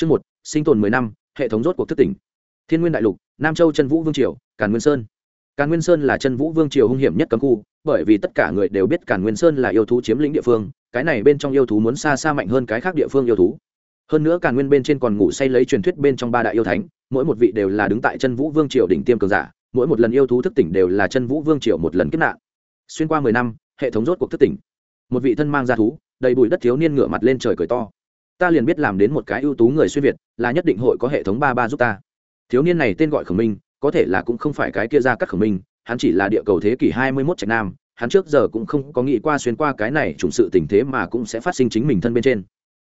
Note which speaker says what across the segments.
Speaker 1: Chương một, sinh tồn mười năm, hệ thống rốt cuộc thức tỉnh. Thiên Nguyên đại lục, Nam Châu Chân Vũ Vương triều, Càn Nguyên Sơn. Càn Nguyên Sơn là Chân Vũ Vương triều hung hiểm nhất cấm khu, bởi vì tất cả người đều biết Càn Nguyên Sơn là yêu thú chiếm lĩnh địa phương, cái này bên trong yêu thú muốn xa xa mạnh hơn cái khác địa phương yêu thú. Hơn nữa Càn Nguyên bên trên còn ngủ say lấy truyền thuyết bên trong ba đại yêu thánh, mỗi một vị đều là đứng tại Chân Vũ Vương triều đỉnh tiêm cường giả, mỗi một lần yêu thú thức tỉnh đều là Chân Vũ Vương triều một lần kết nạn. Xuyên qua mười năm, hệ thống rốt cuộc thức tỉnh. Một vị thân mang gia thú, đầy bụi đất thiếu niên ngửa mặt lên trời cười to ta liền biết làm đến một cái ưu tú người xuyên việt, là nhất định hội có hệ thống ba ba giúp ta. Thiếu niên này tên gọi khổng minh, có thể là cũng không phải cái kia ra cắt khổng minh, hắn chỉ là địa cầu thế kỷ hai mươi mốt trạch nam, hắn trước giờ cũng không có nghĩ qua xuyên qua cái này trùng sự tình thế mà cũng sẽ phát sinh chính mình thân bên trên.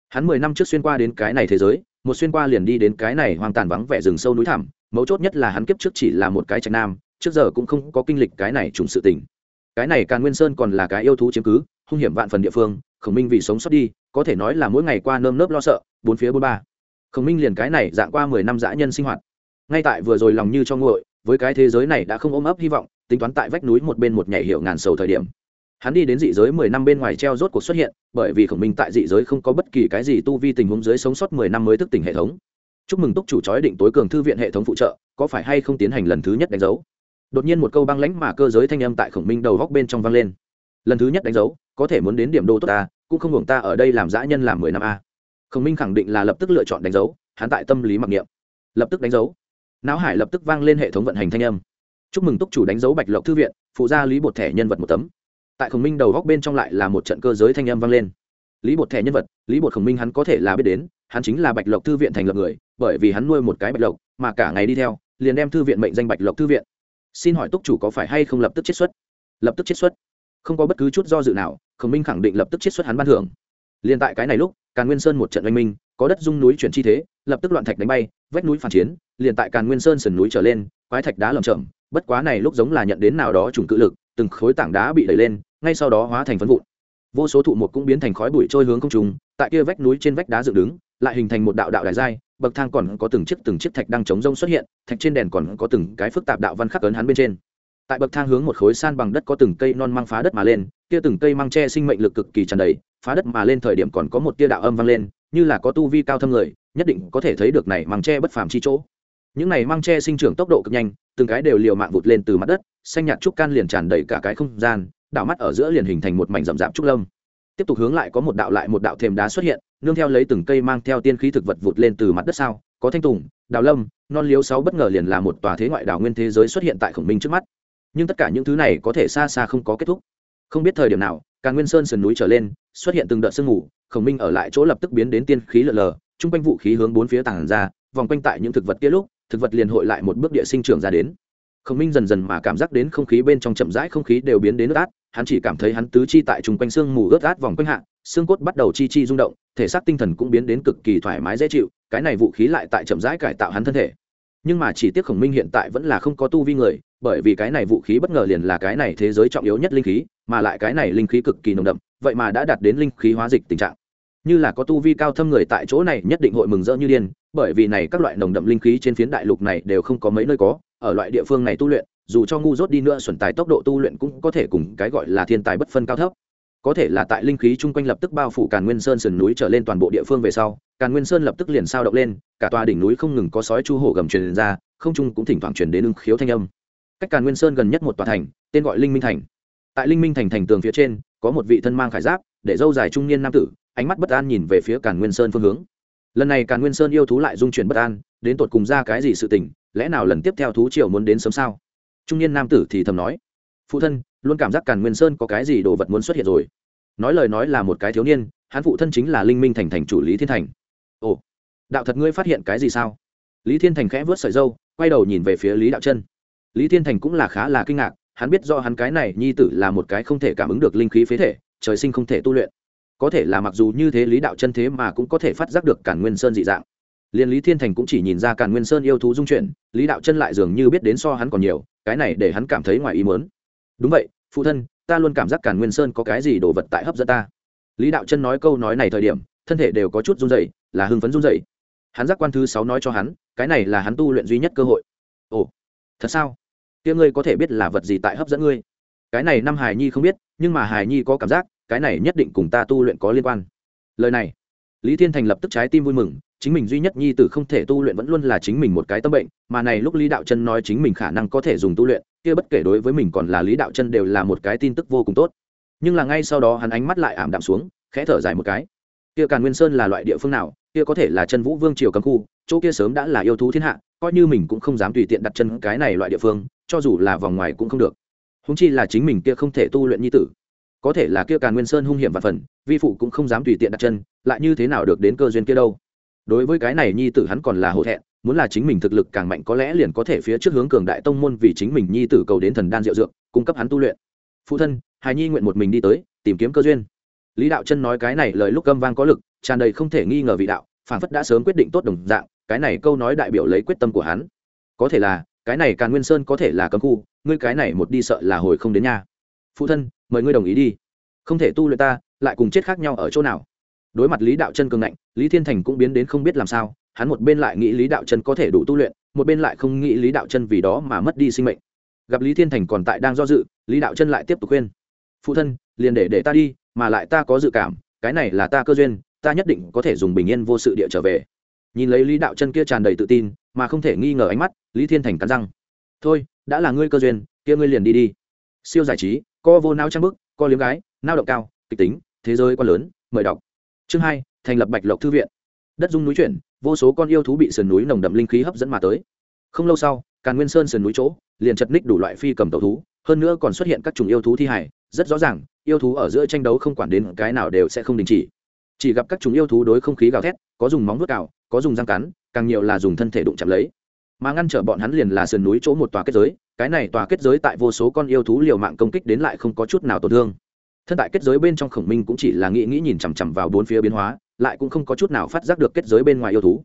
Speaker 1: Hắn mười năm trước xuyên qua đến cái này thế giới, một xuyên qua liền đi đến cái này hoang tàn vắng vẻ rừng sâu núi thẳm, mấu chốt nhất là hắn kiếp trước chỉ là một cái trạch nam, trước giờ cũng không có kinh lịch cái này trùng sự tình. Cái này càn nguyên sơn còn là cái yêu thú chiếm cứ, hung hiểm vạn phần địa phương, khổng minh vì sống sót đi có thể nói là mỗi ngày qua nơm nớp lo sợ, bốn phía bốn ba. Khổng minh liền cái này dạng qua mười năm dã nhân sinh hoạt. Ngay tại vừa rồi lòng như cho nguội, với cái thế giới này đã không ôm ấp hy vọng, tính toán tại vách núi một bên một nhảy hiệu ngàn sầu thời điểm. Hắn đi đến dị giới mười năm bên ngoài treo rốt cuộc xuất hiện, bởi vì khổng minh tại dị giới không có bất kỳ cái gì tu vi tình huống dưới sống sót mười năm mới thức tỉnh hệ thống. Chúc mừng túc chủ chói định tối cường thư viện hệ thống phụ trợ, có phải hay không tiến hành lần thứ nhất đánh dấu? Đột nhiên một câu băng lãnh mà cơ giới thanh âm tại khổng minh đầu góc bên trong vang lên. Lần thứ nhất đánh dấu, có thể muốn đến điểm đô tốt ta cũng không hưởng ta ở đây làm dã nhân làm mười năm a. Khổng minh khẳng định là lập tức lựa chọn đánh dấu, hắn tại tâm lý mặc niệm. Lập tức đánh dấu. Não hải lập tức vang lên hệ thống vận hành thanh âm. Chúc mừng túc chủ đánh dấu bạch lộc thư viện, phụ gia lý bột thẻ nhân vật một tấm. Tại khổng minh đầu góc bên trong lại là một trận cơ giới thanh âm vang lên. Lý bột thẻ nhân vật, lý bột khổng minh hắn có thể là biết đến, hắn chính là bạch lộc thư viện thành lập người, bởi vì hắn nuôi một cái bạch lộc, mà cả ngày đi theo, liền đem thư viện mệnh danh bạch lộc thư viện. Xin hỏi túc chủ có phải hay không lập tức chiết xuất? Lập tức chiết xuất. Không có bất cứ chút do dự nào khổng minh khẳng định lập tức chiết xuất hắn ban thưởng. Liền tại cái này lúc, càn nguyên sơn một trận oanh minh, có đất dung núi chuyển chi thế, lập tức loạn thạch đánh bay, vách núi phản chiến, liền tại càn nguyên sơn sườn núi trở lên, quái thạch đá lầm chậm bất quá này lúc giống là nhận đến nào đó trùng cự lực, từng khối tảng đá bị đẩy lên, ngay sau đó hóa thành phấn vụn. Vô số thụ một cũng biến thành khói bụi trôi hướng không trùng tại kia vách núi trên vách đá dựng đứng, lại hình thành một đạo đạo đài dai bậc thang còn có từng chiếc từng chiếc thạch đang chống rông xuất hiện, thạch trên đèn còn có từng cái phức tạp đạo văn khắc ấn hắn bên trên tại bậc thang hướng một khối san bằng đất có từng cây non mang phá đất mà lên, kia từng cây mang tre sinh mệnh lực cực kỳ tràn đầy, phá đất mà lên thời điểm còn có một tia đạo âm vang lên, như là có tu vi cao thâm người, nhất định có thể thấy được này mang tre bất phàm chi chỗ. Những này mang tre sinh trưởng tốc độ cực nhanh, từng cái đều liều mạng vụt lên từ mặt đất, xanh nhạt trúc can liền tràn đầy cả cái không gian đảo mắt ở giữa liền hình thành một mảnh rậm rạp trúc lâm. Tiếp tục hướng lại có một đạo lại một đạo thềm đá xuất hiện, nương theo lấy từng cây mang theo tiên khí thực vật vụt lên từ mặt đất sao, có thanh tùng, đào lâm, non liếu sáu bất ngờ liền là một tòa thế ngoại đảo nguyên thế giới xuất hiện tại khổng minh trước mắt nhưng tất cả những thứ này có thể xa xa không có kết thúc. Không biết thời điểm nào càng nguyên sơn sườn núi trở lên, xuất hiện từng đợt sương mù, khổng minh ở lại chỗ lập tức biến đến tiên khí lờ lờ, chung quanh vũ khí hướng bốn phía tàng ra, vòng quanh tại những thực vật kia lúc, thực vật liền hội lại một bước địa sinh trưởng ra đến. Khổng minh dần dần mà cảm giác đến không khí bên trong chậm rãi không khí đều biến đến ướt át, hắn chỉ cảm thấy hắn tứ chi tại chung quanh sương mù ướt át vòng quanh hạ, xương cốt bắt đầu chi chi rung động, thể xác tinh thần cũng biến đến cực kỳ thoải mái dễ chịu, cái này vũ khí lại tại chậm rãi cải tạo hắn thân thể. Nhưng mà chỉ tiếc khổng minh hiện tại vẫn là không có tu vi người bởi vì cái này vũ khí bất ngờ liền là cái này thế giới trọng yếu nhất linh khí, mà lại cái này linh khí cực kỳ nồng đậm, vậy mà đã đạt đến linh khí hóa dịch tình trạng. Như là có tu vi cao thâm người tại chỗ này nhất định hội mừng rỡ như điên, bởi vì này các loại nồng đậm linh khí trên phiến đại lục này đều không có mấy nơi có, ở loại địa phương này tu luyện, dù cho ngu dốt đi nữa xuẩn tài tốc độ tu luyện cũng có thể cùng cái gọi là thiên tài bất phân cao thấp. Có thể là tại linh khí chung quanh lập tức bao phủ càn nguyên sơn sườn núi trở lên toàn bộ địa phương về sau, càn nguyên sơn lập tức liền sao động lên, cả tòa đỉnh núi không ngừng có sói chu hổ gầm truyền ra, không trung cũng thỉnh thoảng truyền đến ưng khiếu thanh âm cách càn nguyên sơn gần nhất một tòa thành, tên gọi linh minh thành. Tại linh minh thành thành tường phía trên, có một vị thân mang khải giáp, để dâu dài trung niên nam tử, ánh mắt bất an nhìn về phía càn nguyên sơn phương hướng. Lần này càn nguyên sơn yêu thú lại dung chuyển bất an, đến tột cùng ra cái gì sự tình, lẽ nào lần tiếp theo thú triều muốn đến sớm sao? Trung niên nam tử thì thầm nói, phụ thân, luôn cảm giác càn nguyên sơn có cái gì đồ vật muốn xuất hiện rồi. Nói lời nói là một cái thiếu niên, hắn phụ thân chính là linh minh thành thành chủ lý thiên thành. Ồ, đạo thật ngươi phát hiện cái gì sao? Lý thiên thành khẽ vớt sợi dâu, quay đầu nhìn về phía lý đạo chân lý thiên thành cũng là khá là kinh ngạc, hắn biết do hắn cái này nhi tử là một cái không thể cảm ứng được linh khí phế thể, trời sinh không thể tu luyện. Có thể là mặc dù như thế lý đạo chân thế mà cũng có thể phát giác được cản nguyên sơn dị dạng. Liền lý thiên thành cũng chỉ nhìn ra cản nguyên sơn yêu thú dung chuyển, lý đạo chân lại dường như biết đến so hắn còn nhiều, cái này để hắn cảm thấy ngoài ý mớn đúng vậy, phụ thân, ta luôn cảm giác cản nguyên sơn có cái gì đồ vật tại hấp dẫn ta. Lý đạo chân nói câu nói này thời điểm, thân thể đều có chút run dày là hưng phấn run dày hắn giác quan thứ sáu nói cho hắn, cái này là hắn tu luyện duy nhất cơ hội. Ồ, thật sao? Kia ngươi có thể biết là vật gì tại hấp dẫn ngươi. Cái này năm hải nhi không biết, nhưng mà hải nhi có cảm giác, cái này nhất định cùng ta tu luyện có liên quan. Lời này, lý thiên thành lập tức trái tim vui mừng, chính mình duy nhất nhi tử không thể tu luyện vẫn luôn là chính mình một cái tâm bệnh, mà này lúc lý đạo chân nói chính mình khả năng có thể dùng tu luyện, kia bất kể đối với mình còn là lý đạo chân đều là một cái tin tức vô cùng tốt. Nhưng là ngay sau đó hắn ánh mắt lại ảm đạm xuống, khẽ thở dài một cái. Kia càn nguyên sơn là loại địa phương nào? Kia có thể là chân vũ vương triều cấm khu, chỗ kia sớm đã là yêu thú thiên hạ, coi như mình cũng không dám tùy tiện đặt chân cái này loại địa phương cho dù là vòng ngoài cũng không được. Húng chi là chính mình kia không thể tu luyện nhi tử. Có thể là kia càn nguyên sơn hung hiểm và phần, vi phụ cũng không dám tùy tiện đặt chân, lại như thế nào được đến cơ duyên kia đâu? Đối với cái này nhi tử hắn còn là hổ thẹn, muốn là chính mình thực lực càng mạnh có lẽ liền có thể phía trước hướng cường đại tông môn vì chính mình nhi tử cầu đến thần đan diệu dược, cung cấp hắn tu luyện. Phụ thân, hài nhi nguyện một mình đi tới, tìm kiếm cơ duyên. Lý đạo chân nói cái này lời lúc âm vang có lực, tràn đầy không thể nghi ngờ vị đạo phản phất đã sớm quyết định tốt đồng dạng, cái này câu nói đại biểu lấy quyết tâm của hắn. Có thể là cái này càn nguyên sơn có thể là cấm khu, ngươi cái này một đi sợ là hồi không đến nhà. Phụ thân, mời ngươi đồng ý đi. Không thể tu luyện ta, lại cùng chết khác nhau ở chỗ nào? Đối mặt lý đạo chân cường ngạnh, lý thiên thành cũng biến đến không biết làm sao, hắn một bên lại nghĩ lý đạo chân có thể đủ tu luyện, một bên lại không nghĩ lý đạo chân vì đó mà mất đi sinh mệnh. Gặp lý thiên thành còn tại đang do dự, lý đạo chân lại tiếp tục khuyên. Phụ thân, liền để để ta đi, mà lại ta có dự cảm, cái này là ta cơ duyên, ta nhất định có thể dùng bình yên vô sự địa trở về nhìn lấy lý đạo chân kia tràn đầy tự tin, mà không thể nghi ngờ ánh mắt, lý thiên thành cắn răng. Thôi, đã là ngươi cơ duyên, kia ngươi liền đi đi. Siêu giải trí, co vô não trang bức, co liếm gái nao động cao, kịch tính, thế giới quá lớn, mời đọc. Chương hai, thành lập bạch lộc thư viện. Đất dung núi chuyển, vô số con yêu thú bị sườn núi nồng đậm linh khí hấp dẫn mà tới. Không lâu sau, càn nguyên sơn sườn núi chỗ, liền chật ních đủ loại phi cầm tàu thú, hơn nữa còn xuất hiện các chủng yêu thú thi hải rất rõ ràng, yêu thú ở giữa tranh đấu không quản đến cái nào đều sẽ không đình chỉ chỉ gặp các chúng yêu thú đối không khí gào thét có dùng móng vuốt cào có dùng răng cắn càng nhiều là dùng thân thể đụng chạm lấy. Mà ngăn trở bọn hắn liền là sườn núi chỗ một tòa kết giới cái này tòa kết giới tại vô số con yêu thú liều mạng công kích đến lại không có chút nào tổn thương. Thân tại kết giới bên trong khổng minh cũng chỉ là nghĩ nghĩ nhìn chằm chằm vào bốn phía biến hóa lại cũng không có chút nào phát giác được kết giới bên ngoài yêu thú.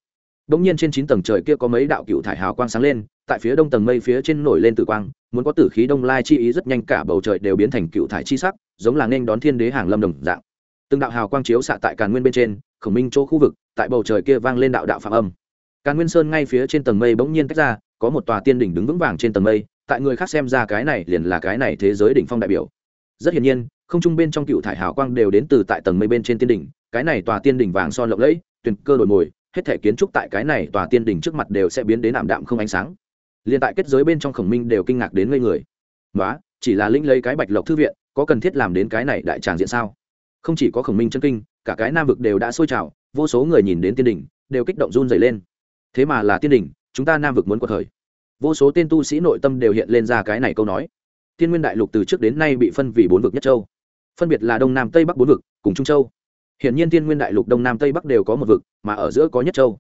Speaker 1: Đống nhiên trên chín tầng trời kia có mấy đạo cựu thải hào quang sáng lên, tại phía đông tầng mây phía trên nổi lên tử quang, muốn có tử khí đông lai chi ý rất nhanh cả bầu trời đều biến thành cựu thải chi sắc, giống là nên đón thiên đế hàng lâm đồng dạng. Từng đạo hào quang chiếu xạ tại Càn Nguyên bên trên, Khổng Minh chỗ khu vực, tại bầu trời kia vang lên đạo đạo phạm âm. Càn Nguyên Sơn ngay phía trên tầng mây bỗng nhiên tách ra, có một tòa tiên đỉnh đứng vững vàng trên tầng mây, tại người khác xem ra cái này liền là cái này thế giới đỉnh phong đại biểu. Rất hiển nhiên, không trung bên trong cựu thải hào quang đều đến từ tại tầng mây bên trên tiên đỉnh, cái này tòa tiên đỉnh vàng son lộng lẫy, tuyền cơ đổi mồi, hết thể kiến trúc tại cái này tòa tiên đỉnh trước mặt đều sẽ biến đến ảm đạm không ánh sáng liền tại kết giới bên trong khổng minh đều kinh ngạc đến ngây người nói chỉ là linh lấy cái bạch lộc thư viện có cần thiết làm đến cái này đại tràng diện sao không chỉ có khổng minh chân kinh cả cái nam vực đều đã sôi trào vô số người nhìn đến tiên đỉnh đều kích động run dày lên. Thế mà là tiên đỉnh chúng ta nam vực muốn cuộc thời vô số tên tu sĩ nội tâm đều hiện lên ra cái này câu nói. Tiên nguyên đại lục từ trước đến nay bị phân vì bốn vực nhất châu. Phân biệt là đông nam tây bắc bốn vực cùng trung châu. Hiện nhiên Tiên Nguyên Đại Lục Đông Nam Tây Bắc đều có một vực, mà ở giữa có nhất châu.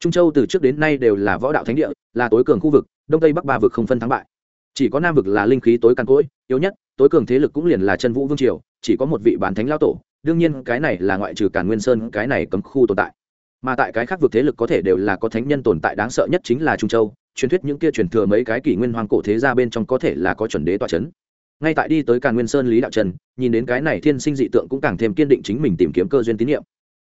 Speaker 1: Trung Châu từ trước đến nay đều là võ đạo thánh địa, là tối cường khu vực, Đông Tây Bắc ba vực không phân thắng bại. Chỉ có Nam vực là linh khí tối căn cỗi, yếu nhất, tối cường thế lực cũng liền là Chân Vũ Vương triều, chỉ có một vị bản thánh lao tổ, đương nhiên cái này là ngoại trừ Càn Nguyên Sơn, cái này cấm khu tồn tại. Mà tại cái khác vực thế lực có thể đều là có thánh nhân tồn tại đáng sợ nhất chính là Trung Châu, truyền thuyết những kia truyền thừa mấy cái kỷ nguyên hoàng cổ thế gia bên trong có thể là có chuẩn đế tọa chấn. Ngay tại đi tới càn nguyên sơn lý đạo trần nhìn đến cái này thiên sinh dị tượng cũng càng thêm kiên định chính mình tìm kiếm cơ duyên tín nhiệm.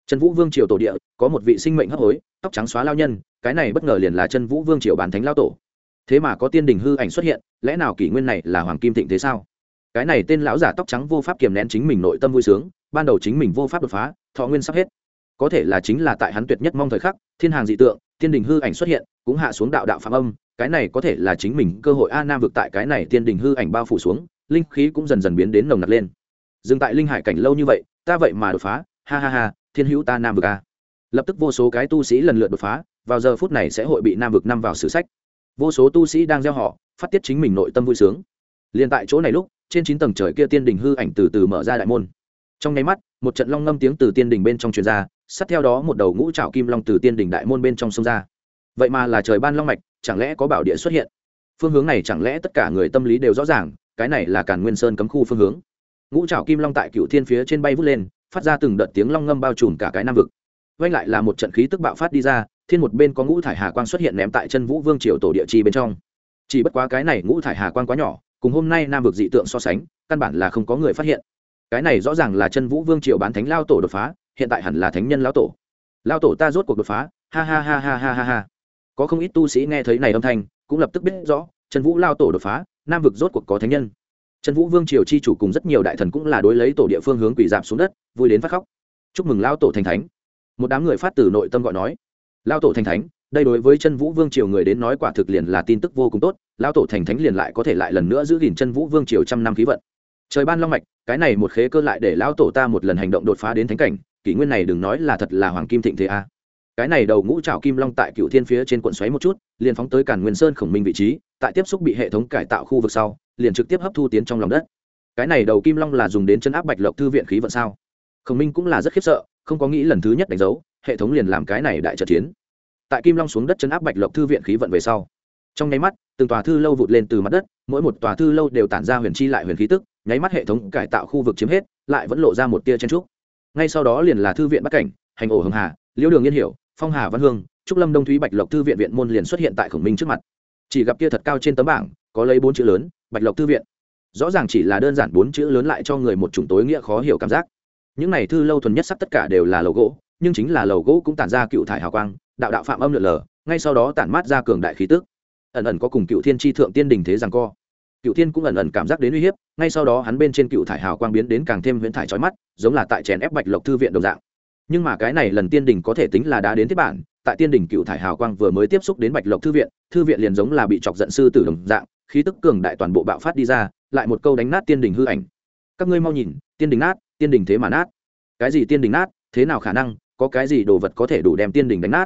Speaker 1: Trần vũ vương triều tổ địa có một vị sinh mệnh hấp hối tóc trắng xóa lao nhân cái này bất ngờ liền là chân vũ vương triều bản thánh lao tổ thế mà có tiên đình hư ảnh xuất hiện, lẽ nào kỷ nguyên này là hoàng kim thịnh thế sao? Cái này tên lão giả tóc trắng vô pháp kiềm nén chính mình nội tâm vui sướng, ban đầu chính mình vô pháp đột phá, thọ nguyên sắp hết. Có thể là chính là tại hắn tuyệt nhất mong thời khắc, thiên hàng dị tượng, tiên đình hư ảnh xuất hiện, cũng hạ xuống đạo đạo phạm âm, cái này có thể là chính mình cơ hội a nam vực tại cái này tiên đình hư ảnh bao phủ xuống, linh khí cũng dần dần biến đến nồng nặc lên. Dừng tại linh hải cảnh lâu như vậy, ta vậy mà đột phá, ha ha ha, thiên hữu ta nam vực a. Lập tức vô số cái tu sĩ lần lượt đột phá, vào giờ phút này sẽ hội bị nam vực năm vào sử sách vô số tu sĩ đang gieo họ, phát tiết chính mình nội tâm vui sướng. Liền tại chỗ này lúc, trên chín tầng trời kia tiên đình hư ảnh từ từ mở ra đại môn. Trong nháy mắt, một trận long ngâm tiếng từ tiên đình bên trong truyền ra, sát theo đó một đầu ngũ trảo kim long từ tiên đình đại môn bên trong sông ra. Vậy mà là trời ban long mạch, chẳng lẽ có bảo địa xuất hiện? Phương hướng này chẳng lẽ tất cả người tâm lý đều rõ ràng, cái này là cản nguyên sơn cấm khu phương hướng. Ngũ trảo kim long tại cựu thiên phía trên bay vút lên, phát ra từng đợt tiếng long ngâm bao trùm cả cái nam vực. Vanh lại là một trận khí tức bạo phát đi ra thiên một bên có ngũ thải hà quang xuất hiện ném tại chân vũ vương triều tổ địa chi bên trong. Chỉ bất quá cái này ngũ thải hà quang quá nhỏ, cùng hôm nay nam vực dị tượng so sánh, căn bản là không có người phát hiện. Cái này rõ ràng là chân vũ vương triều bán thánh lao tổ đột phá, hiện tại hẳn là thánh nhân lao tổ. Lao tổ ta rốt cuộc đột phá, ha ha ha ha ha ha ha. Có không ít tu sĩ nghe thấy này âm thanh, cũng lập tức biết rõ, chân vũ lao tổ đột phá, nam vực rốt cuộc có thánh nhân. Chân vũ vương triều chi chủ cùng rất nhiều đại thần cũng là đối lấy tổ địa phương hướng quỷ dạp xuống đất, vui đến phát khóc. Chúc mừng lao tổ thành thánh. Một đám người phát từ nội tâm gọi nói lao tổ thành thánh, đây đối với chân vũ vương triều người đến nói quả thực liền là tin tức vô cùng tốt lao tổ thành thánh liền lại có thể lại lần nữa giữ gìn chân vũ vương triều trăm năm khí vận. Trời ban long mạch, cái này một khế cơ lại để lao tổ ta một lần hành động đột phá đến thánh cảnh, kỷ nguyên này đừng nói là thật là hoàng kim thịnh thế a. Cái này đầu ngũ trào kim long tại cựu thiên phía trên quận xoáy một chút, liền phóng tới cản nguyên sơn khổng minh vị trí, tại tiếp xúc bị hệ thống cải tạo khu vực sau, liền trực tiếp hấp thu tiến trong lòng đất. Cái này đầu kim long là dùng đến chân áp bạch lộc thư viện khí vận sao? Khổng minh cũng là rất khiếp sợ, không có nghĩ lần thứ nhất đánh dấu hệ thống liền làm cái này đại trận chiến. Tại kim long xuống đất chân áp bạch lộc thư viện khí vận về sau, trong nháy mắt, từng tòa thư lâu vụt lên từ mặt đất, mỗi một tòa thư lâu đều tản ra huyền chi lại huyền khí tức, nháy mắt hệ thống cải tạo khu vực chiếm hết, lại vẫn lộ ra một tia chen trúc. Ngay sau đó liền là thư viện bắc cảnh, hành ổ hưng hà liễu đường yên hiểu, phong hà văn hương, trúc lâm đông thúy bạch lộc thư viện viện môn liền xuất hiện tại khổng minh trước mặt. Chỉ gặp kia thật cao trên tấm bảng, có lấy bốn chữ lớn, bạch lộc thư viện. Rõ ràng chỉ là đơn giản bốn chữ lớn lại cho người một chủng tối nghĩa khó hiểu cảm giác. Những này thư lâu thuần nhất sắp tất cả đều là lầu gỗ nhưng chính là lầu gỗ cũng tản ra cựu thải hào quang, đạo đạo phạm âm lượn lờ, ngay sau đó tản mát ra cường đại khí tức. Ẩn ẩn có cùng cựu thiên tri thượng tiên đình thế rằng co. Cựu thiên cũng ẩn ẩn cảm giác đến uy hiếp, ngay sau đó hắn bên trên cựu thải hào quang biến đến càng thêm huyễn thải trói mắt, giống là tại chèn ép bạch lộc thư viện đồng dạng. Nhưng mà cái này lần tiên đình có thể tính là đã đến tiếp bản, tại tiên đình cựu thải hào quang vừa mới tiếp xúc đến bạch lộc thư viện thư viện liền giống là bị chọc giận sư tử đồng dạng, khí tức cường đại toàn bộ bạo phát đi ra, lại một câu đánh nát tiên đình hư ảnh. Các ngươi mau nhìn, tiên đình nát, tiên đình thế mà nát. Cái gì tiên đình nát, thế nào khả năng có cái gì đồ vật có thể đủ đem tiên đình đánh nát?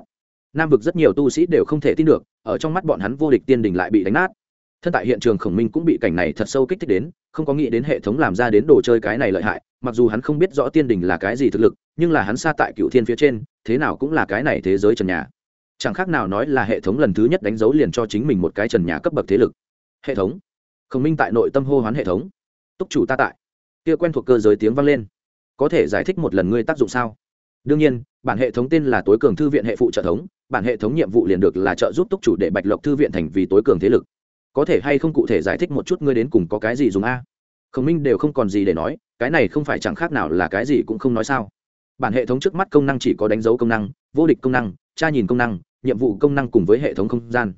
Speaker 1: Nam vực rất nhiều tu sĩ đều không thể tin được, ở trong mắt bọn hắn vô địch tiên đình lại bị đánh nát. Thân tại hiện trường khổng minh cũng bị cảnh này thật sâu kích thích đến, không có nghĩ đến hệ thống làm ra đến đồ chơi cái này lợi hại, mặc dù hắn không biết rõ tiên đình là cái gì thực lực, nhưng là hắn xa tại cựu thiên phía trên, thế nào cũng là cái này thế giới trần nhà. Chẳng khác nào nói là hệ thống lần thứ nhất đánh dấu liền cho chính mình một cái trần nhà cấp bậc thế lực. Hệ thống. Khổng minh tại nội tâm hô hoán hệ thống. Túc chủ ta tại. Kia quen thuộc cơ giới tiếng vang lên. Có thể giải thích một lần ngươi tác dụng sao? Đương nhiên, bản hệ thống tên là tối cường thư viện hệ phụ trợ thống, bản hệ thống nhiệm vụ liền được là trợ giúp túc chủ để bạch lộc thư viện thành vì tối cường thế lực. Có thể hay không cụ thể giải thích một chút ngươi đến cùng có cái gì dùng a? Khổng minh đều không còn gì để nói, cái này không phải chẳng khác nào là cái gì cũng không nói sao. Bản hệ thống trước mắt công năng chỉ có đánh dấu công năng, vô địch công năng, tra nhìn công năng, nhiệm vụ công năng cùng với hệ thống không gian.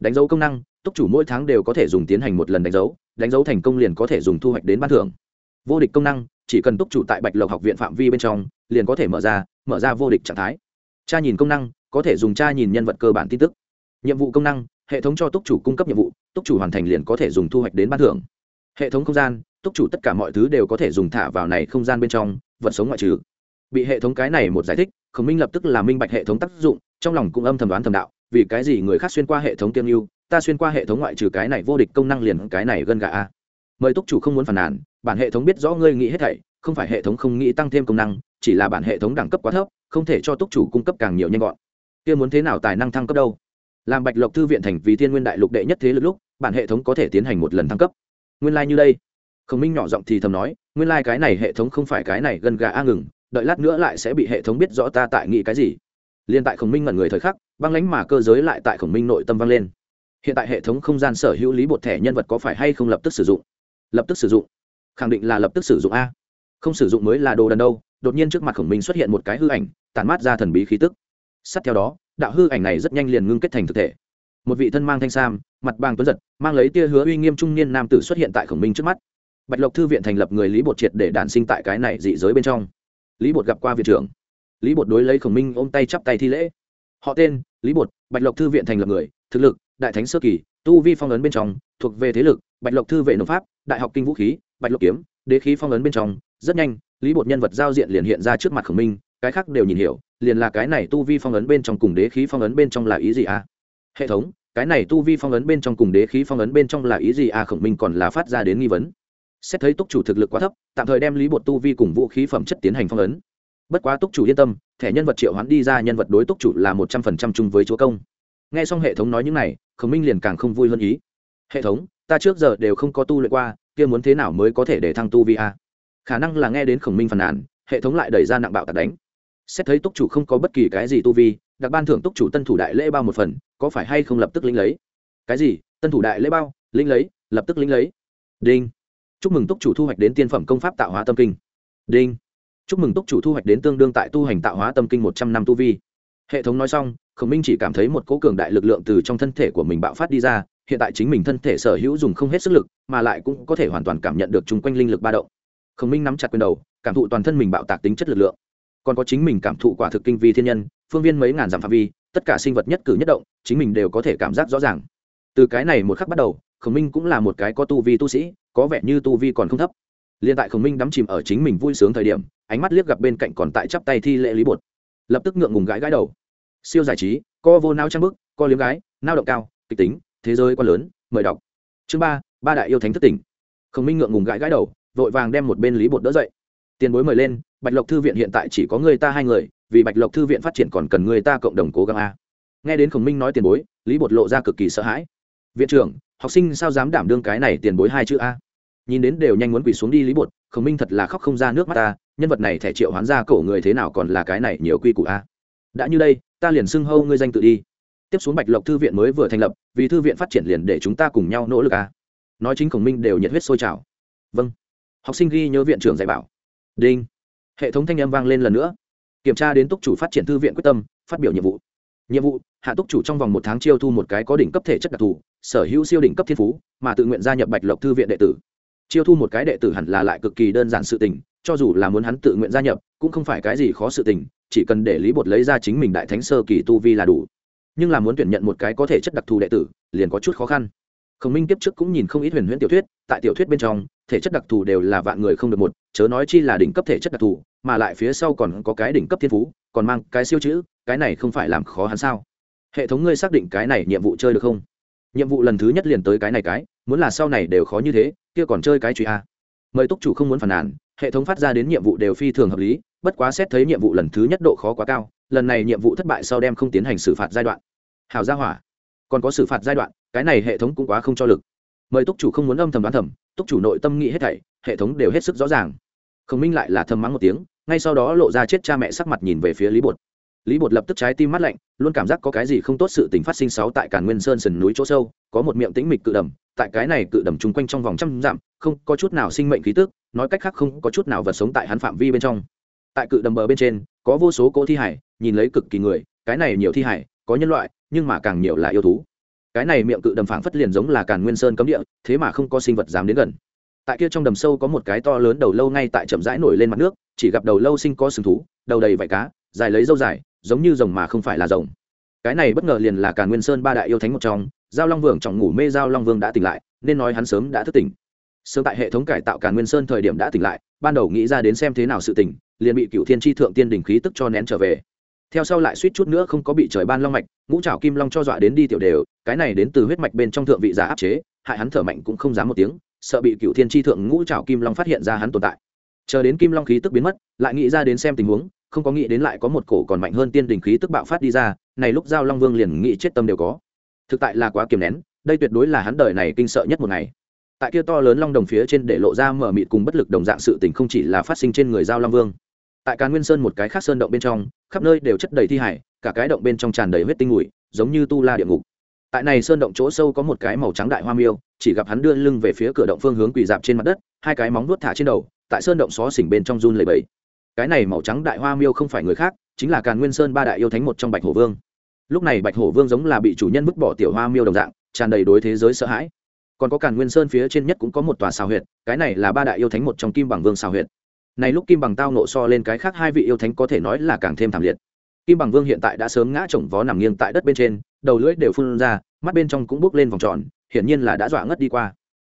Speaker 1: Đánh dấu công năng, túc chủ mỗi tháng đều có thể dùng tiến hành một lần đánh dấu đánh dấu thành công liền có thể dùng thu hoạch đến ban thưởng. Vô địch công năng chỉ cần túc chủ tại bạch lộc học viện phạm vi bên trong, liền có thể mở ra mở ra vô địch trạng thái. Tra nhìn công năng, có thể dùng tra nhìn nhân vật cơ bản tin tức. Nhiệm vụ công năng, hệ thống cho túc chủ cung cấp nhiệm vụ, túc chủ hoàn thành liền có thể dùng thu hoạch đến ban thưởng. Hệ thống không gian, túc chủ tất cả mọi thứ đều có thể dùng thả vào này không gian bên trong vật sống ngoại trừ. Bị hệ thống cái này một giải thích, khổng minh lập tức là minh bạch hệ thống tác dụng, trong lòng cũng âm thầm đoán thầm đạo, vì cái gì người khác xuyên qua hệ thống tiêm mưu ta xuyên qua hệ thống ngoại trừ cái này vô địch công năng liền cái này gân gà a. Mời túc chủ không muốn phản nàn bản hệ thống biết rõ ngươi nghĩ hết thảy, không phải hệ thống không nghĩ tăng thêm công năng, chỉ là bản hệ thống đẳng cấp quá thấp, không thể cho túc chủ cung cấp càng nhiều nhanh gọn. Kia muốn thế nào tài năng thăng cấp đâu? Làm bạch lộc thư viện thành vì thiên nguyên đại lục đệ nhất thế lực lúc, bản hệ thống có thể tiến hành một lần thăng cấp. Nguyên lai、like、như đây. Khổng minh nhỏ giọng thì thầm nói, nguyên lai、like、cái này hệ thống không phải cái này gần gà a ngừng, đợi lát nữa lại sẽ bị hệ thống biết rõ ta tại nghĩ cái gì. Liên tại khổng minh ngẩn người thời khắc, băng lánh mà cơ giới lại tại khổng minh nội tâm vang lên. Hiện tại hệ thống không gian sở hữu lý bột thẻ nhân vật có phải hay không lập tức sử dụng? Lập tức sử dụng khẳng định là lập tức sử dụng a. Không sử dụng mới là đồ đần đâu, đột nhiên trước mặt khổng minh xuất hiện một cái hư ảnh, tản mát ra thần bí khí tức. Sát theo đó, đạo hư ảnh này rất nhanh liền ngưng kết thành thực thể. Một vị thân mang thanh sam, mặt bàng tuấn giật, mang lấy tia hứa uy nghiêm trung niên nam tử xuất hiện tại khổng minh trước mắt. Bạch lộc thư viện thành lập người lý bột triệt để đản sinh tại cái này dị giới bên trong. Lý bột gặp qua viện trưởng. Lý bột đối lấy khổng minh ôm tay chắp tay thi lễ. Họ tên, lý bột, bạch lộc thư viện thành lập người, thực lực, đại thánh sơ kỳ, tu vi phong ấn bên trong, thuộc về thế lực, bạch lộc thư vệ nộp pháp, đại học kinh vũ khí bạch lộc kiếm, đế khí phong ấn bên trong, rất nhanh, lý bột nhân vật giao diện liền hiện ra trước mặt khổng minh, cái khác đều nhìn hiểu, liền là cái này tu vi phong ấn bên trong cùng đế khí phong ấn bên trong là ý gì à? Hệ thống, cái này tu vi phong ấn bên trong cùng đế khí phong ấn bên trong là ý gì à? Khổng minh còn là phát ra đến nghi vấn. Xét thấy túc chủ thực lực quá thấp, tạm thời đem lý bột tu vi cùng vũ khí phẩm chất tiến hành phong ấn. Bất quá túc chủ yên tâm, thẻ nhân vật triệu hoán đi ra nhân vật đối túc chủ là một trăm phần trăm chung với chúa công. Nghe xong hệ thống nói những này, khổng minh liền càng không vui hơn ý. Hệ thống, ta trước giờ đều không có tu luyện qua kia muốn thế nào mới có thể để thăng tu vi a? Khả năng là nghe đến khổng minh phàn nàn, hệ thống lại đẩy ra nặng bạo tạt đánh. Xét thấy túc chủ không có bất kỳ cái gì tu vi, đặc ban thưởng túc chủ tân thủ đại lễ bao một phần, có phải hay không lập tức lĩnh lấy? Cái gì? Tân thủ đại lễ bao? Lĩnh lấy, lập tức lĩnh lấy. Đinh. Chúc mừng túc chủ thu hoạch đến tiên phẩm công pháp tạo hóa tâm kinh. Đinh. Chúc mừng túc chủ thu hoạch đến tương đương tại tu hành tạo hóa tâm kinh một trăm năm tu vi. Hệ thống nói xong, khổng minh chỉ cảm thấy một cỗ cường đại lực lượng từ trong thân thể của mình bạo phát đi ra hiện tại chính mình thân thể sở hữu dùng không hết sức lực, mà lại cũng có thể hoàn toàn cảm nhận được chung quanh linh lực ba động. Khổng minh nắm chặt quyền đầu, cảm thụ toàn thân mình bạo tạc tính chất lực lượng. Còn có chính mình cảm thụ quả thực kinh vi thiên nhân, phương viên mấy ngàn dặm phạm vi, tất cả sinh vật nhất cử nhất động, chính mình đều có thể cảm giác rõ ràng. Từ cái này một khắc bắt đầu, khổng minh cũng là một cái có tu vi tu sĩ, có vẻ như tu vi còn không thấp. Liền tại khổng minh đắm chìm ở chính mình vui sướng thời điểm, ánh mắt liếc gặp bên cạnh còn tại chắp tay thi lễ lý bột. Lập tức ngượng ngùng gãi gãi đầu. Siêu giải trí, co vô nao trang bức, co liếm gái, nao động cao, kịch tính thế giới quá lớn, mời đọc. Chương ba ba đại yêu thánh thất tỉnh. Khổng minh ngượng ngùng gãi gãi đầu, vội vàng đem một bên lý bột đỡ dậy. Tiền bối mời lên, bạch lộc thư viện hiện tại chỉ có người ta hai người, vì bạch lộc thư viện phát triển còn cần người ta cộng đồng cố gắng a. Nghe đến khổng minh nói tiền bối, lý bột lộ ra cực kỳ sợ hãi. Viện trưởng, học sinh sao dám đảm đương cái này tiền bối hai chữ a? Nhìn đến đều nhanh muốn quỳ xuống đi lý bột, khổng minh thật là khóc không ra nước mắt ta nhân vật này thẻ triệu hoán ra cổ người thế nào còn là cái này nhiều quy củ a. Đã như đây, ta liền xưng hâu ngươi danh tự đi tiếp xuống bạch lộc thư viện mới vừa thành lập, vì thư viện phát triển liền để chúng ta cùng nhau nỗ lực à. Nói chính khổng minh đều nhiệt huyết sôi trào. Vâng. Học sinh ghi nhớ viện trưởng dạy bảo. Đinh. Hệ thống thanh âm vang lên lần nữa. Kiểm tra đến túc chủ phát triển thư viện quyết tâm, phát biểu nhiệm vụ. Nhiệm vụ, hạ túc chủ trong vòng một tháng chiêu thu một cái có đỉnh cấp thể chất đặc thù, sở hữu siêu đỉnh cấp thiên phú, mà tự nguyện gia nhập bạch lộc thư viện đệ tử. Chiêu thu một cái đệ tử hẳn là lại cực kỳ đơn giản sự tình, cho dù là muốn hắn tự nguyện gia nhập, cũng không phải cái gì khó sự tình, chỉ cần để lý bột lấy ra chính mình đại thánh sơ kỳ tu vi là đủ nhưng là muốn tuyển nhận một cái có thể chất đặc thù đệ tử, liền có chút khó khăn. Khổng minh tiếp trước cũng nhìn không ít huyền huyễn tiểu thuyết, tại tiểu thuyết bên trong, thể chất đặc thù đều là vạn người không được một, chớ nói chi là đỉnh cấp thể chất đặc thù, mà lại phía sau còn có cái đỉnh cấp thiên phú, còn mang cái siêu chữ, cái này không phải làm khó hắn sao? Hệ thống ngươi xác định cái này nhiệm vụ chơi được không? Nhiệm vụ lần thứ nhất liền tới cái này cái, muốn là sau này đều khó như thế, kia còn chơi cái truy a. Mời túc chủ không muốn phản nàn, hệ thống phát ra đến nhiệm vụ đều phi thường hợp lý, bất quá xét thấy nhiệm vụ lần thứ nhất độ khó quá cao, lần này nhiệm vụ thất bại sau đem không tiến hành xử phạt giai đoạn hào gia hỏa. Còn có xử phạt giai đoạn, cái này hệ thống cũng quá không cho lực. Mời túc chủ không muốn âm thầm đoán thầm, túc chủ nội tâm nghĩ hết thảy, hệ thống đều hết sức rõ ràng. Khổng minh lại là thầm mắng một tiếng, ngay sau đó lộ ra chết cha mẹ sắc mặt nhìn về phía lý bột. Lý bột lập tức trái tim mắt lạnh, luôn cảm giác có cái gì không tốt sự tình phát sinh sáu tại cản nguyên sơn sườn núi chỗ sâu, có một miệng tĩnh mịch cự đầm, tại cái này cự đầm chung quanh trong vòng trăm dặm, không có chút nào sinh mệnh khí tức, nói cách khác không có chút nào vật sống tại hắn phạm vi bên trong. Tại cự đầm bờ bên trên, có vô số cỗ thi hải, nhìn lấy cực kỳ người, cái này nhiều thi hải có nhân loại, nhưng mà càng nhiều là yêu thú. Cái này miệng cự đầm phảng phất liền giống là càn nguyên sơn cấm địa, thế mà không có sinh vật dám đến gần. Tại kia trong đầm sâu có một cái to lớn đầu lâu ngay tại chậm rãi nổi lên mặt nước, chỉ gặp đầu lâu sinh có sừng thú, đầu đầy vải cá, dài lấy dâu dài, giống như rồng mà không phải là rồng. Cái này bất ngờ liền là càn nguyên sơn ba đại yêu thánh một trong, giao long vương trọng ngủ mê giao long vương đã tỉnh lại, nên nói hắn sớm đã thức tỉnh. Sớm tại hệ thống cải tạo càn nguyên sơn thời điểm đã tỉnh lại, ban đầu nghĩ ra đến xem thế nào sự tỉnh liền bị cựu thiên tri thượng tiên đình khí tức cho nén trở về theo sau lại suýt chút nữa không có bị trời ban long mạch, ngũ trảo kim long cho dọa đến đi tiểu đều, cái này đến từ huyết mạch bên trong thượng vị giả áp chế, hại hắn thở mạnh cũng không dám một tiếng, sợ bị cựu thiên tri thượng ngũ trảo kim long phát hiện ra hắn tồn tại. Chờ đến kim long khí tức biến mất, lại nghĩ ra đến xem tình huống, không có nghĩ đến lại có một cổ còn mạnh hơn tiên đình khí tức bạo phát đi ra, này lúc giao long vương liền nghĩ chết tâm đều có. Thực tại là quá kiềm nén, đây tuyệt đối là hắn đời này kinh sợ nhất một ngày. Tại kia to lớn long đồng phía trên để lộ ra mở mịt cùng bất lực đồng dạng sự tình không chỉ là phát sinh trên người giao long vương tại càn nguyên sơn một cái khác sơn động bên trong, khắp nơi đều chất đầy thi hải, cả cái động bên trong tràn đầy huyết tinh ngùi giống như tu la địa ngục. Tại này sơn động chỗ sâu có một cái màu trắng đại hoa miêu, chỉ gặp hắn đưa lưng về phía cửa động phương hướng quỳ dạp trên mặt đất, hai cái móng nuốt thả trên đầu, tại sơn động xó xỉnh bên trong run lầy bẫy cái này màu trắng đại hoa miêu không phải người khác, chính là càn nguyên sơn ba đại yêu thánh một trong bạch hổ vương. Lúc này bạch hổ vương giống là bị chủ nhân vứt bỏ tiểu hoa miêu đồng dạng, tràn đầy đối thế giới sợ hãi. Còn có càn nguyên sơn phía trên nhất cũng có một tòa xào huyệt, cái này là ba đại yêu thánh một trong kim bằng vương xào huyệt này lúc kim bằng tao nộ so lên cái khác hai vị yêu thánh có thể nói là càng thêm thảm liệt. Kim bằng vương hiện tại đã sớm ngã chồng vó nằm nghiêng tại đất bên trên, đầu lưỡi đều phun ra, mắt bên trong cũng bước lên vòng tròn, hiển nhiên là đã dọa ngất đi qua.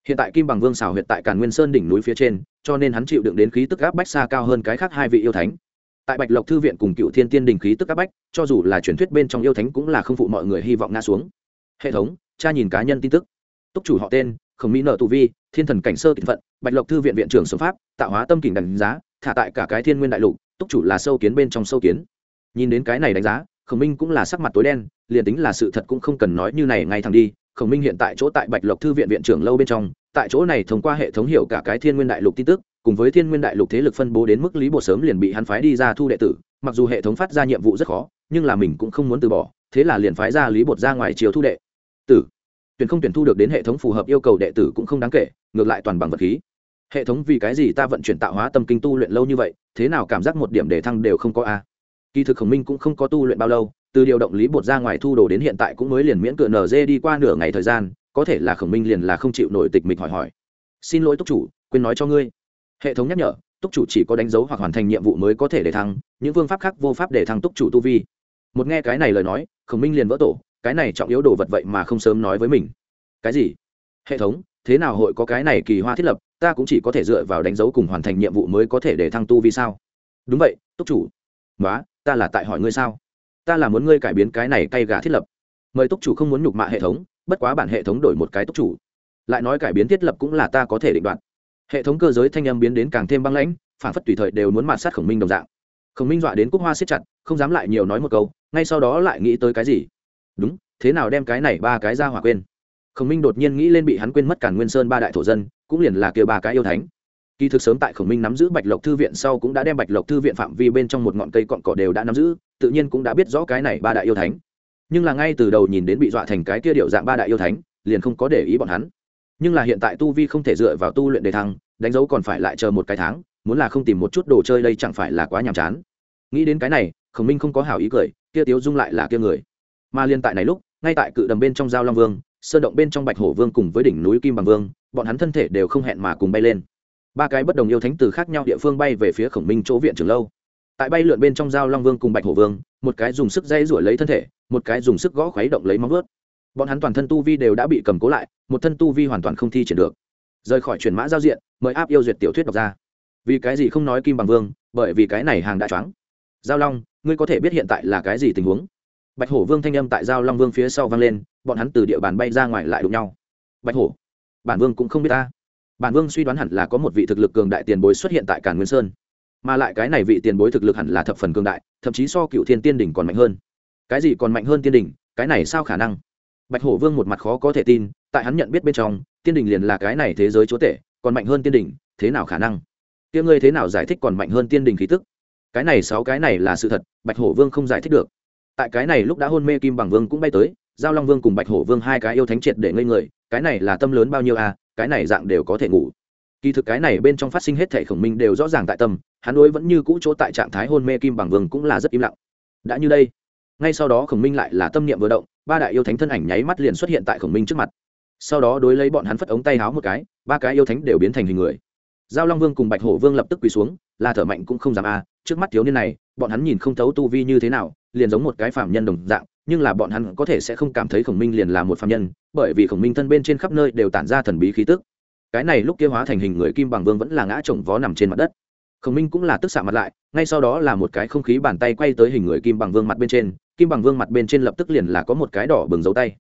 Speaker 1: Hiện tại kim bằng vương xào huyệt tại càn nguyên sơn đỉnh núi phía trên, cho nên hắn chịu đựng đến khí tức áp bách xa cao hơn cái khác hai vị yêu thánh. Tại bạch lộc thư viện cùng cựu thiên tiên đình khí tức áp bách, cho dù là truyền thuyết bên trong yêu thánh cũng là không phụ mọi người hy vọng ngã xuống. Hệ thống, cha nhìn cá nhân tin tức. Túc chủ họ tên, khổng mỹ nợ tù vi, thiên thần cảnh sơ Tịnh phận, bạch lộc thư viện viện trưởng sống pháp tạo hóa tâm kình đánh giá, thả tại cả cái thiên nguyên đại lục, túc chủ là sâu kiến bên trong sâu kiến. Nhìn đến cái này đánh giá, khổng minh cũng là sắc mặt tối đen, liền tính là sự thật cũng không cần nói như này ngay thẳng đi. Khổng minh hiện tại chỗ tại bạch lộc thư viện viện trưởng lâu bên trong, tại chỗ này thông qua hệ thống hiểu cả cái thiên nguyên đại lục tin tức, cùng với thiên nguyên đại lục thế lực phân bố đến mức lý bộ sớm liền bị hắn phái đi ra thu đệ tử, mặc dù hệ thống phát ra nhiệm vụ rất khó, nhưng là mình cũng không muốn từ bỏ, thế là liền phái ra lý bột ra ngoài chiều thu đệ tử. Tuyển không tuyển thu được đến hệ thống phù hợp yêu cầu đệ tử cũng không đáng kể, ngược lại toàn bằng vật khí hệ thống vì cái gì ta vận chuyển tạo hóa tâm kinh tu luyện lâu như vậy, thế nào cảm giác một điểm đề thăng đều không có a? Kỳ thực khổng minh cũng không có tu luyện bao lâu, từ điều động lý bột ra ngoài thu đồ đến hiện tại cũng mới liền miễn cựa nz đi qua nửa ngày thời gian, có thể là khổng minh liền là không chịu nổi tịch mịch hỏi hỏi. Xin lỗi túc chủ, quên nói cho ngươi. Hệ thống nhắc nhở, túc chủ chỉ có đánh dấu hoặc hoàn thành nhiệm vụ mới có thể để thăng, những phương pháp khác vô pháp để thăng túc chủ tu vi. Một nghe cái này lời nói, khổng minh liền vỡ tổ, cái này trọng yếu đồ vật vậy mà không sớm nói với mình. Cái gì? Hệ thống thế nào hội có cái này kỳ hoa thiết lập, ta cũng chỉ có thể dựa vào đánh dấu cùng hoàn thành nhiệm vụ mới có thể để thăng tu vì sao? Đúng vậy, túc chủ. Nói ta là tại hỏi ngươi sao? Ta là muốn ngươi cải biến cái này cay gà thiết lập. Mời túc chủ không muốn nhục mạ hệ thống, bất quá bản hệ thống đổi một cái túc chủ. Lại nói cải biến thiết lập cũng là ta có thể định đoạt. Hệ thống cơ giới thanh âm biến đến càng thêm băng lãnh, phản phất tùy thời đều muốn mạt sát khổng minh đồng dạng. Khổng minh dọa đến cúc hoa siết chặt, không dám lại nhiều nói một câu, ngay sau đó lại nghĩ tới cái gì? Đúng, thế nào đem cái này ba cái ra hỏa quên? Khổng minh đột nhiên nghĩ lên bị hắn quên mất cản nguyên sơn ba đại thổ dân, cũng liền là kia ba cái yêu thánh. Kỳ thực sớm tại khổng minh nắm giữ bạch lộc thư viện sau cũng đã đem bạch lộc thư viện phạm vi bên trong một ngọn cây cọn cỏ đều đã nắm giữ, tự nhiên cũng đã biết rõ cái này ba đại yêu thánh. Nhưng là ngay từ đầu nhìn đến bị dọa thành cái kia điệu dạng ba đại yêu thánh, liền không có để ý bọn hắn. Nhưng là hiện tại tu vi không thể dựa vào tu luyện đề thăng, đánh dấu còn phải lại chờ một cái tháng, muốn là không tìm một chút đồ chơi đây chẳng phải là quá nhàm chán. Nghĩ đến cái này, khổng minh không có hảo ý cười, kia tiếu dung lại là kia người. Mà liên tại này lúc, ngay tại cự đầm bên trong giao long vương sơn động bên trong bạch hổ vương cùng với đỉnh núi kim bằng vương, bọn hắn thân thể đều không hẹn mà cùng bay lên. Ba cái bất đồng yêu thánh từ khác nhau địa phương bay về phía khổng minh chỗ viện trường lâu. Tại bay lượn bên trong giao long vương cùng bạch hổ vương, một cái dùng sức dây rủi lấy thân thể, một cái dùng sức gõ khuấy động lấy móng vớt bọn hắn toàn thân tu vi đều đã bị cầm cố lại, một thân tu vi hoàn toàn không thi triển được. Rời khỏi chuyển mã giao diện, mời áp yêu duyệt tiểu thuyết đọc ra. Vì cái gì không nói kim bằng vương, bởi vì cái này hàng đã choáng. Giao long, ngươi có thể biết hiện tại là cái gì tình huống? Bạch hổ vương thanh âm tại giao long vương phía sau vang lên, bọn hắn từ địa bàn bay ra ngoài lại đụng nhau. Bạch hổ, bản vương cũng không biết ta. Bản vương suy đoán hẳn là có một vị thực lực cường đại tiền bối xuất hiện tại cản nguyên sơn. Mà lại cái này vị tiền bối thực lực hẳn là thập phần cường đại, thậm chí so cựu thiên tiên đỉnh còn mạnh hơn. Cái gì còn mạnh hơn tiên đỉnh, cái này sao khả năng? Bạch hổ vương một mặt khó có thể tin, tại hắn nhận biết bên trong, tiên đỉnh liền là cái này thế giới chúa tể, còn mạnh hơn tiên đỉnh, thế nào khả năng? Tiếng ngươi thế nào giải thích còn mạnh hơn tiên đỉnh khí tức? Cái này sáu cái này là sự thật, bạch hổ vương không giải thích được tại cái này lúc đã hôn mê kim bằng vương cũng bay tới, giao long vương cùng bạch hổ vương hai cái yêu thánh triệt để ngây người, cái này là tâm lớn bao nhiêu à cái này dạng đều có thể ngủ. Kỳ thực cái này bên trong phát sinh hết thể khổng minh đều rõ ràng tại tâm, hắn đối vẫn như cũ chỗ tại trạng thái hôn mê kim bằng vương cũng là rất im lặng. Đã như đây, ngay sau đó khổng minh lại là tâm niệm vừa động, ba đại yêu thánh thân ảnh nháy mắt liền xuất hiện tại khổng minh trước mặt. Sau đó đối lấy bọn hắn phất ống tay háo một cái, ba cái yêu thánh đều biến thành hình người. Giao long vương cùng bạch hổ vương lập tức quỳ xuống là thở mạnh cũng không dám a, trước mắt thiếu niên này, bọn hắn nhìn không thấu tu vi như thế nào, liền giống một cái phạm nhân đồng dạng, nhưng là bọn hắn có thể sẽ không cảm thấy khổng minh liền là một phạm nhân, bởi vì khổng minh thân bên trên khắp nơi đều tản ra thần bí khí tức. Cái này lúc kia hóa thành hình người kim bằng vương vẫn là ngã chồng vó nằm trên mặt đất. Khổng minh cũng là tức xạ mặt lại, ngay sau đó là một cái không khí bàn tay quay tới hình người kim bằng vương mặt bên trên, kim bằng vương mặt bên trên lập tức liền là có một cái đỏ bừng dấu tay.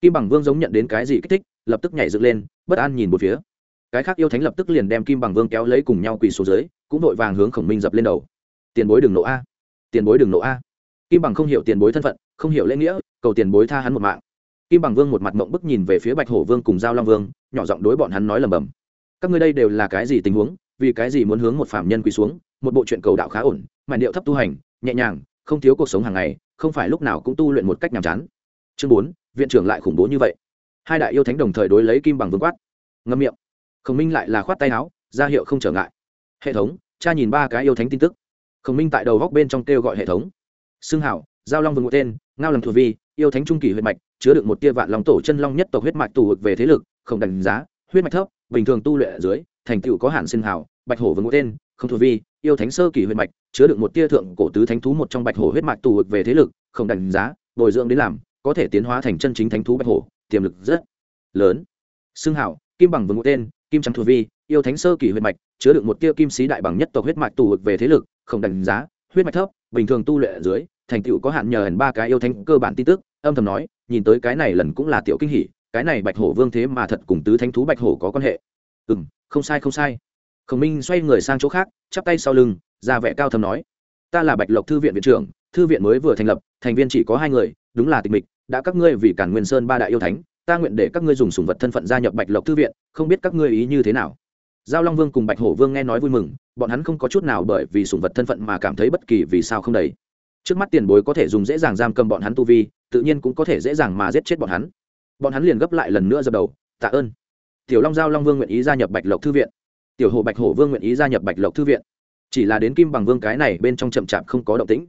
Speaker 1: Kim bằng vương giống nhận đến cái gì kích thích, lập tức nhảy dựng lên, bất an nhìn một phía cái khác yêu thánh lập tức liền đem kim bằng vương kéo lấy cùng nhau quỳ xuống dưới, cũng vội vàng hướng khổng minh dập lên đầu. Tiền bối đừng nộ a. Tiền bối đừng nộ a. Kim bằng không hiểu tiền bối thân phận, không hiểu lễ nghĩa, cầu tiền bối tha hắn một mạng. Kim bằng vương một mặt mộng bức nhìn về phía bạch hổ vương cùng giao long vương, nhỏ giọng đối bọn hắn nói lầm bầm các ngươi đây đều là cái gì tình huống, vì cái gì muốn hướng một phạm nhân quỳ xuống, một bộ chuyện cầu đạo khá ổn mạn điệu thấp tu hành, nhẹ nhàng, không thiếu cuộc sống hàng ngày, không phải lúc nào cũng tu luyện một cách nhàm chán. Chương bốn, viện trưởng lại khủng bố như vậy. Hai đại yêu thánh đồng thời đối lấy kim bằng vương quát. Ngâm miệng khổng minh lại là khoát tay áo, ra hiệu không trở ngại. Hệ thống, cha nhìn ba cái yêu thánh tin tức. Khổng minh tại đầu góc bên trong kêu gọi hệ thống. Xưng hảo, giao long vương ngụ tên, ngao làm thủ vi, yêu thánh trung kỳ huyết mạch, chứa được một tia vạn lòng tổ chân long nhất tộc huyết mạch tù hực về thế lực, không đánh giá, huyết mạch thấp, bình thường tu luyện ở dưới, thành tựu có hạn sinh hảo, bạch hổ vương ngụ tên, không thủ vi, yêu thánh sơ kỳ huyết mạch, chứa được một tia thượng cổ tứ thánh thú một trong bạch hổ huyết mạch tù hực về thế lực, không đánh giá, bồi dưỡng đến làm, có thể tiến hóa thành chân chính thánh thú bạch hổ, tiềm lực rất lớn. Xưng hảo, kim bằng vương ngụ tên kim trắng thủ vi, yêu thánh sơ kỳ huyết mạch, chứa được một tia kim sĩ đại bằng nhất tộc huyết mạch tù hực về thế lực, không đánh giá, huyết mạch thấp, bình thường tu luyện ở dưới, thành tựu có hạn nhờ hẳn ba cái yêu thánh cơ bản tin tức, âm thầm nói, nhìn tới cái này lần cũng là tiểu kinh hỉ, cái này bạch hổ vương thế mà thật cùng tứ thánh thú bạch hổ có quan hệ. Ừ m không sai không sai. Khổng minh xoay người sang chỗ khác, chắp tay sau lưng, ra vẻ cao thầm nói, ta là bạch lộc thư viện viện trưởng, thư viện mới vừa thành lập, thành viên chỉ có hai người, đúng là tịch mịch, đã các ngươi vì cản nguyên sơn ba đại yêu thánh ta nguyện để các ngươi dùng sùng vật thân phận gia nhập bạch lộc thư viện, không biết các ngươi ý như thế nào. Giao long vương cùng bạch hổ vương nghe nói vui mừng, bọn hắn không có chút nào bởi vì sùng vật thân phận mà cảm thấy bất kỳ vì sao không đầy. Trước mắt tiền bối có thể dùng dễ dàng giam cầm bọn hắn tu vi, tự nhiên cũng có thể dễ dàng mà giết chết bọn hắn. Bọn hắn liền gấp lại lần nữa dập đầu, tạ ơn. Tiểu long giao long vương nguyện ý gia nhập bạch lộc thư viện. Tiểu hồ bạch hổ vương nguyện ý gia nhập bạch lộc thư viện. Chỉ là đến kim bằng vương cái này bên trong chậm chạp không có động tĩnh.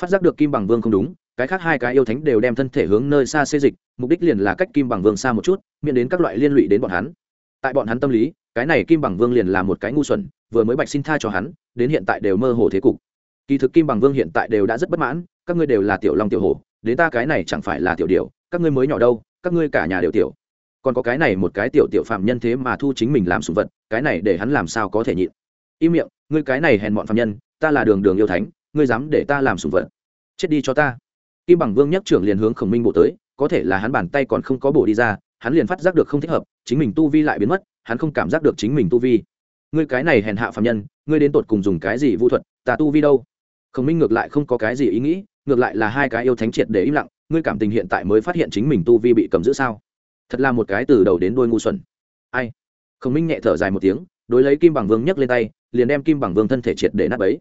Speaker 1: Phát giác được kim bằng vương không đúng cái khác hai cái yêu thánh đều đem thân thể hướng nơi xa xê dịch, mục đích liền là cách kim bằng vương xa một chút, miễn đến các loại liên lụy đến bọn hắn. Tại bọn hắn tâm lý, cái này kim bằng vương liền là một cái ngu xuẩn, vừa mới bạch xin tha cho hắn, đến hiện tại đều mơ hồ thế cục. Kỳ thực kim bằng vương hiện tại đều đã rất bất mãn, các ngươi đều là tiểu long tiểu hổ, đến ta cái này chẳng phải là tiểu điều các ngươi mới nhỏ đâu, các ngươi cả nhà đều tiểu. Còn có cái này một cái tiểu tiểu phạm nhân thế mà thu chính mình làm sủng vật, cái này để hắn làm sao có thể nhịn. Im miệng, ngươi cái này hèn mọn phạm nhân, ta là đường đường yêu thánh, ngươi dám để ta làm sủng vật. Chết đi cho ta kim bằng vương nhất trưởng liền hướng khổng minh bộ tới, có thể là hắn bàn tay còn không có bổ đi ra, hắn liền phát giác được không thích hợp, chính mình tu vi lại biến mất, hắn không cảm giác được chính mình tu vi. Ngươi cái này hèn hạ phạm nhân, ngươi đến tột cùng dùng cái gì vũ thuật, ta tu vi đâu? Khổng minh ngược lại không có cái gì ý nghĩ, ngược lại là hai cái yêu thánh triệt để im lặng, ngươi cảm tình hiện tại mới phát hiện chính mình tu vi bị cầm giữ sao? Thật là một cái từ đầu đến đôi ngu xuẩn. Ai? Khổng minh nhẹ thở dài một tiếng, đối lấy kim bằng vương nhấc lên tay, liền đem kim bằng vương thân thể triệt để nát bấy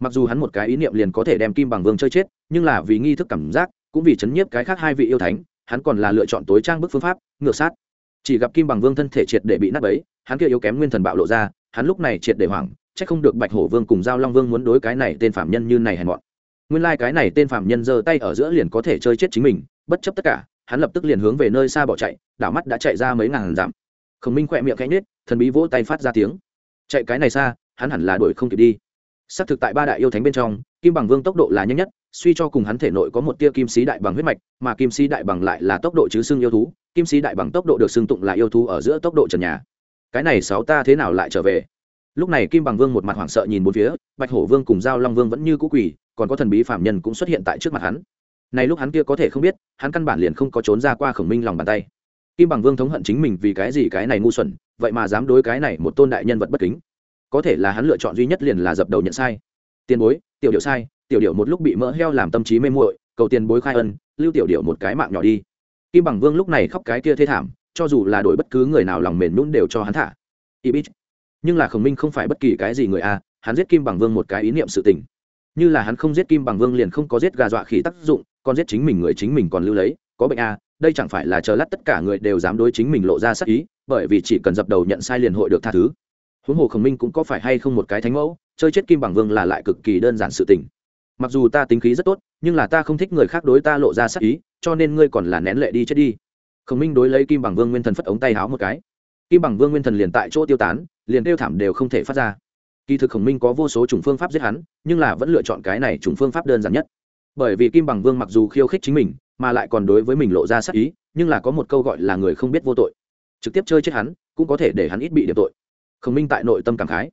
Speaker 1: mặc dù hắn một cái ý niệm liền có thể đem kim bằng vương chơi chết, nhưng là vì nghi thức cảm giác, cũng vì chấn nhiếp cái khác hai vị yêu thánh, hắn còn là lựa chọn tối trang bức phương pháp, ngược sát. Chỉ gặp kim bằng vương thân thể triệt để bị nát bấy, hắn kia yếu kém nguyên thần bạo lộ ra, hắn lúc này triệt để hoảng c h ắ c không được bạch hổ vương cùng giao long vương muốn đối cái này tên phạm nhân như này hèn mọn. Nguyên lai、like、cái này tên phạm nhân giơ tay ở giữa liền có thể chơi chết chính mình, bất chấp tất cả, hắn lập tức liền hướng về nơi xa bỏ chạy, đảo mắt đã chạy ra mấy ngàn dặm. Khổng minh khỏe miệng cánh nết thần bí vỗ tay phát ra tiếng. Chạy cái này xa, hắn hẳn là đuổi không kịp đi xác thực tại ba đại yêu thánh bên trong, kim bằng vương tốc độ là nhanh nhất, suy cho cùng hắn thể nội có một tia kim sĩ đại bằng huyết mạch, mà kim sĩ đại bằng lại là tốc độ chứ xưng yêu thú, kim sĩ đại bằng tốc độ được xưng tụng là yêu thú ở giữa tốc độ trần nhà. Cái này sáu ta thế nào lại trở về? Lúc này kim bằng vương một mặt hoảng sợ nhìn bốn phía, bạch hổ vương cùng giao long vương vẫn như cũ quỳ, còn có thần bí phạm nhân cũng xuất hiện tại trước mặt hắn. Này lúc hắn kia có thể không biết, hắn căn bản liền không có trốn ra qua khổng minh lòng bàn tay. Kim bằng vương thống hận chính mình vì cái gì cái này ngu xuẩn, vậy mà dám đối cái này một tôn đại nhân vật bất kính có thể là hắn lựa chọn duy nhất liền là dập đầu nhận sai. Tiền bối, tiểu điệu sai, tiểu điệu một lúc bị mỡ heo làm tâm trí mê muội, cầu tiền bối khai ân, lưu tiểu điệu một cái mạng nhỏ đi. Kim bằng vương lúc này khóc cái kia thê thảm, cho dù là đổi bất cứ người nào lòng mềm nhún đều cho hắn thả. Ibit nhưng là khổng minh không phải bất kỳ cái gì người a hắn giết kim bằng vương một cái ý niệm sự tình. Như là hắn không giết kim bằng vương liền không có giết gà dọa khỉ tác dụng, còn giết chính mình người chính mình còn lưu lấy, có bệnh a đây chẳng phải là chờ lát tất cả người đều dám đối chính mình lộ ra sắc ý, bởi vì chỉ cần dập đầu nhận sai liền hội được tha thứ huống hồ khổng minh cũng có phải hay không một cái thánh mẫu, chơi chết kim bằng vương là lại cực kỳ đơn giản sự tình. Mặc dù ta tính khí rất tốt, nhưng là ta không thích người khác đối ta lộ ra sắc ý, cho nên ngươi còn là nén lệ đi chết đi. Khổng minh đối lấy kim bằng vương nguyên thần phất ống tay háo một cái. Kim bằng vương nguyên thần liền tại chỗ tiêu tán, liền tiêu thảm đều không thể phát ra. Kỳ thực khổng minh có vô số chủng phương pháp giết hắn, nhưng là vẫn lựa chọn cái này chủng phương pháp đơn giản nhất. Bởi vì kim bằng vương mặc dù khiêu khích chính mình, mà lại còn đối với mình lộ ra sắc ý, nhưng là có một câu gọi là người không biết vô tội. Trực tiếp chơi chết hắn, cũng có thể để hắn ít bị điểm tội khổng minh tại nội tâm cảm khái.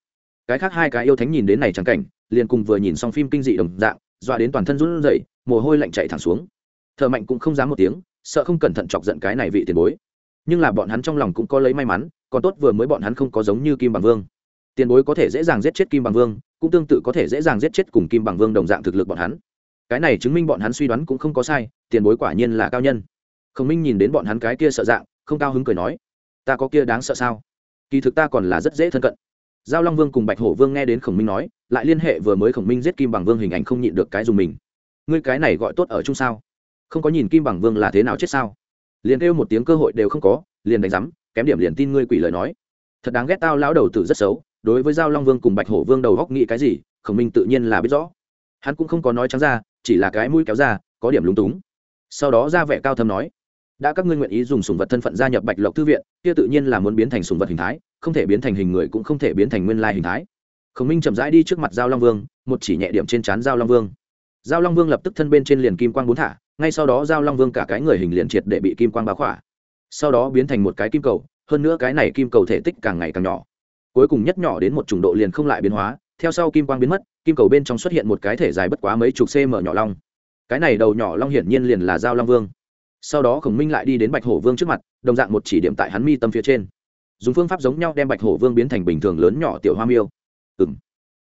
Speaker 1: Cái khác hai cái yêu thánh nhìn đến này chẳng cảnh, liền cùng vừa nhìn xong phim kinh dị đồng dạng, dọa đến toàn thân run rẩy, mồ hôi lạnh chạy thẳng xuống. Thợ mạnh cũng không dám một tiếng, sợ không cẩn thận chọc giận cái này vị tiền bối. Nhưng là bọn hắn trong lòng cũng có lấy may mắn, còn tốt vừa mới bọn hắn không có giống như kim bằng vương. Tiền bối có thể dễ dàng giết chết kim bằng vương, cũng tương tự có thể dễ dàng giết chết cùng kim bằng vương đồng dạng thực lực bọn hắn. Cái này chứng minh bọn hắn suy đoán cũng không có sai, tiền bối quả nhiên là cao nhân. Khổng minh nhìn đến bọn hắn cái kia sợ dạng, không cao hứng cười nói, ta có kia đáng sợ sao? Kỳ thực ta còn là rất dễ thân cận. Giao long vương cùng bạch hổ vương nghe đến khổng minh nói, lại liên hệ vừa mới khổng minh giết kim bằng vương hình ảnh không nhịn được cái dùng mình. Ngươi cái này gọi tốt ở chung sao? Không có nhìn kim bằng vương là thế nào chết sao? Liền kêu một tiếng cơ hội đều không có, liền đánh rắm kém điểm liền tin ngươi quỷ lời nói. Thật đáng ghét tao lão đầu tử rất xấu, đối với giao long vương cùng bạch hổ vương đầu góc nghĩ cái gì, khổng minh tự nhiên là biết rõ. Hắn cũng không có nói trắng ra, chỉ là cái mũi kéo ra, có điểm lúng túng. Sau đó ra vẻ cao thâm nói đã các ngươi nguyện ý dùng sùng vật thân phận gia nhập bạch lộc thư viện, kia tự nhiên là muốn biến thành sùng vật hình thái, không thể biến thành hình người cũng không thể biến thành nguyên lai hình thái. Khổng minh chậm rãi đi trước mặt giao long vương, một chỉ nhẹ điểm trên trán giao long vương. Giao long vương lập tức thân bên trên liền kim quang bốn thả, ngay sau đó giao long vương cả cái người hình liền triệt để bị kim quang bá khỏa. Sau đó biến thành một cái kim cầu, hơn nữa cái này kim cầu thể tích càng ngày càng nhỏ. Cuối cùng nhất nhỏ đến một chủng độ liền không lại biến hóa, theo sau kim quang biến mất, kim cầu bên trong xuất hiện một cái thể dài bất quá mấy chục cm nhỏ long. Cái này đầu nhỏ long hiển nhiên liền là giao long vương sau đó khổng minh lại đi đến bạch hổ vương trước mặt, đồng dạng một chỉ điểm tại hắn mi tâm phía trên. Dùng phương pháp giống nhau đem bạch hổ vương biến thành bình thường lớn nhỏ tiểu hoa miêu. Ừ m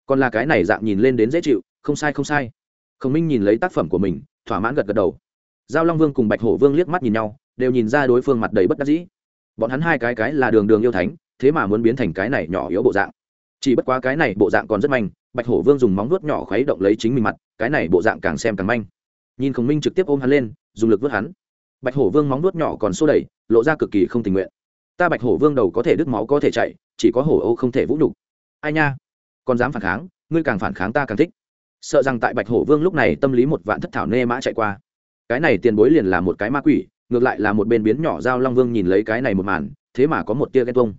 Speaker 1: còn là cái này dạng nhìn lên đến dễ chịu, không sai không sai. Khổng minh nhìn lấy tác phẩm của mình, thỏa mãn gật gật đầu. Giao long vương cùng bạch hổ vương liếc mắt nhìn nhau, đều nhìn ra đối phương mặt đầy bất đắc dĩ. Bọn hắn hai cái cái là đường đường yêu thánh, thế mà muốn biến thành cái này nhỏ yếu bộ dạng. Chỉ bất quá cái này bộ dạng còn rất manh, bạch hổ vương dùng móng vuốt nhỏ khuấy động lấy chính mình mặt, cái này bộ dạng càng xem càng manh. Nhìn khổng minh trực tiếp ôm hắn lên, dùng lực vớt hắn bạch hổ vương móng nuốt nhỏ còn xô đẩy, lộ ra cực kỳ không tình nguyện. Ta bạch hổ vương đầu có thể đứt máu có thể chạy, chỉ có hổ âu không thể vũ nhục. Ai nha? Còn dám phản kháng, ngươi càng phản kháng ta càng thích. Sợ rằng tại bạch hổ vương lúc này tâm lý một vạn thất thảo nê mã chạy qua. Cái này tiền bối liền là một cái ma quỷ, ngược lại là một bên biến nhỏ giao long vương nhìn lấy cái này một màn, thế mà có một tia ghen tuông.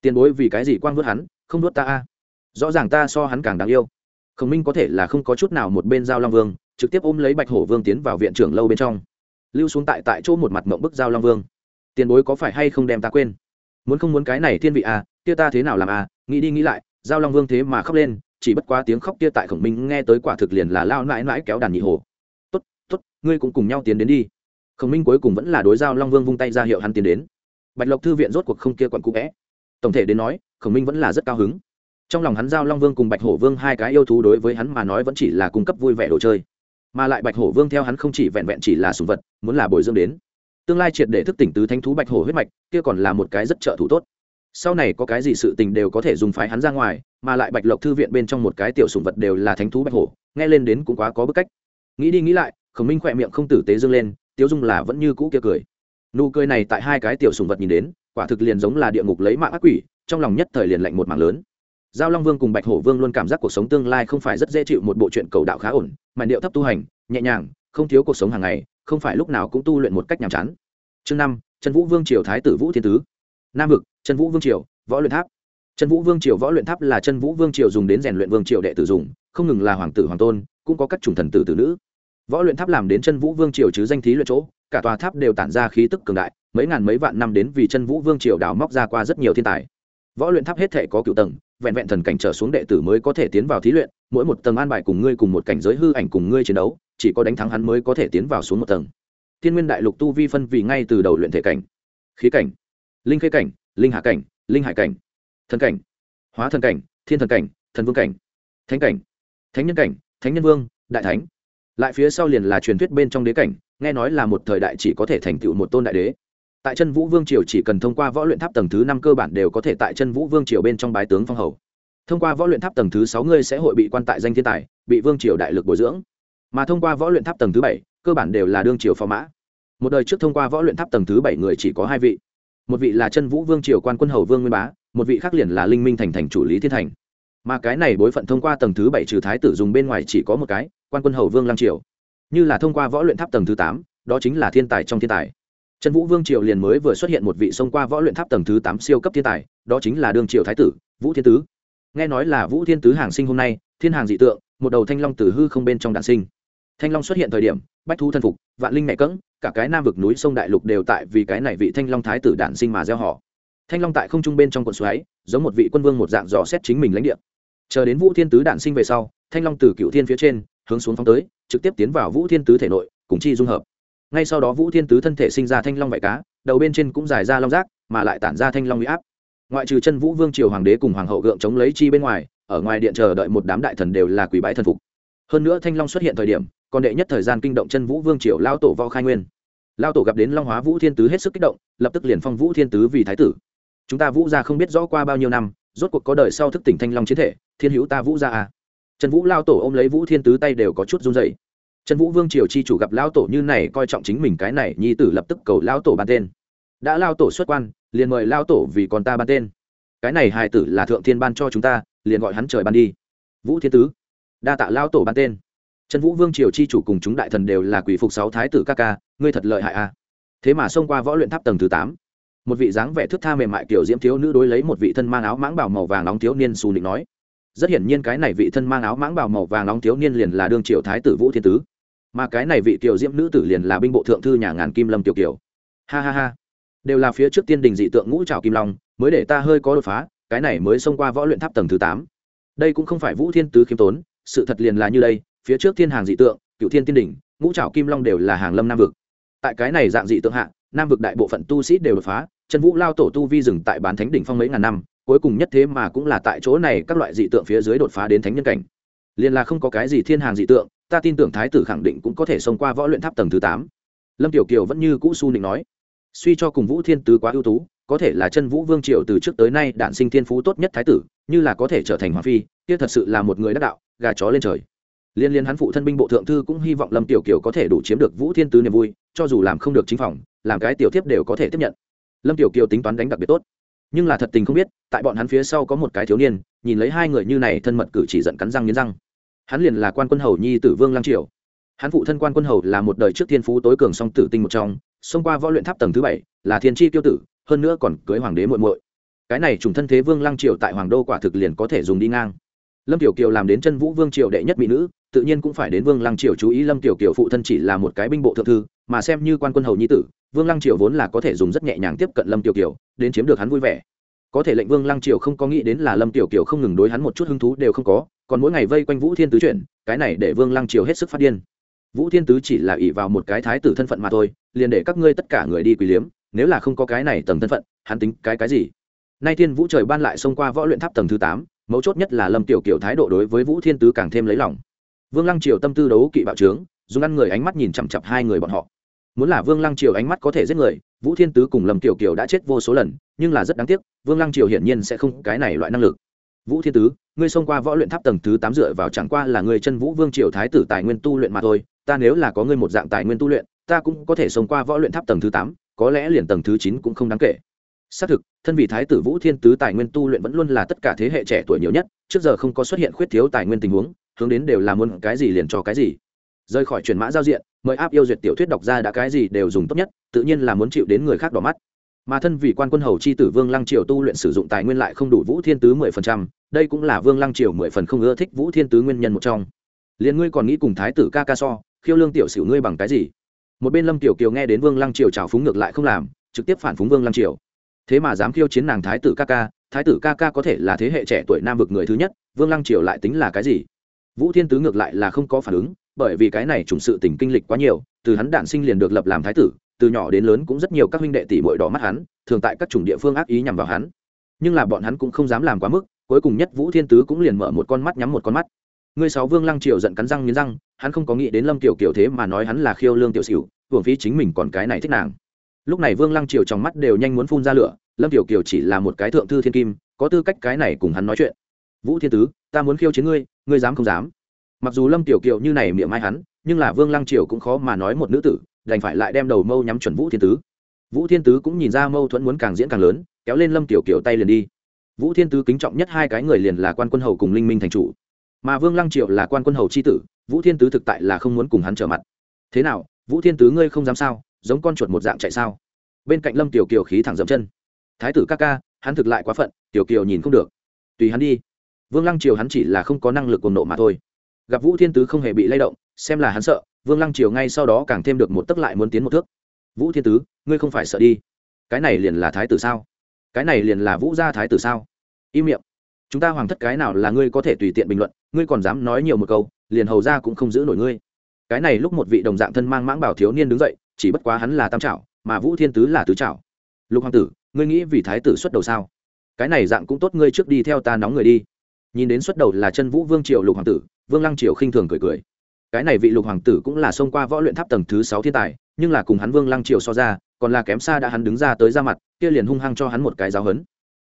Speaker 1: Tiền bối vì cái gì quang vớt hắn, không vớt ta a? Rõ ràng ta so hắn càng đáng yêu. Khổng minh có thể là không có chút nào một bên giao long vương, trực tiếp ôm lấy bạch hổ vương tiến vào viện trưởng lâu bên trong lưu xuống tại tại chỗ một mặt mộng bức giao long vương. Tiền bối có phải hay không đem ta quên? Muốn không muốn cái này thiên vị à kia ta thế nào làm à nghĩ đi nghĩ lại, giao long vương thế mà khóc lên, chỉ bất quá tiếng khóc kia tại khổng minh nghe tới quả thực liền là lao mãi mãi kéo đàn nhị hồ. Tốt tốt, ngươi cũng cùng nhau tiến đến đi. Khổng minh cuối cùng vẫn là đối giao long vương vung tay ra hiệu hắn tiến đến. Bạch lộc thư viện rốt cuộc không kia quặn cụ vẽ. Tổng thể đến nói, khổng minh vẫn là rất cao hứng. Trong lòng hắn giao long vương cùng bạch hổ vương hai cái yêu thú đối với hắn mà nói vẫn chỉ là cung cấp vui vẻ đồ chơi mà lại bạch hổ vương theo hắn không chỉ vẹn vẹn chỉ là sùng vật, muốn là bồi dưỡng đến. Tương lai triệt để thức tỉnh tứ thanh thú bạch hổ huyết mạch, kia còn là một cái rất trợ thủ tốt. Sau này có cái gì sự tình đều có thể dùng phái hắn ra ngoài, mà lại bạch lộc thư viện bên trong một cái tiểu sùng vật đều là thánh thú bạch hổ, nghe lên đến cũng quá có bức cách. Nghĩ đi nghĩ lại, khổng minh khỏe miệng không tử tế dương lên tiêu dung là vẫn như cũ kia cười. Nụ cười này tại hai cái tiểu sùng vật nhìn đến, quả thực liền giống là địa ngục lấy mạng ác quỷ, trong lòng nhất thời liền lạnh một mảng lớn. Giao long vương cùng bạch hổ vương luôn cảm giác cuộc sống tương lai không phải rất dễ chịu một bộ chuyện cầu đạo khá ổn mà điệu thấp tu hành, nhẹ nhàng, không thiếu cuộc sống hàng ngày, không phải lúc nào cũng tu luyện một cách nhàm chán. Chương năm, trần vũ vương triều thái tử vũ thiên tứ. Nam vực, trần vũ vương triều, võ luyện tháp. Trần vũ vương triều võ luyện tháp là chân vũ vương triều dùng đến rèn luyện vương triều đệ tử dùng, không ngừng là hoàng tử hoàng tôn, cũng có các chủng thần tử tử nữ. Võ luyện tháp làm đến chân vũ vương triều chứ danh thí luyện chỗ, cả tòa tháp đều tản ra khí tức cường đại, mấy ngàn mấy vạn năm đến vì chân vũ vương triều đào móc ra qua rất nhiều thiên tài. Võ luyện tháp hết thể có cựu tầng vẹn vẹn thần cảnh trở xuống đệ tử mới có thể tiến vào thí luyện, mỗi một tầng an bài cùng ngươi cùng một cảnh giới hư ảnh cùng ngươi chiến đấu, chỉ có đánh thắng hắn mới có thể tiến vào xuống một tầng. Thiên nguyên đại lục tu vi phân vì ngay từ đầu luyện thể cảnh, khí cảnh, linh khê cảnh, linh hạ cảnh, linh hải cảnh, thần cảnh, hóa thần cảnh, thiên thần cảnh, thần vương cảnh, thánh cảnh, thánh nhân cảnh, thánh nhân vương, đại thánh. Lại phía sau liền là truyền thuyết bên trong đế cảnh, nghe nói là một thời đại chỉ có thể thành tựu một tôn đại đế tại chân vũ vương triều chỉ cần thông qua võ luyện tháp tầng thứ năm cơ bản đều có thể tại chân vũ vương triều bên trong bái tướng phong hầu. Thông qua võ luyện tháp tầng thứ sáu ngươi sẽ hội bị quan tại danh thiên tài, bị vương triều đại lực bồi dưỡng. Mà thông qua võ luyện tháp tầng thứ bảy, cơ bản đều là đương triều phò mã. Một đời trước thông qua võ luyện tháp tầng thứ bảy người chỉ có hai vị. Một vị là chân vũ vương triều quan quân hầu vương nguyên bá, một vị khác liền là linh minh thành thành chủ lý thiên thành. Mà cái này bối phận thông qua tầng thứ bảy trừ thái tử dùng bên ngoài chỉ có một cái, quan quân hầu vương lăng triều. Như là thông qua võ luyện tháp tầng thứ tám, đó chính là thiên tài trong thiên tài trần vũ vương triều liền mới vừa xuất hiện một vị xông qua võ luyện tháp tầng thứ tám siêu cấp thiên tài, đó chính là đương triều thái tử, vũ thiên tứ. Nghe nói là vũ thiên tứ hàng sinh hôm nay, thiên hàng dị tượng, một đầu thanh long từ hư không bên trong đạn sinh. Thanh long xuất hiện thời điểm, bách thu thân phục, vạn linh mẹ cỡng cả cái nam vực núi sông đại lục đều tại vì cái này vị thanh long thái tử đạn sinh mà gieo họ. Thanh long tại không trung bên trong quần xoáy, giống một vị quân vương một dạng dò xét chính mình lãnh địa. Chờ đến vũ thiên tứ đạn sinh về sau, thanh long từ cựu thiên phía trên, hướng xuống phóng tới, trực tiếp tiến vào vũ thiên tứ thể nội, cùng chi dung hợp ngay sau đó vũ thiên tứ thân thể sinh ra thanh long vải cá, đầu bên trên cũng dài ra long rác, mà lại tản ra thanh long huy áp. Ngoại trừ chân vũ vương triều hoàng đế cùng hoàng hậu gượng chống lấy chi bên ngoài, ở ngoài điện chờ đợi một đám đại thần đều là quỷ bái thần phục. Hơn nữa thanh long xuất hiện thời điểm, còn đệ nhất thời gian kinh động chân vũ vương triều lao tổ võ khai nguyên. Lao tổ gặp đến long hóa vũ thiên tứ hết sức kích động, lập tức liền phong vũ thiên tứ vì thái tử. Chúng ta vũ ra không biết rõ qua bao nhiêu năm, rốt cuộc có đời sau thức tỉnh thanh long chiến thể, thiên hữu ta vũ ra à. Trần vũ lao tổ ôm lấy vũ thiên tứ tay đều có chút run dày trần vũ vương triều chi chủ gặp lao tổ như này coi trọng chính mình cái này, nhi tử lập tức cầu lao tổ ban tên. Đã lao tổ xuất quan, liền mời lao tổ vì còn ta ban tên. Cái này hài tử là thượng thiên ban cho chúng ta, liền gọi hắn trời ban đi. Vũ thiên tứ, đa tạ lao tổ ban tên. Trần vũ vương triều chi chủ cùng chúng đại thần đều là quỷ phục sáu thái tử ca ca, ngươi thật lợi hại a. Thế mà xông qua võ luyện tháp tầng thứ tám. Một vị dáng vẻ thức tha mềm mại kiểu diễm thiếu nữ đối lấy một vị thân mang áo mãng bảo màu vàng nóng thiếu niên xù định nói. Rất hiển nhiên cái này vị thân mang áo mãng bảo màu vàng nóng thiếu niên liền là đương triều thái tử vũ thiên tứ mà cái này vị tiểu diễm nữ tử liền là binh bộ thượng thư nhà ngàn kim lâm tiểu kiều. Ha ha ha. Đều là phía trước tiên đình dị tượng ngũ trào kim long, mới để ta hơi có đột phá, cái này mới xông qua võ luyện tháp tầng thứ tám. Đây cũng không phải vũ thiên tứ khiêm tốn, sự thật liền là như đây, phía trước thiên hàng dị tượng, cựu thiên tiên đỉnh ngũ trào kim long đều là hàng lâm nam vực. Tại cái này dạng dị tượng hạ, nam vực đại bộ phận tu sĩ đều đột phá, trần vũ lao tổ tu vi dừng tại bán thánh đỉnh phong mấy ngàn năm, cuối cùng nhất thế mà cũng là tại chỗ này các loại dị tượng phía dưới đột phá đến thánh nhân cảnh. Liền là không có cái gì thiên hàng dị tượng ta tin tưởng thái tử khẳng định cũng có thể xông qua võ luyện tháp tầng thứ tám. Lâm tiểu kiều vẫn như cũ su nịnh nói, suy cho cùng vũ thiên tứ quá ưu tú, có thể là chân vũ vương triều từ trước tới nay đạn sinh thiên phú tốt nhất thái tử, như là có thể trở thành hoàng phi, kia thật sự là một người đắc đạo, gà chó lên trời. Liên liên hắn phụ thân binh bộ thượng thư cũng hy vọng lâm tiểu kiều có thể đủ chiếm được vũ thiên tứ niềm vui, cho dù làm không được chính phòng, làm cái tiểu tiếp đều có thể tiếp nhận. Lâm tiểu kiều tính toán đánh đặc biệt tốt. Nhưng là thật tình không biết, tại bọn hắn phía sau có một cái thiếu niên, nhìn lấy hai người như này thân mật cử chỉ giận cắn răng nghiến răng hắn liền là quan quân hầu nhi tử vương lang triều. Hắn phụ thân quan quân hầu là một đời trước thiên phú tối cường song tử tinh một trong, xông qua võ luyện tháp tầng thứ bảy, là thiên tri tiêu tử, hơn nữa còn cưới hoàng đế muội muội. Cái này trùng thân thế vương lang triều tại hoàng đô quả thực liền có thể dùng đi ngang. Lâm tiểu kiều làm đến chân vũ vương triều đệ nhất mỹ nữ, tự nhiên cũng phải đến vương lăng triều chú ý lâm tiểu kiều phụ thân chỉ là một cái binh bộ thượng thư, mà xem như quan quân hầu nhi tử, vương lăng triều vốn là có thể dùng rất nhẹ nhàng tiếp cận lâm tiểu kiều, đến chiếm được hắn vui vẻ có thể lệnh vương lăng triều không có nghĩ đến là lâm tiểu kiều không ngừng đối hắn một chút hứng thú đều không có, còn mỗi ngày vây quanh vũ thiên tứ chuyện cái này để vương lăng triều hết sức phát điên. Vũ thiên tứ chỉ là ỷ vào một cái thái tử thân phận mà thôi, liền để các ngươi tất cả người đi quỳ liếm, nếu là không có cái này tầng thân phận, hắn tính cái cái gì? Nay thiên vũ trời ban lại xông qua võ luyện tháp tầng thứ tám, mấu chốt nhất là lâm tiểu kiều thái độ đối với vũ thiên tứ càng thêm lấy lòng. Vương lăng triều tâm tư đấu kỵ bạo trướng, dùng ăn người ánh mắt nhìn chằm chặp hai người bọn họ. Muốn là vương lăng triều ánh mắt có thể giết người vũ thiên tứ cùng lâm tiểu kiều đã chết vô số lần, nhưng là rất đáng tiếc, vương lăng triều hiển nhiên sẽ không cái này loại năng lực. Vũ thiên tứ, ngươi xông qua võ luyện tháp tầng thứ tám dựa vào chẳng qua là người chân vũ vương triều thái tử tài nguyên tu luyện mà thôi, ta nếu là có ngươi một dạng tài nguyên tu luyện, ta cũng có thể xông qua võ luyện tháp tầng thứ tám, có lẽ liền tầng thứ chín cũng không đáng kể. Xác thực, thân vị thái tử vũ thiên tứ tài nguyên tu luyện vẫn luôn là tất cả thế hệ trẻ tuổi nhiều nhất, trước giờ không có xuất hiện khuyết thiếu tài nguyên tình huống, hướng đến đều là muốn cái gì liền cho cái gì. Rời khỏi truyền mã giao diện mời áp yêu duyệt tiểu thuyết đọc ra đã cái gì đều dùng tốt nhất, tự nhiên là muốn chịu đến người khác đỏ mắt. Mà thân vị quan quân hầu chi tử vương lăng triều tu luyện sử dụng tài nguyên lại không đủ vũ thiên tứ mười phần trăm, đây cũng là vương lăng triều mười phần không ưa thích vũ thiên tứ nguyên nhân một trong. Liền ngươi còn nghĩ cùng thái tử ca ca so, khiêu lương tiểu sử ngươi bằng cái gì? Một bên lâm tiểu kiều nghe đến vương lăng triều trào phúng ngược lại không làm, trực tiếp phản phúng vương lăng triều. Thế mà dám khiêu chiến nàng thái tử ca ca, thái tử ca ca có thể là thế hệ trẻ tuổi nam vực người thứ nhất, vương lăng triều lại tính là cái gì? Vũ thiên tứ ngược lại là không có phản ứng bởi vì cái này trùng sự tình kinh lịch quá nhiều từ hắn đản sinh liền được lập làm thái tử từ nhỏ đến lớn cũng rất nhiều các huynh đệ tỷ bội đỏ mắt hắn thường tại các chủng địa phương ác ý nhằm vào hắn. Nhưng là bọn hắn cũng không dám làm quá mức cuối cùng nhất vũ thiên tứ cũng liền mở một con mắt nhắm một con mắt. Người sáu vương lăng triều giận cắn răng nghiến răng hắn không có nghĩ đến lâm tiểu Kiều thế mà nói hắn là khiêu lương tiểu sửu, hưởng phí chính mình còn cái này thích nàng. Lúc này vương lăng triều trong mắt đều nhanh muốn phun ra lửa lâm tiểu kiều chỉ là một cái thượng thư thiên kim có tư cách cái này cùng hắn nói chuyện. Vũ thiên tứ ta muốn khiêu chiến ngươi ngươi dám không dám? Mặc dù lâm tiểu kiều như này miệng mai hắn, nhưng là vương lăng triều cũng khó mà nói một nữ tử, đành phải lại đem đầu mâu nhắm chuẩn vũ thiên tứ. Vũ thiên tứ cũng nhìn ra mâu thuẫn muốn càng diễn càng lớn, kéo lên lâm tiểu kiều tay liền đi. Vũ thiên tứ kính trọng nhất hai cái người liền là quan quân hầu cùng linh minh thành chủ. Mà vương lăng triệu là quan quân hầu c h i tử, vũ thiên tứ thực tại là không muốn cùng hắn trở mặt. Thế nào, vũ thiên tứ ngươi không dám sao, giống con chuột một dạng chạy sao? Bên cạnh lâm tiểu kiều khí thẳng dậm chân. Thái tử ca ca, hắn thực lại quá phận, tiểu kiều nhìn không được. Tùy hắn đi. Vương lăng triều hắn chỉ là không có năng lực cùng nộ mà thôi gặp vũ thiên tứ không hề bị lay động, xem là hắn sợ, vương lăng triều ngay sau đó càng thêm được một tấc lại muốn tiến một thước. Vũ thiên tứ, ngươi không phải sợ đi. Cái này liền là thái tử sao? Cái này liền là vũ gia thái tử sao? Im miệng. Chúng ta hoàng thất cái nào là ngươi có thể tùy tiện bình luận, ngươi còn dám nói nhiều một câu, liền hầu ra cũng không giữ nổi ngươi. Cái này lúc một vị đồng dạng thân mang mãng bảo thiếu niên đứng dậy, chỉ bất quá hắn là tam trảo, mà vũ thiên tứ là tứ trảo. Lục hoàng tử, ngươi nghĩ vì thái tử xuất đầu sao? Cái này dạng cũng tốt, ngươi trước đi theo ta nóng người đi. Nhìn đến xuất đầu là chân vũ vương triều lục hoàng tử vương lăng triều khinh thường cười cười. Cái này vị lục hoàng tử cũng là xông qua võ luyện tháp tầng thứ sáu thiên tài, nhưng là cùng hắn vương lăng triều so ra, còn là kém xa đã hắn đứng ra tới ra mặt, kia liền hung hăng cho hắn một cái giáo hấn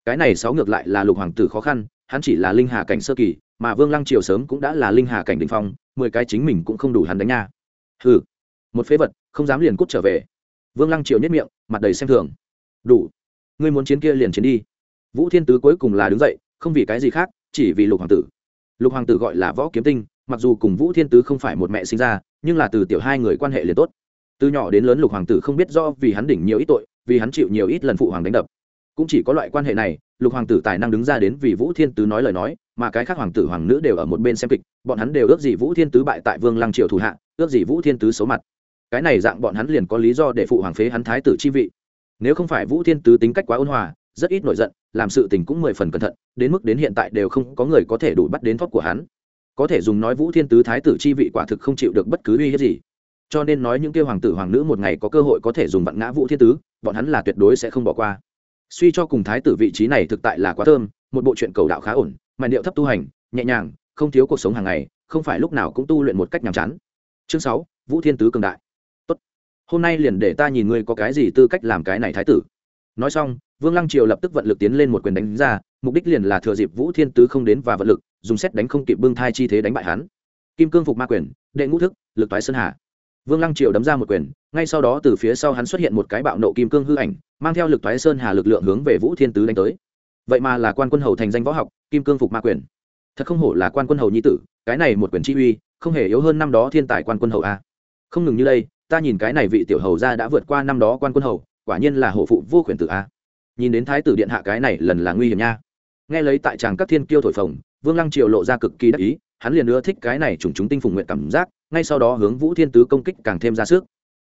Speaker 1: cái này sáu ngược lại là lục hoàng tử khó khăn, hắn chỉ là linh hà cảnh sơ kỳ, mà vương lăng triều sớm cũng đã là linh hà cảnh đình phong, mười cái chính mình cũng không đủ hắn đánh nha. Hừ, một phế vật, không dám liền cút trở về. Vương lăng triều nhất miệng, mặt đầy xem thường. Đủ, ngươi muốn chiến kia liền chiến đi. Vũ thiên tứ cuối cùng là đứng dậy, không vì cái gì khác, chỉ vì lục hoàng tử lục hoàng tử gọi là võ kiếm tinh, mặc dù cùng vũ thiên tứ không phải một mẹ sinh ra, nhưng là từ tiểu hai người quan hệ liền tốt. Từ nhỏ đến lớn lục hoàng tử không biết do vì hắn đỉnh nhiều ít tội, vì hắn chịu nhiều ít lần phụ hoàng đánh đập. Cũng chỉ có loại quan hệ này, lục hoàng tử tài năng đứng ra đến vì vũ thiên tứ nói lời nói, mà cái khác hoàng tử hoàng nữ đều ở một bên xem kịch, bọn hắn đều ước gì vũ thiên tứ bại tại vương lăng triều thủ hạ, ước gì vũ thiên tứ xấu mặt. Cái này dạng bọn hắn liền có lý do để phụ hoàng phế hắn thái tử chi vị. Nếu không phải vũ thiên tứ tính cách quá ôn hòa, rất ít nổi giận làm sự tình cũng mười phần cẩn thận, đến mức đến hiện tại đều không có người có thể đủ bắt đến thóp của hắn. Có thể dùng nói vũ thiên tứ thái tử chi vị quả thực không chịu được bất cứ uy hiếp gì. Cho nên nói những kêu hoàng tử hoàng nữ một ngày có cơ hội có thể dùng vặn ngã vũ thiên tứ, bọn hắn là tuyệt đối sẽ không bỏ qua. Suy cho cùng thái tử vị trí này thực tại là quá thơm, một bộ chuyện cầu đạo khá ổn mà điệu thấp tu hành, nhẹ nhàng, không thiếu cuộc sống hàng ngày, không phải lúc nào cũng tu luyện một cách nhàm chán. Chương sáu, vũ thiên tứ cường đại. Tốt. hôm nay liền để ta nhìn ngươi có cái gì tư cách làm cái này thái tử nói xong, vương lăng triều lập tức vận lực tiến lên một quyền đánh ra, mục đích liền là thừa dịp vũ thiên tứ không đến và vận lực, dùng xét đánh không kịp bưng thai chi thế đánh bại hắn. Kim cương phục ma quyền, đệ ngũ thức, lực toái sơn hà. Vương lăng triều đấm ra một quyền, ngay sau đó từ phía sau hắn xuất hiện một cái bạo nộ kim cương hư ảnh, mang theo lực toái sơn hà lực lượng hướng về vũ thiên tứ đánh tới. Vậy mà là quan quân hầu thành danh võ học, kim cương phục ma quyền. Thật không hổ là quan quân hầu nhi tử, cái này một quyền chi uy, không hề yếu hơn năm đó thiên tài quan quân hầu a. Không ngừng như đây, ta nhìn cái này vị tiểu hầu ra đã vượt qua năm đó quan quân hầu quả nhiên là hộ phụ vô quyền tử a. Nhìn đến thái tử điện hạ cái này lần là nguy hiểm nha. Nghe lấy tại tràng các thiên kiêu thổi phồng, vương lăng triều lộ ra cực kỳ đắc ý, hắn liền ưa thích cái này trùng chúng tinh phùng nguyện cảm giác, ngay sau đó hướng vũ thiên tứ công kích càng thêm ra sức.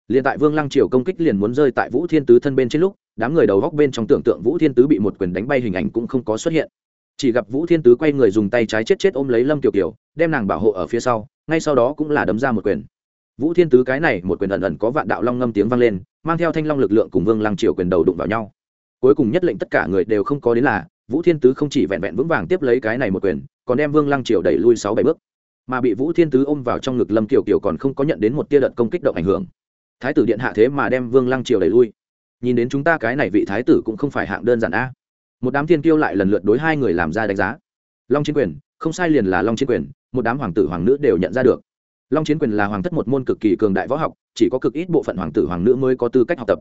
Speaker 1: Liền tại vương lăng triều công kích liền muốn rơi tại vũ thiên tứ thân bên trên lúc, đám người đầu góc bên trong tưởng tượng vũ thiên tứ bị một quyền đánh bay hình ảnh cũng không có xuất hiện. Chỉ gặp vũ thiên tứ quay người dùng tay trái chết chết ôm lấy lâm kiều kiều, đem nàng bảo hộ ở phía sau, ngay sau đó cũng là đấm ra một quyền vũ thiên tứ cái này một quyền ẩn ẩn có vạn đạo long ngâm tiếng vang lên, mang theo thanh long lực lượng cùng vương lăng triều quyền đầu đụng vào nhau. Cuối cùng nhất lệnh tất cả người đều không có đến là, vũ thiên tứ không chỉ vẹn vẹn vững vàng tiếp lấy cái này một quyền, còn đem vương lăng triều đẩy lui sáu bảy bước. Mà bị vũ thiên tứ ôm vào trong ngực lâm kiều kiều còn không có nhận đến một tia đợt công kích động ảnh hưởng. Thái tử điện hạ thế mà đem vương lăng triều đẩy lui. Nhìn đến chúng ta cái này vị thái tử cũng không phải hạng đơn giản a. Một đám thiên kiêu lại lần lượt đối hai người làm ra đánh giá. Long chiến quyền, không sai liền là long chiến quyền, một đám hoàng tử hoàng nữ đều nhận ra được long chiến quyền là hoàng thất một môn cực kỳ cường đại võ học, chỉ có cực ít bộ phận hoàng tử hoàng nữ mới có tư cách học tập.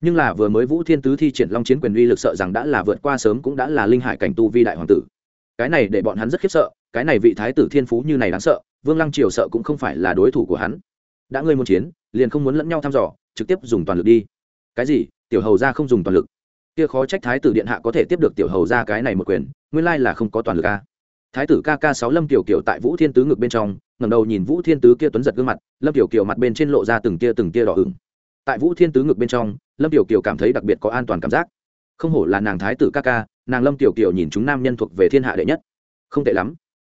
Speaker 1: Nhưng là vừa mới vũ thiên tứ thi triển long chiến quyền uy lực sợ rằng đã là vượt qua sớm cũng đã là linh hải cảnh tu vi đại hoàng tử. Cái này để bọn hắn rất khiếp sợ, cái này vị thái tử thiên phú như này đáng sợ, vương lăng triều sợ cũng không phải là đối thủ của hắn. Đã ngươi muốn chiến, liền không muốn lẫn nhau thăm dò, trực tiếp dùng toàn lực đi. Cái gì? Tiểu hầu ra không dùng toàn lực. Kia khó trách thái tử điện hạ có thể tiếp được tiểu hầu ra cái này một quyền, nguyên lai là không có toàn lực a thái tử kk sáu lâm tiểu kiều tại vũ thiên tứ ngực bên trong, ngẩng đầu nhìn vũ thiên tứ kia tuấn giật gương mặt, lâm tiểu kiều mặt bên trên lộ ra từng tia từng tia đỏ ửng. Tại vũ thiên tứ ngực bên trong, lâm tiểu kiều cảm thấy đặc biệt có an toàn cảm giác. Không hổ là nàng thái tử kk nàng lâm tiểu kiều nhìn chúng nam nhân thuộc về thiên hạ đệ nhất. Không tệ lắm.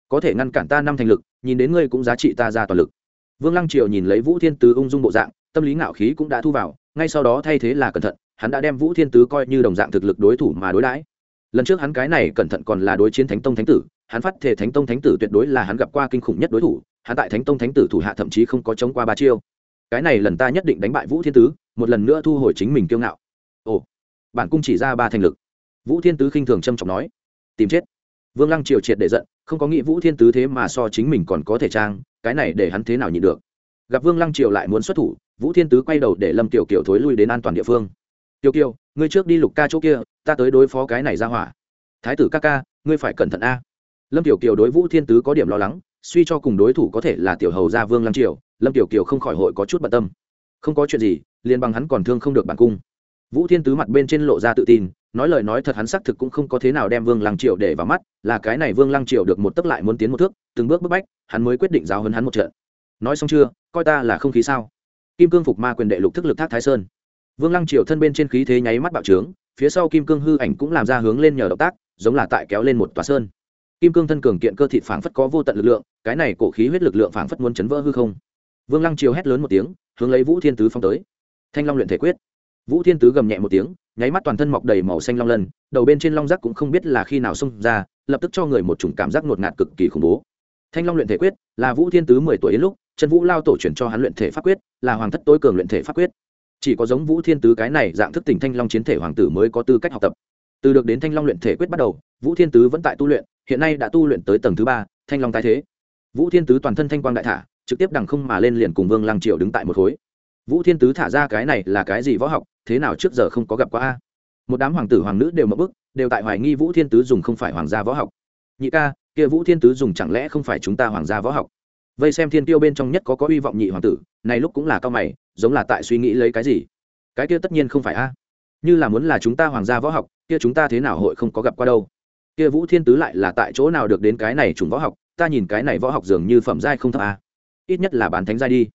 Speaker 1: Có thể ngăn cản ta năm thành lực, nhìn đến ngươi cũng giá trị ta ra toàn lực. Vương lăng triều nhìn lấy vũ thiên tứ ung dung bộ dạng, tâm lý ngạo khí cũng đã thu vào, ngay sau đó thay thế là cẩn thận, hắn đã đem vũ thiên tứ coi như đồng dạng thực lực đối thủ mà đối đãi. Lần trước hắn cái này cẩn thận còn là đối chiến thánh tông thánh tử hắn phát thể thánh tông thánh tử tuyệt đối là hắn gặp qua kinh khủng nhất đối thủ, hắn tại thánh tông thánh tử thủ hạ thậm chí không có chống qua ba chiêu. Cái này lần ta nhất định đánh bại vũ thiên tứ, một lần nữa thu hồi chính mình kiêu ngạo. Ồ, bản cung chỉ ra ba thành lực. Vũ thiên tứ khinh thường trâm trọng nói, tìm chết. Vương lăng triều triệt để giận, không có nghĩ vũ thiên tứ thế mà so chính mình còn có thể trang, cái này để hắn thế nào nhịn được. Gặp vương lăng triều lại muốn xuất thủ, vũ thiên tứ quay đầu để lâm tiểu kiều thối lui đến an toàn địa phương. Tiêu kiều, ngươi trước đi lục ca chỗ kia, ta tới đối phó cái này ra hỏa. Thái tử ca ca, ngươi phải cẩn thận a lâm tiểu kiều đối vũ thiên tứ có điểm lo lắng, suy cho cùng đối thủ có thể là tiểu hầu gia vương lăng triều, lâm tiểu kiều không khỏi hội có chút bận tâm. Không có chuyện gì, liền bằng hắn còn thương không được bản cung. Vũ thiên tứ mặt bên trên lộ ra tự tin, nói lời nói thật hắn xác thực cũng không có thế nào đem vương lăng triều để vào mắt, là cái này vương lăng triều được một tấc lại muốn tiến một thước, từng bước bức bách, hắn mới quyết định giáo hơn hắn một trận. Nói xong chưa, coi ta là không khí sao? Kim cương phục ma quyền đệ lục thức lực thác thái sơn. Vương lăng triều thân bên trên khí thế nháy mắt bạo trướng, phía sau kim cương hư ảnh cũng làm ra hướng lên nhờ động tác, giống là tại kéo lên một tòa sơn kim cương thân cường kiện cơ thịt phảng phất có vô tận lực lượng, cái này cổ khí huyết lực lượng phảng phất muốn chấn vỡ hư không. Vương lăng chiều hét lớn một tiếng, hướng lấy vũ thiên tứ phong tới. Thanh long luyện thể quyết. Vũ thiên tứ gầm nhẹ một tiếng, nháy mắt toàn thân mọc đầy màu xanh long lân, đầu bên trên long rác cũng không biết là khi nào xông ra, lập tức cho người một chủng cảm giác ngột ngạt cực kỳ khủng bố. Thanh long luyện thể quyết, là vũ thiên tứ mười tuổi đến lúc, trần vũ lao tổ chuyển cho hắn luyện thể pháp quyết, là hoàng thất tối cường luyện thể pháp quyết. Chỉ có giống vũ thiên tứ cái này dạng thức tỉnh thanh long chiến thể hoàng tử mới có tư cách học tập từ được đến thanh long luyện thể quyết bắt đầu, vũ thiên tứ vẫn tại tu luyện, hiện nay đã tu luyện tới tầng thứ ba, thanh long tái thế. Vũ thiên tứ toàn thân thanh quang đại thả, trực tiếp đằng không mà lên liền cùng vương lăng triều đứng tại một khối. Vũ thiên tứ thả ra cái này là cái gì võ học, thế nào trước giờ không có gặp qua a? Một đám hoàng tử hoàng nữ đều mập bức đều tại hoài nghi vũ thiên tứ dùng không phải hoàng gia võ học. Nhị ca, kia vũ thiên tứ dùng chẳng lẽ không phải chúng ta hoàng gia võ học? Vây xem thiên tiêu bên trong nhất có có hy vọng nhị hoàng tử, này lúc cũng là cao mày, giống là tại suy nghĩ lấy cái gì? Cái kia tất nhiên không phải a. Như là muốn là chúng ta hoàng gia võ học kia chúng ta thế nào hội không có gặp qua đâu? Kia vũ thiên tứ lại là tại chỗ nào được đến cái này trùng võ học? Ta nhìn cái này võ học dường như phẩm giai không thấp a ít nhất là bán thánh giai đi.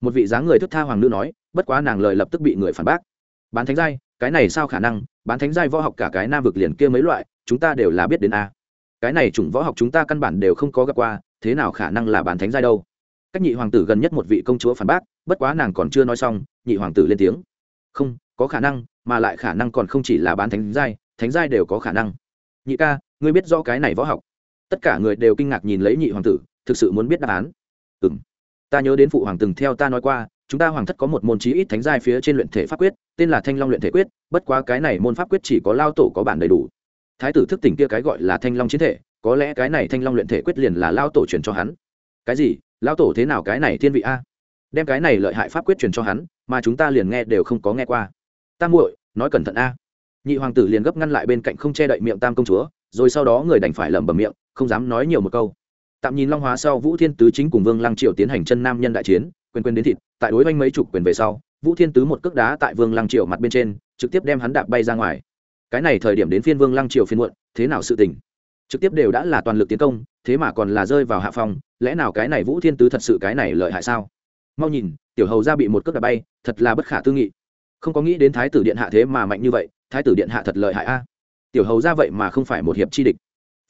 Speaker 1: Một vị dáng người thức tha hoàng nữ nói, bất quá nàng lời lập tức bị người phản bác. Bán thánh giai? Cái này sao khả năng? Bán thánh giai võ học cả cái nam vực liền kia mấy loại, chúng ta đều là biết đến a cái này chủng võ học chúng ta căn bản đều không có gặp qua, thế nào khả năng là bán thánh giai đâu? Cách nhị hoàng tử gần nhất một vị công chúa phản bác, bất quá nàng còn chưa nói xong, nhị hoàng tử lên tiếng. Không, có khả năng mà lại khả năng còn không chỉ là bán thánh giai thánh giai đều có khả năng. Nhị ca, ngươi biết rõ cái này võ học. Tất cả người đều kinh ngạc nhìn lấy nhị hoàng tử, thực sự muốn biết đáp án. Ừ m ta nhớ đến phụ hoàng từng theo ta nói qua, chúng ta hoàng thất có một môn chí ít thánh giai phía trên luyện thể pháp quyết, tên là thanh long luyện thể quyết, bất quá cái này môn pháp quyết chỉ có lao tổ có bản đầy đủ. Thái tử thức tỉnh kia cái gọi là thanh long chiến thể, có lẽ cái này thanh long luyện thể quyết liền là lao tổ truyền cho hắn. Cái gì? Lao tổ thế nào cái này thiên vị a? Đem cái này lợi hại pháp quyết truyền cho hắn, mà chúng ta liền nghe đều không có nghe qua tam muội, nói cẩn thận a. Nhị hoàng tử liền gấp ngăn lại bên cạnh không che đậy miệng tam công chúa, rồi sau đó người đành phải lẩm bẩm miệng, không dám nói nhiều một câu. Tạm nhìn long hóa sau vũ thiên tứ chính cùng vương lăng triều tiến hành chân nam nhân đại chiến, quyền quyền đến thịt, tại đối oanh mấy chục quyền về sau, vũ thiên tứ một cước đá tại vương lăng triều mặt bên trên, trực tiếp đem hắn đạp bay ra ngoài. Cái này thời điểm đến phiên vương lăng triều phiên muộn, thế nào sự tình? Trực tiếp đều đã là toàn lực tiến công, thế mà còn là rơi vào hạ phòng lẽ nào cái này vũ thiên tứ thật sự cái này lợi hại sao? Mau nhìn, tiểu hầu ra bị một cước đá bay, thật là bất khả tư nghị không có nghĩ đến thái tử điện hạ thế mà mạnh như vậy, thái tử điện hạ thật lợi hại a. Tiểu hầu ra vậy mà không phải một hiệp chi địch.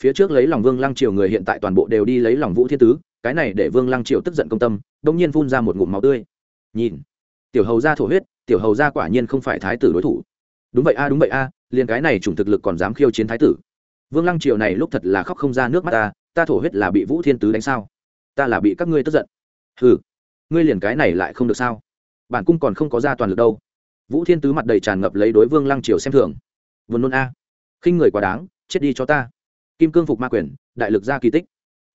Speaker 1: Phía trước lấy lòng vương lăng triều người hiện tại toàn bộ đều đi lấy lòng vũ thiên tứ, cái này để vương lăng triều tức giận công tâm, đông nhiên phun ra một ngụm máu tươi. Nhìn, tiểu hầu ra thổ huyết, tiểu hầu ra quả nhiên không phải thái tử đối thủ. Đúng vậy a, đúng vậy a, liền cái này chủng thực lực còn dám khiêu chiến thái tử. Vương lăng triều này lúc thật là khóc không ra nước mắt ta ta thổ huyết là bị vũ thiên tứ đánh sao? Ta là bị các ngươi tức giận. Ừ ngươi liền cái này lại không được sao? Bản cung còn không có ra toàn lực đâu vũ thiên tứ mặt đầy tràn ngập lấy đối vương lăng triều xem thường. Vườn nôn a. Khinh người quá đáng, chết đi cho ta. Kim cương phục ma quyền, đại lực ra kỳ tích.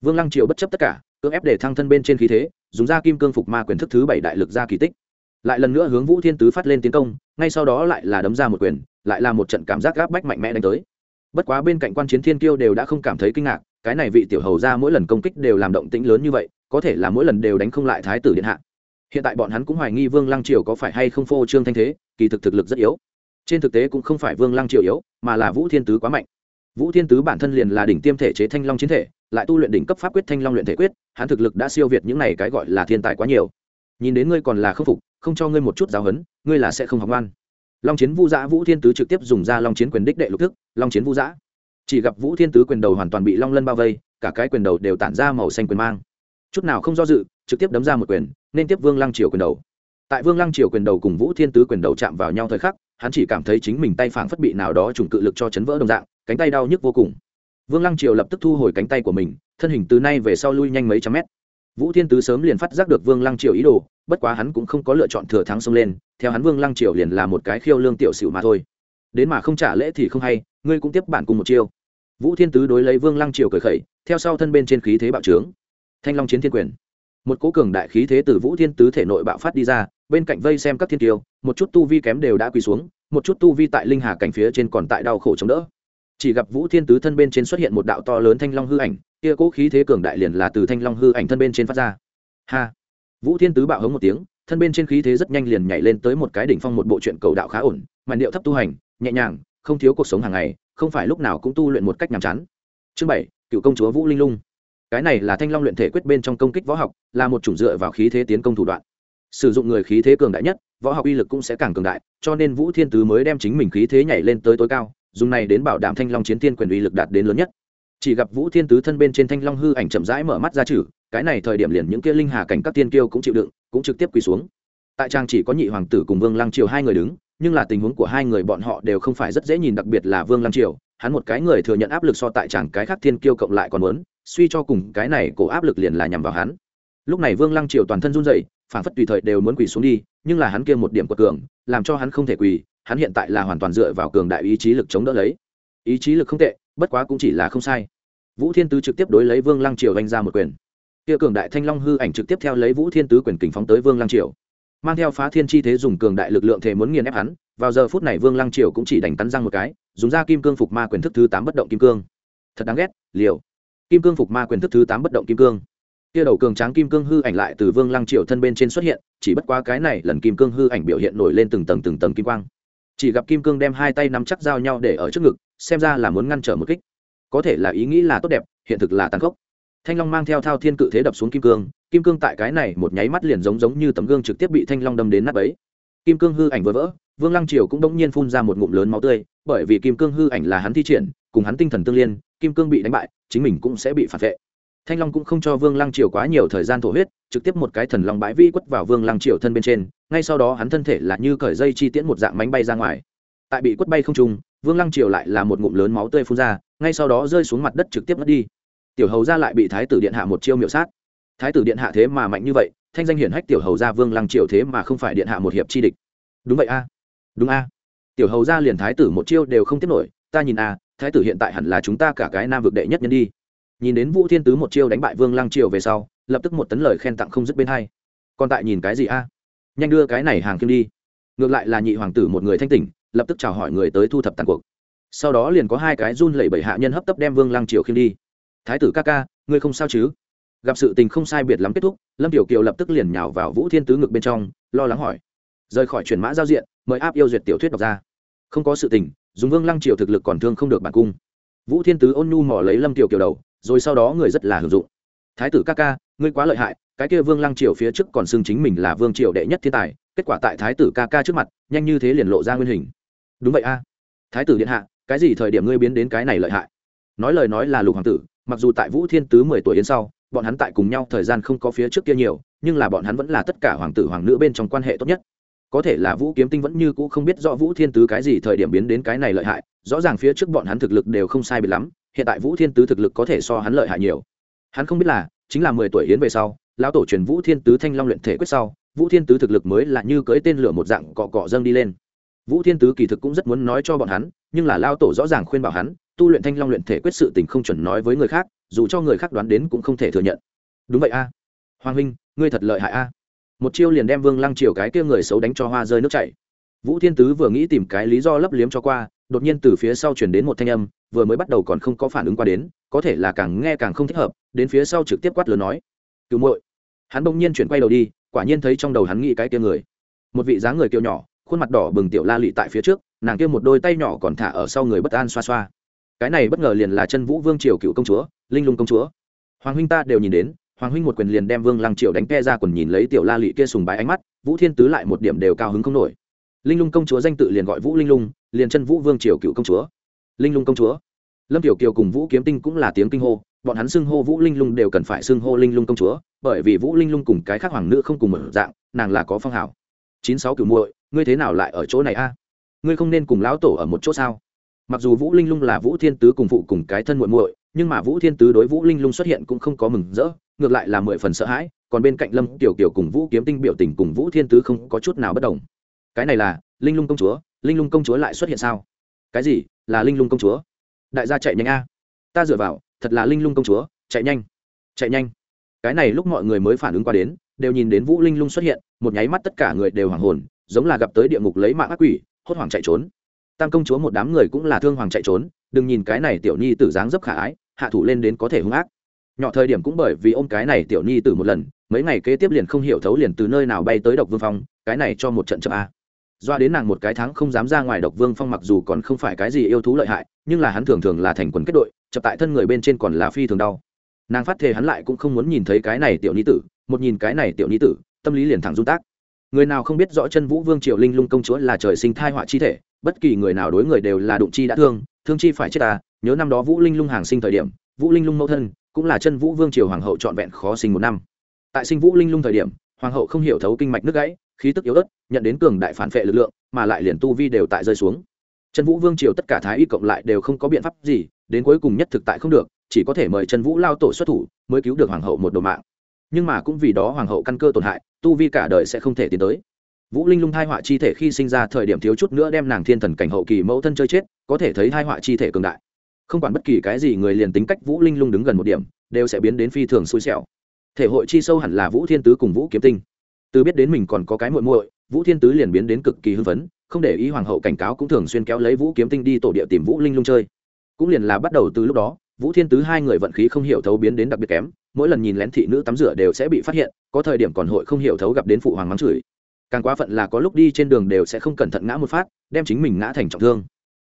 Speaker 1: Vương lăng triều bất chấp tất cả, cưỡng ép để thăng thân bên trên khí thế, dùng ra kim cương phục ma quyền thức thứ bảy đại lực ra kỳ tích. Lại lần nữa hướng vũ thiên tứ phát lên tiến công, ngay sau đó lại là đấm ra một quyền, lại là một trận cảm giác gáp bách mạnh mẽ đánh tới. Bất quá bên cạnh quan chiến thiên kiêu đều đã không cảm thấy kinh ngạc, cái này vị tiểu hầu ra mỗi lần công kích đều làm động tĩnh lớn như vậy, có thể là mỗi lần đều đánh không lại thái tử điện hạ hiện tại bọn hắn cũng hoài nghi vương lăng triều có phải hay không phô trương thanh thế, kỳ thực thực lực rất yếu. Trên thực tế cũng không phải vương lăng triều yếu, mà là vũ thiên tứ quá mạnh. Vũ thiên tứ bản thân liền là đỉnh tiêm thể chế thanh long chiến thể, lại tu luyện đỉnh cấp pháp quyết thanh long luyện thể quyết, hắn thực lực đã siêu việt những này cái gọi là thiên tài quá nhiều. Nhìn đến ngươi còn là khâm phục, không cho ngươi một chút giáo huấn, ngươi là sẽ không học ngoan. Long chiến vu giã, vũ thiên tứ trực tiếp dùng ra long chiến quyền đích đệ lục thức, long chiến vu giã. Chỉ gặp vũ thiên tứ quyền đầu hoàn toàn bị long lân bao vây, cả cái quyền đầu đều tản ra màu xanh quyền mang. Chút nào không do dự, trực tiếp đấm ra một quyền nên tiếp vương lăng triều quyền đầu. Tại vương lăng triều quyền đầu cùng vũ thiên tứ quyền đầu chạm vào nhau thời khắc, hắn chỉ cảm thấy chính mình tay phảng phất bị nào đó trùng cự lực cho chấn vỡ đồng dạng, cánh tay đau nhức vô cùng. Vương lăng triều lập tức thu hồi cánh tay của mình, thân hình từ nay về sau lui nhanh mấy trăm mét. Vũ thiên tứ sớm liền phát giác được vương lăng triều ý đồ, bất quá hắn cũng không có lựa chọn thừa thắng xông lên, theo hắn vương lăng triều liền là một cái khiêu lương tiểu xỉu mà thôi. Đến mà không trả lễ thì không hay, ngươi cũng tiếp bản cùng một chiêu. Vũ thiên tứ đối lấy vương lăng triều cởi khẩy, theo sau thân bên trên khí thế bạo trướng. Thanh long chiến thiên quyền một cố cường đại khí thế từ vũ thiên tứ thể nội bạo phát đi ra, bên cạnh vây xem các thiên tiêu một chút tu vi kém đều đã quỳ xuống, một chút tu vi tại linh hà cảnh phía trên còn tại đau khổ chống đỡ. Chỉ gặp vũ thiên tứ thân bên trên xuất hiện một đạo to lớn thanh long hư ảnh, kia cố khí thế cường đại liền là từ thanh long hư ảnh thân bên trên phát ra. Ha! Vũ thiên tứ bạo hống một tiếng, thân bên trên khí thế rất nhanh liền nhảy lên tới một cái đỉnh phong một bộ truyện cầu đạo khá ổn mà điệu thấp tu hành, nhẹ nhàng, không thiếu cuộc sống hàng ngày, không phải lúc nào cũng tu luyện một cách nhàm chán. Chương bảy, cựu công chúa vũ linh lung cái này là thanh long luyện thể quyết bên trong công kích võ học, là một chủng dựa vào khí thế tiến công thủ đoạn. Sử dụng người khí thế cường đại nhất, võ học uy lực cũng sẽ càng cường đại, cho nên vũ thiên tứ mới đem chính mình khí thế nhảy lên tới tối cao, dùng này đến bảo đảm thanh long chiến thiên quyền uy lực đạt đến lớn nhất. Chỉ gặp vũ thiên tứ thân bên trên thanh long hư ảnh chậm rãi mở mắt ra chử cái này thời điểm liền những kia linh hà cảnh các tiên kiêu cũng chịu đựng, cũng trực tiếp quỳ xuống. Tại trang chỉ có nhị hoàng tử cùng vương lăng triều hai người đứng, nhưng là tình huống của hai người bọn họ đều không phải rất dễ nhìn, đặc biệt là vương lăng triều, hắn một cái người thừa nhận áp lực so tại chàng cái khác thiên kiêu cộng lại còn muốn suy cho cùng cái này cổ áp lực liền là nhằm vào hắn. Lúc này vương lăng triều toàn thân run rẩy, phản phất tùy thời đều muốn quỳ xuống đi, nhưng là hắn kia một điểm của cường, làm cho hắn không thể quỳ, hắn hiện tại là hoàn toàn dựa vào cường đại ý chí lực chống đỡ lấy. Ý chí lực không tệ, bất quá cũng chỉ là không sai. Vũ thiên tứ trực tiếp đối lấy vương lăng triều vanh ra một quyền. Kia cường đại thanh long hư ảnh trực tiếp theo lấy vũ thiên tứ quyền kình phóng tới vương lăng triều. Mang theo phá thiên chi thế dùng cường đại lực lượng thể muốn nghiền ép hắn, vào giờ phút này vương lăng triều cũng chỉ đánh cắn răng một cái, dùng ra kim cương phục ma quyền thức thứ tám bất động kim cương. Thật đáng ghét, liều kim cương phục ma quyền thức thứ tám bất động kim cương. Kia đầu cường tráng kim cương hư ảnh lại từ vương lăng triều thân bên trên xuất hiện, chỉ bất quá cái này lần kim cương hư ảnh biểu hiện nổi lên từng tầng từng tầng kim quang. Chỉ gặp kim cương đem hai tay nắm chắc giao nhau để ở trước ngực, xem ra là muốn ngăn trở một kích. Có thể là ý nghĩ là tốt đẹp, hiện thực là tàn khốc. Thanh long mang theo thao thiên cự thế đập xuống kim cương kim cương tại cái này một nháy mắt liền giống giống như tấm gương trực tiếp bị thanh long đâm đến nắp ấy kim cương hư ảnh vỡ vỡ, vương lăng triều cũng đ ỗ n g nhiên phun ra một ngụm lớn máu tươi, bởi vì kim cương hư ảnh là hắn thi triển, cùng hắn tinh thần tương liên kim cương bị đánh bại, chính mình cũng sẽ bị phản vệ. Thanh long cũng không cho vương lăng triều quá nhiều thời gian thổ huyết, trực tiếp một cái thần long bãi vi quất vào vương lăng triều thân bên trên, ngay sau đó hắn thân thể là như cởi dây chi tiễn một dạng mánh bay ra ngoài. Tại bị quất bay không trung, vương lăng triều lại là một ngụm lớn máu tươi phun ra, ngay sau đó rơi xuống mặt đất trực tiếp mất đi. Tiểu hầu ra lại bị thái tử điện hạ một chiêu miệu sát. Thái tử điện hạ thế mà mạnh như vậy, thanh danh hiển hách tiểu hầu ra vương lăng triều thế mà không phải điện hạ một hiệp chi địch. Đúng vậy a. Đúng a. Tiểu hầu ra liền thái tử một chiêu đều không tiếp nổi, ta nhìn a thái tử hiện tại hẳn là chúng ta cả cái nam vực đệ nhất nhân đi. Nhìn đến vũ thiên tứ một chiêu đánh bại vương lăng triều về sau, lập tức một tấn lời khen tặng không dứt bên hai. Còn tại nhìn cái gì a? Nhanh đưa cái này hàng kim đi. Ngược lại là nhị hoàng tử một người thanh tỉnh, lập tức chào hỏi người tới thu thập tàn cuộc. Sau đó liền có hai cái run lẩy bẩy hạ nhân hấp tấp đem vương lăng triều khiêm đi. Thái tử ca ca, ngươi không sao chứ? Gặp sự tình không sai biệt lắm kết thúc, lâm tiểu kiều lập tức liền nhào vào vũ thiên tứ ngực bên trong, lo lắng hỏi. Rời khỏi chuyển mã giao diện, mời áp yêu duyệt tiểu thuyết đọc ra. Không có sự tình dùng vương lăng triều thực lực còn thương không được bản cung. Vũ thiên tứ ôn nhu mỏ lấy lâm tiểu kiều đầu, rồi sau đó người rất là hưởng dụng. Thái tử ca ca, ngươi quá lợi hại, cái kia vương lăng triều phía trước còn xưng chính mình là vương triều đệ nhất thiên tài, kết quả tại thái tử ca ca trước mặt, nhanh như thế liền lộ ra nguyên hình. Đúng vậy a. Thái tử điện hạ, cái gì thời điểm ngươi biến đến cái này lợi hại? Nói lời nói là lục hoàng tử, mặc dù tại vũ thiên tứ mười tuổi đến sau, bọn hắn tại cùng nhau thời gian không có phía trước kia nhiều, nhưng là bọn hắn vẫn là tất cả hoàng tử hoàng nữ bên trong quan hệ tốt nhất có thể là vũ kiếm tinh vẫn như cũ không biết rõ vũ thiên tứ cái gì thời điểm biến đến cái này lợi hại, rõ ràng phía trước bọn hắn thực lực đều không sai biệt lắm, hiện tại vũ thiên tứ thực lực có thể so hắn lợi hại nhiều. Hắn không biết là, chính là mười tuổi hiến về sau, lão tổ truyền vũ thiên tứ thanh long luyện thể quyết sau, vũ thiên tứ thực lực mới là như cưỡi tên lửa một dạng cọ cọ dâng đi lên. Vũ thiên tứ kỳ thực cũng rất muốn nói cho bọn hắn, nhưng là lao tổ rõ ràng khuyên bảo hắn, tu luyện thanh long luyện thể quyết sự tình không chuẩn nói với người khác, dù cho người khác đoán đến cũng không thể thừa nhận. Đúng vậy a. Hoàng huynh, ngươi thật lợi hại a một chiêu liền đem vương lăng triều cái kia người xấu đánh cho hoa rơi nước chảy. Vũ thiên tứ vừa nghĩ tìm cái lý do lấp liếm cho qua, đột nhiên từ phía sau chuyển đến một thanh âm, vừa mới bắt đầu còn không có phản ứng qua đến, có thể là càng nghe càng không thích hợp, đến phía sau trực tiếp quát lớn nói, cứu muội. Hắn bỗng nhiên chuyển quay đầu đi, quả nhiên thấy trong đầu hắn nghĩ cái kia người. Một vị dáng người kiều nhỏ, khuôn mặt đỏ bừng tiểu la lị tại phía trước, nàng kia một đôi tay nhỏ còn thả ở sau người bất an xoa xoa. Cái này bất ngờ liền là chân vũ vương triều cựu công chúa, linh lung công chúa. Hoàng huynh ta đều nhìn đến hoàng huynh một quyền liền đem vương lăng triều đánh ke ra quần nhìn lấy tiểu la lị kia sùng bái ánh mắt, vũ thiên tứ lại một điểm đều cao hứng không nổi. Linh lung công chúa danh tự liền gọi vũ linh lung, liền chân vũ vương triều cựu công chúa. Linh lung công chúa. Lâm tiểu kiều cùng vũ kiếm tinh cũng là tiếng kinh hô, bọn hắn xưng hô vũ linh lung đều cần phải xưng hô linh lung công chúa, bởi vì vũ linh lung cùng cái khác hoàng nữ không cùng một dạng, nàng là có phong hào. Chín sáu cửu muội, ngươi thế nào lại ở chỗ này a? Ngươi không nên cùng lão tổ ở một chỗ sao? Mặc dù vũ linh lung là vũ thiên tứ cùng phụ cùng cái thân muội muội nhưng mà vũ thiên tứ đối vũ linh lung xuất hiện cũng không có mừng rỡ, ngược lại là mười phần sợ hãi, còn bên cạnh lâm tiểu kiều cùng vũ kiếm tinh biểu tình cùng vũ thiên tứ không có chút nào bất đồng. Cái này là, linh lung công chúa, linh lung công chúa lại xuất hiện sao? Cái gì? Là linh lung công chúa? Đại gia chạy nhanh a. Ta dựa vào, thật là linh lung công chúa, chạy nhanh chạy nhanh. Cái này lúc mọi người mới phản ứng qua đến, đều nhìn đến vũ linh lung xuất hiện, một nháy mắt tất cả người đều hoảng hồn, giống là gặp tới địa ngục lấy mạng ác quỷ, hốt hoảng chạy trốn. Tam công chúa một đám người cũng là thương hoàng chạy trốn, đừng nhìn cái này tiểu nhi tử dáng dấp khả ái hạ thủ lên đến có thể hung ác. Nhỏ thời điểm cũng bởi vì ôm cái này tiểu nhi tử một lần, mấy ngày kế tiếp liền không hiểu thấu liền từ nơi nào bay tới độc vương phong, cái này cho một trận chậm a. Doa đến nàng một cái tháng không dám ra ngoài độc vương phong mặc dù còn không phải cái gì yêu thú lợi hại, nhưng là hắn thường thường là thành quần kết đội, chập tại thân người bên trên còn là phi thường đau. Nàng phát thề hắn lại cũng không muốn nhìn thấy cái này tiểu ni tử, một nhìn cái này tiểu ni tử, tâm lý liền thẳng run tác. Người nào không biết rõ chân vũ vương triều linh lung công chúa là trời sinh thai họa chi thể, bất kỳ người nào đối người đều là đụng chi đã thương thương chi phải chết ta nhớ năm đó vũ linh lung hàng sinh thời điểm, vũ linh lung mẫu thân cũng là chân vũ vương triều hoàng hậu trọn vẹn khó sinh một năm. Tại sinh vũ linh lung thời điểm, hoàng hậu không hiểu thấu kinh mạch nước gãy, khí tức yếu ớt, nhận đến cường đại phản vệ lực lượng, mà lại liền tu vi đều tại rơi xuống. Chân vũ vương triều tất cả thái y cộng lại đều không có biện pháp gì, đến cuối cùng nhất thực tại không được, chỉ có thể mời chân vũ lao tổ xuất thủ mới cứu được hoàng hậu một đồ mạng. Nhưng mà cũng vì đó hoàng hậu căn cơ tổn hại, tu vi cả đời sẽ không thể tiến tới. Vũ linh lung thai họa chi thể khi sinh ra thời điểm thiếu chút nữa đem nàng thiên thần cảnh hậu kỳ mẫu thân chơi chết, có thể thấy thai họa chi thể cường đại không quản bất kỳ cái gì, người liền tính cách vũ linh lung đứng gần một điểm, đều sẽ biến đến phi thường xui xẻo. Thể hội chi sâu hẳn là vũ thiên tứ cùng vũ kiếm tinh. Từ biết đến mình còn có cái muội muội, vũ thiên tứ liền biến đến cực kỳ hưng phấn, không để ý hoàng hậu cảnh cáo cũng thường xuyên kéo lấy vũ kiếm tinh đi tổ địa tìm vũ linh lung chơi. Cũng liền là bắt đầu từ lúc đó, vũ thiên tứ hai người vận khí không hiểu thấu biến đến đặc biệt kém, mỗi lần nhìn lén thị nữ tắm rửa đều sẽ bị phát hiện, có thời điểm còn hội không hiểu thấu gặp đến phụ hoàng mắng chửi. Càng quá phận là có lúc đi trên đường đều sẽ không cẩn thận ngã một phát, đem chính mình ngã thành trọng thương.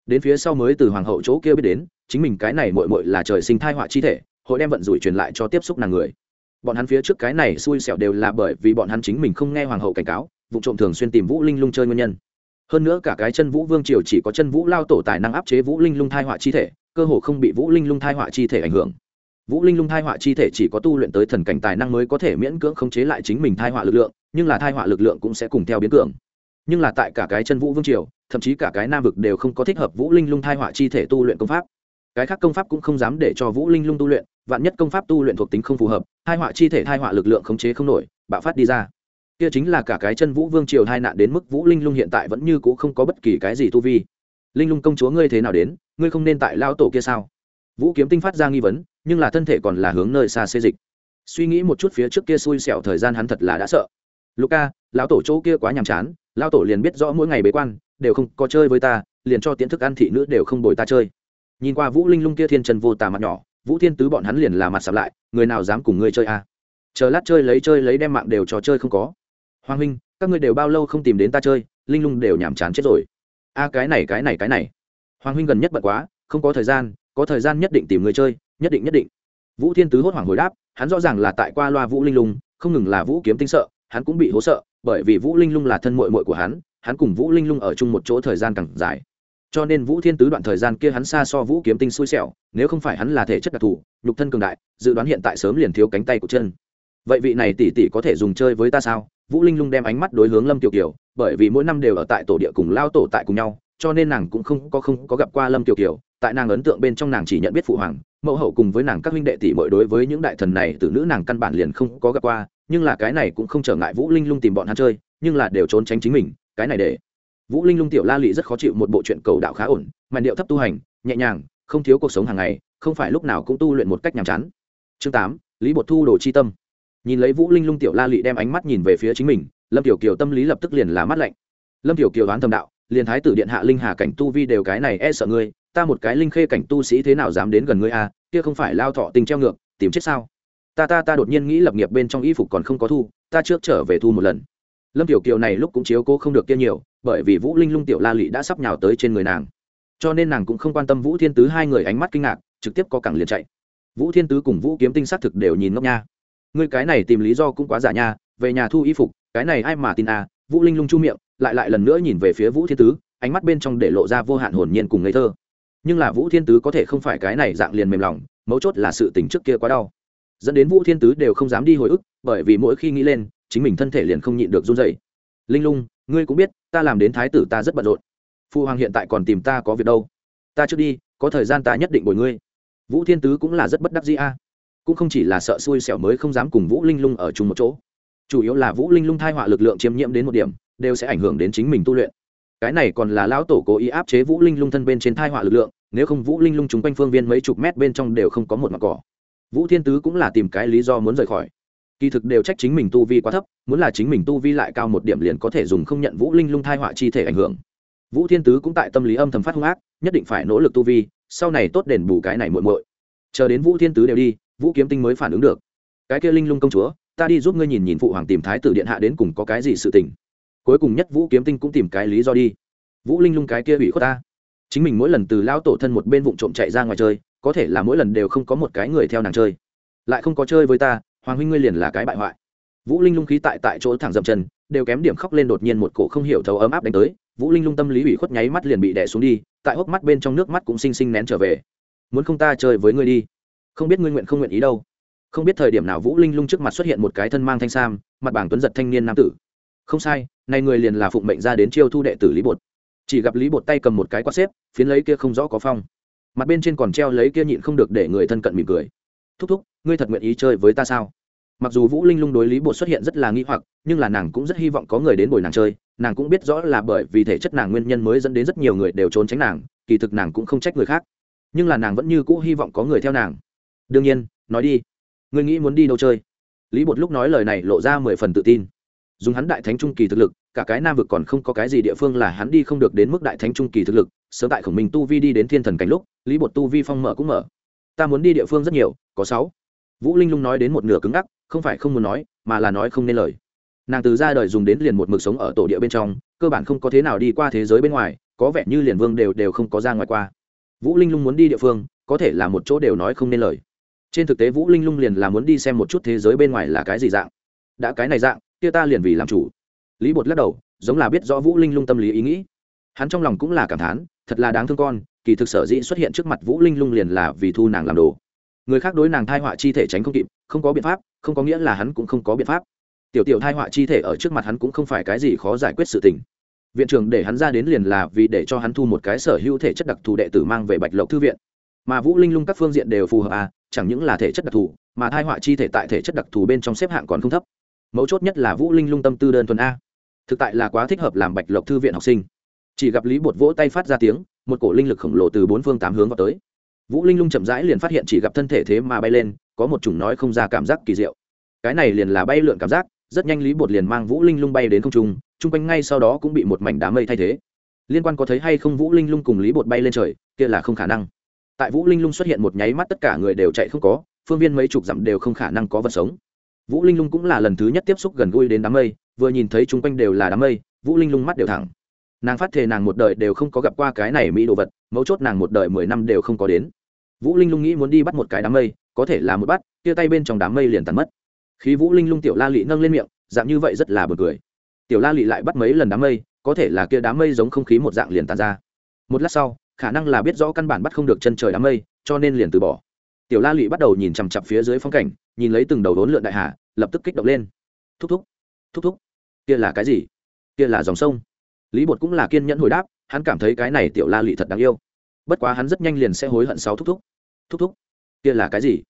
Speaker 1: Đến phía sau mới từ hoàng hậu chỗ kia biết đến chính mình cái này mội mội là trời sinh thai họa chi thể, hội đem vận rủi truyền lại cho tiếp xúc nàng người. Bọn hắn phía trước cái này xui xẻo đều là bởi vì bọn hắn chính mình không nghe hoàng hậu cảnh cáo, vụ trộm thường xuyên tìm vũ linh lung chơi nguyên nhân. Hơn nữa cả cái chân vũ vương triều chỉ có chân vũ lao tổ tài năng áp chế vũ linh lung thai họa chi thể, cơ hồ không bị vũ linh lung thai họa chi thể ảnh hưởng. Vũ linh lung thai họa chi thể chỉ có tu luyện tới thần cảnh tài năng mới có thể miễn cưỡng khống chế lại chính mình thai họa lực lượng, nhưng là thai họa lực lượng cũng sẽ cùng theo biến cường. Nhưng là tại cả cái chân vũ vương triều, thậm chí cả cái nam vực đều không có thích hợp vũ linh lung thai họa chi thể tu luyện công pháp cái khác công pháp cũng không dám để cho vũ linh lung tu luyện, vạn nhất công pháp tu luyện thuộc tính không phù hợp, hai họa chi thể, hai họa lực lượng khống chế không nổi, bạo phát đi ra. Kia chính là cả cái chân vũ vương triều hai nạn đến mức vũ linh lung hiện tại vẫn như c ũ không có bất kỳ cái gì tu vi. Linh lung công chúa ngươi thế nào đến? Ngươi không nên tại lao tổ kia sao? Vũ kiếm tinh phát ra nghi vấn, nhưng là thân thể còn là hướng nơi xa xê dịch. Suy nghĩ một chút phía trước kia xui xẻo thời gian hắn thật là đã sợ. Luca lão tổ chỗ kia quá nhàm chán, lão tổ liền biết rõ mỗi ngày bế quan, đều không có chơi với ta, liền cho tiến thức ăn thị nữ đều không bồi ta chơi nhìn qua vũ linh lung kia thiên trần vô tà mặt nhỏ, vũ thiên tứ bọn hắn liền là mặt sạp lại, người nào dám cùng ngươi chơi à. chờ lát chơi lấy chơi lấy đem mạng đều trò chơi không có. Hoàng huynh, các ngươi đều bao lâu không tìm đến ta chơi, linh lung đều nhàm chán chết rồi. A à, cái này cái này cái này. Hoàng huynh gần nhất bận quá, không có thời gian, có thời gian nhất định tìm người chơi, nhất định nhất định. Vũ thiên tứ hốt hoảng hồi đáp, hắn rõ ràng là tại qua loa vũ linh lung, không ngừng là vũ kiếm tinh sợ, hắn cũng bị hố sợ, bởi vì vũ linh lung là thân mội mội của hắn hắn cùng vũ linh lung ở chung một chỗ thời gian càng dài cho nên vũ thiên tứ đoạn thời gian kia hắn xa so vũ kiếm tinh xui xẻo, nếu không phải hắn là thể chất đặc thù, nhục thân cường đại, dự đoán hiện tại sớm liền thiếu cánh tay của chân. Vậy vị này tỷ tỷ có thể dùng chơi với ta sao? Vũ linh lung đem ánh mắt đối hướng lâm tiểu kiều, bởi vì mỗi năm đều ở tại tổ địa cùng lao tổ tại cùng nhau, cho nên nàng cũng không có không có gặp qua lâm tiểu kiều. Tại nàng ấn tượng bên trong nàng chỉ nhận biết phụ hoàng, mẫu hậu cùng với nàng các huynh đệ tỷ mọi đối với những đại thần này từ nữ nàng căn bản liền không có gặp qua, nhưng là cái này cũng không trở ngại vũ linh lung tìm bọn hắn chơi, nhưng là đều trốn tránh chính mình, cái này để vũ linh lung tiểu la lị rất khó chịu một bộ chuyện cầu đạo khá ổn, màn điệu thấp tu hành, nhẹ nhàng, không thiếu cuộc sống hàng ngày, không phải lúc nào cũng tu luyện một cách nhàm chán. Chương tám, lý bột thu đồ chi tâm. Nhìn lấy vũ linh lung tiểu la lị đem ánh mắt nhìn về phía chính mình, lâm tiểu kiều tâm lý lập tức liền là mắt lạnh. Lâm tiểu kiều đoán thầm đạo, liền thái tử điện hạ linh hà cảnh tu vi đều cái này e sợ ngươi, ta một cái linh khê cảnh tu sĩ thế nào dám đến gần ngươi a kia không phải lao thọ tình treo ngược, tìm chết sao? Ta ta ta đột nhiên nghĩ lập nghiệp bên trong y phục còn không có thu, ta trước trở về thu một lần lâm tiểu kiều này lúc cũng chiếu cố không được kia nhiều, bởi vì vũ linh lung tiểu la lị đã sắp nhào tới trên người nàng. Cho nên nàng cũng không quan tâm vũ thiên tứ hai người ánh mắt kinh ngạc, trực tiếp có cẳng liền chạy. Vũ thiên tứ cùng vũ kiếm tinh xác thực đều nhìn ngốc nha. Người cái này tìm lý do cũng quá giả nha, về nhà thu y phục, cái này ai mà tin à? Vũ linh lung chu miệng, lại lại lần nữa nhìn về phía vũ thiên tứ, ánh mắt bên trong để lộ ra vô hạn hồn nhiên cùng ngây thơ. Nhưng là vũ thiên tứ có thể không phải cái này dạng liền mềm lòng, mấu chốt là sự tình trước kia quá đau. Dẫn đến vũ thiên tứ đều không dám đi hồi ức, bởi vì mỗi khi nghĩ lên chính mình thân thể liền không nhịn được run dậy linh lung, ngươi cũng biết, ta làm đến thái tử ta rất bận rộn. Phụ hoàng hiện tại còn tìm ta có việc đâu. Ta trước đi, có thời gian ta nhất định bồi ngươi. Vũ thiên tứ cũng là rất bất đắc dĩ a. Cũng không chỉ là sợ xui xẻo mới không dám cùng vũ linh lung ở chung một chỗ. Chủ yếu là vũ linh lung thai họa lực lượng chiếm nhiễm đến một điểm, đều sẽ ảnh hưởng đến chính mình tu luyện. Cái này còn là lão tổ cố ý áp chế vũ linh lung thân bên trên thai họa lực lượng, nếu không vũ linh lung chúng quanh phương viên mấy chục mét bên trong đều không có một mặt cỏ. Vũ thiên tứ cũng là tìm cái lý do muốn rời khỏi kỳ thực đều trách chính mình tu vi quá thấp, muốn là chính mình tu vi lại cao một điểm liền có thể dùng không nhận vũ linh lung thai họa chi thể ảnh hưởng. Vũ thiên tứ cũng tại tâm lý âm thầm phát hung ác, nhất định phải nỗ lực tu vi, sau này tốt đền bù cái này muội muội. Chờ đến vũ thiên tứ đều đi, vũ kiếm tinh mới phản ứng được. Cái kia linh lung công chúa, ta đi giúp ngươi nhìn nhìn phụ hoàng tìm thái tử điện hạ đến cùng có cái gì sự tình. Cuối cùng nhất vũ kiếm tinh cũng tìm cái lý do đi. Vũ linh lung cái kia ủy khuất ta. Chính mình mỗi lần từ lao tổ thân một bên vụ trộm chạy ra ngoài chơi, có thể là mỗi lần đều không có một cái người theo nàng chơi. Lại không có chơi với ta hoàng huynh ngươi liền là cái bại hoại. Vũ linh lung khí tại tại chỗ thẳng dậm chân, đều kém điểm khóc lên đột nhiên một cổ không hiểu thấu ấm áp đánh tới. Vũ linh lung tâm lý ủy khuất nháy mắt liền bị đẻ xuống đi, tại hốc mắt bên trong nước mắt cũng xinh xinh nén trở về. Muốn không ta chơi với ngươi đi. Không biết ngươi nguyện không nguyện ý đâu. Không biết thời điểm nào vũ linh lung trước mặt xuất hiện một cái thân mang thanh sam, mặt bảng tuấn giật thanh niên nam tử. Không sai, này người liền là phụng mệnh ra đến chiêu thu đệ tử lý bột. Chỉ gặp lý bột tay cầm một cái quát xếp, phiến lấy kia không rõ có phong. Mặt bên trên còn treo lấy kia nhịn không được để người thân cận mỉm cười. Thúc thúc ngươi thật nguyện ý chơi với ta sao? Mặc dù vũ linh lung đối lý bột xuất hiện rất là nghi hoặc, nhưng là nàng cũng rất hy vọng có người đến bồi nàng chơi. Nàng cũng biết rõ là bởi vì thể chất nàng nguyên nhân mới dẫn đến rất nhiều người đều trốn tránh nàng, kỳ thực nàng cũng không trách người khác. Nhưng là nàng vẫn như cũ hy vọng có người theo nàng. Đương nhiên, nói đi. Ngươi nghĩ muốn đi đâu chơi? Lý bột lúc nói lời này lộ ra mười phần tự tin. Dùng hắn đại thánh trung kỳ thực lực, cả cái nam vực còn không có cái gì địa phương là hắn đi không được đến mức đại thánh trung kỳ thực lực. Sớm tại khổng minh tu vi đi đến thiên thần cảnh lúc, lý bột tu vi phong mở cũng mở. Ta muốn đi địa phương rất nhiều, có sáu vũ linh lung nói đến một nửa cứng ngắc, không phải không muốn nói, mà là nói không nên lời. Nàng từ ra đời dùng đến liền một mực sống ở tổ địa bên trong, cơ bản không có thế nào đi qua thế giới bên ngoài, có vẻ như liền vương đều đều không có ra ngoài qua. Vũ linh lung muốn đi địa phương, có thể là một chỗ đều nói không nên lời. Trên thực tế vũ linh lung liền là muốn đi xem một chút thế giới bên ngoài là cái gì dạng. Đã cái này dạng, kia ta liền vì làm chủ. Lý bột lắc đầu, giống là biết rõ vũ linh lung tâm lý ý nghĩ. Hắn trong lòng cũng là cảm thán, thật là đáng thương con, kỳ thực sở dĩ xuất hiện trước mặt vũ linh lung liền là vì thu nàng làm đồ người khác đối nàng thai họa chi thể tránh không kịp, không có biện pháp, không có nghĩa là hắn cũng không có biện pháp. Tiểu tiểu thai họa chi thể ở trước mặt hắn cũng không phải cái gì khó giải quyết sự tình. Viện trưởng để hắn ra đến liền là vì để cho hắn thu một cái sở hữu thể chất đặc thù đệ tử mang về bạch lộc thư viện. Mà vũ linh lung các phương diện đều phù hợp à chẳng những là thể chất đặc thù, mà thai họa chi thể tại thể chất đặc thù bên trong xếp hạng còn không thấp. Mấu chốt nhất là vũ linh lung tâm tư đơn thuần a. Thực tại là quá thích hợp làm bạch lộc thư viện học sinh. Chỉ gặp lý bột vỗ tay phát ra tiếng, một cổ linh lực khổng lồ từ bốn phương tám hướng vào tới vũ linh lung chậm rãi liền phát hiện chỉ gặp thân thể thế mà bay lên, có một chủng nói không ra cảm giác kỳ diệu. Cái này liền là bay lượn cảm giác, rất nhanh lý bột liền mang vũ linh lung bay đến không trung, chung quanh ngay sau đó cũng bị một mảnh đám mây thay thế. Liên quan có thấy hay không vũ linh lung cùng lý bột bay lên trời, kia là không khả năng. Tại vũ linh lung xuất hiện một nháy mắt tất cả người đều chạy không có, phương viên mấy chục dặm đều không khả năng có vật sống. Vũ linh lung cũng là lần thứ nhất tiếp xúc gần gũi đến đám mây, vừa nhìn thấy chung quanh đều là đám mây, vũ linh lung mắt đều thẳng nàng phát thề nàng một đời đều không có gặp qua cái này mỹ đồ vật, mấu chốt nàng một đời mười năm đều không có đến. Vũ linh lung nghĩ muốn đi bắt một cái đám mây, có thể là một bắt, kia tay bên trong đám mây liền tắn mất. Khi vũ linh lung tiểu la lị nâng lên miệng, dạng như vậy rất là buồn cười. Tiểu la lị lại bắt mấy lần đám mây, có thể là kia đám mây giống không khí một dạng liền tàn ra. Một lát sau, khả năng là biết rõ căn bản bắt không được chân trời đám mây, cho nên liền từ bỏ. Tiểu la lị bắt đầu nhìn chằm chặp phía dưới phong cảnh, nhìn lấy từng đầu đốn lượn đại hà, lập tức kích động lên. Thúc thúc thúc thúc, kia là cái gì? Kia là dòng sông lý bột cũng là kiên nhẫn hồi đáp, hắn cảm thấy cái này tiểu la lị thật đáng yêu. Bất quá hắn rất nhanh liền sẽ hối hận sáu thúc thúc. Thúc thúc, kia là cái gì?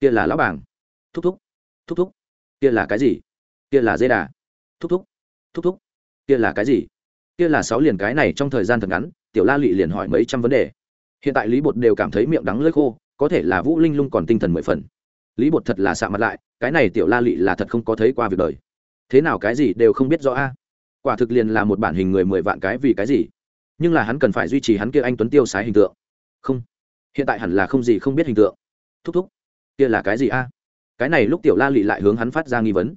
Speaker 1: Kia là lão bảng thúc thúc thúc thúc, kia là cái gì? Kia là dây đà. Thúc thúc thúc thúc, kia là cái gì? Kia là sáu liền cái này trong thời gian thật ngắn, tiểu la lị liền hỏi mấy trăm vấn đề. Hiện tại lý bột đều cảm thấy miệng đắng lơi khô, có thể là vũ linh lung còn tinh thần mười phần. Lý bột thật là xạ mặt lại, cái này tiểu la lị là thật không có thấy qua việc đời. Thế nào cái gì đều không biết rõ a quả thực liền là một bản hình người mười vạn cái vì cái gì? Nhưng là hắn cần phải duy trì hắn kia anh tuấn tiêu sái hình tượng. Không. Hiện tại hẳn là không gì không biết hình tượng. Thúc thúc, kia là cái gì a? Cái này lúc tiểu la lị lại hướng hắn phát ra nghi vấn.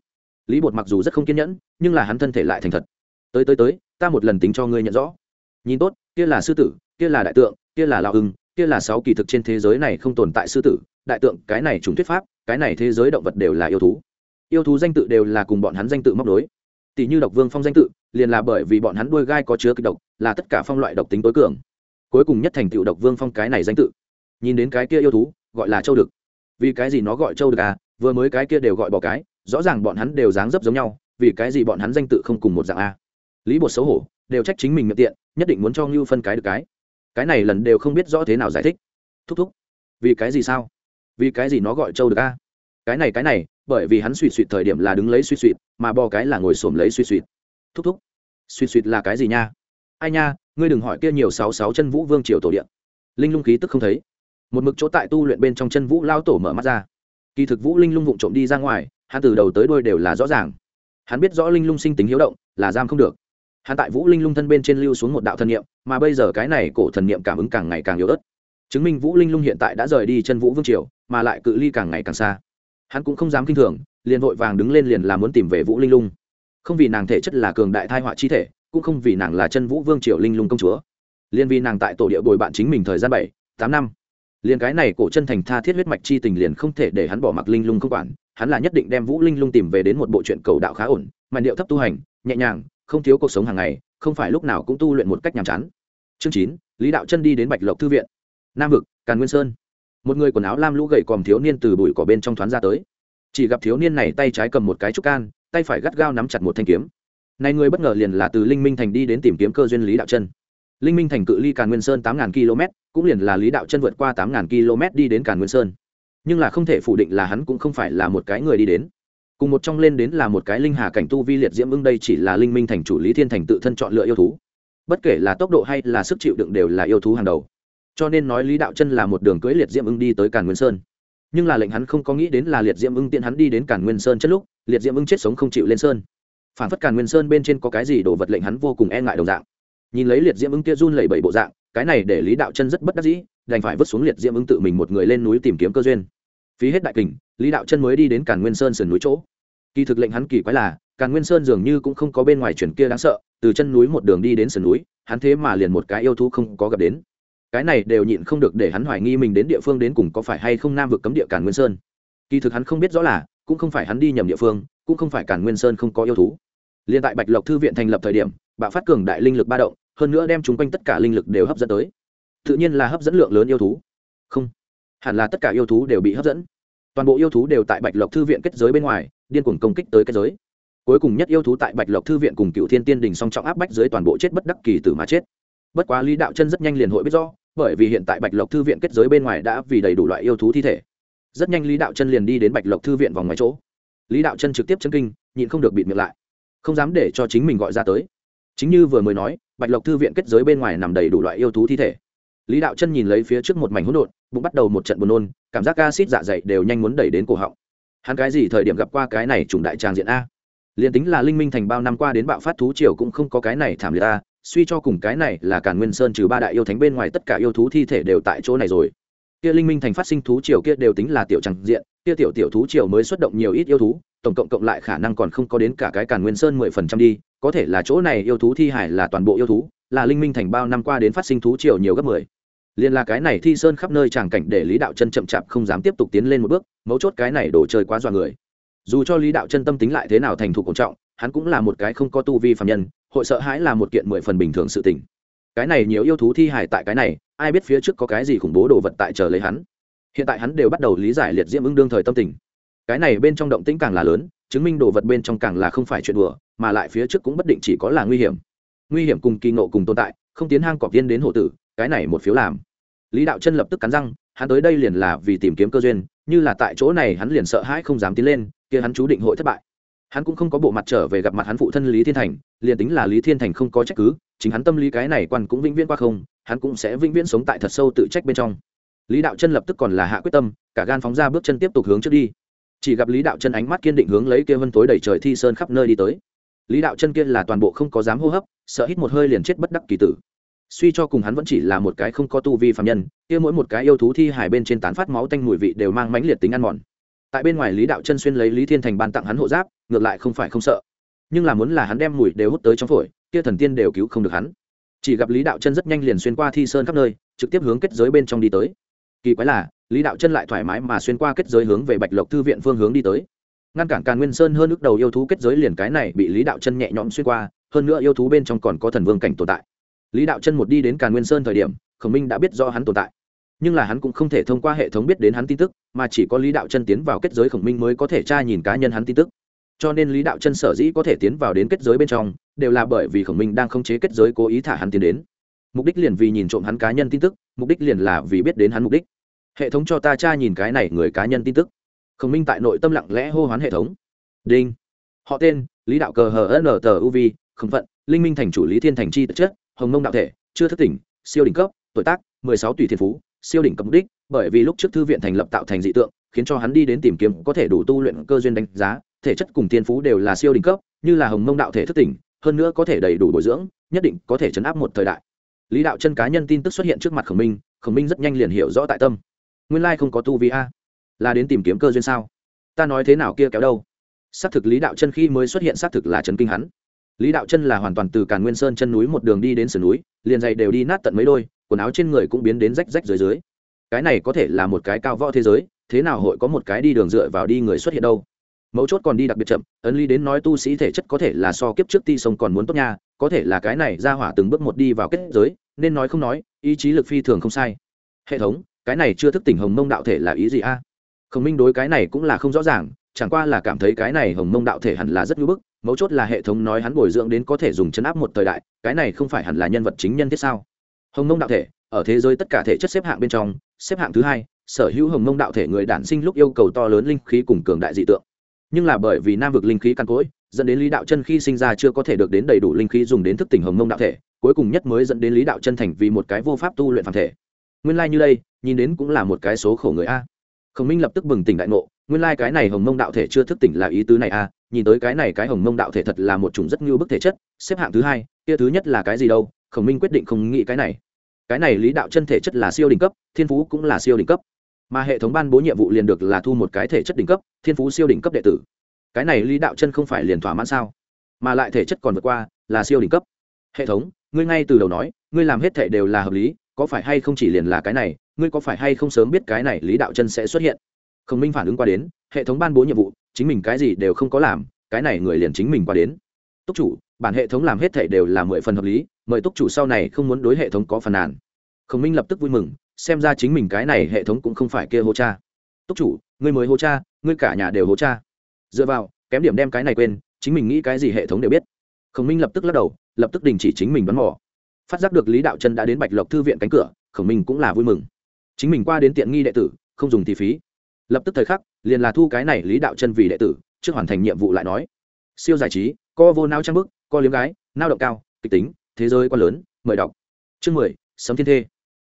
Speaker 1: Lý bột mặc dù rất không kiên nhẫn, nhưng là hắn thân thể lại thành thật. Tới tới tới, ta một lần tính cho ngươi nhận rõ. Nhìn tốt, kia là sư tử, kia là đại tượng, kia là lao ưng, kia là sáu kỳ thực trên thế giới này không tồn tại sư tử, đại tượng, cái này trùng thuyết pháp, cái này thế giới động vật đều là yêu thú. Yêu thú danh tự đều là cùng bọn hắn danh tự móc đối tỷ như độc vương phong danh tự, liền là bởi vì bọn hắn đuôi gai có chứa kịch độc, là tất cả phong loại độc tính tối cường. Cuối cùng nhất thành tựu độc vương phong cái này danh tự. Nhìn đến cái kia yêu thú, gọi là châu đực. Vì cái gì nó gọi châu đực à? Vừa mới cái kia đều gọi bỏ cái, rõ ràng bọn hắn đều dáng dấp giống nhau, vì cái gì bọn hắn danh tự không cùng một dạng a lý bột xấu hổ, đều trách chính mình miệng tiện, nhất định muốn cho ngưu phân cái được cái. Cái này lần đều không biết rõ thế nào giải thích. Thúc thúc, vì cái gì sao? Vì cái gì nó gọi châu được a à? Cái này cái này, bởi vì hắn suy suy thời điểm là đứng lấy suy suy, mà bò cái là ngồi xổm lấy suy suy. Thúc thúc, suy suy là cái gì nha? Ai nha, ngươi đừng hỏi kia nhiều sáu sáu chân vũ vương triều tổ điện linh lung khí tức không thấy. Một mực chỗ tại tu luyện bên trong chân vũ lao tổ mở mắt ra. Kỳ thực vũ linh lung vụng trộm đi ra ngoài, hắn từ đầu tới đôi đều là rõ ràng. Hắn biết rõ linh lung sinh tính hiếu động, là giam không được. Hắn tại vũ linh lung thân bên trên lưu xuống một đạo thần niệm, mà bây giờ cái này cổ thần niệm cảm ứng càng ngày càng yếu ớt. Chứng minh vũ linh lung hiện tại đã rời đi chân vũ vương triều, mà lại cự ly càng ngày càng xa hắn cũng không dám kinh thường, liền vội vàng đứng lên liền là muốn tìm về vũ linh lung. Không vì nàng thể chất là cường đại thai họa chi thể, cũng không vì nàng là chân vũ vương triều linh lung công chúa. Liền vì nàng tại tổ địa bồi bạn chính mình thời gian bảy, tám năm. Liền cái này cổ chân thành tha thiết huyết mạch chi tình liền không thể để hắn bỏ mặc linh lung không quản, hắn là nhất định đem vũ linh lung tìm về đến một bộ chuyện cầu đạo khá ổn mà điệu thấp tu hành, nhẹ nhàng, không thiếu cuộc sống hàng ngày, không phải lúc nào cũng tu luyện một cách nhàm chán. Chương chín, lý đạo chân đi đến bạch lộc thư viện. Nam vực, càn nguyên sơn một người quần áo lam lũ gậy còm thiếu niên từ bụi cỏ bên trong thoáng ra tới. Chỉ gặp thiếu niên này tay trái cầm một cái trúc can tay phải gắt gao nắm chặt một thanh kiếm. Này người bất ngờ liền là từ linh minh thành đi đến tìm kiếm cơ duyên lý đạo chân. Linh minh thành cự ly càn nguyên sơn tám km, cũng liền là lý đạo chân vượt qua tám km đi đến càn nguyên sơn. Nhưng là không thể phủ định là hắn cũng không phải là một cái người đi đến. Cùng một trong lên đến là một cái linh hà cảnh tu vi liệt diễm ưng đây chỉ là linh minh thành chủ lý thiên thành tự thân chọn lựa yêu thú. Bất kể là tốc độ hay là sức chịu đựng đều là yêu thú hàng đầu cho nên nói lý đạo chân là một đường cưỡi liệt diễm ưng đi tới càn nguyên sơn. Nhưng là lệnh hắn không có nghĩ đến là liệt diễm ưng tiện hắn đi đến càn nguyên sơn chất lúc, liệt diễm ưng chết sống không chịu lên sơn. Phản phất càn nguyên sơn bên trên có cái gì đồ vật lệnh hắn vô cùng e ngại đồng dạng. Nhìn lấy liệt diễm ưng kia run lẩy bẩy bộ dạng, cái này để lý đạo chân rất bất đắc dĩ, đành phải vứt xuống liệt diễm ưng tự mình một người lên núi tìm kiếm cơ duyên. Phí hết đại kình, lý đạo chân mới đi đến càn nguyên sơn sườn núi chỗ. Kỳ thực lệnh hắn kỳ quái là, càn nguyên sơn dường như cũng không có bên ngoài chuyển kia đáng sợ, từ chân núi một đường đi đến sườn núi, hắn thế mà liền một cái yêu thú không có gặp đến cái này đều nhịn không được để hắn hoài nghi mình đến địa phương đến cùng có phải hay không nam vực cấm địa càn nguyên sơn. Kỳ thực hắn không biết rõ là, cũng không phải hắn đi nhầm địa phương, cũng không phải càn nguyên sơn không có yêu thú. Liên tại bạch lộc thư viện thành lập thời điểm, bạo phát cường đại linh lực ba động, hơn nữa đem chúng quanh tất cả linh lực đều hấp dẫn tới. Tự nhiên là hấp dẫn lượng lớn yêu thú. Không, hẳn là tất cả yêu thú đều bị hấp dẫn. Toàn bộ yêu thú đều tại bạch lộc thư viện kết giới bên ngoài, điên cuồng công kích tới kết giới. Cuối cùng nhất yêu thú tại bạch lộc thư viện cùng cựu thiên tiên đình song trọng áp bách dưới toàn bộ chết bất đắc kỳ tử mà chết. Bất quá lý đạo chân rất nhanh liền hội biết do bởi vì hiện tại bạch lộc thư viện kết giới bên ngoài đã vì đầy đủ loại yêu thú thi thể. Rất nhanh lý đạo chân liền đi đến bạch lộc thư viện vòng ngoài chỗ. Lý đạo chân trực tiếp chân kinh, nhịn không được bịt miệng lại. Không dám để cho chính mình gọi ra tới. Chính như vừa mới nói, bạch lộc thư viện kết giới bên ngoài nằm đầy đủ loại yêu thú thi thể. Lý đạo chân nhìn lấy phía trước một mảnh hỗn độn, bụng bắt đầu một trận buồn nôn, cảm giác acid dạ dày đều nhanh muốn đẩy đến cổ họng. Hắn cái gì thời điểm gặp qua cái này trùng đại tràng diện a? Liền tính là linh minh thành bao năm qua đến bạo phát thú triều cũng không có cái này thảm liệt a suy cho cùng cái này là càn nguyên sơn trừ ba đại yêu thánh bên ngoài tất cả yêu thú thi thể đều tại chỗ này rồi. Kia linh minh thành phát sinh thú triều kia đều tính là tiểu tràng diện, kia tiểu tiểu thú triều mới xuất động nhiều ít yêu thú, tổng cộng cộng lại khả năng còn không có đến cả cái càn nguyên sơn mười phần trăm đi, có thể là chỗ này yêu thú thi hải là toàn bộ yêu thú, là linh minh thành bao năm qua đến phát sinh thú triều nhiều gấp mười. Liên là cái này thi sơn khắp nơi tràng cảnh để lý đạo chân chậm chạp không dám tiếp tục tiến lên một bước, mấu chốt cái này đổ chơi quá dọa người. Dù cho lý đạo chân tâm tính lại thế nào thành thục cổ trọng, hắn cũng là một cái không có tu vi phạm nhân hội sợ hãi là một kiện mười phần bình thường sự tình. Cái này nhiều yêu thú thi hài tại cái này, ai biết phía trước có cái gì khủng bố đồ vật tại chờ lấy hắn. Hiện tại hắn đều bắt đầu lý giải liệt diễm ứng đương thời tâm tình. Cái này bên trong động tĩnh càng là lớn, chứng minh đồ vật bên trong càng là không phải chuyện đùa, mà lại phía trước cũng bất định chỉ có là nguy hiểm. Nguy hiểm cùng kỳ nộ cùng tồn tại, không tiến hang cọp tiên đến hộ tử, cái này một phiếu làm. Lý đạo chân lập tức cắn răng, hắn tới đây liền là vì tìm kiếm cơ duyên, như là tại chỗ này hắn liền sợ hãi không dám tiến lên, kia hắn chú định hội thất bại hắn cũng không có bộ mặt trở về gặp mặt hắn phụ thân lý thiên thành, liền tính là lý thiên thành không có trách cứ, chính hắn tâm lý cái này quan cũng vĩnh viễn qua không, hắn cũng sẽ vĩnh viễn sống tại thật sâu tự trách bên trong. Lý đạo chân lập tức còn là hạ quyết tâm, cả gan phóng ra bước chân tiếp tục hướng trước đi. Chỉ gặp lý đạo chân ánh mắt kiên định hướng lấy kia vân tối đầy trời thi sơn khắp nơi đi tới. Lý đạo chân kia là toàn bộ không có dám hô hấp, sợ hít một hơi liền chết bất đắc kỳ tử. Suy cho cùng hắn vẫn chỉ là một cái không có tu vi phạm nhân, kia mỗi một cái yêu thú thi hải bên trên tán phát máu tanh mùi vị đều mang mãnh liệt tính ăn mòn tại bên ngoài lý đạo chân xuyên lấy lý thiên thành ban tặng hắn hộ giáp, ngược lại không phải không sợ. Nhưng là muốn là hắn đem mùi đều hút tới trong phổi, kia thần tiên đều cứu không được hắn. Chỉ gặp lý đạo chân rất nhanh liền xuyên qua thi sơn khắp nơi, trực tiếp hướng kết giới bên trong đi tới. Kỳ quái là, lý đạo chân lại thoải mái mà xuyên qua kết giới hướng về bạch lộc thư viện phương hướng đi tới. Ngăn cản càn nguyên sơn hơn ước đầu yêu thú kết giới liền cái này bị lý đạo chân nhẹ nhõm xuyên qua, hơn nữa yêu thú bên trong còn có thần vương cảnh tồn tại. Lý đạo chân một đi đến càn nguyên sơn thời điểm, khổng minh đã biết do hắn tồn tại nhưng là hắn cũng không thể thông qua hệ thống biết đến hắn tin tức, mà chỉ có lý đạo chân tiến vào kết giới khổng minh mới có thể tra nhìn cá nhân hắn tin tức. Cho nên lý đạo chân sở dĩ có thể tiến vào đến kết giới bên trong, đều là bởi vì khổng minh đang khống chế kết giới cố ý thả hắn tiến đến. Mục đích liền vì nhìn trộm hắn cá nhân tin tức, mục đích liền là vì biết đến hắn mục đích. Hệ thống cho ta tra nhìn cái này người cá nhân tin tức. Khổng minh tại nội tâm lặng lẽ hô hoán hệ thống. Đinh. Họ tên, lý đạo cờ hờ n tờ uv không phận, linh minh thành chủ lý thiên thành chi thực chất, hồng mông đạo thể, chưa thức tỉnh, siêu đỉnh cấp, tuổi tác, mười sáu tùy thiên phú siêu đỉnh cấp mục đích, bởi vì lúc trước thư viện thành lập tạo thành dị tượng, khiến cho hắn đi đến tìm kiếm có thể đủ tu luyện cơ duyên đánh giá, thể chất cùng thiên phú đều là siêu đỉnh cấp, như là hồng mông đạo thể thức tỉnh, hơn nữa có thể đầy đủ bồi dưỡng, nhất định có thể chấn áp một thời đại. Lý đạo chân cá nhân tin tức xuất hiện trước mặt khổng minh khổng minh rất nhanh liền hiểu rõ tại tâm. Nguyên lai không có tu vi a, là đến tìm kiếm cơ duyên sao? Ta nói thế nào kia kéo đâu? Xác thực lý đạo chân khi mới xuất hiện xác thực là trấn kinh hắn. Lý đạo chân là hoàn toàn từ càn nguyên sơn chân núi một đường đi đến sườn núi, liền dày đều đi nát tận mấy đôi quần áo trên người cũng biến đến rách rách dưới dưới. Cái này có thể là một cái cao võ thế giới, thế nào hội có một cái đi đường dựa vào đi người xuất hiện đâu? Mấu chốt còn đi đặc biệt chậm, ấn lý đến nói tu sĩ thể chất có thể là so kiếp trước ti sông còn muốn tốt nha, có thể là cái này ra hỏa từng bước một đi vào kết giới, nên nói không nói, ý chí lực phi thường không sai. Hệ thống, cái này chưa thức tỉnh hồng mông đạo thể là ý gì a? Khổng minh đối cái này cũng là không rõ ràng, chẳng qua là cảm thấy cái này hồng mông đạo thể hẳn là rất ngưỡng bức, mấu chốt là hệ thống nói hắn bồi dưỡng đến có thể dùng chấn áp một thời đại, cái này không phải hẳn là nhân vật chính nhân thiết sao? Hồng mông đạo thể, ở thế giới tất cả thể chất xếp hạng bên trong, xếp hạng thứ hai, sở hữu hồng mông đạo thể người đản sinh lúc yêu cầu to lớn linh khí cùng cường đại dị tượng. Nhưng là bởi vì nam vực linh khí căn cỗi, dẫn đến lý đạo chân khi sinh ra chưa có thể được đến đầy đủ linh khí dùng đến thức tỉnh hồng mông đạo thể, cuối cùng nhất mới dẫn đến lý đạo chân thành vì một cái vô pháp tu luyện phản thể. Nguyên lai、like、như đây, nhìn đến cũng là một cái số khổ người a. Khổng minh lập tức bừng tỉnh đại ngộ, nguyên lai、like、cái này hồng mông đạo thể chưa thức tỉnh là ý tứ này a, nhìn tới cái này cái hồng mông đạo thể thật là một chủng rất ngưu bức thể chất, xếp hạng thứ hai, kia thứ nhất là cái gì đâu, khổng minh quyết định không nghĩ cái này cái này lý đạo chân thể chất là siêu đỉnh cấp, thiên phú cũng là siêu đỉnh cấp. Mà hệ thống ban bố nhiệm vụ liền được là thu một cái thể chất đỉnh cấp, thiên phú siêu đỉnh cấp đệ tử. Cái này lý đạo chân không phải liền thỏa mãn sao? Mà lại thể chất còn vượt qua, là siêu đỉnh cấp. Hệ thống, ngươi ngay từ đầu nói, ngươi làm hết thể đều là hợp lý, có phải hay không chỉ liền là cái này, ngươi có phải hay không sớm biết cái này lý đạo chân sẽ xuất hiện? Khổng minh phản ứng qua đến, hệ thống ban bố nhiệm vụ, chính mình cái gì đều không có làm, cái này người liền chính mình qua đến. Túc chủ bản hệ thống làm hết thể đều là mười phần hợp lý, mời túc chủ sau này không muốn đối hệ thống có phàn nàn. Khổng minh lập tức vui mừng, xem ra chính mình cái này hệ thống cũng không phải kia hô cha. Túc chủ, ngươi mới hô cha, ngươi cả nhà đều hô cha. Dựa vào, kém điểm đem cái này quên, chính mình nghĩ cái gì hệ thống đều biết. Khổng minh lập tức lắc đầu, lập tức đình chỉ chính mình bắn mỏ. Phát giác được lý đạo chân đã đến bạch lộc thư viện cánh cửa, khổng minh cũng là vui mừng. Chính mình qua đến tiện nghi đệ tử, không dùng thì phí. Lập tức thời khắc, liền là thu cái này lý đạo chân vì đệ tử, trước hoàn thành nhiệm vụ lại nói. Siêu giải trí, co vô não trang bức co liếm gái, nao động cao, kịch tính, thế giới quá lớn, mời đọc. Chương mười, sấm thiên thê.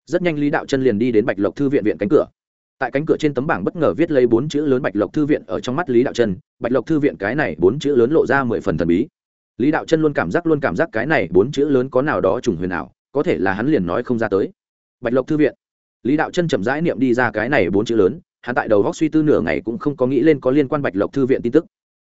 Speaker 1: Rất nhanh lý đạo chân liền đi đến bạch lộc thư viện viện cánh cửa. Tại cánh cửa trên tấm bảng bất ngờ viết lấy bốn chữ lớn bạch lộc thư viện ở trong mắt lý đạo chân, bạch lộc thư viện cái này bốn chữ lớn lộ ra mười phần thần bí. Lý đạo chân luôn cảm giác, luôn cảm giác cái này bốn chữ lớn có nào đó trùng huyền ảo, có thể là hắn liền nói không ra tới. Bạch lộc thư viện. Lý đạo chân chậm rãi niệm đi ra cái này bốn chữ lớn, hắn tại đầu góc suy tư nửa ngày cũng không có nghĩ lên có liên quan bạch lộc thư viện tin tức.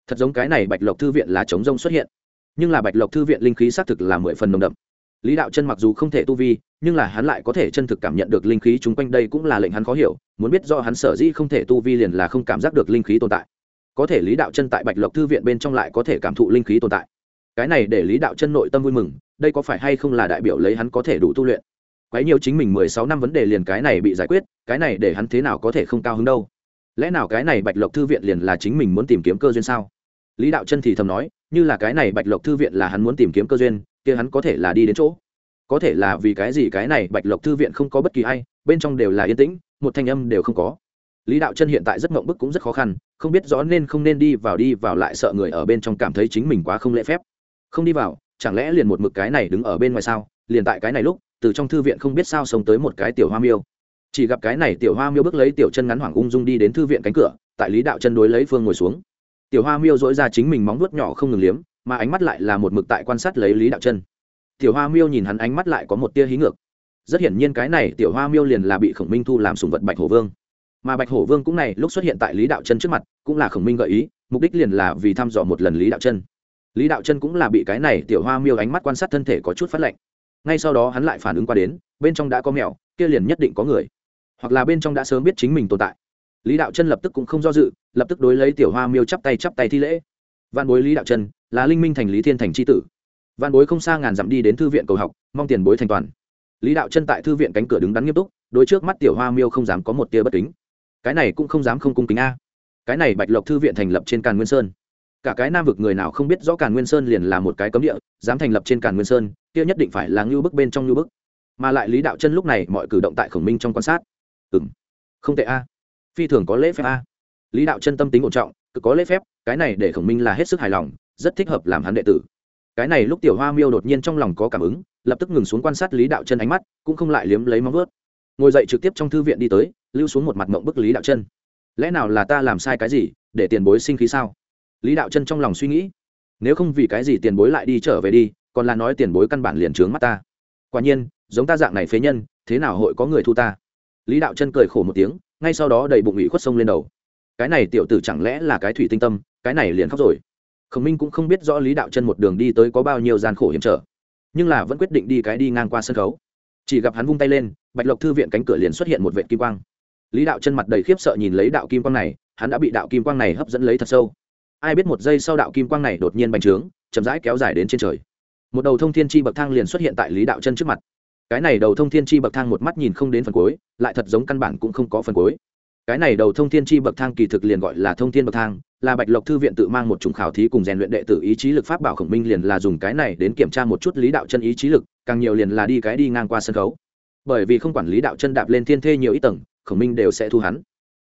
Speaker 1: Thật giống cái này bạch lộc thư viện là chống rông xuất hiện nhưng là bạch lộc thư viện linh khí xác thực là mười phần nồng đậm. Lý đạo chân mặc dù không thể tu vi, nhưng là hắn lại có thể chân thực cảm nhận được linh khí chung quanh đây cũng là lệnh hắn khó hiểu, muốn biết do hắn sở dĩ không thể tu vi liền là không cảm giác được linh khí tồn tại. Có thể lý đạo chân tại bạch lộc thư viện bên trong lại có thể cảm thụ linh khí tồn tại. Cái này để lý đạo chân nội tâm vui mừng, đây có phải hay không là đại biểu lấy hắn có thể đủ tu luyện? Quấy nhiều chính mình mười sáu năm vấn đề liền cái này bị giải quyết, cái này để hắn thế nào có thể không cao hứng đâu? Lẽ nào cái này bạch lộc thư viện liền là chính mình muốn tìm kiếm cơ duyên sao? Lý đạo chân thì thầm nói như là cái này bạch lộc thư viện là hắn muốn tìm kiếm cơ duyên, kia hắn có thể là đi đến chỗ. Có thể là vì cái gì cái này bạch lộc thư viện không có bất kỳ ai, bên trong đều là yên tĩnh, một thanh âm đều không có. Lý đạo chân hiện tại rất mộng bức cũng rất khó khăn, không biết rõ nên không nên đi vào đi vào lại sợ người ở bên trong cảm thấy chính mình quá không lễ phép. Không đi vào, chẳng lẽ liền một mực cái này đứng ở bên ngoài sao? Liền tại cái này lúc, từ trong thư viện không biết sao sống tới một cái tiểu hoa miêu. Chỉ gặp cái này tiểu hoa miêu bước lấy tiểu chân ngắn hoảng ung dung đi đến thư viện cánh cửa, tại lý đạo chân đối lấy phương ngồi xuống tiểu hoa miêu dỗi ra chính mình móng vuốt nhỏ không ngừng liếm, mà ánh mắt lại là một mực tại quan sát lấy lý đạo chân. Tiểu hoa miêu nhìn hắn ánh mắt lại có một tia hí ngược. Rất hiển nhiên cái này tiểu hoa miêu liền là bị khổng minh thu làm sùng vật bạch hổ vương. Mà bạch hổ vương cũng này lúc xuất hiện tại lý đạo chân trước mặt, cũng là khổng minh gợi ý, mục đích liền là vì thăm dò một lần lý đạo chân. Lý đạo chân cũng là bị cái này tiểu hoa miêu ánh mắt quan sát thân thể có chút phát lạnh. Ngay sau đó hắn lại phản ứng qua đến, bên trong đã có mèo, kia liền nhất định có người. Hoặc là bên trong đã sớm biết chính mình tồn tại lý đạo chân lập tức cũng không do dự, lập tức đối lấy tiểu hoa miêu chắp tay chắp tay thi lễ. Văn bối lý đạo chân, là linh minh thành lý thiên thành c tử. Văn bối không xa ngàn dặm đi đến thư viện cầu học, mong tiền bối thành toàn. Lý đạo chân tại thư viện cánh cửa đứng đắn nghiêm túc, đối trước mắt tiểu hoa miêu không dám có một tia bất kính. Cái này cũng không dám không cung kính a. Cái này bạch lộc thư viện thành lập trên càn nguyên sơn. Cả cái nam vực người nào không biết rõ càn nguyên sơn liền là một cái cấm địa, dám thành lập trên càn nguyên sơn, kia nhất định phải là ngưu bức bên trong ngưu bức. Mà lại lý đạo chân lúc này mọi cử động tại khổng minh trong quan sát. Ừ m không tệ a phi thường có lễ phép a. Lý đạo chân tâm tính ổn trọng cực có lễ phép cái này để khổng minh là hết sức hài lòng rất thích hợp làm hắn đệ tử. Cái này lúc tiểu hoa miêu đột nhiên trong lòng có cảm ứng lập tức ngừng xuống quan sát lý đạo chân ánh mắt cũng không lại liếm lấy móng vớt ngồi dậy trực tiếp trong thư viện đi tới lưu xuống một mặt mộng bức lý đạo chân. Lẽ nào là ta làm sai cái gì để tiền bối sinh khí sao? Lý đạo chân trong lòng suy nghĩ. Nếu không vì cái gì tiền bối lại đi trở về đi còn là nói tiền bối căn bản liền trướng mắt ta. Quả nhiên giống ta dạng này phế nhân thế nào hội có người thu ta? Lý đạo chân cười khổ một tiếng ngay sau đó đầy bụng ủy khuất sông lên đầu. Cái này tiểu tử chẳng lẽ là cái thủy tinh tâm, cái này liền khóc rồi. Khổng minh cũng không biết rõ lý đạo chân một đường đi tới có bao nhiêu gian khổ hiểm trở, nhưng là vẫn quyết định đi cái đi ngang qua sân khấu. Chỉ gặp hắn vung tay lên, bạch lộc thư viện cánh cửa liền xuất hiện một vệ kim quang. Lý đạo chân mặt đầy khiếp sợ nhìn lấy đạo kim quang này, hắn đã bị đạo kim quang này hấp dẫn lấy thật sâu. Ai biết một giây sau đạo kim quang này đột nhiên bành trướng, chậm rãi kéo dài đến trên trời. Một đầu thông thiên chi bậc thang liền xuất hiện tại lý đạo chân trước mặt cái này đầu thông thiên chi bậc thang một mắt nhìn không đến phần cuối, lại thật giống căn bản cũng không có phần cuối. Cái này đầu thông thiên chi bậc thang kỳ thực liền gọi là thông thiên bậc thang, là bạch lộc thư viện tự mang một chủng khảo thí cùng rèn luyện đệ tử ý chí lực pháp bảo khổng minh liền là dùng cái này đến kiểm tra một chút lý đạo chân ý chí lực, càng nhiều liền là đi cái đi ngang qua sân khấu. Bởi vì không quản lý đạo chân đạp lên thiên thê nhiều ít tầng, khổng minh đều sẽ thu hắn.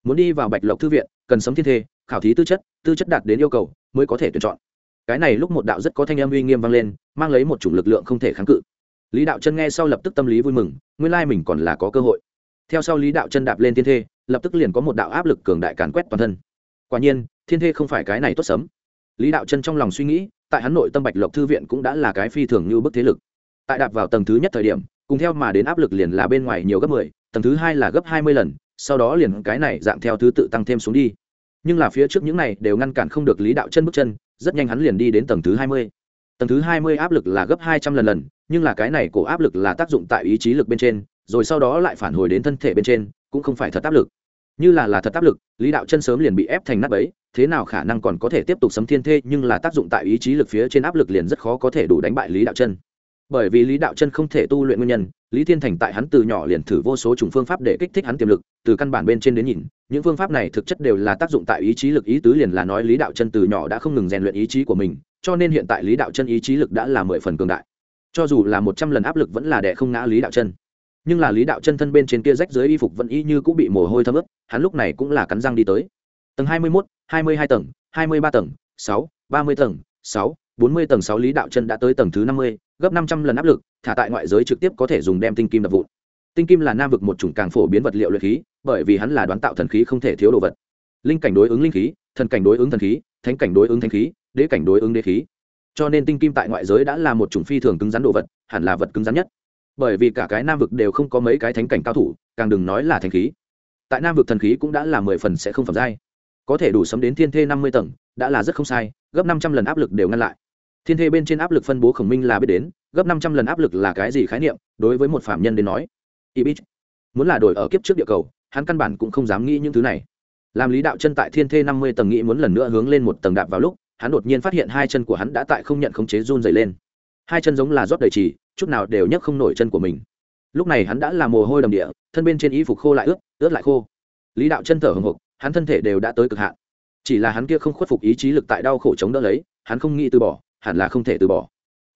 Speaker 1: Muốn đi vào bạch lộc thư viện, cần sấm thiên thê, khảo thí tư chất tư chất đạt đến yêu cầu, mới có thể tuyển chọn. Cái này lúc một đạo rất có thanh âm uy nghiêm vang lên, mang lấy một chủng lực lượng không thể kháng cự lý đạo chân nghe sau lập tức tâm lý vui mừng, nguyên lai mình còn là có cơ hội. Theo sau lý đạo chân đạp lên thiên thê, lập tức liền có một đạo áp lực cường đại càn quét toàn thân. Quả nhiên, thiên thê không phải cái này tốt sấm. Lý đạo chân trong lòng suy nghĩ, tại hắn nội tâm bạch lộc thư viện cũng đã là cái phi thường như bức thế lực. Tại đạp vào tầng thứ nhất thời điểm, cùng theo mà đến áp lực liền là bên ngoài nhiều gấp mười, tầng thứ hai là gấp hai mươi lần, sau đó liền cái này dạng theo thứ tự tăng thêm xuống đi. Nhưng là phía trước những này đều ngăn cản không được lý đạo chân bước chân, rất nhanh hắn liền đi đến tầng thứ hai mươi. Tầng thứ hai mươi áp lực là gấp hai trăm lần lần nhưng là cái này cổ áp lực là tác dụng tại ý chí lực bên trên, rồi sau đó lại phản hồi đến thân thể bên trên, cũng không phải thật áp lực. Như là là thật áp lực, lý đạo chân sớm liền bị ép thành nắp ấy thế nào khả năng còn có thể tiếp tục sấm thiên thê, nhưng là tác dụng tại ý chí lực phía trên áp lực liền rất khó có thể đủ đánh bại lý đạo chân. Bởi vì lý đạo chân không thể tu luyện nguyên nhân, lý thiên thành tại hắn từ nhỏ liền thử vô số chủng phương pháp để kích thích hắn tiềm lực, từ căn bản bên trên đến nhìn, những phương pháp này thực chất đều là tác dụng tại ý chí lực, ý tứ liền là nói lý đạo chân từ nhỏ đã không ngừng rèn luyện ý chí của mình, cho nên hiện tại lý đạo chân ý chí lực đã là mười phần cường đại cho dù là một trăm lần áp lực vẫn là đẻ không ngã lý đạo chân. Nhưng là lý đạo chân thân bên trên kia rách dưới y phục vẫn y như cũng bị mồ hôi thấm ướt, hắn lúc này cũng là cắn răng đi tới. Tầng hai mươi mốt, hai mươi hai tầng, hai mươi ba tầng, sáu, ba mươi tầng, sáu, bốn mươi tầng sáu lý đạo chân đã tới tầng thứ năm mươi, gấp năm trăm lần áp lực, thả tại ngoại giới trực tiếp có thể dùng đem tinh kim đập vụn. Tinh kim là nam vực một chủng càng phổ biến vật liệu luyện khí, bởi vì hắn là đoán tạo thần khí không thể thiếu đồ vật. Linh cảnh đối ứng linh khí, thần cảnh đối ứng thần khí, thánh cảnh đối ứng thánh khí, đế cảnh đối ứng đế khí cho nên tinh kim tại ngoại giới đã là một chủng phi thường cứng rắn đồ vật, hẳn là vật cứng rắn nhất. Bởi vì cả cái nam vực đều không có mấy cái thánh cảnh cao thủ, càng đừng nói là thánh khí. Tại nam vực thần khí cũng đã là mười phần sẽ không phẩm giai. Có thể đủ sấm đến thiên thê năm mươi tầng, đã là rất không sai, gấp năm trăm lần áp lực đều ngăn lại. Thiên thê bên trên áp lực phân bố khổng minh là biết đến, gấp năm trăm lần áp lực là cái gì khái niệm, đối với một phạm nhân đến nói. Ibit muốn là đổi ở kiếp trước địa cầu, hắn căn bản cũng không dám nghĩ những thứ này. Làm lý đạo chân tại thiên thê năm mươi tầng nghĩ muốn lần nữa hướng lên một tầng đạp vào lúc hắn đột nhiên phát hiện hai chân của hắn đã tại không nhận khống chế run dày lên. Hai chân giống là rót đầy trì, chút nào đều nhấc không nổi chân của mình. Lúc này hắn đã là mồ hôi đầm địa, thân bên trên y phục khô lại ướt ướt lại khô. Lý đạo chân thở hồng hộc, hắn thân thể đều đã tới cực hạn. Chỉ là hắn kia không khuất phục ý chí lực tại đau khổ chống đỡ lấy, hắn không nghĩ từ bỏ, hẳn là không thể từ bỏ.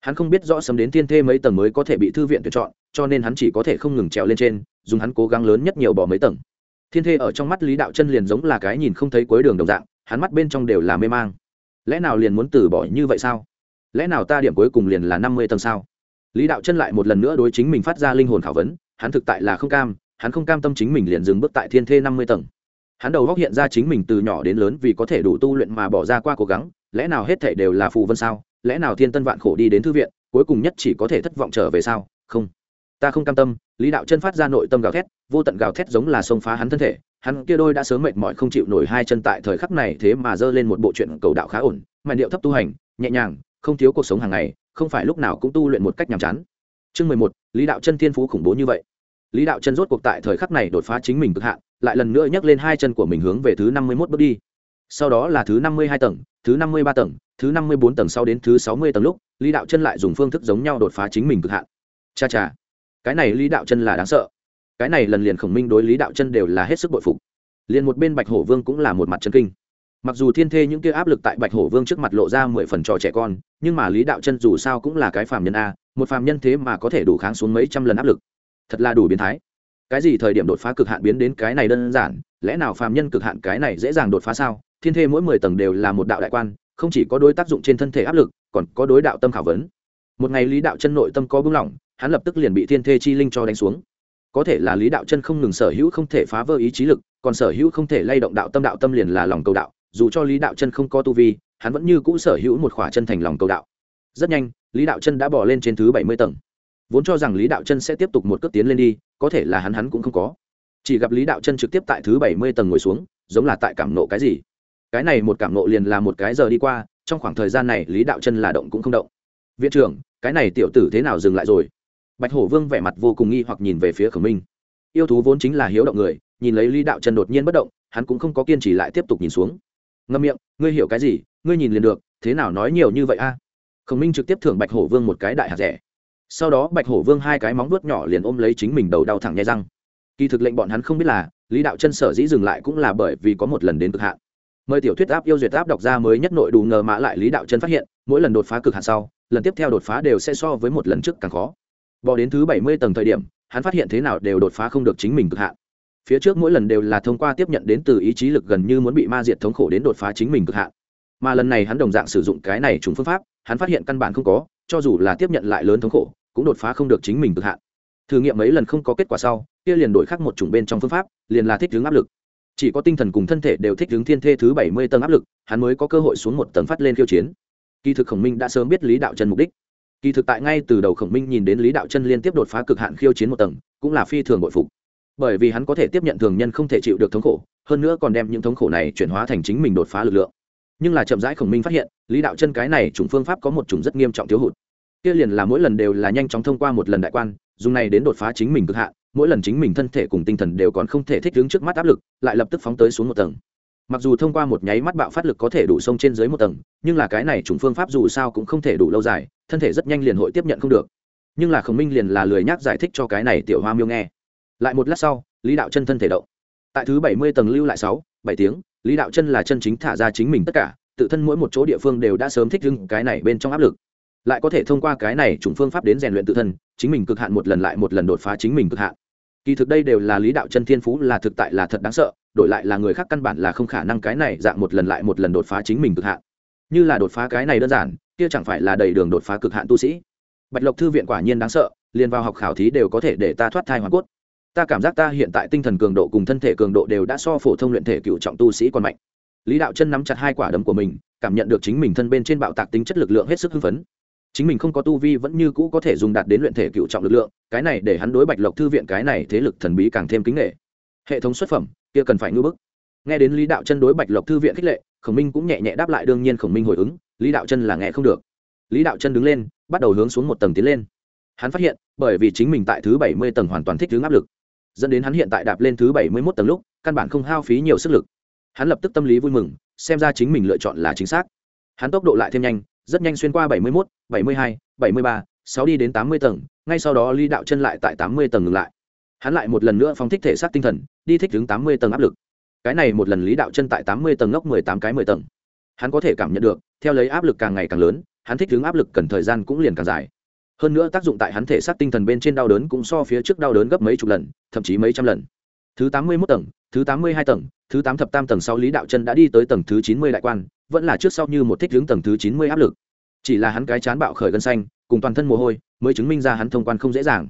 Speaker 1: Hắn không biết rõ sấm đến thiên thê mấy tầng mới có thể bị thư viện tuyển chọn, cho nên hắn chỉ có thể không ngừng trèo lên trên, dùng hắn cố gắng lớn nhất nhiều bỏ mấy tầng. Thiên thê ở trong mắt lý đạo chân liền giống là cái nhìn không thấy cuối đường đồng dạng, hắn mắt bên trong đều là mê mang lẽ nào liền muốn từ bỏ như vậy sao? Lẽ nào ta điểm cuối cùng liền là năm mươi tầng sao? Lý đạo chân lại một lần nữa đối chính mình phát ra linh hồn khảo vấn, hắn thực tại là không cam, hắn không cam tâm chính mình liền dừng bước tại thiên thê năm mươi tầng. Hắn đầu góc hiện ra chính mình từ nhỏ đến lớn vì có thể đủ tu luyện mà bỏ ra qua cố gắng, lẽ nào hết thể đều là phù vân sao? Lẽ nào thiên tân vạn khổ đi đến thư viện, cuối cùng nhất chỉ có thể thất vọng trở về sao? Không. Ta không cam tâm, lý đạo chân phát ra nội tâm gào thét, vô tận gào thét giống là xông phá hắn thân thể hắn kia đôi đã sớm mệt mỏi không chịu nổi hai chân tại thời khắc này thế mà dơ lên một bộ chuyện cầu đạo khá ổn mà điệu thấp tu hành, nhẹ nhàng, không thiếu cuộc sống hàng ngày, không phải lúc nào cũng tu luyện một cách nhàm chán. Chương mười một, lý đạo chân thiên phú khủng bố như vậy. Lý đạo chân rốt cuộc tại thời khắc này đột phá chính mình cực hạn, lại lần nữa nhấc lên hai chân của mình hướng về thứ năm mươi mốt bước đi. Sau đó là thứ năm mươi hai tầng, thứ năm mươi ba tầng, thứ năm mươi bốn tầng sau đến thứ sáu mươi tầng lúc, lý đạo chân lại dùng phương thức giống nhau đột phá chính mình cực hạn. Cha cha, cái này lý đạo chân là đáng sợ cái này lần liền khổng minh đối lý đạo chân đều là hết sức bội phục. Liền một bên bạch hổ vương cũng là một mặt chân kinh. Mặc dù thiên thê những kia áp lực tại bạch hổ vương trước mặt lộ ra mười phần trò trẻ con, nhưng mà lý đạo chân dù sao cũng là cái phàm nhân a, một phàm nhân thế mà có thể đủ kháng xuống mấy trăm lần áp lực. Thật là đủ biến thái. Cái gì thời điểm đột phá cực hạn biến đến cái này đơn giản, lẽ nào phàm nhân cực hạn cái này dễ dàng đột phá sao? Thiên thê mỗi mười tầng đều là một đạo đại quan, không chỉ có đối tác dụng trên thân thể áp lực, còn có đối đạo tâm khảo vấn. Một ngày lý đạo chân nội tâm có bưng lỏng, hắn lập tức liền bị thiên thê chi linh cho đánh xuống có thể là lý đạo chân không ngừng sở hữu không thể phá vỡ ý chí lực, còn sở hữu không thể lay động đạo tâm đạo tâm liền là lòng cầu đạo. Dù cho lý đạo chân không có tu vi, hắn vẫn như cũ sở hữu một khỏa chân thành lòng cầu đạo. Rất nhanh, lý đạo chân đã bỏ lên trên thứ bảy mươi tầng. Vốn cho rằng lý đạo chân sẽ tiếp tục một cước tiến lên đi, có thể là hắn hắn cũng không có. Chỉ gặp lý đạo chân trực tiếp tại thứ bảy mươi tầng ngồi xuống, giống là tại cảm nộ cái gì. Cái này một cảm nộ liền là một cái giờ đi qua, trong khoảng thời gian này lý đạo chân là động cũng không động. Viện trưởng, cái này tiểu tử thế nào dừng lại rồi? Bạch hổ vương vẻ mặt vô cùng nghi hoặc nhìn về phía khổng minh. Yêu thú vốn chính là hiếu động người, nhìn lấy lý đạo trần đột nhiên bất động, hắn cũng không có kiên trì lại tiếp tục nhìn xuống. Ngâm miệng, ngươi hiểu cái gì? Ngươi nhìn liền được, thế nào nói nhiều như vậy a? Khổng minh trực tiếp thưởng bạch hổ vương một cái đại hạt rẻ. Sau đó bạch hổ vương hai cái móng vuốt nhỏ liền ôm lấy chính mình đầu đau thẳng nhai răng. Kỳ thực lệnh bọn hắn không biết là, lý đạo chân sở dĩ dừng lại cũng là bởi vì có một lần đến cực hạn. Mời tiểu thuyết áp, yêu duyệt áp đọc ra mới nhất nội đủ ngờ mã lại lý đạo chân phát hiện, mỗi lần đột phá cực hạn sau, lần tiếp theo đột phá đều sẽ so với một lần trước càng khó bỏ đến thứ bảy mươi tầng thời điểm, hắn phát hiện thế nào đều đột phá không được chính mình cực hạn. Phía trước mỗi lần đều là thông qua tiếp nhận đến từ ý chí lực gần như muốn bị ma diệt thống khổ đến đột phá chính mình cực hạn. Mà lần này hắn đồng dạng sử dụng cái này trùng phương pháp, hắn phát hiện căn bản không có, cho dù là tiếp nhận lại lớn thống khổ, cũng đột phá không được chính mình cực hạn. Thử nghiệm mấy lần không có kết quả sau, kia liền đổi khác một chủng bên trong phương pháp, liền là thích ứng áp lực. Chỉ có tinh thần cùng thân thể đều thích ứng thiên thê thứ bảy mươi tầng áp lực, hắn mới có cơ hội xuống một tầng phát lên khiêu chiến. Kỳ thực khổng minh đã sớm biết lý đạo chân mục đích kỳ thực tại ngay từ đầu khổng minh nhìn đến lý đạo chân liên tiếp đột phá cực hạn khiêu chiến một tầng, cũng là phi thường bội phục. Bởi vì hắn có thể tiếp nhận thường nhân không thể chịu được thống khổ, hơn nữa còn đem những thống khổ này chuyển hóa thành chính mình đột phá lực lượng. Nhưng là chậm rãi khổng minh phát hiện, lý đạo chân cái này chủng phương pháp có một chủng rất nghiêm trọng thiếu hụt. Kia liền là mỗi lần đều là nhanh chóng thông qua một lần đại quan, dùng này đến đột phá chính mình cực hạn, mỗi lần chính mình thân thể cùng tinh thần đều còn không thể thích ứng trước mắt áp lực, lại lập tức phóng tới xuống một tầng. Mặc dù thông qua một nháy mắt bạo phát lực có thể đủ sông trên dưới một tầng, nhưng là cái này chủng phương pháp dù sao cũng không thể đủ lâu dài thân thể rất nhanh liền hội tiếp nhận không được. Nhưng là khổng minh liền là lười nhác giải thích cho cái này tiểu hoa miêu nghe. Lại một lát sau, lý đạo chân thân thể động. Tại thứ bảy mươi tầng lưu lại sáu, bảy tiếng, lý đạo chân là chân chính thả ra chính mình tất cả, tự thân mỗi một chỗ địa phương đều đã sớm thích ứng cái này bên trong áp lực. Lại có thể thông qua cái này chủng phương pháp đến rèn luyện tự thân, chính mình cực hạn một lần lại một lần đột phá chính mình cực hạn. Kỳ thực đây đều là lý đạo chân thiên phú, là thực tại là thật đáng sợ, đổi lại là người khác căn bản là không khả năng cái này dạng một lần lại một lần đột phá chính mình cực hạn. Như là đột phá cái này đơn giản kia chẳng phải là đầy đường đột phá cực hạn tu sĩ. Bạch lộc thư viện quả nhiên đáng sợ, liền vào học khảo thí đều có thể để ta thoát thai hoàn cốt. Ta cảm giác ta hiện tại tinh thần cường độ cùng thân thể cường độ đều đã so phổ thông luyện thể cựu trọng tu sĩ còn mạnh. Lý đạo chân nắm chặt hai quả đấm của mình, cảm nhận được chính mình thân bên trên bạo tạc tính chất lực lượng hết sức hưng phấn. Chính mình không có tu vi vẫn như cũ có thể dùng đạt đến luyện thể cựu trọng lực lượng, cái này để hắn đối bạch lộc thư viện cái này thế lực thần bí càng thêm kính nghệ hệ thống xuất phẩm, kia cần phải ngưỡng bức. Nghe đến lý đạo chân đối bạch lộc thư viện khích lệ, khổng minh cũng nhẹ nhẹ đáp lại đương nhiên khổng minh hồi ứng lý đạo chân là nghe không được. Lý đạo chân đứng lên, bắt đầu hướng xuống một tầng tiến lên. Hắn phát hiện, bởi vì chính mình tại thứ bảy mươi tầng hoàn toàn thích đứng áp lực, dẫn đến hắn hiện tại đạp lên thứ bảy mươi mốt tầng lúc, căn bản không hao phí nhiều sức lực. Hắn lập tức tâm lý vui mừng, xem ra chính mình lựa chọn là chính xác. Hắn tốc độ lại thêm nhanh, rất nhanh xuyên qua bảy mươi mốt, bảy mươi hai, bảy mươi ba, sáu đi đến tám mươi tầng, ngay sau đó lý đạo chân lại tại tám mươi tầng ngừng lại. Hắn lại một lần nữa phóng thích thể xác tinh thần, đi thích đứng tám mươi tầng áp lực. Cái này một lần lý đạo chân tại tám mươi tầng ngốc mười tám cái mười tầng. Hắn có thể cảm nhận được theo lấy áp lực càng ngày càng lớn, hắn thích hướng áp lực cần thời gian cũng liền càng dài. Hơn nữa tác dụng tại hắn thể xác tinh thần bên trên đau đớn cũng so phía trước đau đớn gấp mấy chục lần, thậm chí mấy trăm lần. Thứ tám mươi mốt tầng, thứ tám mươi hai tầng, thứ tám thập tam tầng sau lý đạo chân đã đi tới tầng thứ chín mươi đại quan, vẫn là trước sau như một thích hướng tầng thứ chín mươi áp lực. Chỉ là hắn cái chán bạo khởi gân xanh, cùng toàn thân mồ hôi, mới chứng minh ra hắn thông quan không dễ dàng.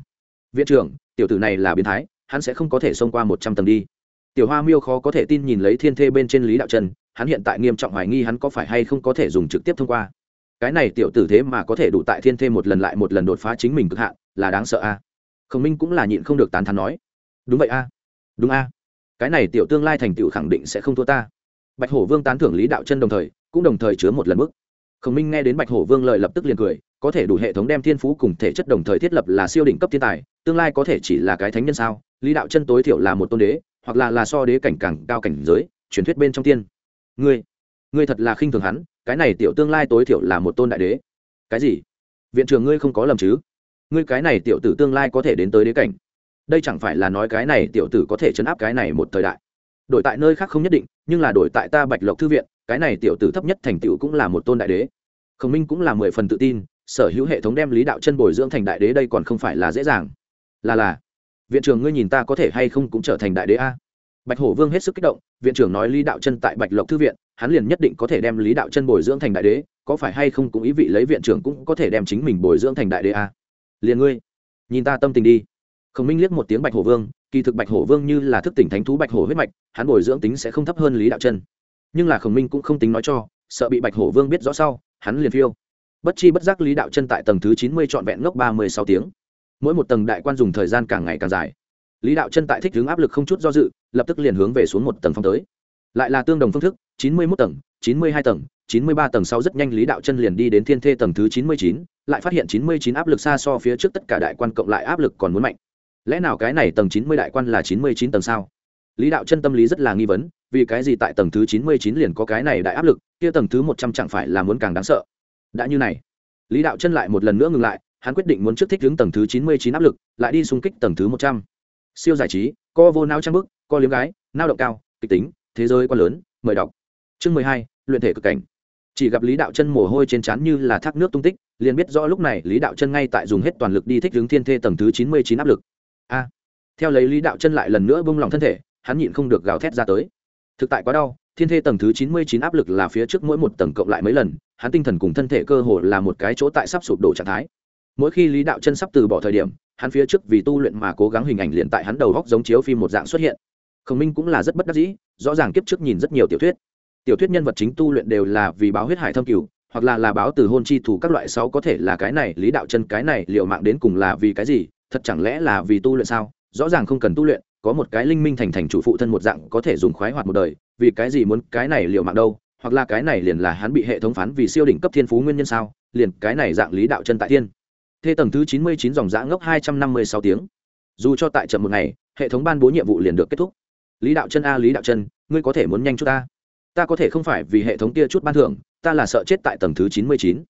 Speaker 1: Viện trưởng, tiểu tử này là biến thái, hắn sẽ không có thể xông qua một trăm tầng đi. Tiểu hoa miêu khó có thể tin nhìn lấy thiên thê bên trên lý đạo trần hắn hiện tại nghiêm trọng hoài nghi hắn có phải hay không có thể dùng trực tiếp thông qua. Cái này tiểu tử thế mà có thể đủ tại thiên thêm một lần lại một lần đột phá chính mình cực hạn, là đáng sợ a. À? khổng minh cũng là nhịn không được tán thán nói. Đúng vậy a. Đúng a. Cái này tiểu tương lai thành tựu khẳng định sẽ không thua ta. Bạch hổ vương tán thưởng lý đạo chân đồng thời, cũng đồng thời chứa một lần bức. Khổng minh nghe đến bạch hổ vương lời lập tức liền cười, có thể đủ hệ thống đem thiên phú cùng thể chất đồng thời thiết lập là siêu đỉnh cấp thiên tài, tương lai có thể chỉ là cái thánh nhân sao? Lý đạo chân tối thiểu là một tôn đế, hoặc là là so đế cảnh càng cao cảnh giới, truyền thuyết bên trong tiên ngươi ngươi thật là khinh thường hắn, cái này tiểu tương lai tối thiểu là một tôn đại đế. Cái gì? Viện trưởng ngươi không có lầm chứ? Ngươi cái này tiểu tử tương lai có thể đến tới đế cảnh. Đây chẳng phải là nói cái này tiểu tử có thể chấn áp cái này một thời đại. Đổi tại nơi khác không nhất định, nhưng là đổi tại ta bạch lộc thư viện, cái này tiểu tử thấp nhất thành tựu cũng là một tôn đại đế. Khổng minh cũng là mười phần tự tin, sở hữu hệ thống đem lý đạo chân bồi dưỡng thành đại đế đây còn không phải là dễ dàng. Là là, viện trưởng ngươi nhìn ta có thể hay không cũng trở thành đại đế a? Bạch hổ vương hết sức kích động, viện trưởng nói lý đạo chân tại bạch lộc thư viện, hắn liền nhất định có thể đem lý đạo chân bồi dưỡng thành đại đế, có phải hay không cũng ý vị lấy viện trưởng cũng có thể đem chính mình bồi dưỡng thành đại đế a liền ngươi, nhìn ta tâm tình đi. Khổng minh liếc một tiếng bạch hổ vương, kỳ thực bạch hổ vương như là thức tỉnh thánh thú bạch hổ huyết mạch, hắn bồi dưỡng tính sẽ không thấp hơn lý đạo chân. Nhưng là khổng minh cũng không tính nói cho, sợ bị bạch hổ vương biết rõ sau, hắn liền phiêu. Bất chi bất giác lý đạo chân tại tầng thứ chín mươi trọn vẹn ngốc ba mươi sáu tiếng. Mỗi một tầng đại quan dùng thời gian càng ngày càng dài lý đạo chân tại thích hướng áp lực không chút do dự, lập tức liền hướng về xuống một tầng phong tới. Lại là tương đồng phương thức, chín mươi mốt tầng, chín mươi hai tầng, chín mươi ba tầng sau rất nhanh lý đạo chân liền đi đến thiên thê tầng thứ chín mươi chín, lại phát hiện chín mươi chín áp lực xa so phía trước tất cả đại quan cộng lại áp lực còn muốn mạnh. Lẽ nào cái này tầng chín mươi đại quan là chín mươi chín tầng sao? Lý đạo chân tâm lý rất là nghi vấn, vì cái gì tại tầng thứ chín mươi chín liền có cái này đại áp lực, kia tầng thứ một trăm chẳng phải là muốn càng đáng sợ? Đã như này, lý đạo chân lại một lần nữa ngừng lại, hắn quyết định muốn trước thích hướng tầng thứ chín mươi chín áp lực, lại đi xung kích tầng thứ một trăm siêu giải trí, co vô nao trang bức, co liếm gái, nao động cao, kịch tính, thế giới quá lớn, mời đọc. Chương mười hai, luyện thể cực cảnh. Chỉ gặp lý đạo chân mồ hôi trên trán như là thác nước tung tích, liền biết rõ lúc này lý đạo chân ngay tại dùng hết toàn lực đi thích hướng thiên thê tầng thứ chín mươi chín áp lực. A! Theo lấy lý đạo chân lại lần nữa bông lòng thân thể, hắn nhịn không được gào thét ra tới. Thực tại quá đau, thiên thê tầng thứ chín mươi chín áp lực là phía trước mỗi một tầng cộng lại mấy lần, hắn tinh thần cùng thân thể cơ hồ là một cái chỗ tại sắp sụp đổ trạng thái. Mỗi khi lý đạo chân sắp từ bỏ thời điểm hắn phía trước vì tu luyện mà cố gắng hình ảnh liền tại hắn đầu góc giống chiếu phim một dạng xuất hiện. Khổng minh cũng là rất bất đắc dĩ, rõ ràng kiếp trước nhìn rất nhiều tiểu thuyết. Tiểu thuyết nhân vật chính tu luyện đều là vì báo huyết hải thâm cửu, hoặc là là báo từ hôn chi thủ các loại sáu có thể là cái này, lý đạo chân cái này liệu mạng đến cùng là vì cái gì, thật chẳng lẽ là vì tu luyện sao? Rõ ràng không cần tu luyện, có một cái linh minh thành thành chủ phụ thân một dạng có thể dùng khoái hoạt một đời, vì cái gì muốn cái này liệu mạng đâu? Hoặc là cái này liền là hắn bị hệ thống phán vì siêu đỉnh cấp thiên phú nguyên nhân sao? Liền cái này dạng lý đạo chân tại thiên thê tầng thứ chín mươi chín dòng giã ngốc hai trăm năm mươi sáu tiếng. Dù cho tại chậm một ngày, hệ thống ban bố nhiệm vụ liền được kết thúc. Lý đạo chân a, lý đạo chân, ngươi có thể muốn nhanh chút ta? Ta có thể không phải vì hệ thống kia chút ban thưởng, ta là sợ chết tại tầng thứ chín mươi chín.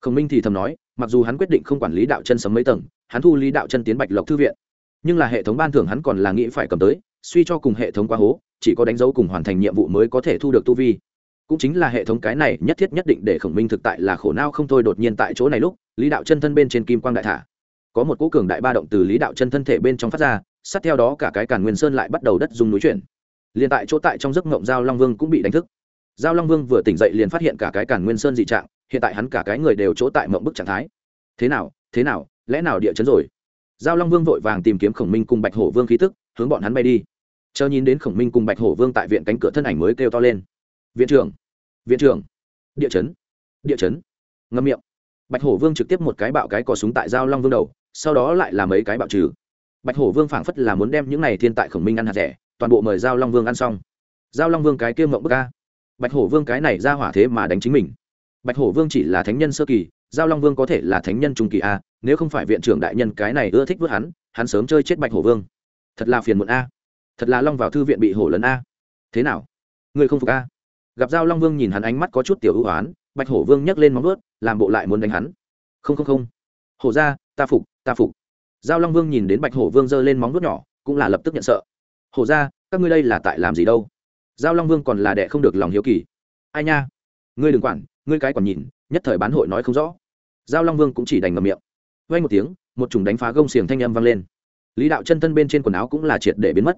Speaker 1: Khổng minh thì thầm nói, mặc dù hắn quyết định không quản lý đạo chân sấm mấy tầng, hắn thu lý đạo chân tiến bạch lộc thư viện. Nhưng là hệ thống ban thưởng hắn còn là nghĩ phải cầm tới, suy cho cùng hệ thống quá hố, chỉ có đánh dấu cùng hoàn thành nhiệm vụ mới có thể thu được tu vi cũng chính là hệ thống cái này nhất thiết nhất định để khổng minh thực tại là khổ não không thôi đột nhiên tại chỗ này lúc, lý đạo chân thân bên trên kim quang đại thả. Có một cỗ cường đại ba động từ lý đạo chân thân thể bên trong phát ra, sát theo đó cả cái càn nguyên sơn lại bắt đầu đất dùng núi chuyển. Liền tại chỗ tại trong giấc ngộng giao long vương cũng bị đánh thức. Giao long vương vừa tỉnh dậy liền phát hiện cả cái càn nguyên sơn dị trạng, hiện tại hắn cả cái người đều chỗ tại mộng bức trạng thái. Thế nào thế nào, lẽ nào địa chấn rồi? Giao long vương vội vàng tìm kiếm khổng minh cùng bạch hổ vương khí tức, hướng bọn hắn bay đi. Chờ nhìn đến khổng minh cùng bạch hổ vương tại viện cánh cửa thân ảnh mới kêu to lên viện trưởng. Viện trưởng. Địa chấn. Địa chấn. Ngâm miệng. Bạch hổ vương trực tiếp một cái bạo cái cò súng tại giao long vương đầu, sau đó lại là mấy cái bạo trừ. Bạch hổ vương phảng phất là muốn đem những này thiên tại khổng minh ăn hạt rẻ, toàn bộ mời giao long vương ăn xong. Giao long vương cái kia mộng bức ca bạch hổ vương cái này ra hỏa thế mà đánh chính mình. Bạch hổ vương chỉ là thánh nhân sơ kỳ, giao long vương có thể là thánh nhân trung kỳ a, nếu không phải viện trưởng đại nhân cái này ưa thích vớt hắn hắn sớm chơi chết bạch hổ vương. Thật là phiền muộn a. Thật là long vào thư viện bị hổ lấn a. Thế nào? Người không phục a? Gặp giao long vương nhìn hắn ánh mắt có chút tiểu ưu oán bạch hổ vương nhấc lên móng vớt làm bộ lại muốn đánh hắn. Không không không. Hổ ra, ta phục ta phục. Giao long vương nhìn đến bạch hổ vương giơ lên móng vớt nhỏ, cũng là lập tức nhận sợ. Hổ ra, các ngươi đây là tại làm gì đâu? Giao long vương còn là đệ không được lòng hiếu kỳ. Ai nha? Ngươi đừng quản, ngươi cái còn nhìn, nhất thời bán hội nói không rõ. Giao long vương cũng chỉ đành ngầm miệng. Vay một tiếng, một chủng đánh phá gông xiềng thanh âm vang lên. Lý đạo chân thân bên trên quần áo cũng là triệt để biến mất.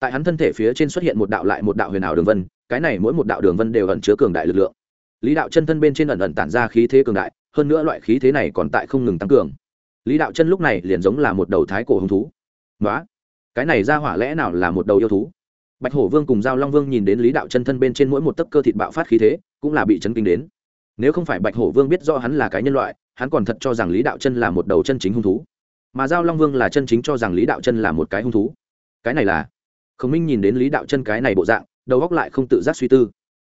Speaker 1: Tại hắn thân thể phía trên xuất hiện một đạo lại một đạo huyền ảo đường vân cái này mỗi một đạo đường vân đều ẩn chứa cường đại lực lượng. Lý đạo chân thân bên trên ẩn ẩn tản ra khí thế cường đại, hơn nữa loại khí thế này còn tại không ngừng tăng cường. Lý đạo chân lúc này liền giống là một đầu thái cổ hứng thú. Nói cái này ra hỏa lẽ nào là một đầu yêu thú? Bạch hổ vương cùng giao long vương nhìn đến lý đạo chân thân bên trên mỗi một tấc cơ thịt bạo phát khí thế, cũng là bị chấn kinh đến. Nếu không phải bạch hổ vương biết do hắn là cái nhân loại, hắn còn thật cho rằng lý đạo chân là một đầu chân chính hung thú. Mà giao long vương là chân chính cho rằng lý đạo chân là một cái hung thú. Cái này là? Khổng minh nhìn đến lý đạo chân cái này bộ dạng đầu góc lại không tự giác suy tư.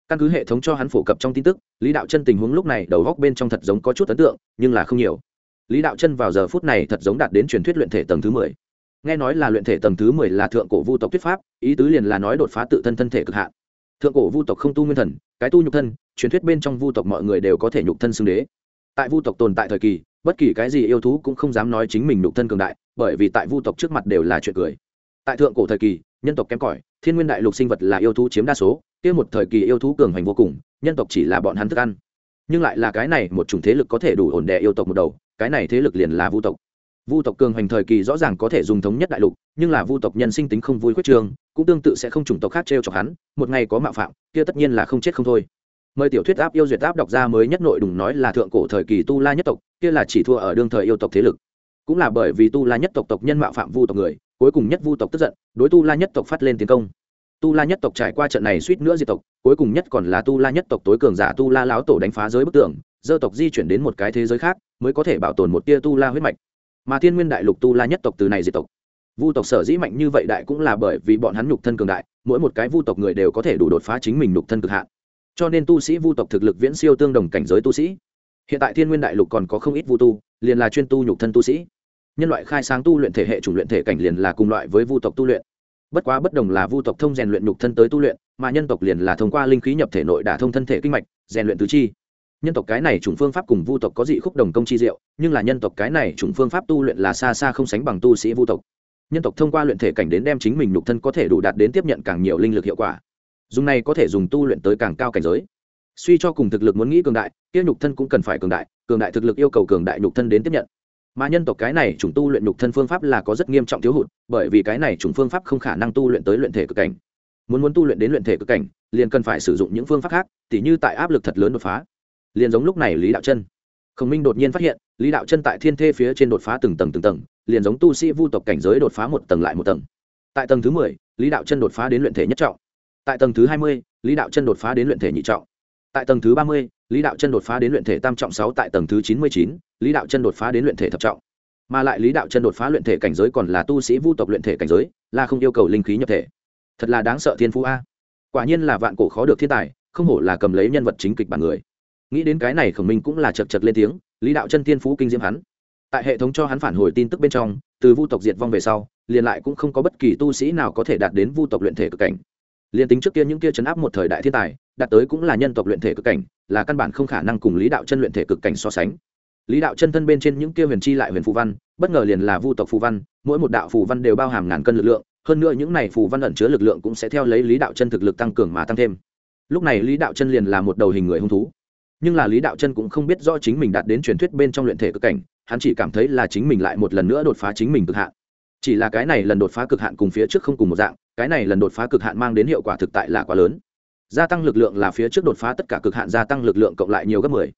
Speaker 1: Căn cứ hệ thống cho hắn phổ cập trong tin tức, lý đạo chân tình huống lúc này đầu góc bên trong thật giống có chút ấn tượng, nhưng là không nhiều. Lý đạo chân vào giờ phút này thật giống đạt đến truyền thuyết luyện thể tầng thứ mười. Nghe nói là luyện thể tầng thứ mười là thượng cổ vu tộc thuyết pháp, ý tứ liền là nói đột phá tự thân thân thể cực hạn. Thượng cổ vu tộc không tu nguyên thần, cái tu nhục thân, truyền thuyết bên trong vu tộc mọi người đều có thể nhục thân xưng đế. Tại vu tộc tồn tại thời kỳ, bất kỳ cái gì yêu thú cũng không dám nói chính mình nhục thân cường đại, bởi vì tại vu tộc trước mặt đều là chuyện cười. Tại thượng cổ thời kỳ, nhân tộc kém cỏi thiên nguyên đại lục sinh vật là yêu thú chiếm đa số, kia một thời kỳ yêu thú cường hành vô cùng, nhân tộc chỉ là bọn hắn thức ăn. Nhưng lại là cái này một chủng thế lực có thể đủ ổn đè yêu tộc một đầu, cái này thế lực liền là vu tộc. Vu tộc cường hành thời kỳ rõ ràng có thể dùng thống nhất đại lục, nhưng là vu tộc nhân sinh tính không vui khuyết trường cũng tương tự sẽ không chủng tộc khác t r e o chọc hắn, một ngày có mạo phạm, kia tất nhiên là không chết không thôi. Mời tiểu thuyết áp yêu duyệt áp đọc ra mới nhất nội đùng nói là thượng cổ thời kỳ tu la nhất tộc, kia là chỉ thua ở đương thời yêu tộc thế lực. Cũng là bởi vì tu la nhất tộc tộc nhân mạo phạm vu tộc người cuối cùng nhất vu tộc tức giận, đối tu la nhất tộc phát lên tiến công. Tu la nhất tộc trải qua trận này suýt nữa diệt tộc, cuối cùng nhất còn là tu la nhất tộc tối cường giả tu la láo tổ đánh phá giới bức tường, dơ tộc di chuyển đến một cái thế giới khác, mới có thể bảo tồn một tia tu la huyết mạch. Mà thiên nguyên đại lục tu la nhất tộc từ này diệt tộc. Vu tộc sở dĩ mạnh như vậy đại cũng là bởi vì bọn hắn nhục thân cường đại, mỗi một cái vu tộc người đều có thể đủ đột phá chính mình nhục thân cực hạn. Cho nên tu sĩ vu tộc thực lực viễn siêu tương đồng cảnh giới tu sĩ. Hiện tại thiên nguyên đại lục còn có không ít vu tu, liền là chuyên tu nhục thân tu sĩ nhân loại khai sáng tu luyện thể hệ chủng luyện thể cảnh liền là cùng loại với vu tộc tu luyện. Bất quá bất đồng là vu tộc thông rèn luyện nhục thân tới tu luyện, mà nhân tộc liền là thông qua linh khí nhập thể nội đả thông thân thể kinh mạch, rèn luyện tứ chi. Nhân tộc cái này chủng phương pháp cùng vu tộc có dị khúc đồng công chi diệu, nhưng là nhân tộc cái này chủng phương pháp tu luyện là xa xa không sánh bằng tu sĩ vu tộc. Nhân tộc thông qua luyện thể cảnh đến đem chính mình nhục thân có thể đủ đạt đến tiếp nhận càng nhiều linh lực hiệu quả. Dùng này có thể dùng tu luyện tới càng cao cảnh giới. Suy cho cùng thực lực muốn nghĩ cường đại, kia nhục thân cũng cần phải cường đại cường đại thực lực yêu cầu cường đại nhục thân đến tiếp nhận mà nhân tộc cái này chủng tu luyện nhục thân phương pháp là có rất nghiêm trọng thiếu hụt, bởi vì cái này chủng phương pháp không khả năng tu luyện tới luyện thể cực cảnh. Muốn muốn tu luyện đến luyện thể cực cảnh, liền cần phải sử dụng những phương pháp khác, tỉ như tại áp lực thật lớn đột phá. Liền giống lúc này lý đạo chân. Khổng minh đột nhiên phát hiện, lý đạo chân tại thiên thê phía trên đột phá từng tầng từng tầng, liền giống tu sĩ vu tộc cảnh giới đột phá một tầng lại một tầng. Tại tầng thứ mười, lý đạo chân đột phá đến luyện thể nhất trọng. Tại tầng thứ hai mươi, lý đạo chân đột phá đến luyện thể nhị trọng tại tầng thứ ba mươi, lý đạo chân đột phá đến luyện thể tam trọng sáu tại tầng thứ chín mươi chín, lý đạo chân đột phá đến luyện thể thập trọng. Mà lại lý đạo chân đột phá luyện thể cảnh giới còn là tu sĩ vu tộc luyện thể cảnh giới, là không yêu cầu linh khí nhập thể. Thật là đáng sợ thiên phú a. Quả nhiên là vạn cổ khó được thiên tài, không hổ là cầm lấy nhân vật chính kịch bản người. Nghĩ đến cái này khổng minh cũng là chật chật lên tiếng, lý đạo chân thiên phú kinh diễm hắn. Tại hệ thống cho hắn phản hồi tin tức bên trong, từ vu tộc diệt vong về sau, liền lại cũng không có bất kỳ tu sĩ nào có thể đạt đến vu tộc luyện thể cực cảnh liền tính trước kia những kia chấn áp một thời đại thiên tài, đạt tới cũng là nhân tộc luyện thể cực cảnh, là căn bản không khả năng cùng lý đạo chân luyện thể cực cảnh so sánh. Lý đạo chân thân bên trên những kia huyền chi lại huyền phù văn, bất ngờ liền là vu tộc phù văn, mỗi một đạo phù văn đều bao hàm ngàn cân lực lượng, hơn nữa những này phù văn ẩn chứa lực lượng cũng sẽ theo lấy lý đạo chân thực lực tăng cường mà tăng thêm. Lúc này lý đạo chân liền là một đầu hình người hung thú. Nhưng là lý đạo chân cũng không biết rõ chính mình đạt đến truyền thuyết bên trong luyện thể cực cảnh, hắn chỉ cảm thấy là chính mình lại một lần nữa đột phá chính mình cực hạn chỉ là cái này lần đột phá cực hạn cùng phía trước không cùng một dạng, cái này lần đột phá cực hạn mang đến hiệu quả thực tại là quá lớn. Gia tăng lực lượng là phía trước đột phá tất cả cực hạn gia tăng lực lượng cộng lại nhiều gấp mười.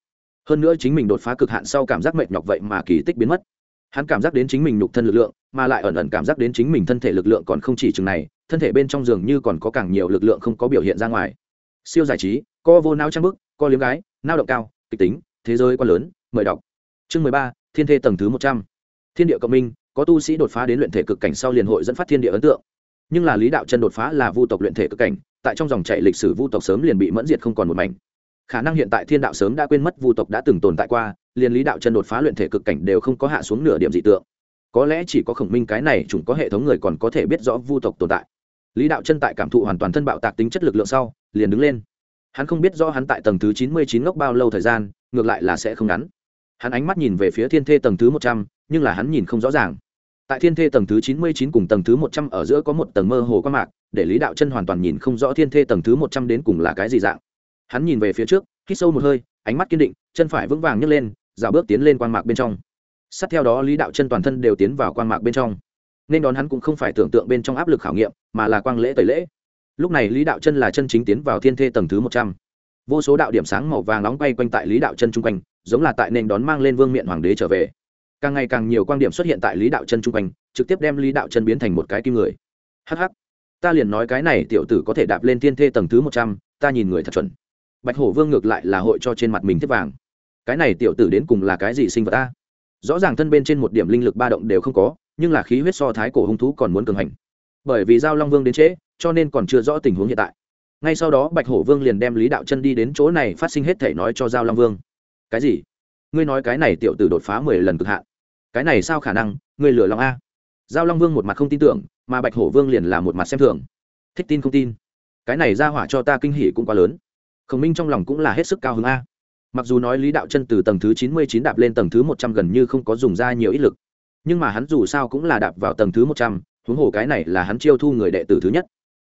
Speaker 1: Hơn nữa chính mình đột phá cực hạn sau cảm giác mệt nhọc vậy mà kỳ tích biến mất. Hắn cảm giác đến chính mình nhục thân lực lượng, mà lại ẩn ẩn cảm giác đến chính mình thân thể lực lượng còn không chỉ chừng này, thân thể bên trong giường như còn có càng nhiều lực lượng không có biểu hiện ra ngoài. Siêu giải trí, co vô nao trang bức, co liếm gái nao động cao, kịch tính, thế giới quá lớn, mời đọc. Chương mười ba, thiên thê tầng thứ một trăm. Thiên địa cộng minh có tu sĩ đột phá đến luyện thể cực cảnh sau liền hội dẫn phát thiên địa ấn tượng. Nhưng là lý đạo chân đột phá là vu tộc luyện thể cực cảnh, tại trong dòng chạy lịch sử vu tộc sớm liền bị mẫn diệt không còn một mảnh. Khả năng hiện tại thiên đạo sớm đã quên mất vu tộc đã từng tồn tại qua, liền lý đạo chân đột phá luyện thể cực cảnh đều không có hạ xuống nửa điểm dị tượng. Có lẽ chỉ có khổng minh cái này chúng có hệ thống người còn có thể biết rõ vu tộc tồn tại. Lý đạo chân tại cảm thụ hoàn toàn thân bạo tạc tính chất lực lượng sau, liền đứng lên. Hắn không biết rõ hắn tại tầng thứ chín mươi chín ngốc bao lâu thời gian, ngược lại là sẽ không ngắn. Hắn ánh mắt nhìn về phía thiên thê tầng thứ một trăm nhưng là hắn nhìn không rõ ràng. Tại thiên thê tầng thứ chín mươi chín cùng tầng thứ một trăm ở giữa có một tầng mơ hồ qua mạc, để lý đạo chân hoàn toàn nhìn không rõ thiên thê tầng thứ một trăm đến cùng là cái gì dạng. Hắn nhìn về phía trước, hít sâu một hơi, ánh mắt kiên định, chân phải vững vàng nhấc lên, dạo bước tiến lên quang mạc bên trong. Sát theo đó lý đạo chân toàn thân đều tiến vào quang mạc bên trong. Nên đón hắn cũng không phải tưởng tượng bên trong áp lực khảo nghiệm, mà là quang lễ tẩy lễ. Lúc này lý đạo chân là chân chính tiến vào thiên thê tầng thứ một trăm. Vô số đạo điểm sáng màu vàng nóng bay quanh tại lý đạo chân chung quanh, giống là tại nền đón mang lên vương miện hoàng đế trở về càng ngày càng nhiều quan điểm xuất hiện tại lý đạo chân chung quanh, trực tiếp đem lý đạo chân biến thành một cái kim người. Hh ta liền nói cái này tiểu tử có thể đạp lên thiên thê tầng thứ một trăm, ta nhìn người thật chuẩn. Bạch hổ vương ngược lại là hội cho trên mặt mình tiếp vàng. Cái này tiểu tử đến cùng là cái gì sinh vật ta? Rõ ràng thân bên trên một điểm linh lực ba động đều không có, nhưng là khí huyết so thái cổ hung thú còn muốn cường hành. Bởi vì giao long vương đến trễ, cho nên còn chưa rõ tình huống hiện tại. Ngay sau đó bạch hổ vương liền đem lý đạo chân đi đến chỗ này phát sinh hết thể nói cho giao long vương. Cái gì? Ngươi nói cái này tiểu tử đột phá mười lần cực hạn cái này sao khả năng người lừa lòng a. Giao long vương một mặt không tin tưởng, mà bạch hổ vương liền là một mặt xem thường. Thích tin không tin. Cái này ra hỏa cho ta kinh hỉ cũng quá lớn. Khổng minh trong lòng cũng là hết sức cao hứng a. Mặc dù nói lý đạo chân từ tầng thứ chín mươi chín đạp lên tầng thứ một trăm gần như không có dùng ra nhiều ít lực, nhưng mà hắn dù sao cũng là đạp vào tầng thứ một trăm, huống hồ cái này là hắn chiêu thu người đệ tử thứ nhất.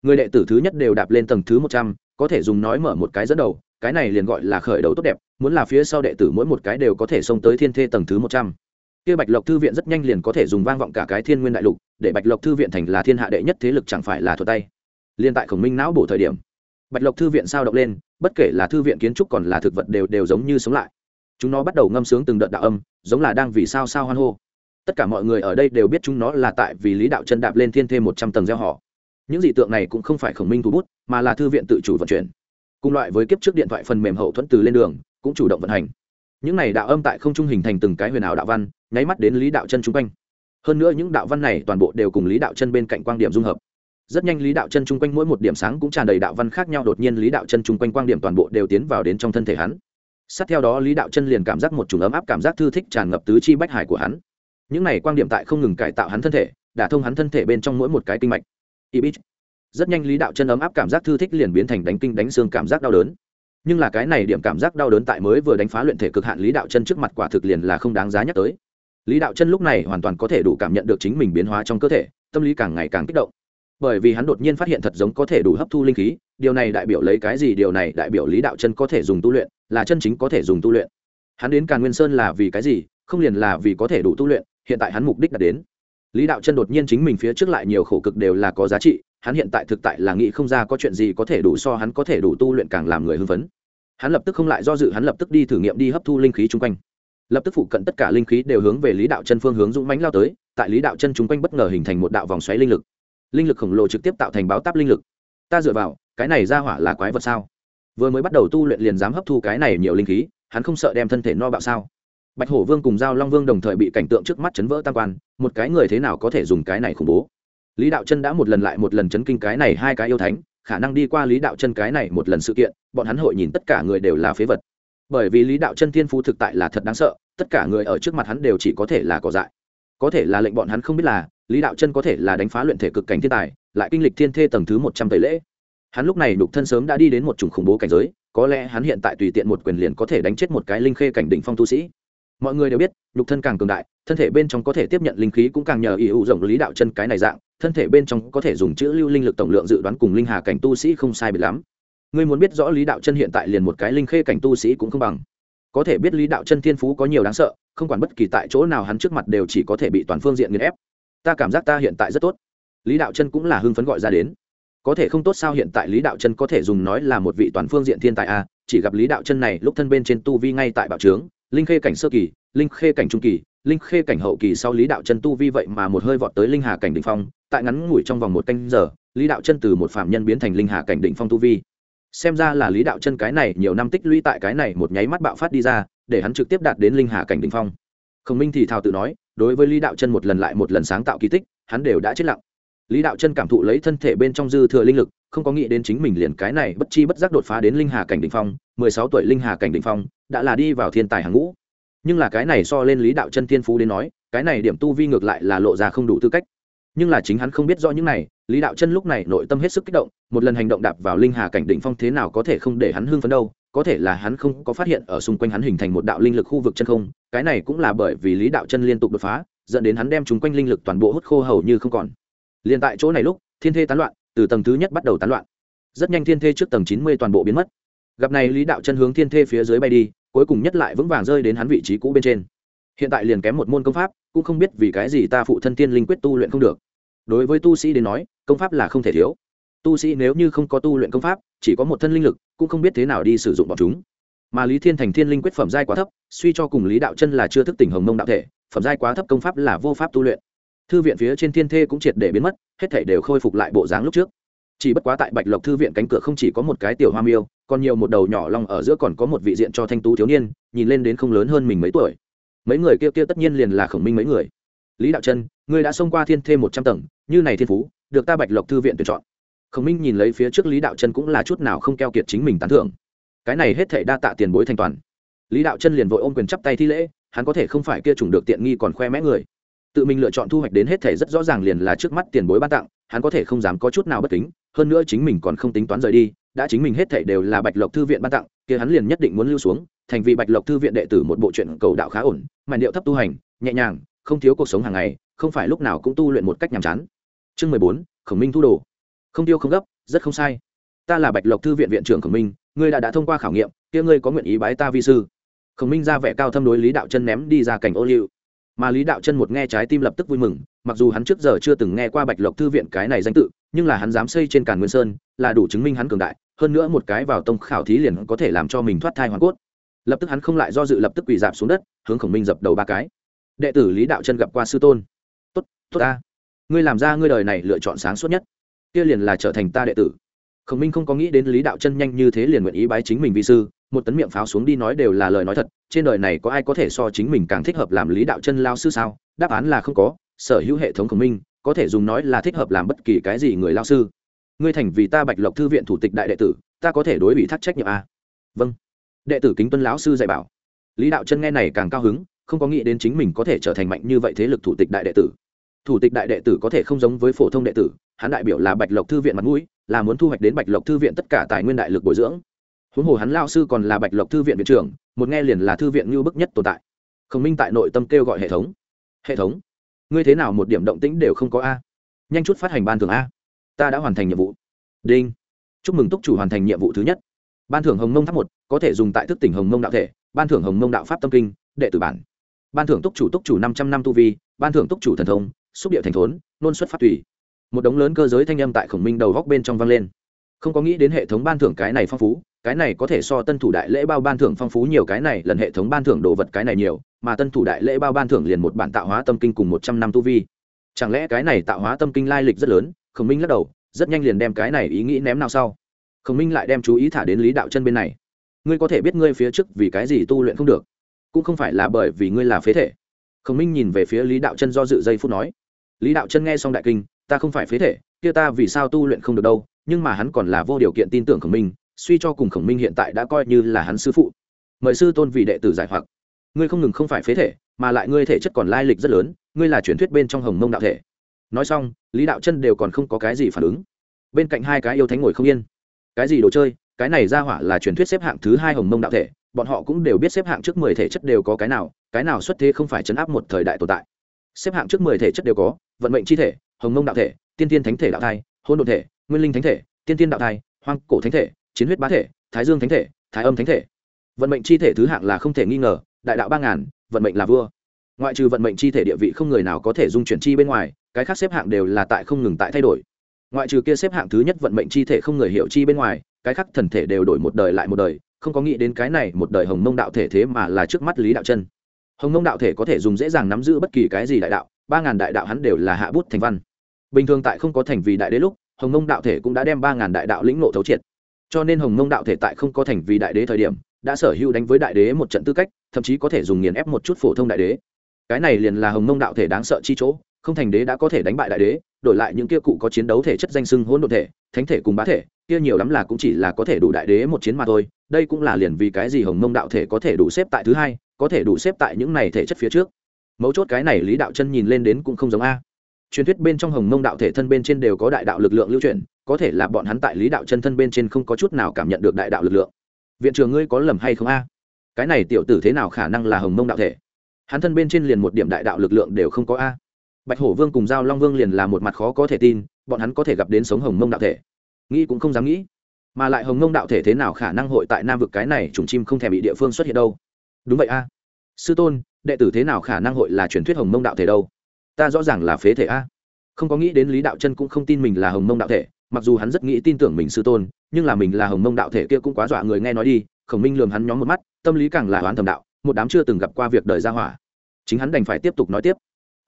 Speaker 1: Người đệ tử thứ nhất đều đạp lên tầng thứ một trăm, có thể dùng nói mở một cái dẫn đầu, cái này liền gọi là khởi đầu tốt đẹp, muốn là phía sau đệ tử mỗi một cái đều có thể xông tới thiên thê tầng thứ một trăm kia bạch lộc thư viện rất nhanh liền có thể dùng vang vọng cả cái thiên nguyên đại lục, để bạch lộc thư viện thành là thiên hạ đệ nhất thế lực chẳng phải là thuật tay. Liên tại khổng minh não bổ thời điểm, bạch lộc thư viện sao động lên, bất kể là thư viện kiến trúc còn là thực vật đều đều giống như sống lại. Chúng nó bắt đầu ngâm sướng từng đợt đạo âm, giống là đang vì sao sao hoan hô. Tất cả mọi người ở đây đều biết chúng nó là tại vì lý đạo chân đạp lên thiên thêm một trăm tầng gieo họ. Những dị tượng này cũng không phải khổng minh thu bút, mà là thư viện tự chủ vận chuyển. Cùng loại với kiếp trước điện thoại phần mềm hậu thuẫn từ lên đường, cũng chủ động vận hành. Những này đạo âm tại không trung hình thành từng cái huyền ảo đạo văn nháy mắt đến lý đạo chân chung quanh. Hơn nữa những đạo văn này toàn bộ đều cùng lý đạo chân bên cạnh quan điểm dung hợp. Rất nhanh lý đạo chân chung quanh mỗi một điểm sáng cũng tràn đầy đạo văn khác nhau, đột nhiên lý đạo chân chung quanh quan điểm toàn bộ đều tiến vào đến trong thân thể hắn. Sát theo đó lý đạo chân liền cảm giác một chủng ấm áp cảm giác thư thích tràn ngập tứ chi bách hải của hắn. Những này quan điểm tại không ngừng cải tạo hắn thân thể, đả thông hắn thân thể bên trong mỗi một cái kinh mạch. Ibit. rất nhanh lý đạo chân ấm áp cảm giác thư thích liền biến thành đánh kinh đánh xương cảm giác đau đớn. Nhưng là cái này điểm cảm giác đau đớn tại mới vừa đánh phá luyện thể cực hạn lý đạo chân trước mặt quả thực liền là không đáng giá nhắc tới lý đạo chân lúc này hoàn toàn có thể đủ cảm nhận được chính mình biến hóa trong cơ thể, tâm lý càng ngày càng kích động. Bởi vì hắn đột nhiên phát hiện thật giống có thể đủ hấp thu linh khí, điều này đại biểu lấy cái gì? Điều này đại biểu lý đạo chân có thể dùng tu luyện, là chân chính có thể dùng tu luyện. Hắn đến càn nguyên sơn là vì cái gì? Không liền là vì có thể đủ tu luyện, hiện tại hắn mục đích đã đến. Lý đạo chân đột nhiên chính mình phía trước lại nhiều khổ cực đều là có giá trị, hắn hiện tại thực tại là nghĩ không ra có chuyện gì có thể đủ so hắn có thể đủ tu luyện càng làm người hưng phấn. Hắn lập tức không lại do dự, hắn lập tức đi thử nghiệm đi hấp thu linh khí chung quanh lập tức phụ cận tất cả linh khí đều hướng về lý đạo chân phương hướng dũng mánh lao tới, tại lý đạo chân chung quanh bất ngờ hình thành một đạo vòng xoáy linh lực. Linh lực khổng lồ trực tiếp tạo thành báo táp linh lực. Ta dựa vào, cái này ra hỏa là quái vật sao? Vừa mới bắt đầu tu luyện liền dám hấp thu cái này nhiều linh khí, hắn không sợ đem thân thể no bạo sao? Bạch hổ vương cùng giao long vương đồng thời bị cảnh tượng trước mắt chấn vỡ tam quan, một cái người thế nào có thể dùng cái này khủng bố? Lý đạo chân đã một lần lại một lần chấn kinh cái này hai cái yêu thánh, khả năng đi qua lý đạo chân cái này một lần sự kiện, bọn hắn hội nhìn tất cả người đều là phế vật bởi vì lý đạo chân thiên phú thực tại là thật đáng sợ, tất cả người ở trước mặt hắn đều chỉ có thể là cỏ dại. Có thể là lệnh bọn hắn không biết là, lý đạo chân có thể là đánh phá luyện thể cực cảnh thiên tài, lại kinh lịch thiên thê tầng thứ một trăm tẩy lễ. Hắn lúc này đục thân sớm đã đi đến một chủng khủng bố cảnh giới, có lẽ hắn hiện tại tùy tiện một quyền liền có thể đánh chết một cái linh khê cảnh đỉnh phong tu sĩ. Mọi người đều biết, nhục thân càng cường đại, thân thể bên trong có thể tiếp nhận linh khí cũng càng nhờ ý hữu rộng lý đạo chân cái này dạng, thân thể bên trong có thể dùng chữ lưu linh lực tổng lượng dự đoán cùng linh hà cảnh tu sĩ không sai biệt lắm ngươi muốn biết rõ lý đạo chân hiện tại liền một cái linh khê cảnh tu sĩ cũng không bằng. Có thể biết lý đạo chân thiên phú có nhiều đáng sợ không quản bất kỳ tại chỗ nào hắn trước mặt đều chỉ có thể bị toàn phương diện nghiền ép. Ta cảm giác ta hiện tại rất tốt. Lý đạo chân cũng là hưng phấn gọi ra đến. Có thể không tốt sao hiện tại lý đạo chân có thể dùng nói là một vị toàn phương diện thiên tài a à, chỉ gặp lý đạo chân này lúc thân bên trên tu vi ngay tại bảo trướng linh khê cảnh sơ kỳ linh khê cảnh trung kỳ linh khê cảnh hậu kỳ sau lý đạo chân tu vi vậy mà một hơi vọt tới linh hà cảnh đ ỉ n h phong tại ngắn ngủi trong vòng một canh giờ lý đạo chân từ một phạm nhân biến thành linh hà cảnh đ ỉ n h phong tu vi xem ra là lý đạo chân cái này nhiều năm tích lũy tại cái này một nháy mắt bạo phát đi ra, để hắn trực tiếp đạt đến linh hà cảnh đình phong. Khổng minh thì thào tự nói, đối với lý đạo chân một lần lại một lần sáng tạo kỳ tích, hắn đều đã chết lặng. Lý đạo chân cảm thụ lấy thân thể bên trong dư thừa linh lực, không có nghĩ đến chính mình liền cái này bất chi bất giác đột phá đến linh hà cảnh đỉnh phong, mười sáu tuổi linh hà cảnh đỉnh phong, đã là đi vào thiên tài hàng ngũ. Nhưng là cái này so lên lý đạo chân thiên phú đến nói, cái này điểm tu vi ngược lại là lộ ra không đủ tư cách nhưng là chính hắn không biết rõ những này, lý đạo chân lúc này nội tâm hết sức kích động, một lần hành động đạp vào linh hà cảnh đỉnh phong thế nào có thể không để hắn hưng phấn đâu, có thể là hắn không có phát hiện ở xung quanh hắn hình thành một đạo linh lực khu vực chân không, cái này cũng là bởi vì lý đạo chân liên tục đột phá, dẫn đến hắn đem chúng quanh linh lực toàn bộ hút khô hầu như không còn. Liền tại chỗ này lúc, thiên thê tán loạn, từ tầng thứ nhất bắt đầu tán loạn. Rất nhanh thiên thê trước tầng chín mươi toàn bộ biến mất. Gặp này, lý đạo chân hướng thiên thê phía dưới bay đi, cuối cùng nhất lại vững vàng rơi đến hắn vị trí cũ bên trên. Hiện tại liền kém một môn công pháp, cũng không biết vì cái gì ta phụ thân tiên linh quyết tu luyện không được đối với tu sĩ đến nói, công pháp là không thể thiếu. Tu sĩ nếu như không có tu luyện công pháp, chỉ có một thân linh lực, cũng không biết thế nào đi sử dụng bọn chúng. Mà lý thiên thành thiên linh quyết phẩm giai quá thấp, suy cho cùng lý đạo chân là chưa thức tỉnh hồng mông đạo thể, phẩm giai quá thấp công pháp là vô pháp tu luyện. Thư viện phía trên thiên thê cũng triệt để biến mất, hết thể đều khôi phục lại bộ dáng lúc trước. Chỉ bất quá tại bạch lộc thư viện cánh cửa không chỉ có một cái tiểu hoa miêu, còn nhiều một đầu nhỏ long ở giữa còn có một vị diện cho thanh tú thiếu niên, nhìn lên đến không lớn hơn mình mấy tuổi. Mấy người kia kia tất nhiên liền là khổng minh mấy người lý đạo chân ngươi đã xông qua thiên thê một trăm tầng, như này thiên phú, được ta bạch lộc thư viện tuyển chọn. Khổng minh nhìn lấy phía trước lý đạo chân cũng là chút nào không keo kiệt chính mình tán thưởng. Cái này hết thể đa tạ tiền bối thanh toàn lý đạo chân liền vội ôm quyền chắp tay thi lễ, hắn có thể không phải kia trùng được tiện nghi còn khoe mẽ người. Tự mình lựa chọn thu hoạch đến hết thể rất rõ ràng liền là trước mắt tiền bối ban tặng, hắn có thể không dám có chút nào bất kính, hơn nữa chính mình còn không tính toán rời đi, đã chính mình hết thể đều là bạch lộc thư viện ban tặng, kia hắn liền nhất định muốn lưu xuống, thành vị bạch lộc thư viện đệ tử một bộ truyện cầu đạo khá ổn mà điệu thấp tu hành, nhẹ nhàng không thiếu cuộc sống hàng ngày, không phải lúc nào cũng tu luyện một cách nhàm chán. Chương mười bốn, khổng minh thu đồ. Không tiêu không gấp, rất không sai. Ta là bạch lộc thư viện viện trưởng khổng minh, ngươi đã đã thông qua khảo nghiệm, kia ngươi có nguyện ý bái ta vi sư? Khổng minh ra vẻ cao thâm đối lý đạo chân ném đi ra cảnh ô liu. Mà lý đạo chân một nghe trái tim lập tức vui mừng, mặc dù hắn trước giờ chưa từng nghe qua bạch lộc thư viện cái này danh tự, nhưng là hắn dám xây trên càn nguyên sơn, là đủ chứng minh hắn cường đại, hơn nữa một cái vào tông khảo thí liền có thể làm cho mình thoát thai hoàn cốt. Lập tức hắn không lại do dự lập tức quỳ dạp xuống đất, hướng khổng minh dập đầu ba cái đệ tử lý đạo chân gặp qua sư tôn. Tốt tốt ta. Ngươi làm ra ngươi đời này lựa chọn sáng suốt nhất. Kia liền là trở thành ta đệ tử. Khổng minh không có nghĩ đến lý đạo chân nhanh như thế liền nguyện ý bái chính mình vi sư, một tấn miệng pháo xuống đi nói đều là lời nói thật, trên đời này có ai có thể so chính mình càng thích hợp làm lý đạo chân lao sư sao? Đáp án là không có, sở hữu hệ thống khổng minh, có thể dùng nói là thích hợp làm bất kỳ cái gì người lao sư. Ngươi thành vì ta bạch lộc thư viện thủ tịch đại đệ tử, ta có thể đối bị thác trách nhiệm a à? vâng. Đệ tử kính tuân lão sư dạy bảo. Lý đạo chân nghe này càng cao hứng không có nghĩ đến chính mình có thể trở thành mạnh như vậy thế lực thủ tịch đại đệ tử. Thủ tịch đại đệ tử có thể không giống với phổ thông đệ tử, hắn đại biểu là bạch lộc thư viện mặt mũi, là muốn thu hoạch đến bạch lộc thư viện tất cả tài nguyên đại lực bồi dưỡng. Huống hồ hắn lao sư còn là bạch lộc thư viện viện trưởng, một nghe liền là thư viện như bức nhất tồn tại. Khổng minh tại nội tâm kêu gọi hệ thống. Hệ thống, ngươi thế nào một điểm động tĩnh đều không có a? Nhanh chút phát hành ban thưởng a. Ta đã hoàn thành nhiệm vụ. Đinh. Chúc mừng túc chủ hoàn thành nhiệm vụ thứ nhất. Ban thưởng hồng mông tháp một, có thể dùng tại thức tỉnh hồng mông đạo thể, ban thưởng hồng mông đạo pháp tâm kinh, đệ tử bản ban thưởng túc chủ túc chủ năm trăm năm tu vi, ban thưởng túc chủ thần thông, xúc địa thành thốn, nôn xuất phát tùy. Một đống lớn cơ giới thanh âm tại khổng minh đầu góc bên trong vang lên. Không có nghĩ đến hệ thống ban thưởng cái này phong phú, cái này có thể so tân thủ đại lễ bao ban thưởng phong phú nhiều cái này, lần hệ thống ban thưởng đồ vật cái này nhiều, mà tân thủ đại lễ bao ban thưởng liền một bản tạo hóa tâm kinh cùng một trăm năm tu vi. Chẳng lẽ cái này tạo hóa tâm kinh lai lịch rất lớn? Khổng minh lắc đầu, rất nhanh liền đem cái này ý nghĩ ném nào sau. Khổng minh lại đem chú ý thả đến lý đạo chân bên này. Ngươi có thể biết ngươi phía trước vì cái gì tu luyện không được cũng không phải là bởi vì ngươi là phế thể. Khổng minh nhìn về phía lý đạo chân do dự giây phút nói, lý đạo chân nghe xong đại kinh, ta không phải phế thể, kia ta vì sao tu luyện không được đâu, nhưng mà hắn còn là vô điều kiện tin tưởng khổng minh, suy cho cùng khổng minh hiện tại đã coi như là hắn sư phụ. Mời sư tôn vì đệ tử giải hoặc. Ngươi không ngừng không phải phế thể, mà lại ngươi thể chất còn lai lịch rất lớn, ngươi là truyền thuyết bên trong hồng mông đạo thể. Nói xong, lý đạo chân đều còn không có cái gì phản ứng. Bên cạnh hai cái yêu thánh ngồi không yên. Cái gì đồ chơi? Cái này ra hỏa là truyền thuyết xếp hạng thứ hai hồng mông đạo thể bọn họ cũng đều biết xếp hạng trước mười thể chất đều có cái nào cái nào xuất thế không phải chấn áp một thời đại tồn tại. Xếp hạng trước mười thể chất đều có, vận mệnh chi thể, hồng mông đạo thể, tiên tiên thánh thể đạo thai hôn đ ộ thể, nguyên linh thánh thể, tiên tiên đạo thai, hoang cổ thánh thể, chiến huyết bá thể, thái dương thánh thể, thái âm thánh thể. Vận mệnh chi thể thứ hạng là không thể nghi ngờ, đại đạo ba ngàn, vận mệnh là vua. Ngoại trừ vận mệnh chi thể địa vị không người nào có thể dung chuyển chi bên ngoài, cái khác xếp hạng đều là tại không ngừng tại thay đổi. Ngoại trừ kia xếp hạng thứ nhất vận mệnh chi thể không người hiểu chi bên ngoài, cái khác thần thể đều đổi một đời lại một đời không có nghĩ đến cái này một đời hồng mông đạo thể thế mà là trước mắt lý đạo chân. Hồng mông đạo thể có thể dùng dễ dàng nắm giữ bất kỳ cái gì đại đạo, ba ngàn đại đạo hắn đều là hạ bút thành văn. Bình thường tại không có thành vì đại đế lúc, hồng mông đạo thể cũng đã đem ba ngàn đại đạo lĩnh nộ thấu triệt. Cho nên hồng mông đạo thể tại không có thành vì đại đế thời điểm, đã sở hữu đánh với đại đế một trận tư cách, thậm chí có thể dùng nghiền ép một chút phổ thông đại đế. Cái này liền là hồng mông đạo thể đáng sợ chi chỗ, không thành đế đã có thể đánh bại đại đế, đổi lại những kia cụ có chiến đấu thể chất danh sưng hỗn độn thể, thánh thể cùng bá thể kia nhiều lắm là cũng chỉ là có thể đủ đại đế một chiến mà thôi, đây cũng là liền vì cái gì hồng mông đạo thể có thể đủ xếp tại thứ hai, có thể đủ xếp tại những này thể chất phía trước. Mấu chốt cái này lý đạo chân nhìn lên đến cũng không giống a. Truyền thuyết bên trong hồng mông đạo thể thân bên trên đều có đại đạo lực lượng lưu truyền có thể là bọn hắn tại lý đạo chân thân bên trên không có chút nào cảm nhận được đại đạo lực lượng. Viện trưởng ngươi có lầm hay không a? Cái này tiểu tử thế nào khả năng là hồng mông đạo thể? Hắn thân bên trên liền một điểm đại đạo lực lượng đều không có a. Bạch hổ vương cùng giao long vương liền là một mặt khó có thể tin, bọn hắn có thể gặp đến sống hồng mông đạo thể nghĩ cũng không dám nghĩ. Mà lại hồng mông đạo thể thế nào khả năng hội tại nam vực cái này trùng chim không thể bị địa phương xuất hiện đâu? Đúng vậy a. Sư tôn, đệ tử thế nào khả năng hội là truyền thuyết hồng mông đạo thể đâu? Ta rõ ràng là phế thể a. Không có nghĩ đến lý đạo chân cũng không tin mình là hồng mông đạo thể, mặc dù hắn rất nghĩ tin tưởng mình sư tôn, nhưng là mình là hồng mông đạo thể kia cũng quá dọa người nghe nói đi, khổng minh lường hắn nhóm một mắt, tâm lý càng là oán thầm đạo, một đám chưa từng gặp qua việc đời gia hỏa. Chính hắn đành phải tiếp tục nói tiếp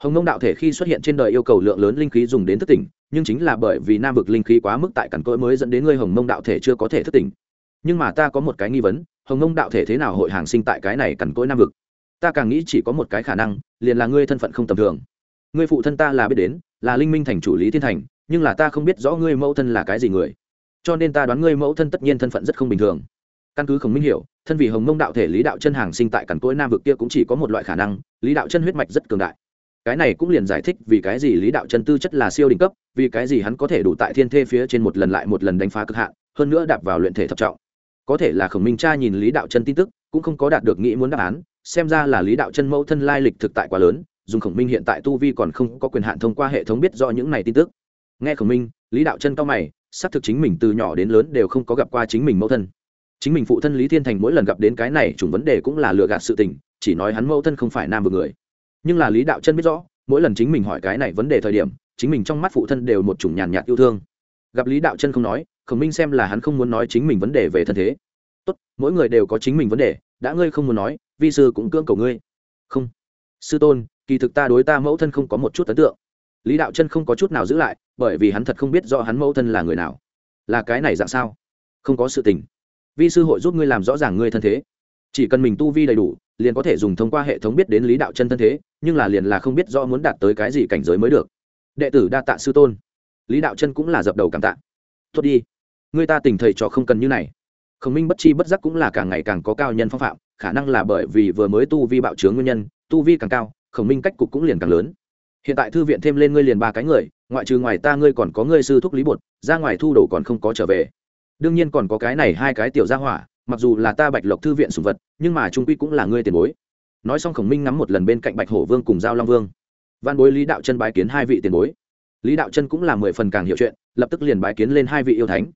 Speaker 1: hồng Nông đạo thể khi xuất hiện trên đời yêu cầu lượng lớn linh khí dùng đến thức tỉnh, nhưng chính là bởi vì nam vực linh khí quá mức tại cẩn cỗi mới dẫn đến ngươi hồng Nông đạo thể chưa có thể thức tỉnh. Nhưng mà ta có một cái nghi vấn, hồng Nông đạo thể thế nào hội hàng sinh tại cái này cẩn cỗi nam vực? Ta càng nghĩ chỉ có một cái khả năng, liền là ngươi thân phận không tầm thường. Ngươi phụ thân ta là biết đến, là linh minh thành chủ lý thiên thành, nhưng là ta không biết rõ ngươi mẫu thân là cái gì người. Cho nên ta đoán ngươi mẫu thân tất nhiên thân phận rất không bình thường. Căn cứ khổng minh hiểu, thân vì hồng mông đạo thể lý đạo chân hàng sinh tại cẩn cỗi nam vực kia cũng chỉ có một loại khả năng, lý đạo chân huyết mạch rất cường đại cái này cũng liền giải thích vì cái gì lý đạo chân tư chất là siêu đỉnh cấp, vì cái gì hắn có thể đủ tại thiên thê phía trên một lần lại một lần đánh phá cực hạn, hơn nữa đạp vào luyện thể thập trọng. Có thể là khổng minh cha nhìn lý đạo chân tin tức, cũng không có đạt được nghĩ muốn đáp án, xem ra là lý đạo chân mẫu thân lai lịch thực tại quá lớn, dùng khổng minh hiện tại tu vi còn không có quyền hạn thông qua hệ thống biết do những này tin tức. Nghe khổng minh, lý đạo chân cao mày, xác thực chính mình từ nhỏ đến lớn đều không có gặp qua chính mình mẫu thân. Chính mình phụ thân lý thiên thành mỗi lần gặp đến cái này, chủng vấn đề cũng là lừa gạt sự tình, chỉ nói hắn mẫu thân không phải nam vực người nhưng là lý đạo chân biết rõ, mỗi lần chính mình hỏi cái này vấn đề thời điểm, chính mình trong mắt phụ thân đều một chủng nhàn nhạt yêu thương. Gặp lý đạo chân không nói, khổng minh xem là hắn không muốn nói chính mình vấn đề về thân thế. Tốt, mỗi người đều có chính mình vấn đề, đã ngươi không muốn nói, vi sư cũng cưỡng cầu ngươi. Không. Sư tôn, kỳ thực ta đối ta mẫu thân không có một chút ấn tượng. Lý đạo chân không có chút nào giữ lại, bởi vì hắn thật không biết rõ hắn mẫu thân là người nào. Là cái này dạng sao? Không có sự tình. Vi sư hội giúp ngươi làm rõ ràng ngươi thân thế chỉ cần mình tu vi đầy đủ, liền có thể dùng thông qua hệ thống biết đến lý đạo chân thân thế, nhưng là liền là không biết rõ muốn đạt tới cái gì cảnh giới mới được. Đệ tử đa tạ sư tôn, lý đạo chân cũng là dập đầu cảm tạ. Tốt đi, người ta tình thầy trò không cần như này. Khổng minh bất chi bất giác cũng là càng ngày càng có cao nhân phong phạm, khả năng là bởi vì vừa mới tu vi bạo chướng nguyên nhân, tu vi càng cao, khổng minh cách cục cũng liền càng lớn. Hiện tại thư viện thêm lên ngươi liền ba cái người, ngoại trừ ngoài ta ngươi còn có ngươi sư thúc lý bột, ra ngoài thu đồ còn không có trở về. Đương nhiên còn có cái này hai cái tiểu gia hỏa mặc dù là ta bạch lộc thư viện sùng vật, nhưng mà trung quy cũng là ngươi tiền bối. Nói xong khổng minh ngắm một lần bên cạnh bạch hổ vương cùng giao long vương. Văn bối lý đạo chân bái kiến hai vị tiền bối. Lý đạo chân cũng là mười phần càng hiểu chuyện, lập tức liền bái kiến lên hai vị yêu thánh.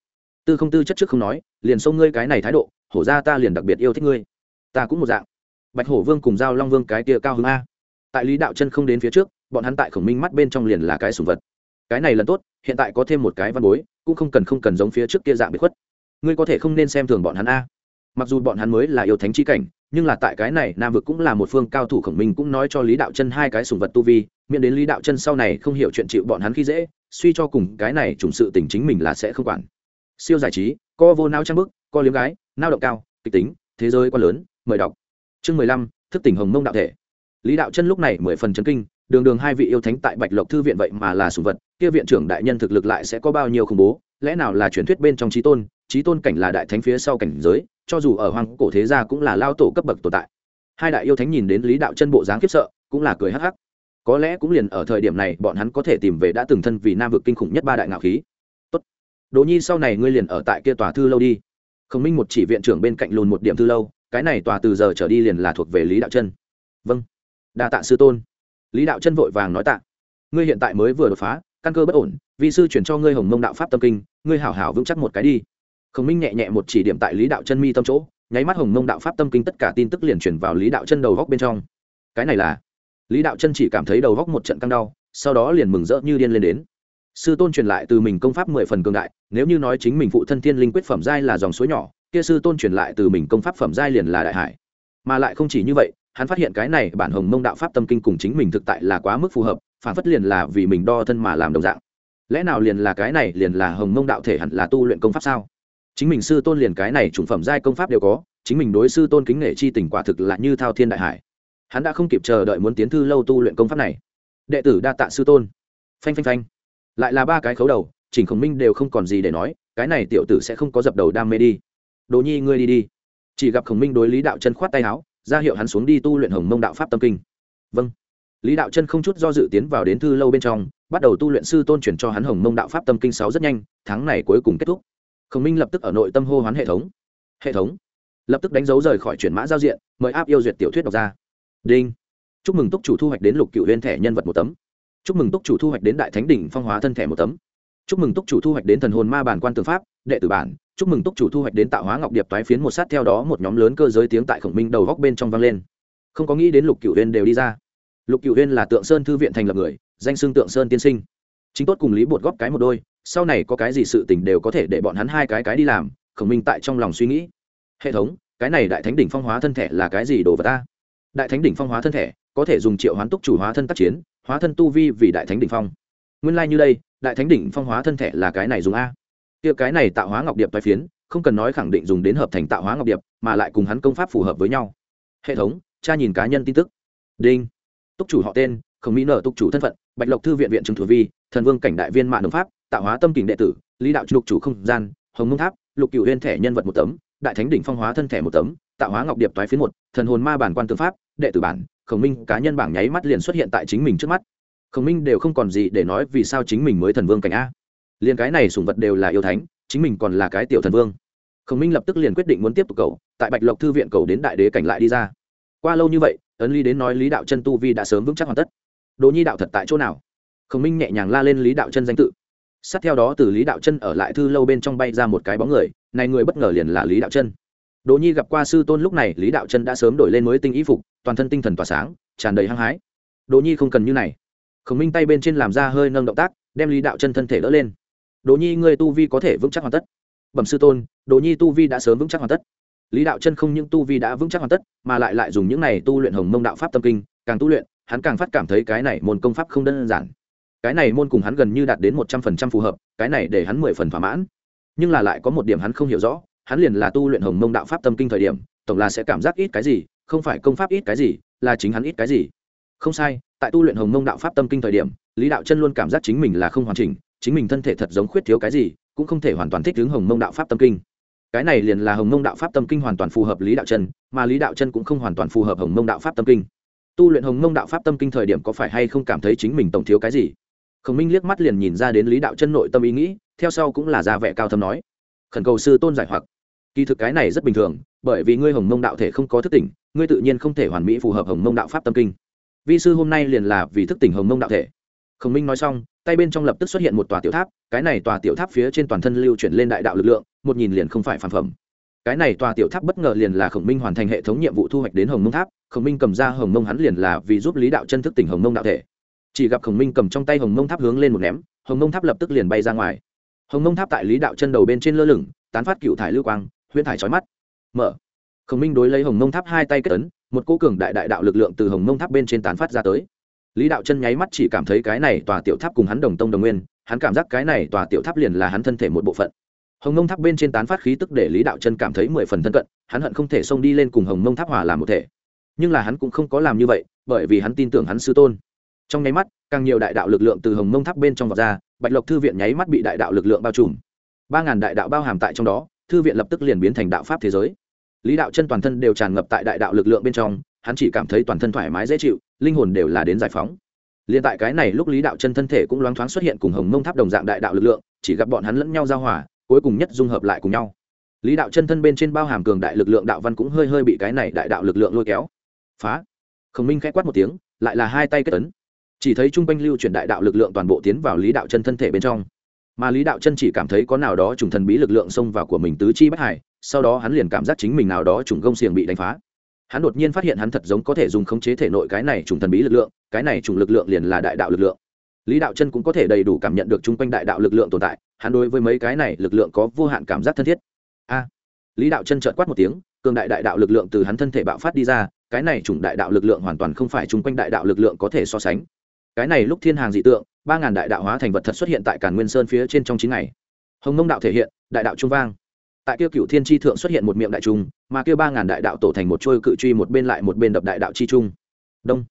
Speaker 1: Tư không tư chất trước không nói, liền xông ngươi cái này thái độ, hổ ra ta liền đặc biệt yêu thích ngươi. Ta cũng một dạng. Bạch hổ vương cùng giao long vương cái tia cao hơn a. Tại lý đạo chân không đến phía trước, bọn hắn tại khổng minh mắt bên trong liền là cái sùng vật. Cái này lần tốt, hiện tại có thêm một cái văn bối, cũng không cần không cần giống phía trước kia dạng bị khuất. Ngươi có thể không nên xem thường bọn hắn a mặc dù bọn hắn mới là yêu thánh chi cảnh, nhưng là tại cái này, nam vực cũng là một phương cao thủ khổng minh cũng nói cho lý đạo chân hai cái sùng vật tu vi, miễn đến lý đạo chân sau này không hiểu chuyện chịu bọn hắn khi dễ, suy cho cùng cái này trùng sự tình chính mình là sẽ không quản. Siêu giải trí, co vô nao trang bức, co liếm gái nao động cao, kịch tính, thế giới quá lớn, mời đọc. Chương mười lăm, thức tỉnh hồng mông đạo thể. Lý đạo chân lúc này mười phần chấn kinh, đường đường hai vị yêu thánh tại bạch lộc thư viện vậy mà là sùng vật, kia viện trưởng đại nhân thực lực lại sẽ có bao nhiêu khủng bố, lẽ nào là truyền thuyết bên trong trí tôn trí tôn cảnh là đại thánh phía sau cảnh giới cho dù ở hoàng cổ thế gia cũng là lao tổ cấp bậc tồn tại. Hai đại yêu thánh nhìn đến lý đạo chân bộ dáng khiếp sợ, cũng là cười hắc hắc. Có lẽ cũng liền ở thời điểm này, bọn hắn có thể tìm về đã từng thân vì nam vực kinh khủng nhất ba đại ngạo khí. Tốt. Đỗ nhi, sau này ngươi liền ở tại kia tòa thư lâu đi. Khổng minh một chỉ viện trưởng bên cạnh lùn một điểm thư lâu, cái này tòa từ giờ trở đi liền là thuộc về lý đạo chân. Vâng. Đa tạ sư tôn. Lý đạo chân vội vàng nói tạ. Ngươi hiện tại mới vừa đột phá, căn cơ bất ổn vì sư chuyển cho ngươi hồng mông đạo pháp tâm kinh, ngươi hảo hảo vững chắc một cái đi khổng minh nhẹ nhẹ một chỉ điểm tại lý đạo chân mi tâm chỗ, nháy mắt hồng mông đạo pháp tâm kinh tất cả tin tức liền chuyển vào lý đạo chân đầu góc bên trong. Cái này là, lý đạo chân chỉ cảm thấy đầu góc một trận căng đau, sau đó liền mừng rỡ như điên lên đến. Sư tôn truyền lại từ mình công pháp mười phần cường đại, nếu như nói chính mình phụ thân thiên linh quyết phẩm giai là dòng suối nhỏ, kia sư tôn truyền lại từ mình công pháp phẩm giai liền là đại hải. Mà lại không chỉ như vậy, hắn phát hiện cái này bản hồng mông đạo pháp tâm kinh cùng chính mình thực tại là quá mức phù hợp, phản phất liền là vì mình đo thân mà làm đồng dạng. Lẽ nào liền là cái này liền là hồng mông đạo thể hẳn là tu luyện công pháp sao? Chính mình sư tôn liền cái này chủng phẩm giai công pháp đều có, chính mình đối sư tôn kính nể chi tình quả thực là như thao thiên đại hải. Hắn đã không kịp chờ đợi muốn tiến thư lâu tu luyện công pháp này. Đệ tử đa tạ sư tôn. Phanh phanh phanh. Lại là ba cái khấu đầu chỉnh khổng minh đều không còn gì để nói, cái này tiểu tử sẽ không có dập đầu đam mê đi. Đồ nhi ngươi đi đi. Chỉ gặp khổng minh đối lý đạo chân khoát tay áo, ra hiệu hắn xuống đi tu luyện hồng mông đạo pháp tâm kinh. Vâng. Lý đạo chân không chút do dự tiến vào đến thư lâu bên trong, bắt đầu tu luyện sư tôn chuyển cho hắn hồng mông đạo pháp tâm kinh sáu rất nhanh, tháng này cuối cùng kết thúc khổng minh lập tức ở nội tâm hô hoán hệ thống. Hệ thống? Lập tức đánh dấu rời khỏi chuyển mã giao diện, mời áp yêu duyệt tiểu thuyết đọc ra. Đinh. Chúc mừng túc chủ thu hoạch đến lục cựu huyên thẻ nhân vật một tấm. Chúc mừng túc chủ thu hoạch đến đại thánh đỉnh phong hóa thân thẻ một tấm. Chúc mừng túc chủ thu hoạch đến thần hồn ma bản quan tư pháp, đệ tử bản. Chúc mừng túc chủ thu hoạch đến tạo hóa ngọc điệp toái phiến một sát theo đó một nhóm lớn cơ giới tiếng tại khổng minh đầu góc bên trong vang lên. Không có nghĩ đến lục cựu huyên đều đi ra. Lục cựu huyên là tượng sơn thư viện thành lập người, danh xưng tượng sơn tiên sinh. Chính tốt cùng lý bột góp cái một đôi sau này có cái gì sự tình đều có thể để bọn hắn hai cái cái đi làm, khổng minh tại trong lòng suy nghĩ. Hệ thống, cái này đại thánh đỉnh phong hóa thân thể là cái gì đồ vật ta? Đại thánh đỉnh phong hóa thân thể, có thể dùng triệu hoán túc chủ hóa thân tác chiến, hóa thân tu vi vì đại thánh đỉnh phong. Nguyên lai、like、như đây, đại thánh đỉnh phong hóa thân thể là cái này dùng a. Kia cái này tạo hóa ngọc điệp tai phiến, không cần nói khẳng định dùng đến hợp thành tạo hóa ngọc điệp, mà lại cùng hắn công pháp phù hợp với nhau. Hệ thống, cha nhìn cá nhân tin tức. Đinh. Túc chủ họ tên, khổng mỹ nở túc chủ thân phận, bạch lộc thư viện viện trường thủ vi, thần vương cảnh đại viên mạng đồng pháp tạo hóa tâm kình đệ tử, lý đạo lục chủ không gian, hồng mông tháp, lục cựu huyên thẻ nhân vật một tấm, đại thánh đỉnh phong hóa thân thẻ một tấm, tạo hóa ngọc điệp toái phiến một, thần hồn ma bản quan tư pháp, đệ tử bản, khổng minh cá nhân bảng nháy mắt liền xuất hiện tại chính mình trước mắt. Khổng minh đều không còn gì để nói vì sao chính mình mới thần vương cảnh a. Liền cái này sùng vật đều là yêu thánh, chính mình còn là cái tiểu thần vương. Khổng minh lập tức liền quyết định muốn tiếp tục cầu, tại bạch lộc thư viện cầu đến đại đế cảnh lại đi ra. Qua lâu như vậy, ấn ly đến nói lý đạo chân tu vi đã sớm vững chắc hoàn tất. Đỗ nhi đạo thật tại chỗ nào? Khổng minh nhẹ nhàng la lên lý đạo chân danh tự sát theo đó từ lý đạo chân ở lại thư lâu bên trong bay ra một cái bóng người, này người bất ngờ liền là lý đạo chân. Đỗ nhi gặp qua sư tôn lúc này, lý đạo chân đã sớm đổi lên mới tinh ý phục, toàn thân tinh thần tỏa sáng, tràn đầy hăng hái. Đỗ nhi không cần như này. Khổng minh tay bên trên làm ra hơi nâng động tác, đem lý đạo chân thân thể đỡ lên. Đỗ nhi, người tu vi có thể vững chắc hoàn tất. Bẩm sư tôn, đỗ nhi tu vi đã sớm vững chắc hoàn tất. Lý đạo chân không những tu vi đã vững chắc hoàn tất, mà lại lại dùng những này tu luyện hồng mông đạo pháp tâm kinh, càng tu luyện, hắn càng phát cảm thấy cái này môn công pháp không đơn giản cái này môn cùng hắn gần như đạt đến một trăm phần trăm phù hợp, cái này để hắn mười phần thỏa mãn. Nhưng là lại có một điểm hắn không hiểu rõ, hắn liền là tu luyện hồng mông đạo pháp tâm kinh thời điểm, tổng là sẽ cảm giác ít cái gì, không phải công pháp ít cái gì, là chính hắn ít cái gì. Không sai, tại tu luyện hồng mông đạo pháp tâm kinh thời điểm, lý đạo chân luôn cảm giác chính mình là không hoàn chỉnh, chính mình thân thể thật giống khuyết thiếu cái gì, cũng không thể hoàn toàn thích ứng hồng mông đạo pháp tâm kinh. Cái này liền là hồng mông đạo pháp tâm kinh hoàn toàn phù hợp lý đạo chân, mà lý đạo chân cũng không hoàn toàn phù hợp hồng mông đạo pháp tâm kinh. Tu luyện hồng mông đạo pháp tâm kinh thời điểm có phải hay không cảm thấy chính mình tổng thiếu cái gì? Khổng minh liếc mắt liền nhìn ra đến lý đạo chân nội tâm ý nghĩ, theo sau cũng là ra vẻ cao thâm nói. Khẩn cầu sư tôn giải hoặc. Kỳ thực cái này rất bình thường, bởi vì ngươi hồng mông đạo thể không có thức tỉnh, ngươi tự nhiên không thể hoàn mỹ phù hợp hồng mông đạo pháp tâm kinh. Vi sư hôm nay liền là vì thức tỉnh hồng mông đạo thể. Khổng minh nói xong, tay bên trong lập tức xuất hiện một tòa tiểu tháp, cái này tòa tiểu tháp phía trên toàn thân lưu chuyển lên đại đạo lực lượng, một nhìn liền không phải phản phẩm. Cái này tòa tiểu tháp bất ngờ liền là khổng minh hoàn thành hệ thống nhiệm vụ thu hoạch đến hồng mông tháp, khổng minh cầm ra hồng mông hắn liền là vì giúp lý đạo chân thức tỉnh hồng mông đạo thể chỉ gặp khổng minh cầm trong tay hồng mông tháp hướng lên một ném, hồng mông tháp lập tức liền bay ra ngoài. Hồng mông tháp tại lý đạo chân đầu bên trên lơ lửng, tán phát cựu thải lưu quang, huyễn thải trói mắt. Mở. Khổng minh đối lấy hồng mông tháp hai tay kết ấn, một cô cường đại đại đạo lực lượng từ hồng mông tháp bên trên tán phát ra tới. Lý đạo chân nháy mắt chỉ cảm thấy cái này tòa tiểu tháp cùng hắn đồng tông đồng nguyên, hắn cảm giác cái này tòa tiểu tháp liền là hắn thân thể một bộ phận. Hồng mông tháp bên trên tán phát khí tức để lý đạo chân cảm thấy mười phần thân cận, hắn hận không thể xông đi lên cùng hồng mông tháp hòa làm một thể. Nhưng là hắn cũng không có làm như vậy, bởi vì hắn tin tưởng hắn sư tôn trong nháy mắt, càng nhiều đại đạo lực lượng từ hồng mông tháp bên trong vọt ra, bạch lộc thư viện nháy mắt bị đại đạo lực lượng bao trùm. Ba ngàn đại đạo bao hàm tại trong đó, thư viện lập tức liền biến thành đạo pháp thế giới. Lý đạo chân toàn thân đều tràn ngập tại đại đạo lực lượng bên trong, hắn chỉ cảm thấy toàn thân thoải mái dễ chịu, linh hồn đều là đến giải phóng. Liền tại cái này lúc lý đạo chân thân thể cũng loáng thoáng xuất hiện cùng hồng mông tháp đồng dạng đại đạo lực lượng, chỉ gặp bọn hắn lẫn nhau giao hòa, cuối cùng nhất dung hợp lại cùng nhau. Lý đạo chân thân bên trên bao hàm cường đại lực lượng đạo văn cũng hơi hơi bị cái này đại đạo lực lượng lôi kéo. Phá! Khổng minh k h ẽ quát một tiếng, lại là hai tay kết tấn chỉ thấy trung quanh lưu chuyển đại đạo lực lượng toàn bộ tiến vào lý đạo chân thân thể bên trong. Mà lý đạo chân chỉ cảm thấy có nào đó trùng thần bí lực lượng xông vào của mình tứ chi bất hải, sau đó hắn liền cảm giác chính mình nào đó trùng gông xiềng bị đánh phá. Hắn đột nhiên phát hiện hắn thật giống có thể dùng khống chế thể nội cái này trùng thần bí lực lượng, cái này trùng lực lượng liền là đại đạo lực lượng. Lý đạo chân cũng có thể đầy đủ cảm nhận được chung quanh đại đạo lực lượng tồn tại, hắn đối với mấy cái này lực lượng có vô hạn cảm giác thân thiết. A! Lý đạo chân trợt quát một tiếng, cường đại đại đạo lực lượng từ hắn thân thể bạo phát đi ra, cái này chủng đại đạo lực lượng hoàn toàn không phải chung quanh đại đạo lực lượng có thể so sánh cái này lúc thiên hàng dị tượng, ba ngàn đại đạo hóa thành vật thật xuất hiện tại cản nguyên sơn phía trên trong chín ngày. Hồng mông đạo thể hiện, đại đạo trung vang. Tại kia cựu thiên tri thượng xuất hiện một miệng đại trung, mà kia ba ngàn đại đạo tổ thành một trôi cự truy một bên lại một bên đập đại đạo chi trung. Đông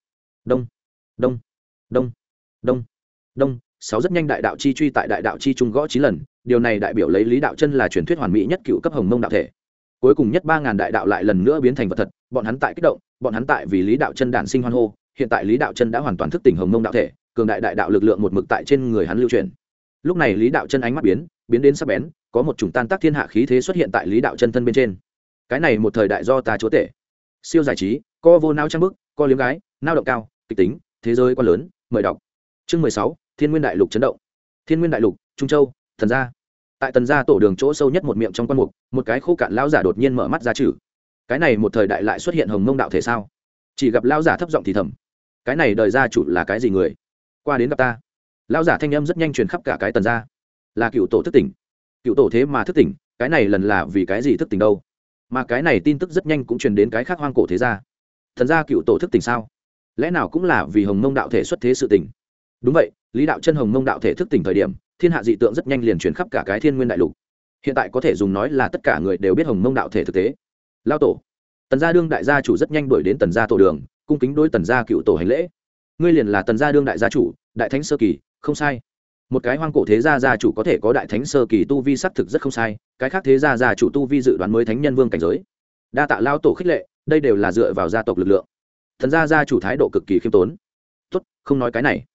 Speaker 1: đông đông đông đông đông. Sáu rất nhanh đại đạo chi truy tại đại đạo chi trung gõ chín lần, điều này đại biểu lấy lý đạo chân là truyền thuyết hoàn mỹ nhất cựu cấp hồng mông đạo thể. Cuối cùng nhất ba ngàn đại đạo lại lần nữa biến thành vật thật, bọn hắn tại kích động, bọn hắn tại vì lý đạo chân đản sinh hoan hô hiện tại lý đạo chân đã hoàn toàn thức tỉnh hồng mông đạo thể, cường đại đại đạo lực lượng một mực tại trên người hắn lưu truyền. Lúc này lý đạo chân ánh mắt biến biến đến sắc bén, có một chủng tan tác thiên hạ khí thế xuất hiện tại lý đạo chân thân bên trên. Cái này một thời đại do ta chúa tể. Siêu giải trí, co vô nao trang bức, co liếm gái, nao động cao, kịch tính, thế giới quá lớn, mời đọc. Chương mười sáu, thiên nguyên đại lục chấn động. Thiên nguyên đại lục, trung châu, thần gia. Tại tần gia tổ đường chỗ sâu nhất một miệng trong quan mục, một cái khô cạn lao giả đột nhiên mở mắt ra trừ cái này một thời đại lại xuất hiện hồng mông đạo thể sao? Chỉ gặp lao giả thấp giọng thì thầm cái này đời gia chủ là cái gì người? Qua đến gặp ta. Lão giả thanh âm rất nhanh truyền khắp cả cái tần gia. Là cựu tổ thức tỉnh. Cựu tổ thế mà thức tỉnh, cái này lần là vì cái gì thức tỉnh đâu? Mà cái này tin tức rất nhanh cũng truyền đến cái khác hoang cổ thế gia. Thần gia cựu tổ thức tỉnh sao? Lẽ nào cũng là vì hồng mông đạo thể xuất thế sự tỉnh? Đúng vậy, lý đạo chân hồng mông đạo thể thức tỉnh thời điểm, thiên hạ dị tượng rất nhanh liền truyền khắp cả cái thiên nguyên đại lục. Hiện tại có thể dùng nói là tất cả người đều biết hồng mông đạo thể thực tế. Lao tổ. Tần gia đương đại gia chủ rất nhanh đuổi đến tần gia tổ đường cung kính đôi tần gia cựu tổ hành lễ. Ngươi liền là tần gia đương đại gia chủ, đại thánh sơ kỳ, không sai. Một cái hoang cổ thế gia gia chủ có thể có đại thánh sơ kỳ tu vi xác thực rất không sai, cái khác thế gia gia chủ tu vi dự đoán mới thánh nhân vương cảnh giới. Đa tạ lao tổ khích lệ, đây đều là dựa vào gia tộc lực lượng. Thần gia gia chủ thái độ cực kỳ khiêm tốn. Tốt, không nói cái này.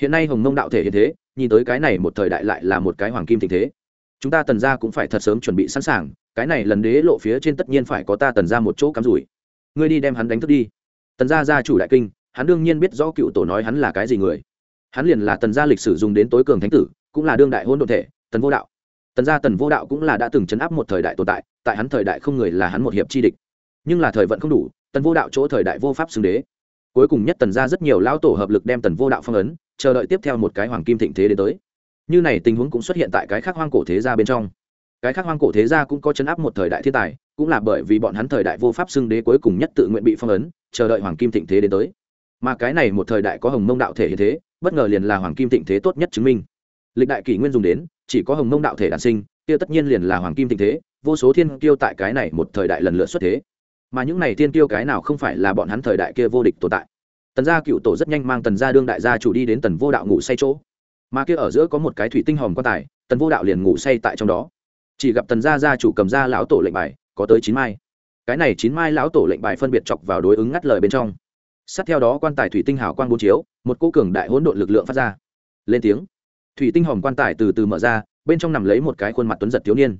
Speaker 1: Hiện nay hồng mông đạo thể hiện thế, nhìn tới cái này một thời đại lại là một cái hoàng kim tình thế. Chúng ta tần gia cũng phải thật sớm chuẩn bị sẵn sàng, cái này lần đế lộ phía trên tất nhiên phải có ta tần gia một chỗ cắm rủi. Ngươi đi đem hắn đánh thức đi tần gia gia chủ đại kinh, hắn đương nhiên biết rõ cựu tổ nói hắn là cái gì người. Hắn liền là tần gia lịch sử dùng đến tối cường thánh tử, cũng là đương đại hôn đ thể, tần vô đạo. Tần gia tần vô đạo cũng là đã từng chấn áp một thời đại tồn tại tại hắn thời đại không người là hắn một hiệp chi địch. Nhưng là thời vận không đủ, tần vô đạo chỗ thời đại vô pháp xưng đế. Cuối cùng nhất tần gia rất nhiều lão tổ hợp lực đem tần vô đạo phong ấn, chờ đợi tiếp theo một cái hoàng kim thịnh thế đến tới. Như này tình huống cũng xuất hiện tại cái khác hoang cổ thế gia bên trong. Cái khác hoang cổ thế gia cũng có chấn áp một thời đại thiên tài, cũng là bởi vì bọn hắn thời đại vô pháp xưng đế cuối cùng nhất tự nguyện bị phong ấn chờ đợi hoàng kim thịnh thế đến tới. Mà cái này một thời đại có hồng mông đạo thể hiện thế, bất ngờ liền là hoàng kim thịnh thế tốt nhất chứng minh. Lịch đại kỷ nguyên dùng đến, chỉ có hồng mông đạo thể đản sinh, kia tất nhiên liền là hoàng kim thịnh thế, vô số thiên kiêu tại cái này một thời đại lần lượt xuất thế. Mà những này thiên kiêu cái nào không phải là bọn hắn thời đại kia vô địch tồn tại. Tần gia cựu tổ rất nhanh mang tần gia đương đại gia chủ đi đến tần vô đạo ngủ say chỗ. Mà kia ở giữa có một cái thủy tinh hòm quan tài, tần vô đạo liền ngủ say tại trong đó. Chỉ gặp tần gia gia chủ cầm ra lão tổ lệnh bài, có tới chín mai cái này chín mai lão tổ lệnh bài phân biệt chọc vào đối ứng ngắt lời bên trong. Sát theo đó quan tài thủy tinh hào quang bốn chiếu, một cô cường đại hỗn độn lực lượng phát ra. Lên tiếng. Thủy tinh hòm quan tài từ từ mở ra, bên trong nằm lấy một cái khuôn mặt tuấn giật thiếu niên.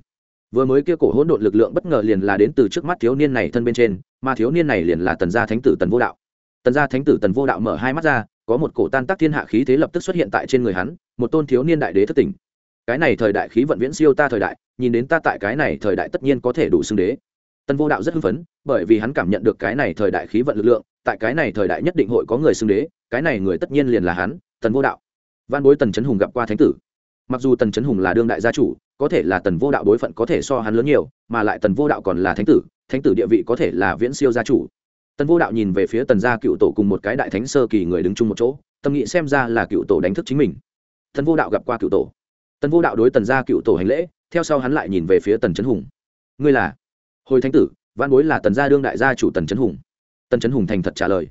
Speaker 1: Vừa mới kia cổ hỗn độn lực lượng bất ngờ liền là đến từ trước mắt thiếu niên này thân bên trên, mà thiếu niên này liền là tần gia thánh tử tần vô đạo. Tần gia thánh tử tần vô đạo mở hai mắt ra, có một cổ tan tác thiên hạ khí thế lập tức xuất hiện tại trên người hắn, một tôn thiếu niên đại đế thất tỉnh. Cái này thời đại khí vận viễn siêu ta thời đại, nhìn đến ta tại cái này thời đại tất nhiên có thể đủ xưng đế tần vô đạo rất hưng phấn, bởi vì hắn cảm nhận được cái này thời đại khí vận lực lượng, tại cái này thời đại nhất định hội có người xưng đế, cái này người tất nhiên liền là hắn tần vô đạo. Văn bối tần trấn hùng gặp qua thánh tử. Mặc dù tần trấn hùng là đương đại gia chủ, có thể là tần vô đạo đối phận có thể so hắn lớn nhiều, mà lại tần vô đạo còn là thánh tử thánh tử địa vị có thể là viễn siêu gia chủ. Tần vô đạo nhìn về phía tần gia cựu tổ cùng một cái đại thánh sơ kỳ người đứng chung một chỗ, tâm nghĩ xem ra là cựu tổ đánh thức chính mình. Tần vô đạo gặp qua cựu tổ. Tần vô đạo đối tần gia cựu tổ hành lễ, theo sau hắn lại nhìn về phía tần trấn hùng. Ngươi là? Hồi thánh tử văn bối là tần gia đương đại gia chủ tần trấn hùng. Tần trấn hùng thành thật trả lời.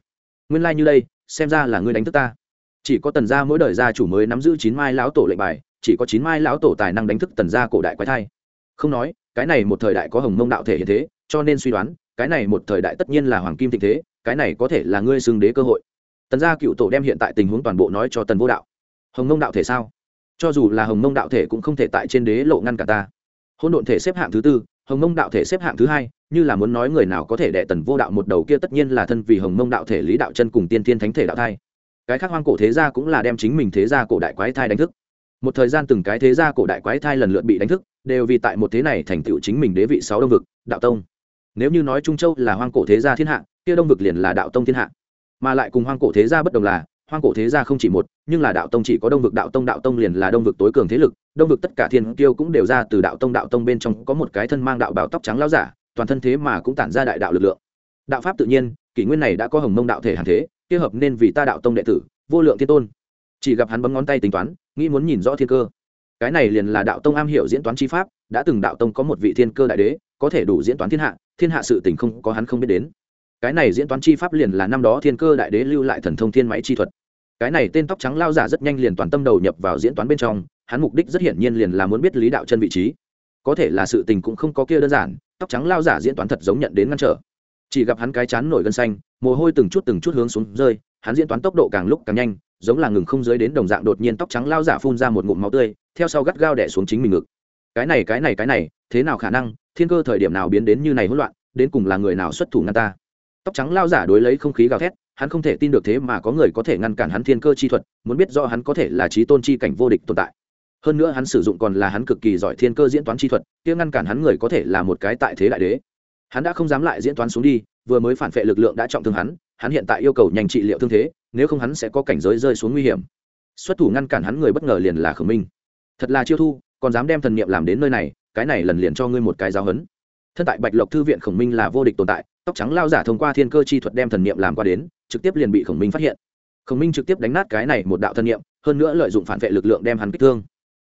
Speaker 1: Nguyên lai、like、như đây, xem ra là ngươi đánh thức ta. Chỉ có tần gia mỗi đời gia chủ mới nắm giữ chín mai lão tổ lệnh bài, chỉ có chín mai lão tổ tài năng đánh thức tần gia cổ đại quái thai. Không nói, cái này một thời đại có hồng mông đạo thể hiện thế, cho nên suy đoán, cái này một thời đại tất nhiên là hoàng kim thịnh thế, cái này có thể là ngươi xưng đế cơ hội. Tần gia cựu tổ đem hiện tại tình huống toàn bộ nói cho tần vô đạo. Hồng mông đạo thể sao? Cho dù là hồng mông đạo thể cũng không thể tại trên đế lộ ngăn cả ta. Hôn độn thể xếp hạng thứ tư hồng mông đạo thể xếp hạng thứ hai, như là muốn nói người nào có thể đệ tần vô đạo một đầu kia tất nhiên là thân vì hồng mông đạo thể lý đạo chân cùng tiên thiên thánh thể đạo thai. Cái khác hoang cổ thế gia cũng là đem chính mình thế gia cổ đại quái thai đánh thức. Một thời gian từng cái thế gia cổ đại quái thai lần lượt bị đánh thức, đều vì tại một thế này thành tựu chính mình đế vị sáu đông vực, đạo tông. Nếu như nói trung châu là hoang cổ thế gia thiên hạ, kia đông vực liền là đạo tông thiên hạ. Mà lại cùng hoang cổ thế gia bất đồng là hoang cổ thế gia không chỉ một, nhưng là đạo tông chỉ có đông vực đạo tông đạo tông liền là đông vực tối cường thế lực, đông vực tất cả thiên kiêu cũng đều ra từ đạo tông đạo tông bên trong có một cái thân mang đạo bảo tóc trắng lao giả, toàn thân thế mà cũng tản ra đại đạo lực lượng. Đạo pháp tự nhiên, kỷ nguyên này đã có hồng mông đạo thể hàng thế kết hợp nên vì ta đạo tông đệ tử, vô lượng thiên tôn. Chỉ gặp hắn bấm ngón tay tính toán, nghĩ muốn nhìn rõ thiên cơ. Cái này liền là đạo tông am hiểu diễn toán chi pháp, đã từng đạo tông có một vị thiên cơ đại đế, có thể đủ diễn toán thiên hạ thiên hạ sự tình không, có hắn không biết đến cái này diễn toán chi pháp liền là năm đó thiên cơ đại đế lưu lại thần thông thiên máy chi thuật. Cái này tên tóc trắng lao giả rất nhanh liền toàn tâm đầu nhập vào diễn toán bên trong, hắn mục đích rất hiển nhiên liền là muốn biết lý đạo chân vị trí. Có thể là sự tình cũng không có kia đơn giản, tóc trắng lao giả diễn toán thật giống nhận đến ngăn trở. Chỉ gặp hắn cái chán nổi gân xanh, mồ hôi từng chút từng chút hướng xuống rơi, hắn diễn toán tốc độ càng lúc càng nhanh, giống là ngừng không dưới đến đồng dạng đột nhiên tóc trắng lao giả phun ra một ngụm máu tươi, theo sau gắt gao đẻ xuống chính mình ngực. Cái này cái này cái này, thế nào khả năng, thiên cơ thời điểm nào biến đến như này hỗn loạn, đến cùng là người nào xuất thủ ngăn ta? Tóc trắng lao giả đối lấy không khí gào thét, hắn không thể tin được thế mà có người có thể ngăn cản hắn thiên cơ chi thuật, muốn biết do hắn có thể là trí tôn chi cảnh vô địch tồn tại. Hơn nữa hắn sử dụng còn là hắn cực kỳ giỏi thiên cơ diễn toán chi thuật, kia ngăn cản hắn người có thể là một cái tại thế đại đế. Hắn đã không dám lại diễn toán xuống đi, vừa mới phản vệ lực lượng đã trọng thương hắn hắn hiện tại yêu cầu nhanh trị liệu thương thế, nếu không hắn sẽ có cảnh giới rơi xuống nguy hiểm. Xuất thủ ngăn cản hắn người bất ngờ liền là khổng minh. Thật là chiêu thu, còn dám đem thần niệm làm đến nơi này, cái này lần liền cho ngươi một cái giáo hấn thân tại bạch lộc thư viện khổng minh là vô địch tồn tại tóc trắng lao giả thông qua thiên cơ chi thuật đem thần niệm làm qua đến trực tiếp liền bị khổng minh phát hiện khổng minh trực tiếp đánh nát cái này một đạo thần niệm hơn nữa lợi dụng phản vệ lực lượng đem hắn kích thương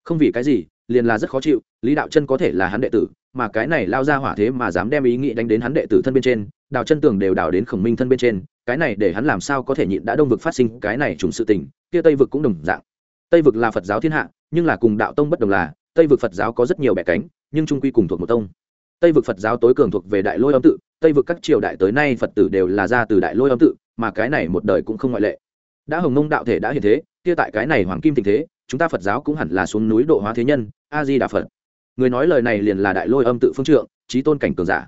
Speaker 1: không vì cái gì liền là rất khó chịu lý đạo chân có thể là hắn đệ tử mà cái này lao ra hỏa thế mà dám đem ý nghĩ đánh đến hắn đệ tử thân bên trên đào chân tường đều đào đến khổng minh thân bên trên cái này để hắn làm sao có thể nhịn đã đông vực phát sinh cái này trùng sự tình kia tây vực cũng đồng dạng tây vực là phật giáo thiên hạ nhưng là cùng đạo tông bất đồng là tây vực phật giáo có rất nhiều bẻ cánh nhưng trung quy cùng thuộc một tông tây vực phật giáo tối cường thuộc về đại lôi âm tự, tây vực các triều đại tới nay phật tử đều là ra từ đại lôi âm tự, mà cái này một đời cũng không ngoại lệ. Đã hồng nông đạo thể đã hiện thế, kia tại cái này hoàng kim tình thế, chúng ta phật giáo cũng hẳn là xuống núi độ hóa thế nhân a di đà phật. Người nói lời này liền là đại lôi âm tự phương trượng, trí tôn cảnh cường giả.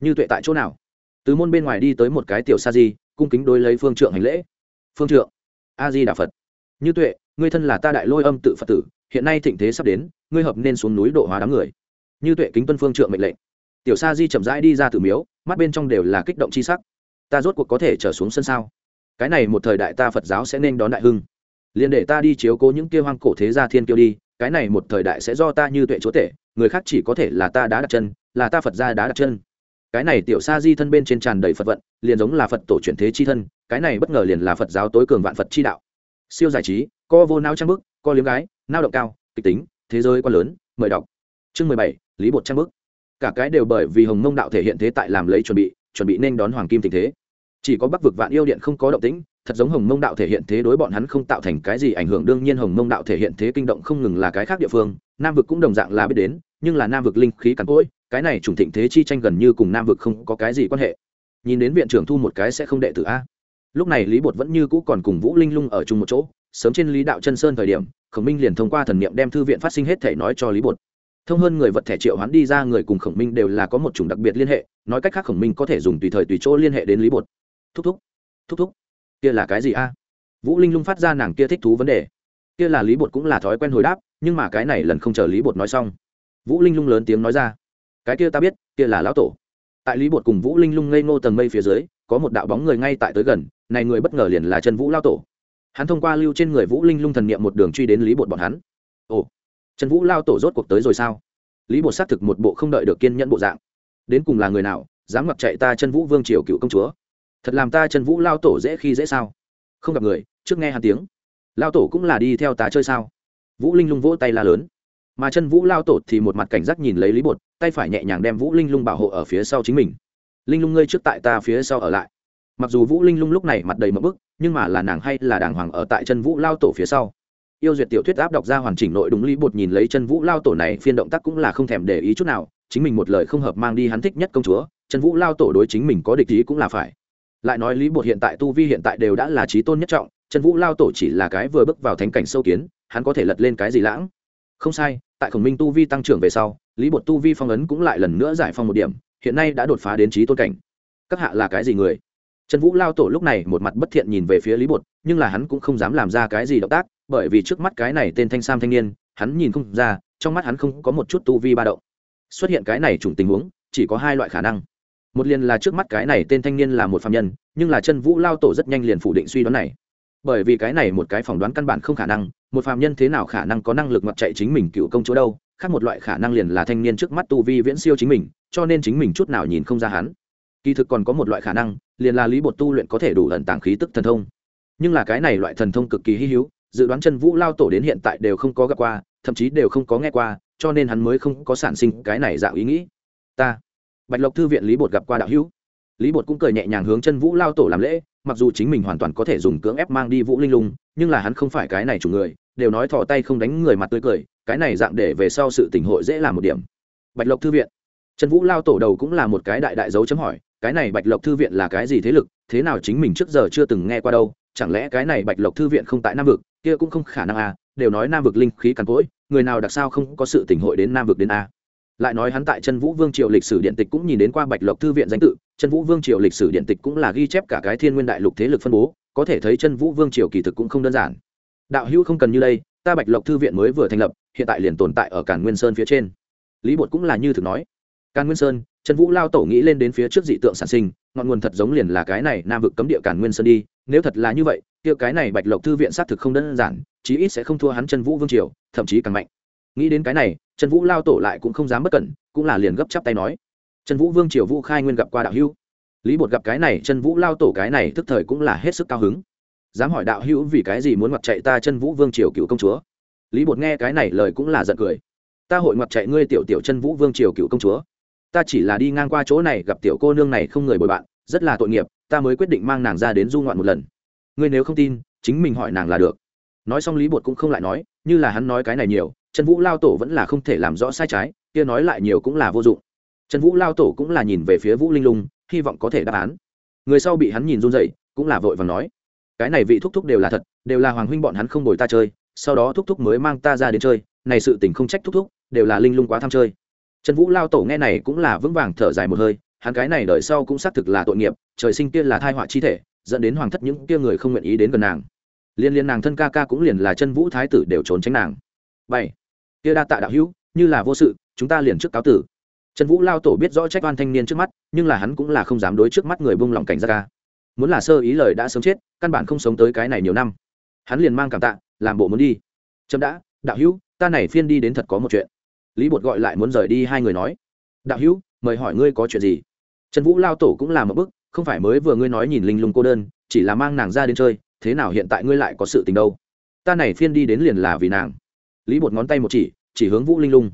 Speaker 1: Như tuệ tại chỗ nào? Từ môn bên ngoài đi tới một cái tiểu sa di, cung kính đối lấy phương trượng hành lễ. Phương trượng a di đà phật. Như tuệ, ngươi thân là ta đại lôi âm tự phật tử, hiện nay thịnh thế sắp đến, ngươi hợp nên xuống núi độ hóa đám người. Như tuệ kính tuân phương trượng mệnh lệnh tiểu sa di chậm rãi đi ra từ miếu, mắt bên trong đều là kích động c h i sắc. Ta rốt cuộc có thể trở xuống sân sao? Cái này một thời đại ta phật giáo sẽ nên đón đại hưng. Liền để ta đi chiếu cố những kia hoang cổ thế gia thiên kiêu đi, cái này một thời đại sẽ do ta như tuệ chúa tể, người khác chỉ có thể là ta đã đặt chân, là ta phật gia đã đặt chân. Cái này tiểu sa di thân bên trên tràn đầy phật vận, liền giống là phật tổ truyền thế chi thân, cái này bất ngờ liền là phật giáo tối cường vạn phật chi đạo. Siêu giải trí, co vô nao trang bức, co liếm gái nao động cao, kịch tính, thế giới quá lớn, mời đọc. Chương mười bảy, lý bột trang bức cả cái đều bởi vì hồng mông đạo thể hiện thế tại làm lấy chuẩn bị chuẩn bị nên đón hoàng kim tình thế. Chỉ có bắc vực vạn yêu điện không có động tĩnh, thật giống hồng mông đạo thể hiện thế đối bọn hắn không tạo thành cái gì ảnh hưởng. Đương nhiên hồng mông đạo thể hiện thế kinh động không ngừng là cái khác địa phương, nam vực cũng đồng dạng là biết đến, nhưng là nam vực linh khí cắn cỗi, cái này trùng thịnh thế chi tranh gần như cùng nam vực không có cái gì quan hệ. Nhìn đến viện trưởng thu một cái sẽ không đệ tử a. Lúc này lý bột vẫn như cũ còn cùng vũ linh lung ở chung một chỗ, sớm trên lý đạo chân sơn thời điểm, khổng minh liền thông qua thần niệm đem thư viện phát sinh hết thể nói cho lý bột thông hơn người vật thể triệu hoán đi ra người cùng khổng minh đều là có một chủng đặc biệt liên hệ, nói cách khác khổng minh có thể dùng tùy thời tùy chỗ liên hệ đến lý bột. Thúc thúc thúc thúc, kia là cái gì a? Vũ linh lung phát ra nàng kia thích thú vấn đề. Kia là lý bột cũng là thói quen hồi đáp, nhưng mà cái này lần không chờ lý bột nói xong. Vũ linh lung lớn tiếng nói ra. Cái kia ta biết, kia là lão tổ. Tại lý bột cùng vũ linh lung ngây ngô tầng mây phía dưới, có một đạo bóng người ngay tại tới gần, này người bất ngờ liền là chân vũ lao tổ. Hắn thông qua lưu trên người vũ linh lung thần niệm một đường truy đến lý bột bọn hắn. Ồ trần vũ lao tổ rốt cuộc tới rồi sao? Lý bột xác thực một bộ không đợi được kiên nhẫn bộ dạng. Đến cùng là người nào, dám mặc chạy ta chân vũ vương triều cựu công chúa? Thật làm ta chân vũ lao tổ dễ khi dễ sao? Không gặp người, trước nghe hàn tiếng. Lao tổ cũng là đi theo ta chơi sao? Vũ linh lung vỗ tay la lớn. Mà chân vũ lao tổ thì một mặt cảnh giác nhìn lấy lý bột, tay phải nhẹ nhàng đem vũ linh lung bảo hộ ở phía sau chính mình. Linh lung ngươi trước tại ta phía sau ở lại. Mặc dù vũ linh lung lúc này mặt đầy mập bức, nhưng mà là nàng hay là đàng hoàng ở tại chân vũ lao tổ phía sau yêu duyệt tiểu thuyết áp đọc ra hoàn chỉnh nội đúng lý bột nhìn lấy chân vũ lao tổ này, phiên động tác cũng là không thèm để ý chút nào, chính mình một lời không hợp mang đi hắn thích nhất công chúa chân vũ lao tổ đối chính mình có địch ý cũng là phải. Lại nói lý bột hiện tại tu vi hiện tại đều đã là trí tôn nhất trọng chân vũ lao tổ chỉ là cái vừa bước vào thánh cảnh sâu kiến, hắn có thể lật lên cái gì lãng? Không sai, tại khổng minh tu vi tăng trưởng về sau, lý bột tu vi phong ấn cũng lại lần nữa giải phong một điểm, hiện nay đã đột phá đến trí tôn cảnh. Các hạ là cái gì người? Trần vũ lao tổ lúc này một mặt bất thiện nhìn về phía lý bột, nhưng là hắn cũng không dám làm ra cái gì động tác bởi vì trước mắt cái này tên thanh sam thanh niên, hắn nhìn không ra, trong mắt hắn không có một chút tu vi ba động. Xuất hiện cái này chủng tình huống, chỉ có hai loại khả năng. Một liền là trước mắt cái này tên thanh niên là một phạm nhân, nhưng là chân vũ lao tổ rất nhanh liền phủ định suy đoán này. Bởi vì cái này một cái phỏng đoán căn bản không khả năng, một phạm nhân thế nào khả năng có năng lực mặt chạy chính mình cựu công chỗ đâu, khác một loại khả năng liền là thanh niên trước mắt tu vi viễn siêu chính mình, cho nên chính mình chút nào nhìn không ra hắn. Kỳ thực còn có một loại khả năng, liền là lý bột tu luyện có thể đủ ẩn tàng khí tức thần thông. Nhưng là cái này loại thần thông cực kỳ hy hữu dự đoán chân vũ lao tổ đến hiện tại đều không có gặp qua, thậm chí đều không có nghe qua, cho nên hắn mới không có sản sinh cái này dạng ý nghĩ. Ta, bạch lộc thư viện lý bột gặp qua đạo hữu. Lý bột cũng cười nhẹ nhàng hướng chân vũ lao tổ làm lễ, mặc dù chính mình hoàn toàn có thể dùng cưỡng ép mang đi vũ linh lung, nhưng là hắn không phải cái này chủ người, đều nói thò tay không đánh người mặt tươi cười, cái này dạng để về sau sự tình hội dễ làm một điểm. Bạch lộc thư viện. Trần vũ lao tổ đầu cũng là một cái đại đại dấu chấm hỏi, cái này bạch lộc thư viện là cái gì thế lực, thế nào chính mình trước giờ chưa từng nghe qua đâu, chẳng lẽ cái này bạch lộc thư viện không tại nam vực kia cũng không khả năng à đều nói nam vực linh khí càn cỗi, người nào đặc sao không có sự tỉnh hội đến nam vực đến a. Lại nói hắn tại chân vũ vương triều lịch sử điện tịch cũng nhìn đến qua bạch lộc thư viện danh tự, chân vũ vương triều lịch sử điện tịch cũng là ghi chép cả cái thiên nguyên đại lục thế lực phân bố, có thể thấy chân vũ vương triều kỳ thực cũng không đơn giản. Đạo hữu không cần như đây, ta bạch lộc thư viện mới vừa thành lập, hiện tại liền tồn tại ở cản nguyên sơn phía trên. Lý bột cũng là như thực nói. Càn nguyên sơn trần vũ lao tổ nghĩ lên đến phía trước dị tượng sản sinh, ngọn nguồn thật giống liền là cái này nam vực cấm địa càn nguyên sơn đi nếu thật là như vậy, kia cái này bạch lộc thư viện xác thực không đơn giản, chí ít sẽ không thua hắn chân vũ vương triều, thậm chí càng mạnh. Nghĩ đến cái này trần vũ lao tổ lại cũng không dám bất cẩn, cũng là liền gấp chắp tay nói. Trần vũ vương triều vũ khai nguyên gặp qua đạo hữu. Lý bột gặp cái này trần vũ lao tổ cái này tức thời cũng là hết sức cao hứng. Dám hỏi đạo hữu vì cái gì muốn mặc chạy ta chân vũ vương triều cựu công chúa? Lý bột nghe cái này lời cũng là giận cười. Ta hội ngoặt chạy ngươi tiểu tiểu chân vũ vương triều cựu công chúa. Ta chỉ là đi ngang qua chỗ này gặp tiểu cô nương này không người bồi bạn, rất là tội nghiệp ta mới quyết định mang nàng ra đến du ngoạn một lần. Ngươi nếu không tin, chính mình hỏi nàng là được. Nói xong lý bột cũng không lại nói, như là hắn nói cái này nhiều, trần vũ lao tổ vẫn là không thể làm rõ sai trái, kia nói lại nhiều cũng là vô dụng. Trần vũ lao tổ cũng là nhìn về phía vũ linh lung, hy vọng có thể đáp án. Người sau bị hắn nhìn run dậy cũng là vội và nói, cái này vị thúc thúc đều là thật, đều là hoàng huynh bọn hắn không đổi ta chơi, sau đó thúc thúc mới mang ta ra đến chơi, này sự tình không trách thúc thúc, đều là linh lung quá tham chơi. Trần vũ lao tổ nghe này cũng là vững vàng thở dài một hơi hắn cái này đời sau cũng xác thực là tội nghiệp, trời sinh kia là thai họa chi thể, dẫn đến hoàng thất những kia người không nguyện ý đến gần nàng. Liên liên nàng thân ca ca cũng liền là chân vũ thái tử đều trốn tránh nàng. Bảy. Kia đa tạ đạo hữu, như là vô sự, chúng ta liền trước cáo tử. Trần vũ lao tổ biết rõ trách oan thanh niên trước mắt, nhưng là hắn cũng là không dám đối trước mắt người buông lòng cảnh ra ca. Muốn là sơ ý lời đã sớm chết, căn bản không sống tới cái này nhiều năm. Hắn liền mang cảm tạ, làm bộ muốn đi. Chậm đã, đạo hữu, ta này phiên đi đến thật có một chuyện. Lý bột gọi lại muốn rời đi hai người nói. Đạo hữu, mời hỏi ngươi có chuyện gì? Trần vũ lao tổ cũng làm một bức, không phải mới vừa ngươi nói nhìn linh lung cô đơn, chỉ là mang nàng ra đến chơi, thế nào hiện tại ngươi lại có sự tình đâu? Ta này phiên đi đến liền là vì nàng. Lý bột ngón tay một chỉ chỉ hướng vũ linh lung.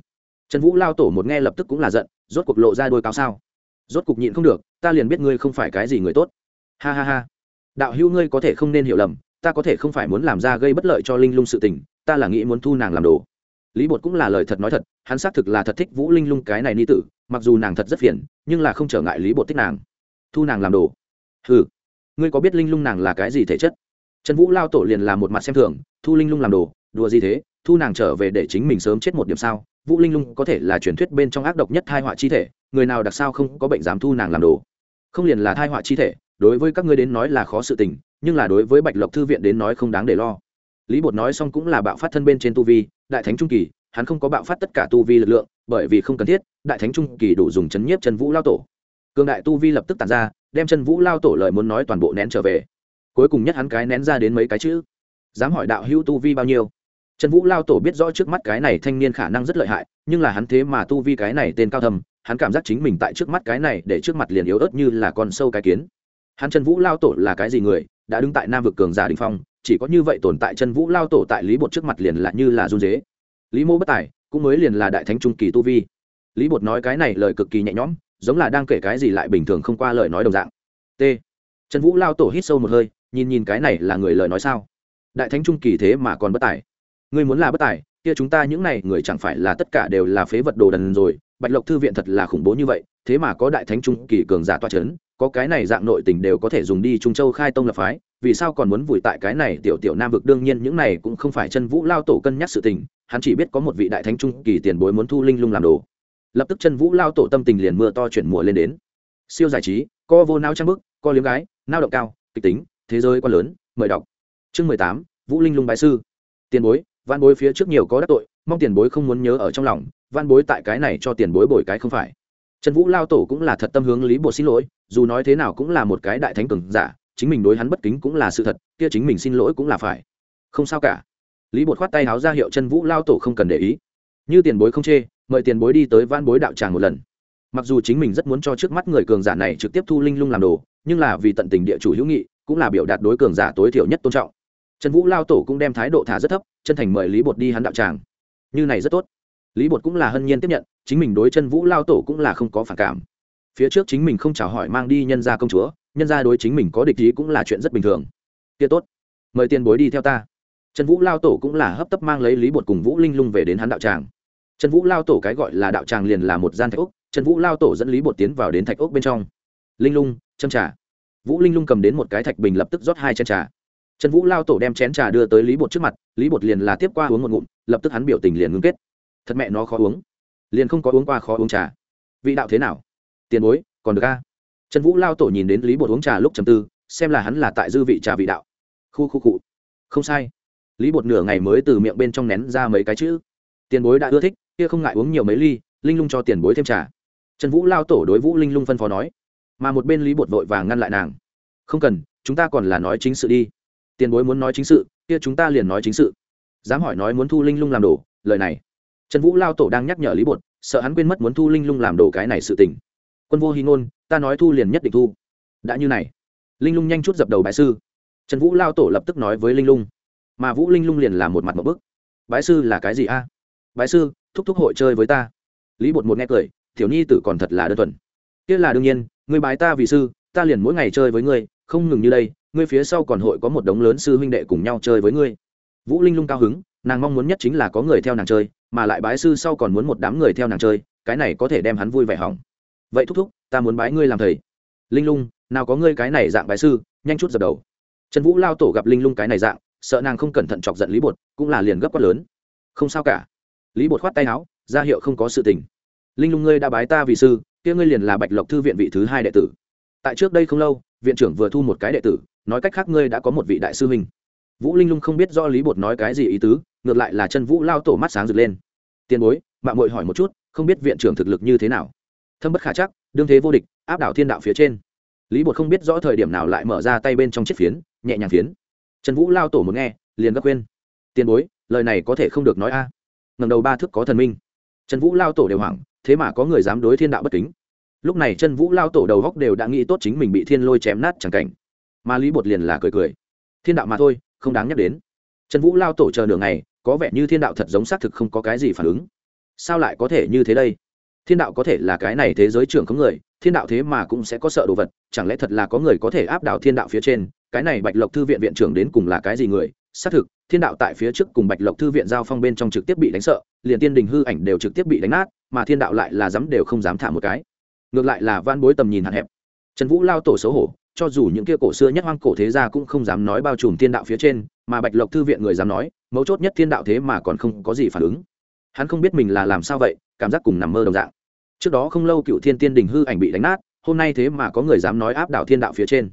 Speaker 1: Trần vũ lao tổ một nghe lập tức cũng là giận, rốt cuộc lộ ra đôi cáo sao? Rốt cục nhịn không được, ta liền biết ngươi không phải cái gì người tốt. Ha ha ha. Đạo hữu ngươi có thể không nên hiểu lầm, ta có thể không phải muốn làm ra gây bất lợi cho linh lung sự tình, ta là nghĩ muốn thu nàng làm đồ. Lý bột cũng là lời thật nói thật, hắn xác thực là thật thích vũ linh lung cái này ni tử mặc dù nàng thật rất phiền, nhưng là không trở ngại lý bột thích nàng. Thu nàng làm đồ. Ừ ngươi có biết linh lung nàng là cái gì thể chất? Trần vũ lao tổ liền là một mặt xem thường, thu linh lung làm đồ, đùa gì thế? Thu nàng trở về để chính mình sớm chết một điểm sao? Vũ linh lung có thể là truyền thuyết bên trong ác độc nhất thai họa chi thể, người nào đặc sao không có bệnh dám thu nàng làm đồ. Không liền là thai họa chi thể, đối với các ngươi đến nói là khó sự tình, nhưng là đối với bạch lộc thư viện đến nói không đáng để lo. Lý bột nói xong cũng là bạo phát thân bên trên tu vi, đại thánh trung kỳ hắn không có bạo phát tất cả tu vi lực lượng, bởi vì không cần thiết, đại thánh trung kỳ đủ dùng chấn nhiếp chân vũ lao tổ. Cường đại tu vi lập tức tàn ra, đem chân vũ lao tổ lời muốn nói toàn bộ nén trở về. Cuối cùng nhất hắn cái nén ra đến mấy cái chữ. Dám hỏi đạo hữu tu vi bao nhiêu? Trần vũ lao tổ biết rõ trước mắt cái này thanh niên khả năng rất lợi hại, nhưng là hắn thế mà tu vi cái này tên cao thầm hắn cảm giác chính mình tại trước mắt cái này để trước mặt liền yếu ớt như là con sâu cái kiến. Hắn trần vũ lao tổ là cái gì người, đã đứng tại nam vực cường giả đỉnh phong, chỉ có như vậy tồn tại chân vũ lao tổ tại lý bột trước mặt liền là như là run rế lý mô bất tài, cũng mới liền là đại thánh trung kỳ tu vi. Lý bột nói cái này lời cực kỳ nhẹ nhõm, giống là đang kể cái gì lại bình thường không qua lời nói đồng dạng. T. Trần vũ lao tổ hít sâu một hơi, nhìn nhìn cái này là người lời nói sao? Đại thánh trung kỳ thế mà còn bất tài. Ngươi muốn là bất tài, kia chúng ta những này người chẳng phải là tất cả đều là phế vật đồ đần rồi, bạch lộc thư viện thật là khủng bố như vậy thế mà có đại thánh trung kỳ cường giả toa chấn, có cái này dạng nội tình đều có thể dùng đi trung châu khai tông lập phái vì sao còn muốn vùi tại cái này tiểu tiểu nam vực? Đương nhiên những này cũng không phải chân vũ lao tổ cân nhắc sự tình hắn chỉ biết có một vị đại thánh trung kỳ tiền bối muốn thu linh lung làm đồ. Lập tức chân vũ lao tổ tâm tình liền mưa to chuyển mùa lên đến. Siêu giải trí co vô nao trang bức co liếm gái nao động cao kịch tính thế giới quá lớn mời đọc. Chương mười tám vũ linh lung bái sư. Tiền bối văn bối phía trước nhiều có đắc tội mong tiền bối không muốn nhớ ở trong lòng văn bối tại cái này cho tiền bối bồi cái không phải trần vũ lao tổ cũng là thật tâm hướng lý bột xin lỗi, dù nói thế nào cũng là một cái đại thánh cường giả, chính mình đối hắn bất kính cũng là sự thật, kia chính mình xin lỗi cũng là phải. Không sao cả. Lý bột khoát tay háo ra hiệu chân vũ lao tổ không cần để ý. Như tiền bối không chê, mời tiền bối đi tới van bối đạo tràng một lần. Mặc dù chính mình rất muốn cho trước mắt người cường giả này trực tiếp thu linh lung làm đồ, nhưng là vì tận tình địa chủ hữu nghị, cũng là biểu đạt đối cường giả tối thiểu nhất tôn trọng. Trần vũ lao tổ cũng đem thái độ thả rất thấp, chân thành mời lý bột đi hắn đạo tràng. Như này rất tốt lý bột cũng là hân nhiên tiếp nhận, chính mình đối chân vũ lao tổ cũng là không có phản cảm. Phía trước chính mình không chào hỏi mang đi nhân gia công chúa, nhân gia đối chính mình có địch ý cũng là chuyện rất bình thường. Kia tốt, mời tiền bối đi theo ta. Trần vũ lao tổ cũng là hấp tấp mang lấy lý bột cùng vũ linh lung về đến hắn đạo tràng. Trần vũ lao tổ cái gọi là đạo tràng liền là một gian thạch ốc trần vũ lao tổ dẫn lý bột tiến vào đến thạch ốc bên trong. Linh lung, châm trà. Vũ linh lung cầm đến một cái thạch bình lập tức rót hai chén trà. Trần vũ lao tổ đem chén trà đưa tới lý bột trước mặt, lý bột liền là tiếp qua uống một ngụm, lập tức hắn biểu tình liền ngưng kết thật mẹ nó khó uống. Liền không có uống qua khó uống trà. Vị đạo thế nào? Tiền bối, còn được a trần vũ lao tổ nhìn đến lý bột uống trà lúc chầm tư, xem là hắn là tại dư vị trà vị đạo. Khu khu cụ không sai. Lý bột nửa ngày mới từ miệng bên trong nén ra mấy cái chữ. Tiền bối đã ưa thích, kia không ngại uống nhiều mấy ly, linh lung cho tiền bối thêm trà. Trần vũ lao tổ đối vũ linh lung phân phó nói. Mà một bên lý bột vội vàng ngăn lại nàng. Không cần, chúng ta còn là nói chính sự đi. Tiền bối muốn nói chính sự, kia chúng ta liền nói chính sự. Dám hỏi nói muốn thu linh lung làm đồ, lời này trần vũ lao tổ đang nhắc nhở lý bột, sợ hắn quên mất muốn thu linh lung làm đồ cái này sự tình. Quân vô hy ngôn, ta nói thu liền nhất định thu. Đã như này. Linh lung nhanh chút dập đầu bái sư. Trần vũ lao tổ lập tức nói với linh lung. Mà vũ linh lung liền làm một mặt một bức. Bái sư là cái gì a? Bái sư, thúc thúc hội chơi với ta. Lý bột một nghe cười thiểu nhi tử còn thật là đơn thuần. Kia là đương nhiên người bái ta vì sư, ta liền mỗi ngày chơi với ngươi, không ngừng như đây, ngươi phía sau còn hội có một đống lớn sư huynh đệ cùng nhau chơi với ngươi. Vũ linh lung cao hứng nàng mong muốn nhất chính là có người theo nàng chơi, mà lại bái sư sau còn muốn một đám người theo nàng chơi, cái này có thể đem hắn vui vẻ hỏng. Vậy thúc thúc, ta muốn bái ngươi làm thầy. Linh lung, nào có ngươi cái này dạng bái sư, nhanh chút dập đầu. Trần vũ lao tổ gặp linh lung cái này dạng, sợ nàng không cẩn thận chọc giận lý bột, cũng là liền gấp quát lớn. Không sao cả. Lý bột khoát tay áo, ra hiệu không có sự tình. Linh lung ngươi đã bái ta vì sư, kia ngươi liền là bạch lộc thư viện vị thứ hai đệ tử. Tại trước đây không lâu, viện trưởng vừa thu một cái đệ tử, nói cách khác ngươi đã có một vị đại sư huynh vũ linh lung không biết do lý bột nói cái gì ý tứ, ngược lại là chân vũ lao tổ mắt sáng rực lên. Tiền bối mạng mội hỏi một chút, không biết viện trưởng thực lực như thế nào? Thâm bất khả chắc, đương thế vô địch, áp đảo thiên đạo phía trên. Lý bột không biết rõ thời điểm nào lại mở ra tay bên trong chiếc phiến, nhẹ nhàng phiến. Trần vũ lao tổ muốn nghe, liền gấp khuyên. tiền bối, lời này có thể không được nói a. À. ngầm đầu ba thức có thần minh. Trần vũ lao tổ đều hoảng, thế mà có người dám đối thiên đạo bất kính. Lúc này chân vũ lao tổ đầu góc đều đã nghĩ tốt chính mình bị thiên lôi chém nát chẳng cảnh. Mà lý bột liền là cười cười. Thiên đạo mà thôi không đáng nhắc đến. Trần vũ lao tổ chờ nửa ngày, có vẻ như thiên đạo thật giống xác thực không có cái gì phản ứng. Sao lại có thể như thế đây? Thiên đạo có thể là cái này thế giới trưởng có người, thiên đạo thế mà cũng sẽ có sợ đồ vật, chẳng lẽ thật là có người có thể áp đảo thiên đạo phía trên? Cái này bạch lộc thư viện viện trưởng đến cùng là cái gì người? Xác thực, thiên đạo tại phía trước cùng bạch lộc thư viện giao phong bên trong trực tiếp bị đánh sợ, liền tiên đình hư ảnh đều trực tiếp bị đánh nát, mà thiên đạo lại là dám đều không dám thả một cái. Ngược lại là van bối tầm nhìn hạn hẹp. Trần vũ lao tổ xấu hổ cho dù những kia cổ xưa nhất hoang cổ thế gia cũng không dám nói bao trùm thiên đạo phía trên, mà bạch lộc thư viện người dám nói, mấu chốt nhất thiên đạo thế mà còn không có gì phản ứng. Hắn không biết mình là làm sao vậy, cảm giác cùng nằm mơ đồng dạng. Trước đó không lâu cựu thiên tiên đình hư ảnh bị đánh nát, hôm nay thế mà có người dám nói áp đảo thiên đạo phía trên.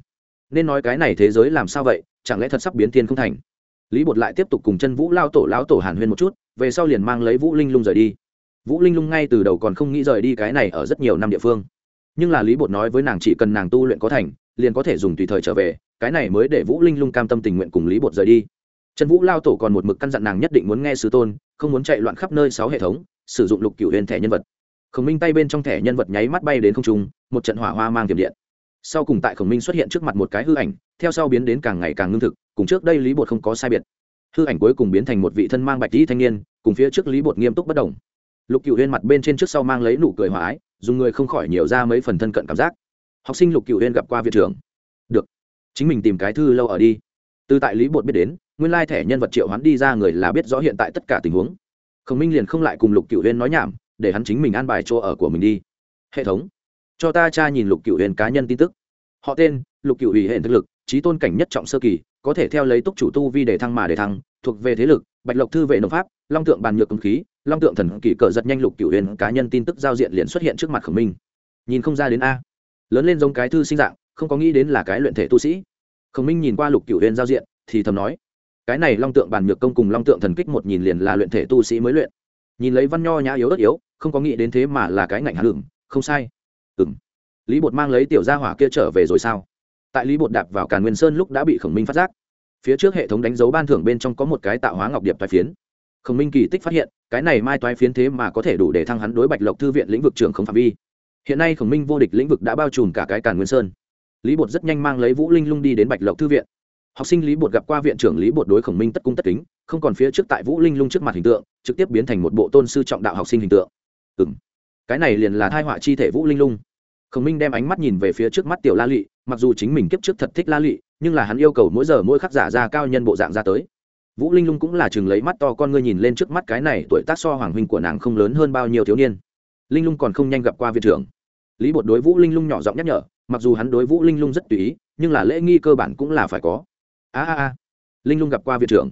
Speaker 1: Nên nói cái này thế giới làm sao vậy, chẳng lẽ thật sắp biến thiên không thành? Lý bột lại tiếp tục cùng chân vũ lao tổ lao tổ hàn huyên một chút, về sau liền mang lấy vũ linh lung rời đi. Vũ linh lung ngay từ đầu còn không nghĩ rời đi cái này ở rất nhiều năm địa phương. Nhưng là lý bột nói với nàng chỉ cần nàng tu luyện có thành liền có thể dùng tùy thời trở về, cái này mới để vũ linh lung cam tâm tình nguyện cùng lý bột rời đi. Trần vũ lao tổ còn một mực căn dặn nàng nhất định muốn nghe sứ tôn, không muốn chạy loạn khắp nơi sáu hệ thống, sử dụng lục cựu huyền thẻ nhân vật. Khổng minh tay bên trong thẻ nhân vật nháy mắt bay đến không trung, một trận hỏa hoa mang tiềm điện. Sau cùng tại khổng minh xuất hiện trước mặt một cái hư ảnh, theo sau biến đến càng ngày càng ngưng thực, cùng trước đây lý bột không có sai biệt. Hư ảnh cuối cùng biến thành một vị thân mang bạch tí thanh niên, cùng phía trước lý bột nghiêm túc bất đồng lục cựu huyên mặt bên trên trước sau mang lấy nụ cười hòa ái, dùng người không khỏi nhiều ra mấy phần thân cận cảm giác học sinh lục cựu huyên gặp qua viện trưởng. Được. Chính mình tìm cái thư lâu ở đi. Từ tại lý bột biết đến, nguyên lai thẻ nhân vật triệu hắn đi ra người là biết rõ hiện tại tất cả tình huống. Khổng minh liền không lại cùng lục cựu huyên nói nhảm, để hắn chính mình an bài chỗ ở của mình đi. Hệ thống. Cho ta tra nhìn lục cựu huyền cá nhân tin tức. Họ tên, lục cựu hủy hệ thực lực, trí tôn cảnh nhất trọng sơ kỳ, có thể theo lấy túc chủ tu vi để thăng mà để thăng, thuộc về thế lực, bạch lộc thư vệ nộp pháp, long tượng bàn nhược công khí, long tượng thần kỳ cờ giật nhanh lục cựu huyền cá nhân tin tức giao diện liền xuất hiện trước mặt khổng minh. Nhìn không ra đến a lớn lên giống cái thư sinh dạng, không có nghĩ đến là cái luyện thể tu sĩ. Khổng minh nhìn qua lục cựu huyền giao diện, thì thầm nói, cái này long tượng bàn nhược công cùng long tượng thần kích một nhìn liền là luyện thể tu sĩ mới luyện. Nhìn lấy văn nho nhã yếu đất yếu, không có nghĩ đến thế mà là cái ngạnh hạ lửng, không sai. Ừ m lý bột mang lấy tiểu gia hỏa kia trở về rồi sao? Tại lý bột đạp vào càn nguyên sơn lúc đã bị khổng minh phát giác. Phía trước hệ thống đánh dấu ban thưởng bên trong có một cái tạo hóa ngọc điệp toái phiến. Khổng minh kỳ tích phát hiện, cái này mai toái phiến thế mà có thể đủ để thăng hắn đối bạch lộc thư viện lĩnh vực trường không phạm vi hiện nay khổng minh vô địch lĩnh vực đã bao trùm cả cái càn nguyên sơn. Lý bột rất nhanh mang lấy vũ linh lung đi đến bạch lộc thư viện. Học sinh lý bột gặp qua viện trưởng lý bột đối khổng minh tất cung tất kính, không còn phía trước tại vũ linh lung trước mặt hình tượng, trực tiếp biến thành một bộ tôn sư trọng đạo học sinh hình tượng. Ừ m cái này liền là thai họa chi thể vũ linh lung. Khổng minh đem ánh mắt nhìn về phía trước mắt tiểu la lị, mặc dù chính mình kiếp trước thật thích la lị, nhưng là hắn yêu cầu mỗi giờ mỗi khắc giả ra cao nhân bộ dạng ra tới. Vũ linh lung cũng là chừng lấy mắt to con ngươi nhìn lên trước mắt cái này tuổi tác so hoàng huynh của nàng không lớn hơn bao nhiêu thiếu niên linh lung còn không nhanh gặp qua viện trưởng. Lý bột đối vũ linh lung nhỏ giọng nhắc nhở, mặc dù hắn đối vũ linh lung rất tùy ý, nhưng là lễ nghi cơ bản cũng là phải có. A a a. Linh lung gặp qua viện trưởng.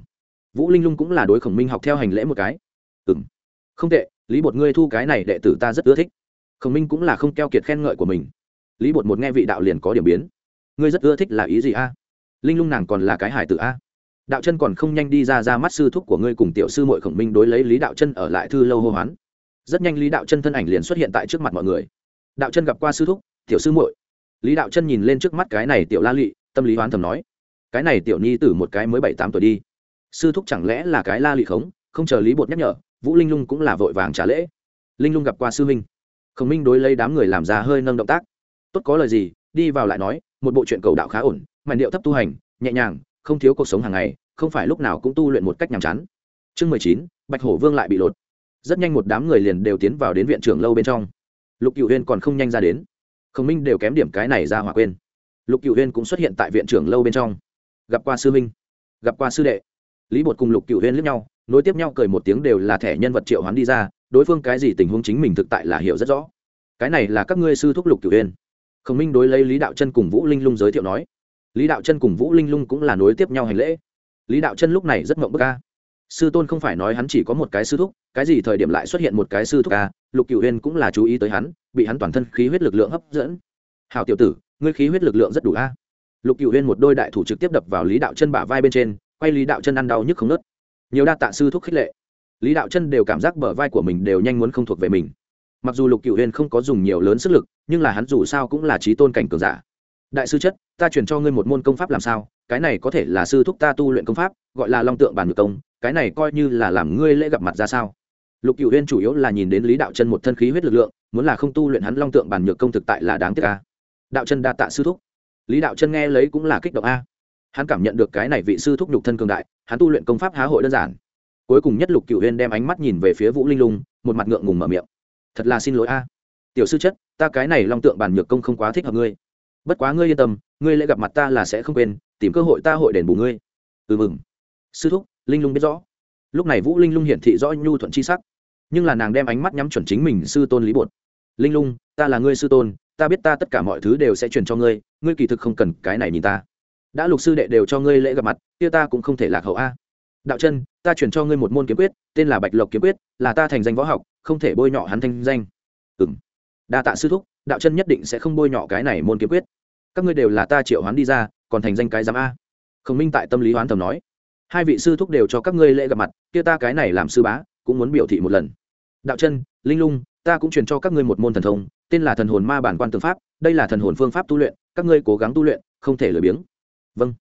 Speaker 1: Vũ linh lung cũng là đối khổng minh học theo hành lễ một cái. Ừ m không tệ, lý bột ngươi thu cái này đệ tử ta rất ưa thích. Khổng minh cũng là không keo kiệt khen ngợi của mình. Lý bột một nghe vị đạo liền có điểm biến. Ngươi rất ưa thích là ý gì a? Linh lung nàng còn là cái hải tử a? Đạo chân còn không nhanh đi ra ra mắt sư thúc của ngươi cùng tiểu sư mội khổng minh đối lấy lý đạo chân ở lại thư lâu hô hoán rất nhanh lý đạo chân thân ảnh liền xuất hiện tại trước mặt mọi người đạo chân gặp qua sư thúc tiểu sư muội lý đạo chân nhìn lên trước mắt cái này tiểu la lị tâm lý hoán thầm nói cái này tiểu nhi tử một cái mới bảy tám tuổi đi sư thúc chẳng lẽ là cái la lị khống không chờ lý bột nhắc nhở vũ linh lung cũng là vội vàng trả lễ linh lung gặp qua sư minh khổng minh đối lấy đám người làm ra hơi nâng động tác tốt có lời gì đi vào lại nói một bộ chuyện cầu đạo khá ổn màn điệu thấp tu hành nhẹ nhàng không thiếu cuộc sống hàng ngày không phải lúc nào cũng tu luyện một cách nhàm chán chương mười chín bạch hổ vương lại bị lột rất nhanh một đám người liền đều tiến vào đến viện trưởng lâu bên trong. Lục cựu huyên còn không nhanh ra đến, khổng minh đều kém điểm cái này ra hỏa quên. Lục cựu huyên cũng xuất hiện tại viện trưởng lâu bên trong. Gặp qua sư minh, gặp qua sư đệ. Lý bột cùng lục cựu huyên lướt nhau, nối tiếp nhau cười một tiếng đều là thẻ nhân vật triệu hoán đi ra, đối phương cái gì tình huống chính mình thực tại là hiểu rất rõ. Cái này là các ngươi sư thúc lục cựu huyên. Khổng minh đối lấy lý đạo chân cùng vũ linh lung giới thiệu nói. Lý đạo chân cùng vũ linh lung cũng là nối tiếp nhau hành lễ. Lý đạo chân lúc này rất mộng bức ca sư tôn không phải nói hắn chỉ có một cái sư thúc, cái gì thời điểm lại xuất hiện một cái sư thúc à? lục cựu huyên cũng là chú ý tới hắn, bị hắn toàn thân khí huyết lực lượng hấp dẫn. Hào tiểu tử, ngươi khí huyết lực lượng rất đủ a. Lục cựu huyên một đôi đại thủ trực tiếp đập vào lý đạo chân bả vai bên trên, quay lý đạo chân ăn đau nhức không nớt nhiều đa tạ sư thúc khích lệ. Lý đạo chân đều cảm giác bờ vai của mình đều nhanh muốn không thuộc về mình. Mặc dù lục cựu huyên không có dùng nhiều lớn sức lực, nhưng là hắn dù sao cũng là trí tôn cảnh cường giả. Đại sư chất, ta chuyển cho ngươi một môn công pháp làm sao? Cái này có thể là sư thúc ta tu luyện công pháp, gọi là long tượng bản ngược công cái này coi như là làm ngươi lễ gặp mặt ra sao? Lục cựu huyên chủ yếu là nhìn đến lý đạo chân một thân khí huyết lực lượng, muốn là không tu luyện hắn long tượng bản nhược công thực tại là đáng tiếc a. Đạo chân đa tạ sư thúc. Lý đạo chân nghe lấy cũng là kích động a. Hắn cảm nhận được cái này vị sư thúc nhục thân cường đại, hắn tu luyện công pháp há hội đơn giản. Cuối cùng nhất lục cựu huyên đem ánh mắt nhìn về phía vũ linh lung, một mặt ngượng ngùng mở miệng. Thật là xin lỗi a. Tiểu sư chất, ta cái này long tượng bản nhược công không quá thích hợp ngươi. Bất quá ngươi yên tâm, ngươi lễ gặp mặt ta là sẽ không quên, tìm cơ hội ta hội đền bù ngươi. Ừ mừng. Sư thúc linh lung biết rõ. Lúc này vũ linh lung hiển thị rõ nhu thuận c h i sắc, nhưng là nàng đem ánh mắt nhắm chuẩn chính mình sư tôn lý bột. Linh lung, ta là ngươi sư tôn, ta biết ta tất cả mọi thứ đều sẽ truyền cho ngươi ngươi kỳ thực không cần cái này nhìn ta. Đã lục sư đệ đều cho ngươi lễ gặp mặt, kia ta cũng không thể lạc hậu a. Đạo chân, ta chuyển cho ngươi một môn kiếm quyết, tên là bạch lộc kiếm quyết, là ta thành danh võ học, không thể bôi nhọ hắn thanh danh. Ừ m đa tạ sư thúc, đạo chân nhất định sẽ không bôi nhọ cái này môn kiếm quyết. Các ngươi đều là ta triệu hoán đi ra, còn thành danh cái giám a. Khổng minh tại tâm lý hoán thầm nói hai vị sư thúc đều cho các ngươi lễ gặp mặt, kia ta cái này làm sư bá, cũng muốn biểu thị một lần. Đạo chân, linh lung, ta cũng truyền cho các ngươi một môn thần thông, tên là thần hồn ma bản quan tư pháp, đây là thần hồn phương pháp tu luyện, các ngươi cố gắng tu luyện, không thể lười biếng. Vâng.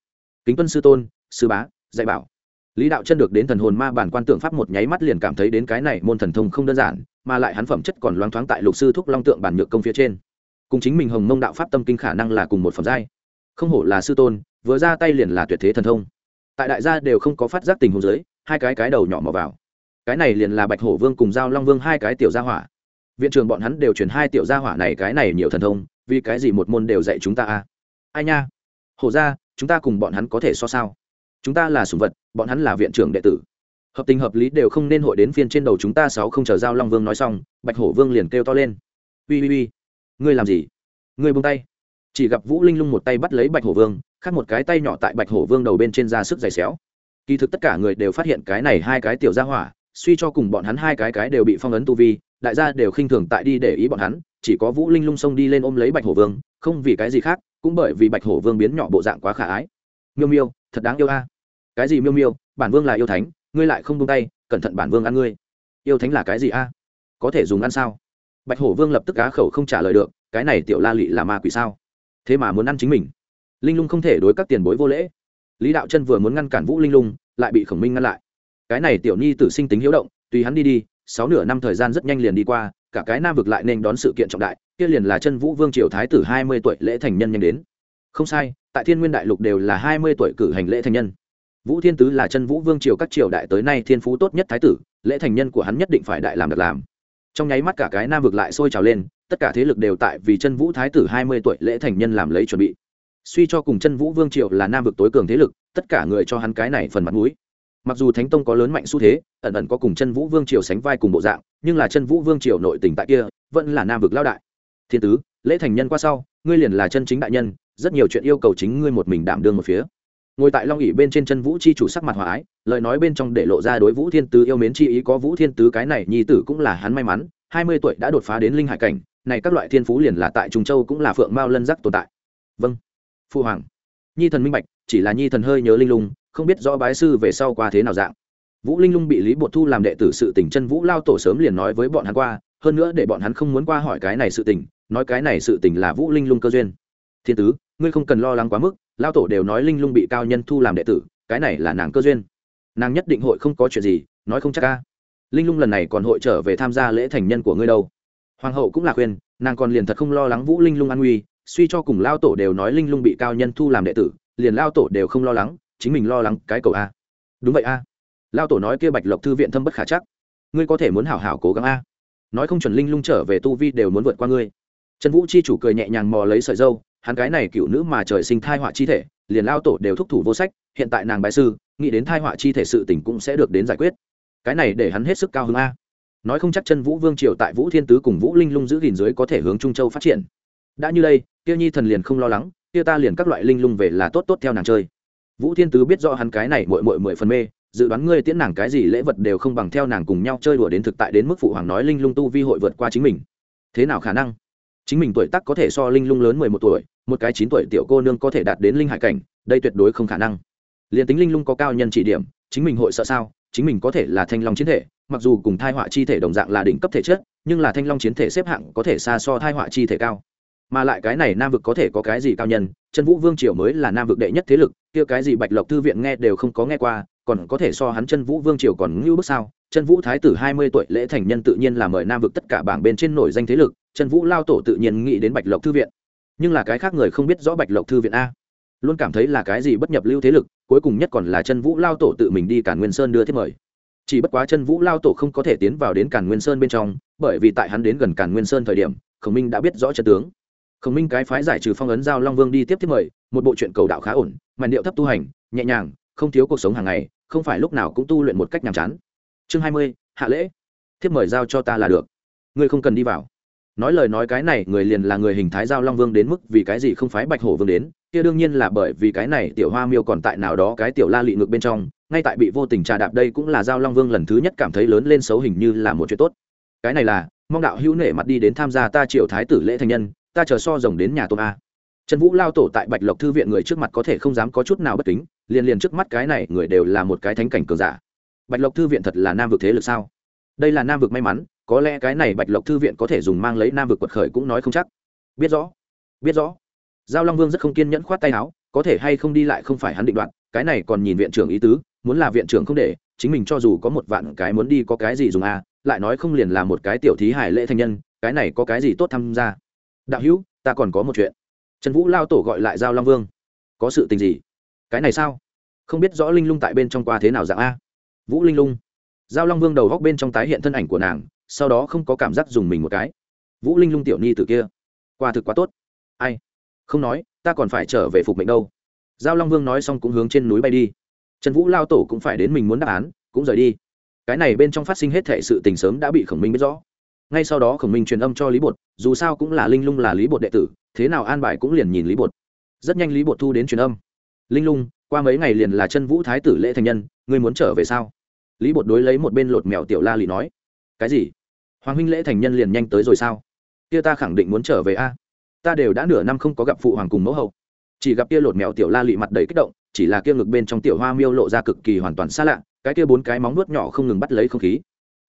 Speaker 1: Kính tuân sư tôn, sư bá, dạy bảo. Lý đạo chân được đến thần hồn ma bản quan tượng pháp một nháy mắt liền cảm thấy đến cái này môn thần thông không đơn giản, mà lại hắn phẩm chất còn loáng thoáng tại lục sư thúc long tượng bản nhược công phía trên. Cùng chính mình hồng mông đạo pháp tâm kinh khả năng là cùng một phẩm giai. Không hổ là sư tôn, vừa ra tay liền là tuyệt thế thần thông tại đại gia đều không có phát giác tình huống dưới, hai cái cái đầu nhỏ mò vào. Cái này liền là bạch hổ vương cùng giao long vương hai cái tiểu gia hỏa. Viện trưởng bọn hắn đều chuyển hai tiểu gia hỏa này cái này nhiều thần thông, vì cái gì một môn đều dạy chúng ta a? À? ai nha? Hổ ra, chúng ta cùng bọn hắn có thể so sao? Chúng ta là sùng vật, bọn hắn là viện trưởng đệ tử. Hợp tình hợp lý đều không nên hội đến phiên trên đầu chúng ta sáu không chờ giao long vương nói xong, bạch hổ vương liền kêu to lên. Ui ui ui ngươi làm gì? Ngươi buông tay. Chỉ gặp vũ linh lung một tay bắt lấy bạch hổ vương khác một cái tay nhỏ tại bạch hổ vương đầu bên trên ra sức giày xéo. Kỳ thực tất cả người đều phát hiện cái này hai cái tiểu ra hỏa, suy cho cùng bọn hắn hai cái cái đều bị phong ấn tu vi, đại gia đều khinh thường tại đi để ý bọn hắn, chỉ có vũ linh lung sông đi lên ôm lấy bạch hổ vương, không vì cái gì khác, cũng bởi vì bạch hổ vương biến nhỏ bộ dạng quá khả ái. Miêu miêu, thật đáng yêu a. Cái gì miêu miêu, bản vương là yêu thánh, ngươi lại không buông tay, cẩn thận bản vương ăn ngươi. Yêu thánh là cái gì a? Có thể dùng ăn sao? Bạch hổ vương lập tức cá khẩu không trả lời được, cái này tiểu la lị là ma quỷ sao? Thế mà muốn ăn chính mình linh lung không thể đối các tiền bối vô lễ. Lý đạo chân vừa muốn ngăn cản vũ linh lung, lại bị khổng minh ngăn lại. Cái này tiểu nhi tử sinh tính hiếu động, tùy hắn đi đi, sáu nửa năm thời gian rất nhanh liền đi qua, cả cái nam vực lại nên đón sự kiện trọng đại, kia liền là chân vũ vương triều thái tử hai mươi tuổi lễ thành nhân nhanh đến. Không sai, tại thiên nguyên đại lục đều là hai mươi tuổi cử hành lễ thành nhân. Vũ thiên tứ là chân vũ vương triều các triều đại tới nay thiên phú tốt nhất thái tử, lễ thành nhân của hắn nhất định phải đại làm được làm. Trong nháy mắt cả cái nam vực lại sôi trào lên, tất cả thế lực đều tại vì chân vũ thái tử hai mươi tuổi lễ thành nhân làm lấy chuẩn bị suy cho cùng chân vũ vương triều là nam vực tối cường thế lực, tất cả người cho hắn cái này phần mặt mũi. Mặc dù thánh tông có lớn mạnh xu thế, ẩn ẩn có cùng chân vũ vương triều sánh vai cùng bộ dạng, nhưng là chân vũ vương triều nội tình tại kia, vẫn là nam vực lao đại. Thiên tứ, lễ thành nhân qua sau, ngươi liền là chân chính đại nhân, rất nhiều chuyện yêu cầu chính ngươi một mình đảm đương một phía. Ngồi tại long ỉ bên trên chân vũ chi chủ sắc mặt hòa ái, lời nói bên trong để lộ ra đối vũ thiên tứ yêu mến chi ý có vũ thiên tứ cái này nhi tử cũng là hắn may mắn, hai mươi tuổi đã đột phá đến linh hải cảnh, này các loại thiên phú liền là tại trung châu cũng là phượng mao lân giác tồn tại. Vâng phu hoàng. Nhi thần minh bạch, chỉ là nhi thần hơi nhớ linh lung, không biết rõ bái sư về sau qua thế nào dạng. Vũ linh lung bị lý bột thu làm đệ tử sự tình chân vũ lao tổ sớm liền nói với bọn hắn qua, hơn nữa để bọn hắn không muốn qua hỏi cái này sự tình, nói cái này sự tình là vũ linh lung cơ duyên. Thiên tứ, ngươi không cần lo lắng quá mức, lao tổ đều nói linh lung bị cao nhân thu làm đệ tử, cái này là nàng cơ duyên. Nàng nhất định hội không có chuyện gì, nói không chắc ca linh lung lần này còn hội trở về tham gia lễ thành nhân của ngươi đâu. Hoàng hậu cũng là khuyên, nàng còn liền thật không lo lắng vũ linh lung an nguy suy cho cùng lao tổ đều nói linh lung bị cao nhân thu làm đệ tử, liền lao tổ đều không lo lắng, chính mình lo lắng cái cầu a. Đúng vậy a. Lao tổ nói kia bạch lộc thư viện thâm bất khả chắc. Ngươi có thể muốn hảo hảo cố gắng a. Nói không chuẩn linh lung trở về tu vi đều muốn vượt qua ngươi. Trần vũ chi chủ cười nhẹ nhàng mò lấy sợi dâu, hắn cái này cựu nữ mà trời sinh thai họa chi thể, liền lao tổ đều thúc thủ vô sách, hiện tại nàng bại sư, nghĩ đến thai họa chi thể sự tình cũng sẽ được đến giải quyết. Cái này để hắn hết sức cao hứng a. Nói không chắc chân vũ vương triều tại vũ thiên tứ cùng vũ linh lung giữ gìn dưới có thể hướng trung châu phát triển đã như đây tiêu nhi thần liền không lo lắng tiêu ta liền các loại linh lung về là tốt tốt theo nàng chơi. Vũ thiên tứ biết rõ hắn cái này mội mội mười phần mê, dự đoán ngươi tiễn nàng cái gì lễ vật đều không bằng theo nàng cùng nhau chơi đùa đến thực tại đến mức phụ hoàng nói linh lung tu vi hội vượt qua chính mình. Thế nào khả năng? Chính mình tuổi tác có thể so linh lung lớn mười một tuổi, một cái chín tuổi tiểu cô nương có thể đạt đến linh hải cảnh, đây tuyệt đối không khả năng. Liền tính linh lung có cao nhân chỉ điểm, chính mình hội sợ sao? Chính mình có thể là thanh long chiến thể, mặc dù cùng thai họa chi thể đồng dạng là đỉnh cấp thể chất, nhưng là thanh long chiến thể xếp hạng có thể xa so thai họa chi thể cao mà lại cái này nam vực có thể có cái gì cao nhân? Chân vũ vương triều mới là nam vực đệ nhất thế lực, kia cái gì bạch lộc thư viện nghe đều không có nghe qua, còn có thể so hắn chân vũ vương triều còn ngưu bước sao? Chân vũ thái tử hai mươi tuổi, lễ thành nhân tự nhiên là mời nam vực tất cả bảng bên trên nổi danh thế lực, chân vũ lao tổ tự nhiên nghĩ đến bạch lộc thư viện. Nhưng là cái khác người không biết rõ bạch lộc thư viện a. Luôn cảm thấy là cái gì bất nhập lưu thế lực, cuối cùng nhất còn là chân vũ lao tổ tự mình đi cản nguyên sơn đưa thiết mời. Chỉ bất quá chân vũ lao tổ không có thể tiến vào đến cản nguyên sơn bên trong, bởi vì tại hắn đến gần cản nguyên sơn thời điểm, khổng minh đã biết rõ trận tướng khổng minh cái phái giải trừ phong ấn giao long vương đi tiếp tiếp mời, một bộ chuyện cầu đạo khá ổn, màn điệu thấp tu hành, nhẹ nhàng, không thiếu cuộc sống hàng ngày, không phải lúc nào cũng tu luyện một cách nhàm chán. Chương hai mươi, hạ lễ. Thiếp mời giao cho ta là được. Ngươi không cần đi vào. Nói lời nói cái này, người liền là người hình thái giao long vương đến mức vì cái gì không phái bạch hổ vương đến, kia đương nhiên là bởi vì cái này tiểu hoa miêu còn tại nào đó cái tiểu la lị ngược bên trong, ngay tại bị vô tình trà đạp đây cũng là giao long vương lần thứ nhất cảm thấy lớn lên xấu hình như là một chuyện tốt. Cái này là, mong đạo hữu nể mặt đi đến tham gia ta triệu thái tử lễ thành nhân ta chờ so rồng đến nhà tôm a. Trần vũ lao tổ tại bạch lộc thư viện người trước mặt có thể không dám có chút nào bất kính, liền liền trước mắt cái này người đều là một cái thánh cảnh cường giả. Bạch lộc thư viện thật là nam vực thế lực sao? Đây là nam vực may mắn, có lẽ cái này bạch lộc thư viện có thể dùng mang lấy nam vực quật khởi cũng nói không chắc. Biết rõ biết rõ. Giao long vương rất không kiên nhẫn khoát tay áo, có thể hay không đi lại không phải hắn định đoạt, cái này còn nhìn viện trưởng ý tứ, muốn là viện trưởng không để, chính mình cho dù có một vạn cái muốn đi có cái gì dùng à lại nói không liền là một cái tiểu thí hải lễ thanh nhân, cái này có cái gì tốt tham gia? Đạo hữu, ta còn có một chuyện. Trần vũ lao tổ gọi lại giao long vương. Có sự tình gì? Cái này sao? Không biết rõ linh lung tại bên trong qua thế nào dạng a. Vũ linh lung. Giao long vương đầu góc bên trong tái hiện thân ảnh của nàng, sau đó không có cảm giác dùng mình một cái. Vũ linh lung tiểu ni từ kia. Qua thực quá tốt. Ai? Không nói, ta còn phải trở về phục mệnh đâu. Giao long vương nói xong cũng hướng trên núi bay đi. Trần vũ lao tổ cũng phải đến mình muốn đáp án, cũng rời đi. Cái này bên trong phát sinh hết thệ sự tình sớm đã bị khổng minh biết rõ ngay sau đó khổng minh truyền âm cho lý bột, dù sao cũng là linh lung là lý bột đệ tử, thế nào an bài cũng liền nhìn lý bột. Rất nhanh lý bột thu đến truyền âm. Linh lung, qua mấy ngày liền là chân vũ thái tử lễ thành nhân, ngươi muốn trở về sao? Lý bột đối lấy một bên lột mèo tiểu la lị nói. Cái gì? Hoàng huynh lễ thành nhân liền nhanh tới rồi sao? Kia ta khẳng định muốn trở về a. Ta đều đã nửa năm không có gặp phụ hoàng cùng mẫu hậu. Chỉ gặp kia lột mèo tiểu la lị mặt đầy kích động, chỉ là kia ngực bên trong tiểu hoa miêu lộ ra cực kỳ hoàn toàn xa lạ, cái kia bốn cái móng nuốt nhỏ không ngừng bắt lấy không khí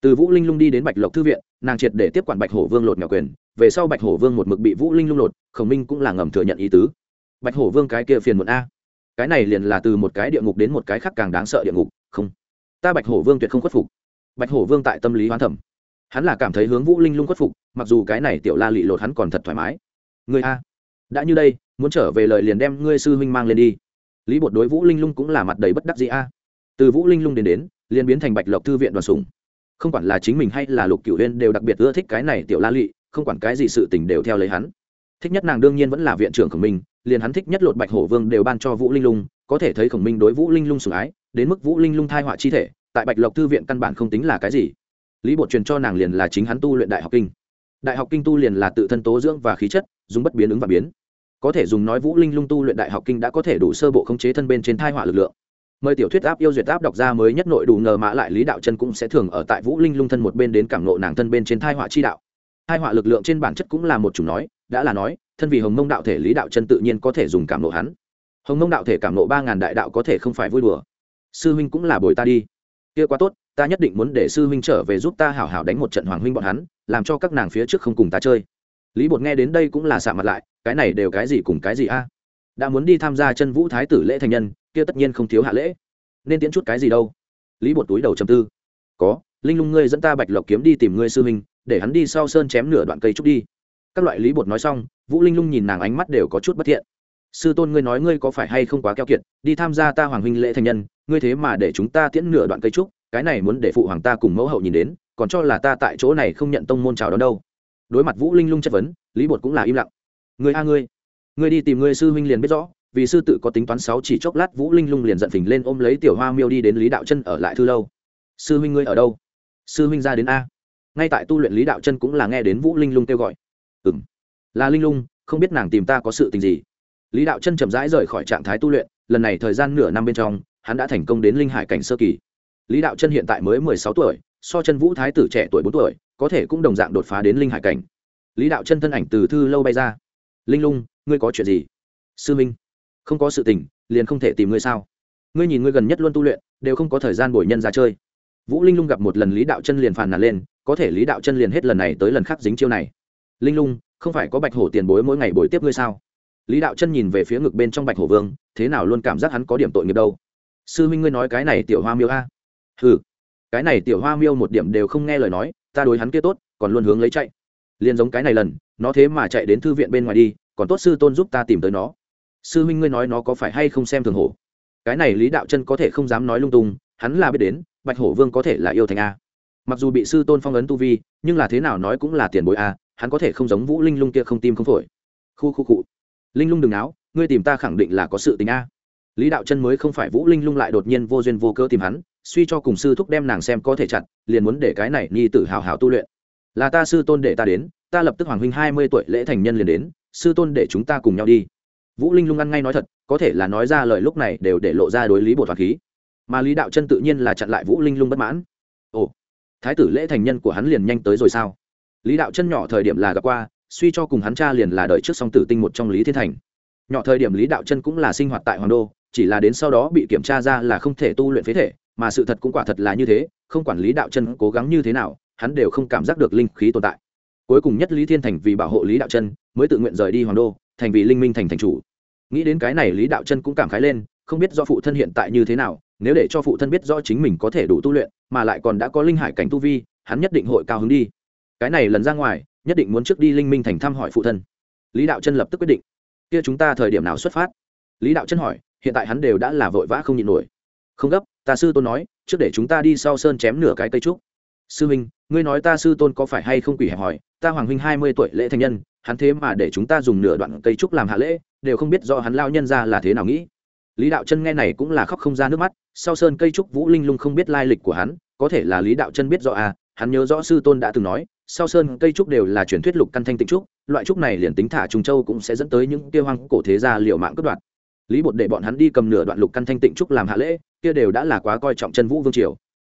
Speaker 1: từ vũ linh lung đi đến bạch lộc thư viện, nàng triệt để tiếp quản bạch hổ vương lột nhỏ quyền, về sau bạch hổ vương một mực bị vũ linh lung lột, khổng minh cũng là ngầm thừa nhận ý tứ. Bạch hổ vương cái kia phiền muộn a. Cái này liền là từ một cái địa ngục đến một cái khác càng đáng sợ địa ngục, không. Ta bạch hổ vương tuyệt không khuất phục. Bạch hổ vương tại tâm lý hoán thẩm. Hắn là cảm thấy hướng vũ linh lung khuất phục, mặc dù cái này tiểu la lị lột hắn còn thật thoải mái. Người a, đã như đây, muốn trở về lời liền đem ngươi sư huynh mang lên đi. Lý bột đối vũ linh lung cũng là mặt đầy bất đắc dĩ a. Từ vũ linh lung đến đến, liền biến thành bạch lộc thư viện đoàn sùng không quản là chính mình hay là lục cửu huyên đều đặc biệt ưa thích cái này tiểu la lị, không quản cái gì sự tình đều theo lấy hắn. Thích nhất nàng đương nhiên vẫn là viện trưởng của mình liền hắn thích nhất lột bạch hổ vương đều ban cho vũ linh lung, có thể thấy khổng minh đối vũ linh lung sủng ái, đến mức vũ linh lung thai họa chi thể, tại bạch lộc thư viện căn bản không tính là cái gì. Lý bột truyền cho nàng liền là chính hắn tu luyện đại học kinh. Đại học kinh tu liền là tự thân tố dưỡng và khí chất, dùng bất biến ứng và biến. Có thể dùng nói vũ linh lung tu luyện đại học kinh đã có thể đủ sơ bộ khống chế thân bên trên thai họa lực lượng mời tiểu thuyết áp yêu duyệt áp đọc ra mới nhất nội đủ ngờ mã lại lý đạo chân cũng sẽ thường ở tại vũ linh lung thân một bên đến cảm nộ nàng thân bên trên thai họa chi đạo. Thai họa lực lượng trên bản chất cũng là một chủng nói, đã là nói, thân vì hồng mông đạo thể lý đạo chân tự nhiên có thể dùng cảm nộ hắn. Hồng mông đạo thể cảm nộ ba ngàn đại đạo có thể không phải vui đùa. Sư huynh cũng là bồi ta đi. Kia quá tốt, ta nhất định muốn để sư huynh trở về giúp ta hảo hảo đánh một trận hoàng huynh bọn hắn, làm cho các nàng phía trước không cùng ta chơi. Lý bột nghe đến đây cũng là xạ mặt lại, cái này đều cái gì cùng cái gì a? Đã muốn đi tham gia chân vũ thái tử lễ thành nhân kia tất nhiên không thiếu hạ lễ. Nên tiễn chút cái gì đâu? Lý bột túi đầu chầm tư. Có, linh lung ngươi dẫn ta bạch lộc kiếm đi tìm ngươi sư huynh, để hắn đi sau sơn chém nửa đoạn cây trúc đi. Các loại lý bột nói xong, vũ linh lung nhìn nàng ánh mắt đều có chút bất thiện. Sư tôn ngươi nói ngươi có phải hay không quá keo kiệt, đi tham gia ta hoàng huynh lễ thành nhân, ngươi thế mà để chúng ta tiễn nửa đoạn cây trúc, cái này muốn để phụ hoàng ta cùng mẫu hậu nhìn đến, còn cho là ta tại chỗ này không nhận tông môn chào đón đâu. Đối mặt vũ linh lung chất vấn, lý bột cũng là im lặng. Người a ngươi ngươi đi tìm ngươi sư huynh liền biết rõ vì sư tự có tính toán sáu chỉ chốc lát vũ linh lung liền giận phình lên ôm lấy tiểu hoa miêu đi đến lý đạo chân ở lại thư lâu. Sư huynh ngươi ở đâu? Sư huynh ra đến a. Ngay tại tu luyện lý đạo chân cũng là nghe đến vũ linh lung kêu gọi. Ừ m là linh lung, không biết nàng tìm ta có sự tình gì. Lý đạo chân chậm rãi rời khỏi trạng thái tu luyện, lần này thời gian nửa năm bên trong, hắn đã thành công đến linh hải cảnh sơ kỳ. Lý đạo chân hiện tại mới mười sáu tuổi, so chân vũ thái tử trẻ tuổi bốn tuổi, có thể cũng đồng dạng đột phá đến linh hải cảnh. Lý đạo chân thân ảnh từ thư lâu bay ra. Linh lung, ngươi có chuyện gì? Sư minh không có sự tình, liền không thể tìm ngươi sao? Ngươi nhìn ngươi gần nhất luôn tu luyện, đều không có thời gian bồi nhân ra chơi. Vũ linh lung gặp một lần lý đạo chân liền phàn nàn lên, có thể lý đạo chân liền hết lần này tới lần khác dính chiêu này. Linh lung, không phải có bạch hổ tiền bối mỗi ngày bồi tiếp ngươi sao? Lý đạo chân nhìn về phía ngực bên trong bạch hổ vương, thế nào luôn cảm giác hắn có điểm tội nghiệp đâu? Sư minh ngươi nói cái này tiểu hoa miêu a. Ừ cái này tiểu hoa miêu một điểm đều không nghe lời nói, ta đối hắn kia tốt, còn luôn hướng lấy chạy. Liền giống cái này lần, nó thế mà chạy đến thư viện bên ngoài đi, còn tốt sư tôn giúp ta tìm tới nó sư huynh ngươi nói nó có phải hay không xem thường hổ? Cái này lý đạo chân có thể không dám nói lung tung, hắn là biết đến, bạch hổ vương có thể là yêu thành a. Mặc dù bị sư tôn phong ấn tu vi, nhưng là thế nào nói cũng là tiền bối a, hắn có thể không giống vũ linh lung kia không tim không phổi. Khu khu cụ linh lung đừng áo ngươi tìm ta khẳng định là có sự tình a. Lý đạo chân mới không phải vũ linh lung lại đột nhiên vô duyên vô cơ tìm hắn, suy cho cùng sư thúc đem nàng xem có thể chặt, liền muốn để cái này nhi tử hào hào tu luyện. Là ta sư tôn để ta đến, ta lập tức hoàng huynh hai mươi tuổi lễ thành nhân liền đến, sư tôn để chúng ta cùng nhau đi vũ linh lung ăn ngay nói thật, có thể là nói ra lời lúc này đều để lộ ra đối lý bột hoàng khí. Mà lý đạo chân tự nhiên là chặn lại vũ linh lung bất mãn. Ồ, thái tử lễ thành nhân của hắn liền nhanh tới rồi sao? Lý đạo chân nhỏ thời điểm là gặp qua, suy cho cùng hắn cha liền là đợi trước song tử tinh một trong lý thiên thành. Nhỏ thời điểm lý đạo chân cũng là sinh hoạt tại hoàng đô, chỉ là đến sau đó bị kiểm tra ra là không thể tu luyện phế thể, mà sự thật cũng quả thật là như thế, không quản lý đạo chân cố gắng như thế nào, hắn đều không cảm giác được linh khí tồn tại. Cuối cùng nhất lý thiên thành vì bảo hộ lý đạo chân, mới tự nguyện rời đi hoàng đô, thành vì linh minh thành thành chủ nghĩ đến cái này lý đạo chân cũng cảm khái lên, không biết do phụ thân hiện tại như thế nào, nếu để cho phụ thân biết rõ chính mình có thể đủ tu luyện, mà lại còn đã có linh hải cảnh tu vi, hắn nhất định hội cao hứng đi. Cái này lần ra ngoài, nhất định muốn trước đi linh minh thành thăm hỏi phụ thân. Lý đạo chân lập tức quyết định, kia chúng ta thời điểm nào xuất phát? Lý đạo chân hỏi, hiện tại hắn đều đã là vội vã không nhịn nổi. Không gấp, ta sư tôn nói, trước để chúng ta đi sau sơn chém nửa cái cây trúc. Sư huynh, ngươi nói ta sư tôn có phải hay không quỷ hẹp hỏi, ta hoàng huynh hai mươi tuổi lễ thành nhân, hắn thế mà để chúng ta dùng nửa đoạn cây trúc làm hạ lễ đều không biết do hắn lao nhân ra là thế nào nghĩ. Lý đạo chân nghe này cũng là khóc không ra nước mắt, sau sơn cây trúc vũ linh lung không biết lai lịch của hắn, có thể là lý đạo chân biết rõ à hắn nhớ rõ sư tôn đã từng nói, sau sơn cây trúc đều là truyền thuyết lục căn thanh tịnh trúc, loại trúc này liền tính thả trùng châu cũng sẽ dẫn tới những tiêu hoang cổ thế gia liệu mạng cướp đoạt. Lý bột để bọn hắn đi cầm nửa đoạn lục căn thanh tịnh trúc làm hạ lễ, kia đều đã là quá coi trọng chân vũ vương triều.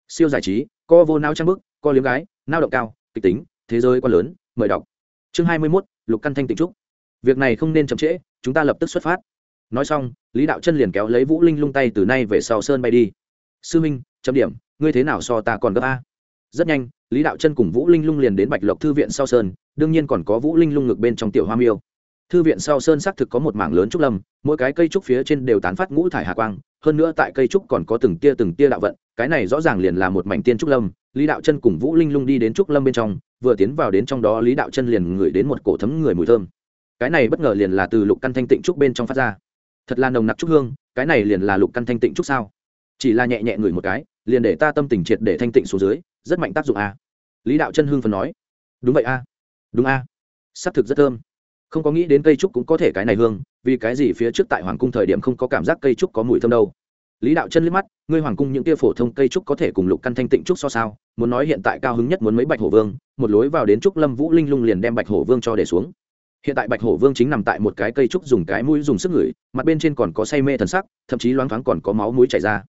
Speaker 1: Siêu giải trí, co vô nao trang bức, co liếm gái, nao động cao, kịch tính, thế giới quá lớn, mời đọc. Chương hai mươi mốt, lục căn thanh tịnh trúc. Việc này không nên chậm trễ chúng ta lập tức xuất phát. Nói xong, lý đạo chân liền kéo lấy vũ linh lung tay từ nay về sau sơn bay đi. Sư minh chấm điểm, ngươi thế nào so ta còn gấp a? Rất nhanh, lý đạo chân cùng vũ linh lung liền đến bạch lộc thư viện sau sơn, đương nhiên còn có vũ linh lung ngực bên trong tiểu hoa miêu. Thư viện sau sơn xác thực có một mảng lớn trúc lâm, mỗi cái cây trúc phía trên đều tán phát ngũ thải hạ quang, hơn nữa tại cây trúc còn có từng tia từng tia đạo vận, cái này rõ ràng liền là một mảnh tiên trúc lâm. Lý đạo chân cùng vũ linh lung đi đến trúc lâm bên trong, vừa tiến vào đến trong đó lý đạo chân liền ngửi đến một cổ thấm người mùi thơm cái này bất ngờ liền là từ lục căn thanh tịnh trúc bên trong phát ra. Thật là nồng nặc trúc hương, cái này liền là lục căn thanh tịnh trúc sao? Chỉ là nhẹ nhẹ ngửi một cái, liền để ta tâm tình triệt để thanh tịnh xuống dưới, rất mạnh tác dụng a. Lý đạo chân hương phần nói. Đúng vậy a. Đúng a. À. s thực rất thơm. Không có nghĩ đến cây trúc cũng có thể cái này hương, vì cái gì phía trước tại hoàng cung thời điểm không có cảm giác cây trúc có mùi thơm đâu. Lý đạo chân liếc mắt, ngươi hoàng cung những tia phổ thông cây trúc có thể cùng lục căn thanh tịnh trúc so sao? Muốn nói hiện tại cao hứng nhất muốn mấy bạch hổ vương, một lối vào đến trúc lâm vũ linh lung liền đem bạch hổ vương cho để xuống hiện tại bạch hổ vương chính nằm tại một cái cây trúc dùng cái mũi dùng sức ngửi, mặt bên trên còn có say mê thần sắc, thậm chí loáng thoáng còn có máu mũi chảy ra.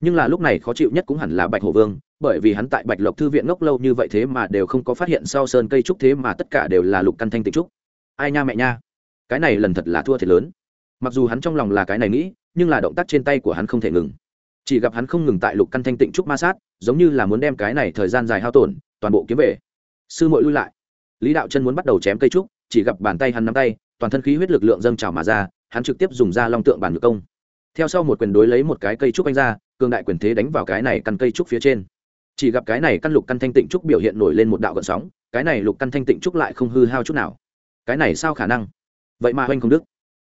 Speaker 1: Nhưng là lúc này khó chịu nhất cũng hẳn là bạch hổ vương, bởi vì hắn tại bạch lộc thư viện ngốc lâu như vậy thế mà đều không có phát hiện sau sơn cây trúc thế mà tất cả đều là lục căn thanh tịnh trúc. Ai nha mẹ nha, cái này lần thật là thua thiệt lớn. Mặc dù hắn trong lòng là cái này nghĩ, nhưng là động tác trên tay của hắn không thể ngừng. Chỉ gặp hắn không ngừng tại lục căn thanh tịnh trúc ma sát, giống như là muốn đem cái này thời gian dài hao tổn, toàn bộ kiếm về. Sư mội lui lại. Lý đạo chân muốn bắt đầu chém cây trúc chỉ gặp bàn tay hắn nắm tay, toàn thân khí huyết lực lượng dâng trào mà ra, hắn trực tiếp dùng ra long tượng bản ngự công. Theo sau một quyền đối lấy một cái cây trúc anh ra, cường đại quyền thế đánh vào cái này căn cây trúc phía trên. Chỉ gặp cái này căn lục căn thanh tịnh trúc biểu hiện nổi lên một đạo gợn sóng, cái này lục căn thanh tịnh trúc lại không hư hao chút nào. Cái này sao khả năng? Vậy mà oanh không đức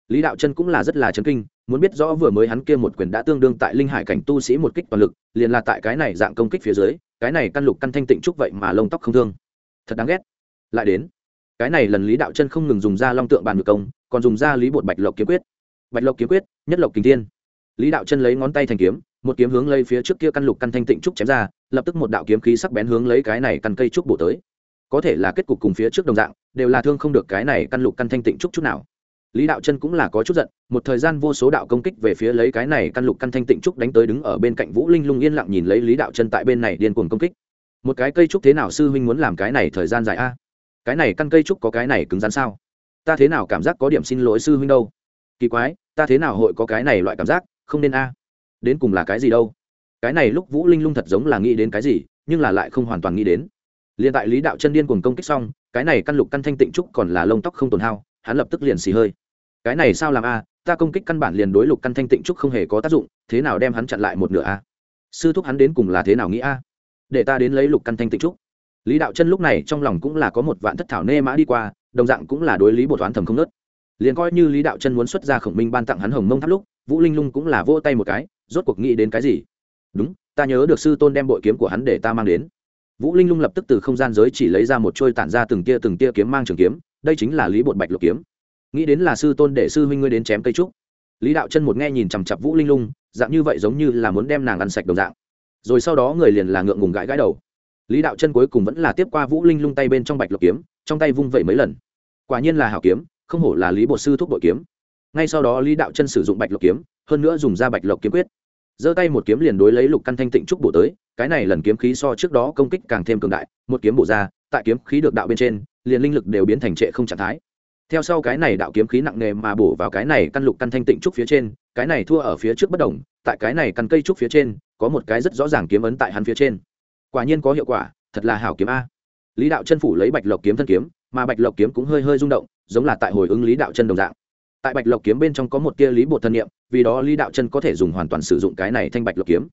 Speaker 1: lý đạo chân cũng là rất là chấn kinh, muốn biết rõ vừa mới hắn kia một quyền đã tương đương tại linh hải cảnh tu sĩ một kích toàn lực, liền là tại cái này dạng công kích phía dưới, cái này căn lục căn thanh tịnh trúc vậy mà lông tóc không thương. Thật đáng ghét. Lại đến cái này lần lý đạo chân không ngừng dùng ra long tượng bàn ngược công, còn dùng ra lý bột bạch lộc kiếm quyết. Bạch lộc kiếm quyết, nhất lộc kình tiên lý đạo chân lấy ngón tay thành kiếm, một kiếm hướng lấy phía trước kia căn lục căn thanh tịnh trúc chém ra, lập tức một đạo kiếm khí sắc bén hướng lấy cái này căn cây trúc bổ tới. Có thể là kết cục cùng phía trước đồng dạng, đều là thương không được cái này căn lục căn thanh tịnh trúc chút nào. Lý đạo chân cũng là có chút giận, một thời gian vô số đạo công kích về phía lấy cái này căn lục căn thanh tịnh trúc đánh tới đứng ở bên cạnh vũ linh lung yên lặng nhìn lấy lý đạo chân tại bên này điên cuồng công kích. Một cái cây trúc thế nào sư huynh muốn làm cái này thời gian dài a? Cái này căn cây trúc có cái này cứng rắn sao? Ta thế nào cảm giác có điểm xin lỗi sư huynh đâu? Kỳ quái, ta thế nào hội có cái này loại cảm giác, không nên a. Đến cùng là cái gì đâu? Cái này lúc vũ linh lung thật giống là nghĩ đến cái gì, nhưng là lại không hoàn toàn nghĩ đến. Liền tại lý đạo chân điên cuồng công kích xong, cái này căn lục căn thanh tịnh trúc còn là lông tóc không tồn hao, hắn lập tức liền xì hơi. Cái này sao làm a? Ta công kích căn bản liền đối lục căn thanh tịnh trúc không hề có tác dụng, thế nào đem hắn chặn lại một nửa a? Sư thúc hắn đến cùng là thế nào nghĩ a? Để ta đến lấy lục căn thanh tịnh trúc lý đạo chân lúc này trong lòng cũng là có một vạn thất thảo nê mã đi qua, đồng dạng cũng là đối lý bột toán thầm không nớt. Liền coi như lý đạo chân muốn xuất ra khổng minh ban tặng hắn hồng mông tháp lúc, vũ linh lung cũng là vỗ tay một cái, rốt cuộc nghĩ đến cái gì? Đúng, ta nhớ được sư tôn đem bội kiếm của hắn để ta mang đến. Vũ linh lung lập tức từ không gian giới chỉ lấy ra một trôi tản ra từng tia từng tia kiếm mang trường kiếm, đây chính là lý bột bạch lục kiếm. Nghĩ đến là sư tôn để sư huynh ngươi đến chém cây trúc. Lý đạo chân một nghe nhìn chằm chặp vũ linh lung, dạng như vậy giống như là muốn đem nàng ăn sạch đồng dạng. Rồi sau đó người liền là ngượng ngùng gãi gãi đầu lý đạo chân cuối cùng vẫn là tiếp qua vũ linh lung tay bên trong bạch lục kiếm, trong tay vung vẩy mấy lần. Quả nhiên là hảo kiếm, không hổ là lý bột sư thuốc bội kiếm. Ngay sau đó lý đạo chân sử dụng bạch lộc kiếm, hơn nữa dùng ra bạch lộc kiếm quyết. Giơ tay một kiếm liền đối lấy lục căn thanh tịnh trúc bổ tới, cái này lần kiếm khí so trước đó công kích càng thêm cường đại, một kiếm bổ ra, tại kiếm khí được đạo bên trên, liền linh lực đều biến thành trệ không trạng thái. Theo sau cái này đạo kiếm khí nặng nề mà bổ vào cái này căn lục căn thanh tịnh trúc phía trên, cái này thua ở phía trước bất đồng, tại cái này căn cây trúc phía trên, có một cái rất rõ ràng kiếm ấn tại hắn phía trên quả nhiên có hiệu quả, thật là hảo kiếm a. Lý đạo chân phủ lấy bạch lộc kiếm thân kiếm, mà bạch lộc kiếm cũng hơi hơi rung động, giống là tại hồi ứng lý đạo chân đồng dạng. Tại bạch lộc kiếm bên trong có một tia lý bột thân nhiệm vì đó lý đạo chân có thể dùng hoàn toàn sử dụng cái này thanh bạch lộc kiếm.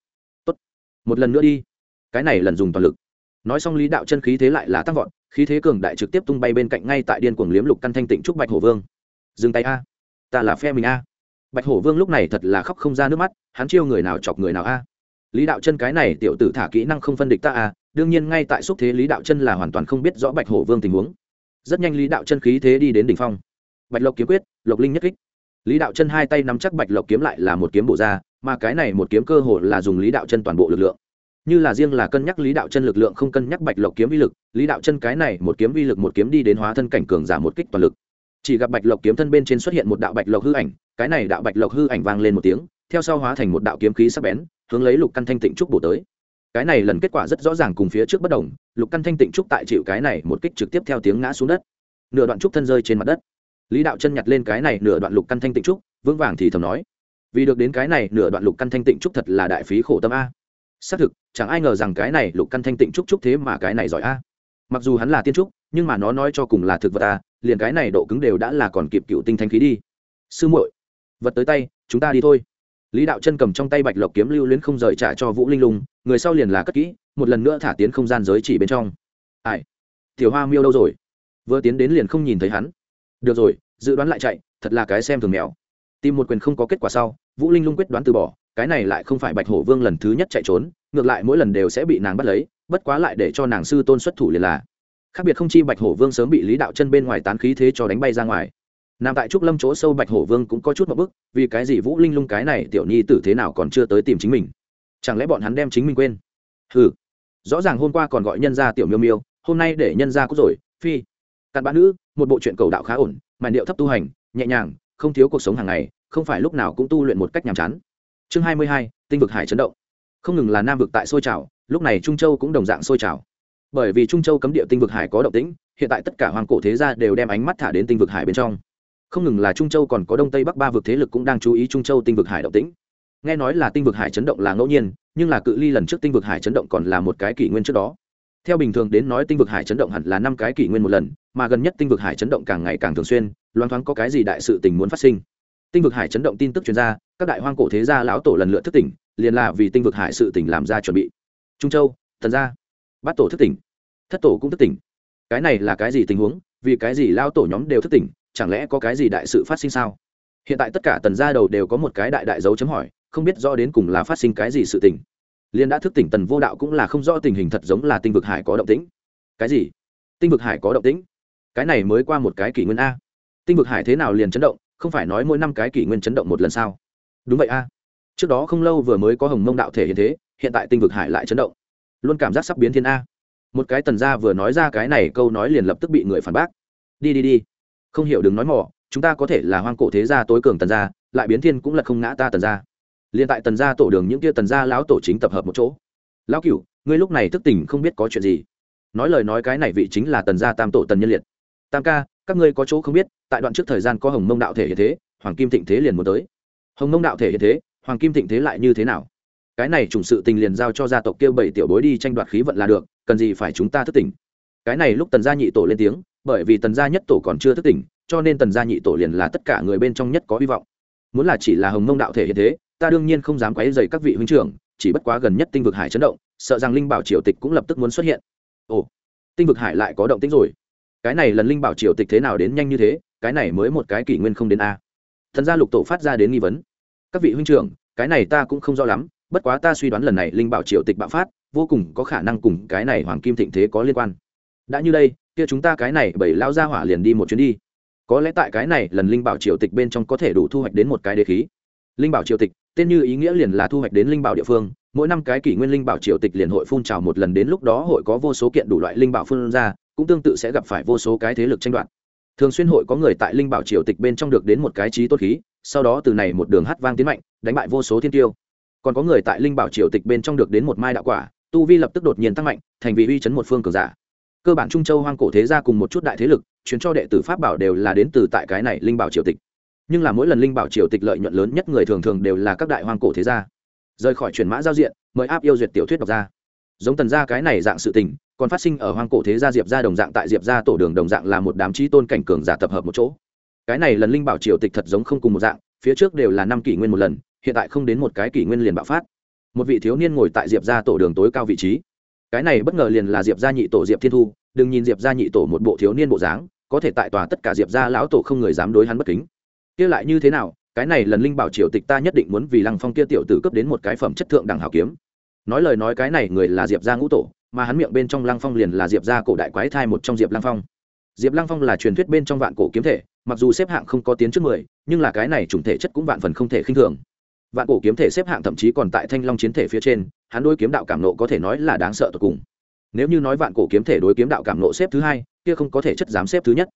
Speaker 1: Tốt, một lần nữa đi. Cái này lần dùng toàn lực. Nói xong lý đạo chân khí thế lại là tăng vọt, khí thế cường đại trực tiếp tung bay bên cạnh ngay tại điên cuồng liếm lục căn thanh tịnh trúc bạch hổ vương. Dừng tay a. Ta là phe mình a. Bạch hổ vương lúc này thật là khóc không ra nước mắt, hắn chiêu người nào chọc người nào a lý đạo chân cái này tiểu tử thả kỹ năng không phân địch ta à đương nhiên ngay tại xúc thế lý đạo chân là hoàn toàn không biết rõ bạch hổ vương tình huống. Rất nhanh lý đạo chân khí thế đi đến đỉnh phong. Bạch lộc kiếm quyết, lộc linh nhất kích. Lý đạo chân hai tay nắm chắc bạch lộc kiếm lại là một kiếm bổ ra, mà cái này một kiếm cơ hồ là dùng lý đạo chân toàn bộ lực lượng. Như là riêng là cân nhắc lý đạo chân lực lượng không cân nhắc bạch lộc kiếm vi lực, lý đạo chân cái này một kiếm vi lực một kiếm đi đến hóa thân cảnh cường giả một kích toàn lực. Chỉ gặp bạch lộc kiếm thân bên trên xuất hiện một đạo bạch lộc hư ảnh, cái này đạo bạch lộc hư ảnh vang lên một tiếng, theo sau hóa thành một đạo kiếm khí sắc bén hướng lấy lục căn thanh tịnh trúc bổ tới. Cái này lần kết quả rất rõ ràng cùng phía trước bất đồng, lục căn thanh tịnh trúc tại chịu cái này một kích trực tiếp theo tiếng ngã xuống đất. Nửa đoạn trúc thân rơi trên mặt đất. Lý đạo chân nhặt lên cái này nửa đoạn lục căn thanh tịnh trúc, vững vàng thì thầm nói, vì được đến cái này nửa đoạn lục căn thanh tịnh trúc thật là đại phí khổ tâm a. Xác thực, chẳng ai ngờ rằng cái này lục căn thanh tịnh trúc trúc thế mà cái này giỏi a. Mặc dù hắn là tiên trúc, nhưng mà nó nói cho cùng là thực vật a, liền cái này độ cứng đều đã là còn kịp cựu tinh thanh khí đi. Sư muội, vật tới tay, chúng ta đi thôi lý đạo chân cầm trong tay bạch lộc kiếm lưu luyến không rời trả cho vũ linh lung, người sau liền là cất kỹ, một lần nữa thả tiến không gian giới chỉ bên trong. Ai? Tiểu hoa miêu đâu rồi? Vừa tiến đến liền không nhìn thấy hắn. Được rồi, dự đoán lại chạy, thật là cái xem thường mèo. Tìm một quyền không có kết quả sau, vũ linh lung quyết đoán từ bỏ, cái này lại không phải bạch hổ vương lần thứ nhất chạy trốn, ngược lại mỗi lần đều sẽ bị nàng bắt lấy, bất quá lại để cho nàng sư tôn xuất thủ liền là. Khác biệt không chi bạch hổ vương sớm bị lý đạo chân bên ngoài tán khí thế cho đánh bay ra ngoài nằm tại trúc lâm chỗ sâu bạch hổ vương cũng có chút một bức, vì cái gì vũ linh lung cái này tiểu nhi tử thế nào còn chưa tới tìm chính mình? Chẳng lẽ bọn hắn đem chính mình quên? Ừ rõ ràng hôm qua còn gọi nhân gia tiểu miêu miêu, hôm nay để nhân gia cút rồi, phi. Cặn bạn nữ, một bộ chuyện cầu đạo khá ổn, màn điệu thấp tu hành, nhẹ nhàng, không thiếu cuộc sống hàng ngày, không phải lúc nào cũng tu luyện một cách nhàm chán. Chương hai mươi hai, tinh vực hải chấn động. Không ngừng là nam vực tại sôi trào, lúc này trung châu cũng đồng dạng sôi trào. Bởi vì trung châu cấm địa tinh vực hải có động tĩnh, hiện tại tất cả hoàng cổ thế gia đều đem ánh mắt thả đến tinh vực hải bên trong không ngừng là trung châu còn có đông tây bắc ba vực thế lực cũng đang chú ý trung châu tinh vực hải động tĩnh. nghe nói là tinh vực hải chấn động là ngẫu nhiên, nhưng là cự ly lần trước tinh vực hải chấn động còn là một cái kỷ nguyên trước đó. theo bình thường đến nói tinh vực hải chấn động hẳn là năm cái kỷ nguyên một lần, mà gần nhất tinh vực hải chấn động càng ngày càng thường xuyên loáng thoáng có cái gì đại sự tình muốn phát sinh. tinh vực hải chấn động tin tức chuyên gia các đại hoang cổ thế gia lão tổ lần lượt thức tỉnh, liền là vì tinh vực hải sự tỉnh làm ra chuẩn bị. trung châu, thần gia, bát tổ thức tỉnh, thất tổ cũng thức tỉnh. cái này là cái gì tình huống, vì cái gì lao tổ nhóm đều thức tỉnh chẳng lẽ có cái gì đại sự phát sinh sao? Hiện tại tất cả tần gia đầu đều có một cái đại đại dấu chấm hỏi, không biết rõ đến cùng là phát sinh cái gì sự tình. Liên đã thức tỉnh tần vô đạo cũng là không rõ tình hình thật giống là tinh vực hải có động tĩnh. Cái gì? Tinh vực hải có động tĩnh? Cái này mới qua một cái kỷ nguyên a. Tinh vực hải thế nào liền chấn động, không phải nói mỗi năm cái kỷ nguyên chấn động một lần sao? Đúng vậy a. Trước đó không lâu vừa mới có hồng mông đạo thể hiện thế, hiện tại tinh vực hải lại chấn động. Luôn cảm giác sắp biến thiên a. Một cái tần gia vừa nói ra cái này câu nói liền lập tức bị người phản bác. Đi đi đi không hiểu đừng nói mỏ chúng ta có thể là hoang cổ thế gia tối cường tần gia, lại biến thiên cũng là không ngã ta tần gia. Liền tại tần gia tổ đường những kia tần gia lão tổ chính tập hợp một chỗ. Lão cửu, ngươi lúc này thức tỉnh không biết có chuyện gì. Nói lời nói cái này vị chính là tần gia tam tổ tần nhân liệt. Tam ca, các ngươi có chỗ không biết, tại đoạn trước thời gian có hồng mông đạo thể hiện thế, hoàng kim thịnh thế liền muốn tới. Hồng mông đạo thể hiện thế, hoàng kim thịnh thế lại như thế nào? Cái này chủng sự tình liền giao cho gia tộc kêu bảy tiểu bối đi tranh đoạt khí vận là được, cần gì phải chúng ta thức tỉnh? Cái này lúc tần gia nhị tổ lên tiếng bởi vì tần gia nhất tổ còn chưa thức tỉnh, cho nên tần gia nhị tổ liền là tất cả người bên trong nhất có hy vọng. Muốn là chỉ là hồng mông đạo thể hiện thế, ta đương nhiên không dám quấy dày các vị huynh trưởng, chỉ bất quá gần nhất tinh vực hải chấn động, sợ rằng linh bảo triều tịch cũng lập tức muốn xuất hiện. Ồ, tinh vực hải lại có động tĩnh rồi. Cái này lần linh bảo triều tịch thế nào đến nhanh như thế, cái này mới một cái kỷ nguyên không đến a. Thần gia lục tổ phát ra đến nghi vấn. Các vị huynh trưởng, cái này ta cũng không rõ lắm, bất quá ta suy đoán lần này linh bảo triều tịch bạo phát, vô cùng có khả năng cùng cái này hoàng kim thịnh thế có liên quan. Đã như đây kia chúng ta cái này bảy lao ra hỏa liền đi một chuyến đi. Có lẽ tại cái này, lần linh bảo triều tịch bên trong có thể đủ thu hoạch đến một cái đế khí. Linh bảo triều tịch, tên như ý nghĩa liền là thu hoạch đến linh bảo địa phương. Mỗi năm cái kỷ nguyên linh bảo triều tịch liền hội phun trào một lần đến lúc đó hội có vô số kiện đủ loại linh bảo phun ra, cũng tương tự sẽ gặp phải vô số cái thế lực tranh đoạt. Thường xuyên hội có người tại linh bảo triều tịch bên trong được đến một cái trí tốt khí, sau đó từ này một đường hát vang tiến mạnh, đánh bại vô số thiên tiêu. Còn có người tại linh bảo triều tịch bên trong được đến một mai đạo quả, tu vi lập tức đột nhiên tăng mạnh, thành vị uy chấn một phương cường giả cơ bản trung châu hoang cổ thế gia cùng một chút đại thế lực chuyến cho đệ tử pháp bảo đều là đến từ tại cái này linh bảo triều tịch. Nhưng là mỗi lần linh bảo triều tịch lợi nhuận lớn nhất người thường thường đều là các đại hoang cổ thế gia. Rời khỏi chuyển mã giao diện, mời áp yêu duyệt tiểu thuyết đọc ra. Giống tần gia cái này dạng sự tình, còn phát sinh ở hoang cổ thế gia diệp gia đồng dạng tại diệp gia tổ đường đồng dạng là một đám trí tôn cảnh cường giả tập hợp một chỗ. Cái này lần linh bảo triều tịch thật giống không cùng một dạng, phía trước đều là năm kỷ nguyên một lần, hiện tại không đến một cái kỷ nguyên liền bạo phát. Một vị thiếu niên ngồi tại diệp gia tổ đường tối cao vị trí cái này bất ngờ liền là diệp gia nhị tổ diệp thiên thu, đừng nhìn diệp gia nhị tổ một bộ thiếu niên bộ dáng, có thể tại tòa tất cả diệp gia lão tổ không người dám đối hắn bất kính. Kia lại như thế nào, cái này lần linh bảo triều tịch ta nhất định muốn vì lăng phong kia tiểu tử cấp đến một cái phẩm chất thượng đẳng hảo kiếm. Nói lời nói cái này người là diệp gia ngũ tổ, mà hắn miệng bên trong lăng phong liền là diệp gia cổ đại quái thai một trong diệp lăng phong. Diệp lăng phong là truyền thuyết bên trong vạn cổ kiếm thể, mặc dù xếp hạng không có tiến trước mười, nhưng là cái này chủng thể chất cũng vạn phần không thể khinh thường. Vạn cổ kiếm thể xếp hạng thậm chí còn tại thanh long chiến thể phía trên hắn đôi kiếm đạo cảm nộ có thể nói là đáng sợ tột cùng. Nếu như nói vạn cổ kiếm thể đối kiếm đạo cảm nộ xếp thứ hai, kia không có thể chất dám xếp thứ nhất.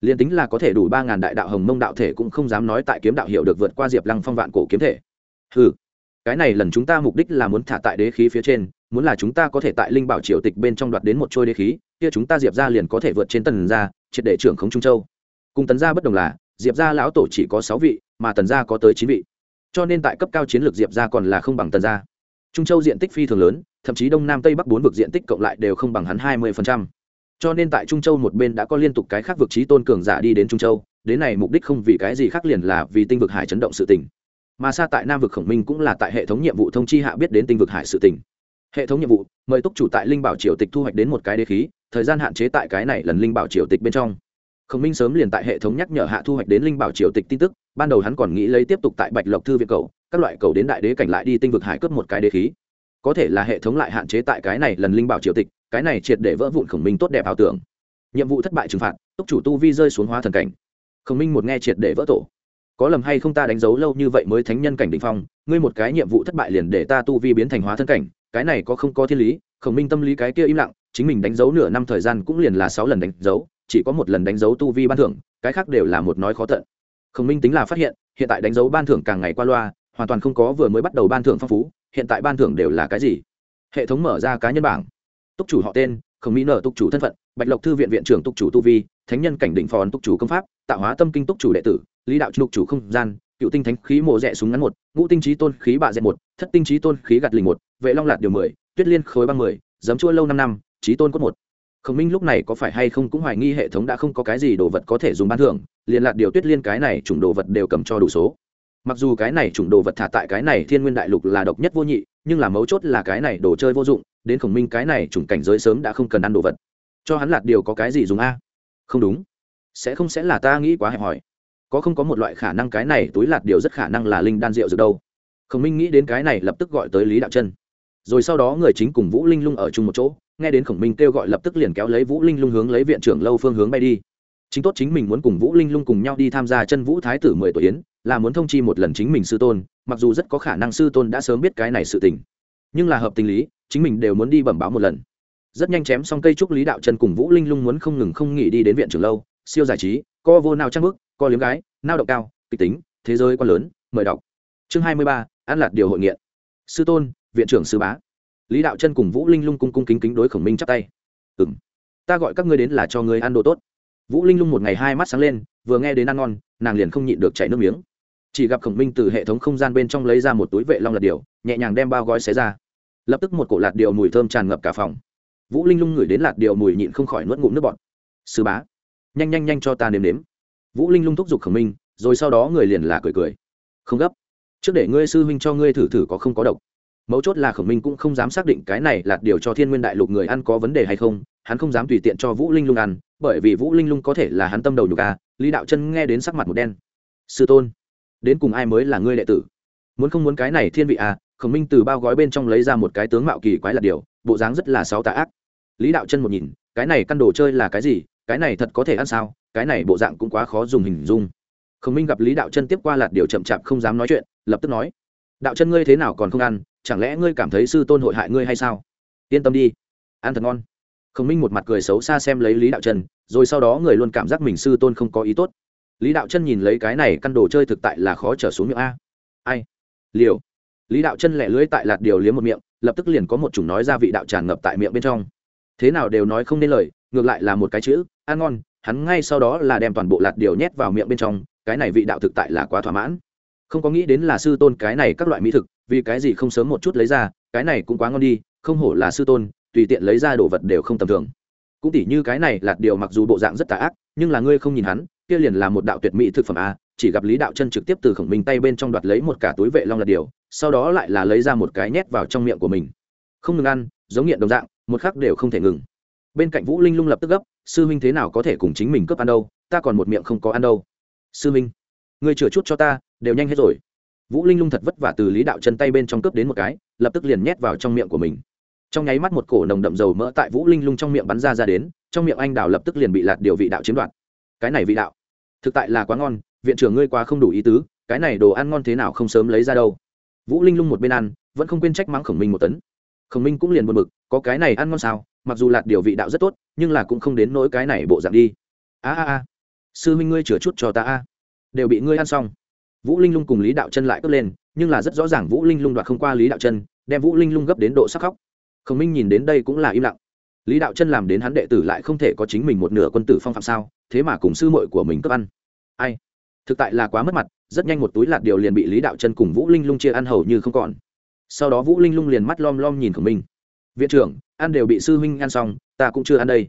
Speaker 1: Liền tính là có thể đủ ba ngàn đại đạo hồng mông đạo thể cũng không dám nói tại kiếm đạo hiệu được vượt qua diệp lăng phong vạn cổ kiếm thể. Ừ cái này lần chúng ta mục đích là muốn thả tại đế khí phía trên, muốn là chúng ta có thể tại linh bảo triều tịch bên trong đoạt đến một trôi đế khí, kia chúng ta diệp ra liền có thể vượt trên tần gia, triệt để trưởng khống trung châu. Cùng tần gia bất đồng là, diệp gia lão tổ chỉ có sáu vị, mà tần gia có tới chín vị. Cho nên tại cấp cao chiến lược diệp gia còn là không bằng tần gia trung châu diện tích phi thường lớn, thậm chí đông nam tây bắc bốn vực diện tích cộng lại đều không bằng hắn hai mươi cho nên tại trung châu một bên đã có liên tục cái khác vực trí tôn cường giả đi đến trung châu, đến này mục đích không vì cái gì khác liền là vì tinh vực hải chấn động sự tỉnh mà xa tại nam vực khổng minh cũng là tại hệ thống nhiệm vụ thông chi hạ biết đến tinh vực hải sự tỉnh hệ thống nhiệm vụ, mời túc chủ tại linh bảo triều tịch thu hoạch đến một cái đế khí, thời gian hạn chế tại cái này lần linh bảo triều tịch bên trong. Khổng minh sớm liền tại hệ thống nhắc nhở hạ thu hoạch đến linh bảo triều tịch tin tức, ban đầu hắn còn nghĩ lấy tiếp tục tại bạch lộc thư viện cầu các loại cầu đến đại đế cảnh lại đi tinh vực hải cướp một cái đế khí. Có thể là hệ thống lại hạn chế tại cái này lần linh bảo triều tịch, cái này triệt để vỡ vụn khổng minh tốt đẹp ảo tưởng. Nhiệm vụ thất bại trừng phạt, túc chủ tu vi rơi xuống hóa thần cảnh. Khổng minh một nghe triệt để vỡ tổ. Có lầm hay không ta đánh dấu lâu như vậy mới thánh nhân cảnh định phong, ngươi một cái nhiệm vụ thất bại liền để ta tu vi biến thành hóa thân cảnh, cái này có không có thiên lý, khổng minh tâm lý cái kia im lặng, chính mình đánh dấu nửa năm thời gian cũng liền là sáu lần đánh dấu, chỉ có một lần đánh dấu tu vi ban thưởng, cái khác đều là một nói khó tận. Khổng minh tính là phát hiện hiện tại đánh dấu ban thưởng càng ngày qua loa hoàn toàn không có vừa mới bắt đầu ban thưởng phong phú, hiện tại ban thưởng đều là cái gì? Hệ thống mở ra cá nhân bảng. Túc chủ họ tên, khổng mỹ nở túc chủ thân phận, bạch lộc thư viện viện trưởng túc chủ tu vi, thánh nhân cảnh định phòn túc chủ công pháp tạo hóa tâm kinh túc chủ đệ tử, lý đạo trục chủ không gian, cựu tinh thánh khí mộ rẽ súng ngắn một, ngũ tinh trí tôn khí bạ dẹ một, thất tinh trí tôn khí gạt lình một, vệ long lạt điều mười, tuyết liên khối băng mười, giấm chua lâu năm năm, trí tôn cốt một. Khổng minh lúc này có phải hay không cũng hoài nghi hệ thống đã không có cái gì đồ vật có thể dùng ban thưởng, liền lạt điều tuyết liên cái này chủng đồ vật đều cầm cho đủ số mặc dù cái này chủng đồ vật thả tại cái này thiên nguyên đại lục là độc nhất vô nhị, nhưng là mấu chốt là cái này đồ chơi vô dụng, đến khổng minh cái này chủng cảnh giới sớm đã không cần ăn đồ vật. Cho hắn lạt điều có cái gì dùng a? Không đúng. Sẽ không sẽ là ta nghĩ quá hẹp hòi. Có không có một loại khả năng cái này túi lạt điều rất khả năng là linh đan rượu rồi đâu. Khổng minh nghĩ đến cái này lập tức gọi tới lý đạo chân. Rồi sau đó người chính cùng vũ linh lung ở chung một chỗ, nghe đến khổng minh kêu gọi lập tức liền kéo lấy vũ linh lung hướng lấy viện trưởng lâu phương hướng bay đi chính tốt chính mình muốn cùng vũ linh lung cùng nhau đi tham gia chân vũ thái tử mười tuổi yến, là muốn thông chi một lần chính mình sư tôn, mặc dù rất có khả năng sư tôn đã sớm biết cái này sự tình. Nhưng là hợp tình lý, chính mình đều muốn đi bẩm báo một lần. Rất nhanh chém xong cây trúc lý đạo chân cùng vũ linh lung muốn không ngừng không nghỉ đi đến viện trưởng lâu, siêu giải trí, co vô nào trang bức, co liếm gái, nao động cao, kịch tính, thế giới quá lớn, mời đọc. Chương hai mươi ba, an lạt điều hội nghiện. Sư tôn, viện trưởng sư bá. Lý đạo chân cùng vũ linh lung cung cung kính kính đối khổng minh chắp tay. Ừ m ta gọi các ngươi đến là cho ngươi ăn đồ tốt vũ linh lung một ngày hai mắt sáng lên, vừa nghe đến ăn ngon, nàng liền không nhịn được chảy nước miếng. Chỉ gặp khổng minh từ hệ thống không gian bên trong lấy ra một túi vệ long lạt điều nhẹ nhàng đem bao gói xé ra. Lập tức một cổ lạt điều mùi thơm tràn ngập cả phòng. Vũ linh lung ngửi đến lạt điều mùi nhịn không khỏi nuốt ngụm nước bọt. Sư bá, nhanh nhanh nhanh cho ta nếm nếm. Vũ linh lung thúc giục khổng minh, rồi sau đó người liền là cười cười. Không gấp, trước để ngươi sư huynh cho ngươi thử thử có không có độc. Mấu chốt là khổng minh cũng không dám xác định cái này lạt điều cho thiên nguyên đại lục người ăn có vấn đề hay không hắn không dám tùy tiện cho vũ linh lung ăn, bởi vì vũ linh lung có thể là hắn tâm đầu nhục à lý đạo chân nghe đến sắc mặt một đen. Sư tôn, đến cùng ai mới là ngươi đệ tử? Muốn không muốn cái này thiên vị à khổng minh từ bao gói bên trong lấy ra một cái tướng mạo kỳ quái là điều, bộ dáng rất là sáu tà ác. Lý đạo chân một nhìn, cái này căn đồ chơi là cái gì, cái này thật có thể ăn sao, cái này bộ dạng cũng quá khó dùng hình dung. Khổng minh gặp lý đạo chân tiếp qua lạt điều chậm chạp không dám nói chuyện, lập tức nói, đạo chân ngươi thế nào còn không ăn, chẳng lẽ ngươi cảm thấy sư tôn hội hại ngươi hay sao? Yên tâm đi, ăn thật ngon khổng minh một mặt cười xấu xa xem lấy lý đạo chân rồi sau đó người luôn cảm giác mình sư tôn không có ý tốt. Lý đạo chân nhìn lấy cái này căn đồ chơi thực tại là khó trở xuống miệng a. Ai? Liều. Lý đạo chân lẹ lưỡi tại lạt điều liếm một miệng, lập tức liền có một chủng nói ra vị đạo tràn ngập tại miệng bên trong. Thế nào đều nói không nên lời, ngược lại là một cái chữ, ăn ngon, hắn ngay sau đó là đem toàn bộ lạt điều nhét vào miệng bên trong, cái này vị đạo thực tại là quá thỏa mãn. Không có nghĩ đến là sư tôn cái này các loại mỹ thực, vì cái gì không sớm một chút lấy ra, cái này cũng quá ngon đi, không hổ là sư tôn tùy tiện lấy ra đồ vật đều không tầm thường. Cũng tỉ như cái này là điều mặc dù bộ dạng rất tà ác, nhưng là ngươi không nhìn hắn, kia liền là một đạo tuyệt mỹ thực phẩm a, chỉ gặp lý đạo chân trực tiếp từ khổng minh tay bên trong đoạt lấy một cả túi vệ long là điều, sau đó lại là lấy ra một cái nhét vào trong miệng của mình. Không ngừng ăn, giống nghiện đồng dạng, một khắc đều không thể ngừng. Bên cạnh vũ linh lung lập tức gấp, sư huynh thế nào có thể cùng chính mình cướp ăn đâu, ta còn một miệng không có ăn đâu. Sư huynh người chừa chút cho ta, đều nhanh hết rồi. Vũ linh lung thật vất vả từ lý đạo chân tay bên trong cướp đến một cái, lập tức liền nhét vào trong miệng của mình trong nháy mắt một cổ nồng đậm dầu mỡ tại vũ linh lung trong miệng bắn ra ra đến, trong miệng anh đào lập tức liền bị lạt điều vị đạo chiếm đoạt. Cái này vị đạo, thực tại là quá ngon, viện trưởng ngươi quá không đủ ý tứ, cái này đồ ăn ngon thế nào không sớm lấy ra đâu. Vũ linh lung một bên ăn, vẫn không quên trách mắng khổng minh một tấn. Khổng minh cũng liền buồn bực, có cái này ăn ngon sao, mặc dù lạt điều vị đạo rất tốt, nhưng là cũng không đến nỗi cái này bộ dạng đi. A a a, sư minh ngươi chừa chút cho ta a. Đều bị ngươi ăn xong. Vũ linh lung cùng lý đạo chân lại cất lên, nhưng là rất rõ ràng vũ linh lung đoạt không qua lý đạo chân, đem vũ linh lung gấp đến độ sắc khóc khổng minh nhìn đến đây cũng là im lặng. Lý đạo chân làm đến hắn đệ tử lại không thể có chính mình một nửa quân tử phong phạm sao, thế mà cùng sư muội của mình cướp ăn. Ai? Thực tại là quá mất mặt, rất nhanh một túi lạt điều liền bị lý đạo chân cùng vũ linh lung chia ăn hầu như không còn. Sau đó vũ linh lung liền mắt lom lom nhìn khổng minh. Viện trưởng, ăn đều bị sư huynh ăn xong, ta cũng chưa ăn đây.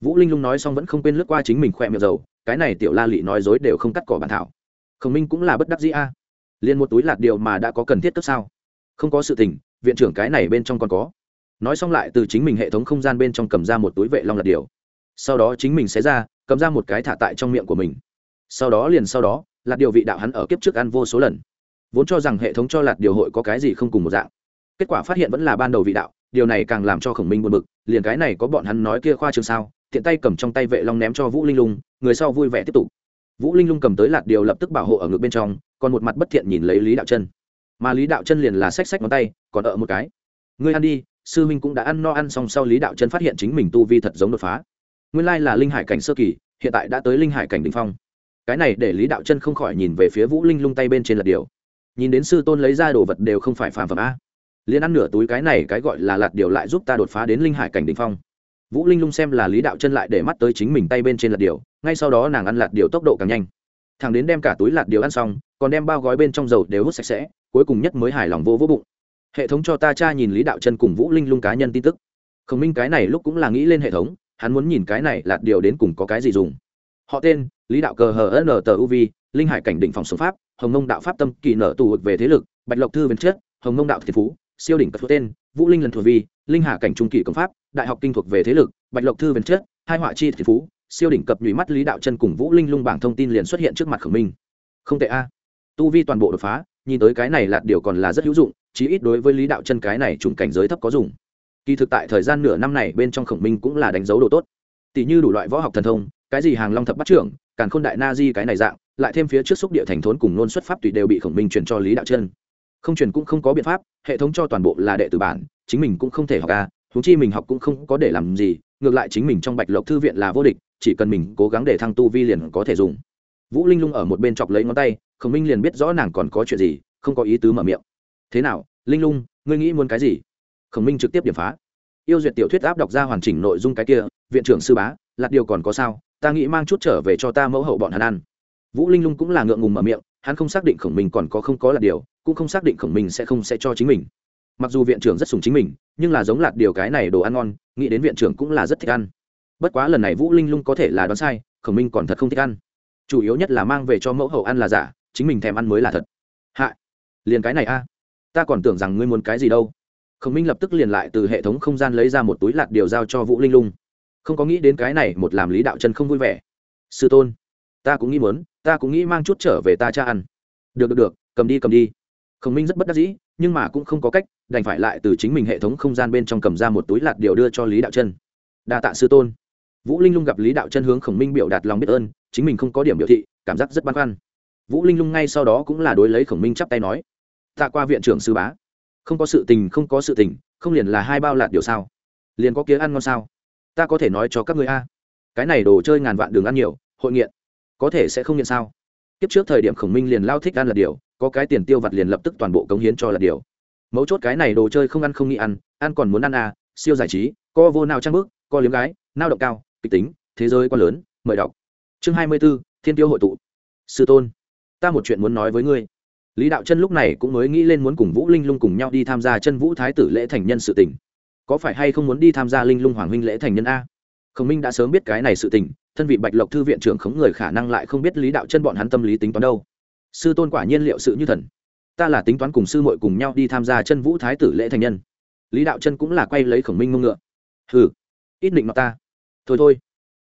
Speaker 1: Vũ linh lung nói xong vẫn không quên lướt qua chính mình khỏe miệng dầu, cái này tiểu la lị nói dối đều không cắt cỏ bản thảo. Khổng minh cũng là bất đắc dĩ a. Liền một túi lạt điều mà đã có cần thiết cấp sao? Không có sự tình, viện trưởng cái này bên trong còn có nói xong lại từ chính mình hệ thống không gian bên trong cầm ra một túi vệ long lật điều. Sau đó chính mình sẽ ra, cầm ra một cái thả tại trong miệng của mình. Sau đó liền sau đó, lạt điều vị đạo hắn ở kiếp trước ăn vô số lần. Vốn cho rằng hệ thống cho lạt điều hội có cái gì không cùng một dạng. Kết quả phát hiện vẫn là ban đầu vị đạo, điều này càng làm cho khổng minh buồn bực, liền cái này có bọn hắn nói kia khoa trường sao, tiện tay cầm trong tay vệ long ném cho vũ linh lung, người sau vui vẻ tiếp tục. Vũ linh lung cầm tới lạt điều lập tức bảo hộ ở ngực bên trong, còn một mặt bất thiện nhìn lấy lý đạo chân. Mà lý đạo chân liền là xách xách ngón tay, còn ở một cái. Ngươi ăn đi sư minh cũng đã ăn no ăn xong sau lý đạo chân phát hiện chính mình tu vi thật giống đột phá. Nguyên lai là linh hải cảnh sơ kỳ, hiện tại đã tới linh hải cảnh đ ỉ n h phong. Cái này để lý đạo chân không khỏi nhìn về phía vũ linh lung tay bên trên lạt điều. Nhìn đến sư tôn lấy ra đồ vật đều không phải phàm phẩm a. Liền ăn nửa túi cái này cái gọi là lạt điều lại giúp ta đột phá đến linh hải cảnh đ ỉ n h phong. Vũ linh lung xem là lý đạo chân lại để mắt tới chính mình tay bên trên lạt điều, ngay sau đó nàng ăn lạt điều tốc độ càng nhanh. Thằng đến đem cả túi lạt điều ăn xong, còn đem bao gói bên trong dầu đều hút sạch sẽ, cuối cùng nhất mới hài lòng vô vô bụng hệ thống cho ta cha nhìn lý đạo chân cùng vũ linh lung cá nhân tin tức. Khổng minh cái này lúc cũng là nghĩ lên hệ thống, hắn muốn nhìn cái này lạt điều đến cùng có cái gì dùng. Họ tên, lý đạo cờ hờ n tờ uv linh hải cảnh định phòng sống pháp, hồng nông đạo pháp tâm kỳ nở tù về thế lực, bạch lộc thư viên chất, hồng nông đạo thiên phú, siêu đỉnh cất số tên, vũ linh lần thuộc vi, linh hà cảnh trung kỳ công pháp, đại học kinh thuộc về thế lực, bạch lộc thư viên chất, hai họa chi thiên phú, siêu đỉnh cập nhụy mắt lý đạo chân cùng vũ linh lung bảng thông tin liền xuất hiện trước mặt khổng minh. Không tệ a. Tu vi toàn bộ đột phá, nhìn tới cái này là điều còn là rất hữu dụng chí ít đối với lý đạo chân cái này trùng cảnh giới thấp có dùng. Kỳ thực tại thời gian nửa năm này bên trong khổng minh cũng là đánh dấu đồ tốt. Tỷ như đủ loại võ học thần thông, cái gì hàng long thập bắt trưởng, càn khôn đại na di cái này dạng, lại thêm phía trước xúc địa thành thốn cùng nôn xuất pháp tùy đều bị khổng minh truyền cho lý đạo chân. Không truyền cũng không có biện pháp, hệ thống cho toàn bộ là đệ tử bản, chính mình cũng không thể học à, ca thú chi mình học cũng không có để làm gì, ngược lại chính mình trong bạch lộc thư viện là vô địch, chỉ cần mình cố gắng để thăng tu vi liền có thể dùng. Vũ linh lung ở một bên chọc lấy ngón tay, khổng minh liền biết rõ nàng còn có chuyện gì, không có ý tứ mở miệng thế nào, linh lung, ngươi nghĩ muốn cái gì? Khổng minh trực tiếp điểm phá. Yêu duyệt tiểu thuyết áp đọc ra hoàn chỉnh nội dung cái kia, viện trưởng sư bá, lạt điều còn có sao, ta nghĩ mang chút trở về cho ta mẫu hậu bọn hắn ăn. Vũ linh lung cũng là ngượng ngùng mở miệng, hắn không xác định khổng minh còn có không có lạt điều, cũng không xác định khổng minh sẽ không sẽ cho chính mình. Mặc dù viện trưởng rất sùng chính mình, nhưng là giống lạt điều cái này đồ ăn ngon, nghĩ đến viện trưởng cũng là rất thích ăn. Bất quá lần này vũ linh lung có thể là đoán sai, khổng minh còn thật không thích ăn. Chủ yếu nhất là mang về cho mẫu hậu ăn là giả, chính mình thèm ăn mới là thật. Hạ, liền cái này a ta còn tưởng rằng ngươi muốn cái gì đâu. Khổng minh lập tức liền lại từ hệ thống không gian lấy ra một túi lạt điều giao cho vũ linh lung. Không có nghĩ đến cái này một làm lý đạo chân không vui vẻ. Sư tôn, ta cũng nghĩ muốn, ta cũng nghĩ mang chút trở về ta cha ăn. Được được được, cầm đi cầm đi. Khổng minh rất bất đắc dĩ, nhưng mà cũng không có cách, đành phải lại từ chính mình hệ thống không gian bên trong cầm ra một túi lạt điều đưa cho lý đạo chân. Đa tạ sư tôn. Vũ linh lung gặp lý đạo chân hướng khổng minh biểu đạt lòng biết ơn, chính mình không có điểm biểu thị, cảm giác rất băn khoăn. Vũ linh lung ngay sau đó cũng là đối lấy khổng minh chắp tay nói tạ qua viện trưởng sư bá. Không có sự tình, không có sự tình, không liền là hai bao lạt điều sao? Liền có kia ăn ngon sao? Ta có thể nói cho các người a. Cái này đồ chơi ngàn vạn đường ăn nhiều, hội nghiện. Có thể sẽ không nghiện sao? Kiếp trước thời điểm khổng minh liền lao thích ăn là điều, có cái tiền tiêu vặt liền lập tức toàn bộ cống hiến cho là điều. Mấu chốt cái này đồ chơi không ăn không nghĩ ăn ăn còn muốn ăn à siêu giải trí, co vô nào trang bước, co liếm gái, nao động cao, kịch tính, thế giới quá lớn, mời đọc. Chương hai mươi b ố thiên tiêu hội tụ. Sư tôn, ta một chuyện muốn nói với ngươi lý đạo chân lúc này cũng mới nghĩ lên muốn cùng vũ linh lung cùng nhau đi tham gia chân vũ thái tử lễ thành nhân sự tỉnh có phải hay không muốn đi tham gia linh lung hoàng huynh lễ thành nhân a? Khổng minh đã sớm biết cái này sự tình thân vị bạch lộc thư viện trưởng khống người khả năng lại không biết lý đạo chân bọn hắn tâm lý tính toán đâu. Sư tôn quả nhiên liệu sự như thần. Ta là tính toán cùng sư muội cùng nhau đi tham gia chân vũ thái tử lễ thành nhân. Lý đạo chân cũng là quay lấy khổng minh ngông ngựa. Hừ, ít định mặt ta. Thôi thôi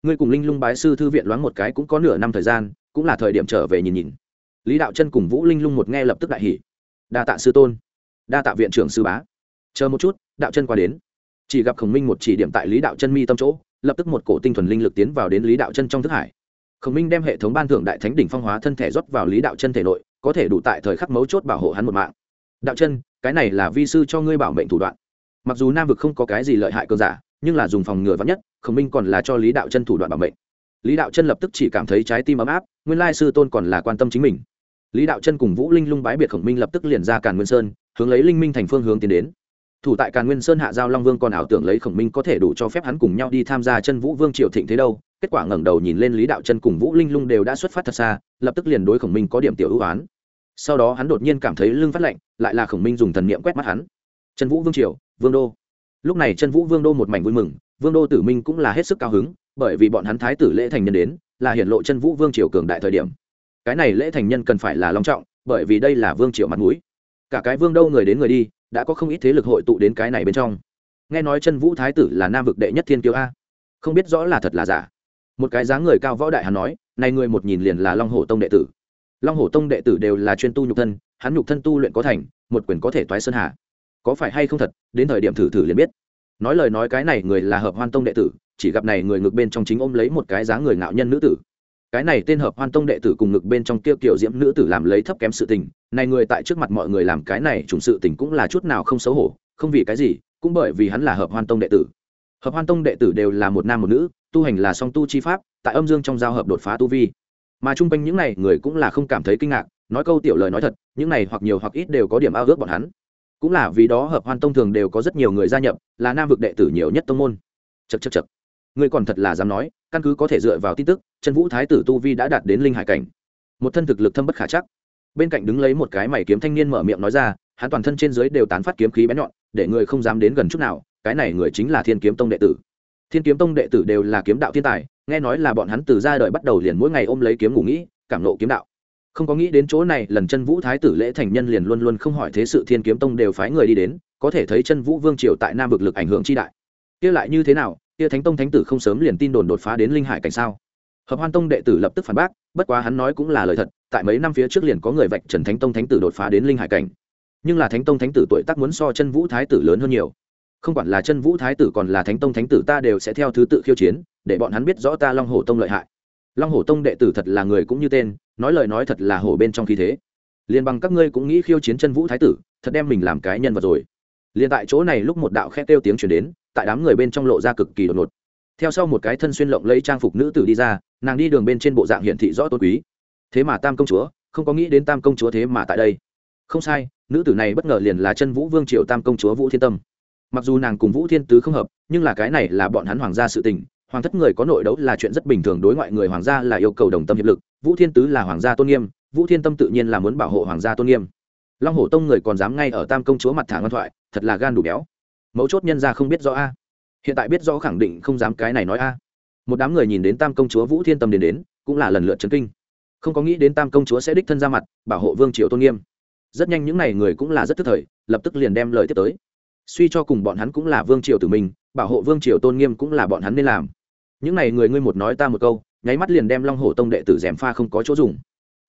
Speaker 1: ngươi cùng linh lung bái sư thư viện loáng một cái cũng có nửa năm thời gian cũng là thời điểm trở về nhìn nhìn lý đạo chân cùng vũ linh lung một nghe lập tức đại hỉ. Đa tạ sư tôn. Đa tạ viện trưởng sư bá. Chờ một chút, đạo chân qua đến. Chỉ gặp khổng minh một chỉ điểm tại lý đạo chân mi tâm chỗ, lập tức một cổ tinh thuần linh lực tiến vào đến lý đạo chân trong thức hải. Khổng minh đem hệ thống ban thưởng đại thánh đỉnh phong hóa thân thể rót vào lý đạo chân thể nội, có thể đủ tại thời khắc mấu chốt bảo hộ hắn một mạng. Đạo chân, cái này là vi sư cho ngươi bảo mệnh thủ đoạn. Mặc dù nam vực không có cái gì lợi hại cơ giả, nhưng là dùng phòng ngừa vắn nhất, khổng minh còn là cho lý đạo chân thủ đoạn bảo mệnh lý đạo chân lập tức chỉ cảm thấy trái tim ấm áp, nguyên lai sư tôn còn là quan tâm chính mình. Lý đạo chân cùng vũ linh lung bái biệt khổng minh lập tức liền ra càn nguyên sơn, hướng lấy linh minh thành phương hướng tiến đến. Thủ tại càn nguyên sơn hạ giao long vương còn ảo tưởng lấy khổng minh có thể đủ cho phép hắn cùng nhau đi tham gia chân vũ vương triều thịnh thế đâu, kết quả ngẩng đầu nhìn lên lý đạo chân cùng vũ linh lung đều đã xuất phát thật xa, lập tức liền đối khổng minh có điểm tiểu ưu oán sau đó hắn đột nhiên cảm thấy lưng phát lạnh, lại là khổng minh dùng thần niệm quét mắt hắn. Chân vũ vương triều, vương đô. Lúc này chân vũ vương đô một mảnh vui mừng, vương đô tử minh cũng là hết sức cao hứng bởi vì bọn hắn thái tử lễ thành nhân đến, là hiển lộ chân vũ vương triều cường đại thời điểm. Cái này lễ thành nhân cần phải là long trọng, bởi vì đây là vương triều mặt mũi. Cả cái vương đâu người đến người đi, đã có không ít thế lực hội tụ đến cái này bên trong. Nghe nói chân vũ thái tử là nam vực đệ nhất thiên kiêu a. Không biết rõ là thật là giả. Một cái dáng người cao võ đại hắn nói, này người một nhìn liền là long hổ tông đệ tử. Long hổ tông đệ tử đều là chuyên tu nhục thân, hắn nhục thân tu luyện có thành, một quyền có thể toái sơn hà. Có phải hay không thật, đến thời điểm thử thử liền biết. Nói lời nói cái này người là hợp hoan tông đệ tử chỉ gặp này người ngược bên trong chính ôm lấy một cái dáng người ngạo nhân nữ tử. Cái này tên hợp hoan tông đệ tử cùng ngực bên trong kia kiểu diễm nữ tử làm lấy thấp kém sự tình, này người tại trước mặt mọi người làm cái này trùng sự tình cũng là chút nào không xấu hổ, không vì cái gì, cũng bởi vì hắn là hợp hoan tông đệ tử. Hợp hoan tông đệ tử đều là một nam một nữ, tu hành là song tu chi pháp, tại âm dương trong giao hợp đột phá tu vi. Mà chung quanh những này người cũng là không cảm thấy kinh ngạc, nói câu tiểu lời nói thật, những này hoặc nhiều hoặc ít đều có điểm ao ước bọn hắn. Cũng là vì đó hợp hoan tông thường đều có rất nhiều người gia nhập, là nam vực đệ tử nhiều nhất tông môn. Chật chật chật ngươi còn thật là dám nói, căn cứ có thể dựa vào tin tức, chân vũ thái tử tu vi đã đạt đến linh hải cảnh. Một thân thực lực thâm bất khả chắc. Bên cạnh đứng lấy một cái mày kiếm thanh niên mở miệng nói ra, hắn toàn thân trên dưới đều tán phát kiếm khí bén nhọn, để người không dám đến gần chút nào, cái này người chính là thiên kiếm tông đệ tử. Thiên kiếm tông đệ tử đều là kiếm đạo thiên tài, nghe nói là bọn hắn từ ra đời bắt đầu liền mỗi ngày ôm lấy kiếm ngủ nghĩ, cảm nộ kiếm đạo. Không có nghĩ đến chỗ này lần chân vũ thái tử lễ thành nhân liền luôn luôn không hỏi thế sự thiên kiếm tông đều phái người đi đến, có thể thấy chân vũ vương triều tại nam vực lực ảnh hưởng chi đại. Kia lại như thế nào kia thánh tông thánh tử không sớm liền tin đồn đột phá đến linh hải cảnh sao? Hợp hoan tông đệ tử lập tức phản bác, bất quá hắn nói cũng là lời thật, tại mấy năm phía trước liền có người vạch trần thánh tông thánh tử đột phá đến linh hải cảnh. Nhưng là thánh tông thánh tử tuổi tác muốn so chân vũ thái tử lớn hơn nhiều. Không quản là chân vũ thái tử còn là thánh tông thánh tử ta đều sẽ theo thứ tự khiêu chiến, để bọn hắn biết rõ ta long hổ tông lợi hại. Long hổ tông đệ tử thật là người cũng như tên, nói lời nói thật là hổ bên trong khí thế. Liền bằng các ngươi cũng nghĩ khiêu chiến chân vũ thái tử, thật đem mình làm cái nhân vật rồi. Liền tại chỗ này lúc một đạo khét kêu tiếng chuyển đến tại đám người bên trong lộ ra cực kỳ đột ngột. Theo sau một cái thân xuyên lộng lấy trang phục nữ tử đi ra, nàng đi đường bên trên bộ dạng hiển thị rõ tôn quý. Thế mà tam công chúa, không có nghĩ đến tam công chúa thế mà tại đây. Không sai, nữ tử này bất ngờ liền là chân vũ vương triều tam công chúa vũ thiên tâm. Mặc dù nàng cùng vũ thiên tứ không hợp, nhưng là cái này là bọn hắn hoàng gia sự tình. Hoàng thất người có nội đấu là chuyện rất bình thường đối ngoại người hoàng gia là yêu cầu đồng tâm hiệp lực, vũ thiên tứ là hoàng gia tôn nghiêm, vũ thiên tâm tự nhiên là muốn bảo hộ hoàng gia tôn nghiêm. Long hổ tông người còn dám ngay ở tam công chúa mặt thả ngoan thoại, thật là gan đủ béo mấu chốt nhân ra không biết rõ a. Hiện tại biết rõ khẳng định không dám cái này nói a. Một đám người nhìn đến tam công chúa vũ thiên tâm đến đến, cũng là lần lượt chấn kinh. Không có nghĩ đến tam công chúa sẽ đích thân ra mặt, bảo hộ vương triều tôn nghiêm. Rất nhanh những n à y người cũng là rất tức thời, lập tức liền đem lời tiếp tới. Suy cho cùng bọn hắn cũng là vương triều tử mình, bảo hộ vương triều tôn nghiêm cũng là bọn hắn nên làm. Những n à y người ngươi một nói ta một câu, nháy mắt liền đem long hổ tông đệ tử d è m pha không có chỗ dùng.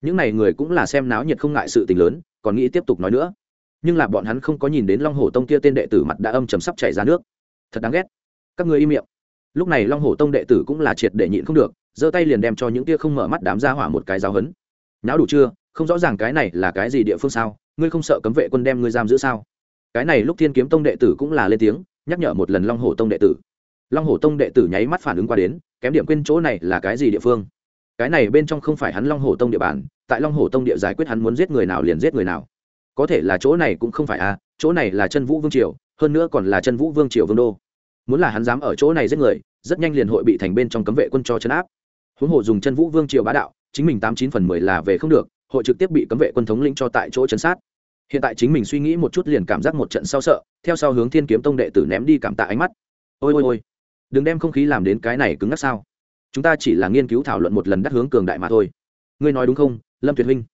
Speaker 1: Những n à y người cũng là xem náo nhiệt không ngại sự tình lớn, còn nghĩ tiếp tục nói nữa nhưng là bọn hắn không có nhìn đến long hổ tông kia tên đệ tử mặt đã âm chầm sắp chảy ra nước. Thật đáng ghét. Các người im miệng. Lúc này long hổ tông đệ tử cũng là triệt để nhịn không được, giơ tay liền đem cho những tia không mở mắt đám ra hỏa một cái giáo hấn. Nháo đủ chưa? Không rõ ràng cái này là cái gì địa phương sao? Ngươi không sợ cấm vệ quân đem ngươi giam giữ sao? Cái này lúc thiên kiếm tông đệ tử cũng là lên tiếng, nhắc nhở một lần long hổ tông đệ tử. Long hổ tông đệ tử nháy mắt phản ứng qua đến, kém điểm quên chỗ này là cái gì địa phương? Cái này bên trong không phải hắn long hổ tông địa bàn, tại long hổ tông địa giải quyết hắn muốn giết người nào liền giết người nào có thể là chỗ này cũng không phải à chỗ này là chân vũ vương triều, hơn nữa còn là chân vũ vương triều vương đô. Muốn là hắn dám ở chỗ này giết người, rất nhanh liền hội bị thành bên trong cấm vệ quân cho chấn áp. Huống hồ dùng chân vũ vương triều bá đạo, chính mình tám chín phần mười là về không được, hội trực tiếp bị cấm vệ quân thống lĩnh cho tại chỗ chấn sát. Hiện tại chính mình suy nghĩ một chút liền cảm giác một trận sau sợ, theo sau hướng thiên kiếm tông đệ tử ném đi cảm tạ ánh mắt. Ôi ôi ôi, đừng đem không khí làm đến cái này cứng ngắc sao? Chúng ta chỉ là nghiên cứu thảo luận một lần đắc hướng cường đại mà thôi. Ngươi nói đúng không, lâm tuyệt huynh?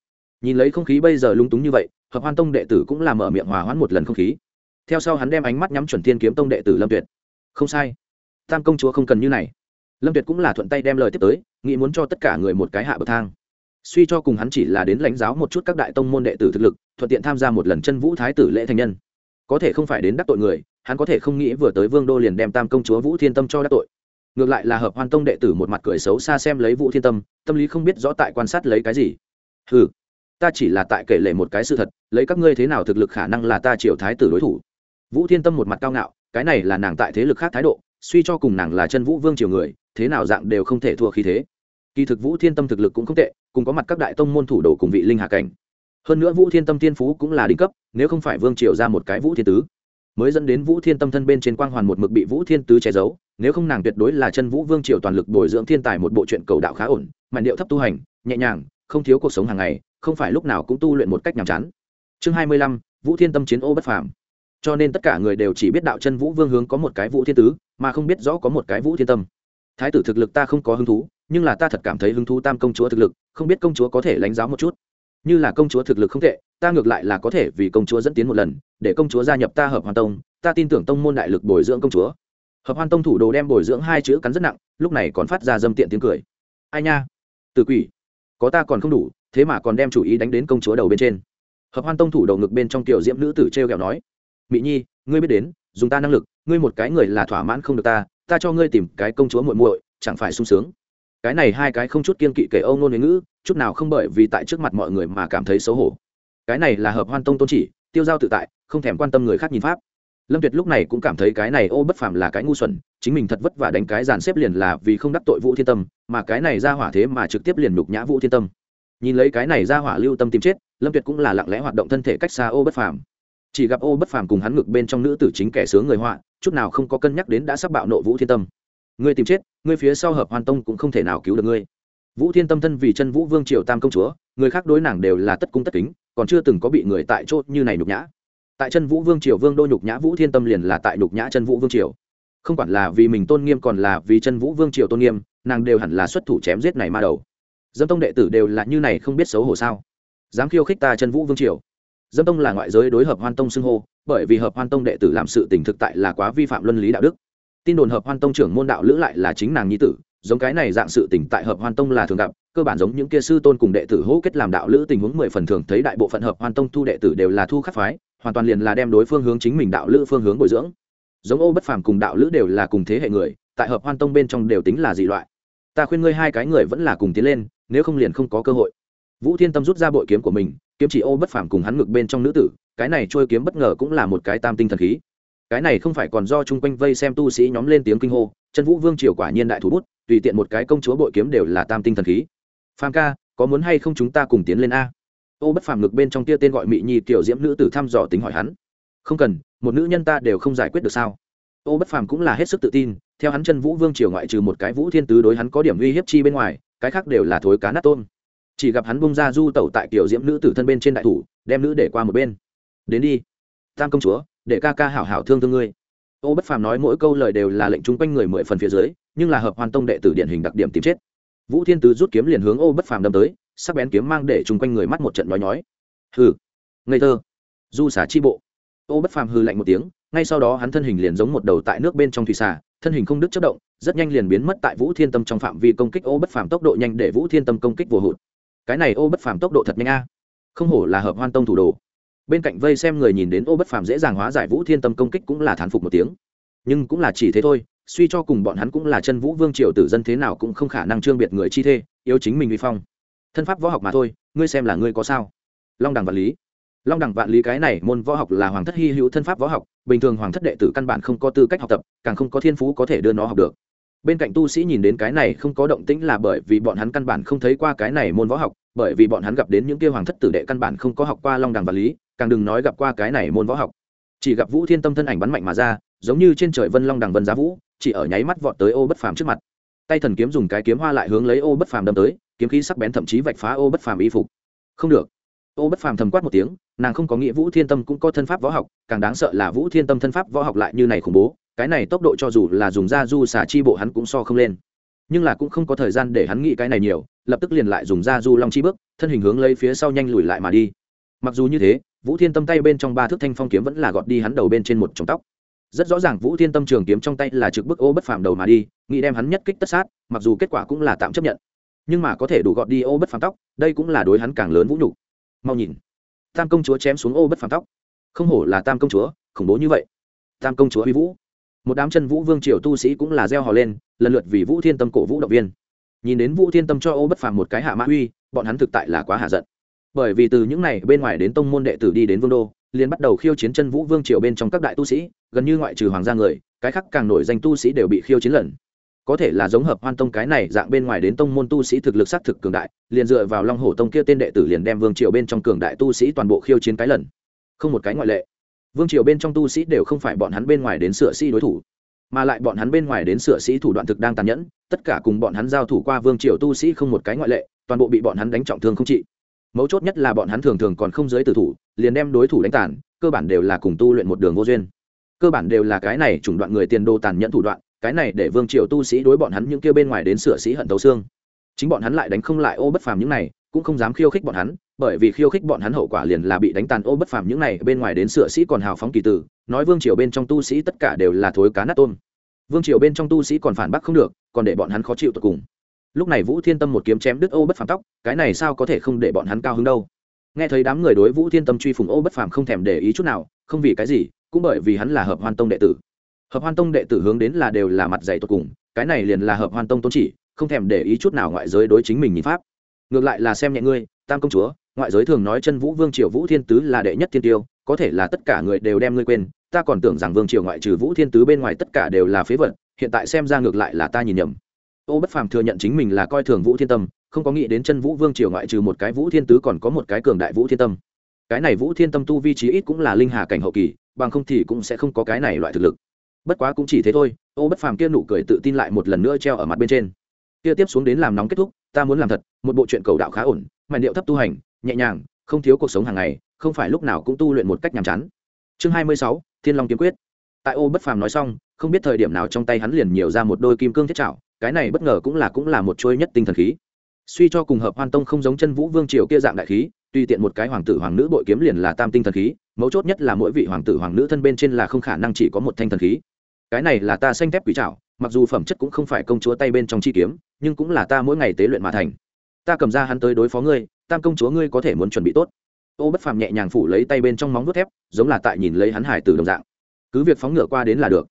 Speaker 1: Nhìn lấy không khí bây giờ lung túng như vậy hợp hoan tông đệ tử cũng làm mở miệng hòa hoãn một lần không khí. Theo sau hắn đem ánh mắt nhắm chuẩn thiên kiếm tông đệ tử lâm tuyệt. Không sai. Tam công chúa không cần như này. Lâm tuyệt cũng là thuận tay đem lời tiếp tới, nghĩ muốn cho tất cả người một cái hạ bậc thang. Suy cho cùng hắn chỉ là đến lãnh giáo một chút các đại tông môn đệ tử thực lực, thuận tiện tham gia một lần chân vũ thái tử lễ thành nhân. Có thể không phải đến đắc tội người, hắn có thể không nghĩ vừa tới vương đô liền đem tam công chúa vũ thiên tâm cho đắc tội. Ngược lại là hợp hoan tông đệ tử một mặt cười xấu xa xem lấy vũ thiên tâm tâm lý không biết rõ tại quan sát lấy cái gì. Hừ ta chỉ là tại kể lể một cái sự thật, lấy các ngươi thế nào thực lực khả năng là ta triều thái tử đối thủ. Vũ thiên tâm một mặt cao ngạo, cái này là nàng tại thế lực khác thái độ, suy cho cùng nàng là chân vũ vương triều người, thế nào dạng đều không thể thua khí thế. Kỳ thực vũ thiên tâm thực lực cũng không tệ, cùng có mặt các đại tông môn thủ đồ cùng vị linh hạ cảnh. Hơn nữa vũ thiên tâm tiên phú cũng là đỉnh cấp, nếu không phải vương triều ra một cái vũ thiên tứ, mới dẫn đến vũ thiên tâm thân bên trên quang hoàn một mực bị vũ thiên tứ che giấu, nếu không nàng tuyệt đối là chân vũ vương triều toàn lực bồi dưỡng thiên tài một bộ truyện cầu đạo khá ổn, mạnh điệu thấp tu hành, nhẹ nhàng, không thiếu cuộc sống hàng ngày không phải lúc nào cũng tu luyện một cách nhàm chán. Chương hai mươi lăm, vũ thiên tâm chiến ô bất phàm. Cho nên tất cả người đều chỉ biết đạo chân vũ vương hướng có một cái vũ thiên tứ, mà không biết rõ có một cái vũ thiên tâm. Thái tử thực lực ta không có hứng thú, nhưng là ta thật cảm thấy hứng thú tam công chúa thực lực, không biết công chúa có thể lãnh giáo một chút. Như là công chúa thực lực không tệ, ta ngược lại là có thể vì công chúa dẫn tiến một lần, để công chúa gia nhập ta hợp hoàn tông, ta tin tưởng tông môn đại lực bồi dưỡng công chúa. Hợp hoàn tông thủ đồ đem bồi dưỡng hai chữ cắn rất nặng, lúc này còn phát ra dâm tiện tiếng cười. Ai nha? Từ quỷ. Có ta còn không đủ thế mà còn đem chủ ý đánh đến công chúa đầu bên trên. Hợp hoan tông thủ đầu ngực bên trong tiểu diễm nữ tử t r e o kẹo nói mỹ nhi, ngươi biết đến, dùng ta năng lực, ngươi một cái người là thỏa mãn không được ta ta cho ngươi tìm cái công chúa muội muội, chẳng phải sung sướng. Cái này hai cái không chút kiên kỵ kể âu nôn với ngữ, chút nào không bởi vì tại trước mặt mọi người mà cảm thấy xấu hổ. Cái này là hợp hoan tông tôn chỉ, tiêu giao tự tại, không thèm quan tâm người khác nhìn pháp. Lâm tuyệt lúc này cũng cảm thấy cái này ô bất phàm là cái ngu xuẩn, chính mình thật vất vả đánh cái dàn xếp liền là vì không đắc tội vũ thiên tâm, mà cái này ra hỏa thế mà trực tiếp liền nhục nhã vũ thiên tâm nhìn lấy cái này ra hỏa lưu tâm tìm chết, lâm tuyệt cũng là lặng lẽ hoạt động thân thể cách xa ô bất phàm. Chỉ gặp ô bất phàm cùng hắn ngực bên trong nữ tử chính kẻ sướng người họa, chút nào không có cân nhắc đến đã sắp bạo nộ vũ thiên tâm. Ngươi tìm chết, ngươi phía sau hợp hoàn tông cũng không thể nào cứu được ngươi. Vũ thiên tâm thân vì chân vũ vương triều tam công chúa, người khác đối nàng đều là tất cung tất kính, còn chưa từng có bị người tại chốt như này nhục nhã. Tại chân vũ vương triều vương đô nhục nhã vũ thiên tâm liền là tại nhục nhã chân vũ vương triều. Không quản là vì mình tôn nghiêm còn là vì chân vũ vương triều tôn nghiêm, nàng đều hẳn là xuất thủ chém giết này ma đầu dâm tông đệ tử đều là như này không biết xấu hổ sao? Dám khiêu khích ta chân vũ vương triều. Dâm tông là ngoại giới đối hợp hoan tông xưng hô, bởi vì hợp hoan tông đệ tử làm sự tình thực tại là quá vi phạm luân lý đạo đức. Tin đồn hợp hoan tông trưởng môn đạo lữ lại là chính nàng nhi tử, giống cái này dạng sự tình tại hợp hoan tông là thường gặp, cơ bản giống những kia sư tôn cùng đệ tử hô kết làm đạo lữ tình huống mười phần thường thấy đại bộ phận hợp hoan tông thu đệ tử đều là thu khắc phái, hoàn toàn liền là đem đối phương hướng chính mình đạo lữ phương hướng bồi dưỡng. Giống ô bất phàm cùng đạo lữ đều là cùng thế hệ người, tại hợp hoan tông bên trong đều tính là dị loại. Ta khuyên ngươi hai cái người vẫn là cùng tiến lên nếu không liền không có cơ hội. Vũ thiên tâm rút ra bội kiếm của mình, kiếm chỉ ô bất phàm cùng hắn ngực bên trong nữ tử, cái này trôi kiếm bất ngờ cũng là một cái tam tinh thần khí. Cái này không phải còn do chung quanh vây xem tu sĩ nhóm lên tiếng kinh hô, chân vũ vương triều quả nhiên đại thủ bút, tùy tiện một cái công chúa bội kiếm đều là tam tinh thần khí. Phàm ca, có muốn hay không chúng ta cùng tiến lên a? Ô bất phàm ngực bên trong tia tên gọi mỹ nhi tiểu diễm nữ tử thăm dò tính hỏi hắn. Không cần, một nữ nhân ta đều không giải quyết được sao? Ô bất phàm cũng là hết sức tự tin, theo hắn chân vũ vương triều ngoại trừ một cái vũ thiên tứ đối hắn có điểm uy hiếp chi bên ngoài cái khác đều là thối cá nát tôm. Chỉ gặp hắn bung ra du tẩu tại kiểu diễm nữ tử thân bên trên đại thủ, đem nữ để qua một bên. Đến đi, tam công chúa, để ca ca hảo hảo thương thương ngươi. Ô bất phàm nói mỗi câu lời đều là lệnh chung quanh người mười phần phía dưới, nhưng là hợp hoàn tông đệ tử điển hình đặc điểm tìm chết. Vũ thiên tứ rút kiếm liền hướng ô bất phàm đâm tới, sắc bén kiếm mang để chung quanh người mắt một trận nói nhói. Hừ, ngây thơ. Du xả chi bộ. Ô bất phàm hư lạnh một tiếng, ngay sau đó hắn thân hình liền giống một đầu tại nước bên trong thủy xả thân hình không đứt chất động rất nhanh liền biến mất tại vũ thiên tâm trong phạm vi công kích ô bất phàm tốc độ nhanh để vũ thiên tâm công kích vô hụt. Cái này ô bất phàm tốc độ thật nhanh a. Không hổ là hợp hoan tông thủ đồ. Bên cạnh vây xem người nhìn đến ô bất phàm dễ dàng hóa giải vũ thiên tâm công kích cũng là thán phục một tiếng. Nhưng cũng là chỉ thế thôi, suy cho cùng bọn hắn cũng là chân vũ vương triều tử dân thế nào cũng không khả năng trương biệt người chi thê yếu chính mình vi phong. Thân pháp võ học mà thôi, ngươi xem là ngươi có sao? Long đằng vật lý long đẳng vạn lý cái này môn võ học là hoàng thất hy hữu thân pháp võ học, bình thường hoàng thất đệ tử căn bản không có tư cách học tập, càng không có thiên phú có thể đưa nó học được. Bên cạnh tu sĩ nhìn đến cái này không có động tĩnh là bởi vì bọn hắn căn bản không thấy qua cái này môn võ học, bởi vì bọn hắn gặp đến những kia hoàng thất tử đệ căn bản không có học qua long đằng vạn lý, càng đừng nói gặp qua cái này môn võ học. Chỉ gặp vũ thiên tâm thân ảnh bắn mạnh mà ra, giống như trên trời vân long đằng vân giá vũ, chỉ ở nháy mắt vọt tới ô bất phàm trước mặt. Tay thần kiếm dùng cái kiếm hoa lại hướng lấy ô bất phàm đâm tới, kiếm khí sắc bén thậm chí vạch phá ô bất phàm y phục. Không được. Ô bất phàm thầm quát một tiếng nàng không có nghĩa vũ thiên tâm cũng có thân pháp võ học, càng đáng sợ là vũ thiên tâm thân pháp võ học lại như này khủng bố, cái này tốc độ cho dù là dùng da du xả chi bộ hắn cũng so không lên. Nhưng là cũng không có thời gian để hắn nghĩ cái này nhiều, lập tức liền lại dùng da du long chi bước, thân hình hướng lấy phía sau nhanh lùi lại mà đi. Mặc dù như thế, vũ thiên tâm tay bên trong ba thước thanh phong kiếm vẫn là gọt đi hắn đầu bên trên một trong tóc. Rất rõ ràng vũ thiên tâm trường kiếm trong tay là trực bức ô bất phàm đầu mà đi, nghĩ đem hắn nhất kích tất sát, mặc dù kết quả cũng là tạm chấp nhận. Nhưng mà có thể đủ gọt đi ô bất phàm tóc, đây cũng là đối hắn càng lớn vũ nhục. Mau nhìn tam công chúa chém xuống ô bất phàm tóc. Không hổ là tam công chúa, khủng bố như vậy. Tam công chúa huy vũ. Một đám chân vũ vương triều tu sĩ cũng là gieo hò lên, lần lượt vì vũ thiên tâm cổ vũ động viên. Nhìn đến vũ thiên tâm cho ô bất phàm một cái hạ mã uy, bọn hắn thực tại là quá hạ giận. Bởi vì từ những này bên ngoài đến tông môn đệ tử đi đến vương đô, liền bắt đầu khiêu chiến chân vũ vương triều bên trong các đại tu sĩ, gần như ngoại trừ hoàng gia người, cái khác càng nổi danh tu sĩ đều bị khiêu chiến lần có thể là giống hợp hoan tông cái này, dạng bên ngoài đến tông môn tu sĩ thực lực xác thực cường đại, liền dựa vào long hổ tông kia tên đệ tử liền đem vương triều bên trong cường đại tu sĩ toàn bộ khiêu chiến cái lần. Không một cái ngoại lệ. Vương triều bên trong tu sĩ đều không phải bọn hắn bên ngoài đến sửa sĩ đối thủ, mà lại bọn hắn bên ngoài đến sửa sĩ thủ đoạn thực đang tàn nhẫn, tất cả cùng bọn hắn giao thủ qua vương triều tu sĩ không một cái ngoại lệ, toàn bộ bị bọn hắn đánh trọng thương không trị. Mấu chốt nhất là bọn hắn thường thường còn không giới tử thủ, liền đem đối thủ đánh tàn, cơ bản đều là cùng tu luyện một đường vô duyên. Cơ bản đều là cái này chủng đoạn người tiền đồ tàn nhẫn thủ đoạn cái này để vương triều tu sĩ đối bọn hắn những kia bên ngoài đến sửa sĩ hận tấu xương. Chính bọn hắn lại đánh không lại ô bất phàm những này, cũng không dám khiêu khích bọn hắn, bởi vì khiêu khích bọn hắn hậu quả liền là bị đánh tàn ô bất phàm những này, bên ngoài đến sửa sĩ còn hào phóng kỳ tử, nói vương triều bên trong tu sĩ tất cả đều là thối cá nát tôm. Vương triều bên trong tu sĩ còn phản bác không được, còn để bọn hắn khó chịu tột cùng. Lúc này vũ thiên tâm một kiếm chém đứt ô bất phàm tóc, cái này sao có thể không để bọn hắn cao hứng đâu? Nghe thấy đám người đối vũ thiên tâm truy phùng ô bất phàm không thèm để ý chút nào, không vì cái gì, cũng bởi vì hắn là hợp hoan tông đệ tử hợp hoan tông đệ tử hướng đến là đều là mặt dày tột cùng, cái này liền là hợp hoan tông tôn chỉ, không thèm để ý chút nào ngoại giới đối chính mình nhìn pháp. Ngược lại là xem nhẹ ngươi, tam công chúa, ngoại giới thường nói chân vũ vương triều vũ thiên tứ là đệ nhất thiên tiêu, có thể là tất cả người đều đem ngươi quên, ta còn tưởng rằng vương triều ngoại trừ vũ thiên tứ bên ngoài tất cả đều là phế vật, hiện tại xem ra ngược lại là ta nhìn nhầm. Ô bất phàm thừa nhận chính mình là coi thường vũ thiên tâm, không có nghĩ đến chân vũ vương triều ngoại trừ một cái vũ thiên tứ còn có một cái cường đại vũ thiên tâm. Cái này vũ thiên tâm tu vi trí ít cũng là linh hà cảnh hậu kỳ, bằng không thì cũng sẽ không có cái này loại thực lực bất quá cũng chỉ thế thôi, ô bất phàm kia nụ cười tự tin lại một lần nữa treo ở mặt bên trên. Kia tiếp xuống đến làm nóng kết thúc, ta muốn làm thật, một bộ chuyện cầu đạo khá ổn mà điệu thấp tu hành, nhẹ nhàng, không thiếu cuộc sống hàng ngày, không phải lúc nào cũng tu luyện một cách nhàm chán. Chương hai mươi sáu, thiên long kiếm quyết. Tại ô bất phàm nói xong, không biết thời điểm nào trong tay hắn liền nhiều ra một đôi kim cương thiết trảo, cái này bất ngờ cũng là cũng là một chuôi nhất tinh thần khí. Suy cho cùng hợp hoan tông không giống chân vũ vương triều kia dạng đại khí tùy tiện một cái hoàng tử hoàng nữ bội kiếm liền là tam tinh thần khí, mấu chốt nhất là mỗi vị hoàng tử hoàng nữ thân bên trên là không khả năng chỉ có một thanh thần khí cái này là ta xanh thép quỷ trảo, mặc dù phẩm chất cũng không phải công chúa tay bên trong chi kiếm, nhưng cũng là ta mỗi ngày tế luyện mà thành. Ta cầm ra hắn tới đối phó ngươi, tam công chúa ngươi có thể muốn chuẩn bị tốt. Ô bất phàm nhẹ nhàng phủ lấy tay bên trong móng vuốt thép, giống là tại nhìn lấy hắn hải từ đồng dạng. Cứ việc phóng ngựa qua đến là được.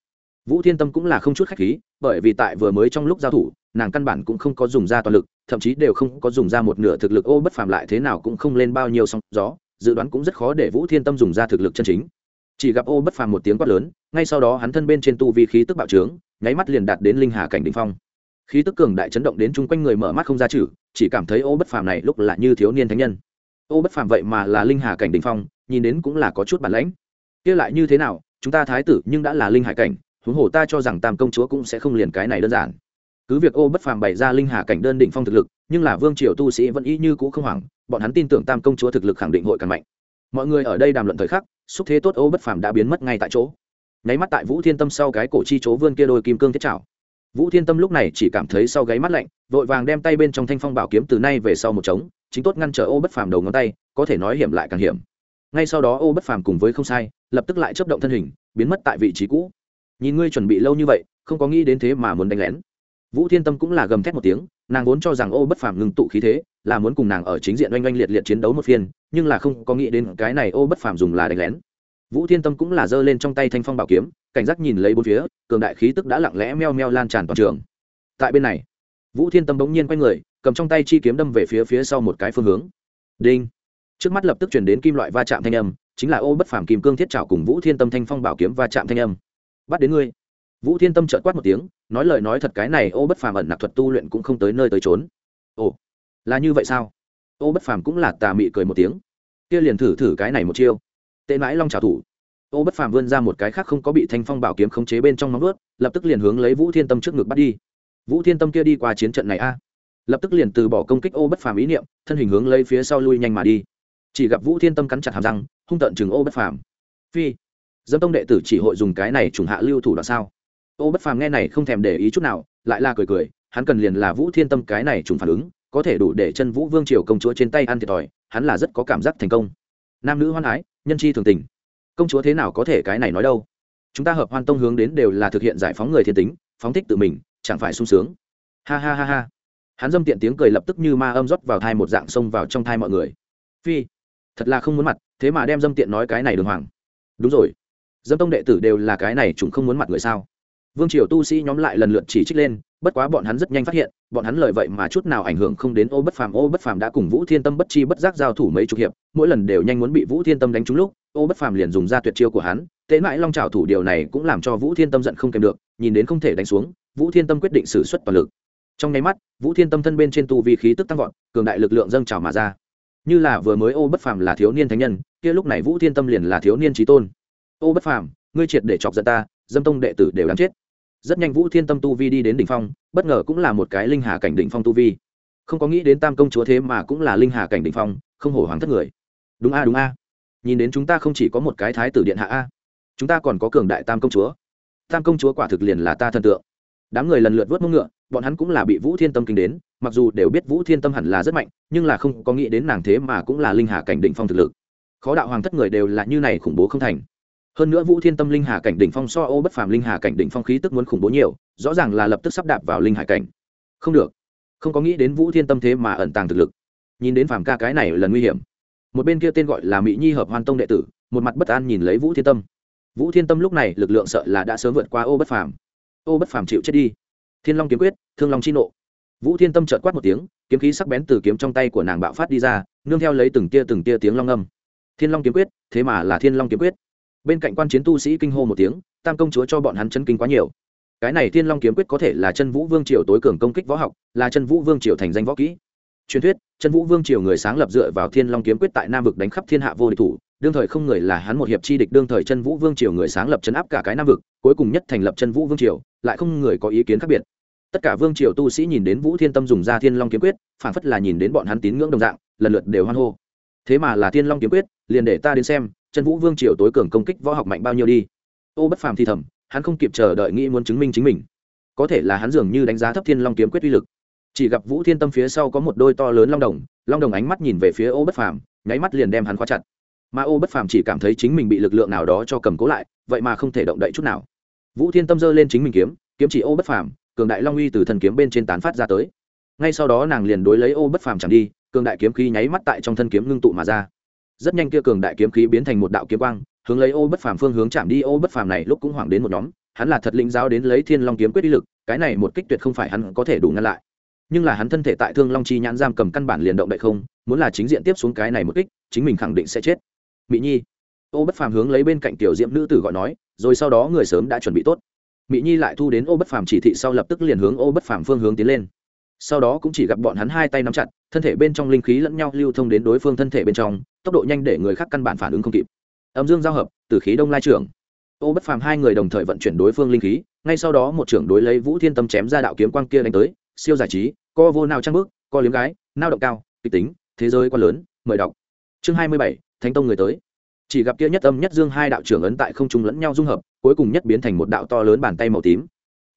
Speaker 1: Vũ thiên tâm cũng là không chút khách khí, bởi vì tại vừa mới trong lúc giao thủ, nàng căn bản cũng không có dùng ra toàn lực, thậm chí đều không có dùng ra một nửa thực lực, ô bất phàm lại thế nào cũng không lên bao nhiêu sóng gió, dự đoán cũng rất khó để vũ thiên tâm dùng ra thực lực chân chính chỉ gặp ô bất phàm một tiếng quát lớn, ngay sau đó hắn thân bên trên tu vi khí tức bạo trướng, nháy mắt liền đạt đến linh hà cảnh đ ỉ n h phong. Khí tức cường đại chấn động đến chung quanh người mở mắt không ra chử chỉ cảm thấy ô bất phàm này lúc là như thiếu niên thánh nhân. Ô bất phàm vậy mà là linh hà cảnh đ ỉ n h phong, nhìn đến cũng là có chút bản lãnh. Kia lại như thế nào, chúng ta thái tử nhưng đã là linh hải cảnh, huống hồ ta cho rằng tam công chúa cũng sẽ không liền cái này đơn giản. Cứ việc ô bất phàm bày ra linh hà cảnh đơn định phong thực lực, nhưng là vương triều tu sĩ vẫn y như cũ không hoảng, bọn hắn tin tưởng tam công chúa thực lực khẳng định hội càng mạnh mọi người ở đây đàm luận thời khắc, xúc thế tốt ô bất phàm đã biến mất ngay tại chỗ. Nháy mắt tại vũ thiên tâm sau cái cổ chi chỗ vươn kia đôi kim cương thiết trảo vũ thiên tâm lúc này chỉ cảm thấy sau gáy mắt lạnh, vội vàng đem tay bên trong thanh phong bảo kiếm từ nay về sau một trống, chính tốt ngăn trở ô bất phàm đầu ngón tay, có thể nói hiểm lại càng hiểm. Ngay sau đó ô bất phàm cùng với không sai, lập tức lại chấp động thân hình, biến mất tại vị trí cũ. Nhìn ngươi chuẩn bị lâu như vậy, không có nghĩ đến thế mà muốn đánh lén vũ thiên tâm cũng là gầm thét một tiếng, nàng vốn cho rằng ô bất phàm ngừng tụ khí thế, là muốn cùng nàng ở chính diện oanh oanh liệt liệt chiến đấu một phiên, nhưng là không có nghĩ đến cái này ô bất phàm dùng là đánh lén. Vũ thiên tâm cũng là giơ lên trong tay thanh phong bảo kiếm, cảnh giác nhìn lấy bốn phía, cường đại khí tức đã lặng lẽ meo meo lan tràn toàn trường. Tại bên này, vũ thiên tâm bỗng nhiên quay người, cầm trong tay chi kiếm đâm về phía phía sau một cái phương hướng. Đinh! Trước mắt lập tức chuyển đến kim loại va chạm thanh âm, chính là ô bất phàm kim cương thiết trào cùng vũ thiên tâm thanh phong bảo kiếm va chạm thanh âm. Bắt đến ngươi! Vũ thiên tâm trợt quát một tiếng, nói lời nói thật cái này ô bất phàm ẩn nạp thuật tu luyện cũng không tới nơi tới trốn ồ, là như vậy sao? Ô bất phàm cũng là tà mị cười một tiếng. Kia liền thử thử cái này một chiêu. Tệ mãi long trào thủ. Ô bất phàm vươn ra một cái khác không có bị thanh phong bảo kiếm khống chế bên trong móng ướt lập tức liền hướng lấy vũ thiên tâm trước ngực bắt đi. Vũ thiên tâm kia đi qua chiến trận này a. Lập tức liền từ bỏ công kích ô bất phàm ý niệm, thân hình hướng lấy phía sau lui nhanh mà đi. Chỉ gặp vũ thiên tâm cắn chặt hàm răng, hung tận chừng ô bất phàm. Phi, dâm tông đệ tử chỉ hội dùng cái này trùng hạ lưu thủ đoạn sao? Ô bất phàm nghe này không thèm để ý chút nào, lại là cười cười, hắn cần liền là vũ thiên tâm cái này trùng phản ứng, có thể đủ để chân vũ vương triều công chúa trên tay ăn thiệt thòi, hắn là rất có cảm giác thành công. Nam nữ hoan ái, nhân chi thường tình. Công chúa thế nào có thể cái này nói đâu? Chúng ta hợp hoan tông hướng đến đều là thực hiện giải phóng người thiên tính, phóng thích tự mình, chẳng phải sung sướng. Ha ha ha ha. Hắn dâm tiện tiếng cười lập tức như ma âm rót vào thai một dạng xông vào trong thai mọi người. Phi, thật là không muốn mặt, thế mà đem dâm tiện nói cái này đường hoàng. Đúng rồi. Dâm tông đệ tử đều là cái này chúng không muốn mặt người sao? Vương triều tu sĩ nhóm lại lần lượt chỉ trích lên, bất quá bọn hắn rất nhanh phát hiện, bọn hắn lời vậy mà chút nào ảnh hưởng không đến ô bất phàm. Ô bất phàm đã cùng vũ thiên tâm bất chi bất giác giao thủ mấy chục hiệp, mỗi lần đều nhanh muốn bị vũ thiên tâm đánh trúng lúc, ô bất phàm liền dùng ra tuyệt chiêu của hắn tệ mãi long trào thủ điều này cũng làm cho vũ thiên tâm giận không kèm được, nhìn đến không thể đánh xuống, vũ thiên tâm quyết định xử suất toàn lực. Trong nháy mắt, vũ thiên tâm thân bên trên tu vi khí tức tăng vọt, cường đại lực lượng dâng trào mà ra. Như là vừa mới ô bất phàm là thiếu niên thánh nhân, kia lúc này vũ thiên tâm liền là thiếu niên trí tôn. Ô bất phàm, ngươi triệt để chọc giận ta, dâm tông đệ tử đều đáng chết rất nhanh vũ thiên tâm tu vi đi đến đỉnh phong, bất ngờ cũng là một cái linh hà cảnh đỉnh phong tu vi. Không có nghĩ đến tam công chúa thế mà cũng là linh hà cảnh đỉnh phong, không hổ hoàng thất người. Đúng a đúng a. Nhìn đến chúng ta không chỉ có một cái thái tử điện hạ a, chúng ta còn có cường đại tam công chúa. Tam công chúa quả thực liền là ta thần tượng. Đám người lần lượt vớt mông ngựa, bọn hắn cũng là bị vũ thiên tâm kinh đến, mặc dù đều biết vũ thiên tâm hẳn là rất mạnh, nhưng là không có nghĩ đến nàng thế mà cũng là linh hà cảnh đỉnh phong thực lực. Khó đạo hoàng thất người đều là như này khủng bố không thành hơn nữa vũ thiên tâm linh hà cảnh đỉnh phong so ô bất phàm linh hà cảnh đỉnh phong khí tức muốn khủng bố nhiều, rõ ràng là lập tức sắp đạp vào linh hải cảnh. Không được. Không có nghĩ đến vũ thiên tâm thế mà ẩn tàng thực lực. Nhìn đến phàm ca cái này lần nguy hiểm. Một bên kia tên gọi là mỹ nhi hợp hoan tông đệ tử, một mặt bất an nhìn lấy vũ thiên tâm. Vũ thiên tâm lúc này lực lượng sợ là đã sớm vượt qua ô bất phàm. Ô bất phàm chịu chết đi. Thiên long kiếm quyết, thương long chi nộ. Vũ thiên tâm trợt quát một tiếng, kiếm khí sắc bén từ kiếm trong tay của nàng bạo phát đi ra, nương theo lấy từng tia từng tia tiếng long âm. Thiên long kiếm quyết, thế mà là thiên long kiếm quyết bên cạnh quan chiến tu sĩ kinh hô một tiếng, tam công chúa cho bọn hắn chân kinh quá nhiều. Cái này thiên long kiếm quyết có thể là chân vũ vương triều tối cường công kích võ học, là chân vũ vương triều thành danh võ kỹ. Truyền thuyết, chân vũ vương triều người sáng lập dựa vào thiên long kiếm quyết tại nam vực đánh khắp thiên hạ vô địch thủ, đương thời không người là hắn một hiệp chi địch, đương thời chân vũ vương triều người sáng lập chấn áp cả cái nam vực, cuối cùng nhất thành lập chân vũ vương triều, lại không người có ý kiến khác biệt. Tất cả vương triều tu sĩ nhìn đến vũ thiên tâm dùng ra thiên long kiếm quyết phản phất là nhìn đến bọn hắn tín ngưỡng đồng dạng, lần lượt đều hoan hô. Thế mà là thiên long kiếm quyết, liền để ta đến xem chân vũ vương triều tối cường công kích võ học mạnh bao nhiêu đi. Ô bất phàm thì thầm, hắn không kịp chờ đợi nghĩ muốn chứng minh chính mình. Có thể là hắn dường như đánh giá thấp thiên long kiếm quyết uy lực. Chỉ gặp vũ thiên tâm phía sau có một đôi to lớn long đồng long đồng ánh mắt nhìn về phía ô bất phàm, nháy mắt liền đem hắn khóa chặt. Mà ô bất phàm chỉ cảm thấy chính mình bị lực lượng nào đó cho cầm cố lại, vậy mà không thể động đậy chút nào. Vũ thiên tâm giơ lên chính mình kiếm kiếm chỉ ô bất phàm, cường đại long uy từ thần kiếm bên trên tán phát ra tới. Ngay sau đó nàng liền đối lấy ô bất phàm chẳng đi, cường đại kiếm khí nháy mắt tại trong thân kiếm ngưng tụ mà ra rất nhanh kia cường đại kiếm khí biến thành một đạo kiếm quang, hướng lấy ô bất phàm phương hướng chạm đi. Ô bất phàm này lúc cũng hoảng đến một nhóm, hắn là thật lĩnh giáo đến lấy thiên long kiếm quyết uy lực, cái này một kích tuyệt không phải hắn có thể đủ ngăn lại. Nhưng là hắn thân thể tại thương long chi nhãn giam cầm căn bản liền động đậy không, muốn là chính diện tiếp xuống cái này một kích, chính mình khẳng định sẽ chết. Mỹ nhi. Ô bất phàm hướng lấy bên cạnh tiểu diệm nữ tử gọi nói, rồi sau đó người sớm đã chuẩn bị tốt. Mỹ nhi lại thu đến ô bất phàm chỉ thị sau lập tức liền hướng ô bất phàm phương hướng tiến lên sau đó cũng chỉ gặp bọn hắn hai tay nắm chặt, thân thể bên trong linh khí lẫn nhau lưu thông đến đối phương thân thể bên trong, tốc độ nhanh để người khác căn bản phản ứng không kịp. Âm dương giao hợp, từ khí đông lai trưởng. Ô bất phàm hai người đồng thời vận chuyển đối phương linh khí, ngay sau đó một trưởng đối lấy vũ thiên tâm chém ra đạo kiếm quang kia đánh tới, siêu giải trí, co vô nào trang bước, co liếm gái, nao động cao, kịch tính, thế giới quá lớn, mời đọc. Chương hai mươi bảy, thánh tông người tới. Chỉ gặp kia nhất âm nhất dương hai đạo trưởng ấn tại không trung lẫn nhau dung hợp, cuối cùng nhất biến thành một đạo to lớn bàn tay màu tím.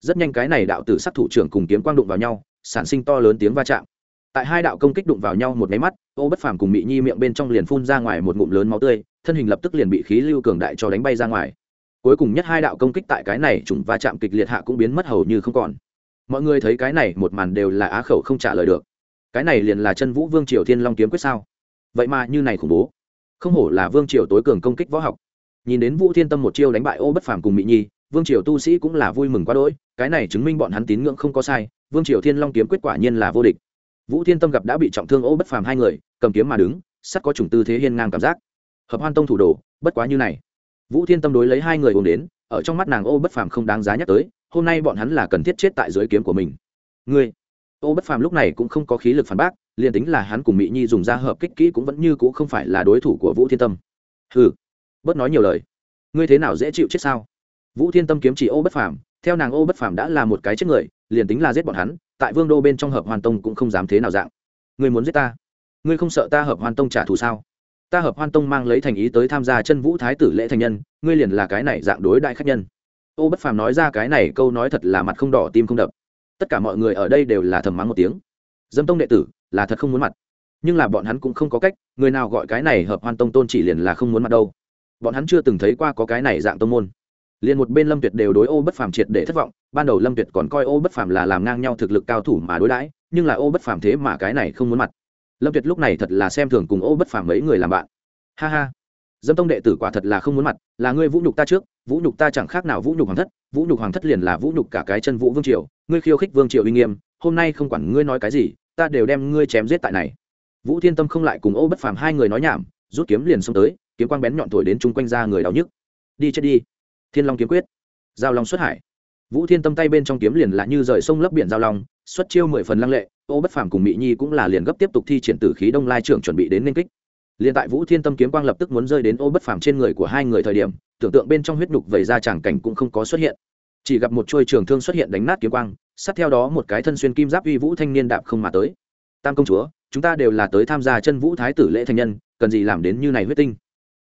Speaker 1: Rất nhanh cái này đạo tử sắc thủ trưởng cùng kiếm quang đụng vào nhau sản sinh to lớn tiếng va chạm. Tại hai đạo công kích đụng vào nhau một máy mắt ô bất phàm cùng mỹ nhi miệng bên trong liền phun ra ngoài một ngụm lớn máu tươi, thân hình lập tức liền bị khí lưu cường đại cho đánh bay ra ngoài. Cuối cùng nhất hai đạo công kích tại cái này trùng va chạm kịch liệt hạ cũng biến mất hầu như không còn. Mọi người thấy cái này một màn đều là á khẩu không trả lời được. Cái này liền là chân vũ vương triều thiên long kiếm quyết sao? Vậy mà như này khủng bố. Không hổ là vương triều tối cường công kích võ học. Nhìn đến vũ thiên tâm một chiêu đánh bại ô bất phàm cùng mỹ nhi, vương triều tu sĩ cũng là vui mừng quá đỗi cái này chứng minh bọn hắn tín ngưỡng không có sai, vương triều thiên long kiếm quyết quả nhiên là vô địch. Vũ thiên tâm gặp đã bị trọng thương ô bất phàm hai người, cầm kiếm mà đứng, sắt có chủng tư thế hiên ngang cảm giác. Hợp hoan tông thủ đồ, bất quá như này. Vũ thiên tâm đối lấy hai người ôm đến, ở trong mắt nàng ô bất phàm không đáng giá nhắc tới, hôm nay bọn hắn là cần thiết chết tại dưới kiếm của mình. Ngươi, ô bất phàm lúc này cũng không có khí lực phản bác, liền tính là hắn cùng mỹ nhi dùng ra hợp kích kỹ cũng vẫn như c ũ không phải là đối thủ của vũ thiên tâm. Ừ bớt nói nhiều lời. Ngươi thế nào dễ chịu chết sao? Vũ thiên tâm kiếm chỉ ô bất phàm theo nàng ô bất phàm đã là một cái chết người, liền tính là giết bọn hắn, tại vương đô bên trong hợp hoàn tông cũng không dám thế nào dạng. Ngươi muốn giết ta? Ngươi không sợ ta hợp hoàn tông trả thù sao? Ta hợp hoan tông mang lấy thành ý tới tham gia chân vũ thái tử lễ thành nhân, ngươi liền là cái này dạng đối đại khách nhân. Ô bất phàm nói ra cái này câu nói thật là mặt không đỏ tim không đập. Tất cả mọi người ở đây đều là thầm mắng một tiếng. Dâm tông đệ tử là thật không muốn mặt. Nhưng là bọn hắn cũng không có cách, người nào gọi cái này hợp hoan tông tôn chỉ liền là không muốn mặt đâu. Bọn hắn chưa từng thấy qua có cái này dạng tông môn liền một bên lâm tuyệt đều đối ô bất phàm triệt để thất vọng, ban đầu lâm tuyệt còn coi ô bất phàm là làm ngang nhau thực lực cao thủ mà đối đãi, nhưng là ô bất phàm thế mà cái này không muốn mặt. Lâm tuyệt lúc này thật là xem thường cùng ô bất phàm mấy người làm bạn. Ha ha. Dâm tông đệ tử quả thật là không muốn mặt, là ngươi vũ nhục ta trước, vũ nhục ta chẳng khác nào vũ nhục hoàng thất, vũ nhục hoàng thất liền là vũ nhục cả cái chân vũ vương triều, ngươi khiêu khích vương triều uy nghiêm, hôm nay không quản ngươi nói cái gì, ta đều đem ngươi chém giết tại này. Vũ thiên tâm không lại cùng ô bất phàm hai người nói nhảm, rút kiếm liền xông tới, kiếm quang bén nhọn thổi đến chung quanh ra người đau nhức. Đi chết đi thiên long kiếm quyết. Giao long xuất hải. Vũ thiên tâm tay bên trong kiếm liền là như rời sông lấp biển giao long, xuất chiêu mười phần lăng lệ, ô bất phàm cùng mỹ nhi cũng là liền gấp tiếp tục thi triển tử khí đông lai trưởng chuẩn bị đến nên kích. Liền tại vũ thiên tâm kiếm quang lập tức muốn rơi đến ô bất phàm trên người của hai người thời điểm, tưởng tượng bên trong huyết nhục vẩy ra tràng cảnh cũng không có xuất hiện. Chỉ gặp một chuôi trường thương xuất hiện đánh nát kiếm quang, sát theo đó một cái thân xuyên kim giáp uy vũ thanh niên đạp không mà tới. Tam công chúa, chúng ta đều là tới tham gia chân vũ thái tử lễ thành nhân, cần gì làm đến như này huyết tinh?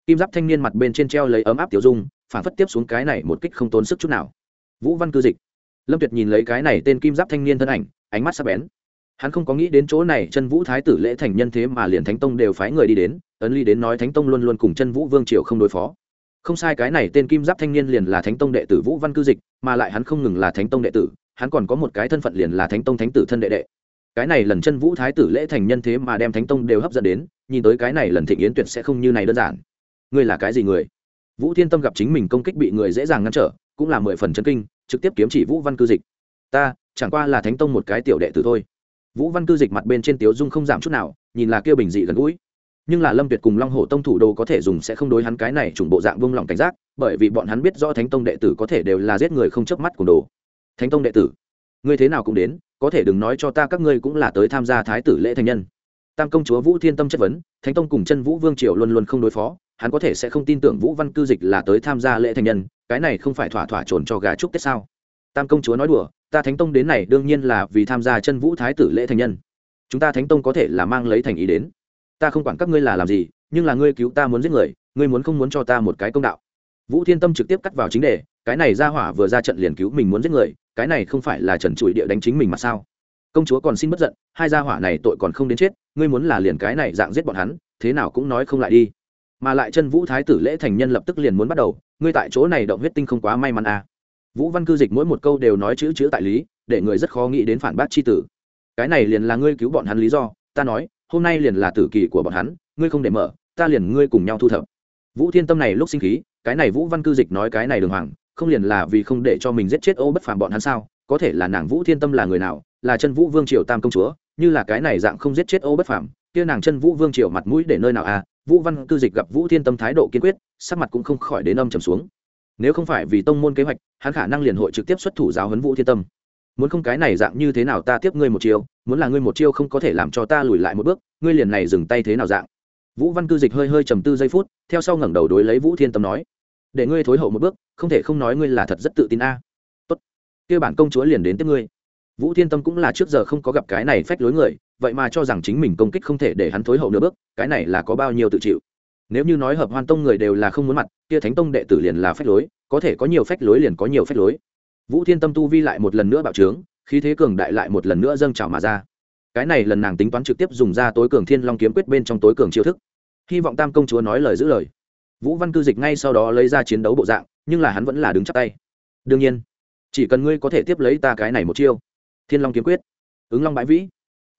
Speaker 1: Kim giáp thanh niên mặt bên trên treo lấy ấm áp tiểu dung phản phất tiếp xuống cái này một kích không tốn sức chút nào. Vũ văn cư dịch. Lâm tuyệt nhìn lấy cái này tên kim giáp thanh niên thân ảnh, ánh mắt sắp bén. Hắn không có nghĩ đến chỗ này chân vũ thái tử lễ thành nhân thế mà liền thánh tông đều phái người đi đến, ấn ly đến nói thánh tông luôn luôn cùng chân vũ vương triều không đối phó. Không sai cái này tên kim giáp thanh niên liền là thánh tông đệ tử vũ văn cư dịch, mà lại hắn không ngừng là thánh tông đệ tử, hắn còn có một cái thân phận liền là thánh tông thánh tử thân đệ đệ. Cái này lần chân vũ thái tử lễ thành nhân thế mà đem thánh tông đều hấp dẫn đến, nhìn tới cái này lần thịnh yến tuyệt sẽ không như này đơn giản. Ngươi là cái gì người? Vũ thiên tâm gặp chính mình công kích bị người dễ dàng ngăn trở, cũng là mười phần chân kinh, trực tiếp kiếm chỉ vũ văn cư dịch. Ta, chẳng qua là thánh tông một cái tiểu đệ tử thôi. Vũ văn cư dịch mặt bên trên tiếu dung không giảm chút nào, nhìn là kia bình dị gần gũi. Nhưng là lâm tuyệt cùng long hổ tông thủ đồ có thể dùng sẽ không đối hắn cái này trùng bộ dạng vung lòng cảnh giác, bởi vì bọn hắn biết rõ thánh tông đệ tử có thể đều là giết người không chớp mắt cùng đồ. Thánh tông đệ tử, ngươi thế nào cũng đến, có thể đừng nói cho ta các ngươi cũng là tới tham gia thái tử lễ thành nhân. Tam công chúa vũ thiên tâm chất vấn, thánh tông cùng chân vũ vương triều luôn luôn không đối phó hắn có thể sẽ không tin tưởng vũ văn cư dịch là tới tham gia lễ thành nhân, cái này không phải thỏa thỏa trồn cho gà chúc tết sao? Tam công chúa nói đùa, ta thánh tông đến này đương nhiên là vì tham gia chân vũ thái tử lễ thành nhân. Chúng ta thánh tông có thể là mang lấy thành ý đến. Ta không quản các ngươi là làm gì, nhưng là ngươi cứu ta muốn giết người, ngươi muốn không muốn cho ta một cái công đạo. Vũ thiên tâm trực tiếp cắt vào chính đề, cái này ra hỏa vừa ra trận liền cứu mình muốn giết người, cái này không phải là trần trụi địa đánh chính mình mà sao? Công chúa còn xin bất giận, hai gia hỏa này tội còn không đến chết, ngươi muốn là liền cái này dạng giết bọn hắn, thế nào cũng nói không lại đi mà lại chân vũ thái tử lễ thành nhân lập tức liền muốn bắt đầu, ngươi tại chỗ này động huyết tinh không quá may mắn à. vũ văn cư dịch mỗi một câu đều nói chữ chữ tại lý, để người rất khó nghĩ đến phản bác c h i tử cái này liền là ngươi cứu bọn hắn lý do, ta nói, hôm nay liền là tử kỳ của bọn hắn, ngươi không để mở, ta liền ngươi cùng nhau thu thập vũ thiên tâm này lúc sinh khí, cái này vũ văn cư dịch nói cái này đường hoàng, không liền là vì không để cho mình giết chết ô bất phàm bọn hắn sao, có thể là nàng vũ thiên tâm là người nào, là chân vũ vương triều tam công chúa, như là cái này dạng không giết chết ô bất phàm, kia nàng chân vũ vương triều mặt mũi để nơi nào à vũ văn cư dịch gặp vũ thiên tâm thái độ kiên quyết, sắc mặt cũng không khỏi đến âm trầm xuống. Nếu không phải vì tông môn kế hoạch, hắn khả năng liền hội trực tiếp xuất thủ giáo huấn vũ thiên tâm. Muốn không cái này dạng như thế nào ta tiếp ngươi một chiêu, muốn là ngươi một chiêu không có thể làm cho ta lùi lại một bước, ngươi liền này dừng tay thế nào dạng? Vũ văn cư dịch hơi hơi trầm tư giây phút, theo sau ngẩng đầu đối lấy vũ thiên tâm nói, để ngươi thối hậu một bước, không thể không nói ngươi là thật rất tự tin a. Tốt, kia bản công chúa liền đến tiếp ngươi vũ thiên tâm cũng là trước giờ không có gặp cái này phách lối người, vậy mà cho rằng chính mình công kích không thể để hắn thối hậu nửa bước, cái này là có bao nhiêu tự chịu? Nếu như nói hợp hoan tông người đều là không muốn mặt, kia thánh tông đệ tử liền là phách lối, có thể có nhiều phách lối liền có nhiều phách lối. Vũ thiên tâm tu vi lại một lần nữa bạo trướng, khí thế cường đại lại một lần nữa dâng trào mà ra. Cái này lần nàng tính toán trực tiếp dùng ra tối cường thiên long kiếm quyết bên trong tối cường chiêu thức. Hy vọng tam công chúa nói lời giữ lời. Vũ văn cư dịch ngay sau đó lấy ra chiến đấu bộ dạng, nhưng là hắn vẫn là đứng chắc tay. Đương nhiên, chỉ cần ngươi có thể tiếp lấy ta cái này một chiêu thiên long kiếm quyết. Ứng long bãi vĩ.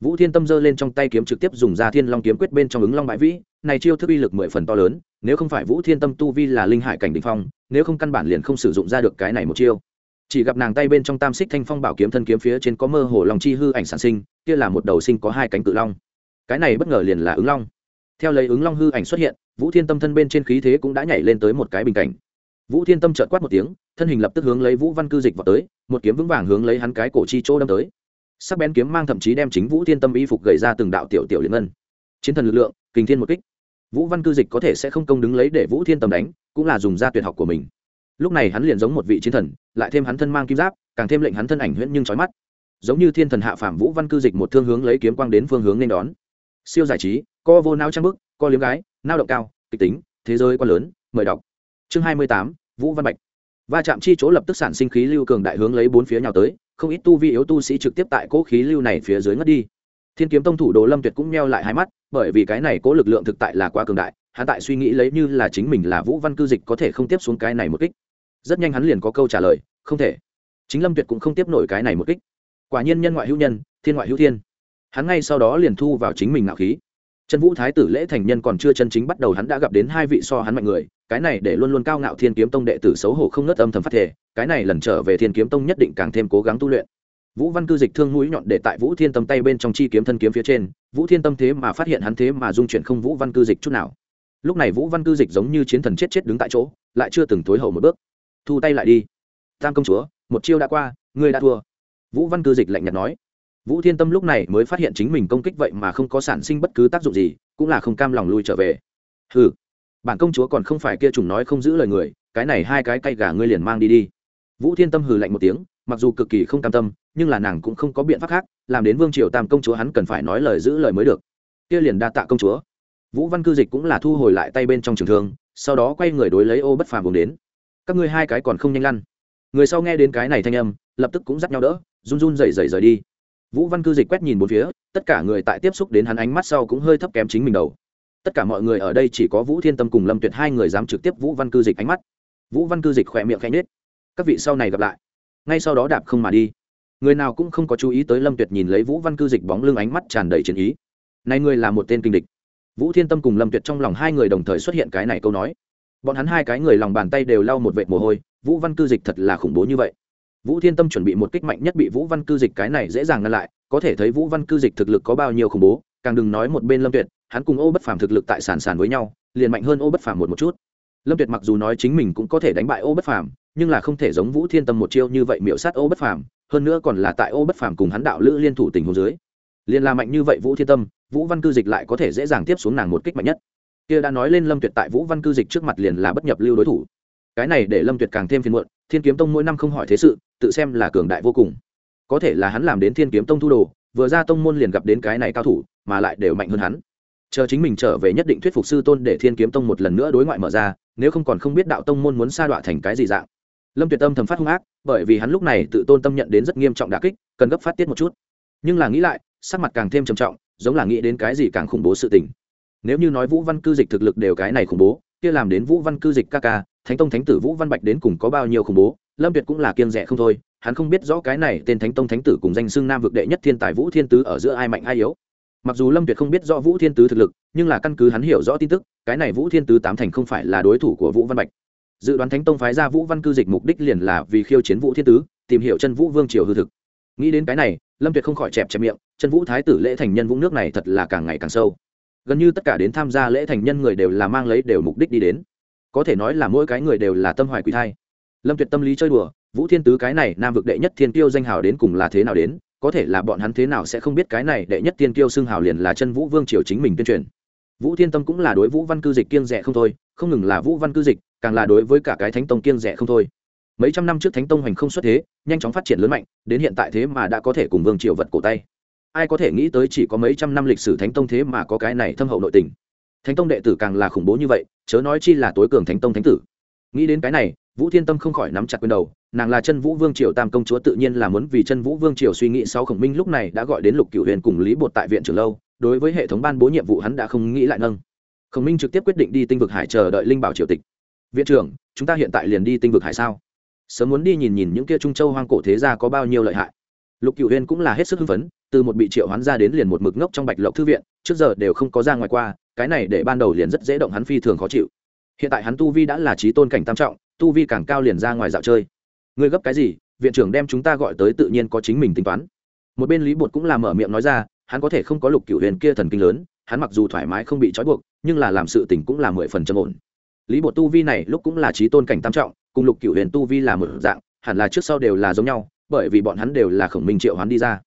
Speaker 1: Vũ thiên tâm giơ lên trong tay kiếm trực tiếp dùng ra thiên long kiếm quyết bên trong ứng long bãi vĩ. Này chiêu thức uy lực mười phần to lớn, nếu không phải vũ thiên tâm tu vi là linh hải cảnh đình phong, nếu không căn bản liền không sử dụng ra được cái này một chiêu. Chỉ gặp nàng tay bên trong tam xích thanh phong bảo kiếm thân kiếm phía trên có mơ hồ lòng chi hư ảnh sản sinh, kia là một đầu sinh có hai cánh cự long. Cái này bất ngờ liền là ứng long. Theo lấy ứng long hư ảnh xuất hiện, vũ thiên tâm thân bên trên khí thế cũng đã nhảy lên tới một cái bình cảnh vũ thiên tâm trợt quát một tiếng, thân hình lập tức hướng lấy vũ văn cư dịch vào tới, một kiếm vững vàng hướng lấy hắn cái cổ chi chỗ đâm tới. Sắc bén kiếm mang thậm chí đem chính vũ thiên tâm y phục gầy ra từng đạo tiểu tiểu liên ngân. Chiến thần lực lượng, kình thiên một kích. Vũ văn cư dịch có thể sẽ không công đứng lấy để vũ thiên tâm đánh, cũng là dùng ra tuyệt học của mình. Lúc này hắn liền giống một vị chiến thần, lại thêm hắn thân mang kim giáp, càng thêm lệnh hắn thân ảnh huyễn nhưng trói mắt. Giống như thiên thần hạ phàm vũ văn cư dịch một thương hướng lấy kiếm quang đến phương hướng nên đón. Siêu giải trí, co vô nao trang bức, co liếm gái, nao động cao, kịch tính, thế giới quá lớn, mời đọc chương hai mươi tám, vũ văn bạch. Va chạm chi chỗ lập tức sản sinh khí lưu cường đại hướng lấy bốn phía nhào tới, không ít tu vi yếu tu sĩ trực tiếp tại cỗ khí lưu này phía dưới ngất đi. Thiên kiếm tông thủ đồ lâm tuyệt cũng meo lại hai mắt, bởi vì cái này cố lực lượng thực tại là quá cường đại, hắn tại suy nghĩ lấy như là chính mình là vũ văn cư dịch có thể không tiếp xuống cái này một kích. Rất nhanh hắn liền có câu trả lời, không thể. Chính lâm tuyệt cũng không tiếp nổi cái này một kích. Quả nhiên nhân ngoại hữu nhân, thiên ngoại hữu thiên. Hắn ngay sau đó liền thu vào chính mình ngạo khí trần vũ thái tử lễ thành nhân còn chưa chân chính bắt đầu hắn đã gặp đến hai vị so hắn mạnh người, cái này để luôn luôn cao ngạo thiên kiếm tông đệ tử xấu hổ không ngớt âm thầm phát thể cái này lần trở về thiên kiếm tông nhất định càng thêm cố gắng tu luyện. Vũ văn cư dịch thương mũi nhọn để tại vũ thiên tâm tay bên trong chi kiếm thân kiếm phía trên, vũ thiên tâm thế mà phát hiện hắn thế mà dung chuyển không vũ văn cư dịch chút nào. Lúc này vũ văn cư dịch giống như chiến thần chết chết đứng tại chỗ, lại chưa từng tối hậu một bước. Thu tay lại đi. Tam công chúa, một chiêu đã qua, ngươi đã thua. Vũ văn cư dịch lạnh nhạt nói vũ thiên tâm lúc này mới phát hiện chính mình công kích vậy mà không có sản sinh bất cứ tác dụng gì, cũng là không cam lòng lui trở về. Ừ bản công chúa còn không phải kia trùng nói không giữ lời người, cái này hai cái cây gà ngươi liền mang đi đi. Vũ thiên tâm hừ lạnh một tiếng, mặc dù cực kỳ không cam tâm, nhưng là nàng cũng không có biện pháp khác, làm đến vương triều tam công chúa hắn cần phải nói lời giữ lời mới được. Kia liền đa tạ công chúa. Vũ văn cư dịch cũng là thu hồi lại tay bên trong trường thương, sau đó quay người đối lấy ô bất phàm vùng đến. Các ngươi hai cái còn không nhanh lăn. Người sau nghe đến cái này thanh âm, lập tức cũng dắt nhau đỡ, run run rẩy rẩy rời đi vũ văn cư dịch quét nhìn bốn phía, tất cả người tại tiếp xúc đến hắn ánh mắt sau cũng hơi thấp kém chính mình đầu. Tất cả mọi người ở đây chỉ có vũ thiên tâm cùng lâm tuyệt hai người dám trực tiếp vũ văn cư dịch ánh mắt. Vũ văn cư dịch khỏe miệng khẽ nết các vị sau này gặp lại. Ngay sau đó đạp không mà đi. Người nào cũng không có chú ý tới lâm tuyệt nhìn lấy vũ văn cư dịch bóng lưng ánh mắt tràn đầy chiến ý. Này ngươi là một tên kinh địch. Vũ thiên tâm cùng lâm tuyệt trong lòng hai người đồng thời xuất hiện cái này câu nói. Bọn hắn hai cái người lòng bàn tay đều lau một vệt mồ hôi. Vũ văn cư dịch thật là khủng bố như vậy vũ thiên tâm chuẩn bị một kích mạnh nhất bị vũ văn cư dịch cái này dễ dàng ngăn lại, có thể thấy vũ văn cư dịch thực lực có bao nhiêu khủng bố, càng đừng nói một bên lâm tuyệt, hắn cùng ô bất phàm thực lực tại sàn sàn với nhau, liền mạnh hơn ô bất phàm một một chút. Lâm tuyệt mặc dù nói chính mình cũng có thể đánh bại ô bất phàm, nhưng là không thể giống vũ thiên tâm một chiêu như vậy miễu sát ô bất phàm, hơn nữa còn là tại ô bất phàm cùng hắn đạo lữ liên thủ tình hồ dưới. Liền là mạnh như vậy vũ thiên tâm, vũ văn cư dịch lại có thể dễ dàng tiếp xuống nàng một kích mạnh nhất. Kia đã nói lên lâm tuyệt tại vũ văn cư dịch trước mặt liền là bất nhập lưu đối thủ. Cái này để lâm tuyệt càng thêm phiền muộn thiên kiếm tông mỗi năm không hỏi thế sự, tự xem là cường đại vô cùng. Có thể là hắn làm đến thiên kiếm tông thu đồ, vừa ra tông môn liền gặp đến cái này cao thủ, mà lại đều mạnh hơn hắn. Chờ chính mình trở về nhất định thuyết phục sư tôn để thiên kiếm tông một lần nữa đối ngoại mở ra, nếu không còn không biết đạo tông môn muốn sa đọa thành cái gì dạng. Lâm tuyệt tâm thầm phát hung ác, bởi vì hắn lúc này tự tôn tâm nhận đến rất nghiêm trọng đà kích, cần gấp phát tiết một chút. Nhưng là nghĩ lại, sắc mặt càng thêm trầm trọng, giống là nghĩ đến cái gì càng khủng bố sự tình. Nếu như nói vũ văn cư dịch thực lực đều cái này khủng bố, kia làm đến vũ văn cư dịch ca ca thánh tông thánh tử vũ văn bạch đến cùng có bao nhiêu khủng bố, lâm tuyệt cũng là kiên rẻ không thôi, hắn không biết rõ cái này tên thánh tông thánh tử cùng danh xưng nam vực đệ nhất thiên tài vũ thiên tứ ở giữa ai mạnh ai yếu. Mặc dù lâm tuyệt không biết rõ vũ thiên tứ thực lực, nhưng là căn cứ hắn hiểu rõ tin tức, cái này vũ thiên tứ tám thành không phải là đối thủ của vũ văn bạch. Dự đoán thánh tông phái ra vũ văn cư dịch mục đích liền là vì khiêu chiến vũ thiên tứ, tìm hiểu chân vũ vương triều hư thực. Nghĩ đến cái này, lâm tuyệt không khỏi chẹp chẹp miệng, chân vũ thái tử lễ thành nhân vũng nước này thật là càng ngày càng sâu. Gần như tất cả đến tham gia lễ thành nhân người đều là mang lấy đều mục đích đi đến có thể nói là mỗi cái người đều là tâm hoài quỷ thai. Lâm tuyệt tâm lý chơi đùa, vũ thiên tứ cái này nam vực đệ nhất thiên tiêu danh hào đến cùng là thế nào đến, có thể là bọn hắn thế nào sẽ không biết cái này đệ nhất thiên tiêu xưng hào liền là chân vũ vương triều chính mình tuyên truyền. Vũ thiên tâm cũng là đối vũ văn cư dịch kiêng rẻ không thôi, không ngừng là vũ văn cư dịch, càng là đối với cả cái thánh tông kiêng rẻ không thôi. Mấy trăm năm trước thánh tông hành không xuất thế, nhanh chóng phát triển lớn mạnh, đến hiện tại thế mà đã có thể cùng vương triều vật cổ tay. Ai có thể nghĩ tới chỉ có mấy trăm năm lịch sử thánh tông thế mà có cái này thâm hậu nội tình thánh tông đệ tử càng là khủng bố như vậy, chớ nói chi là tối cường thánh tông thánh tử. Nghĩ đến cái này, vũ thiên tâm không khỏi nắm chặt quyền đầu, nàng là chân vũ vương triều tam công chúa tự nhiên là muốn vì chân vũ vương triều suy nghĩ sau khổng minh lúc này đã gọi đến lục cửu huyền cùng lý bột tại viện trường lâu, đối với hệ thống ban bố nhiệm vụ hắn đã không nghĩ lại nâng. Khổng minh trực tiếp quyết định đi tinh vực hải chờ đợi linh bảo triều tịch. Viện trưởng, chúng ta hiện tại liền đi tinh vực hải sao? Sớm muốn đi nhìn nhìn những kia trung châu hoang cổ thế gia có bao nhiêu lợi hại. Lục cửu huyền cũng là hết sức hưng phấn, từ một bị triệu hoán ra đến liền một mực ngốc trong bạch lộc thư viện, trước giờ đều không có ra ngoài qua cái này để ban đầu liền rất dễ động hắn phi thường khó chịu. Hiện tại hắn tu vi đã là trí tôn cảnh tam trọng, tu vi càng cao liền ra ngoài dạo chơi. Ngươi gấp cái gì, viện trưởng đem chúng ta gọi tới tự nhiên có chính mình tính toán. Một bên lý bột cũng là mở miệng nói ra, hắn có thể không có lục cửu huyền kia thần kinh lớn, hắn mặc dù thoải mái không bị trói buộc, nhưng là làm sự tình cũng là mười phần trầm ổn. Lý bột tu vi này lúc cũng là trí tôn cảnh tam trọng, cùng lục cửu huyền tu vi là một dạng, hẳn là trước sau đều là giống nhau, bởi vì bọn hắn đều là khổng minh triệu hắn đi ra.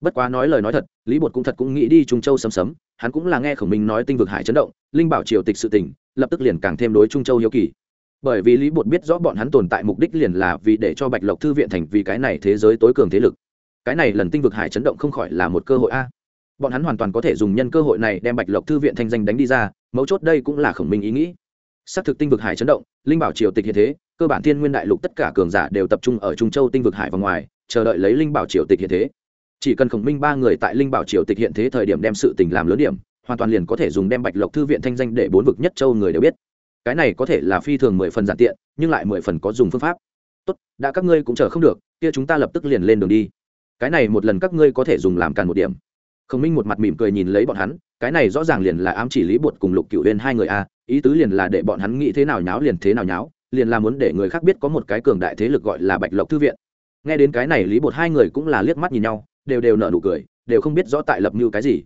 Speaker 1: Bất quá nói lời nói thật, lý bột cũng thật cũng nghĩ đi trung châu sấm sấm hắn cũng là nghe khổng minh nói tinh vực hải chấn động, linh bảo triều tịch sự tỉnh lập tức liền càng thêm đối trung châu hiếu kỳ. Bởi vì lý bột biết rõ bọn hắn tồn tại mục đích liền là vì để cho bạch lộc thư viện thành vì cái này thế giới tối cường thế lực. Cái này lần tinh vực hải chấn động không khỏi là một cơ hội a. Bọn hắn hoàn toàn có thể dùng nhân cơ hội này đem bạch lộc thư viện thanh danh đánh đi ra, mấu chốt đây cũng là khổng minh ý nghĩ. Xác thực tinh vực hải chấn động, linh bảo triều tịch hiện thế, cơ bản thiên nguyên đại lục tất cả cường giả đều tập trung ở trung châu tinh vực hải và ngoài, chờ đợi lấy linh bảo triều tịch hiện thế chỉ cần khổng minh ba người tại linh bảo triều tịch hiện thế thời điểm đem sự tình làm lớn điểm, hoàn toàn liền có thể dùng đem bạch lộc thư viện thanh danh để bốn vực nhất châu người đều biết. Cái này có thể là phi thường mười phần giản tiện, nhưng lại mười phần có dùng phương pháp. Tốt, đã các ngươi cũng chờ không được, kia chúng ta lập tức liền lên đường đi. Cái này một lần các ngươi có thể dùng làm càn một điểm. Khổng minh một mặt mỉm cười nhìn lấy bọn hắn, cái này rõ ràng liền là ám chỉ lý bột cùng lục cựu huyên hai người a, ý tứ liền là để bọn hắn nghĩ thế nào nháo liền thế nào nháo, liền là muốn để người khác biết có một cái cường đại thế lực gọi là bạch lộc thư viện. Nghe đến cái này lý bột hai người cũng là liếc mắt nhìn nhau đều đều nở nụ cười, đều không biết rõ tại lập mưu cái gì.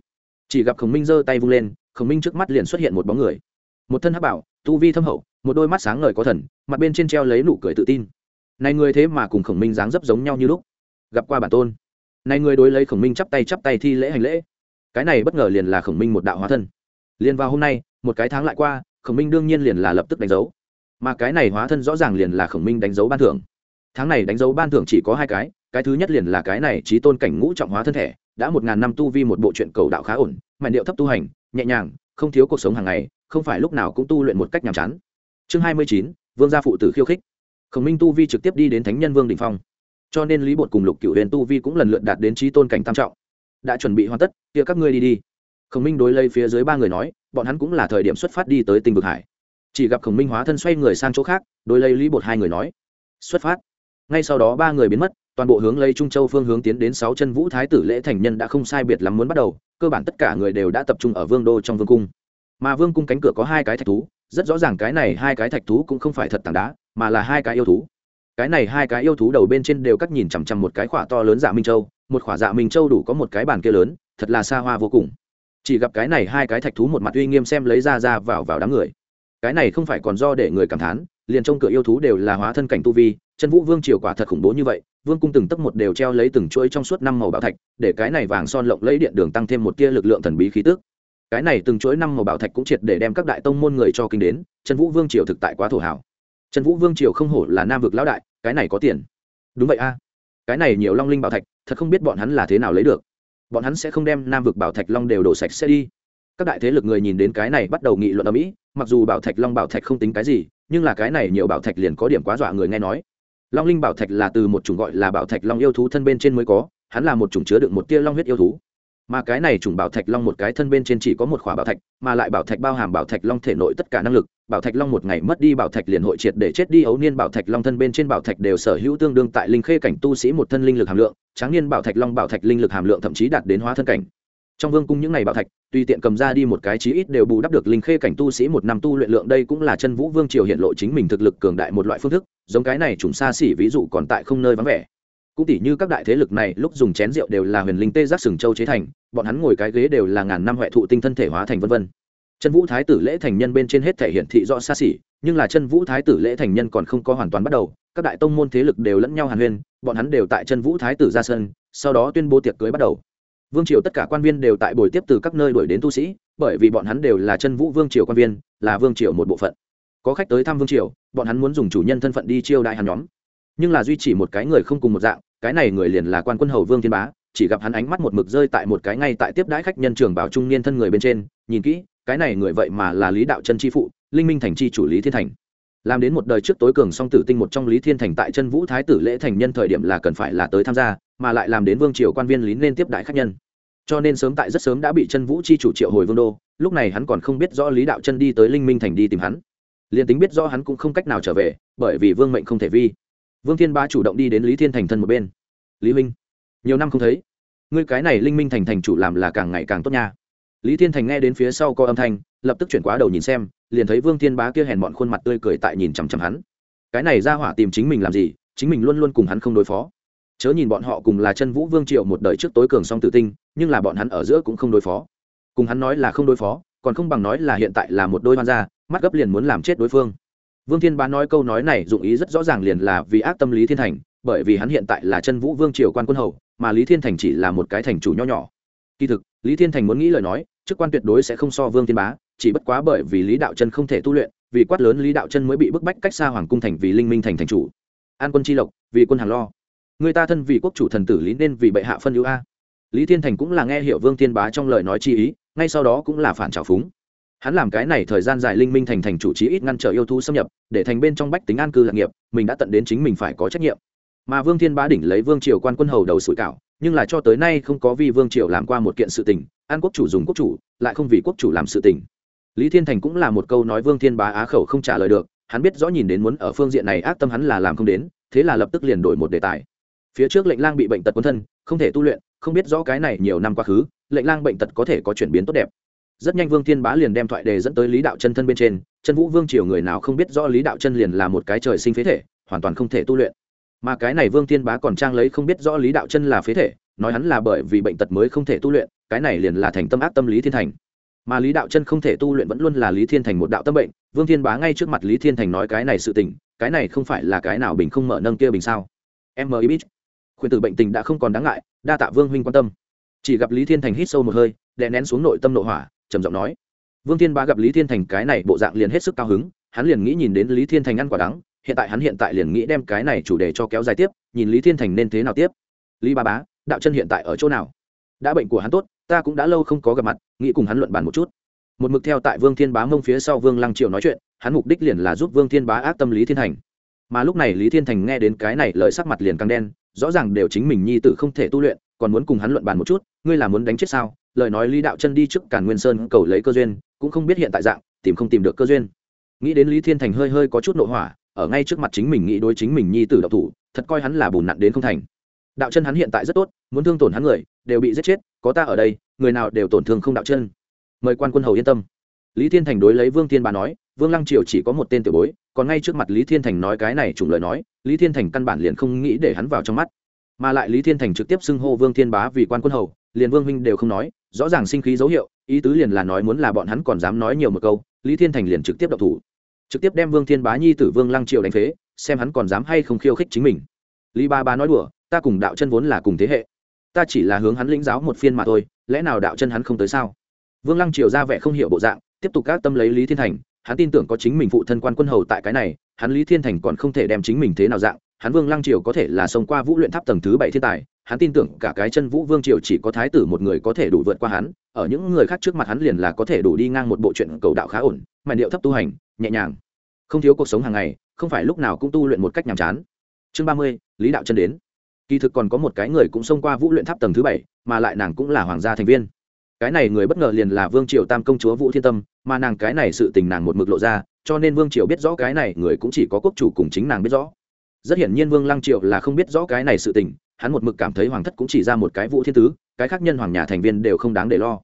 Speaker 1: Chỉ gặp khổng minh giơ tay vung lên, khổng minh trước mắt liền xuất hiện một bóng người. Một thân hắc bảo, tu vi thâm hậu, một đôi mắt sáng ngời có thần, mặt bên trên treo lấy nụ cười tự tin. Này người thế mà cùng khổng minh dáng dấp giống nhau như lúc. Gặp qua bản tôn. Này người đối lấy khổng minh chắp tay chắp tay thi lễ hành lễ. Cái này bất ngờ liền là khổng minh một đạo hóa thân. Liền vào hôm nay, một cái tháng lại qua, khổng minh đương nhiên liền là lập tức đánh dấu. Mà cái này hóa thân rõ ràng liền là khổng minh đánh dấu ban thưởng tháng này đánh dấu ban thưởng chỉ có hai cái cái thứ nhất liền là cái này trí tôn cảnh ngũ trọng hóa thân thể, đã một ngàn năm tu vi một bộ truyện cầu đạo khá ổn, mạnh điệu thấp tu hành, nhẹ nhàng, không thiếu cuộc sống hàng ngày, không phải lúc nào cũng tu luyện một cách nhàm chán. Chương hai mươi chín, vương gia phụ tử khiêu khích. Khổng minh tu vi trực tiếp đi đến thánh nhân vương đình phong. Cho nên lý bột cùng lục cựu huyền tu vi cũng lần lượt đạt đến trí tôn cảnh tam trọng. Đã chuẩn bị hoàn tất, kia các ngươi đi đi. Khổng minh đối lấy phía dưới ba người nói, bọn hắn cũng là thời điểm xuất phát đi tới tinh vực hải. Chỉ gặp khổng minh hóa thân xoay người sang chỗ khác, đối lấy lý bột hai người nói, xuất phát ngay sau đó ba người biến mất, toàn bộ hướng lấy trung châu phương hướng tiến đến sáu chân vũ thái tử lễ thành nhân đã không sai biệt lắm muốn bắt đầu, cơ bản tất cả người đều đã tập trung ở vương đô trong vương cung. Mà vương cung cánh cửa có hai cái thạch thú, rất rõ ràng cái này hai cái thạch thú cũng không phải thật tảng đá, mà là hai cái yêu thú. Cái này hai cái yêu thú đầu bên trên đều cắt nhìn chằm chằm một cái khỏa to lớn dạ minh châu, một khỏa dạ minh châu đủ có một cái bàn kia lớn, thật là xa hoa vô cùng. Chỉ gặp cái này hai cái thạch thú một mặt uy nghiêm xem lấy ra ra vào vào đám người cái này không phải còn do để người cảm thán, liền trong cửa yêu thú đều là hóa thân cảnh tu vi, chân vũ vương triều quả thật khủng bố như vậy, vương cung từng tấc một đều treo lấy từng chuỗi trong suốt năm màu bảo thạch, để cái này vàng son lộng lấy điện đường tăng thêm một tia lực lượng thần bí khí tức. Cái này từng chuỗi năm màu bảo thạch cũng triệt để đem các đại tông môn người cho kinh đến, chân vũ vương triều thực tại quá thổ hảo chân vũ vương triều không hổ là nam vực lão đại, cái này có tiền. Đúng vậy a. Cái này nhiều long linh bảo thạch, thật không biết bọn hắn là thế nào lấy được. Bọn hắn sẽ không đem nam vực bảo thạch long đều đổ sạch sẽ đi. Các đại thế lực người nhìn đến cái này bắt đầu nghị luận ở mỹ mặc dù bảo thạch long bảo thạch không tính cái gì nhưng là cái này nhiều bảo thạch liền có điểm quá dọa người nghe nói long linh bảo thạch là từ một chủng gọi là bảo thạch long yêu thú thân bên trên mới có hắn là một chủng chứa đựng một tia long huyết yêu thú mà cái này chủng bảo thạch long một cái thân bên trên chỉ có một khỏa bảo thạch mà lại bảo thạch bao hàm bảo thạch long thể nội tất cả năng lực bảo thạch long một ngày mất đi bảo thạch liền hội triệt để chết đi ấu niên bảo thạch long thân bên trên bảo thạch đều sở hữu tương đương tại linh khê cảnh tu sĩ một thân linh lực hàm lượng tráng niên bảo thạch long bảo thạch linh lực hàm lượng thậm chí đạt đến hóa thân cảnh trong vương cung những ngày bảo thạch tùy tiện cầm ra đi một cái chí ít đều bù đắp được linh khê cảnh tu sĩ một năm tu luyện lượng đây cũng là chân vũ vương triều hiện lộ chính mình thực lực cường đại một loại phương thức, giống cái này chúng xa xỉ ví dụ còn tại không nơi vắng vẻ. Cũng tỉ như các đại thế lực này lúc dùng chén rượu đều là huyền linh tê giác sừng châu chế thành, bọn hắn ngồi cái ghế đều là ngàn năm huệ thụ tinh thân thể hóa thành vân vân. Chân vũ thái tử lễ thành nhân bên trên hết thể hiện thị rõ xa xỉ, nhưng là chân vũ thái tử lễ thành nhân còn không có hoàn toàn bắt đầu, các đại tông môn thế lực đều lẫn nhau hàn huyên, bọn hắn đều tại chân vũ thái tử ra sân, sau đó tuyên bố tiệc cưới bắt đầu vương triều tất cả quan viên đều tại buổi tiếp từ các nơi đuổi đến tu sĩ, bởi vì bọn hắn đều là chân vũ vương triều quan viên, là vương triều một bộ phận. Có khách tới thăm vương triều, bọn hắn muốn dùng chủ nhân thân phận đi chiêu đại hắn nhóm. Nhưng là duy chỉ một cái người không cùng một dạng, cái này người liền là quan quân hầu vương thiên bá, chỉ gặp hắn ánh mắt một mực rơi tại một cái ngay tại tiếp đãi khách nhân trường bảo trung niên thân người bên trên, nhìn kỹ, cái này người vậy mà là lý đạo chân chi phụ, linh minh thành chi chủ lý thiên thành. Làm đến một đời trước tối cường song tử tinh một trong lý thiên thành tại chân vũ thái tử lễ thành nhân thời điểm là cần phải là tới tham gia, mà lại làm đến vương triều quan viên lý nên tiếp đại khách nhân cho nên sớm tại rất sớm đã bị chân vũ chi chủ triệu hồi vương đô, lúc này hắn còn không biết rõ lý đạo chân đi tới linh minh thành đi tìm hắn. Liền tính biết rõ hắn cũng không cách nào trở về, bởi vì vương mệnh không thể vi. Vương thiên bá chủ động đi đến lý thiên thành thân một bên. Lý minh nhiều năm không thấy. Ngươi cái này linh minh thành thành chủ làm là càng ngày càng tốt nha. Lý thiên thành nghe đến phía sau có âm thanh, lập tức chuyển quá đầu nhìn xem, liền thấy vương thiên bá kia hèn bọn khuôn mặt tươi cười tại nhìn chằm chằm hắn. Cái này ra hỏa tìm chính mình làm gì, chính mình luôn luôn cùng hắn không đối phó chớ nhìn bọn họ cùng là chân vũ vương triệu một đời trước tối cường song tự tinh, nhưng là bọn hắn ở giữa cũng không đối phó. Cùng hắn nói là không đối phó, còn không bằng nói là hiện tại là một đôi hoan gia, mắt gấp liền muốn làm chết đối phương. Vương thiên bá nói câu nói này dụng ý rất rõ ràng liền là vì ác tâm lý thiên thành, bởi vì hắn hiện tại là chân vũ vương triều quan quân hầu, mà lý thiên thành chỉ là một cái thành chủ nho nhỏ. Kỳ thực, lý thiên thành muốn nghĩ lời nói, chức quan tuyệt đối sẽ không so vương thiên bá, chỉ bất quá bởi vì lý đạo chân không thể tu luyện, vì quát lớn lý đạo chân mới bị bức bách cách xa hoàng cung thành vì linh minh thành thành chủ. An quân chi lộc, vì quân hàng lo người ta thân vì quốc chủ thần tử lý nên vì bệ hạ phân ưu a. Lý thiên thành cũng là nghe hiểu vương thiên bá trong lời nói chi ý, ngay sau đó cũng là phản trào phúng. Hắn làm cái này thời gian dài linh minh thành thành chủ trí ít ngăn trở yêu thú xâm nhập, để thành bên trong bách tính an cư lạc nghiệp, mình đã tận đến chính mình phải có trách nhiệm. Mà vương thiên bá đỉnh lấy vương triều quan quân hầu đầu sủi cảo, nhưng là cho tới nay không có vì vương triều làm qua một kiện sự tình, an quốc chủ dùng quốc chủ, lại không vì quốc chủ làm sự tình. Lý thiên thành cũng là một câu nói vương thiên bá á khẩu không trả lời được, hắn biết rõ nhìn đến muốn ở phương diện này ác tâm hắn là làm không đến, thế là lập tức liền đổi một đề tài phía trước lệnh lang bị bệnh tật quân thân, không thể tu luyện, không biết rõ cái này nhiều năm quá khứ, lệnh lang bệnh tật có thể có chuyển biến tốt đẹp. Rất nhanh vương thiên bá liền đem thoại đề dẫn tới lý đạo chân thân bên trên, chân vũ vương triều người nào không biết rõ lý đạo chân liền là một cái trời sinh phế thể, hoàn toàn không thể tu luyện. Mà cái này vương thiên bá còn trang lấy không biết rõ lý đạo chân là phế thể, nói hắn là bởi vì bệnh tật mới không thể tu luyện, cái này liền là thành tâm ác tâm lý thiên thành. Mà lý đạo chân không thể tu luyện vẫn luôn là lý thiên thành một đạo tâm bệnh, vương thiên bá ngay trước mặt lý thiên thành nói cái này sự tình, cái này không phải là cái nào bình không mở nâng kia bình sao? Em mờ khuyên từ bệnh tình đã không còn đáng ngại, đa tạ vương huynh quan tâm. Chỉ gặp lý thiên thành hít sâu một hơi, đè nén xuống nội tâm nội hỏa, trầm giọng nói. Vương thiên bá gặp lý thiên thành cái này bộ dạng liền hết sức cao hứng, hắn liền nghĩ nhìn đến lý thiên thành ăn quả đắng, hiện tại hắn hiện tại liền nghĩ đem cái này chủ đề cho kéo dài tiếp, nhìn lý thiên thành nên thế nào tiếp. Lý ba bá, đạo chân hiện tại ở chỗ nào? Đã bệnh của hắn tốt, ta cũng đã lâu không có gặp mặt, nghĩ cùng hắn luận bàn một chút. Một mực theo tại vương thiên bá mông phía sau vương lăng triều nói chuyện, hắn mục đích liền là giúp vương thiên bá ác tâm lý thiên thành. Mà lúc này lý thiên thành nghe đến cái này, lời sắc mặt liền căng đen rõ ràng đều chính mình nhi tử không thể tu luyện, còn muốn cùng hắn luận bàn một chút, ngươi là muốn đánh chết sao? Lời nói lý đạo chân đi trước càn nguyên sơn cầu lấy cơ duyên, cũng không biết hiện tại dạng, tìm không tìm được cơ duyên. Nghĩ đến lý thiên thành hơi hơi có chút nội hỏa, ở ngay trước mặt chính mình nghĩ đối chính mình nhi tử đạo thủ, thật coi hắn là bùn nặn đến không thành. Đạo chân hắn hiện tại rất tốt, muốn thương tổn hắn người, đều bị giết chết, có ta ở đây, người nào đều tổn thương không đạo chân. Mời quan quân hầu yên tâm. Lý thiên thành đối lấy vương thiên bà nói vương lăng triều chỉ có một tên tiểu bối, còn ngay trước mặt lý thiên thành nói cái này trùng lời nói, lý thiên thành căn bản liền không nghĩ để hắn vào trong mắt. Mà lại lý thiên thành trực tiếp xưng hô vương thiên bá vì quan quân hầu, liền vương huynh đều không nói, rõ ràng sinh khí dấu hiệu, ý tứ liền là nói muốn là bọn hắn còn dám nói nhiều một câu, lý thiên thành liền trực tiếp đậu thủ. Trực tiếp đem vương thiên bá nhi tử vương lăng triều đánh phế, xem hắn còn dám hay không khiêu khích chính mình. Lý ba ba nói đùa, ta cùng đạo chân vốn là cùng thế hệ, ta chỉ là hướng hắn lĩnh giáo một phiên mà thôi, lẽ nào đạo chân hắn không tới sao? Vương lăng triều ra vẻ không hiểu bộ dạng, tiếp tục các tâm lấy lý thiên thành hắn tin tưởng có chính mình phụ thân quan quân hầu tại cái này, hắn lý thiên thành còn không thể đem chính mình thế nào dạng, hắn vương lăng triều có thể là xông qua vũ luyện tháp tầng thứ bảy thiên tài, hắn tin tưởng cả cái chân vũ vương triều chỉ có thái tử một người có thể đủ vượt qua hắn, ở những người khác trước mặt hắn liền là có thể đủ đi ngang một bộ chuyện cầu đạo khá ổn mà điệu thấp tu hành, nhẹ nhàng. Không thiếu cuộc sống hàng ngày, không phải lúc nào cũng tu luyện một cách nhàm chán. Chương ba mươi, lý đạo chân đến. Kỳ thực còn có một cái người cũng xông qua vũ luyện tháp tầng thứ bảy, mà lại nàng cũng là hoàng gia thành viên. Cái này người bất ngờ liền là vương triều tam công chúa vũ thiên tâm mà nàng cái này sự tình nàng một mực lộ ra, cho nên vương triều biết rõ cái này người cũng chỉ có quốc chủ cùng chính nàng biết rõ. Rất hiển nhiên vương lăng triệu là không biết rõ cái này sự tình, hắn một mực cảm thấy hoàng thất cũng chỉ ra một cái vũ thiên tứ, cái khác nhân hoàng nhà thành viên đều không đáng để lo.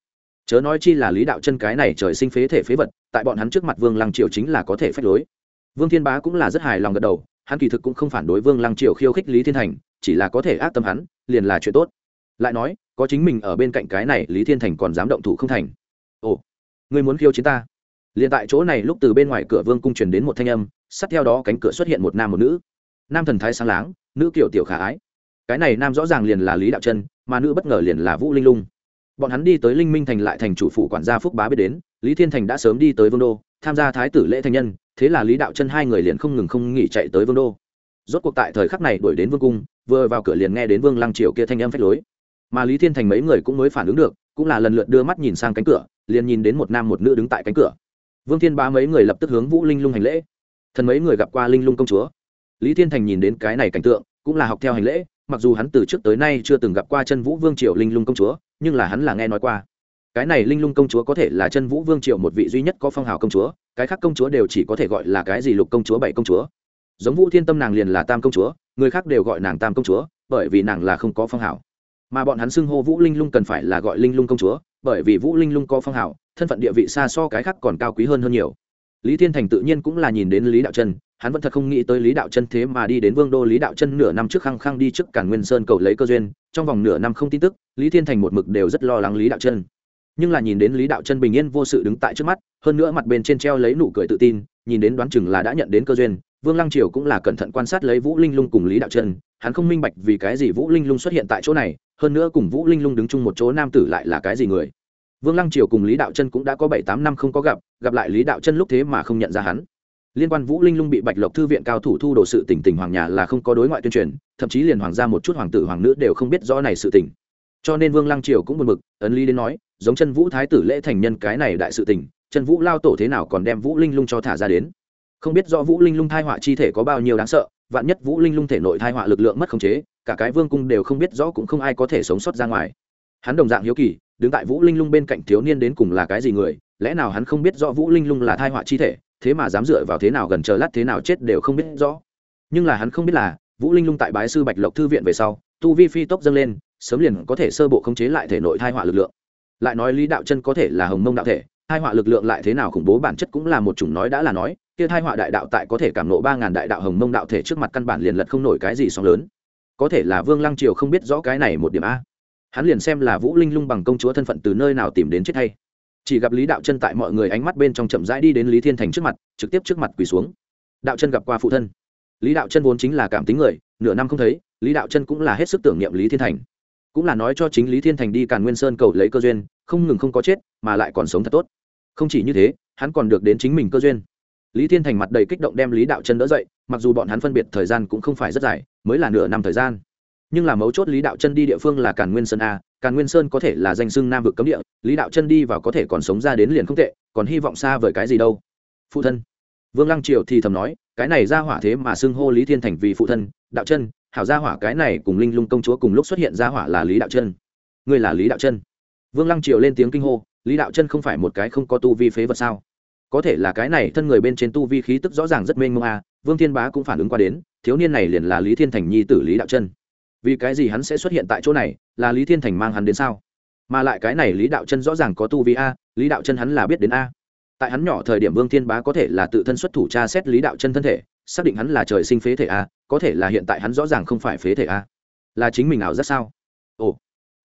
Speaker 1: Chớ nói chi là lý đạo chân cái này trời sinh phế thể phế vật, tại bọn hắn trước mặt vương lăng triều chính là có thể phép lối. Vương thiên bá cũng là rất hài lòng gật đầu, hắn kỳ thực cũng không phản đối vương lăng triều khiêu khích lý thiên thành, chỉ là có thể ác tâm hắn, liền là chuyện tốt. Lại nói, có chính mình ở bên cạnh cái này lý thiên thành còn dám động thủ không thành. Ồ Ngươi muốn khiêu chiến ta? Liền tại chỗ này lúc từ bên ngoài cửa vương cung truyền đến một thanh âm, sát theo đó cánh cửa xuất hiện một nam một nữ. Nam thần thái sáng láng, nữ kiểu tiểu khả ái. Cái này nam rõ ràng liền là lý đạo chân, mà nữ bất ngờ liền là vũ linh lung. Bọn hắn đi tới linh minh thành lại thành chủ phủ quản gia phúc bá biết đến, lý thiên thành đã sớm đi tới vương đô, tham gia thái tử lễ thành nhân, thế là lý đạo chân hai người liền không ngừng không nghỉ chạy tới vương đô. Rốt cuộc tại thời khắc này đuổi đến vương cung, vừa vào cửa liền nghe đến vương lăng triều kia thanh âm phách lối. Mà lý thiên thành mấy người cũng mới phản ứng được, cũng là lần lượt đưa mắt nhìn sang cánh cửa liền nhìn đến một nam một nữ đứng tại cánh cửa. Vương thiên ba mấy người lập tức hướng vũ linh lung hành lễ. Thần mấy người gặp qua linh lung công chúa. Lý thiên thành nhìn đến cái này cảnh tượng, cũng là học theo hành lễ, mặc dù hắn từ trước tới nay chưa từng gặp qua chân vũ vương triều linh lung công chúa, nhưng là hắn là nghe nói qua. Cái này linh lung công chúa có thể là chân vũ vương triều một vị duy nhất có phong hào công chúa, cái khác công chúa đều chỉ có thể gọi là cái gì lục công chúa, bảy công chúa. Giống vũ thiên tâm nàng liền là tam công chúa, người khác đều gọi nàng tam công chúa, bởi vì nàng là không có phong hào mà bọn hắn xưng hô vũ linh lung cần phải là gọi linh lung công chúa, bởi vì vũ linh lung có phong hào, thân phận địa vị xa so cái khác còn cao quý hơn hơn nhiều. Lý thiên thành tự nhiên cũng là nhìn đến lý đạo chân, hắn vẫn thật không nghĩ tới lý đạo chân thế mà đi đến vương đô lý đạo chân nửa năm trước khăng khăng đi trước cản nguyên sơn cầu lấy cơ duyên, trong vòng nửa năm không tin tức, lý thiên thành một mực đều rất lo lắng lý đạo chân. Nhưng là nhìn đến lý đạo chân bình yên vô sự đứng tại trước mắt, hơn nữa mặt bên trên treo lấy nụ cười tự tin, nhìn đến đoán chừng là đã nhận đến cơ duyên vương lăng triều cũng là cẩn thận quan sát lấy vũ linh lung cùng lý đạo chân hắn không minh bạch vì cái gì vũ linh lung xuất hiện tại chỗ này, hơn nữa cùng vũ linh lung đứng chung một chỗ nam tử lại là cái gì người. Vương lăng triều cùng lý đạo chân cũng đã có bảy tám năm không có gặp gặp lại lý đạo chân lúc thế mà không nhận ra hắn. Liên quan vũ linh lung bị bạch lộc thư viện cao thủ thu đồ sự tỉnh tỉnh hoàng nhà là không có đối ngoại tuyên truyền, thậm chí liền hoàng gia một chút hoàng tử hoàng nữ đều không biết rõ này sự tỉnh cho nên vương lăng triều cũng buồn bực, ấn lý đến nói, giống chân vũ thái tử lễ thành nhân cái này đại sự tỉnh chân vũ lao tổ thế nào còn đem vũ linh lung cho thả ra đến không biết rõ vũ linh lung thai họa chi thể có bao nhiêu đáng sợ, vạn nhất vũ linh lung thể nội thai họa lực lượng mất khống chế, cả cái vương cung đều không biết rõ cũng không ai có thể sống sót ra ngoài. Hắn đồng dạng hiếu kỳ, đứng tại vũ linh lung bên cạnh thiếu niên đến cùng là cái gì người, lẽ nào hắn không biết rõ vũ linh lung là thai họa chi thể, thế mà dám dựa vào thế nào gần chờ lát thế nào chết đều không biết rõ. Nhưng là hắn không biết là, vũ linh lung tại bái sư bạch lộc thư viện về sau, tu vi phi tốc dâng lên, sớm liền có thể sơ bộ khống chế lại thể nội thai họa lực lượng. Lại nói lý đạo chân có thể là hồng mông đạo thể, thai họa lực lượng lại thế nào khủng bố bản chất cũng là một chủng nói đã là nói kia thai họa đại đạo tại có thể cảm nộ ba ngàn đại đạo hồng mông đạo thể trước mặt căn bản liền lật không nổi cái gì sóng lớn. Có thể là vương lăng triều không biết rõ cái này một điểm a. Hắn liền xem là vũ linh lung bằng công chúa thân phận từ nơi nào tìm đến chết hay. Chỉ gặp lý đạo chân tại mọi người ánh mắt bên trong chậm rãi đi đến lý thiên thành trước mặt, trực tiếp trước mặt quỳ xuống. Đạo chân gặp qua phụ thân. Lý đạo chân vốn chính là cảm tính người, nửa năm không thấy, lý đạo chân cũng là hết sức tưởng niệm lý thiên thành. Cũng là nói cho chính lý thiên thành đi càn nguyên sơn cầu lấy cơ duyên, không ngừng không có chết, mà lại còn sống thật tốt. Không chỉ như thế, hắn còn được đến chính mình cơ duyên lý thiên thành mặt đầy kích động đem lý đạo chân đỡ dậy, mặc dù bọn hắn phân biệt thời gian cũng không phải rất dài, mới là nửa năm thời gian. Nhưng là mấu chốt lý đạo chân đi địa phương là càn nguyên sơn a, càn nguyên sơn có thể là danh xưng nam vực cấm địa, lý đạo chân đi vào có thể còn sống ra đến liền không tệ, còn hy vọng xa vời cái gì đâu. Phụ thân. Vương lăng triều thì thầm nói, cái này ra hỏa thế mà xưng hô lý thiên thành vì phụ thân, đạo chân, hảo gia hỏa cái này cùng linh lung công chúa cùng lúc xuất hiện gia hỏa là lý đạo chân. Ngươi là lý đạo chân. Vương lăng triều lên tiếng kinh hô, lý đạo chân không phải một cái không có tu vi phế vật sao? Có thể là cái này thân người bên trên tu vi khí tức rõ ràng rất mênh mông a, vương thiên bá cũng phản ứng qua đến, thiếu niên này liền là lý thiên thành nhi tử lý đạo chân. Vì cái gì hắn sẽ xuất hiện tại chỗ này, là lý thiên thành mang hắn đến sao? Mà lại cái này lý đạo chân rõ ràng có tu vi a, lý đạo chân hắn là biết đến a. Tại hắn nhỏ thời điểm vương thiên bá có thể là tự thân xuất thủ tra xét lý đạo chân thân thể, xác định hắn là trời sinh phế thể a, có thể là hiện tại hắn rõ ràng không phải phế thể a. Là chính mình ảo rất sao? Ồ,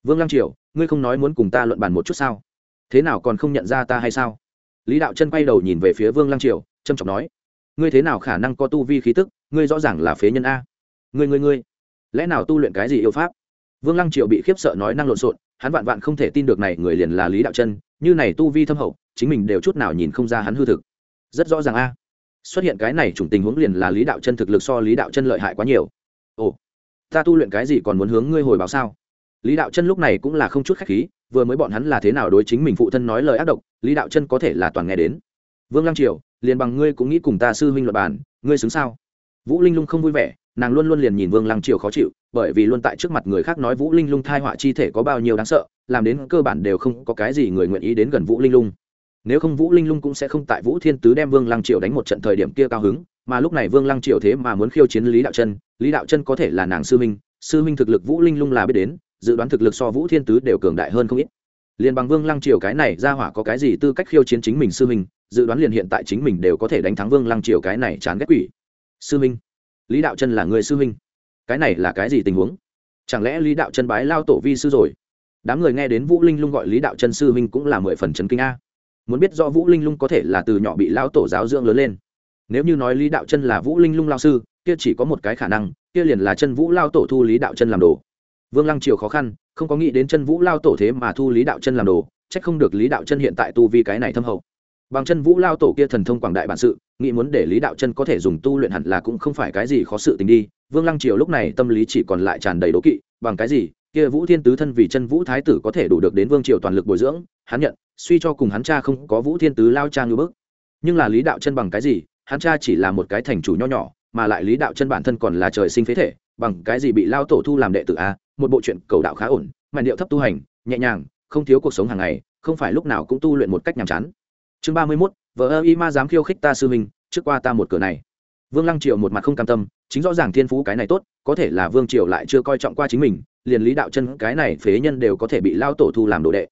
Speaker 1: vương lăng triều, ngươi không nói muốn cùng ta luận bàn một chút sao? Thế nào còn không nhận ra ta hay sao? Lý đạo chân quay đầu nhìn về phía vương lăng triều trâm trọng nói, ngươi thế nào khả năng có tu vi khí tức? Ngươi rõ ràng là phế nhân a. Ngươi ngươi ngươi, lẽ nào tu luyện cái gì yêu pháp? Vương lăng triều bị khiếp sợ nói năng lộn xộn, hắn vạn vạn không thể tin được này người liền là lý đạo chân, như này tu vi thâm hậu, chính mình đều chút nào nhìn không ra hắn hư thực. Rất rõ ràng a, xuất hiện cái này chủng tình huống liền là lý đạo chân thực lực so lý đạo chân lợi hại quá nhiều. Ồ, ta tu luyện cái gì còn muốn hướng ngươi hồi báo sao? Lý đạo chân lúc này cũng là không chút khách khí, vừa mới bọn hắn là thế nào đối chính mình phụ thân nói lời ác độc, lý đạo chân có thể là toàn nghe đến. Vương lăng triều, liền bằng ngươi cũng nghĩ cùng ta sư huynh luật bàn, ngươi xứng sao? Vũ linh lung không vui vẻ, nàng luôn luôn liền nhìn vương lăng triều khó chịu, bởi vì luôn tại trước mặt người khác nói vũ linh lung thai họa chi thể có bao nhiêu đáng sợ, làm đến cơ bản đều không có cái gì người nguyện ý đến gần vũ linh lung. Nếu không vũ linh lung cũng sẽ không tại vũ thiên tứ đem vương lăng triều đánh một trận thời điểm kia cao hứng, mà lúc này vương lăng triều thế mà muốn khiêu chiến lý đạo chân, lý đạo chân có thể là nàng sư minh sư minh thực lực vũ linh lung là biết đến dự đoán thực lực so vũ thiên tứ đều cường đại hơn không ít. Liền bằng vương lăng triều cái này ra hỏa có cái gì tư cách khiêu chiến chính mình sư minh dự đoán liền hiện tại chính mình đều có thể đánh thắng vương lăng triều cái này chán ghét quỷ. Sư minh lý đạo chân là người sư minh cái này là cái gì tình huống? Chẳng lẽ lý đạo chân bái lao tổ vi sư rồi? Đám người nghe đến vũ linh lung gọi lý đạo chân sư minh cũng là mười phần trấn kinh a. Muốn biết do vũ linh lung có thể là từ nhỏ bị lao tổ giáo dưỡng lớn lên. Nếu như nói lý đạo chân là vũ linh lung lao sư, kia chỉ có một cái khả năng, kia liền là chân vũ lao tổ thu lý đạo chân làm đồ vương lăng triều khó khăn, không có nghĩ đến chân vũ lao tổ thế mà thu lý đạo chân làm đồ c h ắ c không được lý đạo chân hiện tại tu vi cái này thâm hậu. Bằng chân vũ lao tổ kia thần thông quảng đại bản sự, nghĩ muốn để lý đạo chân có thể dùng tu luyện hẳn là cũng không phải cái gì khó sự tình đi. Vương lăng triều lúc này tâm lý chỉ còn lại tràn đầy đố kỵ, bằng cái gì? Kia vũ thiên tứ thân vì chân vũ thái tử có thể đủ được đến vương triều toàn lực bồi dưỡng, hắn nhận, suy cho cùng hắn cha không có vũ thiên tứ lao cha ngư bức. Nhưng là lý đạo chân bằng cái gì? Hắn cha chỉ là một cái thành chủ nho nhỏ, mà lại lý đạo chân bản thân còn là trời sinh phế thể bằng cái gì bị lao tổ thu làm đệ tử a? Một bộ chuyện cầu đạo khá ổn mà điệu thấp tu hành, nhẹ nhàng, không thiếu cuộc sống hàng ngày, không phải lúc nào cũng tu luyện một cách nhàm chán. Chương ba mươi mốt, vợ ơ y ma dám khiêu khích ta sư mình trước qua ta một cửa này. Vương lăng triều một mặt không cam tâm, chính rõ ràng thiên phú cái này tốt, có thể là vương triều lại chưa coi trọng qua chính mình, liền lý đạo chân cái này phế nhân đều có thể bị lao tổ thu làm đồ đệ.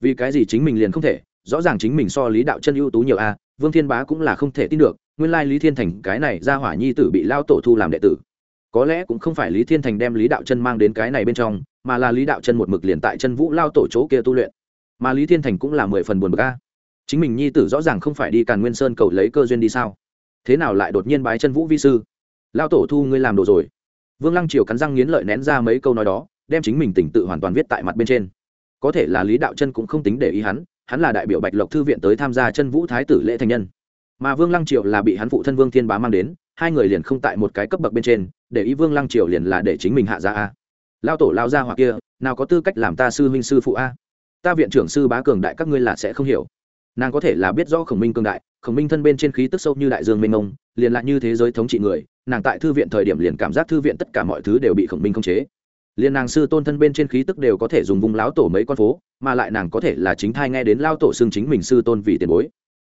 Speaker 1: Vì cái gì chính mình liền không thể? Rõ ràng chính mình so lý đạo chân ưu tú nhiều a, vương thiên bá cũng là không thể tin được, nguyên lai lý thiên thành cái này ra hỏa nhi tử bị lao tổ thu làm đệ tử có lẽ cũng không phải lý thiên thành đem lý đạo chân mang đến cái này bên trong, mà là lý đạo chân một mực liền tại chân vũ lao tổ chỗ kia tu luyện. Mà lý thiên thành cũng là mười phần buồn bực a. Chính mình nhi tử rõ ràng không phải đi càn nguyên sơn cầu lấy cơ duyên đi sao? Thế nào lại đột nhiên bái chân vũ vi sư? Lao tổ thu ngươi làm đồ rồi. Vương lăng triều cắn răng nghiến lợi nén ra mấy câu nói đó, đem chính mình tỉnh tự hoàn toàn viết tại mặt bên trên. Có thể là lý đạo chân cũng không tính để ý hắn hắn là đại biểu bạch lộc thư viện tới tham gia chân vũ thái tử lễ thành nhân. Mà vương lăng Triệu là bị hắn phụ thân vương thiên bá mang đến, hai người liền không tại một cái cấp bậc bên trên để ý vương lăng triều liền là để chính mình hạ ra a. Lao tổ lao ra hoặc kia, nào có tư cách làm ta sư huynh sư phụ a? Ta viện trưởng sư bá cường đại các ngươi là sẽ không hiểu. Nàng có thể là biết rõ khổng minh cường đại, khổng minh thân bên trên khí tức sâu như đại dương mênh mông, liền lại như thế giới thống trị người, nàng tại thư viện thời điểm liền cảm giác thư viện tất cả mọi thứ đều bị khổng minh khống chế. Liền nàng sư tôn thân bên trên khí tức đều có thể dùng vùng láo tổ mấy con phố, mà lại nàng có thể là chính thai nghe đến lao tổ xưng chính mình sư tôn vì tiền bối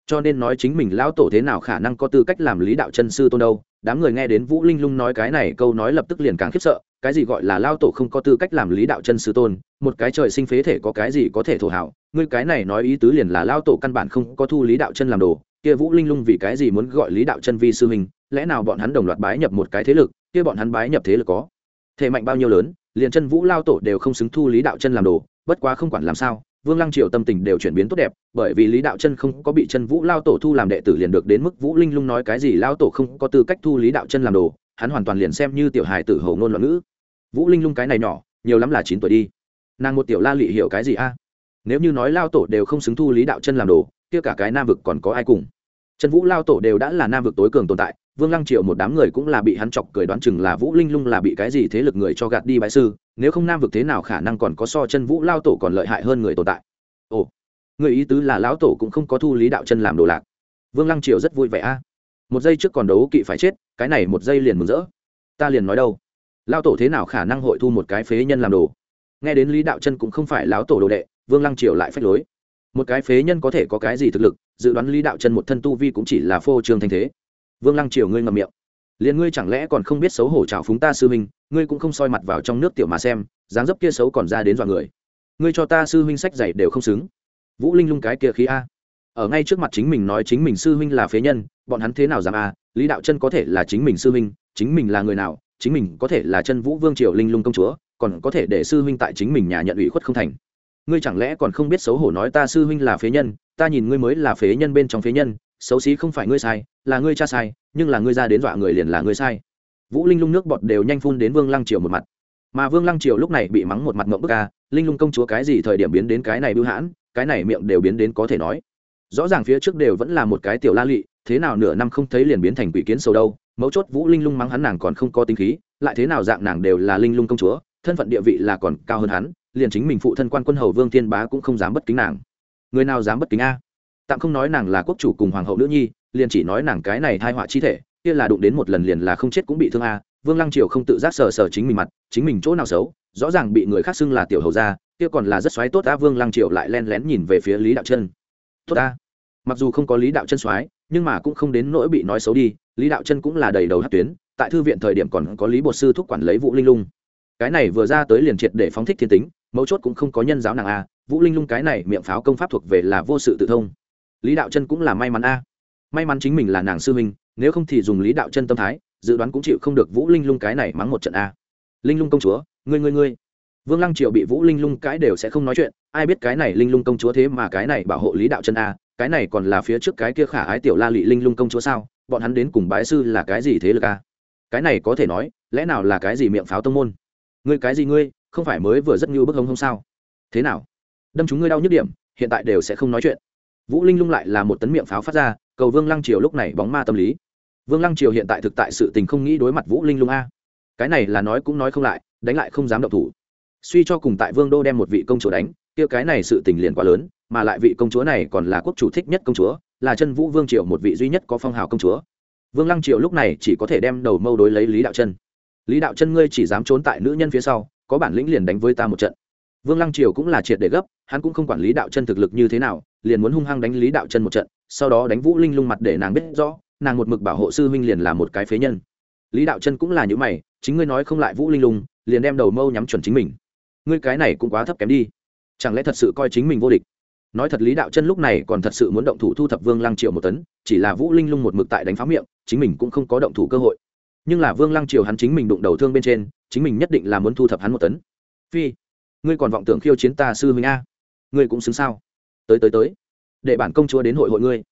Speaker 1: cho nên nói chính mình lão tổ thế nào khả năng có tư cách làm lý đạo chân sư tôn đâu. Đám người nghe đến vũ linh lung nói cái này câu nói lập tức liền càng khiếp sợ. Cái gì gọi là lao tổ không có tư cách làm lý đạo chân sư tôn? Một cái trời sinh phế thể có cái gì có thể thổ hảo? Ngươi cái này nói ý tứ liền là lao tổ căn bản không có thu lý đạo chân làm đồ. Kia vũ linh lung vì cái gì muốn gọi lý đạo chân vi sư hình lẽ nào bọn hắn đồng loạt bái nhập một cái thế lực? Kia bọn hắn bái nhập thế lực có thể mạnh bao nhiêu lớn? Liền chân vũ lao tổ đều không xứng thu lý đạo chân làm đồ. Bất quá không quản làm sao vương lăng triều tâm tình đều chuyển biến tốt đẹp, bởi vì lý đạo chân không có bị chân vũ lao tổ thu làm đệ tử liền được đến mức vũ linh lung nói cái gì lao tổ không có tư cách thu lý đạo chân làm đồ, hắn hoàn toàn liền xem như tiểu hài tử hầu ngôn loạn ngữ. Vũ linh lung cái này nhỏ, nhiều lắm là chín tuổi đi. Nàng một tiểu la lị hiểu cái gì a? Nếu như nói lao tổ đều không xứng thu lý đạo chân làm đồ, kia cả cái nam vực còn có ai cùng? Trần vũ lao tổ đều đã là nam vực tối cường tồn tại vương lăng triệu một đám người cũng là bị hắn chọc cười đoán chừng là vũ linh lung là bị cái gì thế lực người cho gạt đi bãi sư, nếu không nam vực thế nào khả năng còn có so chân vũ lao tổ còn lợi hại hơn người tồn tại. Ồ, người ý tứ là lão tổ cũng không có thu lý đạo chân làm đồ lạc. Vương lăng Triệu rất vui vẻ a. Một giây trước còn đấu kỵ phải chết, cái này một giây liền mừng rỡ. Ta liền nói đâu? Lao tổ thế nào khả năng hội thu một cái phế nhân làm đồ? Nghe đến lý đạo chân cũng không phải lão tổ đồ đệ, vương lăng triều lại phách lối. Một cái phế nhân có thể có cái gì thực lực, dự đoán lý đạo chân một thân tu vi cũng chỉ là phô trương thanh thế vương lăng triều ngươi ngậm miệng. Liền ngươi chẳng lẽ còn không biết xấu hổ trào phúng ta sư huynh, ngươi cũng không soi mặt vào trong nước tiểu mà xem, dáng dấp kia xấu còn ra đến dọa người. Ngươi cho ta sư huynh sách dạy đều không xứng. Vũ linh lung cái kia khí a. Ở ngay trước mặt chính mình nói chính mình sư huynh là phế nhân, bọn hắn thế nào dám a? Lý đạo chân có thể là chính mình sư huynh, chính mình là người nào? Chính mình có thể là chân vũ vương triều linh lung công chúa, còn có thể để sư huynh tại chính mình nhà nhận ủy khuất không thành. Ngươi chẳng lẽ còn không biết xấu hổ nói ta sư huynh là phế nhân, ta nhìn ngươi mới là phế nhân bên trong phế nhân xấu xí không phải ngươi sai, là ngươi cha sai, nhưng là ngươi ra đến dọa người liền là ngươi sai. Vũ linh lung nước bọt đều nhanh phun đến vương lăng triều một mặt. Mà vương lăng triều lúc này bị mắng một mặt mộng bức ca linh lung công chúa cái gì thời điểm biến đến cái này bưu hãn, cái này miệng đều biến đến có thể nói. Rõ ràng phía trước đều vẫn là một cái tiểu la lị, thế nào nửa năm không thấy liền biến thành quỷ kiến sâu đâu, mấu chốt vũ linh lung mắng hắn nàng còn không có tính khí, lại thế nào dạng nàng đều là linh lung công chúa, thân phận địa vị là còn cao hơn hắn, liền chính mình phụ thân quan quân hầu vương thiên bá cũng không dám bất kính nàng. Người nào dám bất kính a? Tạm không nói nàng là quốc chủ cùng hoàng hậu nữ nhi, liền chỉ nói nàng cái này thai họa chi thể, kia là đụng đến một lần liền là không chết cũng bị thương a. Vương lăng triều không tự giác sờ sờ chính mình mặt, chính mình chỗ nào xấu, rõ ràng bị người khác xưng là tiểu hầu gia, kia còn là rất xoáy tốt a, vương lăng triều lại len lén nhìn về phía lý đạo chân. Tốt a. Mặc dù không có lý đạo chân xoáy nhưng mà cũng không đến nỗi bị nói xấu đi, lý đạo chân cũng là đầy đầu hát tuyến, tại thư viện thời điểm còn có lý bột sư thúc quản lấy vũ linh lung. Cái này vừa ra tới liền triệt để phóng thích thiên tính, mấu chốt cũng không có nhân giáo nàng a, vũ linh lung cái này miệng pháo công pháp thuộc về là vô sự tự thông lý đạo chân cũng là may mắn a. May mắn chính mình là nàng sư huynh, nếu không thì dùng lý đạo chân tâm thái, dự đoán cũng chịu không được vũ linh lung cái này mắng một trận a. Linh lung công chúa, ngươi ngươi ngươi. Vương lăng triệu bị vũ linh lung cái đều sẽ không nói chuyện, ai biết cái này linh lung công chúa thế mà cái này bảo hộ lý đạo chân a, cái này còn là phía trước cái kia khả ái tiểu la lị linh lung công chúa sao, bọn hắn đến cùng bái sư là cái gì thế lực a? Cái này có thể nói, lẽ nào là cái gì miệng pháo tông môn? Ngươi cái gì ngươi, không phải mới vừa rất như bức hông không sao? Thế nào? Đâm chúng ngươi đau nhức điểm, hiện tại đều sẽ không nói chuyện vũ linh lung lại là một tấn miệng pháo phát ra, cầu vương lăng triều lúc này bóng ma tâm lý. Vương lăng triều hiện tại thực tại sự tình không nghĩ đối mặt vũ linh lung a. Cái này là nói cũng nói không lại, đánh lại không dám động thủ. Suy cho cùng tại vương đô đem một vị công chúa đánh, kia cái này sự tình liền quá lớn, mà lại vị công chúa này còn là quốc chủ thích nhất công chúa, là chân vũ vương triều một vị duy nhất có phong hào công chúa. Vương lăng triều lúc này chỉ có thể đem đầu mâu đối lấy lý đạo chân. Lý đạo chân ngươi chỉ dám trốn tại nữ nhân phía sau, có bản lĩnh liền đánh với ta một trận vương lăng triều cũng là triệt để gấp, hắn cũng không quản lý đạo chân thực lực như thế nào, liền muốn hung hăng đánh lý đạo chân một trận, sau đó đánh vũ linh lung mặt để nàng biết rõ, nàng một mực bảo hộ sư huynh liền là một cái phế nhân. Lý đạo chân cũng là những mày, chính ngươi nói không lại vũ linh lung, liền đem đầu mâu nhắm chuẩn chính mình. Ngươi cái này cũng quá thấp kém đi. Chẳng lẽ thật sự coi chính mình vô địch? Nói thật lý đạo chân lúc này còn thật sự muốn động thủ thu thập vương lăng triệu một tấn, chỉ là vũ linh lung một mực tại đánh phá miệng, chính mình cũng không có động thủ cơ hội. Nhưng là vương lăng triều hắn chính mình đụng đầu thương bên trên, chính mình nhất định là muốn thu thập hắn một tấn. Phi ngươi còn vọng tưởng khiêu chiến ta sư huynh a. Ngươi cũng xứng sao? Tới tới tới. Để bản công chúa đến hội hội ngươi.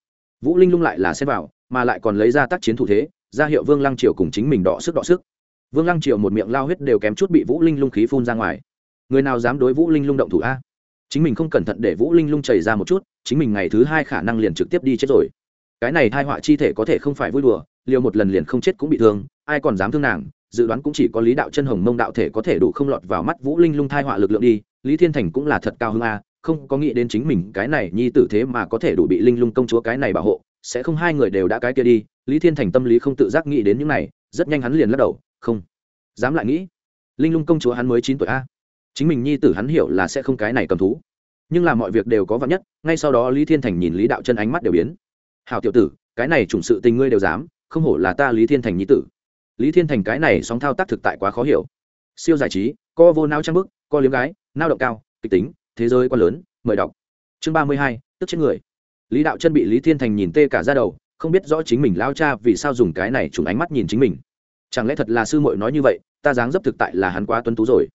Speaker 1: Vũ linh lung lại là xem vào, mà lại còn lấy ra tác chiến thủ thế, ra hiệu vương lăng triều cùng chính mình đọ sức đọ sức. Vương lăng triều một miệng lao huyết đều kém chút bị vũ linh lung khí phun ra ngoài. Người nào dám đối vũ linh lung động thủ a? Chính mình không cẩn thận để vũ linh lung chảy ra một chút, chính mình ngày thứ hai khả năng liền trực tiếp đi chết rồi. Cái này thai họa chi thể có thể không phải vui đùa, liều một lần liền không chết cũng bị thương, ai còn dám thương nàng dự đoán cũng chỉ có lý đạo chân hồng mông đạo thể có thể đủ không lọt vào mắt vũ linh lung thai họa lực lượng đi, lý thiên thành cũng là thật cao hơn a, không có nghĩ đến chính mình cái này nhi tử thế mà có thể đủ bị linh lung công chúa cái này bảo hộ, sẽ không hai người đều đã cái kia đi, lý thiên thành tâm lý không tự giác nghĩ đến những này, rất nhanh hắn liền lắc đầu, không, dám lại nghĩ, linh lung công chúa hắn mới chín tuổi a, chính mình nhi tử hắn hiểu là sẽ không cái này cầm thú. Nhưng là mọi việc đều có vắn nhất, ngay sau đó lý thiên thành nhìn lý đạo chân ánh mắt đều biến. Hào tiểu tử, cái này chủng sự tình ngươi đều dám, không hổ là ta lý thiên thành nhi tử lý thiên thành cái này sóng thao tác thực tại quá khó hiểu. Siêu giải trí, co vô nao trang bức, co liếm gái, nao động cao, kịch tính, thế giới quá lớn, mời đọc. Chương ba mươi hai, tức chết người. Lý đạo chân bị lý thiên thành nhìn tê cả ra đầu, không biết rõ chính mình lao cha vì sao dùng cái này trùng ánh mắt nhìn chính mình. Chẳng lẽ thật là sư muội nói như vậy, ta dáng dấp thực tại là hắn quá tuân tú rồi.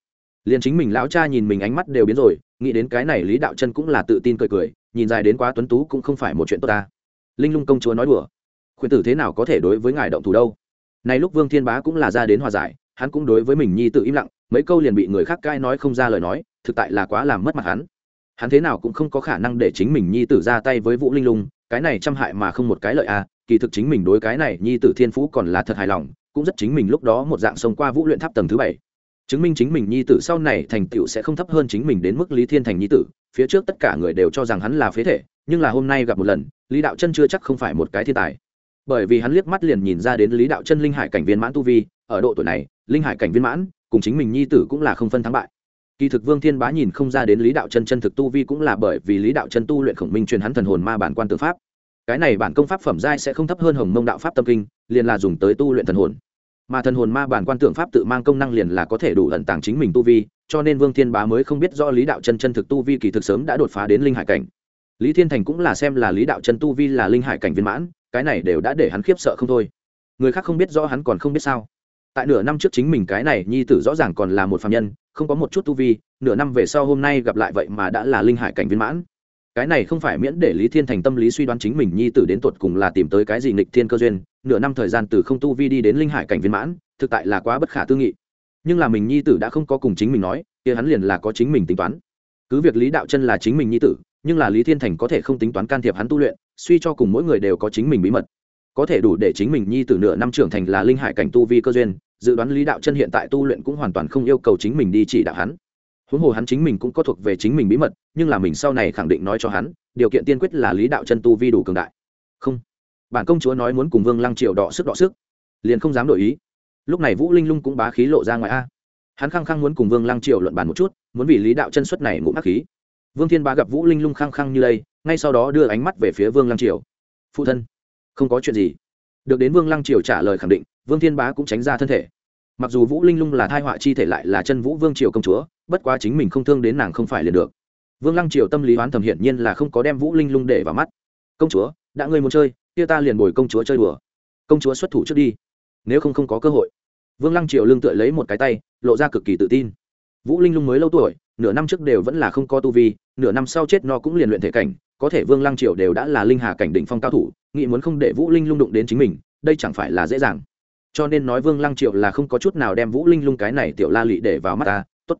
Speaker 1: Liền chính mình lão cha nhìn mình ánh mắt đều biến rồi, nghĩ đến cái này lý đạo chân cũng là tự tin cười cười, nhìn dài đến quá tuấn tú cũng không phải một chuyện tốt ta. Linh lung công chúa nói đùa. Khuyên tử thế nào có thể đối với ngài động thủ đâu? Này lúc vương thiên bá cũng là ra đến hòa giải hắn cũng đối với mình nhi tự im lặng mấy câu liền bị người khác cai nói không ra lời nói thực tại là quá làm mất mặt hắn. Hắn thế nào cũng không có khả năng để chính mình nhi tử ra tay với vũ linh lung cái này trăm hại mà không một cái lợi a à, kỳ thực chính mình đối cái này nhi tử thiên phú còn là thật hài lòng cũng rất chính mình lúc đó một dạng sống qua vũ luyện tháp tầng thứ bảy. Chứng minh chính mình nhi tử sau này thành tựu sẽ không thấp hơn chính mình đến mức lý thiên thành nhi tử phía trước tất cả người đều cho rằng hắn là phế thể nhưng là hôm nay gặp một lần lý đạo chân chưa chắc không phải một cái thiên tài bởi vì hắn liếc mắt liền nhìn ra đến lý đạo chân linh hải cảnh viên mãn tu vi, ở độ tuổi này, linh hải cảnh viên mãn, cùng chính mình nhi tử cũng là không phân thắng bại. Kỳ thực vương thiên bá nhìn không ra đến lý đạo chân chân thực tu vi cũng là bởi vì lý đạo chân tu luyện khổng minh truyền hắn thần hồn ma bản quan tự pháp. Cái này bản công pháp phẩm giai sẽ không thấp hơn hồng mông đạo pháp tâm kinh, liền là dùng tới tu luyện thần hồn. Mà thần hồn ma bản quan tượng pháp tự mang công năng liền là có thể đủ ẩn tàng chính mình tu vi, cho nên vương thiên bá mới không biết do lý đạo chân chân thực tu vi kỳ thực sớm đã đột phá đến linh hải cảnh. Lý thiên thành cũng là xem là lý đạo chân tu vi là linh hải cảnh viên mãn cái này đều đã để hắn khiếp sợ không thôi. Người khác không biết rõ hắn còn không biết sao. Tại nửa năm trước chính mình cái này nhi tử rõ ràng còn là một phạm nhân, không có một chút tu vi, nửa năm về sau hôm nay gặp lại vậy mà đã là linh hải cảnh viên mãn. Cái này không phải miễn để lý thiên thành tâm lý suy đoán chính mình nhi tử đến tột cùng là tìm tới cái gì nghịch thiên cơ duyên, nửa năm thời gian từ không tu vi đi đến linh hải cảnh viên mãn, thực tại là quá bất khả tư nghị. Nhưng là mình nhi tử đã không có cùng chính mình nói, kia hắn liền là có chính mình tính toán. Cứ việc lý đạo chân là chính mình nhi tử nhưng là lý thiên thành có thể không tính toán can thiệp hắn tu luyện, suy cho cùng mỗi người đều có chính mình bí mật. Có thể đủ để chính mình nhi tử nửa năm trưởng thành là linh hải cảnh tu vi cơ duyên, dự đoán lý đạo chân hiện tại tu luyện cũng hoàn toàn không yêu cầu chính mình đi chỉ đạo hắn. Huống hồ hắn chính mình cũng có thuộc về chính mình bí mật, nhưng là mình sau này khẳng định nói cho hắn, điều kiện tiên quyết là lý đạo chân tu vi đủ cường đại. Không. Bản công chúa nói muốn cùng vương lăng triều đọ sức đọ sức. Liền không dám đổi ý. Lúc này vũ linh lung cũng bá khí lộ ra ngoài a. Hắn khăng khăng muốn cùng vương lăng triều luận bàn một chút, muốn vì lý đạo chân xuất này ngụm ác khí vương thiên bá gặp vũ linh lung khăng khăng như đây, ngay sau đó đưa ánh mắt về phía vương lăng triều. Phụ thân, không có chuyện gì. Được đến vương lăng triều trả lời khẳng định, vương thiên bá cũng tránh ra thân thể. Mặc dù vũ linh lung là thai họa chi thể lại là chân vũ vương triều công chúa, bất quá chính mình không thương đến nàng không phải liền được. Vương lăng triều tâm lý hoán thầm hiển nhiên là không có đem vũ linh lung để vào mắt. Công chúa, đã ngươi muốn chơi, kia ta liền bồi công chúa chơi đùa. Công chúa xuất thủ trước đi, nếu không không có cơ hội. Vương lăng triều lương tựa lấy một cái tay, lộ ra cực kỳ tự tin. Vũ linh lung mới lâu tuổi nửa năm trước đều vẫn là không có tu vi, nửa năm sau chết no cũng liền luyện thể cảnh, có thể vương lăng triều đều đã là linh hà cảnh đỉnh phong cao thủ, nghĩ muốn không để vũ linh lung đụng đến chính mình, đây chẳng phải là dễ dàng. Cho nên nói vương lăng triều là không có chút nào đem vũ linh lung cái này tiểu la lị để vào mắt ta, tốt.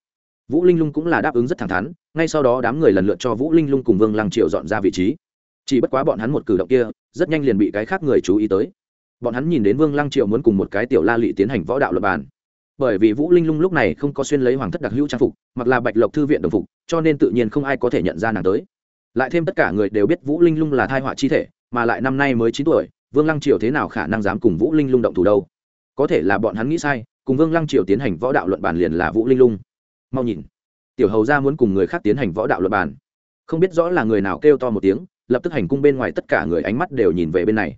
Speaker 1: Vũ linh lung cũng là đáp ứng rất thẳng thắn, ngay sau đó đám người lần lượt cho vũ linh lung cùng vương lăng triều dọn ra vị trí. Chỉ bất quá bọn hắn một cử động kia, rất nhanh liền bị cái khác người chú ý tới. Bọn hắn nhìn đến vương lăng triều muốn cùng một cái tiểu la lị tiến hành võ đạo luật bàn bởi vì vũ linh lung lúc này không có xuyên lấy hoàng thất đặc hữu trang phục, mặc là bạch lộc thư viện đồng phục, cho nên tự nhiên không ai có thể nhận ra nàng tới. Lại thêm tất cả người đều biết vũ linh lung là thai họa chi thể, mà lại năm nay mới chín tuổi, vương lăng triều thế nào khả năng dám cùng vũ linh lung động thủ đâu? Có thể là bọn hắn nghĩ sai, cùng vương lăng triều tiến hành võ đạo luận bàn liền là vũ linh lung. Mau nhìn. Tiểu hầu ra muốn cùng người khác tiến hành võ đạo luận bàn. Không biết rõ là người nào kêu to một tiếng, lập tức hành cung bên ngoài tất cả người ánh mắt đều nhìn về bên này.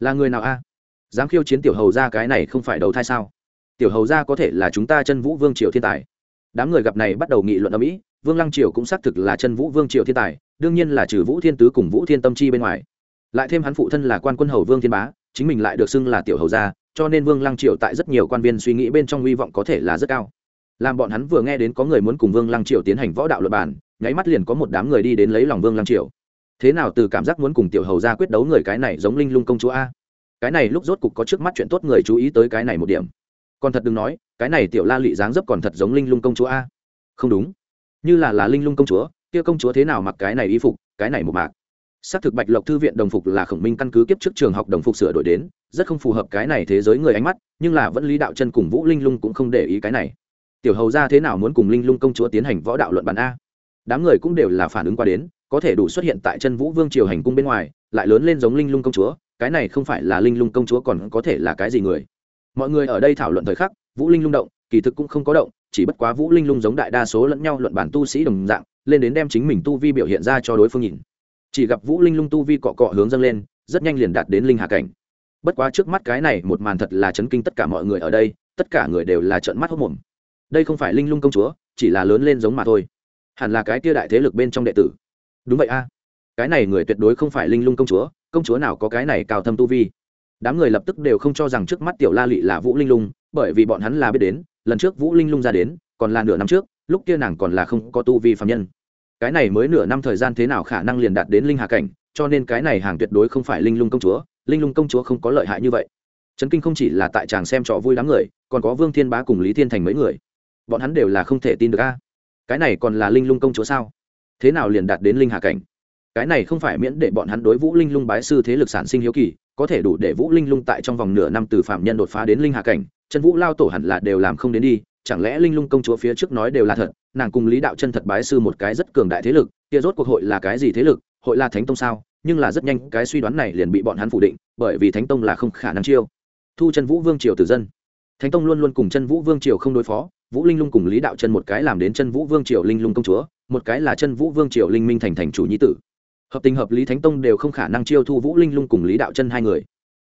Speaker 1: Là người nào a? Dám khiêu chiến tiểu hầu ra cái này không phải đầu thai sao? Tiểu hầu ra có thể là chúng ta chân vũ vương triều thiên tài. Đám người gặp này bắt đầu nghị luận ở mỹ, vương lăng triều cũng xác thực là chân vũ vương triều thiên tài, đương nhiên là trừ vũ thiên tứ cùng vũ thiên tâm chi bên ngoài. Lại thêm hắn phụ thân là quan quân hầu vương thiên bá, chính mình lại được xưng là tiểu hầu gia, cho nên vương lăng triều tại rất nhiều quan viên suy nghĩ bên trong hy vọng có thể là rất cao. Làm bọn hắn vừa nghe đến có người muốn cùng vương lăng triều tiến hành võ đạo luật bản nháy mắt liền có một đám người đi đến lấy lòng vương lăng triều. Thế nào từ cảm giác muốn cùng tiểu hầu gia quyết đấu người cái này giống linh lung công chúa a? Cái này lúc rốt cục có trước mắt chuyện tốt người chú ý tới cái này một điểm còn thật đừng nói, cái này tiểu la lị dáng dấp còn thật giống linh lung công chúa a. Không đúng. Như là là linh lung công chúa, kia công chúa thế nào mặc cái này y phục, cái này một mạc. Xác thực bạch lộc thư viện đồng phục là khổng minh căn cứ kiếp trước trường học đồng phục sửa đổi đến, rất không phù hợp cái này thế giới người ánh mắt, nhưng là vẫn lý đạo chân cùng vũ linh lung cũng không để ý cái này. Tiểu hầu ra thế nào muốn cùng linh lung công chúa tiến hành võ đạo luận bàn a? Đám người cũng đều là phản ứng qua đến, có thể đủ xuất hiện tại chân vũ vương triều hành cung bên ngoài, lại lớn lên giống linh lung công chúa, cái này không phải là linh lung công chúa còn có thể là cái gì người? Mọi người ở đây thảo luận thời khắc, vũ linh lung động, kỳ thực cũng không có động, chỉ bất quá vũ linh lung giống đại đa số lẫn nhau luận bản tu sĩ đồng dạng, lên đến đem chính mình tu vi biểu hiện ra cho đối phương nhìn. Chỉ gặp vũ linh lung tu vi cọ cọ hướng dâng lên, rất nhanh liền đạt đến linh hạ cảnh. Bất quá trước mắt cái này một màn thật là chấn kinh tất cả mọi người ở đây, tất cả người đều là trợn mắt hốc mồm. Đây không phải linh lung công chúa, chỉ là lớn lên giống mà thôi. Hẳn là cái kia đại thế lực bên trong đệ tử. Đúng vậy a. Cái này người tuyệt đối không phải linh lung công chúa công chúa nào có cái này cao thâm tu vi? Đám người lập tức đều không cho rằng trước mắt tiểu la lị là vũ linh lung, bởi vì bọn hắn là biết đến, lần trước vũ linh lung ra đến, còn là nửa năm trước, lúc kia nàng còn là không có tu vi phạm nhân. Cái này mới nửa năm thời gian thế nào khả năng liền đạt đến linh hà cảnh, cho nên cái này hàng tuyệt đối không phải linh lung công chúa, linh lung công chúa không có lợi hại như vậy. Trấn kinh không chỉ là tại chàng xem trò vui đám người, còn có vương thiên bá cùng lý thiên thành mấy người. Bọn hắn đều là không thể tin được a. Cái này còn là linh lung công chúa sao? Thế nào liền đạt đến linh hà cảnh? Cái này không phải miễn để bọn hắn đối vũ linh lung bái sư thế lực sản sinh hiếu kỳ, có thể đủ để vũ linh lung tại trong vòng nửa năm từ phạm nhân đột phá đến linh hạ cảnh, chân vũ lao tổ hẳn là đều làm không đến đi, chẳng lẽ linh lung công chúa phía trước nói đều là thật, nàng cùng lý đạo chân thật bái sư một cái rất cường đại thế lực, kia rốt cuộc hội là cái gì thế lực, hội là thánh tông sao? Nhưng là rất nhanh, cái suy đoán này liền bị bọn hắn phủ định, bởi vì thánh tông là không khả năng chiêu. Thu chân vũ vương triều tử dân. Thánh tông luôn luôn cùng chân vũ vương triều không đối phó, vũ linh lung cùng lý đạo chân một cái làm đến chân vũ vương triều linh lung công chúa, một cái là chân vũ vương triều linh minh thành thành chủ nhi tử hợp tình hợp lý thánh tông đều không khả năng chiêu thu vũ linh lung cùng lý đạo chân hai người.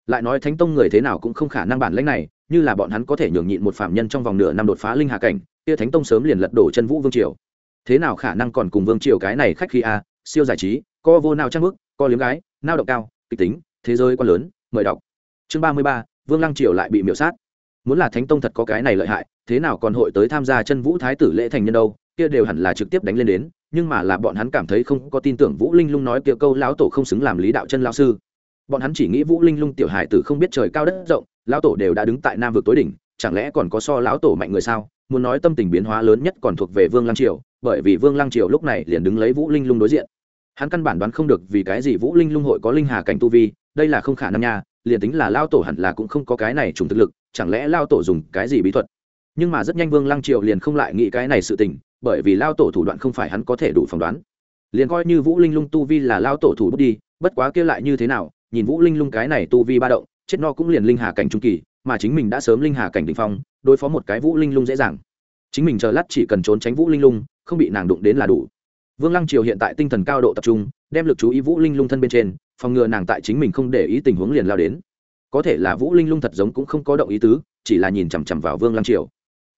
Speaker 1: Lại nói thánh tông người thế nào cũng không khả năng bản lãnh này, như là bọn hắn có thể nhường nhịn một phạm nhân trong vòng nửa năm đột phá linh hạ cảnh, kia thánh tông sớm liền lật đổ chân vũ vương triều. Thế nào khả năng còn cùng vương triều cái này khách khi a, siêu giải trí co vô nào trang bức co liếm gái, nao động cao, kịch tính, thế giới quá lớn, mời đọc. Chương ba mươi ba, vương lăng triều lại bị miễu sát. Muốn là thánh tông thật có cái này lợi hại, thế nào còn hội tới tham gia chân vũ thái tử lễ thành nhân đâu, kia đều hẳn là trực tiếp đánh lên đến nhưng mà là bọn hắn cảm thấy không có tin tưởng vũ linh lung nói kia câu lão tổ không xứng làm lý đạo chân lao sư. Bọn hắn chỉ nghĩ vũ linh lung tiểu hải tử không biết trời cao đất rộng, lão tổ đều đã đứng tại nam vực tối đỉnh, chẳng lẽ còn có so lão tổ mạnh người sao? Muốn nói tâm tình biến hóa lớn nhất còn thuộc về vương lăng triều, bởi vì vương lăng triều lúc này liền đứng lấy vũ linh lung đối diện. Hắn căn bản đoán không được vì cái gì vũ linh lung hội có linh hà cảnh tu vi, đây là không khả năng nha, liền tính là lao tổ hẳn là cũng không có cái này trùng thực lực, chẳng lẽ lao tổ dùng cái gì bí thuật? Nhưng mà rất nhanh vương lăng triều liền không lại nghĩ cái này sự tình, bởi vì lao tổ thủ đoạn không phải hắn có thể đủ phỏng đoán. Liền coi như vũ linh lung tu vi là lao tổ thủ bút đi, bất quá kia lại như thế nào, nhìn vũ linh lung cái này tu vi ba động, chết no cũng liền linh hà cảnh trung kỳ, mà chính mình đã sớm linh hà cảnh đ ỉ n h phong, đối phó một cái vũ linh lung dễ dàng. Chính mình chờ lát chỉ cần trốn tránh vũ linh lung, không bị nàng đụng đến là đủ. Vương lăng triều hiện tại tinh thần cao độ tập trung, đem lực chú ý vũ linh lung thân bên trên, phòng ngừa nàng tại chính mình không để ý tình huống liền lao đến. Có thể là vũ linh lung thật giống cũng không có động ý tứ, chỉ là nhìn chằm chằm vào vương lăng triều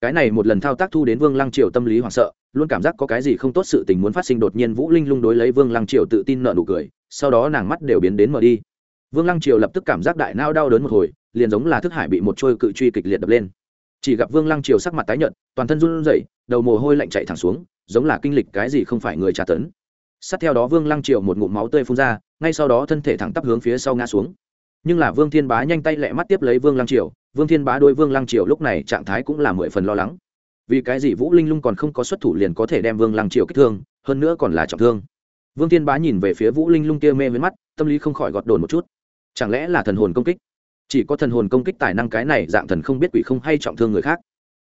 Speaker 1: cái này một lần thao tác thu đến vương lăng triều tâm lý hoảng sợ, luôn cảm giác có cái gì không tốt sự tình muốn phát sinh đột nhiên vũ linh lung đối lấy vương lăng triều tự tin nợ nụ cười, sau đó nàng mắt đều biến đến mở đi. Vương lăng triều lập tức cảm giác đại nao đau đớn một hồi, liền giống là thức hải bị một trôi cự truy kịch liệt đập lên. Chỉ gặp vương lăng triều sắc mặt tái nhợt, toàn thân run rẩy, đầu mồ hôi lạnh chạy thẳng xuống, giống là kinh lịch cái gì không phải người tra tấn. Sát theo đó vương lăng triều một ngụm máu tươi phun ra, ngay sau đó thân thể thẳng tắp hướng phía sau ngã xuống. Nhưng là vương thiên bá nhanh tay lẹ mắt tiếp lấy vương lăng triều vương thiên bá đôi vương lăng triều lúc này trạng thái cũng là mười phần lo lắng. Vì cái gì vũ linh lung còn không có xuất thủ liền có thể đem vương lăng triều kích thương, hơn nữa còn là trọng thương. Vương thiên bá nhìn về phía vũ linh lung kia mê với mắt, tâm lý không khỏi gọt đồn một chút. Chẳng lẽ là thần hồn công kích? Chỉ có thần hồn công kích tài năng cái này, dạng thần không biết quỷ không hay trọng thương người khác.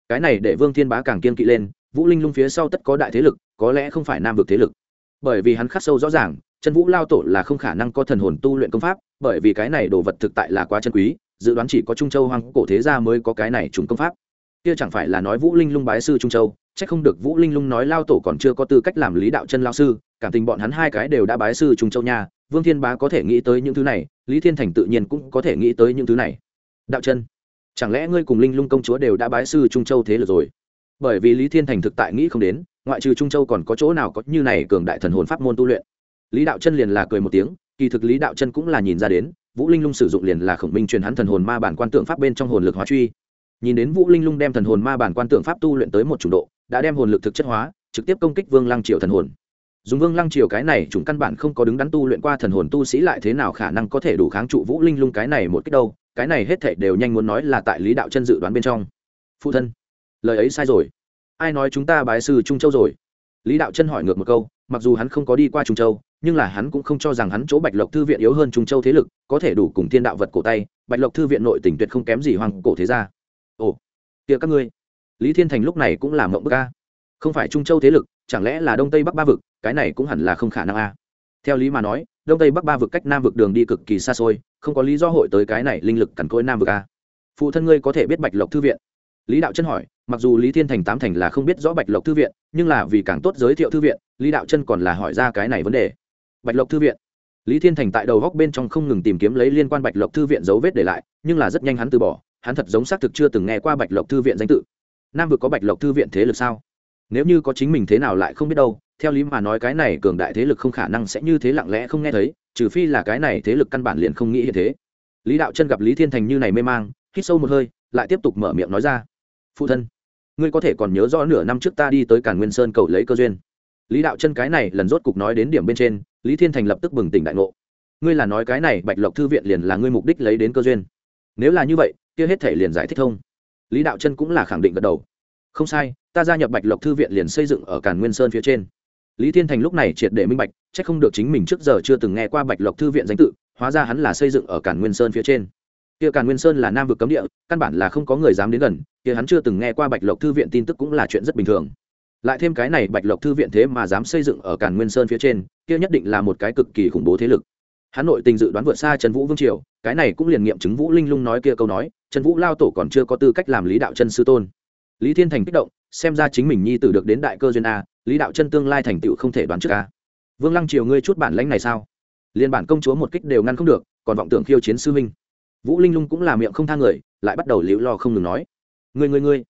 Speaker 1: Cái này để vương thiên bá càng kiên kỵ lên, vũ linh lung phía sau tất có đại thế lực, có lẽ không phải nam vực thế lực. Bởi vì hắn khắc sâu rõ ràng, chân vũ lao tổ là không khả năng có thần hồn tu luyện công pháp, bởi vì cái này đồ vật thực tại là quá chân quý dự đoán chỉ có trung châu hoang cổ thế gia mới có cái này trùng công pháp. Kia chẳng phải là nói vũ linh lung bái sư trung châu c h ắ c không được vũ linh lung nói lao tổ còn chưa có tư cách làm lý đạo chân lao sư, cảm tình bọn hắn hai cái đều đã bái sư trung châu nha, vương thiên bá có thể nghĩ tới những thứ này, lý thiên thành tự nhiên cũng có thể nghĩ tới những thứ này. Đạo chân, chẳng lẽ ngươi cùng linh lung công chúa đều đã bái sư trung châu thế lực rồi? Bởi vì lý thiên thành thực tại nghĩ không đến, ngoại trừ trung châu còn có chỗ nào có như này cường đại thần hồn pháp môn tu luyện? Lý đạo chân liền là cười một tiếng, kỳ thực lý đạo chân cũng là nhìn ra đến vũ linh lung sử dụng liền là khổng minh truyền hắn thần hồn ma bản quan tượng pháp bên trong hồn lực hóa truy. Nhìn đến vũ linh lung đem thần hồn ma bản quan tượng pháp tu luyện tới một chủng độ, đã đem hồn lực thực chất hóa, trực tiếp công kích vương lăng triều thần hồn. Dùng vương lăng triều cái này chúng căn bản không có đứng đắn tu luyện qua thần hồn tu sĩ lại thế nào khả năng có thể đủ kháng trụ vũ linh lung cái này một cách đâu, cái này hết thảy đều nhanh muốn nói là tại lý đạo chân dự đoán bên trong. Phụ thân, lời ấy sai rồi. Ai nói chúng ta bái sư trung châu rồi? Lý đạo chân hỏi ngược một câu, mặc dù hắn không có đi qua trung châu nhưng là hắn cũng không cho rằng hắn chỗ bạch lộc thư viện yếu hơn trung châu thế lực, có thể đủ cùng thiên đạo vật cổ tay, bạch lộc thư viện nội tỉnh tuyệt không kém gì hoàng cổ thế gia. Ồ kia các ngươi. Lý thiên thành lúc này cũng làm mộng bức a. Không phải trung châu thế lực, chẳng lẽ là đông tây bắc ba vực, cái này cũng hẳn là không khả năng a. Theo lý mà nói, đông tây bắc ba vực cách nam vực đường đi cực kỳ xa xôi, không có lý do hội tới cái này linh lực cằn cỗi nam vực a. Phụ thân ngươi có thể biết bạch lộc thư viện? Lý đạo chân hỏi, mặc dù lý thiên thành tám thành là không biết rõ bạch lộc thư viện, nhưng là vì càng tốt giới thiệu thư viện, lý đạo chân còn là hỏi ra cái này vấn đề bạch lộc thư viện. Lý thiên thành tại đầu góc bên trong không ngừng tìm kiếm lấy liên quan bạch lộc thư viện dấu vết để lại, nhưng là rất nhanh hắn từ bỏ, hắn thật giống xác thực chưa từng nghe qua bạch lộc thư viện danh tự. Nam vực có bạch lộc thư viện thế lực sao? Nếu như có chính mình thế nào lại không biết đâu, theo lý mà nói cái này cường đại thế lực không khả năng sẽ như thế lặng lẽ không nghe thấy, trừ phi là cái này thế lực căn bản liền không nghĩ như thế. Lý đạo chân gặp lý thiên thành như này mê mang, hít sâu một hơi, lại tiếp tục mở miệng nói ra. Phụ thân, ngươi có thể còn nhớ rõ nửa năm trước ta đi tới càn nguyên sơn cầu lấy cơ duyên. Lý đạo chân cái này lần rốt cục nói đến điểm bên trên lý thiên thành lập tức bừng tỉnh đại ngộ. Ngươi là nói cái này bạch lộc thư viện liền là ngươi mục đích lấy đến cơ duyên. Nếu là như vậy, kia hết thể liền giải thích thông. Lý đạo chân cũng là khẳng định gật đầu. Không sai, ta gia nhập bạch lộc thư viện liền xây dựng ở càn nguyên sơn phía trên. Lý thiên thành lúc này triệt để minh bạch c h ắ c không được chính mình trước giờ chưa từng nghe qua bạch lộc thư viện danh tự, hóa ra hắn là xây dựng ở càn nguyên sơn phía trên. Kia càn nguyên sơn là nam vực cấm địa, căn bản là không có người dám đến gần, kia hắn chưa từng nghe qua bạch lộc thư viện tin tức cũng là chuyện rất bình thường lại thêm cái này bạch lộc thư viện thế mà dám xây dựng ở càn nguyên sơn phía trên, kia nhất định là một cái cực kỳ khủng bố thế lực. Hà nội tình dự đoán vượt xa trần vũ vương triều, cái này cũng liền nghiệm chứng vũ linh lung nói kia câu nói, trần vũ lao tổ còn chưa có tư cách làm lý đạo chân sư tôn. Lý thiên thành kích động, xem ra chính mình nhi tử được đến đại cơ duyên a, lý đạo chân tương lai thành tựu không thể đoán trước a. Vương lăng triều ngươi chút bản lãnh này sao? Liên bản công chúa một kích đều ngăn không được, còn vọng tưởng khiêu chiến sư huynh. Vũ linh lung cũng là miệng không thang người, lại bắt đầu liễu lo không ngừng nói. Ngươi ngươi ngươi,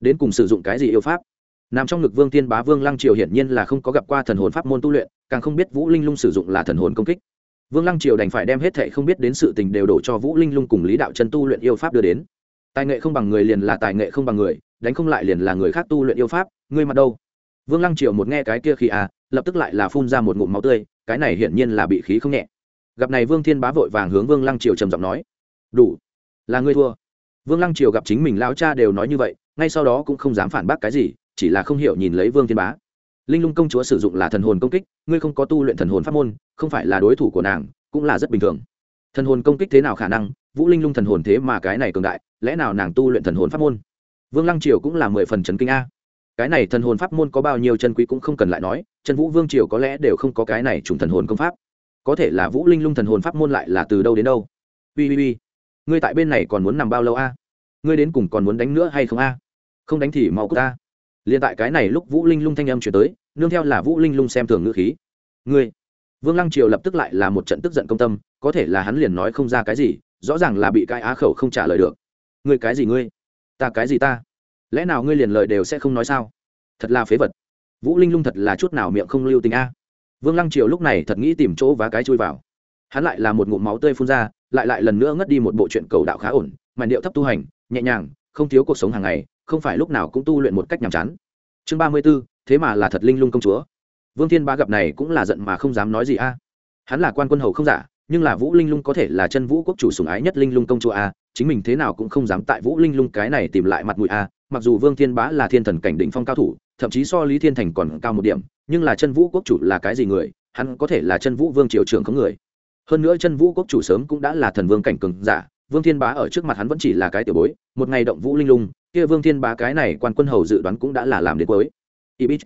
Speaker 1: đến cùng sử dụng cái gì yêu pháp? Nằm trong ngực vương tiên bá vương lăng triều hiển nhiên là không có gặp qua thần hồn pháp môn tu luyện, càng không biết vũ linh lung sử dụng là thần hồn công kích. Vương lăng triều đành phải đem hết thệ không biết đến sự tình đều đổ cho vũ linh lung cùng lý đạo chân tu luyện yêu pháp đưa đến. Tài nghệ không bằng người liền là tài nghệ không bằng người, đánh không lại liền là người khác tu luyện yêu pháp, ngươi mặt đâu? Vương lăng triều một nghe cái kia khi à lập tức lại là phun ra một ngụm máu tươi, cái này hiển nhiên là bị khí không nhẹ. Gặp này vương thiên bá vội vàng hướng vương lăng triều trầm giọng nói, đủ, là ngươi thua. Vương lăng triều gặp chính mình lão cha đều nói như vậy, ngay sau đó cũng không dám phản bác cái gì chỉ là không hiểu nhìn lấy vương thiên bá. Linh lung công chúa sử dụng là thần hồn công kích, ngươi không có tu luyện thần hồn pháp môn, không phải là đối thủ của nàng, cũng là rất bình thường. Thần hồn công kích thế nào khả năng, vũ linh lung thần hồn thế mà cái này cường đại, lẽ nào nàng tu luyện thần hồn pháp môn? Vương lăng triều cũng là mười phần trấn kinh a. Cái này thần hồn pháp môn có bao nhiêu chân quý cũng không cần lại nói chân vũ vương triều có lẽ đều không có cái này trùng thần hồn công pháp. Có thể là vũ linh lung thần hồn pháp môn lại là từ đâu đến đâu? Ui ui ui ngươi tại bên này còn muốn nằm bao lâu a? Ngươi đến cùng còn muốn đánh nữa hay không a? Không đánh thì mau cút ta liền tại cái này lúc vũ linh lung thanh âm chuyển tới, nương theo là vũ linh lung xem thường ngữ khí. Ngươi, vương lăng triều lập tức lại là một trận tức giận công tâm, có thể là hắn liền nói không ra cái gì, rõ ràng là bị cái á khẩu không trả lời được. Ngươi cái gì ngươi? Ta cái gì ta? Lẽ nào ngươi liền lời đều sẽ không nói sao? Thật là phế vật. Vũ linh lung thật là chút nào miệng không lưu tình a. Vương lăng triều lúc này thật nghĩ tìm chỗ vá cái chui vào. Hắn lại là một ngụm máu tươi phun ra, lại lại lần nữa ngất đi một bộ chuyện cầu đạo khá ổn mà điệu thấp tu hành, nhẹ nhàng, không thiếu cuộc sống hàng ngày không phải lúc nào cũng tu luyện một cách nhàm chán. Chương ba mươi b ố thế mà là thật linh lung công chúa. Vương thiên ba gặp này cũng là giận mà không dám nói gì a. Hắn là quan quân hầu không giả, nhưng là vũ linh lung có thể là chân vũ quốc chủ sùng ái nhất linh lung công chúa a, chính mình thế nào cũng không dám tại vũ linh lung cái này tìm lại mặt mũi a, mặc dù vương thiên bá là thiên thần cảnh định phong cao thủ, thậm chí so lý thiên thành còn cao một điểm, nhưng là chân vũ quốc chủ là cái gì người, hắn có thể là chân vũ vương triều trưởng có người. Hơn nữa chân vũ quốc chủ sớm cũng đã là thần vương cảnh cường giả, vương thiên bá ở trước mặt hắn vẫn chỉ là cái tiểu bối, một ngày động vũ linh lung kia vương thiên bá cái này quan quân hầu dự đoán cũng đã là làm đến cuối. Ibit.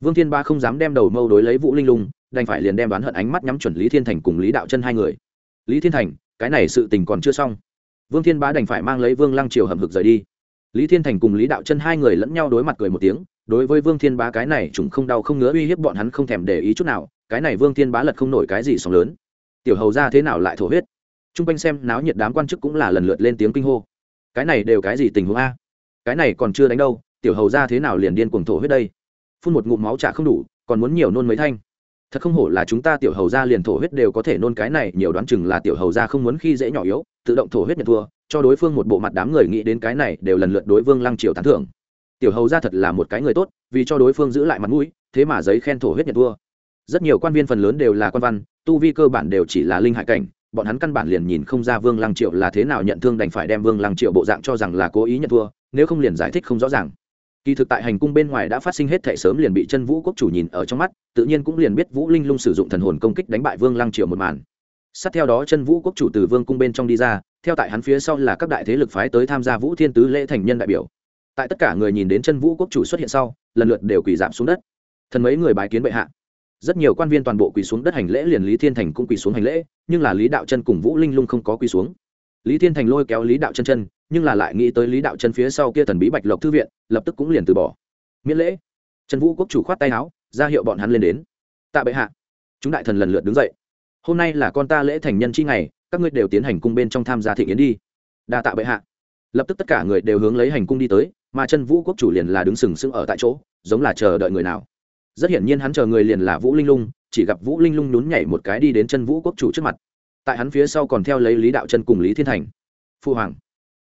Speaker 1: vương thiên bá không dám đem đầu mâu đối lấy vũ linh lung, đành phải liền đem đoán hận ánh mắt nhắm chuẩn lý thiên thành cùng lý đạo chân hai người. Lý thiên thành, cái này sự tình còn chưa xong. Vương thiên bá đành phải mang lấy vương lăng triều hầm hực rời đi. Lý thiên thành cùng lý đạo chân hai người lẫn nhau đối mặt cười một tiếng, đối với vương thiên bá cái này chúng không đau không ngứa uy hiếp bọn hắn không thèm để ý chút nào, cái này vương thiên bá lật không nổi cái gì sóng lớn. Tiểu hầu ra thế nào lại thổ huyết? T r u n g quanh xem náo nhiệt đám quan chức cũng là lần lượt lên tiếng kinh hô. Cái này đều cái gì tình huống a? Cái này còn chưa đánh đâu, tiểu hầu ra thế nào liền điên cuồng thổ huyết đây? Phun một ngụm máu trả không đủ, còn muốn nhiều nôn mấy thanh. Thật không hổ là chúng ta tiểu hầu ra liền thổ huyết đều có thể nôn cái này, nhiều đoán chừng là tiểu hầu ra không muốn khi dễ nhỏ yếu, tự động thổ huyết nhận thua, cho đối phương một bộ mặt đám người nghĩ đến cái này đều lần lượt đối vương lăng triều tán thưởng. Tiểu hầu ra thật là một cái người tốt, vì cho đối phương giữ lại mặt mũi, thế mà giấy khen thổ huyết nhận thua. Rất nhiều quan viên phần lớn đều là quan văn, tu vi cơ bản đều chỉ là linh hải cảnh, bọn hắn căn bản liền nhìn không ra vương lăng triệu là thế nào nhận thương đành phải đem vương lăng triệu bộ dạng cho rằng là cố ý nhận thua nếu không liền giải thích không rõ ràng. Kỳ thực tại hành cung bên ngoài đã phát sinh hết thể sớm liền bị chân vũ quốc chủ nhìn ở trong mắt, tự nhiên cũng liền biết vũ linh lung sử dụng thần hồn công kích đánh bại vương lăng triều một màn. Sát theo đó chân vũ quốc chủ từ vương cung bên trong đi ra, theo tại hắn phía sau là các đại thế lực phái tới tham gia vũ thiên tứ lễ thành nhân đại biểu. Tại tất cả người nhìn đến chân vũ quốc chủ xuất hiện sau, lần lượt đều quỳ giảm xuống đất. Thần mấy người bái kiến bệ hạ. Rất nhiều quan viên toàn bộ quỳ xuống đất hành lễ liền lý thiên thành cũng quỳ xuống hành lễ, nhưng là lý đạo chân cùng vũ linh lung không có quỳ xuống lý thiên thành lôi kéo lý đạo chân chân, nhưng là lại nghĩ tới lý đạo chân phía sau kia thần bí bạch lộc thư viện, lập tức cũng liền từ bỏ. Miễn lễ. Trần vũ quốc chủ khoát tay áo, ra hiệu bọn hắn lên đến. Tạ bệ hạ. Chúng đại thần lần lượt đứng dậy. Hôm nay là con ta lễ thành nhân chi ngày, các ngươi đều tiến hành cung bên trong tham gia thị yến đi. Đa tạ bệ hạ. Lập tức tất cả người đều hướng lấy hành cung đi tới, mà chân vũ quốc chủ liền là đứng sừng sững ở tại chỗ, giống là chờ đợi người nào. Rất hiển nhiên hắn chờ người liền là vũ linh lung, chỉ gặp vũ linh lung nhún nhảy một cái đi đến chân vũ quốc chủ trước mặt tại hắn phía sau còn theo lấy lý đạo chân cùng lý thiên thành. Phu hoàng.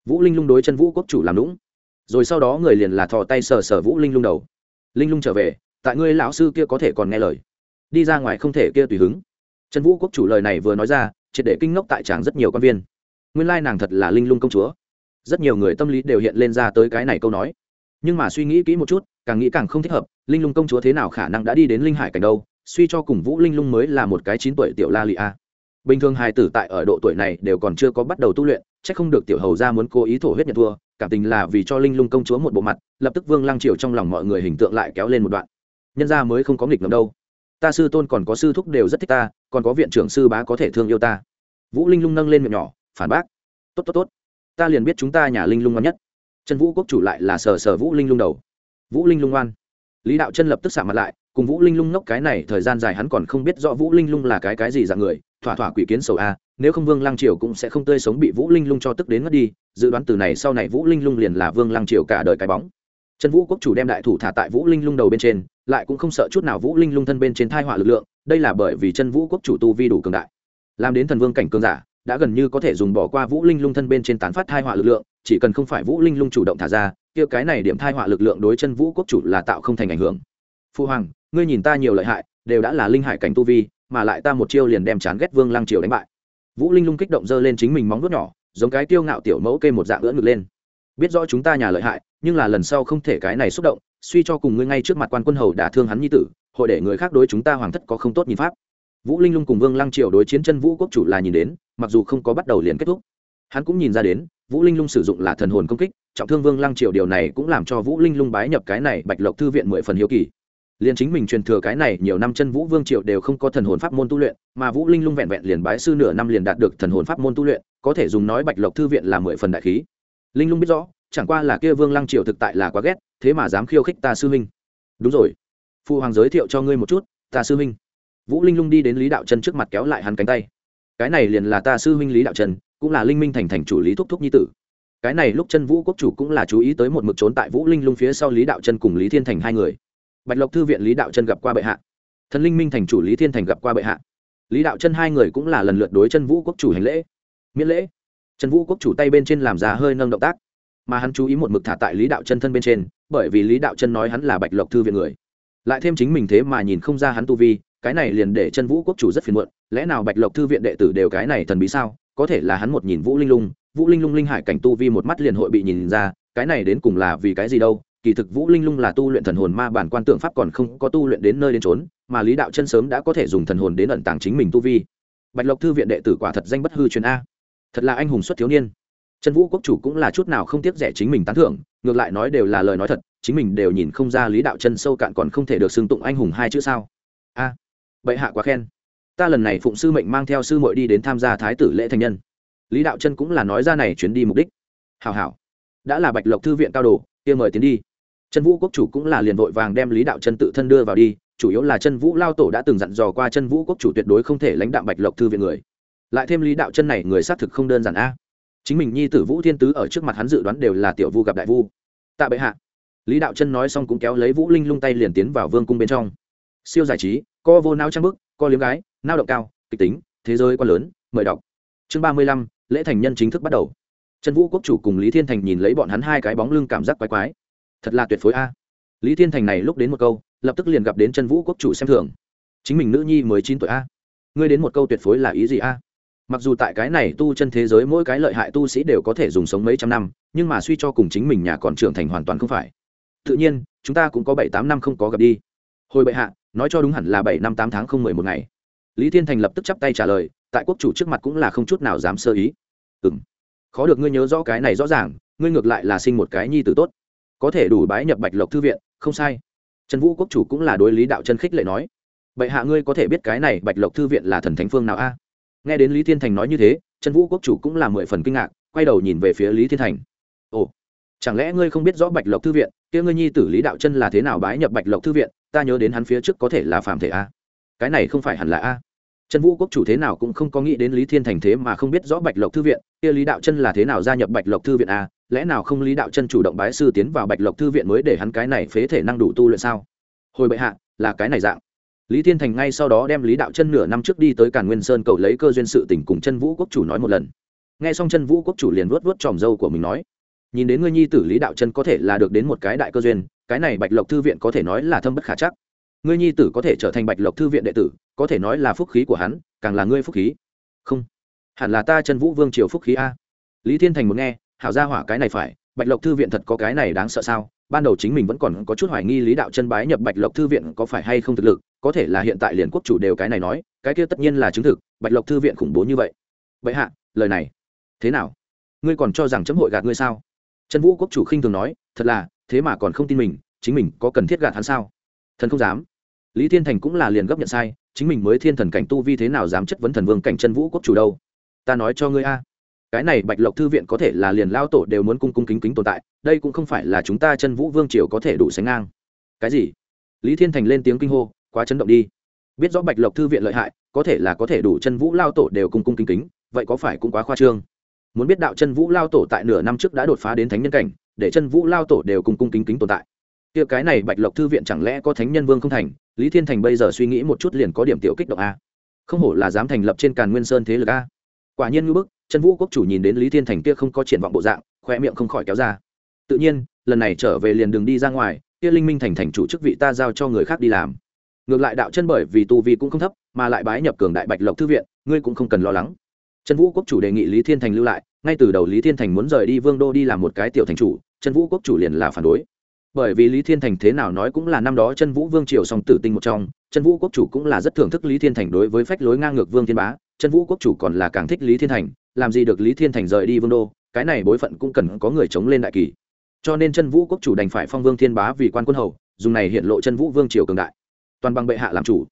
Speaker 1: Vũ linh lung đối chân vũ quốc chủ làm lũng rồi sau đó người liền là thò tay sờ sờ vũ linh lung đầu. Linh lung trở về, tại ngươi lão sư kia có thể còn nghe lời. Đi ra ngoài không thể kia tùy hứng. Chân vũ quốc chủ lời này vừa nói ra, triệt để kinh ngốc tại tràng rất nhiều quan viên. Nguyên lai nàng thật là linh lung công chúa. Rất nhiều người tâm lý đều hiện lên ra tới cái này câu nói. Nhưng mà suy nghĩ kỹ một chút, càng nghĩ càng không thích hợp, linh lung công chúa thế nào khả năng đã đi đến linh hải cảnh đâu, suy cho cùng vũ linh lung mới là một cái chín tuổi tiểu la lị a bình thường hài tử tại ở độ tuổi này đều còn chưa có bắt đầu tu luyện c h ắ c không được tiểu hầu ra muốn cố ý thổ huyết nhận thua, cảm tình là vì cho linh lung công chúa một bộ mặt, lập tức vương lăng triều trong lòng mọi người hình tượng lại kéo lên một đoạn. Nhân ra mới không có nghịch ngầm đâu. Ta sư tôn còn có sư thúc đều rất thích ta, còn có viện trưởng sư bá có thể thương yêu ta. Vũ linh lung nâng lên miệng nhỏ, phản bác. Tốt tốt tốt. Ta liền biết chúng ta nhà linh lung ngon nhất. Trần vũ quốc chủ lại là sờ sờ vũ linh lung đầu. Vũ linh lung oan lý đạo chân lập tức xả mặt lại, cùng vũ linh lung ngốc cái này thời gian dài hắn còn không biết rõ vũ linh lung là cái cái gì dạng người thỏa thỏa quỷ kiến sầu a, nếu không vương lăng triều cũng sẽ không tươi sống bị vũ linh lung cho tức đến mất đi, dự đoán từ này sau này vũ linh lung liền là vương lăng triều cả đời cái bóng. Trần vũ quốc chủ đem đại thủ thả tại vũ linh lung đầu bên trên, lại cũng không sợ chút nào vũ linh lung thân bên trên thai họa lực lượng, đây là bởi vì chân vũ quốc chủ tu vi đủ cường đại. Làm đến thần vương cảnh cường giả, đã gần như có thể dùng bỏ qua vũ linh lung thân bên trên tán phát thai họa lực lượng, chỉ cần không phải vũ linh lung chủ động thả ra, kia cái này điểm thai họa lực lượng đối chân vũ quốc chủ là tạo không thành ảnh hưởng. Phu hoàng, ngươi nhìn ta nhiều lợi hại, đều đã là linh hải cảnh tu vi mà lại ta một chiêu liền đem chán ghét vương lăng triều đánh bại. Vũ linh lung kích động dơ lên chính mình móng vuốt nhỏ, giống cái tiêu ngạo tiểu mẫu kê một dạng ưỡn ngực lên. Biết rõ chúng ta nhà lợi hại, nhưng là lần sau không thể cái này xúc động, suy cho cùng ngươi ngay trước mặt quan quân hầu đả thương hắn nhi tử, hội để người khác đối chúng ta hoàng thất có không tốt nhìn pháp. Vũ linh lung cùng vương lăng triều đối chiến chân vũ quốc chủ là nhìn đến, mặc dù không có bắt đầu liền kết thúc. Hắn cũng nhìn ra đến, vũ linh lung sử dụng là thần hồn công kích, trọng thương vương lăng triều điều này cũng làm cho vũ linh lung bái nhập cái này bạch lộc thư viện mười phần hiếu kỳ liền chính mình truyền thừa cái này nhiều năm chân vũ vương triều đều không có thần hồn pháp môn tu luyện, mà vũ linh lung vẹn vẹn liền bái sư nửa năm liền đạt được thần hồn pháp môn tu luyện, có thể dùng nói bạch lộc thư viện là mười phần đại khí. Linh lung biết rõ, chẳng qua là kia vương lăng triều thực tại là quá ghét, thế mà dám khiêu khích ta sư huynh. Đúng rồi. Phụ hoàng giới thiệu cho ngươi một chút, ta sư huynh. Vũ linh lung đi đến lý đạo chân trước mặt kéo lại hắn cánh tay. Cái này liền là ta sư huynh lý đạo trần cũng là linh minh thành thành chủ lý thúc thúc nhi tử. Cái này lúc chân vũ quốc chủ cũng là chú ý tới một mực trốn tại vũ linh lung phía sau lý đạo trần cùng lý thiên thành hai người bạch lộc thư viện lý đạo chân gặp qua bệ hạ. Thần linh minh thành chủ lý thiên thành gặp qua bệ hạ. Lý đạo chân hai người cũng là lần lượt đối chân vũ quốc chủ hành lễ. Miễn lễ. Trần vũ quốc chủ tay bên trên làm ra hơi nâng động tác. Mà hắn chú ý một mực thả tại lý đạo chân thân bên trên, bởi vì lý đạo chân nói hắn là bạch lộc thư viện người. Lại thêm chính mình thế mà nhìn không ra hắn tu vi, cái này liền để chân vũ quốc chủ rất phiền muộn. Lẽ nào bạch lộc thư viện đệ tử đều cái này thần bí sao? Có thể là hắn một nhìn vũ linh lung, vũ linh lung linh hải cảnh tu vi một mắt liền hội bị nhìn ra, cái này đến cùng là vì cái gì đâu? Kỳ thực vũ linh lung là tu luyện thần hồn ma bản quan tượng pháp còn không có tu luyện đến nơi đến trốn mà lý đạo chân sớm đã có thể dùng thần hồn đến ẩn tàng chính mình tu vi. Bạch lộc thư viện đệ tử quả thật danh bất hư truyền a. Thật là anh hùng xuất thiếu niên. Trần vũ quốc chủ cũng là chút nào không tiếc rẻ chính mình tán thưởng, ngược lại nói đều là lời nói thật, chính mình đều nhìn không ra lý đạo chân sâu cạn còn không thể được xưng tụng anh hùng hai chữ sao. A, bệ hạ quá khen. Ta lần này phụng sư mệnh mang theo sư muội đi đến tham gia thái tử lễ thành nhân. Lý đạo chân cũng là nói ra này chuyến đi mục đích. Hào hảo. Đã là bạch lộc thư viện cao đồ, kia mời tiến đi chân vũ quốc chủ cũng là liền vội vàng đem lý đạo chân tự thân đưa vào đi, chủ yếu là chân vũ lao tổ đã từng dặn dò qua chân vũ quốc chủ tuyệt đối không thể lãnh đạo bạch lộc thư viện người. Lại thêm lý đạo chân này người xác thực không đơn giản a. Chính mình nhi tử vũ thiên tứ ở trước mặt hắn dự đoán đều là tiểu vu gặp đại vu. Tạ bệ hạ. Lý đạo chân nói xong cũng kéo lấy vũ linh lung tay liền tiến vào vương cung bên trong. Siêu giải trí, co vô nao trang bức, co liếm gái, nao động cao, kịch tính, thế giới quá lớn, mời đọc. Chương ba mươi lăm, lễ thành nhân chính thức bắt đầu. Trần vũ quốc chủ cùng lý thiên thành nhìn lấy bọn hắn hai cái bóng lưng cảm giác quái quái thật là tuyệt phối a. Lý thiên thành này lúc đến một câu, lập tức liền gặp đến chân vũ quốc chủ xem thường. Chính mình nữ nhi mới chín tuổi a. Ngươi đến một câu tuyệt phối là ý gì a? Mặc dù tại cái này tu chân thế giới mỗi cái lợi hại tu sĩ đều có thể dùng sống mấy trăm năm, nhưng mà suy cho cùng chính mình nhà còn trưởng thành hoàn toàn không phải. Tự nhiên, chúng ta cũng có bảy tám năm không có gặp đi. Hồi bệ hạ, nói cho đúng hẳn là bảy năm tám tháng không mười một ngày. Lý thiên thành lập tức chắp tay trả lời, tại quốc chủ trước mặt cũng là không chút nào dám sơ ý. Ừ m khó được ngươi nhớ rõ cái này rõ ràng, ngươi ngược lại là sinh một cái nhi tử tốt có thể đủ bái nhập bạch lộc thư viện, không sai. Trần vũ quốc chủ cũng là đối lý đạo chân khích lệ nói. Bệ hạ ngươi có thể biết cái này bạch lộc thư viện là thần thánh phương nào a? Nghe đến lý thiên thành nói như thế, trần vũ quốc chủ cũng là mười phần kinh ngạc, quay đầu nhìn về phía lý thiên thành. Ồ, chẳng lẽ ngươi không biết rõ bạch lộc thư viện, kia ngươi nhi tử lý đạo chân là thế nào bái nhập bạch lộc thư viện, ta nhớ đến hắn phía trước có thể là phạm thể a. Cái này không phải hẳn là a trần vũ quốc chủ thế nào cũng không có nghĩ đến lý thiên thành thế mà không biết rõ bạch lộc thư viện. Kia lý đạo chân là thế nào gia nhập bạch lộc thư viện a lẽ nào không lý đạo chân chủ động bái sư tiến vào bạch lộc thư viện mới để hắn cái này phế thể năng đủ tu luyện sao? Hồi bệ hạ, là cái này dạng. Lý thiên thành ngay sau đó đem lý đạo chân nửa năm trước đi tới càn nguyên sơn cầu lấy cơ duyên sự tình cùng chân vũ quốc chủ nói một lần. Nghe xong chân vũ quốc chủ liền vuốt vuốt tròm dâu của mình nói, nhìn đến ngươi nhi tử lý đạo chân có thể là được đến một cái đại cơ duyên, cái này bạch lộc thư viện có thể nói là thâm bất khả chắc ngươi nhi tử có thể trở thành bạch lộc thư viện đệ tử, có thể nói là phúc khí của hắn, càng là ngươi phúc khí. Không, hẳn là ta chân vũ vương triều phúc khí a. Lý thiên thành muốn nghe, hảo ra hỏa cái này phải, bạch lộc thư viện thật có cái này đáng sợ sao? Ban đầu chính mình vẫn còn có chút hoài nghi lý đạo chân bái nhập bạch lộc thư viện có phải hay không thực lực, có thể là hiện tại liền quốc chủ đều cái này nói, cái kia tất nhiên là chứng thực, bạch lộc thư viện khủng bố như vậy. Vậy hạ, lời này, thế nào? Ngươi còn cho rằng chấm hội gạt ngươi sao? Trần vũ quốc chủ khinh thường nói, thật là, thế mà còn không tin mình, chính mình có cần thiết gạt hắn sao? Thần không dám lý thiên thành cũng là liền gấp nhận sai, chính mình mới thiên thần cảnh tu vi thế nào dám chất vấn thần vương cảnh chân vũ quốc chủ đâu? Ta nói cho ngươi a. Cái này bạch lộc thư viện có thể là liền lao tổ đều muốn cung cung kính kính tồn tại, đây cũng không phải là chúng ta chân vũ vương triều có thể đủ sánh ngang. Cái gì? Lý thiên thành lên tiếng kinh hô, quá chấn động đi. Biết rõ bạch lộc thư viện lợi hại, có thể là có thể đủ chân vũ lao tổ đều cung cung kính kính, vậy có phải cũng quá khoa trương? Muốn biết đạo chân vũ lao tổ tại nửa năm trước đã đột phá đến thánh nhân cảnh, để chân vũ lao tổ đều cung cung kính kính tồn tại kia cái này bạch lộc thư viện chẳng lẽ có thánh nhân vương không thành? Lý thiên thành bây giờ suy nghĩ một chút liền có điểm tiểu kích động a. Không hổ là dám thành lập trên càn nguyên sơn thế lực a. Quả nhiên ngưỡng bức chân vũ quốc chủ nhìn đến lý thiên thành kia không có triển vọng bộ dạng khoe miệng không khỏi kéo ra. Tự nhiên, lần này trở về liền đường đi ra ngoài, kia linh minh thành thành chủ chức vị ta giao cho người khác đi làm. Ngược lại đạo chân bởi vì tu vi cũng không thấp, mà lại bái nhập cường đại bạch lộc thư viện, ngươi cũng không cần lo lắng. Trần vũ quốc chủ đề nghị lý thiên thành lưu lại, ngay từ đầu lý thiên thành muốn rời đi vương đô đi làm một cái tiểu thành chủ, trần vũ quốc chủ liền là phản đối bởi vì lý thiên thành thế nào nói cũng là năm đó chân vũ vương triều song tử tinh một trong, chân vũ quốc chủ cũng là rất thưởng thức lý thiên thành đối với phách lối ngang ngược vương thiên bá, chân vũ quốc chủ còn là càng thích lý thiên thành, làm gì được lý thiên thành rời đi vương đô, cái này bối phận cũng cần có người chống lên đại kỳ. Cho nên chân vũ quốc chủ đành phải phong vương thiên bá vì quan quân hầu, dùng này hiện lộ chân vũ vương triều cường đại. Toàn bằng bệ hạ làm chủ.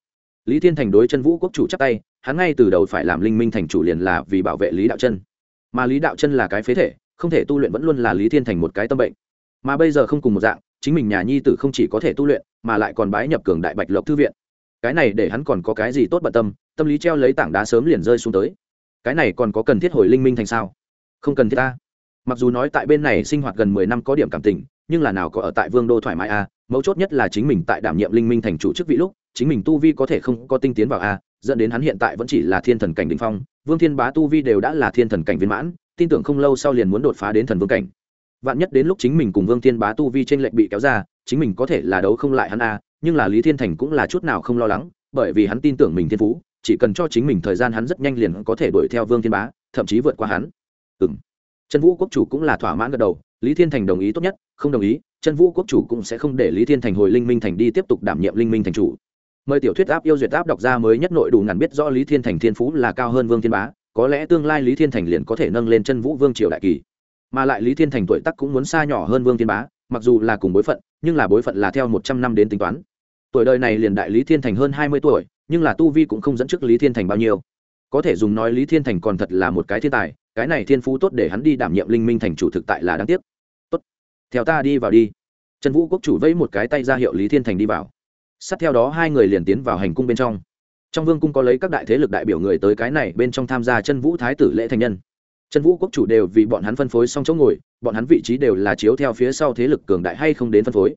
Speaker 1: Lý thiên thành đối chân vũ quốc chủ chắc tay, hắn ngay từ đầu phải làm linh minh thành chủ liền là vì bảo vệ lý đạo chân. Mà lý đạo chân là cái phế thể, không thể tu luyện vẫn luôn là lý thiên thành một cái tâm bệnh. Mà bây giờ không cùng một dạng chính mình nhà nhi tử không chỉ có thể tu luyện, mà lại còn bái nhập cường đại bạch lộc thư viện. Cái này để hắn còn có cái gì tốt bận tâm tâm lý treo lấy tảng đá sớm liền rơi xuống tới. Cái này còn có cần thiết hồi linh minh thành sao? Không cần thiết ta. Mặc dù nói tại bên này sinh hoạt gần mười năm có điểm cảm tình, nhưng là nào có ở tại vương đô thoải mái a mấu chốt nhất là chính mình tại đảm nhiệm linh minh thành chủ chức vị lúc, chính mình tu vi có thể không có tinh tiến vào a dẫn đến hắn hiện tại vẫn chỉ là thiên thần cảnh đ ỉ n h phong, vương thiên bá tu vi đều đã là thiên thần cảnh viên mãn, tin tưởng không lâu sau liền muốn đột phá đến thần vương cảnh vạn nhất đến lúc chính mình cùng vương thiên bá tu vi t r ê n lệch bị kéo ra, chính mình có thể là đấu không lại hắn a, nhưng là lý thiên thành cũng là chút nào không lo lắng, bởi vì hắn tin tưởng mình thiên phú, chỉ cần cho chính mình thời gian hắn rất nhanh liền có thể đuổi theo vương thiên bá, thậm chí vượt qua hắn. Ừ m trần vũ quốc chủ cũng là thỏa mãn gật đầu, lý thiên thành đồng ý tốt nhất, không đồng ý trần vũ quốc chủ cũng sẽ không để lý thiên thành hồi linh minh thành đi tiếp tục đảm nhiệm linh minh thành chủ. Mời tiểu thuyết áp yêu duyệt áp đọc ra mới nhất nội đủ ngàn biết rõ lý thiên thành thiên phú là cao hơn vương thiên bá, có lẽ tương lai lý thiên thành liền có thể nâng lên chân vũ vương triều đại kỳ mà lại lý thiên thành tuổi tắc cũng muốn xa nhỏ hơn vương thiên bá, mặc dù là cùng bối phận, nhưng là bối phận là theo một trăm năm đến tính toán. Tuổi đời này liền đại lý thiên thành hơn hai mươi tuổi, nhưng là tu vi cũng không dẫn trước lý thiên thành bao nhiêu. Có thể dùng nói lý thiên thành còn thật là một cái thiên tài, cái này thiên phú tốt để hắn đi đảm nhiệm linh minh thành chủ thực tại là đáng tiếc. Tốt, theo ta đi vào đi. Trần vũ quốc chủ vẫy một cái tay ra hiệu lý thiên thành đi vào. Sát theo đó hai người liền tiến vào hành cung bên trong. Trong vương cung có lấy các đại thế lực đại biểu người tới cái này bên trong tham gia chân vũ thái tử lễ thành nhân chân vũ quốc chủ đều vì bọn hắn phân phối xong chỗ ngồi bọn hắn vị trí đều là chiếu theo phía sau thế lực cường đại hay không đến phân phối.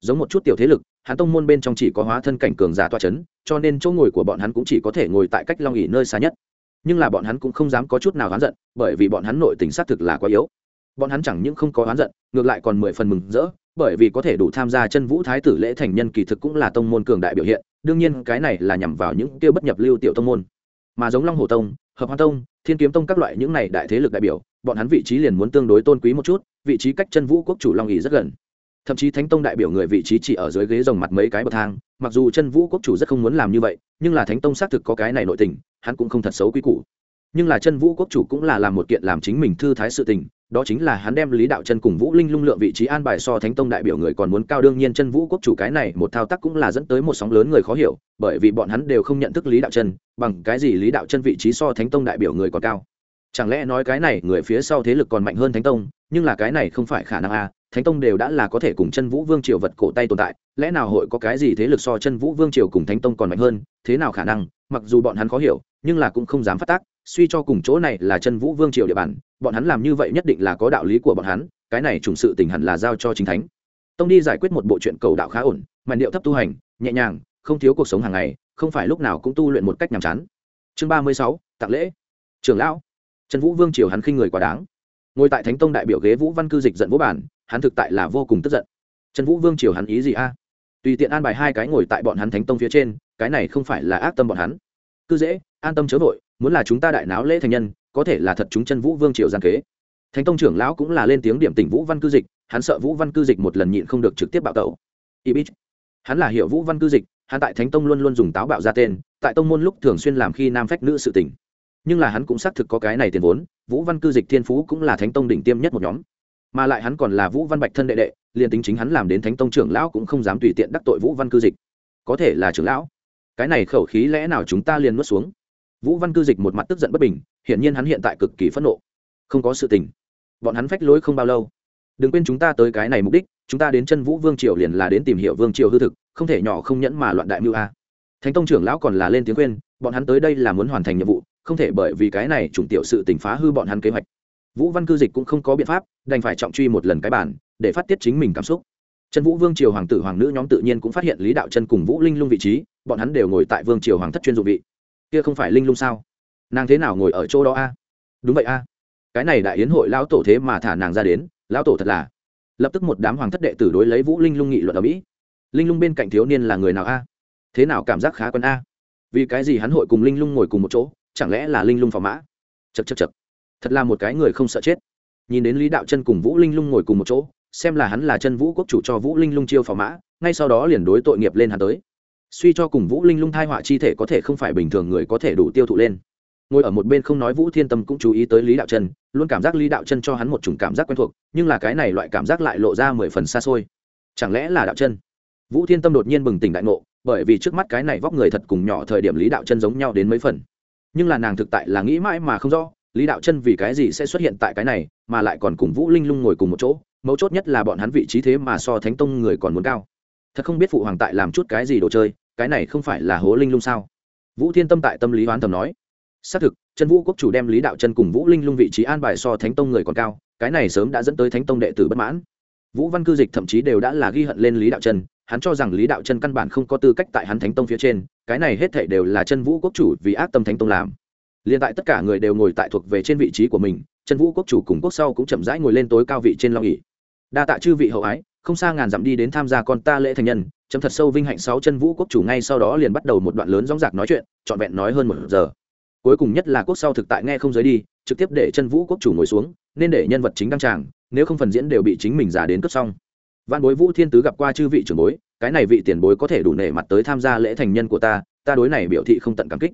Speaker 1: Giống một chút tiểu thế lực hắn tông môn bên trong chỉ có hóa thân cảnh cường giả toa chấn, cho nên chỗ ngồi của bọn hắn cũng chỉ có thể ngồi tại cách long ỷ nơi xa nhất. Nhưng là bọn hắn cũng không dám có chút nào oán giận bởi vì bọn hắn nội tình xác thực là quá yếu. Bọn hắn chẳng những không có oán giận ngược lại còn mười phần mừng rỡ bởi vì có thể đủ tham gia chân vũ thái tử lễ thành nhân kỳ thực cũng là tông môn cường đại biểu hiện đương nhiên cái này là nhằm vào những kia bất nhập lưu tiểu tông môn. Mà giống long hồ tông hợp hoa tông, thiên kiếm tông các loại những này đại thế lực đại biểu, bọn hắn vị trí liền muốn tương đối tôn quý một chút, vị trí cách chân vũ quốc chủ long ỉ rất gần. Thậm chí thánh tông đại biểu người vị trí chỉ ở dưới ghế rồng mặt mấy cái bậc thang, mặc dù chân vũ quốc chủ rất không muốn làm như vậy, nhưng là thánh tông xác thực có cái này nội tình, hắn cũng không thật xấu quý củ. Nhưng là chân vũ quốc chủ cũng là làm một kiện làm chính mình thư thái sự tình đó chính là hắn đem lý đạo chân cùng vũ linh lung lượng vị trí an bài so thánh tông đại biểu người còn muốn cao đương nhiên chân vũ quốc chủ cái này một thao tác cũng là dẫn tới một sóng lớn người khó hiểu, bởi vì bọn hắn đều không nhận thức lý đạo chân, bằng cái gì lý đạo chân vị trí so thánh tông đại biểu người còn cao chẳng lẽ nói cái này người phía sau thế lực còn mạnh hơn thánh tông, nhưng là cái này không phải khả năng à thánh tông đều đã là có thể cùng chân vũ vương triều vật cổ tay tồn tại, lẽ nào hội có cái gì thế lực so chân vũ vương triều cùng thánh tông còn mạnh hơn, thế nào khả năng, mặc dù bọn hắn khó hiểu, nhưng là cũng không dám phát tác, suy cho cùng chỗ này là chân vũ vương triều địa bàn, bọn hắn làm như vậy nhất định là có đạo lý của bọn hắn, cái này trùng sự tình hẳn là giao cho chính thánh. Tông đi giải quyết một bộ chuyện cầu đạo khá ổn, màn điệu thấp tu hành, nhẹ nhàng, không thiếu cuộc sống hàng ngày, không phải lúc nào cũng tu luyện một cách nhàm chán. Chương ba mươi sáu, tặng lễ. Trưởng lão. Trần vũ vương triều hắn khinh người quá đáng. Ngồi tại thánh tông đại biểu ghế vũ văn cư dịch giận vũ bản hắn thực tại là vô cùng tức giận. Trần vũ vương triều hắn ý gì a? Tùy tiện an bài hai cái ngồi tại bọn hắn thánh tông phía trên, cái này không phải là ác tâm bọn hắn. Cư dễ, an tâm chớ vội, muốn là chúng ta đại náo lễ thành nhân, có thể là thật chúng chân vũ vương triều gian kế. Thánh tông trưởng lão cũng là lên tiếng điểm tỉnh vũ văn cư dịch, hắn sợ vũ văn cư dịch một lần nhịn không được trực tiếp bạo tẩu. Ibit. Hắn là hiệu vũ văn cư dịch, hắn tại thánh tông luôn luôn dùng táo bạo ra tên, tại tông môn lúc thường xuyên làm khi nam phách nữ sự tỉnh nhưng là hắn cũng xác thực có cái này tiền vốn, vũ văn cư dịch thiên phú cũng là thánh tông đỉnh tiêm nhất một nhóm mà lại hắn còn là vũ văn bạch thân đệ đệ, liền tính chính hắn làm đến thánh tông trưởng lão cũng không dám tùy tiện đắc tội vũ văn cư dịch. Có thể là trưởng lão. Cái này khẩu khí lẽ nào chúng ta liền nuốt xuống? Vũ văn cư dịch một mặt tức giận bất bình, hiển nhiên hắn hiện tại cực kỳ phẫn nộ. Không có sự tình. Bọn hắn phách lối không bao lâu. Đừng quên chúng ta tới cái này mục đích, chúng ta đến chân vũ vương triều liền là đến tìm hiểu vương triều hư thực, không thể nhỏ không nhẫn mà loạn đại mưu a. Thánh tông trưởng lão còn là lên tiếng khuyên, bọn hắn tới đây là muốn hoàn thành nhiệm vụ, không thể bởi vì cái này chủng tiểu sự tỉnh phá hư bọn hắn kế hoạch vũ văn cư dịch cũng không có biện pháp, đành phải trọng truy một lần cái bản để phát tiết chính mình cảm xúc. Trần vũ vương triều hoàng tử hoàng nữ nhóm tự nhiên cũng phát hiện lý đạo chân cùng vũ linh lung vị trí, bọn hắn đều ngồi tại vương triều hoàng thất chuyên dụng vị. Kia không phải linh lung sao? Nàng thế nào ngồi ở chỗ đó a? Đúng vậy a. Cái này đại yến hội lão tổ thế mà thả nàng ra đến, lão tổ thật là. Lập tức một đám hoàng thất đệ tử đối lấy vũ linh lung nghị luận ở mỹ. Linh lung bên cạnh thiếu niên là người nào a? Thế nào cảm giác khá quân a? Vì cái gì hắn hội cùng linh lung ngồi cùng một chỗ, chẳng lẽ là linh lung phò mã? Chật chật chật thật là một cái người không sợ chết. Nhìn đến lý đạo chân cùng vũ linh lung ngồi cùng một chỗ, xem là hắn là chân vũ quốc chủ cho vũ linh lung chiêu phò mã, ngay sau đó liền đối tội nghiệp lên hắn tới. Suy cho cùng vũ linh lung thai họa chi thể có thể không phải bình thường người có thể đủ tiêu thụ lên. Ngồi ở một bên không nói vũ thiên tâm cũng chú ý tới lý đạo chân, luôn cảm giác lý đạo chân cho hắn một chủng cảm giác quen thuộc, nhưng là cái này loại cảm giác lại lộ ra mười phần xa xôi. Chẳng lẽ là đạo chân? Vũ thiên tâm đột nhiên bừng tỉnh đại ngộ, bởi vì trước mắt cái này vóc người thật cùng nhỏ thời điểm lý đạo chân giống nhau đến mấy phần. Nhưng là nàng thực tại là nghĩ mãi mà không rõ lý đạo chân vì cái gì sẽ xuất hiện tại cái này, mà lại còn cùng vũ linh lung ngồi cùng một chỗ, mấu chốt nhất là bọn hắn vị trí thế mà so thánh tông người còn muốn cao. Thật không biết phụ hoàng tại làm chút cái gì đồ chơi, cái này không phải là hố linh lung sao? Vũ thiên tâm tại tâm lý hoán tầm nói. Xác thực, chân vũ quốc chủ đem lý đạo chân cùng vũ linh lung vị trí an bài so thánh tông người còn cao, cái này sớm đã dẫn tới thánh tông đệ tử bất mãn. Vũ văn cư dịch thậm chí đều đã là ghi hận lên lý đạo chân, hắn cho rằng lý đạo chân căn bản không có tư cách tại hắn thánh tông phía trên, cái này hết thảy đều là chân vũ quốc chủ vì ác tâm thánh tông làm liền tại tất cả người đều ngồi tại thuộc về trên vị trí của mình chân vũ quốc chủ cùng quốc sau cũng chậm rãi ngồi lên tối cao vị trên long ỉ đa tạ chư vị hậu ái, không xa ngàn dặm đi đến tham gia con ta lễ thành nhân, chấm thật sâu vinh hạnh sáu chân vũ quốc chủ ngay sau đó liền bắt đầu một đoạn lớn dóng dạc nói chuyện, trọn vẹn nói hơn một giờ. Cuối cùng nhất là quốc sau thực tại nghe không giới đi, trực tiếp để chân vũ quốc chủ ngồi xuống, nên để nhân vật chính đăng tràng, nếu không phần diễn đều bị chính mình giả đến cấp xong. Văn bối vũ thiên tứ gặp qua chư vị trưởng bối, cái này vị tiền bối có thể đủ nể mặt tới tham gia lễ thành nhân của ta ta đối này biểu thị không tận cảm kích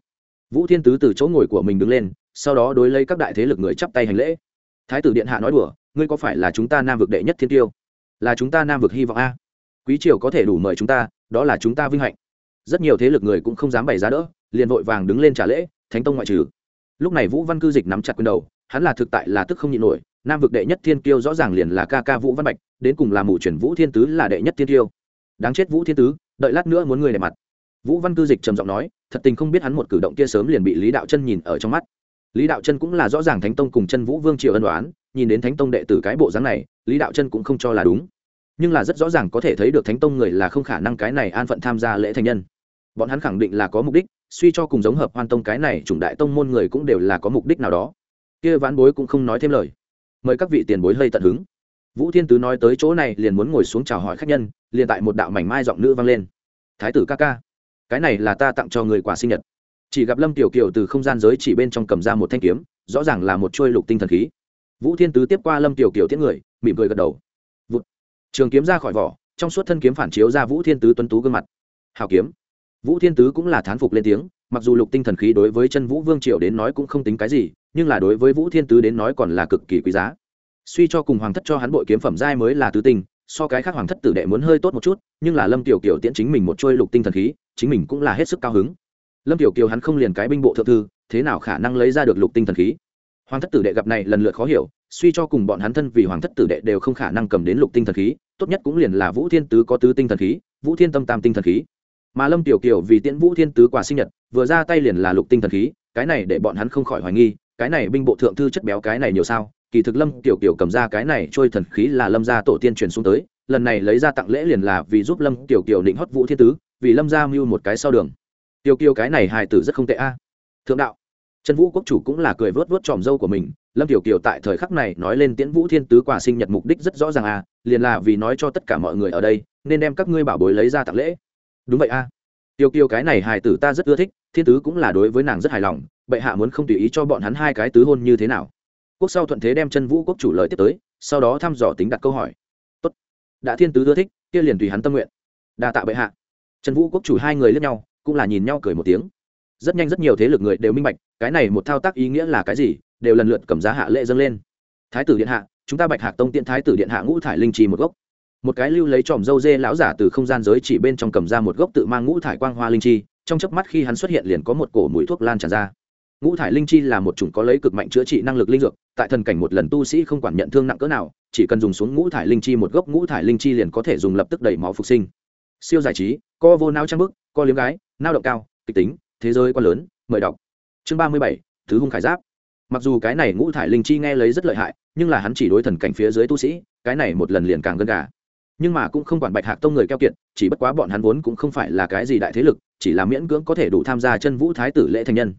Speaker 1: vũ thiên tứ từ chỗ ngồi của mình đứng lên, sau đó đối lấy các đại thế lực người chắp tay hành lễ. Thái tử điện hạ nói đùa, ngươi có phải là chúng ta nam vực đệ nhất thiên tiêu? Là chúng ta nam vực hy vọng a? Quý triều có thể đủ mời chúng ta, đó là chúng ta vinh hạnh. Rất nhiều thế lực người cũng không dám bày giá đỡ, liền vội vàng đứng lên trả lễ, thánh tông ngoại trừ. Lúc này vũ văn cư dịch nắm chặt quyền đầu, hắn là thực tại là tức không nhịn nổi, nam vực đệ nhất thiên kiêu rõ ràng liền là ca ca vũ văn bạch, đến cùng là mù chuyển vũ thiên tứ là đệ nhất thiên kiêu đáng chết vũ thiên tứ, đợi lát nữa muốn người đẹp mặt. Vũ văn cư dịch trầm giọng nói thật tình không biết hắn một cử động kia sớm liền bị lý đạo chân nhìn ở trong mắt. Lý đạo chân cũng là rõ ràng thánh tông cùng chân vũ vương triều ân đoán nhìn đến thánh tông đệ tử cái bộ dáng này, lý đạo chân cũng không cho là đúng. Nhưng là rất rõ ràng có thể thấy được thánh tông người là không khả năng cái này an phận tham gia lễ thành nhân. Bọn hắn khẳng định là có mục đích, suy cho cùng giống hợp hoan tông cái này chủng đại tông môn người cũng đều là có mục đích nào đó. Kia ván bối cũng không nói thêm lời. Mời các vị tiền bối hơi tận hứng. Vũ thiên tứ nói tới chỗ này liền muốn ngồi xuống chào hỏi khách nhân, liền tại một đạo mảnh mai giọng nữ vang lên. Thái tử ca ca cái này là ta tặng cho người quả sinh nhật. Chỉ gặp lâm tiểu kiều từ không gian giới chỉ bên trong cầm ra một thanh kiếm, rõ ràng là một trôi lục tinh thần khí. Vũ thiên tứ tiếp qua lâm tiểu kiều tiễn người, mỉm cười gật đầu. Vụt. trường kiếm ra khỏi vỏ, trong suốt thân kiếm phản chiếu ra vũ thiên tứ tuấn tú gương mặt. Hào kiếm. Vũ thiên tứ cũng là thán phục lên tiếng, mặc dù lục tinh thần khí đối với chân vũ vương triều đến nói cũng không tính cái gì, nhưng là đối với vũ thiên tứ đến nói còn là cực kỳ quý giá. Suy cho cùng hoàng thất cho hắn bội kiếm phẩm giai mới là tứ tinh, so cái khác hoàng thất tử đệ muốn hơi tốt một chút, nhưng là lâm tiểu kiều tiễn chính mình một trôi lục tinh thần khí chính mình cũng là hết sức cao hứng. Lâm tiểu kiều hắn không liền cái binh bộ thượng thư, thế nào khả năng lấy ra được lục tinh thần khí? Hoàng thất tử đệ gặp này lần lượt khó hiểu, suy cho cùng bọn hắn thân vì hoàng thất tử đệ đều không khả năng cầm đến lục tinh thần khí, tốt nhất cũng liền là vũ thiên tứ có tứ tinh thần khí, vũ thiên tâm tam tinh thần khí. Mà lâm tiểu kiều vì tiễn vũ thiên tứ quà sinh nhật, vừa ra tay liền là lục tinh thần khí, cái này để bọn hắn không khỏi hoài nghi, cái này binh bộ thượng thư chất béo cái này nhiều sao? Kỳ thực lâm tiểu kiều cầm ra cái này trôi thần khí là lâm gia tổ tiên truyền xuống tới, lần này lấy ra tặng lễ liền là vì giúp lâm tiểu kiều định hót vũ thiên tứ vì lâm gia mưu một cái sau đường. Tiêu Kiêu cái này hài tử rất không tệ a. Thượng đạo, trần vũ quốc chủ cũng là cười vớt vớt tròm dâu của mình, lâm tiểu kiều tại thời khắc này nói lên tiễn vũ thiên tứ quả sinh nhật mục đích rất rõ ràng a, liền là vì nói cho tất cả mọi người ở đây, nên đem các ngươi bảo bối lấy ra tặng lễ. Đúng vậy a. Tiêu kiều cái này hài tử ta rất ưa thích, thiên tứ cũng là đối với nàng rất hài lòng, bệ hạ muốn không tùy ý cho bọn hắn hai cái tứ hôn như thế nào. Quốc sau thuận thế đem chân vũ quốc chủ lời tiếp tới, sau đó thăm dò tính đặt câu hỏi. Tốt, đã thiên tứ ưa thích, kia liền tùy hắn tâm nguyện. Đa tạ bệ hạ trần vũ quốc chủ hai người lướt nhau, cũng là nhìn nhau cười một tiếng. Rất nhanh rất nhiều thế lực người đều minh bạch, cái này một thao tác ý nghĩa là cái gì, đều lần lượt cầm giá hạ lễ dâng lên. Thái tử điện hạ, chúng ta bạch hạc tông tiện thái tử điện hạ ngũ thải linh trì một gốc. Một cái lưu lấy tròm dâu dê lão giả từ không gian giới chỉ bên trong cầm ra một gốc tự mang ngũ thải quang hoa linh chi trong chớp mắt khi hắn xuất hiện liền có một cổ mùi thuốc lan tràn ra. Ngũ thải linh chi là một chủng có lấy cực mạnh chữa trị năng lực linh dược, tại thần cảnh một lần tu sĩ không quản nhận thương nặng cỡ nào, chỉ cần dùng xuống ngũ thải linh chi một gốc ngũ thải linh chi liền có thể dùng lập tức đẩy máu phục sinh siêu giải trí, co vô nao trang bức, co liếm gái nao động cao, kịch tính, thế giới quá lớn, mời đọc. Chương ba mươi bảy, thứ hung khải giáp. Mặc dù cái này ngũ thải linh chi nghe lấy rất lợi hại, nhưng là hắn chỉ đối thần cảnh phía dưới tu sĩ, cái này một lần liền càng gần gà. Nhưng mà cũng không quản bạch hạc tông người keo kiệt, chỉ bất quá bọn hắn vốn cũng không phải là cái gì đại thế lực, chỉ là miễn cưỡng có thể đủ tham gia chân vũ thái tử lễ thành nhân.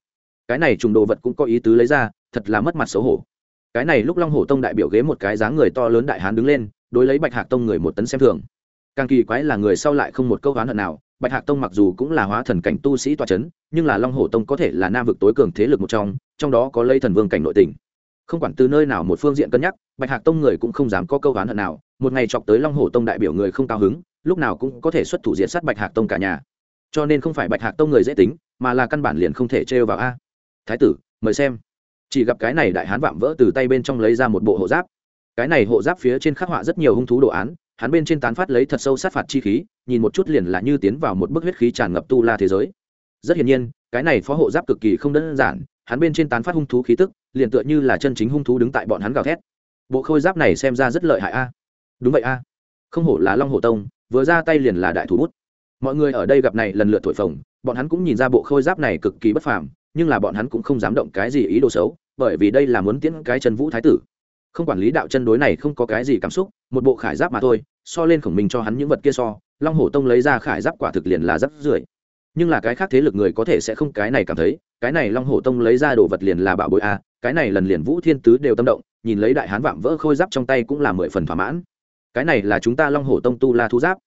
Speaker 1: Cái này trùng đồ vật cũng có ý tứ lấy ra, thật là mất mặt xấu hổ. Cái này lúc long hổ tông đại biểu ghế một cái dáng người to lớn đại hán đứng lên, đối lấy bạch hạc tông người một tấn xem thường càng kỳ quái là người sau lại không một câu oán hận nào, bạch hạc tông mặc dù cũng là hóa thần cảnh tu sĩ toa c h ấ n nhưng là long hổ tông có thể là nam vực tối cường thế lực một trong trong đó có lây thần vương cảnh nội tình. Không quản từ nơi nào một phương diện cân nhắc, bạch hạc tông người cũng không dám có câu oán hận nào, một ngày chọc tới long hổ tông đại biểu người không cao hứng, lúc nào cũng có thể xuất thủ diện sát bạch hạc tông cả nhà. Cho nên không phải bạch hạc tông người dễ tính, mà là căn bản liền không thể trêu vào a. Thái tử, mời xem. Chỉ gặp cái này đại hán vạm vỡ từ tay bên trong lấy ra một bộ hộ giáp. Cái này hộ giáp phía trên khắc họa rất nhiều hung thú đồ án hắn bên trên tán phát lấy thật sâu sát phạt chi khí, nhìn một chút liền là như tiến vào một bức huyết khí tràn ngập tu la thế giới. Rất hiển nhiên, cái này phó hộ giáp cực kỳ không đơn giản, hắn bên trên tán phát hung thú khí tức, liền tựa như là chân chính hung thú đứng tại bọn hắn gào thét. Bộ khôi giáp này xem ra rất lợi hại a. Đúng vậy a. Không hổ là long hổ tông, vừa ra tay liền là đại thủ bút. Mọi người ở đây gặp này lần lượt thổi phồng, bọn hắn cũng nhìn ra bộ khôi giáp này cực kỳ bất phàm, nhưng là bọn hắn cũng không dám động cái gì ý đồ xấu, bởi vì đây là muốn tiễn cái chân vũ thái tử. Không quản lý đạo chân đối này không có cái gì cảm xúc một bộ khải giáp mà thôi, so lên khổng minh cho hắn những vật kia so, long hổ tông lấy ra khải giáp quả thực liền là rất rưởi. Nhưng là cái khác thế lực người có thể sẽ không cái này cảm thấy, cái này long hổ tông lấy ra đồ vật liền là bảo bội a, cái này lần liền vũ thiên tứ đều tâm động, nhìn lấy đại hán vạm vỡ khôi giáp trong tay cũng là mười phần thỏa mãn. Cái này là chúng ta long hổ tông tu la thú giáp.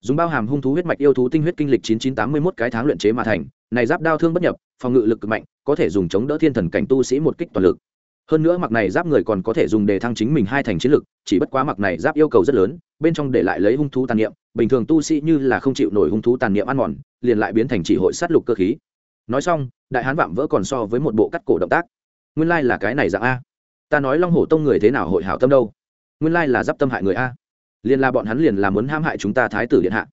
Speaker 1: Dùng bao hàm hung thú huyết mạch yêu thú tinh huyết kinh lịch chín chín tám mươi mốt cái tháng luyện chế mà thành, này giáp đao thương bất nhập, phòng ngự lực cực mạnh, có thể dùng chống đỡ thiên thần cảnh tu sĩ một kích toàn lực hơn nữa mặc này giáp người còn có thể dùng để thăng chính mình hai thành chiến lực, chỉ bất quá mặc này giáp yêu cầu rất lớn, bên trong để lại lấy hung thú tàn niệm, bình thường tu sĩ như là không chịu nổi hung thú tàn niệm ăn mòn, liền lại biến thành chỉ hội sát lục cơ khí. Nói xong, đại hán vạm vỡ còn so với một bộ cắt cổ động tác. Nguyên lai là cái này dạng a. Ta nói long hổ tông người thế nào hội hảo tâm đâu? Nguyên lai là giáp tâm hại người a. Liền là bọn hắn liền là muốn ham hại chúng ta thái tử điện hạ.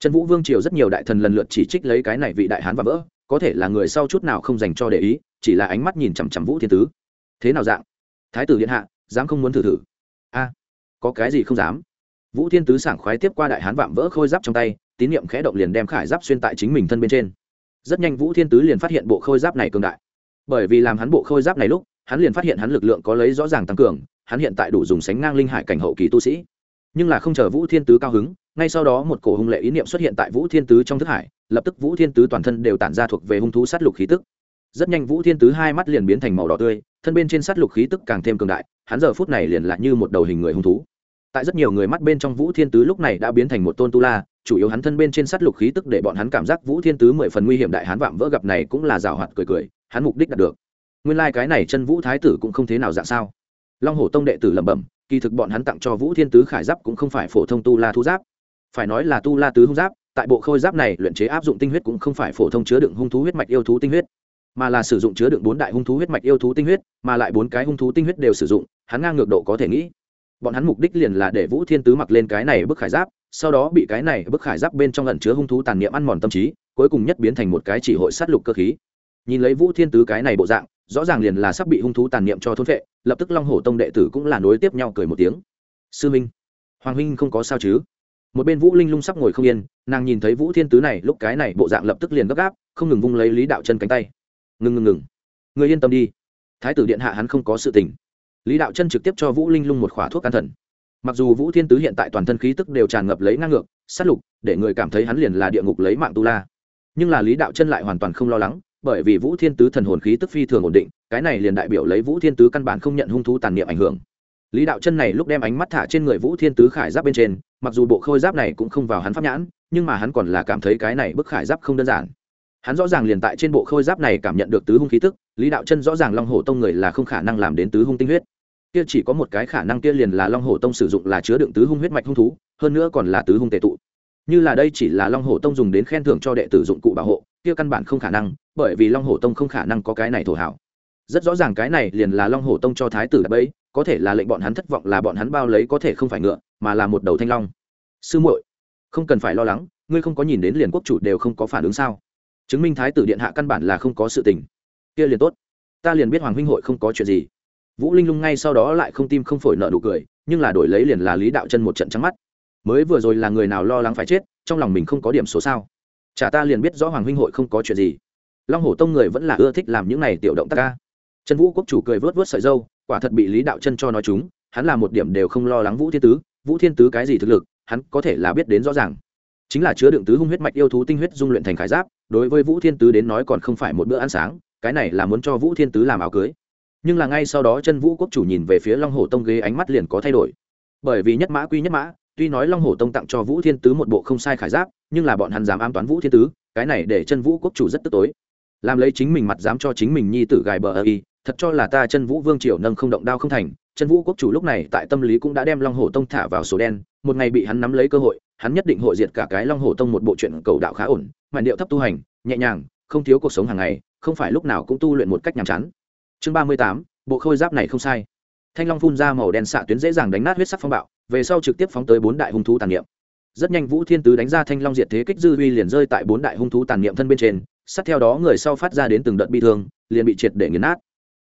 Speaker 1: Trần vũ vương triều rất nhiều đại thần lần lượt chỉ trích lấy cái này vị đại hán vạm vỡ, có thể là người sau chút nào không dành cho để ý, chỉ là ánh mắt nhìn chằm chằm vũ thiên tứ thế nào dạng? Thái tử điện hạ, dám không muốn thử thử? A, có cái gì không dám? Vũ thiên tứ sảng khoái tiếp qua đại hán vạm vỡ khôi giáp trong tay, tín nhiệm khẽ động liền đem khải giáp xuyên tại chính mình thân bên trên. Rất nhanh vũ thiên tứ liền phát hiện bộ khôi giáp này cường đại. Bởi vì làm hắn bộ khôi giáp này lúc, hắn liền phát hiện hắn lực lượng có lấy rõ ràng tăng cường, hắn hiện tại đủ dùng sánh ngang linh hải cảnh hậu kỳ tu sĩ. Nhưng là không chờ vũ thiên tứ cao hứng, ngay sau đó một cổ hung lệ ý niệm xuất hiện tại vũ thiên tứ trong thức hải, lập tức vũ thiên tứ toàn thân đều tản ra thuộc về hung thú sát lục khí tức rất nhanh vũ thiên tứ hai mắt liền biến thành màu đỏ tươi, thân bên trên sát lục khí tức càng thêm cường đại, hắn giờ phút này liền lại như một đầu hình người hung thú. Tại rất nhiều người mắt bên trong vũ thiên tứ lúc này đã biến thành một tôn tu la, chủ yếu hắn thân bên trên sát lục khí tức để bọn hắn cảm giác vũ thiên tứ mười phần nguy hiểm đại hắn vạm vỡ gặp này cũng là rào hoạt cười cười, hắn mục đích đạt được. Nguyên lai、like、cái này chân vũ thái tử cũng không thế nào dạng sao. Long hổ tông đệ tử lẩm bẩm, kỳ thực bọn hắn tặng cho vũ thiên tứ khải giáp cũng không phải phổ thông tu la thu giáp. Phải nói là tu la tứ hung giáp, tại bộ khôi giáp này luyện chế áp dụng tinh huyết cũng không phải phổ thông chứa đựng hung thú huyết mạch yêu thú tinh huyết mà là sử dụng chứa đựng bốn đại hung thú huyết mạch yêu thú tinh huyết, mà lại bốn cái hung thú tinh huyết đều sử dụng, hắn ngang ngược độ có thể nghĩ. Bọn hắn mục đích liền là để vũ thiên tứ mặc lên cái này bức khải giáp, sau đó bị cái này bức khải giáp bên trong lần chứa hung thú tàn niệm ăn mòn tâm trí, cuối cùng nhất biến thành một cái chỉ hội sát lục cơ khí. Nhìn lấy vũ thiên tứ cái này bộ dạng, rõ ràng liền là sắp bị hung thú tàn niệm cho thôn vệ, lập tức long hổ tông đệ tử cũng là nối tiếp nhau cười một tiếng. Sư minh, hoàng huynh không có sao chứ? Một bên vũ linh lung sắp ngồi không yên, nàng nhìn thấy vũ thiên tứ này, lúc cái này bộ dạng lập tức liền gấp gáp, không ngừng vung lấy lý đạo chân cánh tay ngừng ngừng ngừng. Người yên tâm đi. Thái tử điện hạ hắn không có sự tình. Lý đạo chân trực tiếp cho vũ linh lung một khỏa thuốc can thần. Mặc dù vũ thiên tứ hiện tại toàn thân khí tức đều tràn ngập lấy ngang ngược, sát lục, để người cảm thấy hắn liền là địa ngục lấy mạng tu la. Nhưng là lý đạo chân lại hoàn toàn không lo lắng, bởi vì vũ thiên tứ thần hồn khí tức phi thường ổn định, cái này liền đại biểu lấy vũ thiên tứ căn bản không nhận hung thú tàn niệm ảnh hưởng. Lý đạo chân này lúc đem ánh mắt thả trên người vũ thiên tứ khải giáp bên trên, mặc dù bộ khôi giáp này cũng không vào hắn pháp nhãn, nhưng mà hắn còn là cảm thấy cái này bức khải giáp không đơn giản hắn rõ ràng liền tại trên bộ khôi giáp này cảm nhận được tứ hung khí tức, lý đạo chân rõ ràng long hổ tông người là không khả năng làm đến tứ hung tinh huyết. Kia chỉ có một cái khả năng kia liền là long hổ tông sử dụng là chứa đựng tứ hung huyết mạch hung thú, hơn nữa còn là tứ hung tệ tụ. Như là đây chỉ là long hổ tông dùng đến khen thưởng cho đệ tử dụng cụ bảo hộ, kia căn bản không khả năng, bởi vì long hổ tông không khả năng có cái này thổ hảo. Rất rõ ràng cái này liền là long hổ tông cho thái tử đập ấy có thể là lệnh bọn hắn thất vọng là bọn hắn bao lấy có thể không phải ngựa, mà là một đầu thanh long. Sư muội, không cần phải lo lắng, ngươi không có nhìn đến liền quốc chủ đều không có phản ứng sao? Chứng minh thái tử điện hạ căn bản là không có sự tình. Kia liền tốt. Ta liền biết hoàng huynh hội không có chuyện gì. Vũ linh lung ngay sau đó lại không tim không phổi nợ nụ cười, nhưng là đổi lấy liền là lý đạo chân một trận trắng mắt. Mới vừa rồi là người nào lo lắng phải chết, trong lòng mình không có điểm số sao? Chả ta liền biết rõ hoàng huynh hội không có chuyện gì. Long hổ tông người vẫn là ưa thích làm những này tiểu động tác ca. Trần vũ quốc chủ cười vớt vớt sợi dâu, quả thật bị lý đạo chân cho nói chúng, hắn là một điểm đều không lo lắng vũ thiên tứ. Vũ thiên tứ cái gì thực lực, hắn có thể là biết đến rõ ràng. Chính là chứa đựng tứ hung huyết mạch yêu thú tinh huyết dung luyện thành khải giáp đối với vũ thiên tứ đến nói còn không phải một bữa ăn sáng, cái này là muốn cho vũ thiên tứ làm áo cưới. Nhưng là ngay sau đó chân vũ quốc chủ nhìn về phía long hồ tông ghế ánh mắt liền có thay đổi. Bởi vì nhất mã quy nhất mã, tuy nói long hồ tông tặng cho vũ thiên tứ một bộ không sai khải giáp, nhưng là bọn hắn dám ám toán vũ thiên tứ, cái này để chân vũ quốc chủ rất tức tối. Làm lấy chính mình mặt dám cho chính mình nhi tử gài bờ ơ y, thật cho là ta chân vũ vương triều nâng không động đao không thành, chân vũ quốc chủ lúc này tại tâm lý cũng đã đem long hồ tông thả vào số đen, một ngày bị hắn nắm lấy cơ hội hắn nhất định hội diệt cả cái long hổ tông một bộ chuyện cầu đạo khá ổn mạnh điệu thấp tu hành, nhẹ nhàng, không thiếu cuộc sống hàng ngày, không phải lúc nào cũng tu luyện một cách nhàm chán. Chương ba mươi tám, bộ khôi giáp này không sai. Thanh long phun ra màu đen xạ tuyến dễ dàng đánh nát huyết sắc phong bạo, về sau trực tiếp phóng tới bốn đại hung thú tàn niệm. Rất nhanh vũ thiên tứ đánh ra thanh long diệt thế kích dư uy liền rơi tại bốn đại hung thú tàn niệm thân bên trên, sát theo đó người sau phát ra đến từng đợt bi thương, liền bị triệt để nghiền nát.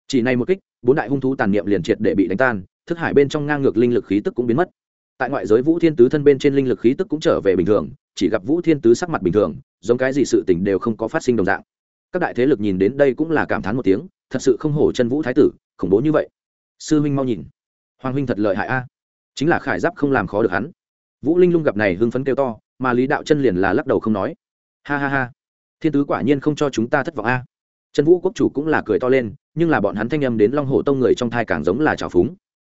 Speaker 1: Chỉ này một kích, bốn đại hung thú tàn niệm liền triệt để bị đánh tan, thức hải bên trong ngang ngược linh lực khí tức cũng biến mất tại ngoại giới vũ thiên tứ thân bên trên linh lực khí tức cũng trở về bình thường, chỉ gặp vũ thiên tứ sắc mặt bình thường, giống cái gì sự tình đều không có phát sinh đồng dạng. Các đại thế lực nhìn đến đây cũng là cảm thán một tiếng, thật sự không hổ chân vũ thái tử, khủng bố như vậy. Sư huynh mau nhìn. Hoàng huynh thật lợi hại a. Chính là khải giáp không làm khó được hắn. Vũ linh lung gặp này hưng phấn kêu to, mà lý đạo chân liền là lắc đầu không nói. Ha ha ha. Thiên tứ quả nhiên không cho chúng ta thất vọng a. Trần vũ quốc chủ cũng là cười to lên, nhưng là bọn hắn thanh âm đến long hồ tông người trong thai càng giống là trào phúng.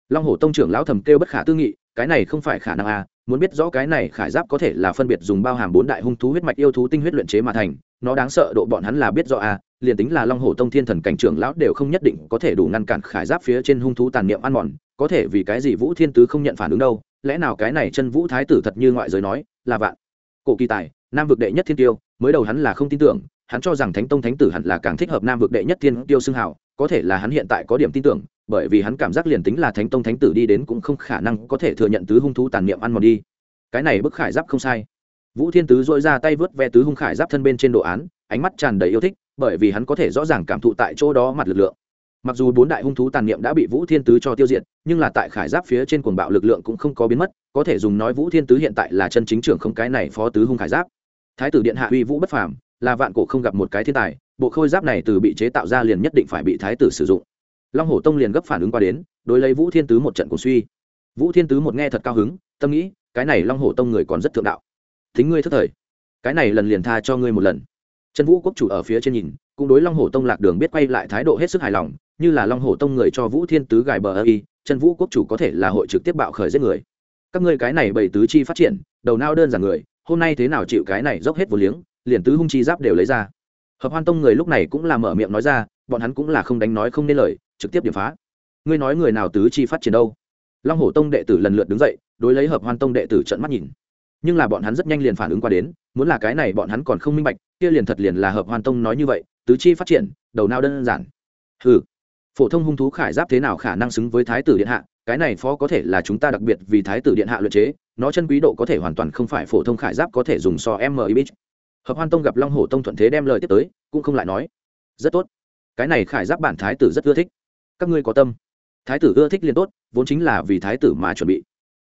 Speaker 1: Long hồ tông trưởng lão thầm kêu bất khả tư nghị cái này không phải khả năng a muốn biết rõ cái này khải giáp có thể là phân biệt dùng bao hàm bốn đại hung thú huyết mạch yêu thú tinh huyết luyện chế mà thành, nó đáng sợ độ bọn hắn là biết rõ a liền tính là long hồ tông thiên thần cảnh trưởng lão đều không nhất định có thể đủ ngăn cản khải giáp phía trên hung thú tàn niệm ăn mòn, có thể vì cái gì vũ thiên tứ không nhận phản ứng đâu, lẽ nào cái này chân vũ thái tử thật như ngoại giới nói, là vạn. Cổ kỳ tài, nam vực đệ nhất thiên tiêu, mới đầu hắn là không tin tưởng, hắn cho rằng thánh tông thánh tử hẳn là càng thích hợp nam vực đệ nhất thiên tiêu xưng hào, có thể là hắn hiện tại có điểm tin tưởng bởi vì hắn cảm giác liền tính là thánh tông thánh tử đi đến cũng không khả năng có thể thừa nhận tứ hung thú tàn niệm ăn mòn đi. Cái này bức khải giáp không sai. Vũ thiên tứ dội ra tay vớt ve tứ hung khải giáp thân bên trên đồ án, ánh mắt tràn đầy yêu thích, bởi vì hắn có thể rõ ràng cảm thụ tại chỗ đó mặt lực lượng. Mặc dù bốn đại hung thú tàn niệm đã bị vũ thiên tứ cho tiêu diệt, nhưng là tại khải giáp phía trên cuồng bạo lực lượng cũng không có biến mất, có thể dùng nói vũ thiên tứ hiện tại là chân chính trưởng không cái này phó tứ hung khải giáp. Thái tử điện hạ uy vũ bất phàm, là vạn cổ không gặp một cái thiên tài, bộ khôi giáp này từ bị chế tạo ra liền nhất định phải bị thái tử sử dụng long hổ tông liền gấp phản ứng qua đến, đối lấy vũ thiên tứ một trận cổ suy. Vũ thiên tứ một nghe thật cao hứng, tâm nghĩ, cái này long hổ tông người còn rất thượng đạo. Thính ngươi thất thời. Cái này lần liền tha cho ngươi một lần. Trần vũ quốc chủ ở phía trên nhìn, cũng đối long hổ tông lạc đường biết quay lại thái độ hết sức hài lòng, như là long hổ tông người cho vũ thiên tứ gài bờ ơ y, trần vũ quốc chủ có thể là hội trực tiếp bạo khởi giết người. Các ngươi cái này bảy tứ chi phát triển, đầu nao đơn giản người, hôm nay thế nào chịu cái này dốc hết vô liếng, liền tứ hung chi giáp đều lấy ra. Hợp hoan tông người lúc này cũng là mở miệng nói ra, bọn hắn cũng là không đánh nói không nên lời trực tiếp điểm phá. Ngươi nói người nào tứ chi phát triển đâu? Long hổ tông đệ tử lần lượt đứng dậy, đối lấy hợp hoan tông đệ tử trận mắt nhìn. Nhưng là bọn hắn rất nhanh liền phản ứng qua đến, muốn là cái này bọn hắn còn không minh bạch, kia liền thật liền là hợp hoan tông nói như vậy, tứ chi phát triển, đầu não đơn giản. Ừ phổ thông hung thú khải giáp thế nào khả năng xứng với thái tử điện hạ, cái này phó có thể là chúng ta đặc biệt vì thái tử điện hạ luyện chế, nó chân quý độ có thể hoàn toàn không phải phổ thông khải giáp có thể dùng so m i hợp hoan tông gặp long hổ tông thuận thế đem lời tiếp tới, cũng không lại nói. Rất tốt. Cái này khải giáp bản thái tử rất ưa thích các ngươi có tâm. Thái tử ưa thích liền tốt, vốn chính là vì thái tử mà chuẩn bị.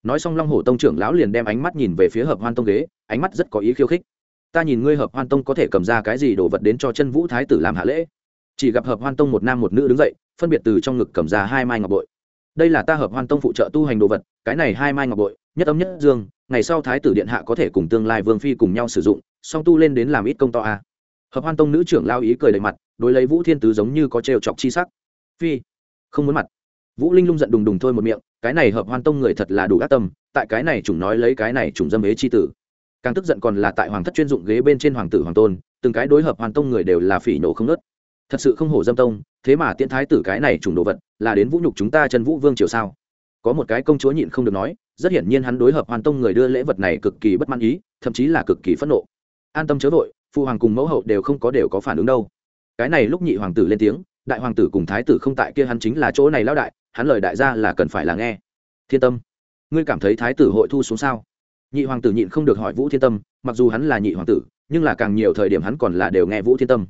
Speaker 1: Nói xong long hổ tông trưởng lão liền đem ánh mắt nhìn về phía hợp hoan tông ghế, ánh mắt rất có ý khiêu khích. Ta nhìn ngươi hợp hoan tông có thể cầm ra cái gì đồ vật đến cho chân vũ thái tử làm hạ lễ? Chỉ gặp hợp hoan tông một nam một nữ đứng dậy, phân biệt từ trong ngực cầm ra hai mai ngọc bội. Đây là ta hợp hoan tông phụ trợ tu hành đồ vật, cái này hai mai ngọc bội, nhất âm nhất dương, ngày sau thái tử điện hạ có thể cùng tương lai vương phi cùng nhau sử dụng, song tu lên đến làm ít công to a hợp hoan tông nữ trưởng lao ý cười đầy mặt, đối lấy vũ thiên tứ giống như có trêu chọc chi sắc. Phi không muốn mặt. Vũ linh lung giận đùng đùng thôi một miệng, cái này hợp hoan tông người thật là đủ ác tâm, tại cái này chúng nói lấy cái này chúng dâm ế chi tử. Càng tức giận còn là tại hoàng thất chuyên dụng ghế bên trên hoàng tử hoàng tôn, từng cái đối hợp hoàn tông người đều là phỉ nổ không nớt. Thật sự không hổ dâm tông, thế mà tiễn thái tử cái này trùng đồ vật, là đến vũ nhục chúng ta chân vũ vương triều sao? Có một cái công chúa nhịn không được nói, rất hiển nhiên hắn đối hợp hoàn tông người đưa lễ vật này cực kỳ bất mãn ý, thậm chí là cực kỳ phẫn nộ. An tâm chớ vội phụ hoàng cùng mẫu hậu đều không có đều có phản ứng đâu. Cái này lúc nhị hoàng tử lên tiếng đại hoàng tử cùng thái tử không tại kia hắn chính là chỗ này lao đại, hắn lời đại gia là cần phải là nghe. Thiên tâm, ngươi cảm thấy thái tử hội thu xuống sao? Nhị hoàng tử nhịn không được hỏi vũ thiên tâm, mặc dù hắn là nhị hoàng tử, nhưng là càng nhiều thời điểm hắn còn là đều nghe vũ thiên tâm.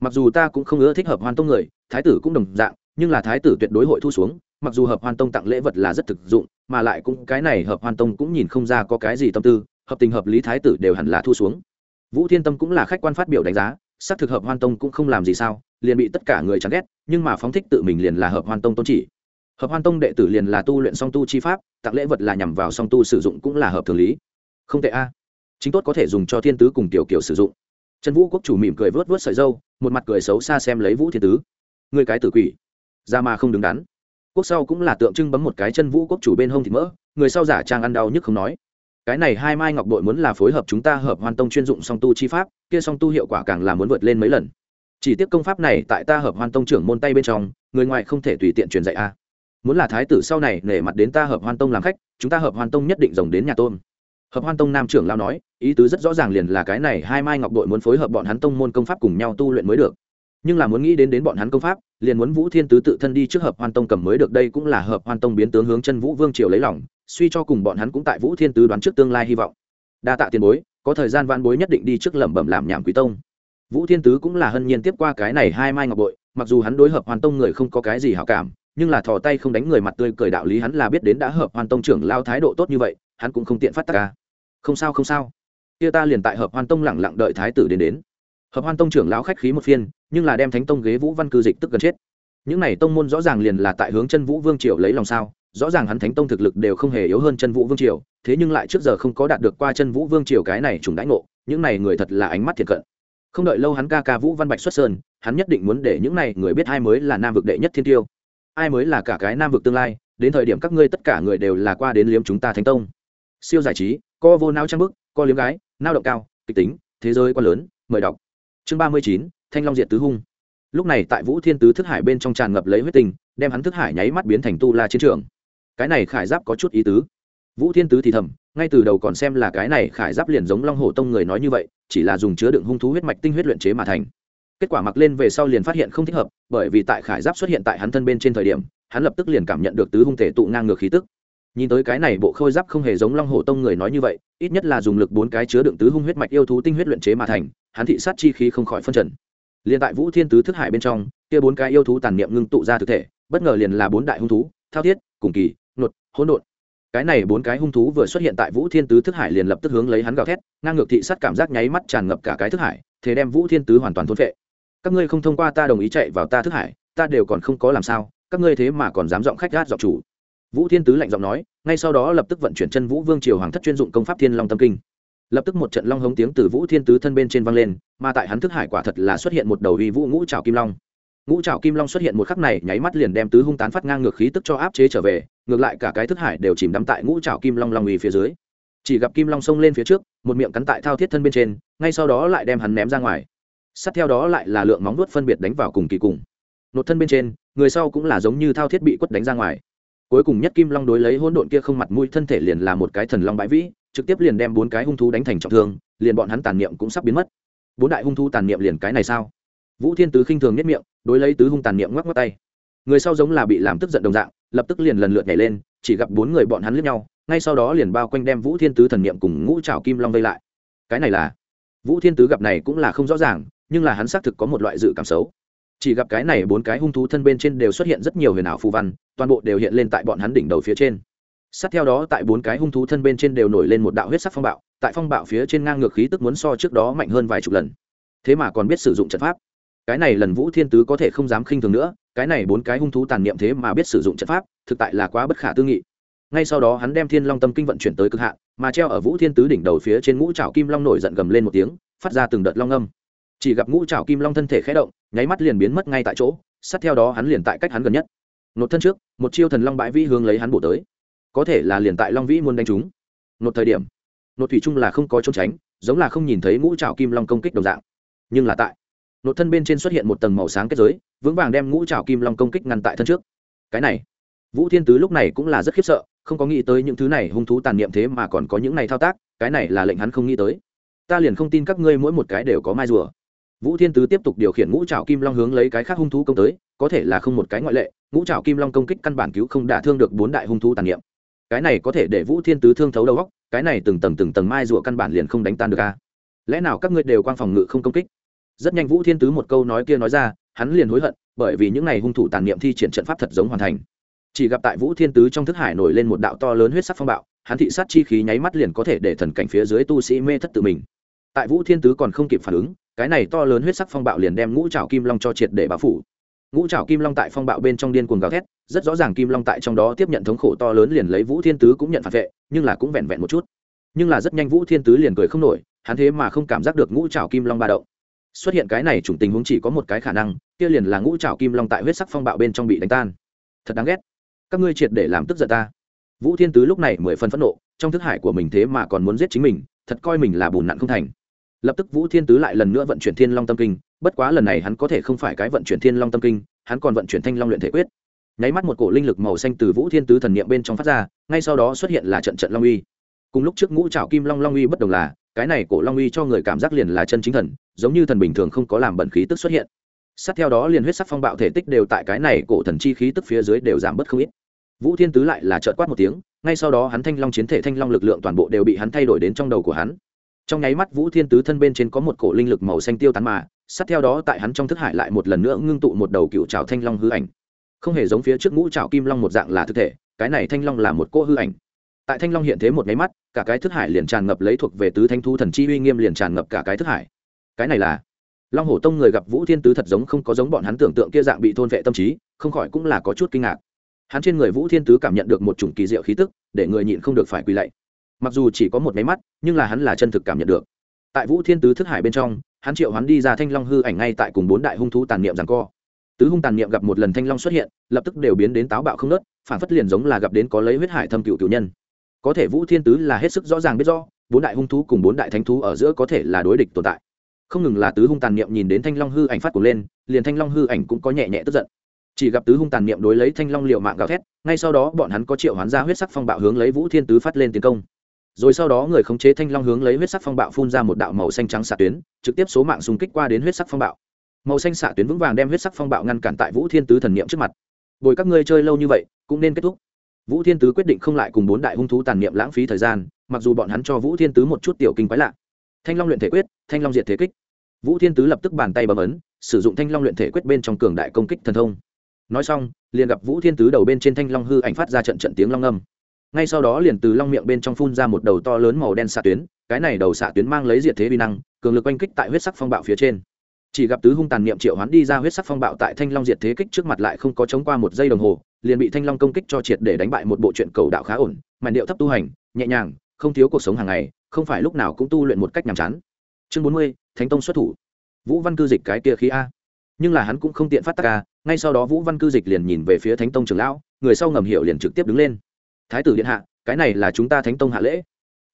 Speaker 1: Mặc dù ta cũng không ưa thích hợp hoan tông người, thái tử cũng đồng dạng, nhưng là thái tử tuyệt đối hội thu xuống, mặc dù hợp hoan tông tặng lễ vật là rất thực dụng, mà lại cũng cái này hợp hoan tông cũng nhìn không ra có cái gì tâm tư, hợp tình hợp lý thái tử đều hẳn là thu xuống. Vũ thiên tâm cũng là khách quan phát biểu đánh giá, xác thực hợp hoan tông cũng không làm gì sao liền bị tất cả người chán ghét, nhưng mà phóng thích tự mình liền là hợp hoan tông tôn chỉ. Hợp hoan tông đệ tử liền là tu luyện song tu chi pháp, tặng lễ vật là nhằm vào song tu sử dụng cũng là hợp thường lý. Không tệ a. Chính tốt có thể dùng cho thiên tứ cùng tiểu kiểu sử dụng. Trần vũ quốc chủ mỉm cười vớt vớt sợi dâu, một mặt cười xấu xa xem lấy vũ thiên tứ. Người cái tử quỷ. Ra mà không đứng đắn. Quốc sau cũng là tượng trưng bấm một cái chân vũ quốc chủ bên hông thịt mỡ, người sau giả trang ăn đau nhức không nói. Cái này hai mai ngọc bội muốn là phối hợp chúng ta hợp hoan tông chuyên dụng song tu chi pháp, kia song tu hiệu quả càng là muốn vượt lên mấy lần chỉ tiếc công pháp này tại ta hợp hoàn tông trưởng môn tay bên trong, người ngoài không thể tùy tiện truyền dạy a. Muốn là thái tử sau này nể mặt đến ta hợp hoàn tông làm khách, chúng ta hợp hoàn tông nhất định rồng đến nhà tôn. Hợp hoan tông nam trưởng lao nói, ý tứ rất rõ ràng liền là cái này hai mai ngọc đội muốn phối hợp bọn hắn tông môn công pháp cùng nhau tu luyện mới được. Nhưng là muốn nghĩ đến đến bọn hắn công pháp, liền muốn vũ thiên tứ tự thân đi trước hợp hoan tông cầm mới được đây cũng là hợp hoan tông biến tướng hướng chân vũ vương triều lấy lòng, suy cho cùng bọn hắn cũng tại vũ thiên tứ đoán trước tương lai hy vọng. Đa tạ tiền bối, có thời gian van bối nhất định đi trước lẩm bẩm làm nhảm quý tông vũ thiên tứ cũng là hân nhiên tiếp qua cái này hai mai ngọc bội, mặc dù hắn đối hợp hoàn tông người không có cái gì hảo cảm, nhưng là thò tay không đánh người mặt tươi cười đạo lý hắn là biết đến đã hợp hoàn tông trưởng lao thái độ tốt như vậy, hắn cũng không tiện phát tác ca. Không sao không sao. Kia ta liền tại hợp hoan tông lẳng lặng đợi thái tử đến đến. Hợp hoan tông trưởng lão khách khí một phiên, nhưng là đem thánh tông ghế vũ văn cư dịch tức gần chết. Những này tông môn rõ ràng liền là tại hướng chân vũ vương triều lấy lòng sao, rõ ràng hắn thánh tông thực lực đều không hề yếu hơn chân vũ vương triều, thế nhưng lại trước giờ không có đạt được qua chân vũ vương triều cái này trùng đãi ngộ, những này người thật là ánh mắt thiệt cận không đợi lâu hắn ca ca vũ văn bạch xuất sơn, hắn nhất định muốn để những này người biết ai mới là nam vực đệ nhất thiên tiêu, ai mới là cả cái nam vực tương lai, đến thời điểm các ngươi tất cả người đều là qua đến liếm chúng ta thánh tông. Siêu giải trí co vô nao trang bức co liếm gái nao động cao, kịch tính, thế giới quá lớn, mời đọc. Chương ba mươi chín, thanh long diệt tứ hung. Lúc này tại vũ thiên tứ thức hải bên trong tràn ngập lấy huyết tình, đem hắn thức hải nháy mắt biến thành tu la chiến trường. Cái này khải giáp có chút ý tứ. Vũ thiên tứ thì thầm ngay từ đầu còn xem là cái này khải giáp liền giống long hổ tông người nói như vậy, chỉ là dùng chứa đựng hung thú huyết mạch tinh huyết luyện chế mà thành. Kết quả mặc lên về sau liền phát hiện không thích hợp, bởi vì tại khải giáp xuất hiện tại hắn thân bên trên thời điểm, hắn lập tức liền cảm nhận được tứ hung thể tụ ngang ngược khí tức. Nhìn tới cái này bộ khôi giáp không hề giống long hổ tông người nói như vậy, ít nhất là dùng lực bốn cái chứa đựng tứ hung huyết mạch yêu thú tinh huyết luyện chế mà thành, hắn thị sát chi khí không khỏi phân trần. Liền tại vũ thiên tứ thức hải bên trong, kia bốn cái yêu thú tàn niệm ngưng tụ ra thực thể, bất ngờ liền là bốn đại hung thú, thao thiết, cùng kỳ, nột, hỗn độn cái này bốn cái hung thú vừa xuất hiện tại vũ thiên tứ thức hải liền lập tức hướng lấy hắn gào thét, ngang ngược thị sát cảm giác nháy mắt tràn ngập cả cái thức hải, thế đem vũ thiên tứ hoàn toàn thôn phệ. Các ngươi không thông qua ta đồng ý chạy vào ta thức hải, ta đều còn không có làm sao, các ngươi thế mà còn dám giọng khách gát giọng chủ. Vũ thiên tứ lạnh giọng nói, ngay sau đó lập tức vận chuyển chân vũ vương triều hoàng thất chuyên dụng công pháp thiên long tâm kinh. Lập tức một trận long hống tiếng từ vũ thiên tứ thân bên trên vang lên, mà tại hắn thức hải quả thật là xuất hiện một đầu uy vũ ngũ trào kim long ngũ trào kim long xuất hiện một khắc này, nháy mắt liền đem tứ hung tán phát ngang ngược khí tức cho áp chế trở về, ngược lại cả cái thức hải đều chìm đắm tại ngũ trào kim long long uy phía dưới. Chỉ gặp kim long xông lên phía trước, một miệng cắn tại thao thiết thân bên trên, ngay sau đó lại đem hắn ném ra ngoài. Sát theo đó lại là lượng móng vuốt phân biệt đánh vào cùng kỳ cùng. Nột thân bên trên, người sau cũng là giống như thao thiết bị quất đánh ra ngoài. Cuối cùng nhất kim long đối lấy hỗn độn kia không mặt mũi thân thể liền là một cái thần long bãi vĩ, trực tiếp liền đem bốn cái hung thú đánh thành trọng thương, liền bọn hắn tàn niệm cũng sắp biến mất. Bốn đại hung thú tàn niệm liền cái này sao? Vũ thiên tứ khinh thường nhất miệng, đối lấy tứ hung tàn niệm ngoắc ngoắc tay. Người sau giống là bị làm tức giận đồng dạng, lập tức liền lần lượt nhảy lên, chỉ gặp bốn người bọn hắn lướt nhau, ngay sau đó liền bao quanh đem vũ thiên tứ thần niệm cùng ngũ trào kim long vây lại. Cái này là vũ thiên tứ gặp này cũng là không rõ ràng, nhưng là hắn xác thực có một loại dự cảm xấu. Chỉ gặp cái này bốn cái hung thú thân bên trên đều xuất hiện rất nhiều huyền ảo phù văn, toàn bộ đều hiện lên tại bọn hắn đỉnh đầu phía trên. Sát theo đó tại bốn cái hung thú thân bên trên đều nổi lên một đạo huyết sắc phong bạo, tại phong bạo phía trên ngang ngược khí tức muốn so trước đó mạnh hơn vài chục lần. Thế mà còn biết sử dụng trận pháp cái này lần vũ thiên tứ có thể không dám khinh thường nữa, cái này bốn cái hung thú tàn niệm thế mà biết sử dụng trận pháp, thực tại là quá bất khả tư nghị. Ngay sau đó hắn đem thiên long tâm kinh vận chuyển tới cực hạn, mà treo ở vũ thiên tứ đỉnh đầu phía trên ngũ trào kim long nổi giận gầm lên một tiếng, phát ra từng đợt long âm. Chỉ gặp ngũ trào kim long thân thể khé động, nháy mắt liền biến mất ngay tại chỗ, sát theo đó hắn liền tại cách hắn gần nhất. Nột thân trước, một chiêu thần long bãi vĩ hướng lấy hắn bổ tới. Có thể là liền tại long vĩ muốn đánh chúng. Nột thời điểm, nột thủy chung là không có trốn tránh, giống là không nhìn thấy ngũ trào kim long công kích đồng dạng. Nhưng là tại nột thân bên trên xuất hiện một tầng màu sáng kết giới, vững vàng đem ngũ trào kim long công kích ngăn tại thân trước. Cái này, vũ thiên tứ lúc này cũng là rất khiếp sợ, không có nghĩ tới những thứ này hung thú tàn niệm thế mà còn có những này thao tác, cái này là lệnh hắn không nghĩ tới. Ta liền không tin các ngươi mỗi một cái đều có mai rùa. Vũ thiên tứ tiếp tục điều khiển ngũ trào kim long hướng lấy cái khác hung thú công tới, có thể là không một cái ngoại lệ, ngũ trào kim long công kích căn bản cứu không đả thương được bốn đại hung thú tàn niệm. Cái này có thể để vũ thiên tứ thương thấu đầu góc cái này từng tầng từng tầng mai rùa căn bản liền không đánh tan được a. Lẽ nào các ngươi đều quang phòng ngự không công kích? Rất nhanh vũ thiên tứ một câu nói kia nói ra, hắn liền hối hận, bởi vì những n à y hung thủ tàn niệm thi triển trận pháp thật giống hoàn thành. Chỉ gặp tại vũ thiên tứ trong thức hải nổi lên một đạo to lớn huyết sắc phong bạo, hắn thị sát chi khí nháy mắt liền có thể để thần cảnh phía dưới tu sĩ mê thất tự mình. Tại vũ thiên tứ còn không kịp phản ứng, cái này to lớn huyết sắc phong bạo liền đem ngũ trào kim long cho triệt để báo phủ. Ngũ trào kim long tại phong bạo bên trong điên cuồng gào thét, rất rõ ràng kim long tại trong đó tiếp nhận thống khổ to lớn liền lấy vũ thiên tứ cũng nhận phản vệ, nhưng là cũng vẹn vẹn một chút. Nhưng là rất nhanh vũ thiên tứ liền cười không nổi, hắn thế mà không cảm giác được ngũ trào kim long ba động xuất hiện cái này chủng tình huống chỉ có một cái khả năng, kia liền là ngũ trào kim long tại huyết sắc phong bạo bên trong bị đánh tan. Thật đáng ghét. Các ngươi triệt để làm tức giận ta. Vũ thiên tứ lúc này mười phần phẫn nộ, trong thức hải của mình thế mà còn muốn giết chính mình, thật coi mình là bùn nặn không thành. Lập tức vũ thiên tứ lại lần nữa vận chuyển thiên long tâm kinh, bất quá lần này hắn có thể không phải cái vận chuyển thiên long tâm kinh, hắn còn vận chuyển thanh long luyện thể quyết. Nháy mắt một cổ linh lực màu xanh từ vũ thiên tứ thần niệm bên trong phát ra, ngay sau đó xuất hiện là trận trận long uy. Cùng lúc trước ngũ trào kim long long uy bất đồng là cái này cổ long uy cho người cảm giác liền là chân chính thần, giống như thần bình thường không có làm bẩn khí tức xuất hiện. Sát theo đó liền huyết sắc phong bạo thể tích đều tại cái này cổ thần chi khí tức phía dưới đều giảm bớt không ít. Vũ thiên tứ lại là trợt quát một tiếng, ngay sau đó hắn thanh long chiến thể thanh long lực lượng toàn bộ đều bị hắn thay đổi đến trong đầu của hắn. Trong nháy mắt vũ thiên tứ thân bên trên có một cổ linh lực màu xanh tiêu tán mà, sát theo đó tại hắn trong thức hải lại một lần nữa ngưng tụ một đầu cựu trào thanh long hư ảnh. Không hề giống phía trước ngũ trào kim long một dạng là thực thể, cái này thanh long là một cỗ hư ảnh tại thanh long hiện thế một máy mắt, cả cái thức hải liền tràn ngập lấy thuộc về tứ thanh thu thần chi uy nghiêm liền tràn ngập cả cái thức hải. Cái này là long hổ tông người gặp vũ thiên tứ thật giống không có giống bọn hắn tưởng tượng kia dạng bị thôn vệ tâm trí, không khỏi cũng là có chút kinh ngạc. Hắn trên người vũ thiên tứ cảm nhận được một chủng kỳ diệu khí tức, để người nhịn không được phải quỳ lạy. Mặc dù chỉ có một máy mắt, nhưng là hắn là chân thực cảm nhận được. Tại vũ thiên tứ thức hải bên trong, hắn triệu hắn đi ra thanh long hư ảnh ngay tại cùng bốn đại hung thú tàn niệm rằng co. Tứ hung tàn niệm gặp một lần thanh long xuất hiện, lập tức đều biến đến táo bạo không nớt phản phất liền giống là gặp đến có lấy huyết hải thâm cựu cựu nhân có thể vũ thiên tứ là hết sức rõ ràng biết rõ, bốn đại hung thú cùng bốn đại thánh thú ở giữa có thể là đối địch tồn tại. Không ngừng là tứ hung tàn niệm nhìn đến thanh long hư ảnh phát của lên, liền thanh long hư ảnh cũng có nhẹ nhẹ tức giận. Chỉ gặp tứ hung tàn niệm đối lấy thanh long liệu mạng gào thét, ngay sau đó bọn hắn có triệu hoán ra huyết sắc phong bạo hướng lấy vũ thiên tứ phát lên tiến công. Rồi sau đó người khống chế thanh long hướng lấy huyết sắc phong bạo phun ra một đạo màu xanh trắng xạ tuyến, trực tiếp số mạng xung kích qua đến huyết sắc phong bạo. Màu xanh xạ tuyến vững vàng đem huyết sắc phong bạo ngăn cản tại vũ thiên tứ thần niệm trước mặt. Bồi các ngươi chơi lâu như vậy, cũng nên kết thúc vũ thiên tứ quyết định không lại cùng bốn đại hung thú tàn niệm lãng phí thời gian, mặc dù bọn hắn cho vũ thiên tứ một chút tiểu kinh quái lạ. Thanh long luyện thể quyết, thanh long diệt thế kích. Vũ thiên tứ lập tức bàn tay bấm ấn, sử dụng thanh long luyện thể quyết bên trong cường đại công kích thần thông. Nói xong, liền gặp vũ thiên tứ đầu bên trên thanh long hư ảnh phát ra trận trận tiếng long âm. Ngay sau đó liền từ long miệng bên trong phun ra một đầu to lớn màu đen xạ tuyến, cái này đầu xạ tuyến mang lấy diệt thế vi năng, cường lực oanh kích tại huyết sắc phong bạo phía trên chỉ gặp tứ hung tàn niệm triệu hoán đi ra huyết sắc phong bạo tại thanh long diệt thế kích trước mặt lại không có chống qua một giây đồng hồ, liền bị thanh long công kích cho triệt để đánh bại một bộ truyện cầu đạo khá ổn mà điệu thấp tu hành, nhẹ nhàng, không thiếu cuộc sống hàng ngày, không phải lúc nào cũng tu luyện một cách nhàm chán. Chương bốn mươi, thánh tông xuất thủ. Vũ văn cư dịch cái kia khí a. Nhưng là hắn cũng không tiện phát tác a, ngay sau đó vũ văn cư dịch liền nhìn về phía thánh tông trưởng lão, người sau ngầm hiểu liền trực tiếp đứng lên. Thái tử điện hạ, cái này là chúng ta thánh tông hạ lễ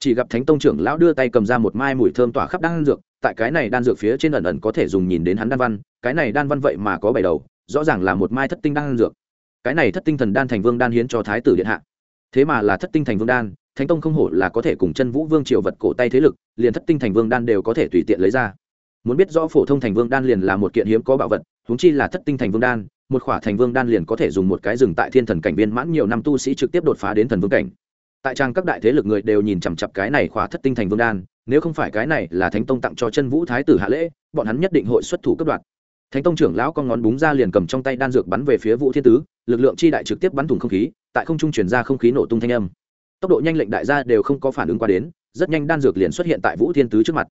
Speaker 1: chỉ gặp thánh tông trưởng lão đưa tay cầm ra một mai mùi thơm tỏa khắp đan dược, tại cái này đan dược phía trên ẩn ẩn có thể dùng nhìn đến hắn đan văn, cái này đan văn vậy mà có bảy đầu, rõ ràng là một mai thất tinh đan dược. Cái này thất tinh thần đan thành vương đan hiến cho thái tử điện hạ. Thế mà là thất tinh thành vương đan, thánh tông không hổ là có thể cùng chân vũ vương triều vật cổ tay thế lực, liền thất tinh thành vương đan đều có thể tùy tiện lấy ra. Muốn biết rõ phổ thông thành vương đan liền là một kiện hiếm có bảo vật húng chi là thất tinh thành vương đan, một khỏa thành vương đan liền có thể dùng một cái rừng tại thiên thần cảnh viên mãn nhiều năm tu sĩ trực tiếp đột phá đến thần vương cảnh tại trang các đại thế lực người đều nhìn chằm chặp cái này khỏa thất tinh thành vương đan, nếu không phải cái này là thánh tông tặng cho chân vũ thái tử hạ lễ, bọn hắn nhất định hội xuất thủ cấp đoạt. Thánh tông trưởng lão con ngón búng ra liền cầm trong tay đan dược bắn về phía vũ thiên tứ, lực lượng chi đại trực tiếp bắn thủng không khí, tại không trung chuyển ra không khí nổ tung thanh âm. Tốc độ nhanh lệnh đại gia đều không có phản ứng qua đến, rất nhanh đan dược liền xuất hiện tại vũ thiên tứ trước mặt.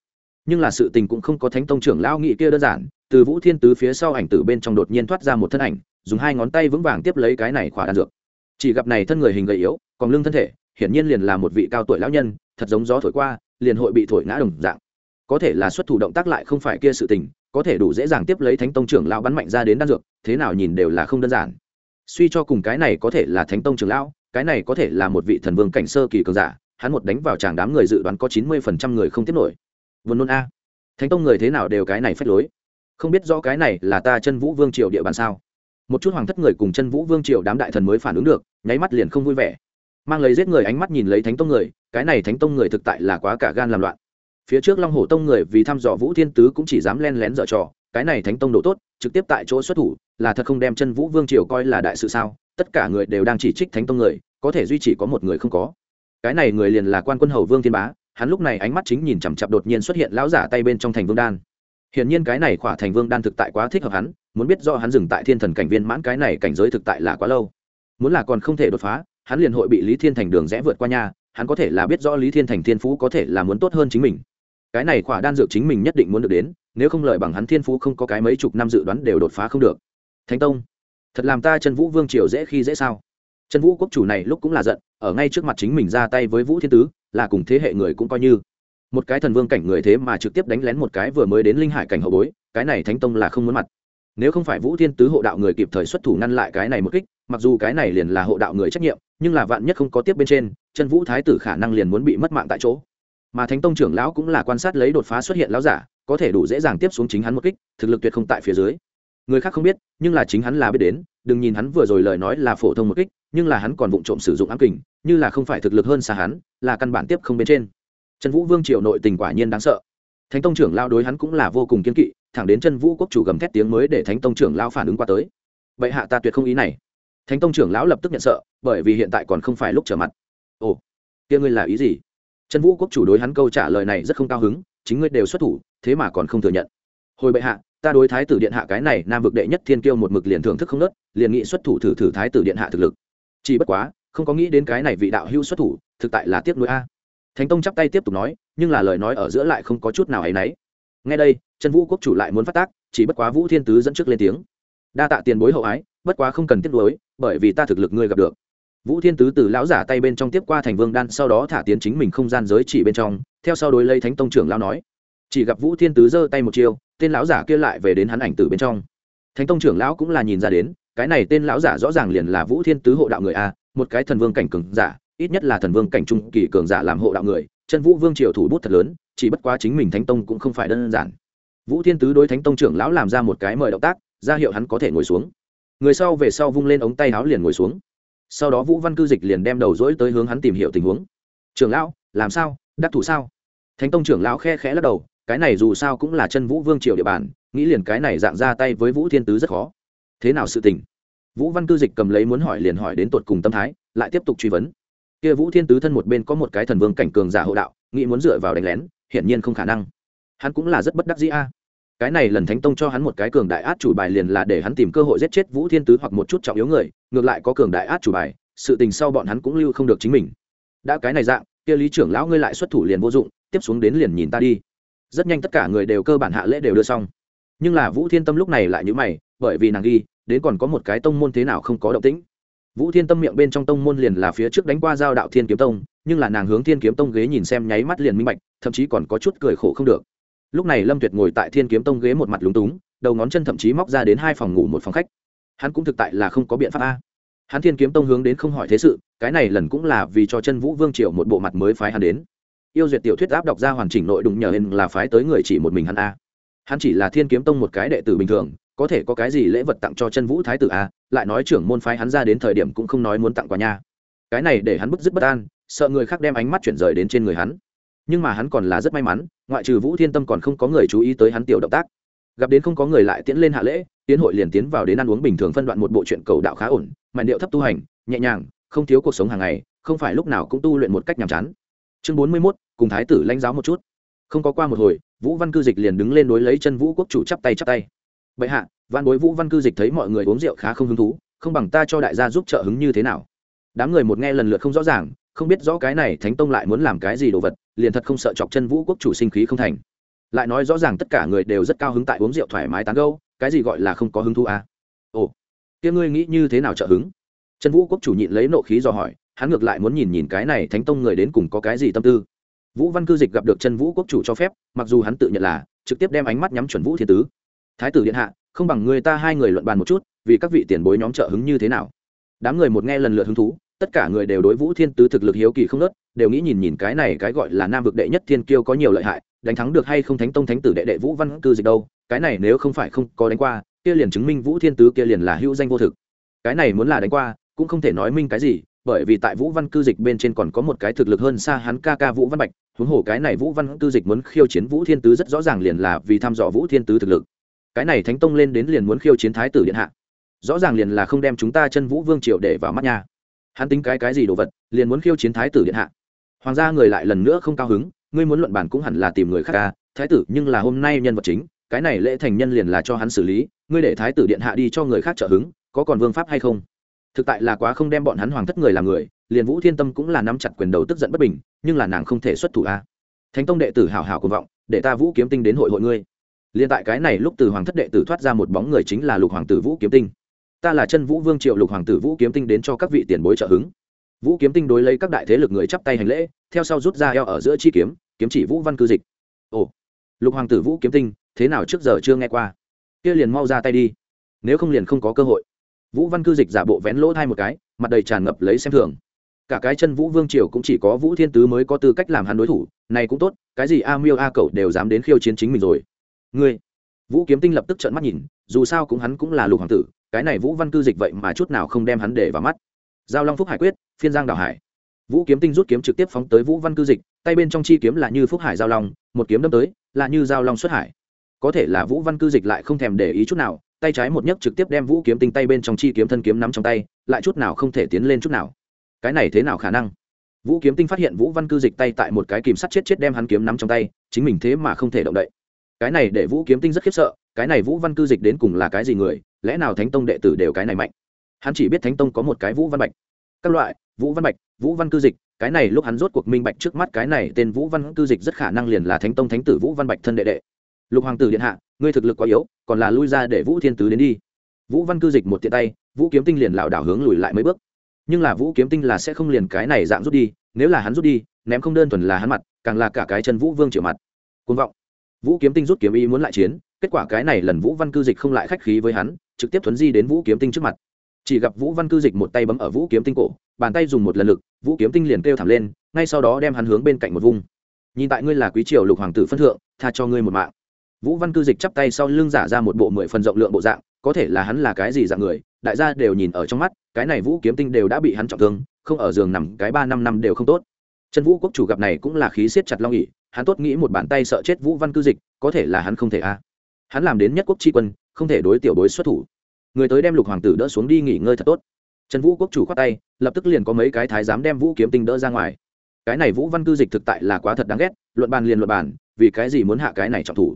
Speaker 1: Nhưng là sự tình cũng không có thánh tông trưởng lão nghị kia đơn giản, từ vũ thiên tứ phía sau ảnh tử bên trong đột nhiên thoát ra một thân ảnh, dùng hai ngón tay vững vàng tiếp lấy cái này khỏa đan dược. Chỉ gặp này thân người hình gầy yếu, còn lưng thân thể hiển nhiên liền là một vị cao tuổi lão nhân, thật giống gió thổi qua, liền hội bị thổi ngã đồng dạng. Có thể là xuất thủ động tác lại không phải kia sự tình, có thể đủ dễ dàng tiếp lấy thánh tông trưởng lão bắn mạnh ra đến đan dược, thế nào nhìn đều là không đơn giản. Suy cho cùng cái này có thể là thánh tông trưởng lão, cái này có thể là một vị thần vương cảnh sơ kỳ cường giả, hắn một đánh vào chàng đám người dự đoán có chín mươi phần trăm người không tiếp nổi. Vườn nôn a, thánh tông người thế nào đều cái này phách lối. Không biết rõ cái này là ta chân vũ vương triều địa bàn sao? Một chút hoàng thất người cùng chân vũ vương triều đám đại thần mới phản ứng được, nháy mắt liền không vui vẻ mang lấy giết người ánh mắt nhìn lấy thánh tông người, cái này thánh tông người thực tại là quá cả gan làm loạn. Phía trước long hổ tông người vì thăm dò vũ thiên tứ cũng chỉ dám len lén dở trò, cái này thánh tông độ tốt, trực tiếp tại chỗ xuất thủ, là thật không đem chân vũ vương triều coi là đại sự sao, tất cả người đều đang chỉ trích thánh tông người, có thể duy trì có một người không có. Cái này người liền là quan quân hầu vương thiên bá, hắn lúc này ánh mắt chính nhìn chằm chặp đột nhiên xuất hiện lão giả tay bên trong thành vương đan. Hiển nhiên cái này khỏa thành vương đan thực tại quá thích hợp hắn, muốn biết do hắn dừng tại thiên thần cảnh viên mãn cái này cảnh giới thực tại là quá lâu. Muốn là còn không thể đột phá hắn liền hội bị lý thiên thành đường rẽ vượt qua nhà hắn có thể là biết rõ lý thiên thành thiên phú có thể là muốn tốt hơn chính mình. Cái này khỏa đan dược chính mình nhất định muốn được đến, nếu không lợi bằng hắn thiên phú không có cái mấy chục năm dự đoán đều đột phá không được. Thánh tông, thật làm ta chân vũ vương triều dễ khi dễ sao? Chân vũ quốc chủ này lúc cũng là giận, ở ngay trước mặt chính mình ra tay với vũ thiên tứ, là cùng thế hệ người cũng coi như. Một cái thần vương cảnh người thế mà trực tiếp đánh lén một cái vừa mới đến linh hải cảnh hậu bối, cái này thánh tông là không muốn mặt nếu không phải vũ thiên tứ hộ đạo người kịp thời xuất thủ ngăn lại cái này một kích, mặc dù cái này liền là hộ đạo người trách nhiệm, nhưng là vạn nhất không có tiếp bên trên, chân vũ thái tử khả năng liền muốn bị mất mạng tại chỗ. Mà thánh tông trưởng lão cũng là quan sát lấy đột phá xuất hiện lão giả, có thể đủ dễ dàng tiếp xuống chính hắn một kích, thực lực tuyệt không tại phía dưới. Người khác không biết, nhưng là chính hắn là biết đến, đừng nhìn hắn vừa rồi lời nói là phổ thông một kích, nhưng là hắn còn vụng trộm sử dụng ám kình, như là không phải thực lực hơn xa hắn, là căn bản tiếp không bên trên. Trần vũ vương triều nội tình quả nhiên đáng sợ. Thánh tông trưởng lao đối hắn cũng là vô cùng kiên kỵ thẳng đến chân vũ quốc chủ gầm thét tiếng mới để thánh tông trưởng lão phản ứng qua tới. Bệ hạ ta tuyệt không ý này. Thánh tông trưởng lão lập tức nhận sợ, bởi vì hiện tại còn không phải lúc trở mặt. Ồ, kia ngươi là ý gì? Chân vũ quốc chủ đối hắn câu trả lời này rất không cao hứng, chính ngươi đều xuất thủ, thế mà còn không thừa nhận. Hồi bệ hạ, ta đối thái tử điện hạ cái này, nam vực đệ nhất thiên kiêu một mực liền thưởng thức không nớt, liền nghị xuất thủ thử thử thái tử điện hạ thực lực. Chỉ bất quá, không có nghĩ đến cái này vị đạo hưu xuất thủ, thực tại là tiếc nuối a. Thánh tông chắp tay tiếp tục nói, nhưng là lời nói ở giữa lại không có chút nào hay nấy ngay đây, trần vũ quốc chủ lại muốn phát tác, chỉ bất quá vũ thiên tứ dẫn trước lên tiếng. Đa tạ tiền bối hậu ái, bất quá không cần tiếc nuối, bởi vì ta thực lực ngươi gặp được. Vũ thiên tứ từ lão giả tay bên trong tiếp qua thành vương đan, sau đó thả tiến chính mình không gian giới chỉ bên trong, theo sau đối lấy thánh tông trưởng lão nói. Chỉ gặp vũ thiên tứ giơ tay một chiêu, tên lão giả kia lại về đến hắn ảnh từ bên trong. Thánh tông trưởng lão cũng là nhìn ra đến, cái này tên lão giả rõ ràng liền là vũ thiên tứ hộ đạo người a, một cái thần vương cảnh cường giả, ít nhất là thần vương cảnh trung kỳ cường giả làm hộ đạo người, chân vũ vương triều thủ bút thật lớn chỉ bất quá chính mình thánh tông cũng không phải đơn giản. Vũ thiên tứ đối thánh tông trưởng lão làm ra một cái mời động tác, ra hiệu hắn có thể ngồi xuống. Người sau về sau vung lên ống tay áo liền ngồi xuống. Sau đó vũ văn cư dịch liền đem đầu dỗi tới hướng hắn tìm hiểu tình huống. Trưởng lão, làm sao? Đắc thủ sao? Thánh tông trưởng lão khe khẽ lắc đầu, cái này dù sao cũng là chân vũ vương triều địa bàn, nghĩ liền cái này dạng ra tay với vũ thiên tứ rất khó. Thế nào sự tình? Vũ văn cư dịch cầm lấy muốn hỏi liền hỏi đến tột cùng tâm thái, lại tiếp tục truy vấn. Kia vũ thiên tứ thân một bên có một cái thần vương cảnh cường giả hộ đạo, nghĩ muốn dựa vào đánh lén hiển nhiên không khả năng. Hắn cũng là rất bất đắc dĩ a. Cái này lần thánh tông cho hắn một cái cường đại át chủ bài liền là để hắn tìm cơ hội giết chết vũ thiên tứ hoặc một chút trọng yếu người, ngược lại có cường đại át chủ bài, sự tình sau bọn hắn cũng lưu không được chính mình. Đã cái này dạng, kia lý trưởng lão ngươi lại xuất thủ liền vô dụng, tiếp xuống đến liền nhìn ta đi. Rất nhanh tất cả người đều cơ bản hạ lễ đều đưa xong. Nhưng là vũ thiên tâm lúc này lại nhữ mày, bởi vì nàng ghi, đến còn có một cái tông môn thế nào không có động tĩnh. Vũ thiên tâm miệng bên trong tông môn liền là phía trước đánh qua giao đạo thiên kiếm tông nhưng là nàng hướng thiên kiếm tông ghế nhìn xem nháy mắt liền minh bạch, thậm chí còn có chút cười khổ không được. Lúc này lâm tuyệt ngồi tại thiên kiếm tông ghế một mặt lúng túng, đầu ngón chân thậm chí móc ra đến hai phòng ngủ một phòng khách. Hắn cũng thực tại là không có biện pháp a. Hắn thiên kiếm tông hướng đến không hỏi thế sự, cái này lần cũng là vì cho chân vũ vương triều một bộ mặt mới phái hắn đến. Yêu duyệt tiểu thuyết áp đọc ra hoàn chỉnh nội đụng nhờ hình là phái tới người chỉ một mình hắn a. Hắn chỉ là thiên kiếm tông một cái đệ tử bình thường, có thể có cái gì lễ vật tặng cho chân vũ thái tử a, lại nói trưởng môn phái hắn ra đến thời điểm cũng không nói muốn tặng quà nha. Cái này để hắn bức dứt bất an sợ người khác đem ánh mắt chuyển rời đến trên người hắn. Nhưng mà hắn còn là rất may mắn, ngoại trừ vũ thiên tâm còn không có người chú ý tới hắn tiểu động tác. Gặp đến không có người lại tiến lên hạ lễ, tiến hội liền tiến vào đến ăn uống bình thường phân đoạn một bộ chuyện cầu đạo khá ổn, mạnh điệu thấp tu hành, nhẹ nhàng, không thiếu cuộc sống hàng ngày, không phải lúc nào cũng tu luyện một cách nhàm chán. Chương bốn mươi mốt, cùng thái tử lãnh giáo một chút. Không có qua một hồi, vũ văn cư dịch liền đứng lên đối lấy chân vũ quốc chủ chắp tay chắp tay. Bệ hạ, văn bối vũ văn cư dịch thấy mọi người uống rượu khá không hứng thú, không bằng ta cho đại gia giúp trợ hứng như thế nào? Đám người một nghe lần lượt không rõ ràng không biết rõ cái này thánh tông lại muốn làm cái gì đồ vật, liền thật không sợ chọc chân vũ quốc chủ sinh khí không thành. Lại nói rõ ràng tất cả người đều rất cao hứng tại uống rượu thoải mái tán gâu cái gì gọi là không có hứng thú à? ồ, kia ngươi nghĩ như thế nào trợ hứng? Chân vũ quốc chủ nhịn lấy nộ khí do hỏi, hắn ngược lại muốn nhìn nhìn cái này thánh tông người đến cùng có cái gì tâm tư. Vũ văn cư dịch gặp được chân vũ quốc chủ cho phép, mặc dù hắn tự nhận là trực tiếp đem ánh mắt nhắm chuẩn vũ thiên tứ. Thái tử điện hạ, không bằng người ta hai người luận bàn một chút, vì các vị tiền bối nhóm trợ hứng như thế nào? Đám người một nghe lần lượt hứng thú tất cả người đều đối vũ thiên tứ thực lực hiếu kỳ không nớt đều nghĩ nhìn nhìn cái này cái gọi là nam vực đệ nhất thiên kiêu có nhiều lợi hại, đánh thắng được hay không thánh tông thánh tử đệ đệ vũ văn cư dịch đâu, cái này nếu không phải không có đánh qua, kia liền chứng minh vũ thiên tứ kia liền là hữu danh vô thực. Cái này muốn là đánh qua, cũng không thể nói minh cái gì, bởi vì tại vũ văn cư dịch bên trên còn có một cái thực lực hơn xa hắn ca ca vũ văn bạch, huống hồ cái này vũ văn cư dịch muốn khiêu chiến vũ thiên tứ rất rõ ràng liền là vì thăm dò vũ thiên tứ thực lực. Cái này thánh tông lên đến liền muốn khiêu chiến thái tử điện hạ. Rõ ràng liền là không đem chúng ta chân vũ vương triều để vào mắt nha hắn tính cái cái gì đồ vật, liền muốn khiêu chiến thái tử điện hạ. Hoàng gia người lại lần nữa không cao hứng, ngươi muốn luận bản cũng hẳn là tìm người khác ca thái tử, nhưng là hôm nay nhân vật chính, cái này lễ thành nhân liền là cho hắn xử lý, ngươi để thái tử điện hạ đi cho người khác trợ hứng, có còn vương pháp hay không? Thực tại là quá không đem bọn hắn hoàng thất người làm người, liền vũ thiên tâm cũng là nắm chặt quyền đầu tức giận bất bình, nhưng là nàng không thể xuất thủ a thánh tông đệ tử hào hào cùng vọng, để ta vũ kiếm tinh đến hội hội ngươi. Liền tại cái này lúc từ hoàng thất đệ tử thoát ra một bóng người chính là lục hoàng tử vũ kiếm tinh ta là chân vũ vương triệu lục hoàng tử vũ kiếm tinh đến cho các vị tiền bối trợ hứng. Vũ kiếm tinh đối lấy các đại thế lực người chắp tay hành lễ, theo sau rút ra eo ở giữa chi kiếm kiếm chỉ vũ văn cư dịch. Ồ, lục hoàng tử vũ kiếm tinh, thế nào trước giờ chưa nghe qua? Kia liền mau ra tay đi. Nếu không liền không có cơ hội. Vũ văn cư dịch giả bộ vén lỗ thai một cái, mặt đầy tràn ngập lấy xem thường. Cả cái chân vũ vương triều cũng chỉ có vũ thiên tứ mới có tư cách làm hắn đối thủ, này cũng tốt, cái gì a miêu a cậu đều dám đến khiêu chiến chính mình rồi. Ngươi vũ kiếm tinh lập tức trợn mắt nhìn, dù sao cũng hắn cũng là lục hoàng tử, cái này vũ văn cư dịch vậy mà chút nào không đem hắn để vào mắt. Giao long phúc hải quyết, phiên giang đảo hải. Vũ kiếm tinh rút kiếm trực tiếp phóng tới vũ văn cư dịch, tay bên trong chi kiếm là như phúc hải giao long, một kiếm đâm tới, là như giao long xuất hải. Có thể là vũ văn cư dịch lại không thèm để ý chút nào, tay trái một nhấc trực tiếp đem vũ kiếm tinh tay bên trong chi kiếm thân kiếm nắm trong tay, lại chút nào không thể tiến lên chút nào. Cái này thế nào khả năng? Vũ kiếm tinh phát hiện vũ văn cư dịch tay tại một cái kìm sắt chết chết đem hắn kiếm nắm trong tay, chính mình thế mà không thể động đậy cái này để vũ kiếm tinh rất khiếp sợ, cái này vũ văn cư dịch đến cùng là cái gì người, lẽ nào thánh tông đệ tử đều cái này mạnh? Hắn chỉ biết thánh tông có một cái vũ văn bạch. Các loại, vũ văn bạch, vũ văn cư dịch, cái này lúc hắn rốt cuộc minh bạch trước mắt cái này tên vũ văn cư dịch rất khả năng liền là thánh tông thánh tử vũ văn bạch thân đệ đệ. Lục hoàng tử điện hạ, ngươi thực lực quá yếu, còn là lui ra để vũ thiên tứ đến đi. Vũ văn cư dịch một tiện tay, vũ kiếm tinh liền lảo đảo hướng lùi lại mấy bước. Nhưng là vũ kiếm tinh là sẽ không liền cái này dạng rút đi, nếu là hắn rút đi, ném không đơn thuần là hắn mặt, càng là cả cái chân vũ vương triệu mặt. Côn vọng vũ kiếm tinh rút kiếm ý muốn lại chiến, kết quả cái này lần vũ văn cư dịch không lại khách khí với hắn, trực tiếp thuấn di đến vũ kiếm tinh trước mặt. Chỉ gặp vũ văn cư dịch một tay bấm ở vũ kiếm tinh cổ, bàn tay dùng một lần lực, vũ kiếm tinh liền kêu thẳng lên, ngay sau đó đem hắn hướng bên cạnh một vung nhìn tại ngươi là quý triều lục hoàng tử phân thượng, tha cho ngươi một mạng. Vũ văn cư dịch chắp tay sau lưng giả ra một bộ mười phần rộng lượng bộ dạng, có thể là hắn là cái gì dạng người, đại gia đều nhìn ở trong mắt, cái này vũ kiếm tinh đều đã bị hắn trọng thương, không ở giường nằm, cái ba năm năm đều không tốt. Trần vũ quốc chủ gặp này cũng là khí siết chặt long ỉ hắn tốt nghĩ một bàn tay sợ chết vũ văn cư dịch, có thể là hắn không thể a. Hắn làm đến nhất quốc tri quân, không thể đối tiểu bối xuất thủ. Người tới đem lục hoàng tử đỡ xuống đi nghỉ ngơi thật tốt. Trần vũ quốc chủ khoát tay, lập tức liền có mấy cái thái dám đem vũ kiếm tinh đỡ ra ngoài. Cái này vũ văn cư dịch thực tại là quá thật đáng ghét, luận bàn liền luận bàn, vì cái gì muốn hạ cái này trọng thủ?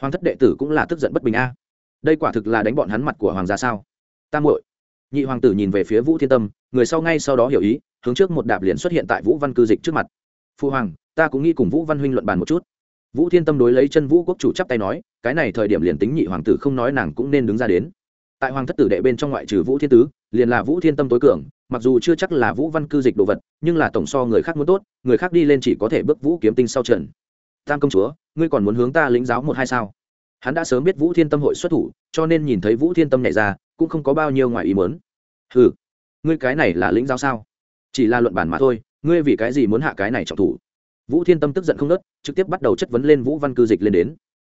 Speaker 1: Hoàng thất đệ tử cũng là tức giận bất bình a. Đây quả thực là đánh bọn hắn mặt của hoàng gia sao? Tam hội nhị hoàng tử nhìn về phía vũ thiên tâm, người sau ngay sau đó hiểu ý, hướng trước một đạp liền xuất hiện tại vũ văn cư dịch trước mặt. Phu hoàng ta cũng nghĩ cùng vũ văn huynh luận bàn một chút. Vũ thiên tâm đối lấy chân vũ quốc chủ chắp tay nói, cái này thời điểm liền tính nhị hoàng tử không nói nàng cũng nên đứng ra đến. Tại hoàng thất tử đệ bên trong ngoại trừ vũ thiên tứ, liền là vũ thiên tâm tối cường, mặc dù chưa chắc là vũ văn cư dịch đồ vật, nhưng là tổng so người khác muốn tốt, người khác đi lên chỉ có thể bước vũ kiếm tinh sau trần tam công chúa, ngươi còn muốn hướng ta lĩnh giáo một hai sao? Hắn đã sớm biết vũ thiên tâm hội xuất thủ, cho nên nhìn thấy vũ thiên tâm nhảy ra, cũng không có bao nhiêu ngoài ý muốn. Ừ ngươi cái này là lĩnh giáo sao? Chỉ là luận bản mà thôi, ngươi vì cái gì muốn hạ cái này trọng thủ? Vũ thiên tâm tức giận không nớt, trực tiếp bắt đầu chất vấn lên vũ văn cư dịch lên đến.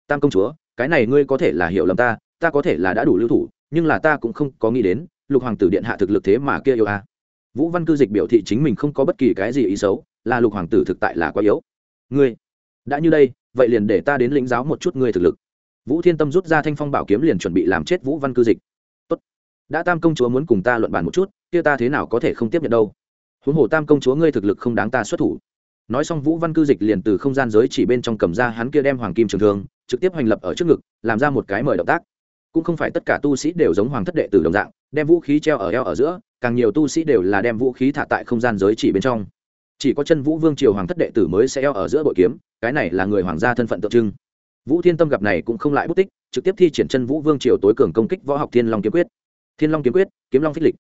Speaker 1: Tam công chúa, cái này ngươi có thể là hiểu lầm ta ta có thể là đã đủ lưu thủ, nhưng là ta cũng không có nghĩ đến, lục hoàng tử điện hạ thực lực thế mà kia yêu a à. vũ văn cư dịch biểu thị chính mình không có bất kỳ cái gì ý xấu, là lục hoàng tử thực tại là quá yếu. Ngươi, đã như đây, vậy liền để ta đến lĩnh giáo một chút ngươi thực lực. Vũ thiên tâm rút ra thanh phong bảo kiếm liền chuẩn bị làm chết vũ văn cư dịch. Tốt. đã tam công chúa muốn cùng ta luận bàn một chút, kia ta thế nào có thể không tiếp nhận đâu? Huống hồ tam công chúa ngươi thực lực không đáng ta xuất thủ nói xong vũ văn cư dịch liền từ không gian giới chỉ bên trong cầm ra hắn kia đem hoàng kim trường thương, trực tiếp hoành lập ở trước ngực, làm ra một cái mời động tác. Cũng không phải tất cả tu sĩ đều giống hoàng thất đệ tử đồng dạng, đem vũ khí treo ở eo ở giữa, càng nhiều tu sĩ đều là đem vũ khí thả tại không gian giới chỉ bên trong. Chỉ có chân vũ vương triều hoàng thất đệ tử mới sẽ eo ở giữa bội kiếm, cái này là người hoàng gia thân phận tượng trưng. Vũ thiên tâm gặp này cũng không lại bút tích, trực tiếp thi triển chân vũ vương triều tối cường công kích võ học thiên long kiếm quyết. Thiên long kiếm quyết, kiếm long phích lịch.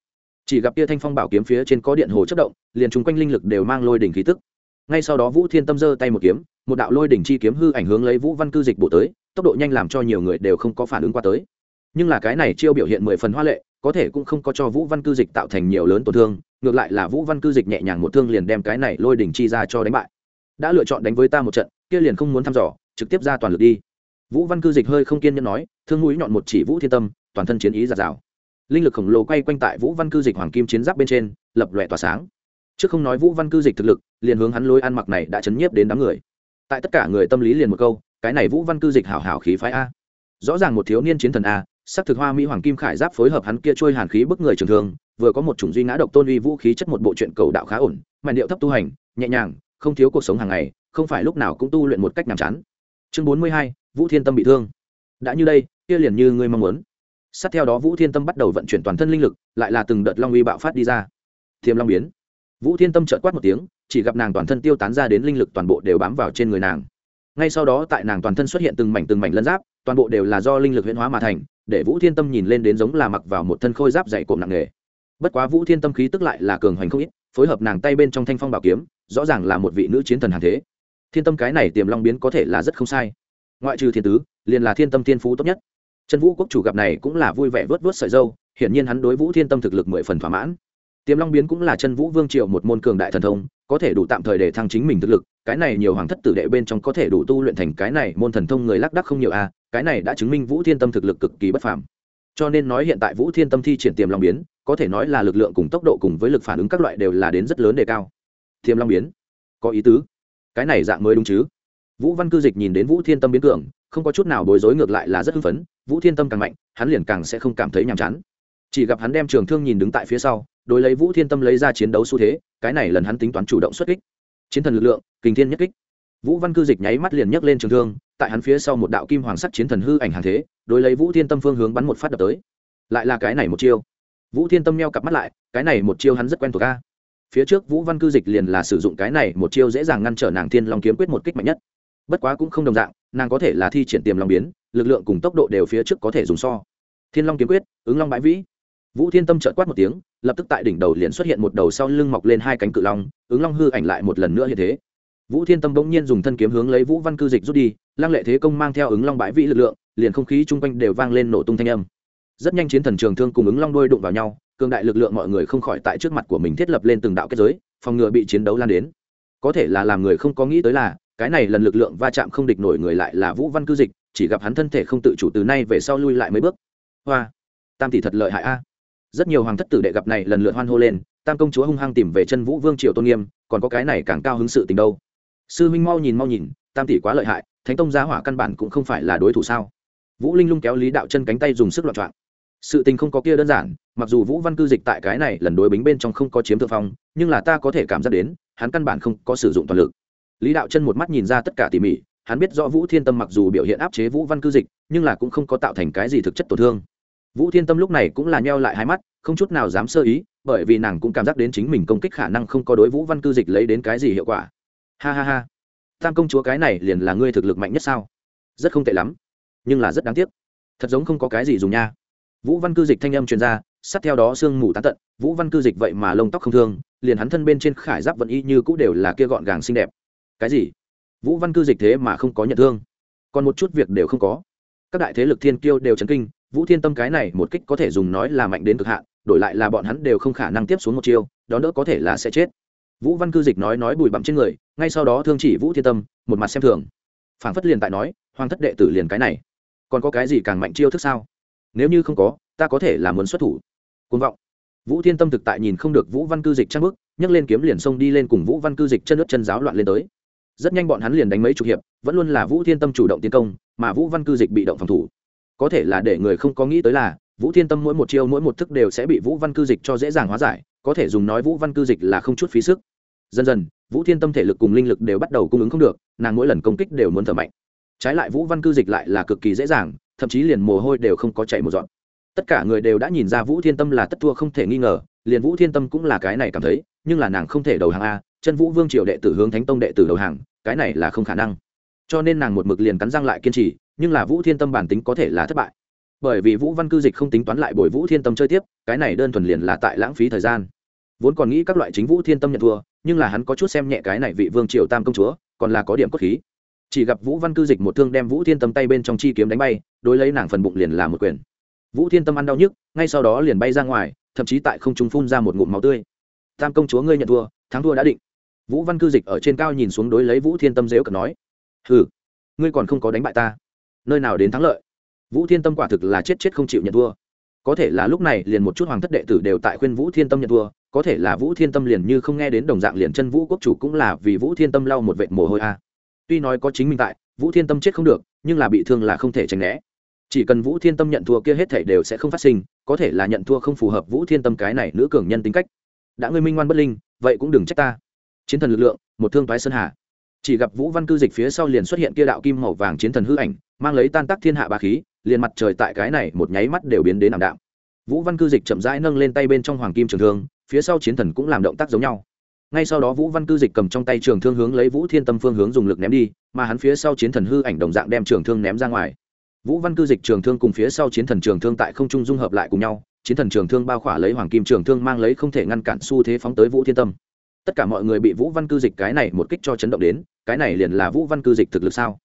Speaker 1: Chỉ gặp tia thanh phong bảo kiếm phía trên có điện hồ chất động, liền chung quanh linh lực đều mang lôi đỉnh khí tức ngay sau đó vũ thiên tâm giơ tay một kiếm, một đạo lôi đỉnh chi kiếm hư ảnh hướng lấy vũ văn cư dịch bổ tới, tốc độ nhanh làm cho nhiều người đều không có phản ứng qua tới. Nhưng là cái này chiêu biểu hiện mười phần hoa lệ, có thể cũng không có cho vũ văn cư dịch tạo thành nhiều lớn tổn thương, ngược lại là vũ văn cư dịch nhẹ nhàng một thương liền đem cái này lôi đỉnh chi ra cho đánh bại. Đã lựa chọn đánh với ta một trận, kia liền không muốn thăm dò, trực tiếp ra toàn lực đi. Vũ văn cư dịch hơi không kiên nhẫn nói, thương mũi nhọn một chỉ vũ thiên tâm, toàn thân chiến ý giạt rào. Linh lực khổng lồ quay quanh tại vũ văn cư dịch hoàng kim chiến giáp bên trên, lập lòe tỏa sáng trước không nói vũ văn cư dịch thực lực, liền hướng hắn lối ăn mặc này đã chấn nhiếp đến đám người. Tại tất cả người tâm lý liền một câu, cái này vũ văn cư dịch hảo hảo khí phái a. Rõ ràng một thiếu niên chiến thần a, sắc thực hoa mỹ hoàng kim khải giáp phối hợp hắn kia trôi hàn khí bức người trường thương, vừa có một chủng duy ngã độc tôn uy vũ khí chất một bộ truyện cầu đạo khá ổn, màn điệu thấp tu hành, nhẹ nhàng, không thiếu cuộc sống hàng ngày, không phải lúc nào cũng tu luyện một cách nhàm chán. Chương bốn mươi hai, vũ thiên tâm bị thương. Đã như đây, kia liền như ngươi mong muốn. Sát theo đó vũ thiên tâm bắt đầu vận chuyển toàn thân linh lực, lại là từng đợt long uy bạo phát đi ra. Thiềm long biến vũ thiên tâm trợt quát một tiếng, chỉ gặp nàng toàn thân tiêu tán ra đến linh lực toàn bộ đều bám vào trên người nàng. Ngay sau đó tại nàng toàn thân xuất hiện từng mảnh từng mảnh lân giáp, toàn bộ đều là do linh lực huyễn hóa mà thành, để vũ thiên tâm nhìn lên đến giống là mặc vào một thân khôi giáp dày cộm nặng nề. Bất quá vũ thiên tâm khí tức lại là cường hoành không ít, phối hợp nàng tay bên trong thanh phong bảo kiếm, rõ ràng là một vị nữ chiến thần hàng thế. Thiên tâm cái này tiềm long biến có thể là rất không sai. Ngoại trừ thiên tứ, liền là thiên tâm thiên phú tốt nhất. Trần vũ quốc chủ gặp này cũng là vui vẻ vớt vớt sợi dâu, hiển nhiên hắn đối vũ thiên tâm thực lực mười phần thỏa mãn tiềm long biến cũng là chân vũ vương triều một môn cường đại thần thông, có thể đủ tạm thời để thăng chính mình thực lực, cái này nhiều hoàng thất tử đệ bên trong có thể đủ tu luyện thành cái này môn thần thông người lác đắc không nhiều a, cái này đã chứng minh vũ thiên tâm thực lực cực kỳ bất phàm. Cho nên nói hiện tại vũ thiên tâm thi triển tiềm long biến, có thể nói là lực lượng cùng tốc độ cùng với lực phản ứng các loại đều là đến rất lớn đề cao. Tiềm long biến, có ý tứ. Cái này dạng mới đúng chứ? Vũ văn cư dịch nhìn đến vũ thiên tâm biến cường, không có chút nào bối rối ngược lại là rất hưng phấn, vũ thiên tâm càng mạnh, hắn liền càng sẽ không cảm thấy nhàm chán. Chỉ gặp hắn đem trường thương nhìn đứng tại phía sau đối lấy vũ thiên tâm lấy ra chiến đấu xu thế, cái này lần hắn tính toán chủ động xuất kích. Chiến thần lực lượng kình thiên nhất kích. Vũ văn cư dịch nháy mắt liền nhấc lên trường thương, tại hắn phía sau một đạo kim hoàng sắc chiến thần hư ảnh hàng thế, đối lấy vũ thiên tâm phương hướng bắn một phát đập tới. Lại là cái này một chiêu. Vũ thiên tâm meo cặp mắt lại, cái này một chiêu hắn rất quen thuộc ca phía trước vũ văn cư dịch liền là sử dụng cái này một chiêu dễ dàng ngăn trở nàng thiên long kiếm quyết một kích mạnh nhất. Bất quá cũng không đồng dạng, nàng có thể là thi triển tiềm long biến, lực lượng cùng tốc độ đều phía trước có thể dùng so. Thiên long kiếm quyết, ứng long bãi vĩ vũ thiên tâm trợt quát một tiếng, lập tức tại đỉnh đầu liền xuất hiện một đầu sau lưng mọc lên hai cánh cự long, ứng long hư ảnh lại một lần nữa như thế. Vũ thiên tâm bỗng nhiên dùng thân kiếm hướng lấy vũ văn cư dịch rút đi, lăng lệ thế công mang theo ứng long bãi vĩ lực lượng, liền không khí chung quanh đều vang lên nổ tung thanh âm. Rất nhanh chiến thần trường thương cùng ứng long đôi đụng vào nhau, cường đại lực lượng mọi người không khỏi tại trước mặt của mình thiết lập lên từng đạo kết giới, phòng ngừa bị chiến đấu lan đến. Có thể là làm người không có nghĩ tới là, cái này lần lực lượng va chạm không địch nổi người lại là vũ văn cư dịch, chỉ gặp hắn thân thể không tự chủ từ nay về sau lui lại mấy bước. Hoa, tam tỷ thật lợi hại a rất nhiều hoàng thất tử đệ gặp này lần lượt hoan hô lên, tam công chúa hung hăng tìm về chân vũ vương triều tôn nghiêm, còn có cái này càng cao hứng sự tình đâu. Sư minh mau nhìn mau nhìn, tam tỷ quá lợi hại, thánh tông giá hỏa căn bản cũng không phải là đối thủ sao? Vũ linh lung kéo lý đạo chân cánh tay dùng sức loạn trọn sự tình không có kia đơn giản, mặc dù vũ văn cư dịch tại cái này lần đối bính bên trong không có chiếm thượng phong, nhưng là ta có thể cảm giác đến, hắn căn bản không có sử dụng toàn lực. Lý đạo chân một mắt nhìn ra tất cả tỉ mỉ, hắn biết rõ vũ thiên tâm mặc dù biểu hiện áp chế vũ văn cư dịch, nhưng là cũng không có tạo thành cái gì thực chất tổn thương vũ thiên tâm lúc này cũng là nheo lại hai mắt, không chút nào dám sơ ý, bởi vì nàng cũng cảm giác đến chính mình công kích khả năng không có đối vũ văn cư dịch lấy đến cái gì hiệu quả. Ha ha ha. Tam công chúa cái này liền là ngươi thực lực mạnh nhất sao? Rất không tệ lắm. Nhưng là rất đáng tiếc. Thật giống không có cái gì dùng nha. Vũ văn cư dịch thanh âm truyền ra, sát theo đó sương mù tán tận, vũ văn cư dịch vậy mà lông tóc không thương, liền hắn thân bên trên khải giáp vẫn y như cũ đều là kia gọn gàng xinh đẹp. Cái gì? Vũ văn cư dịch thế mà không có nhận thương. Còn một chút việc đều không có. Các đại thế lực thiên kiêu đều chấn kinh vũ thiên tâm cái này một kích có thể dùng nói là mạnh đến cực hạn, đổi lại là bọn hắn đều không khả năng tiếp xuống một chiêu đó đỡ có thể là sẽ chết. Vũ văn cư dịch nói nói bùi bặm trên người, ngay sau đó thương chỉ vũ thiên tâm, một mặt xem thường. Phảng phất liền tại nói, hoàng thất đệ tử liền cái này, còn có cái gì càng mạnh chiêu thức sao? Nếu như không có, ta có thể là muốn xuất thủ. Côn vọng. Vũ thiên tâm thực tại nhìn không được vũ văn cư dịch trang bức, nhấc lên kiếm liền xông đi lên cùng vũ văn cư dịch chân nước chân giáo loạn lên tới. Rất nhanh bọn hắn liền đánh mấy chục hiệp, vẫn luôn là vũ thiên tâm chủ động tiến công, mà vũ văn cư dịch bị động phòng thủ có thể là để người không có nghĩ tới là, vũ thiên tâm mỗi một chiêu, mỗi một thức đều sẽ bị vũ văn cư dịch cho dễ dàng hóa giải, có thể dùng nói vũ văn cư dịch là không chút phí sức. Dần dần, vũ thiên tâm thể lực cùng linh lực đều bắt đầu cung ứng không được, nàng mỗi lần công kích đều muốn thở mạnh. Trái lại vũ văn cư dịch lại là cực kỳ dễ dàng, thậm chí liền mồ hôi đều không có chạy một dọn tất cả người đều đã nhìn ra vũ thiên tâm là tất thua không thể nghi ngờ, liền vũ thiên tâm cũng là cái này cảm thấy, nhưng là nàng không thể đầu hàng a, chân vũ vương triều đệ tử hướng thánh tông đệ tử đầu hàng, cái này là không khả năng. Cho nên nàng một mực liền cắn răng lại kiên trì nhưng là vũ thiên tâm bản tính có thể là thất bại. Bởi vì vũ văn cư dịch không tính toán lại bồi vũ thiên tâm chơi tiếp, cái này đơn thuần liền là tại lãng phí thời gian. Vốn còn nghĩ các loại chính vũ thiên tâm nhận thua, nhưng là hắn có chút xem nhẹ cái này vị vương triều tam công chúa, còn là có điểm cốt khí. Chỉ gặp vũ văn cư dịch một thương đem vũ thiên tâm tay bên trong chi kiếm đánh bay, đối lấy nàng phần bụng liền là một quyền. Vũ thiên tâm ăn đau nhức, ngay sau đó liền bay ra ngoài, thậm chí tại không trung phun ra một ngụm máu tươi. Tam công chúa ngươi nhận thua, thắng thua đã định. Vũ văn cư dịch ở trên cao nhìn xuống đối lấy vũ thiên tâm dếu cần nói, hừ, ngươi còn không có đánh bại ta nơi nào đến thắng lợi. Vũ thiên tâm quả thực là chết chết không chịu nhận thua. Có thể là lúc này liền một chút hoàng thất đệ tử đều tại khuyên vũ thiên tâm nhận thua, có thể là vũ thiên tâm liền như không nghe đến đồng dạng liền chân vũ quốc chủ cũng là vì vũ thiên tâm lau một vệt mồ hôi a. Tuy nói có chính mình tại, vũ thiên tâm chết không được, nhưng là bị thương là không thể tránh né. Chỉ cần vũ thiên tâm nhận thua kia hết thể đều sẽ không phát sinh, có thể là nhận thua không phù hợp vũ thiên tâm cái này nữ cường nhân tính cách. Đã ngươi minh ngoan bất linh, vậy cũng đừng trách ta. Chiến thần lực lượng, một thương toái sơn hà chỉ gặp vũ văn cư dịch phía sau liền xuất hiện kia đạo kim màu vàng chiến thần hư ảnh, mang lấy tan tác thiên hạ ba khí, liền mặt trời tại cái này một nháy mắt đều biến đến ảm đạm. Vũ văn cư dịch chậm rãi nâng lên tay bên trong hoàng kim trường thương, phía sau chiến thần cũng làm động tác giống nhau. Ngay sau đó vũ văn cư dịch cầm trong tay trường thương hướng lấy vũ thiên tâm phương hướng dùng lực ném đi, mà hắn phía sau chiến thần hư ảnh đồng dạng đem trường thương ném ra ngoài. Vũ văn cư dịch trường thương cùng phía sau chiến thần trường thương tại không trung dung hợp lại cùng nhau, chiến thần trường thương bao khỏa lấy hoàng kim trường thương mang lấy không thể ngăn cản xu thế phóng tới vũ thiên tâm tất cả mọi người bị vũ văn cư dịch cái này một kích cho chấn động đến, cái này liền là vũ văn cư dịch thực lực sao?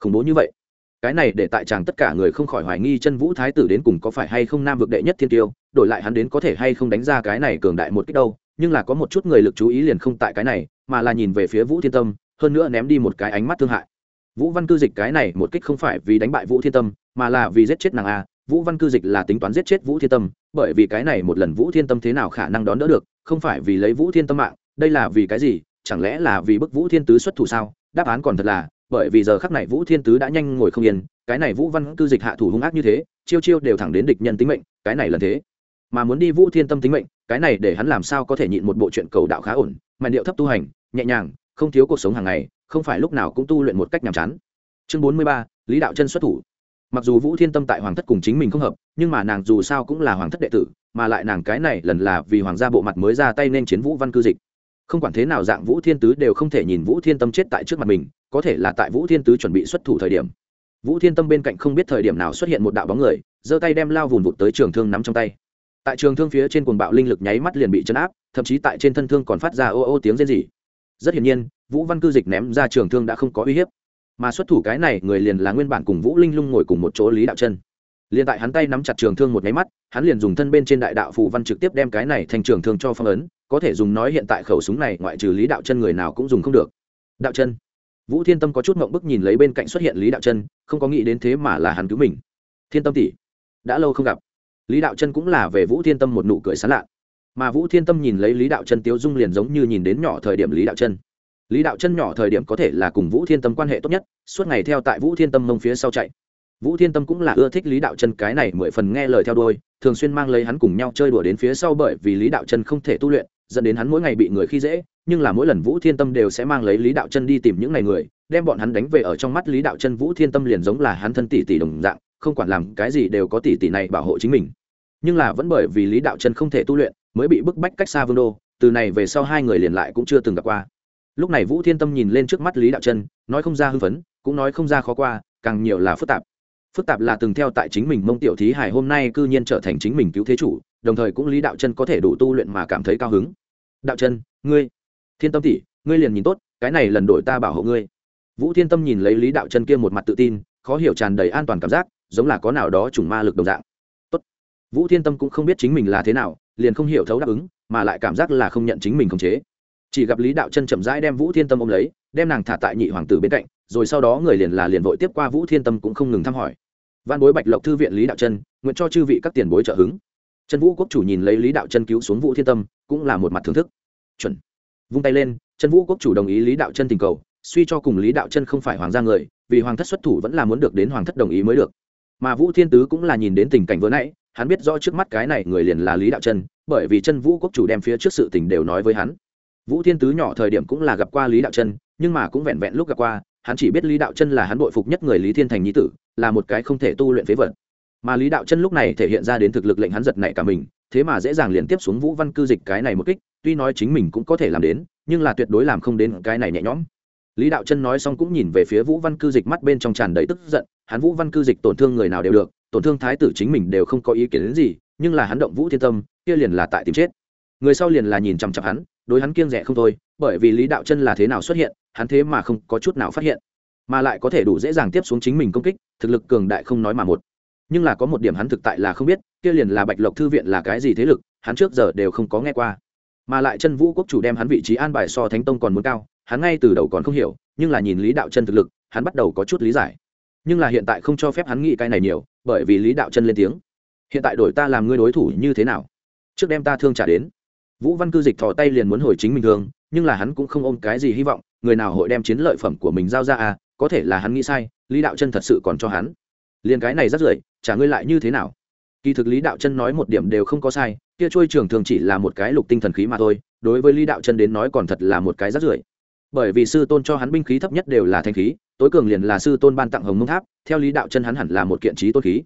Speaker 1: Khủng bố như vậy. Cái này để tại chàng tất cả người không khỏi hoài nghi chân vũ thái tử đến cùng có phải hay không nam vực đệ nhất thiên tiêu, đổi lại hắn đến có thể hay không đánh ra cái này cường đại một kích đâu, nhưng là có một chút người lực chú ý liền không tại cái này, mà là nhìn về phía vũ thiên tâm, hơn nữa ném đi một cái ánh mắt thương hại. Vũ văn cư dịch cái này một kích không phải vì đánh bại vũ thiên tâm, mà là vì giết chết nàng a vũ văn cư dịch là tính toán giết chết vũ thiên tâm, bởi vì cái này một lần vũ thiên tâm thế nào khả năng đón đỡ được, không phải vì lấy vũ thiên tâm mạng đây là vì cái gì? Chẳng lẽ là vì bức vũ thiên tứ xuất thủ sao? Đáp án còn thật là, bởi vì giờ khắc này vũ thiên tứ đã nhanh ngồi không yên, cái này vũ văn cư dịch hạ thủ hung ác như thế, chiêu chiêu đều thẳng đến địch nhân tính mệnh, cái này là thế. Mà muốn đi vũ thiên tâm tính mệnh, cái này để hắn làm sao có thể nhịn một bộ chuyện cầu đạo khá ổn mà điệu thấp tu hành, nhẹ nhàng, không thiếu cuộc sống hàng ngày, không phải lúc nào cũng tu luyện một cách nhàm chán. Chương bốn mươi ba, lý đạo chân xuất thủ. Mặc dù vũ thiên tâm tại hoàng thất cùng chính mình không hợp, nhưng mà nàng dù sao cũng là hoàng thất đệ tử, mà lại nàng cái này lần là vì hoàng gia bộ mặt mới ra tay nên chiến vũ văn cư dịch không quản thế nào dạng vũ thiên tứ đều không thể nhìn vũ thiên tâm chết tại trước mặt mình, có thể là tại vũ thiên tứ chuẩn bị xuất thủ thời điểm. Vũ thiên tâm bên cạnh không biết thời điểm nào xuất hiện một đạo bóng người, giơ tay đem lao vùn vụt tới trường thương nắm trong tay. Tại trường thương phía trên cuồng bạo linh lực nháy mắt liền bị chấn áp, thậm chí tại trên thân thương còn phát ra ô ô tiếng rên rỉ. Rất hiển nhiên, vũ văn cư dịch ném ra trường thương đã không có uy hiếp. Mà xuất thủ cái này người liền là nguyên bản cùng vũ linh lung ngồi cùng một chỗ lý đạo chân. Liền tại hắn tay nắm chặt trường thương một nháy mắt, hắn liền dùng thân bên trên đại đạo phù văn trực tiếp đem cái này thành trường thương cho phong ấn có thể dùng nói hiện tại khẩu súng này, ngoại trừ lý đạo chân người nào cũng dùng không được. Đạo chân. Vũ thiên tâm có chút mộng bức nhìn lấy bên cạnh xuất hiện lý đạo chân, không có nghĩ đến thế mà là hắn cứu mình. Thiên tâm tỷ, đã lâu không gặp. Lý đạo chân cũng là về vũ thiên tâm một nụ cười sán lạ. Mà vũ thiên tâm nhìn lấy lý đạo chân tiếu dung liền giống như nhìn đến nhỏ thời điểm lý đạo chân. Lý đạo chân nhỏ thời điểm có thể là cùng vũ thiên tâm quan hệ tốt nhất, suốt ngày theo tại vũ thiên tâm mông phía sau chạy. Vũ thiên tâm cũng là ưa thích lý đạo chân cái này mười phần nghe lời theo đôi thường xuyên mang lấy hắn cùng nhau chơi đùa đến phía sau bởi vì lý đạo chân không thể tu luyện dẫn đến hắn mỗi ngày bị người khi dễ, nhưng là mỗi lần vũ thiên tâm đều sẽ mang lấy lý đạo chân đi tìm những ngày người, đem bọn hắn đánh về ở trong mắt lý đạo chân vũ thiên tâm liền giống là hắn thân tỷ tỷ đồng dạng, không quản làm cái gì đều có tỷ tỷ này bảo hộ chính mình. Nhưng là vẫn bởi vì lý đạo chân không thể tu luyện, mới bị bức bách cách xa vương đô, từ này về sau hai người liền lại cũng chưa từng gặp qua. Lúc này vũ thiên tâm nhìn lên trước mắt lý đạo chân, nói không ra hưng phấn, cũng nói không ra khó qua, càng nhiều là phức tạp. Phức tạp là từng theo tại chính mình mông tiểu thí hải hôm nay cư nhiên trở thành chính mình cứu thế chủ đồng thời cũng lý đạo chân có thể đủ tu luyện mà cảm thấy cao hứng. Đạo chân, ngươi, thiên tâm tỷ, ngươi liền nhìn tốt, cái này lần đổi ta bảo hộ ngươi. Vũ thiên tâm nhìn lấy lý đạo chân kia một mặt tự tin, khó hiểu tràn đầy an toàn cảm giác, giống là có nào đó trùng ma lực đồng dạng. Tốt. Vũ thiên tâm cũng không biết chính mình là thế nào, liền không hiểu thấu đáp ứng, mà lại cảm giác là không nhận chính mình khống chế. Chỉ gặp lý đạo chân chậm rãi đem vũ thiên tâm ôm lấy, đem nàng thả tại nhị hoàng tử bên cạnh, rồi sau đó người liền là liền vội tiếp qua vũ thiên tâm cũng không ngừng thăm hỏi. Văn bối bạch lộc thư viện lý đạo chân, nguyện cho chư vị các tiền bối trợ hứng trần vũ quốc chủ nhìn lấy lý đạo chân cứu xuống vũ thiên tâm, cũng là một mặt thưởng thức. Chuẩn. Vung tay lên, trần vũ quốc chủ đồng ý lý đạo chân tình cầu, suy cho cùng lý đạo chân không phải hoàng gia người, vì hoàng thất xuất thủ vẫn là muốn được đến hoàng thất đồng ý mới được. Mà vũ thiên tứ cũng là nhìn đến tình cảnh vừa nãy, hắn biết rõ trước mắt cái này người liền là lý đạo chân, bởi vì chân vũ quốc chủ đem phía trước sự tình đều nói với hắn. Vũ thiên tứ nhỏ thời điểm cũng là gặp qua lý đạo chân, nhưng mà cũng vẹn vẹn lúc gặp qua, hắn chỉ biết lý đạo chân là hắn bội phục nhất người lý thiên thành nhi tử, là một cái không thể tu luyện phế vật mà lý đạo chân lúc này thể hiện ra đến thực lực lệnh hắn giật nảy cả mình, thế mà dễ dàng liền tiếp xuống vũ văn cư dịch cái này một kích, tuy nói chính mình cũng có thể làm đến, nhưng là tuyệt đối làm không đến cái này nhẹ nhõm. Lý đạo chân nói xong cũng nhìn về phía vũ văn cư dịch mắt bên trong tràn đầy tức giận, hắn vũ văn cư dịch tổn thương người nào đều được, tổn thương thái tử chính mình đều không có ý kiến đến gì, nhưng là hắn động vũ thiên tâm, kia liền là tại tìm chết. Người sau liền là nhìn chằm chặp hắn, đối hắn kiêng rẻ không thôi, bởi vì lý đạo chân là thế nào xuất hiện, hắn thế mà không có chút nào phát hiện, mà lại có thể đủ dễ dàng tiếp xuống chính mình công kích, thực lực cường đại không nói mà một nhưng là có một điểm hắn thực tại là không biết, kia liền là bạch lộc thư viện là cái gì thế lực, hắn trước giờ đều không có nghe qua. Mà lại chân vũ quốc chủ đem hắn vị trí an bài so thánh tông còn muốn cao, hắn ngay từ đầu còn không hiểu, nhưng là nhìn lý đạo chân thực lực, hắn bắt đầu có chút lý giải. Nhưng là hiện tại không cho phép hắn nghĩ cái này nhiều, bởi vì lý đạo chân lên tiếng. Hiện tại đổi ta làm ngươi đối thủ như thế nào? Trước đem ta thương trả đến. Vũ văn cư dịch thò tay liền muốn hồi chính mình thương nhưng là hắn cũng không ôm cái gì hy vọng, người nào hội đem chiến lợi phẩm của mình giao ra à có thể là hắn nghĩ sai, lý đạo chân thật sự còn cho hắn. Liền cái này rất rưởi trả ngươi lại như thế nào? Kỳ thực lý đạo chân nói một điểm đều không có sai, kia trôi trường thường chỉ là một cái lục tinh thần khí mà thôi, đối với lý đạo chân đến nói còn thật là một cái rắt rưởi. Bởi vì sư tôn cho hắn binh khí thấp nhất đều là thanh khí, tối cường liền là sư tôn ban tặng hồng mông tháp, theo lý đạo chân hắn hẳn là một kiện trí tôn khí.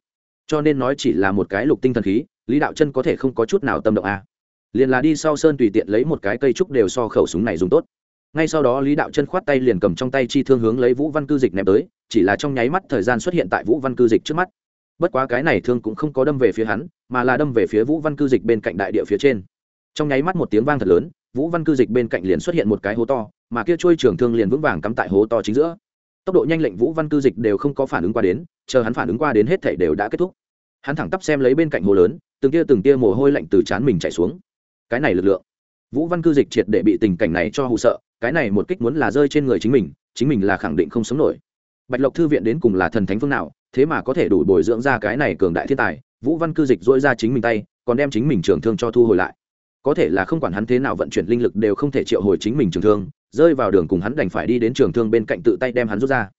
Speaker 1: Cho nên nói chỉ là một cái lục tinh thần khí, lý đạo chân có thể không có chút nào tâm động à. liền là đi sau sơn tùy tiện lấy một cái cây trúc đều so khẩu súng này dùng tốt. Ngay sau đó lý đạo chân khoát tay liền cầm trong tay chi thương hướng lấy vũ văn cư dịch ném tới, chỉ là trong nháy mắt thời gian xuất hiện tại vũ văn cư dịch trước mắt bất quá cái này thương cũng không có đâm về phía hắn, mà là đâm về phía vũ văn cư dịch bên cạnh đại địa phía trên. Trong nháy mắt một tiếng vang thật lớn, vũ văn cư dịch bên cạnh liền xuất hiện một cái hố to, mà kia trôi trường thương liền vững vàng cắm tại hố to chính giữa. Tốc độ nhanh lệnh vũ văn cư dịch đều không có phản ứng qua đến, chờ hắn phản ứng qua đến hết thảy đều đã kết thúc. Hắn thẳng tắp xem lấy bên cạnh hồ lớn, từng tia từng tia mồ hôi lạnh từ trán mình chảy xuống. Cái này lực lượng, vũ văn cư dịch triệt để bị tình cảnh này cho hụ sợ, cái này một kích muốn là rơi trên người chính mình chính mình là khẳng định không sống nổi. Bạch lộc thư viện đến cùng là thần thánh phương nào thế mà có thể đủ bồi dưỡng ra cái này cường đại thiên tài, vũ văn cư dịch dỗi ra chính mình tay, còn đem chính mình trường thương cho thu hồi lại. Có thể là không quản hắn thế nào vận chuyển linh lực đều không thể triệu hồi chính mình trường thương, rơi vào đường cùng hắn đành phải đi đến trường thương bên cạnh tự tay đem hắn rút ra.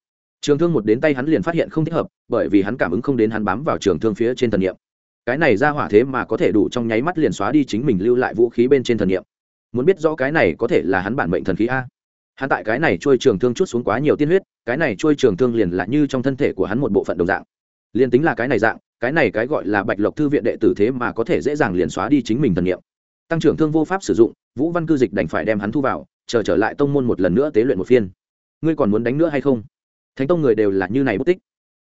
Speaker 1: Trường thương một đến tay hắn liền phát hiện không thích hợp, bởi vì hắn cảm ứng không đến hắn bám vào trường thương phía trên thần niệm. Cái này ra hỏa thế mà có thể đủ trong nháy mắt liền xóa đi chính mình lưu lại vũ khí bên trên thần niệm. Muốn biết rõ cái này có thể là hắn bản mệnh thần khí a? Hắn tại cái này trôi trường thương chút xuống quá nhiều tiên huyết, cái này trôi trường thương liền là như trong thân thể của hắn một bộ phận đồng dạng. Liền tính là cái này dạng, cái này cái gọi là bạch lộc thư viện đệ tử thế mà có thể dễ dàng liền xóa đi chính mình thần niệm. Tăng trưởng thương vô pháp sử dụng, vũ văn cư dịch đành phải đem hắn thu vào, chờ trở lại tông môn một lần nữa tế luyện một phiên. Ngươi còn muốn đánh nữa hay không? Thánh tông người đều là như này bất tích.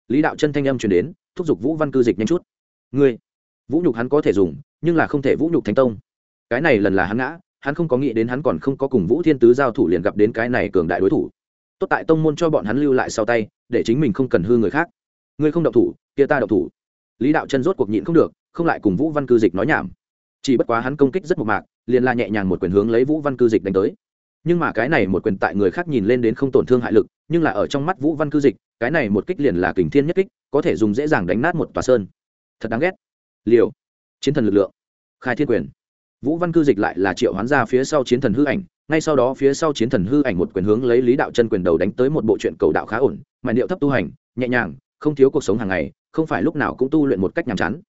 Speaker 1: Lý đạo chân thanh âm truyền đến, thúc giục vũ văn cư dịch nhanh chút. Ngươi, vũ nhục hắn có thể dùng, nhưng là không thể vũ nhục thánh tông. Cái này lần là hắn ngã hắn không có nghĩ đến hắn còn không có cùng vũ thiên tứ giao thủ liền gặp đến cái này cường đại đối thủ. Tốt tại tông môn cho bọn hắn lưu lại sau tay, để chính mình không cần hư người khác. Ngươi không động thủ, kia ta động thủ. Lý đạo chân rốt cuộc nhịn không được, không lại cùng vũ văn cư dịch nói nhảm. Chỉ bất quá hắn công kích rất mộc mạc, liền la nhẹ nhàng một quyền hướng lấy vũ văn cư dịch đánh tới. Nhưng mà cái này một quyền tại người khác nhìn lên đến không tổn thương hại lực, nhưng là ở trong mắt vũ văn cư dịch, cái này một kích liền là kình thiên nhất kích, có thể dùng dễ dàng đánh nát một tòa sơn. Thật đáng ghét. Liều. Chiến thần lực lượng. Khai thiên quyền vũ văn cư dịch lại là triệu hoán ra phía sau chiến thần hư ảnh ngay sau đó phía sau chiến thần hư ảnh một quyền hướng lấy lý đạo chân quyền đầu đánh tới một bộ truyện cầu đạo khá ổn mà điệu thấp tu hành nhẹ nhàng không thiếu cuộc sống hàng ngày không phải lúc nào cũng tu luyện một cách nhàm chán.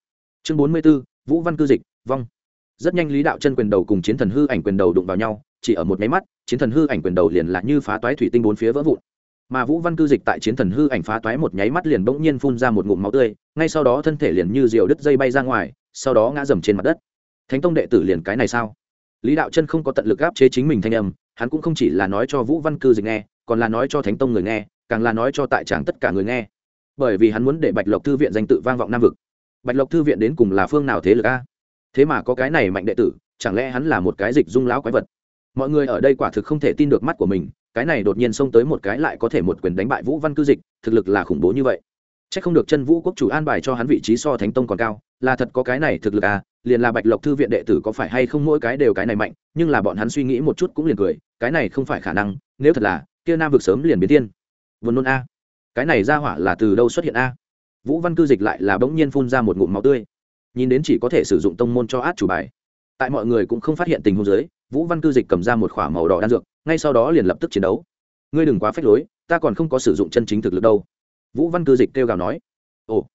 Speaker 1: Chương bốn mươi 44, vũ văn cư dịch vong. Rất nhanh lý đạo chân quyền đầu cùng chiến thần hư ảnh quyền đầu đụng vào nhau chỉ ở một máy mắt chiến thần hư ảnh quyền đầu liền là như phá toái thủy tinh bốn phía vỡ vụn. Mà vũ văn cư dịch tại chiến thần hư ảnh phá toái một nháy mắt liền bỗng nhiên phun ra một ngụm máu tươi ngay sau đó thân thể liền như diều đứt dây bay ra ngoài sau đó ngã dầm trên mặt đất thánh tông đệ tử liền cái này sao? Lý đạo chân không có tận lực áp chế chính mình thanh âm, hắn cũng không chỉ là nói cho vũ văn cư dịch nghe, còn là nói cho thánh tông người nghe, càng là nói cho tại tràng tất cả người nghe. Bởi vì hắn muốn để bạch lộc thư viện danh tự vang vọng nam vực. Bạch lộc thư viện đến cùng là phương nào thế lực a? Thế mà có cái này mạnh đệ tử, chẳng lẽ hắn là một cái dịch dung lão quái vật? Mọi người ở đây quả thực không thể tin được mắt của mình, cái này đột nhiên xông tới một cái lại có thể một quyền đánh bại vũ văn cư dịch, thực lực là khủng bố như vậy. C h ắ c không được chân vũ quốc chủ an bài cho hắn vị trí so thánh tông còn cao, là thật có cái này thực lực à liền là bạch lộc thư viện đệ tử có phải hay không mỗi cái đều cái này mạnh, nhưng là bọn hắn suy nghĩ một chút cũng liền cười, cái này không phải khả năng, nếu thật là, kia nam vực sớm liền biến tiên vườn nôn a. Cái này ra hỏa là từ đâu xuất hiện a? Vũ văn cư dịch lại là bỗng nhiên phun ra một ngụm máu tươi. Nhìn đến chỉ có thể sử dụng tông môn cho át chủ bài. Tại mọi người cũng không phát hiện tình huống dưới, vũ văn cư dịch cầm ra một k h ỏ a màu đỏ đan dược, ngay sau đó liền lập tức chiến đấu. Ngươi đừng quá phách lối, ta còn không có sử dụng chân chính thực lực đâu. Vũ văn cư dịch kêu gào nói. Ồ,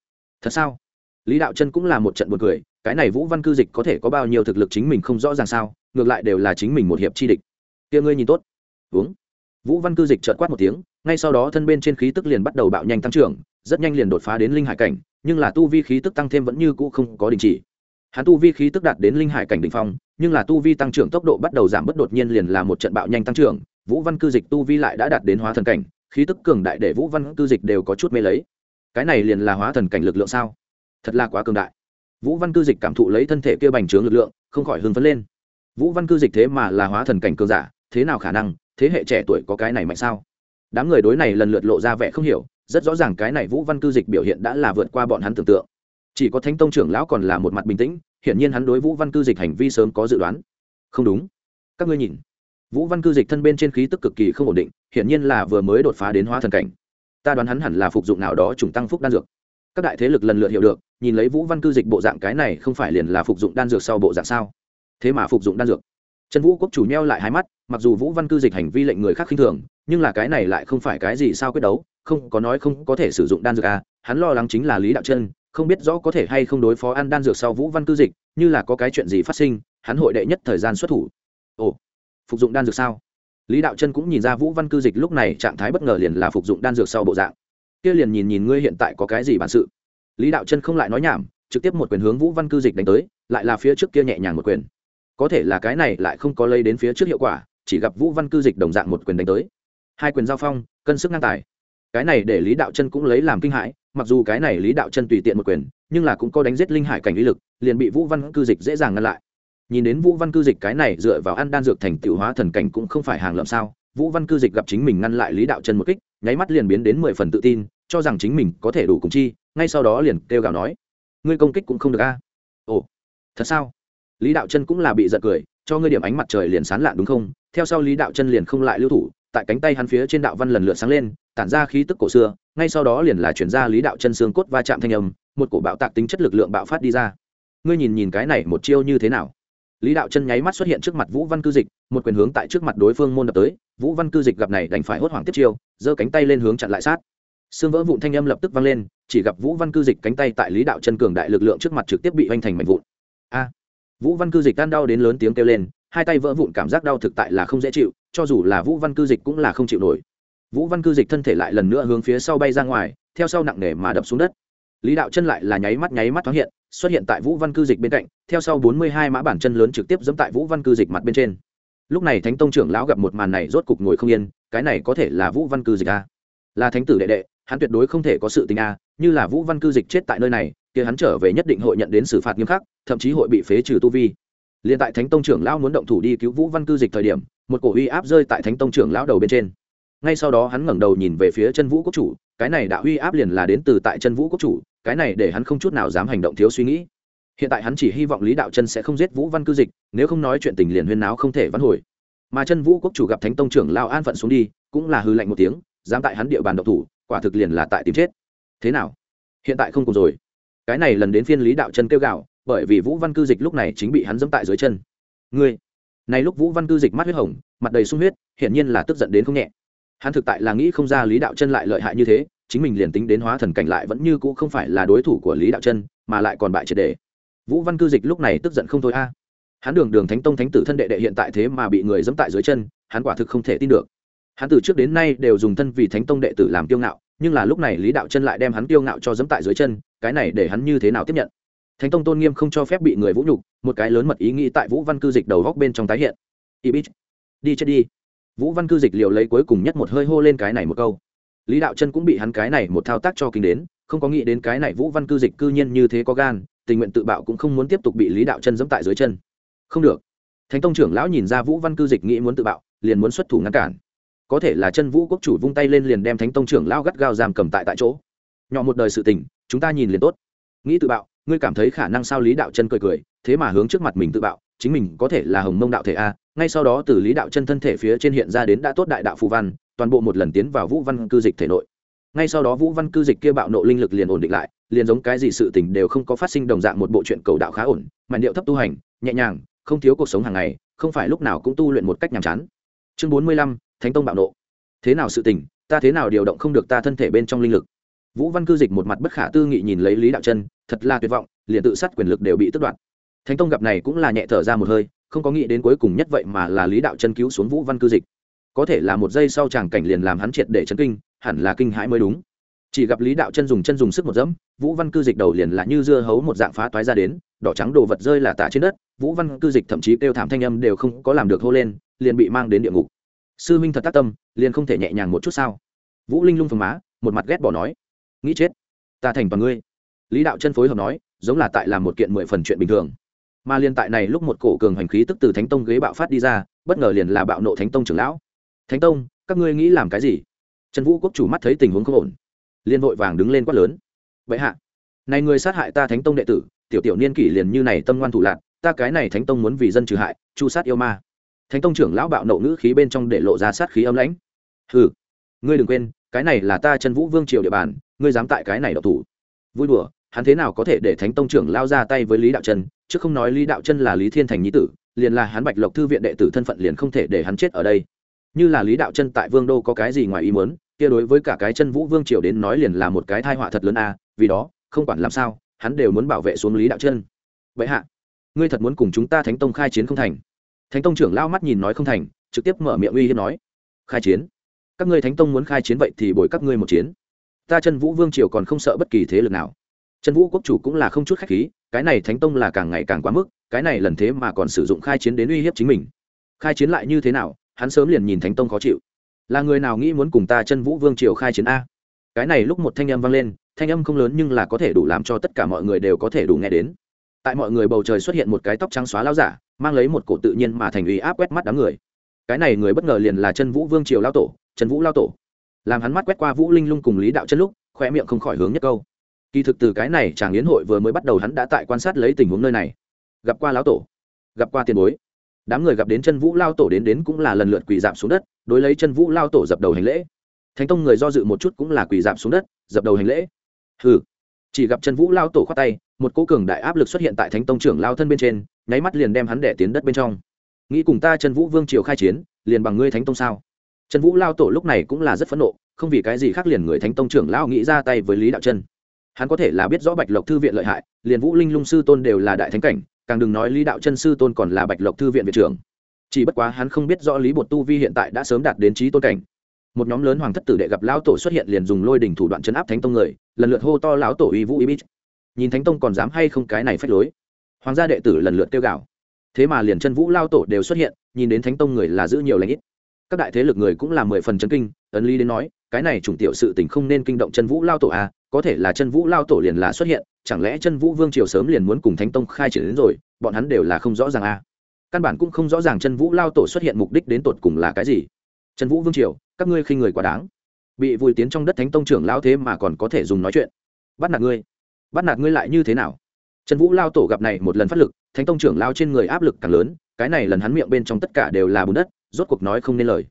Speaker 1: thật sao? Lý đạo chân cũng là một trận b u ồ n cười cái này vũ văn cư dịch có thể có bao nhiêu thực lực chính mình không rõ ràng sao, ngược lại đều là chính mình một hiệp chi địch. Tia ngươi nhìn tốt. Uống. Vũ văn cư dịch trợt quát một tiếng, ngay sau đó thân bên trên khí tức liền bắt đầu bạo nhanh tăng trưởng, rất nhanh liền đột phá đến linh hải cảnh, nhưng là tu vi khí tức tăng thêm vẫn như cũ không có đình chỉ. Hắn tu vi khí tức đạt đến linh hải cảnh đ ỉ n h phong, nhưng là tu vi tăng trưởng tốc độ bắt đầu giảm bất đột nhiên liền là một trận bạo nhanh tăng trưởng, vũ văn cư dịch tu vi lại đã đạt đến hóa thần cảnh, khí tức cường đại để vũ văn cư dịch đều có chút mê lấy. Cái này liền là hóa thần cảnh lực lượng sao? Thật là quá cường đại vũ văn cư dịch cảm thụ lấy thân thể kia bành trướng lực lượng, không khỏi hưng phấn lên. Vũ văn cư dịch thế mà là hóa thần cảnh cường giả, thế nào khả năng, thế hệ trẻ tuổi có cái này mạnh sao? Đám người đối này lần lượt lộ ra vẻ không hiểu, rất rõ ràng cái này vũ văn cư dịch biểu hiện đã là vượt qua bọn hắn tưởng tượng. Chỉ có thánh tông trưởng lão còn là một mặt bình tĩnh, hiển nhiên hắn đối vũ văn cư dịch hành vi sớm có dự đoán. Không đúng. Các ngươi nhìn. Vũ văn cư dịch thân bên trên khí tức cực kỳ không ổn định, hiển nhiên là vừa mới đột phá đến hóa thần cảnh. Ta đoán hắn hẳn là phục dụng nào đó trùng tăng phúc đan dược các đại thế lực lần lượt hiểu được, nhìn lấy vũ văn cư dịch bộ dạng cái này không phải liền là phục dụng đan dược sau bộ dạng sao? Thế mà phục dụng đan dược. Trần vũ quốc chủ neo lại hai mắt, mặc dù vũ văn cư dịch hành vi lệnh người khác khinh thường, nhưng là cái này lại không phải cái gì sao quyết đấu, không có nói không có thể sử dụng đan dược à hắn lo lắng chính là lý đạo chân, không biết rõ có thể hay không đối phó ăn đan dược sau vũ văn cư dịch, như là có cái chuyện gì phát sinh, hắn hội đệ nhất thời gian xuất thủ. Ồ, phục dụng đan dược sao? Lý đạo chân cũng nhìn ra vũ văn cư dịch lúc này trạng thái bất ngờ liền là phục dụng đan dược sau bộ dạng kia liền nhìn nhìn ngươi hiện tại có cái gì bản sự. Lý đạo chân không lại nói nhảm, trực tiếp một quyền hướng vũ văn cư dịch đánh tới, lại là phía trước kia nhẹ nhàng một quyền. Có thể là cái này lại không có lây đến phía trước hiệu quả, chỉ gặp vũ văn cư dịch đồng dạng một quyền đánh tới. Hai quyền giao phong, cân sức ngang tài. Cái này để lý đạo chân cũng lấy làm kinh hãi, mặc dù cái này lý đạo chân tùy tiện một quyền, nhưng là cũng có đánh giết linh hải cảnh lý lực, liền bị vũ văn cư dịch dễ dàng ngăn lại. Nhìn đến vũ văn cư dịch cái này dựa vào ăn đan dược thành tựu hóa thần cảnh cũng không phải hàng lợm sao, vũ văn cư dịch gặp chính mình ngăn lại lý đạo chân một kích nháy mắt liền biến đến mười phần tự tin, cho rằng chính mình có thể đủ cùng chi, ngay sau đó liền kêu gào nói, ngươi công kích cũng không được a. Ồ, thật sao? Lý đạo chân cũng là bị giật cười, cho ngươi điểm ánh mặt trời liền sán lạ đúng không? Theo sau lý đạo chân liền không lại lưu thủ, tại cánh tay hắn phía trên đạo văn lần lượt sáng lên, tản ra khí tức cổ xưa, ngay sau đó liền là chuyển ra lý đạo chân xương cốt va chạm thanh âm, một cổ bạo tạc tính chất lực lượng bạo phát đi ra. Ngươi nhìn nhìn cái này một chiêu như thế nào? Lý đạo chân nháy mắt xuất hiện trước mặt vũ văn cư dịch, một quyền hướng tại trước mặt đối phương môn đập tới. Vũ văn cư dịch gặp này đành phải hốt hoảng tiếp chiêu, giơ cánh tay lên hướng chặn lại sát. Xương vỡ vụn thanh âm lập tức vang lên, chỉ gặp vũ văn cư dịch cánh tay tại lý đạo chân cường đại lực lượng trước mặt trực tiếp bị hoành thành mạnh vụn. A! Vũ văn cư dịch tan đau đến lớn tiếng kêu lên, hai tay vỡ vụn cảm giác đau thực tại là không dễ chịu, cho dù là vũ văn cư dịch cũng là không chịu nổi. Vũ văn cư dịch thân thể lại lần nữa hướng phía sau bay ra ngoài, theo sau nặng nề mà đập xuống đất. Lý đạo chân lại là nháy mắt nháy mắt thoáng hiện xuất hiện tại vũ văn cư dịch bên cạnh, theo sau bốn mươi hai mã bản chân lớn trực tiếp dẫm tại vũ văn cư dịch mặt bên trên. Lúc này thánh tông trưởng lão gặp một màn này rốt cục ngồi không yên, cái này có thể là vũ văn cư dịch a là thánh tử đệ đệ, hắn tuyệt đối không thể có sự tình a như là vũ văn cư dịch chết tại nơi này, kia hắn trở về nhất định hội nhận đến xử phạt nghiêm khắc, thậm chí hội bị phế trừ tu vi. Liền tại thánh tông trưởng lão muốn động thủ đi cứu vũ văn cư dịch thời điểm, một cổ uy áp rơi tại thánh tông trưởng lão đầu bên trên. Ngay sau đó hắn ngẩng đầu nhìn về phía chân vũ quốc chủ, cái này đã uy áp liền là đến từ tại chân vũ quốc chủ cái này để hắn không chút nào dám hành động thiếu suy nghĩ. Hiện tại hắn chỉ hy vọng lý đạo chân sẽ không giết vũ văn cư dịch, nếu không nói chuyện tình liền huyên náo không thể vãn hồi. Mà chân vũ quốc chủ gặp thánh tông trưởng lao an phận xuống đi, cũng là hư lạnh một tiếng, dám tại hắn địa bàn độc thủ, quả thực liền là tại tìm chết. Thế nào? Hiện tại không cùng rồi. Cái này lần đến phiên lý đạo chân kêu gạo bởi vì vũ văn cư dịch lúc này chính bị hắn dẫm tại dưới chân. Ngươi! Này lúc vũ văn cư dịch mắt huyết hồng, mặt đầy sung huyết, hiển nhiên là tức giận đến không nhẹ. Hắn thực tại là nghĩ không ra lý đạo chân lại lợi hại như thế chính mình liền tính đến hóa thần cảnh lại vẫn như cũ không phải là đối thủ của lý đạo chân, mà lại còn bại triệt đề. Vũ văn cư dịch lúc này tức giận không thôi a. Hắn đường đường thánh tông thánh tử thân đệ đệ hiện tại thế mà bị người dẫm tại dưới chân, hắn quả thực không thể tin được. Hắn từ trước đến nay đều dùng thân vì thánh tông đệ tử làm kiêu ngạo, nhưng là lúc này lý đạo chân lại đem hắn kiêu ngạo cho dẫm tại dưới chân, cái này để hắn như thế nào tiếp nhận? Thánh tông tôn nghiêm không cho phép bị người vũ nhục, một cái lớn mật ý nghĩ tại vũ văn cư dịch đầu góc bên trong tái hiện. Ibit, đi chết đi. Vũ văn cư dịch liều lấy cuối cùng nhất một hơi hô lên cái này một câu lý đạo chân cũng bị hắn cái này một thao tác cho kinh đến, không có nghĩ đến cái này vũ văn cư dịch cư nhiên như thế có gan, tình nguyện tự bạo cũng không muốn tiếp tục bị lý đạo chân dẫm tại dưới chân. Không được. Thánh tông trưởng lão nhìn ra vũ văn cư dịch nghĩ muốn tự bạo, liền muốn xuất thủ ngăn cản. Có thể là chân vũ quốc chủ vung tay lên liền đem thánh tông trưởng lão gắt gao giam cầm tại tại chỗ. Nhỏ một đời sự tình, chúng ta nhìn liền tốt. Nghĩ tự bạo, ngươi cảm thấy khả năng sao lý đạo chân cười cười, thế mà hướng trước mặt mình tự bạo chính mình có thể là hồng mông đạo thể a, ngay sau đó từ lý đạo chân thân thể phía trên hiện ra đến đã tốt đại đạo phù văn, toàn bộ một lần tiến vào vũ văn cư dịch thể nội. Ngay sau đó vũ văn cư dịch kia bạo nộ linh lực liền ổn định lại, liền giống cái gì sự tình đều không có phát sinh đồng dạng một bộ chuyện cầu đạo khá ổn mạnh điệu thấp tu hành, nhẹ nhàng, không thiếu cuộc sống hàng ngày, không phải lúc nào cũng tu luyện một cách nhàm chán. Chương bốn mươi lăm, thánh tông bạo nộ. Thế nào sự tình, ta thế nào điều động không được ta thân thể bên trong linh lực? Vũ văn cư dịch một mặt bất khả tư nghị nhìn lấy lý đạo chân, thật là tuyệt vọng, liền tự sát quyền lực đều bị tước đoạt thánh tông gặp này cũng là nhẹ thở ra một hơi, không có nghĩ đến cuối cùng nhất vậy mà là lý đạo chân cứu xuống vũ văn cư dịch. Có thể là một giây sau chàng cảnh liền làm hắn triệt để chấn kinh, hẳn là kinh hãi mới đúng. Chỉ gặp lý đạo chân dùng chân dùng sức một dẫm, vũ văn cư dịch đầu liền là như dưa hấu một dạng phá toái ra đến, đỏ trắng đồ vật rơi là tả trên đất, vũ văn cư dịch thậm chí kêu thảm thanh âm đều không có làm được hô lên, liền bị mang đến địa ngục. Sư minh thật tác tâm, liền không thể nhẹ nhàng một chút sao? Vũ linh lung phồng má, một mặt ghét bỏ nói. Nghĩ chết, ta thành toàn ngươi. Lý đạo chân phối hợp nói, giống là tại làm một kiện mười phần chuyện bình thường mà liên tại này lúc một cổ cường hành khí tức từ thánh tông ghế bạo phát đi ra, bất ngờ liền là bạo nộ thánh tông trưởng lão. Thánh tông, các ngươi nghĩ làm cái gì? Trần vũ quốc chủ mắt thấy tình huống không ổn liên vội vàng đứng lên quát lớn. Vậy hạ, này người sát hại ta thánh tông đệ tử, tiểu tiểu niên kỷ liền như này tâm ngoan thủ lạc ta cái này thánh tông muốn vì dân trừ hại, chu sát yêu ma. Thánh tông trưởng lão bạo nộ ngữ khí bên trong để lộ ra sát khí âm lãnh. Hừ, ngươi đừng quên, cái này là ta Trần vũ vương triều địa bàn, ngươi dám tại cái này độc thủ. Vui đùa, hắn thế nào có thể để thánh tông trưởng lao ra tay với lý đạo trần chứ không nói lý đạo chân là lý thiên thành nhi tử, liền là hắn bạch lộc thư viện đệ tử thân phận liền không thể để hắn chết ở đây. Như là lý đạo chân tại vương đô có cái gì ngoài ý muốn, kia đối với cả cái chân vũ vương triều đến nói liền là một cái thai họa thật lớn a, vì đó, không quản làm sao, hắn đều muốn bảo vệ xuống lý đạo chân. Vậy hạ, ngươi thật muốn cùng chúng ta thánh tông khai chiến không thành? Thánh tông trưởng lao mắt nhìn nói không thành, trực tiếp mở miệng uy hiếp nói, khai chiến? Các ngươi thánh tông muốn khai chiến vậy thì bồi các ngươi một chiến. Ta chân vũ vương triều còn không sợ bất kỳ thế lực nào chân vũ quốc chủ cũng là không chút khách khí, cái này thánh tông là càng ngày càng quá mức, cái này lần thế mà còn sử dụng khai chiến đến uy hiếp chính mình. Khai chiến lại như thế nào, hắn sớm liền nhìn thánh tông khó chịu. Là người nào nghĩ muốn cùng ta chân vũ vương triều khai chiến a? Cái này lúc một thanh âm vang lên, thanh âm không lớn nhưng là có thể đủ làm cho tất cả mọi người đều có thể đủ nghe đến. Tại mọi người bầu trời xuất hiện một cái tóc trắng xóa lao giả, mang lấy một cổ tự nhiên mà thành uy áp quét mắt đám người. Cái này người bất ngờ liền là chân vũ vương triều lao tổ, trần vũ lao tổ. Làm hắn mắt quét qua vũ linh lung cùng lý đạo chân lúc, khoe miệng không khỏi hướng nhất câu kỳ thực từ cái này chàng yến hội vừa mới bắt đầu hắn đã tại quan sát lấy tình huống nơi này. Gặp qua lão tổ, gặp qua tiền bối. Đám người gặp đến chân vũ lao tổ đến đến cũng là lần lượt quỳ dạp xuống đất, đối lấy chân vũ lao tổ dập đầu hành lễ. Thánh tông người do dự một chút cũng là quỳ dạp xuống đất, dập đầu hành lễ. Hừ. Chỉ gặp chân vũ lao tổ khoát tay, một cỗ cường đại áp lực xuất hiện tại thánh tông trưởng lao thân bên trên, nháy mắt liền đem hắn đẻ tiến đất bên trong. Nghĩ cùng ta chân vũ vương triều khai chiến, liền bằng ngươi thánh tông sao? Chân vũ lao tổ lúc này cũng là rất phẫn nộ, không vì cái gì khác liền người thánh tông trưởng lao nghĩ ra tay với lý đạo chân hắn có thể là biết rõ bạch lộc thư viện lợi hại, liền vũ linh lung sư tôn đều là đại thánh cảnh, càng đừng nói lý đạo chân sư tôn còn là bạch lộc thư viện viện trưởng. Chỉ bất quá hắn không biết rõ lý bột tu vi hiện tại đã sớm đạt đến trí tôn cảnh. Một nhóm lớn hoàng thất tử đệ gặp lão tổ xuất hiện liền dùng lôi đỉnh thủ đoạn chấn áp thánh tông người, lần lượt hô to lão tổ uy vũ y bít nhìn thánh tông còn dám hay không cái này phách lối. Hoàng gia đệ tử lần lượt tiêu gạo. thế mà liền chân vũ lao tổ đều xuất hiện, nhìn đến thánh tông người là giữ nhiều lãnh ít. Các đại thế lực người cũng là mười phần chân kinh, ấn lý đến nói, cái này chủng tiểu sự tình không nên kinh động chân vũ lao tổ à có thể là chân vũ lao tổ liền là xuất hiện, chẳng lẽ chân vũ vương triều sớm liền muốn cùng thánh tông khai triển đến rồi, bọn hắn đều là không rõ ràng à căn bản cũng không rõ ràng chân vũ lao tổ xuất hiện mục đích đến tột cùng là cái gì. Chân vũ vương triều, các ngươi khi người quá đáng. Bị vùi tiến trong đất thánh tông trưởng lao thế mà còn có thể dùng nói chuyện. Bắt nạt ngươi. Bắt nạt ngươi lại như thế nào? Trần vũ lao tổ gặp này một lần phát lực, thánh tông trưởng lao trên người áp lực càng lớn, cái này lần hắn miệng bên trong tất cả đều là bùn đất, rốt cuộc nói không nên lời.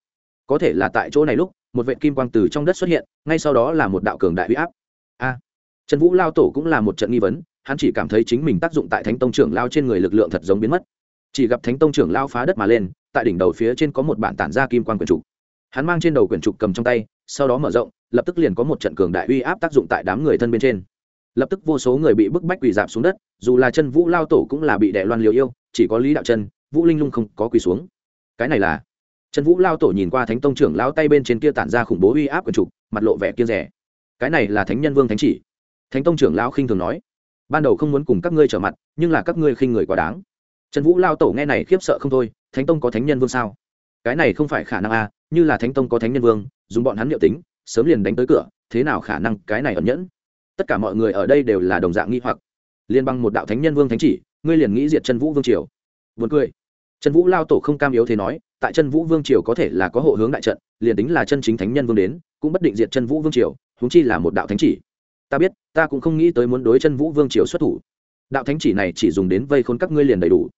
Speaker 1: Có thể là tại chỗ này lúc, một vệ kim quang từ trong đất xuất hiện, ngay sau đó là một đạo cường đại huy áp a. Trần vũ lao tổ cũng là một trận nghi vấn, hắn chỉ cảm thấy chính mình tác dụng tại thánh tông trưởng lao trên người lực lượng thật giống biến mất. Chỉ gặp thánh tông trưởng lao phá đất mà lên, tại đỉnh đầu phía trên có một bản tản ra kim quang quyển trục. Hắn mang trên đầu quyển trục cầm trong tay, sau đó mở rộng, lập tức liền có một trận cường đại uy áp tác dụng tại đám người thân bên trên. Lập tức vô số người bị bức bách quỳ dạp xuống đất, dù là chân vũ lao tổ cũng là bị đẻ loan liều yêu, chỉ có lý đạo chân vũ linh lung không có quỳ xuống. Cái này là chân vũ lao tổ nhìn qua thánh tông trưởng lao tay bên trên kia tản ra khủng bố uy áp quyển trục, mặt lộ vẻ kia rẻ cái này là thánh nhân vương thánh chỉ. Thánh tông trưởng lao khinh thường nói ban đầu không muốn cùng các ngươi trở mặt nhưng là các ngươi khinh người quá đáng. Trần vũ lao tổ nghe này khiếp sợ không thôi thánh tông có thánh nhân vương sao? Cái này không phải khả năng a à, như là thánh tông có thánh nhân vương dùng bọn hắn liệu tính sớm liền đánh tới cửa thế nào khả năng cái này ẩn nhẫn? Tất cả mọi người ở đây đều là đồng dạng nghi hoặc. Liên bang một đạo thánh nhân vương thánh chỉ ngươi liền nghĩ diệt chân vũ vương triều. Vượt cười. Trần vũ lao tổ không cam yếu thế nói tại chân vũ vương triều có thể là có hộ hướng đại trận liền tính là chân chính thánh nhân vương đến cũng bất định diệt chân vũ vương triều huống chi là một đạo thánh chỉ. Ta biết, ta cũng không nghĩ tới muốn đối chân vũ vương triều xuất thủ. Đạo thánh chỉ này chỉ dùng đến vây khốn các ngươi liền đầy đủ.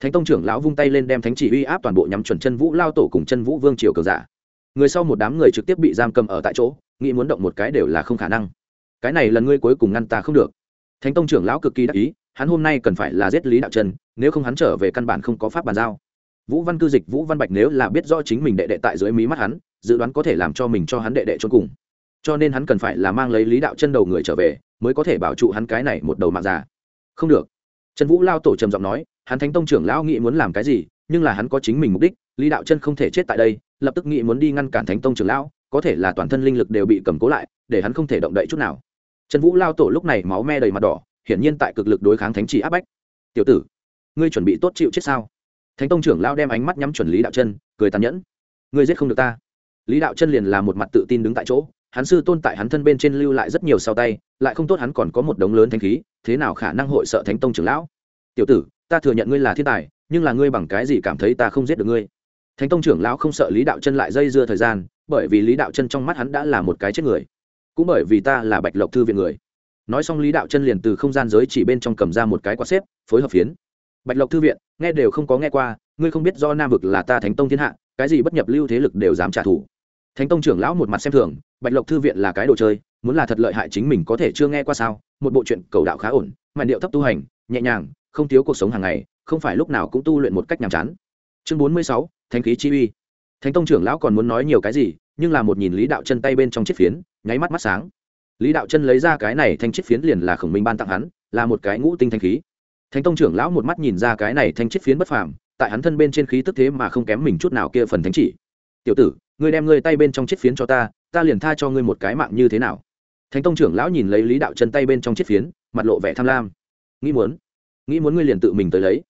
Speaker 1: Thánh tông trưởng lão vung tay lên đem thánh chỉ uy áp toàn bộ nhắm chuẩn chân vũ lao tổ cùng chân vũ vương triều cờ giả. Người sau một đám người trực tiếp bị giam cầm ở tại chỗ, nghĩ muốn động một cái đều là không khả năng. Cái này lần ngươi cuối cùng ngăn ta không được. Thánh tông trưởng lão cực kỳ đắc ý, hắn hôm nay cần phải là giết lý đạo trần, nếu không hắn trở về căn bản không có pháp bàn giao. Vũ văn cư dịch vũ văn bạch nếu là biết rõ chính mình đệ đệ tại dưới mí mắt hắn, dự đoán có thể làm cho mình cho hắn đệ đệ chôn cùng cho nên hắn cần phải là mang lấy lý đạo chân đầu người trở về, mới có thể bảo trụ hắn cái này một đầu mạng già. Không được. Trần vũ lao tổ trầm giọng nói, hắn thánh tông trưởng lão nghĩ muốn làm cái gì, nhưng là hắn có chính mình mục đích, lý đạo chân không thể chết tại đây, lập tức nghĩ muốn đi ngăn cản thánh tông trưởng lão, có thể là toàn thân linh lực đều bị cầm cố lại, để hắn không thể động đậy chút nào. Trần vũ lao tổ lúc này máu me đầy mặt đỏ, hiển nhiên tại cực lực đối kháng thánh chỉ áp bách. Tiểu tử, ngươi chuẩn bị tốt chịu chết sao? Thánh tông trưởng lao đem ánh mắt nhắm chuẩn lý đạo chân, cười tàn nhẫn. Ngươi giết không được ta. Lý đạo chân liền là một mặt tự tin đứng tại chỗ hắn sư tôn tại hắn thân bên trên lưu lại rất nhiều sau tay, lại không tốt hắn còn có một đống lớn thanh khí, thế nào khả năng hội sợ thánh tông trưởng lão? Tiểu tử, ta thừa nhận ngươi là thiên tài, nhưng là ngươi bằng cái gì cảm thấy ta không giết được ngươi? Thánh tông trưởng lão không sợ lý đạo chân lại dây dưa thời gian, bởi vì lý đạo chân trong mắt hắn đã là một cái chết người. Cũng bởi vì ta là bạch lộc thư viện người. Nói xong lý đạo chân liền từ không gian giới chỉ bên trong cầm ra một cái quạt xếp, phối hợp phiến. Bạch lộc thư viện, nghe đều không có nghe qua, ngươi không biết do nam vực là ta thánh tông thiên hạ, cái gì bất nhập lưu thế lực đều dám trả thù thánh tông trưởng lão một mặt xem thường, bạch lộc thư viện là cái đồ chơi, muốn là thật lợi hại chính mình có thể chưa nghe qua sao? Một bộ chuyện cầu đạo khá ổn màn điệu thấp tu hành, nhẹ nhàng, không thiếu cuộc sống hàng ngày, không phải lúc nào cũng tu luyện một cách nhàm chán. Chương bốn mươi sáu, thánh khí chi uy. Thánh tông trưởng lão còn muốn nói nhiều cái gì, nhưng là một nhìn lý đạo chân tay bên trong chiếc phiến, nháy mắt mắt sáng. Lý đạo chân lấy ra cái này thanh chiếc phiến liền là khổng minh ban tặng hắn, là một cái ngũ tinh thanh khí. Thánh tông trưởng lão một mắt nhìn ra cái này thanh chiếc phiến bất phàm, tại hắn thân bên trên khí tức thế mà không kém mình chút nào kia phần thánh chỉ tiểu tử, ngươi đem ngươi tay bên trong chiếc phiến cho ta ta liền tha cho ngươi một cái mạng như thế nào? Thánh tông trưởng lão nhìn lấy lý đạo chân tay bên trong chiếc phiến, mặt lộ vẻ tham lam. Nghĩ muốn nghĩ muốn ngươi liền tự mình tới lấy.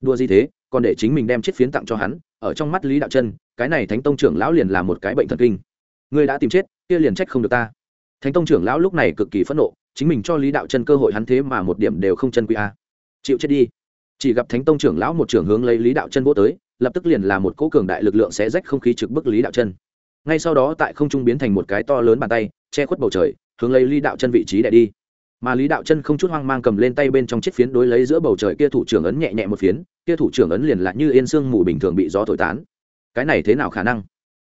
Speaker 1: Đua gì thế, còn để chính mình đem chiếc phiến tặng cho hắn, ở trong mắt lý đạo chân, cái này thánh tông trưởng lão liền là một cái bệnh thần kinh. Ngươi đã tìm chết, kia liền trách không được ta. Thánh tông trưởng lão lúc này cực kỳ phẫn nộ, chính mình cho lý đạo chân cơ hội hắn thế mà một điểm đều không chân quý a. Chịu chết đi. Chỉ gặp thánh tông trưởng lão một trưởng hướng lấy lý đạo chân vô tới lập tức liền là một cỗ cường đại lực lượng sẽ rách không khí trực bức lý đạo chân. Ngay sau đó tại không trung biến thành một cái to lớn bàn tay, che khuất bầu trời, hướng lấy lý đạo chân vị trí đ đi. Mà lý đạo chân không chút hoang mang cầm lên tay bên trong chiếc phiến đối lấy giữa bầu trời kia thủ trưởng ấn nhẹ nhẹ một phiến, kia thủ trưởng ấn liền lại như yên sương mù bình thường bị gió thổi tán. Cái này thế nào khả năng?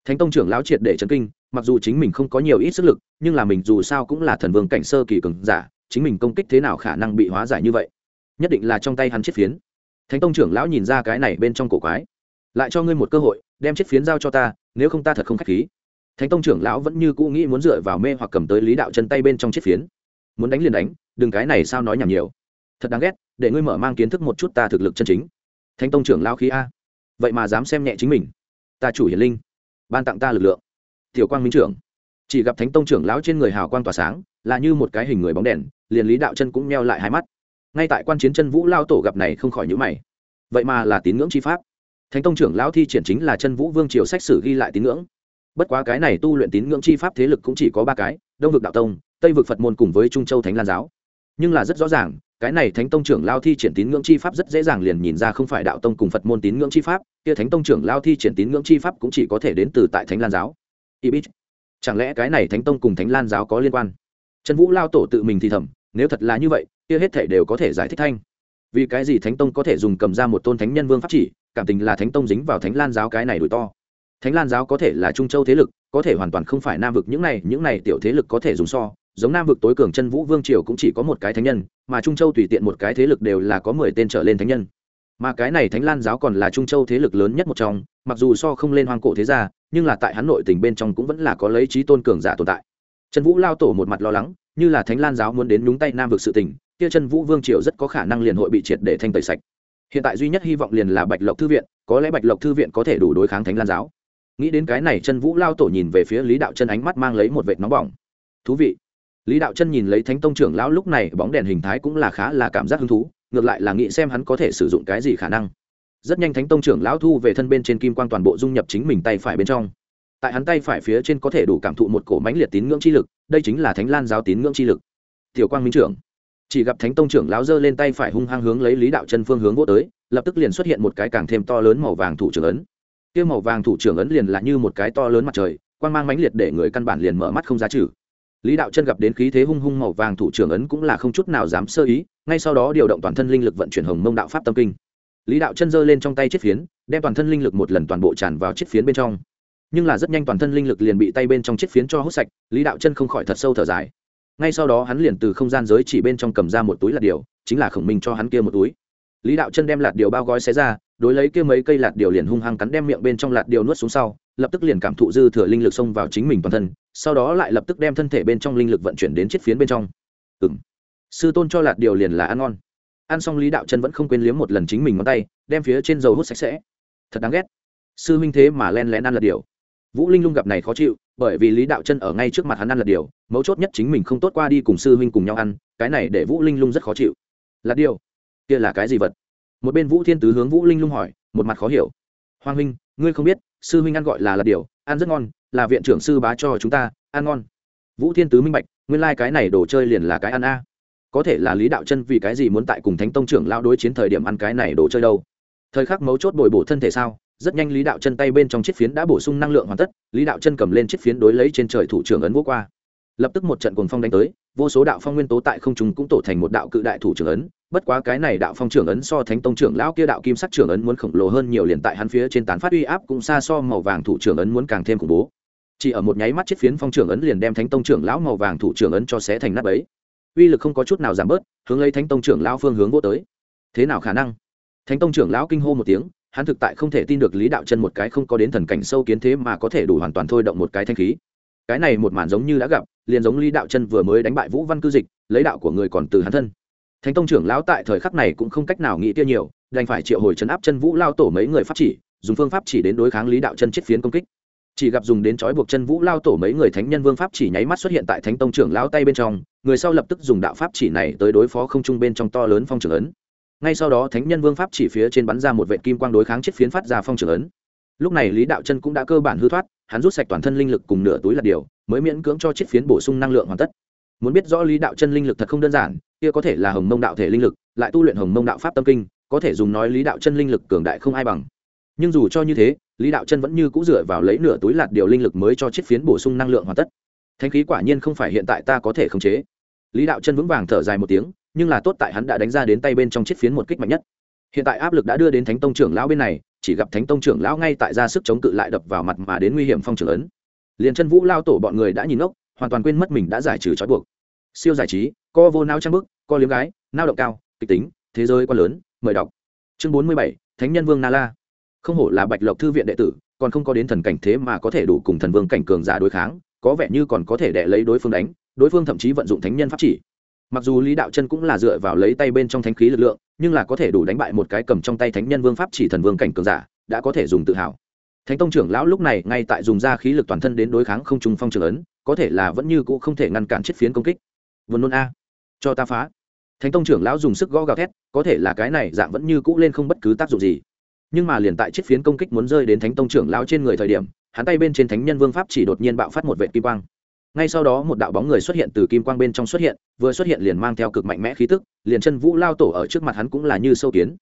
Speaker 1: Thánh tông trưởng lão triệt để chấn kinh, mặc dù chính mình không có nhiều ít sức lực, nhưng là mình dù sao cũng là thần vương cảnh sơ kỳ cường giả, chính mình công kích thế nào khả năng bị hóa giải như vậy? Nhất định là trong tay hắn chiếc phiến. Thánh tông trưởng lão nhìn ra cái này bên trong cổ quái lại cho ngươi một cơ hội, đem chiếc phiến giao cho ta, nếu không ta thật không k h á c h khí. Thánh tông trưởng lão vẫn như cũ nghĩ muốn dựa vào mê hoặc cầm tới lý đạo chân tay bên trong chiếc phiến. Muốn đánh liền đánh, đừng cái này sao nói nhảm nhiều. Thật đáng ghét, để ngươi mở mang kiến thức một chút ta thực lực chân chính. Thánh tông trưởng lão khí a. Vậy mà dám xem nhẹ chính mình. Ta chủ hiển linh, ban tặng ta lực lượng. Tiểu quang minh trưởng, chỉ gặp thánh tông trưởng lão trên người hào quang tỏa sáng, là như một cái hình người bóng đèn, liền lý đạo chân cũng meo lại hai mắt. Ngay tại quan chiến chân vũ lao tổ gặp này không khỏi nhữ mày. Vậy mà là tín ngưỡng chi pháp thánh tông trưởng lão thi triển chính là chân vũ vương triều sách sử ghi lại tín ngưỡng. Bất quá cái này tu luyện tín ngưỡng chi pháp thế lực cũng chỉ có ba cái, đông vực đạo tông, tây vực phật môn cùng với trung châu thánh lan giáo. Nhưng là rất rõ ràng, cái này thánh tông trưởng lao thi triển tín ngưỡng chi pháp rất dễ dàng liền nhìn ra không phải đạo tông cùng phật môn tín ngưỡng chi pháp, kia thánh tông trưởng lao thi triển tín ngưỡng chi pháp cũng chỉ có thể đến từ tại thánh lan giáo. Ibit chẳng lẽ cái này thánh tông cùng thánh lan giáo có liên quan? Trần vũ lao tổ tự mình thì thầm, nếu thật là như vậy, kia hết thể đều có thể giải thích thanh. Vì cái gì thánh tông có thể dùng cầm ra một tôn thánh nhân vương pháp chỉ? Cảm tình là thánh tông dính vào thánh lan giáo cái này đổi to. Thánh lan giáo có thể là trung châu thế lực, có thể hoàn toàn không phải nam vực, những này những này tiểu thế lực có thể dùng so. Giống nam vực tối cường chân vũ vương triều cũng chỉ có một cái thánh nhân, mà trung châu tùy tiện một cái thế lực đều là có mười tên trở lên thánh nhân. Mà cái này thánh lan giáo còn là trung châu thế lực lớn nhất một trong, mặc dù so không lên hoang cổ thế gia, nhưng là tại hắn nội tình bên trong cũng vẫn là có lấy trí tôn cường giả tồn tại. Trần vũ lao tổ một mặt lo lắng, như là thánh lan giáo muốn đến nhúng tay nam vực sự tình, kia chân vũ vương triều rất có khả năng liền hội bị triệt để thanh tẩy sạch hiện tại duy nhất hy vọng liền là bạch lộc thư viện, có lẽ bạch lộc thư viện có thể đủ đối kháng thánh lan giáo. Nghĩ đến cái này chân vũ lao tổ nhìn về phía lý đạo chân ánh mắt mang lấy một vệt nóng bỏng. Thú vị. Lý đạo chân nhìn lấy thánh tông trưởng lão lúc này, bóng đèn hình thái cũng là khá là cảm giác hứng thú, ngược lại là nghĩ xem hắn có thể sử dụng cái gì khả năng. Rất nhanh thánh tông trưởng lão thu về thân bên trên kim quang toàn bộ dung nhập chính mình tay phải bên trong. Tại hắn tay phải phía trên có thể đủ cảm thụ một cổ mãnh liệt tín ngưỡng chi lực, đây chính là thánh lan giáo tín ngưỡng chi lực. Tiểu quang minh trưởng chỉ gặp thánh tông trưởng lão giơ lên tay phải hung hăng hướng lấy lý đạo chân phương hướng vô tới, lập tức liền xuất hiện một cái càng thêm to lớn màu vàng thủ trưởng ấn. Kia màu vàng thủ trưởng ấn liền là như một cái to lớn mặt trời, quang mang mãnh liệt để người căn bản liền mở mắt không giá trừ. Lý đạo chân gặp đến khí thế hung hung màu vàng thủ trưởng ấn cũng là không chút nào dám sơ ý, ngay sau đó điều động toàn thân linh lực vận chuyển hồng mông đạo pháp tâm kinh. Lý đạo chân giơ lên trong tay chiếc phiến, đem toàn thân linh lực một lần toàn bộ tràn vào chiếc phiến bên trong. Nhưng là rất nhanh toàn thân linh lực liền bị tay bên trong chiếc phiến cho hút sạch, lý đạo chân không khỏi thật sâu thở dài ngay sau đó hắn liền từ không gian giới chỉ bên trong cầm ra một túi lạt điều, chính là khổng minh cho hắn kia một túi. Lý đạo chân đem lạt điều bao gói xé ra, đối lấy kia mấy cây lạt điều liền hung hăng cắn đem miệng bên trong lạt điều nuốt xuống sau, lập tức liền cảm thụ dư thừa linh lực xông vào chính mình toàn thân, sau đó lại lập tức đem thân thể bên trong linh lực vận chuyển đến chiếc phiến bên trong. Ừ m sư tôn cho lạt điều liền là ăn ngon. Ăn xong lý đạo chân vẫn không quên liếm một lần chính mình ngón tay, đem phía trên dầu hút sạch sẽ. Thật đáng ghét. Sư huynh thế mà len lén ăn lạt điều vũ linh lung gặp này khó chịu, bởi vì lý đạo chân ở ngay trước mặt hắn ăn lạt điều, mấu chốt nhất chính mình không tốt qua đi cùng sư huynh cùng nhau ăn, cái này để vũ linh lung rất khó chịu. Lạt điều? Kia là cái gì vật? Một bên vũ thiên tứ hướng vũ linh lung hỏi, một mặt khó hiểu. Hoàng huynh, ngươi không biết, sư huynh ăn gọi là lạt điều, ăn rất ngon, là viện trưởng sư bá cho chúng ta, ăn ngon. Vũ thiên tứ minh bạch, nguyên lai、like、cái này đồ chơi liền là cái ăn a. Có thể là lý đạo chân vì cái gì muốn tại cùng thánh tông trưởng lao đối chiến thời điểm ăn cái này đồ chơi đâu? Thời khắc mấu chốt bồi bổ thân thể sao? Rất nhanh lý đạo chân tay bên trong chiếc phiến đã bổ sung năng lượng hoàn tất, lý đạo chân cầm lên chiếc phiến đối lấy trên trời thủ trưởng ấn vô qua. Lập tức một trận cuồng phong đánh tới, vô số đạo phong nguyên tố tại không trung cũng tổ thành một đạo cự đại thủ trưởng ấn, bất quá cái này đạo phong trưởng ấn so thánh tông trưởng lão kia đạo kim sắc trưởng ấn muốn khổng lồ hơn nhiều liền tại hắn phía trên tán phát uy áp cũng xa so màu vàng thủ trưởng ấn muốn càng thêm khủng bố. Chỉ ở một nháy mắt chiếc phiến phong trưởng ấn liền đem thánh tông trưởng lão màu vàng thủ trưởng ấn cho xé thành nắp ấy uy lực không có chút nào giảm bớt, hướng lấy thánh tông trưởng lão phương hướng vô tới. Thế nào khả năng? Thánh tông trưởng lão kinh hô một tiếng hắn thực tại không thể tin được lý đạo chân một cái không có đến thần cảnh sâu kiến thế mà có thể đủ hoàn toàn thôi động một cái thanh khí. Cái này một màn giống như đã gặp, liền giống lý đạo chân vừa mới đánh bại vũ văn cư dịch, lấy đạo của người còn từ hắn thân. Thánh tông trưởng lão tại thời khắc này cũng không cách nào nghĩ tiêu nhiều, đành phải triệu hồi chấn áp chân vũ lao tổ mấy người pháp chỉ, dùng phương pháp chỉ đến đối kháng lý đạo chân chết phiến công kích. Chỉ gặp dùng đến trói buộc chân vũ lao tổ mấy người thánh nhân vương pháp chỉ nháy mắt xuất hiện tại thánh tông trưởng lao tay bên trong, người sau lập tức dùng đạo pháp chỉ này tới đối phó không trung bên trong to lớn phong trưởng ấn ngay sau đó thánh nhân vương pháp chỉ phía trên bắn ra một vệ kim quang đối kháng chết phiến phát ra phong trưởng ấn. Lúc này lý đạo chân cũng đã cơ bản hư thoát, hắn rút sạch toàn thân linh lực cùng nửa túi là điều, mới miễn cưỡng cho chiếc phiến bổ sung năng lượng hoàn tất. Muốn biết rõ lý đạo chân linh lực thật không đơn giản, kia có thể là hồng mông đạo thể linh lực, lại tu luyện hồng mông đạo pháp tâm kinh, có thể dùng nói lý đạo chân linh lực cường đại không ai bằng. Nhưng dù cho như thế, lý đạo chân vẫn như cũ dựa vào lấy nửa túi lạt điều linh lực mới cho chiếc phiến bổ sung năng lượng hoàn tất. Thanh khí quả nhiên không phải hiện tại ta có thể khống chế. Lý đạo chân vững vàng thở dài một tiếng nhưng là tốt tại hắn đã đánh ra đến tay bên trong chiếc phiến một kích mạnh nhất. Hiện tại áp lực đã đưa đến thánh tông trưởng lão bên này, chỉ gặp thánh tông trưởng lão ngay tại ra sức chống cự lại đập vào mặt mà đến nguy hiểm phong trưởng ấn. Liền chân vũ lao tổ bọn người đã nhìn ốc hoàn toàn quên mất mình đã giải trừ trói buộc. Siêu giải trí, co vô nao trang bức, co liếm gái, nao động cao, kịch tính, thế giới quá lớn, mời đọc. Chương bốn mươi bảy, thánh nhân vương na la. Không hổ là bạch lộc thư viện đệ tử, còn không có đến thần cảnh thế mà có thể đủ cùng thần vương cảnh cường giả đối kháng, có vẻ như còn có thể đệ lấy đối phương đánh, đối phương thậm chí vận dụng thánh nhân pháp chỉ mặc dù lý đạo chân cũng là dựa vào lấy tay bên trong thánh khí lực lượng, nhưng là có thể đủ đánh bại một cái cầm trong tay thánh nhân vương pháp chỉ thần vương cảnh cường giả, đã có thể dùng tự hào. Thánh tông trưởng lão lúc này ngay tại dùng ra khí lực toàn thân đến đối kháng không trung phong trường ấn, có thể là vẫn như cũ không thể ngăn cản chiếc phiến công kích. Vườn nôn a, cho ta phá. Thánh tông trưởng lão dùng sức gõ gào thét, có thể là cái này dạng vẫn như cũ lên không bất cứ tác dụng gì. Nhưng mà liền tại chiếc phiến công kích muốn rơi đến thánh tông trưởng lão trên người thời điểm, hắn tay bên trên thánh nhân vương pháp chỉ đột nhiên bạo phát một vệ kim quang ngay sau đó một đạo bóng người xuất hiện từ kim quang bên trong xuất hiện, vừa xuất hiện liền mang theo cực mạnh mẽ khí tức, liền chân vũ lao tổ ở trước mặt hắn cũng là như sâu kiến.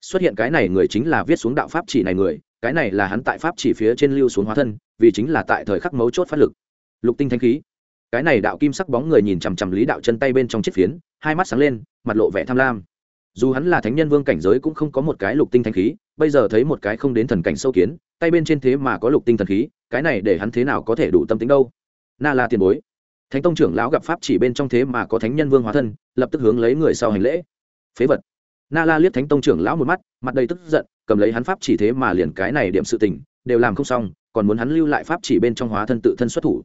Speaker 1: Xuất hiện cái này người chính là viết xuống đạo pháp chỉ này người, cái này là hắn tại pháp chỉ phía trên lưu xuống hóa thân, vì chính là tại thời khắc mấu chốt phát lực. Lục tinh thanh khí. Cái này đạo kim sắc bóng người nhìn chằm chằm lý đạo chân tay bên trong chiếc phiến, hai mắt sáng lên, mặt lộ vẻ tham lam. Dù hắn là thánh nhân vương cảnh giới cũng không có một cái lục tinh thanh khí, bây giờ thấy một cái không đến thần cảnh sâu kiến, tay bên trên thế mà có lục tinh thần khí, cái này để hắn thế nào có thể đủ tâm tính đâu? Na la tiền bối. Thánh tông trưởng lão gặp pháp chỉ bên trong thế mà có thánh nhân vương hóa thân, lập tức hướng lấy người sau hành lễ. Phế vật. Na la liếc thánh tông trưởng lão một mắt, mặt đầy tức giận, cầm lấy hắn pháp chỉ thế mà liền cái này điểm sự tình, đều làm không xong, còn muốn hắn lưu lại pháp chỉ bên trong hóa thân tự thân xuất thủ.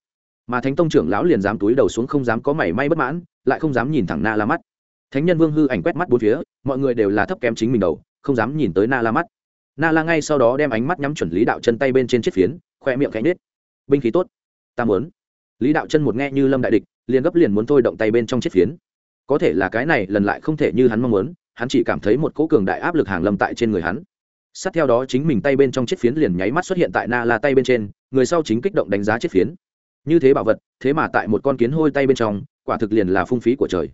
Speaker 1: Mà thánh tông trưởng lão liền dám túi đầu xuống không dám có mảy may bất mãn, lại không dám nhìn thẳng na la mắt. Thánh nhân vương hư ảnh quét mắt bốn phía, mọi người đều là thấp kém chính mình đầu, không dám nhìn tới na la mắt. Na la ngay sau đó đem ánh mắt nhắm chuẩn lý đạo chân tay bên trên chiếc phiến, khoe miệng cánh nết binh khí tốt. Ta muốn lý đạo chân một nghe như lâm đại địch, liền gấp liền muốn thôi động tay bên trong chiếc phiến. Có thể là cái này lần lại không thể như hắn mong muốn, hắn chỉ cảm thấy một cỗ cường đại áp lực hàng lâm tại trên người hắn. Sát theo đó chính mình tay bên trong chiếc phiến liền nháy mắt xuất hiện tại na la tay bên trên, người sau chính kích động đánh giá chiếc phiến. Như thế bảo vật, thế mà tại một con kiến hôi tay bên trong, quả thực liền là phung phí của trời.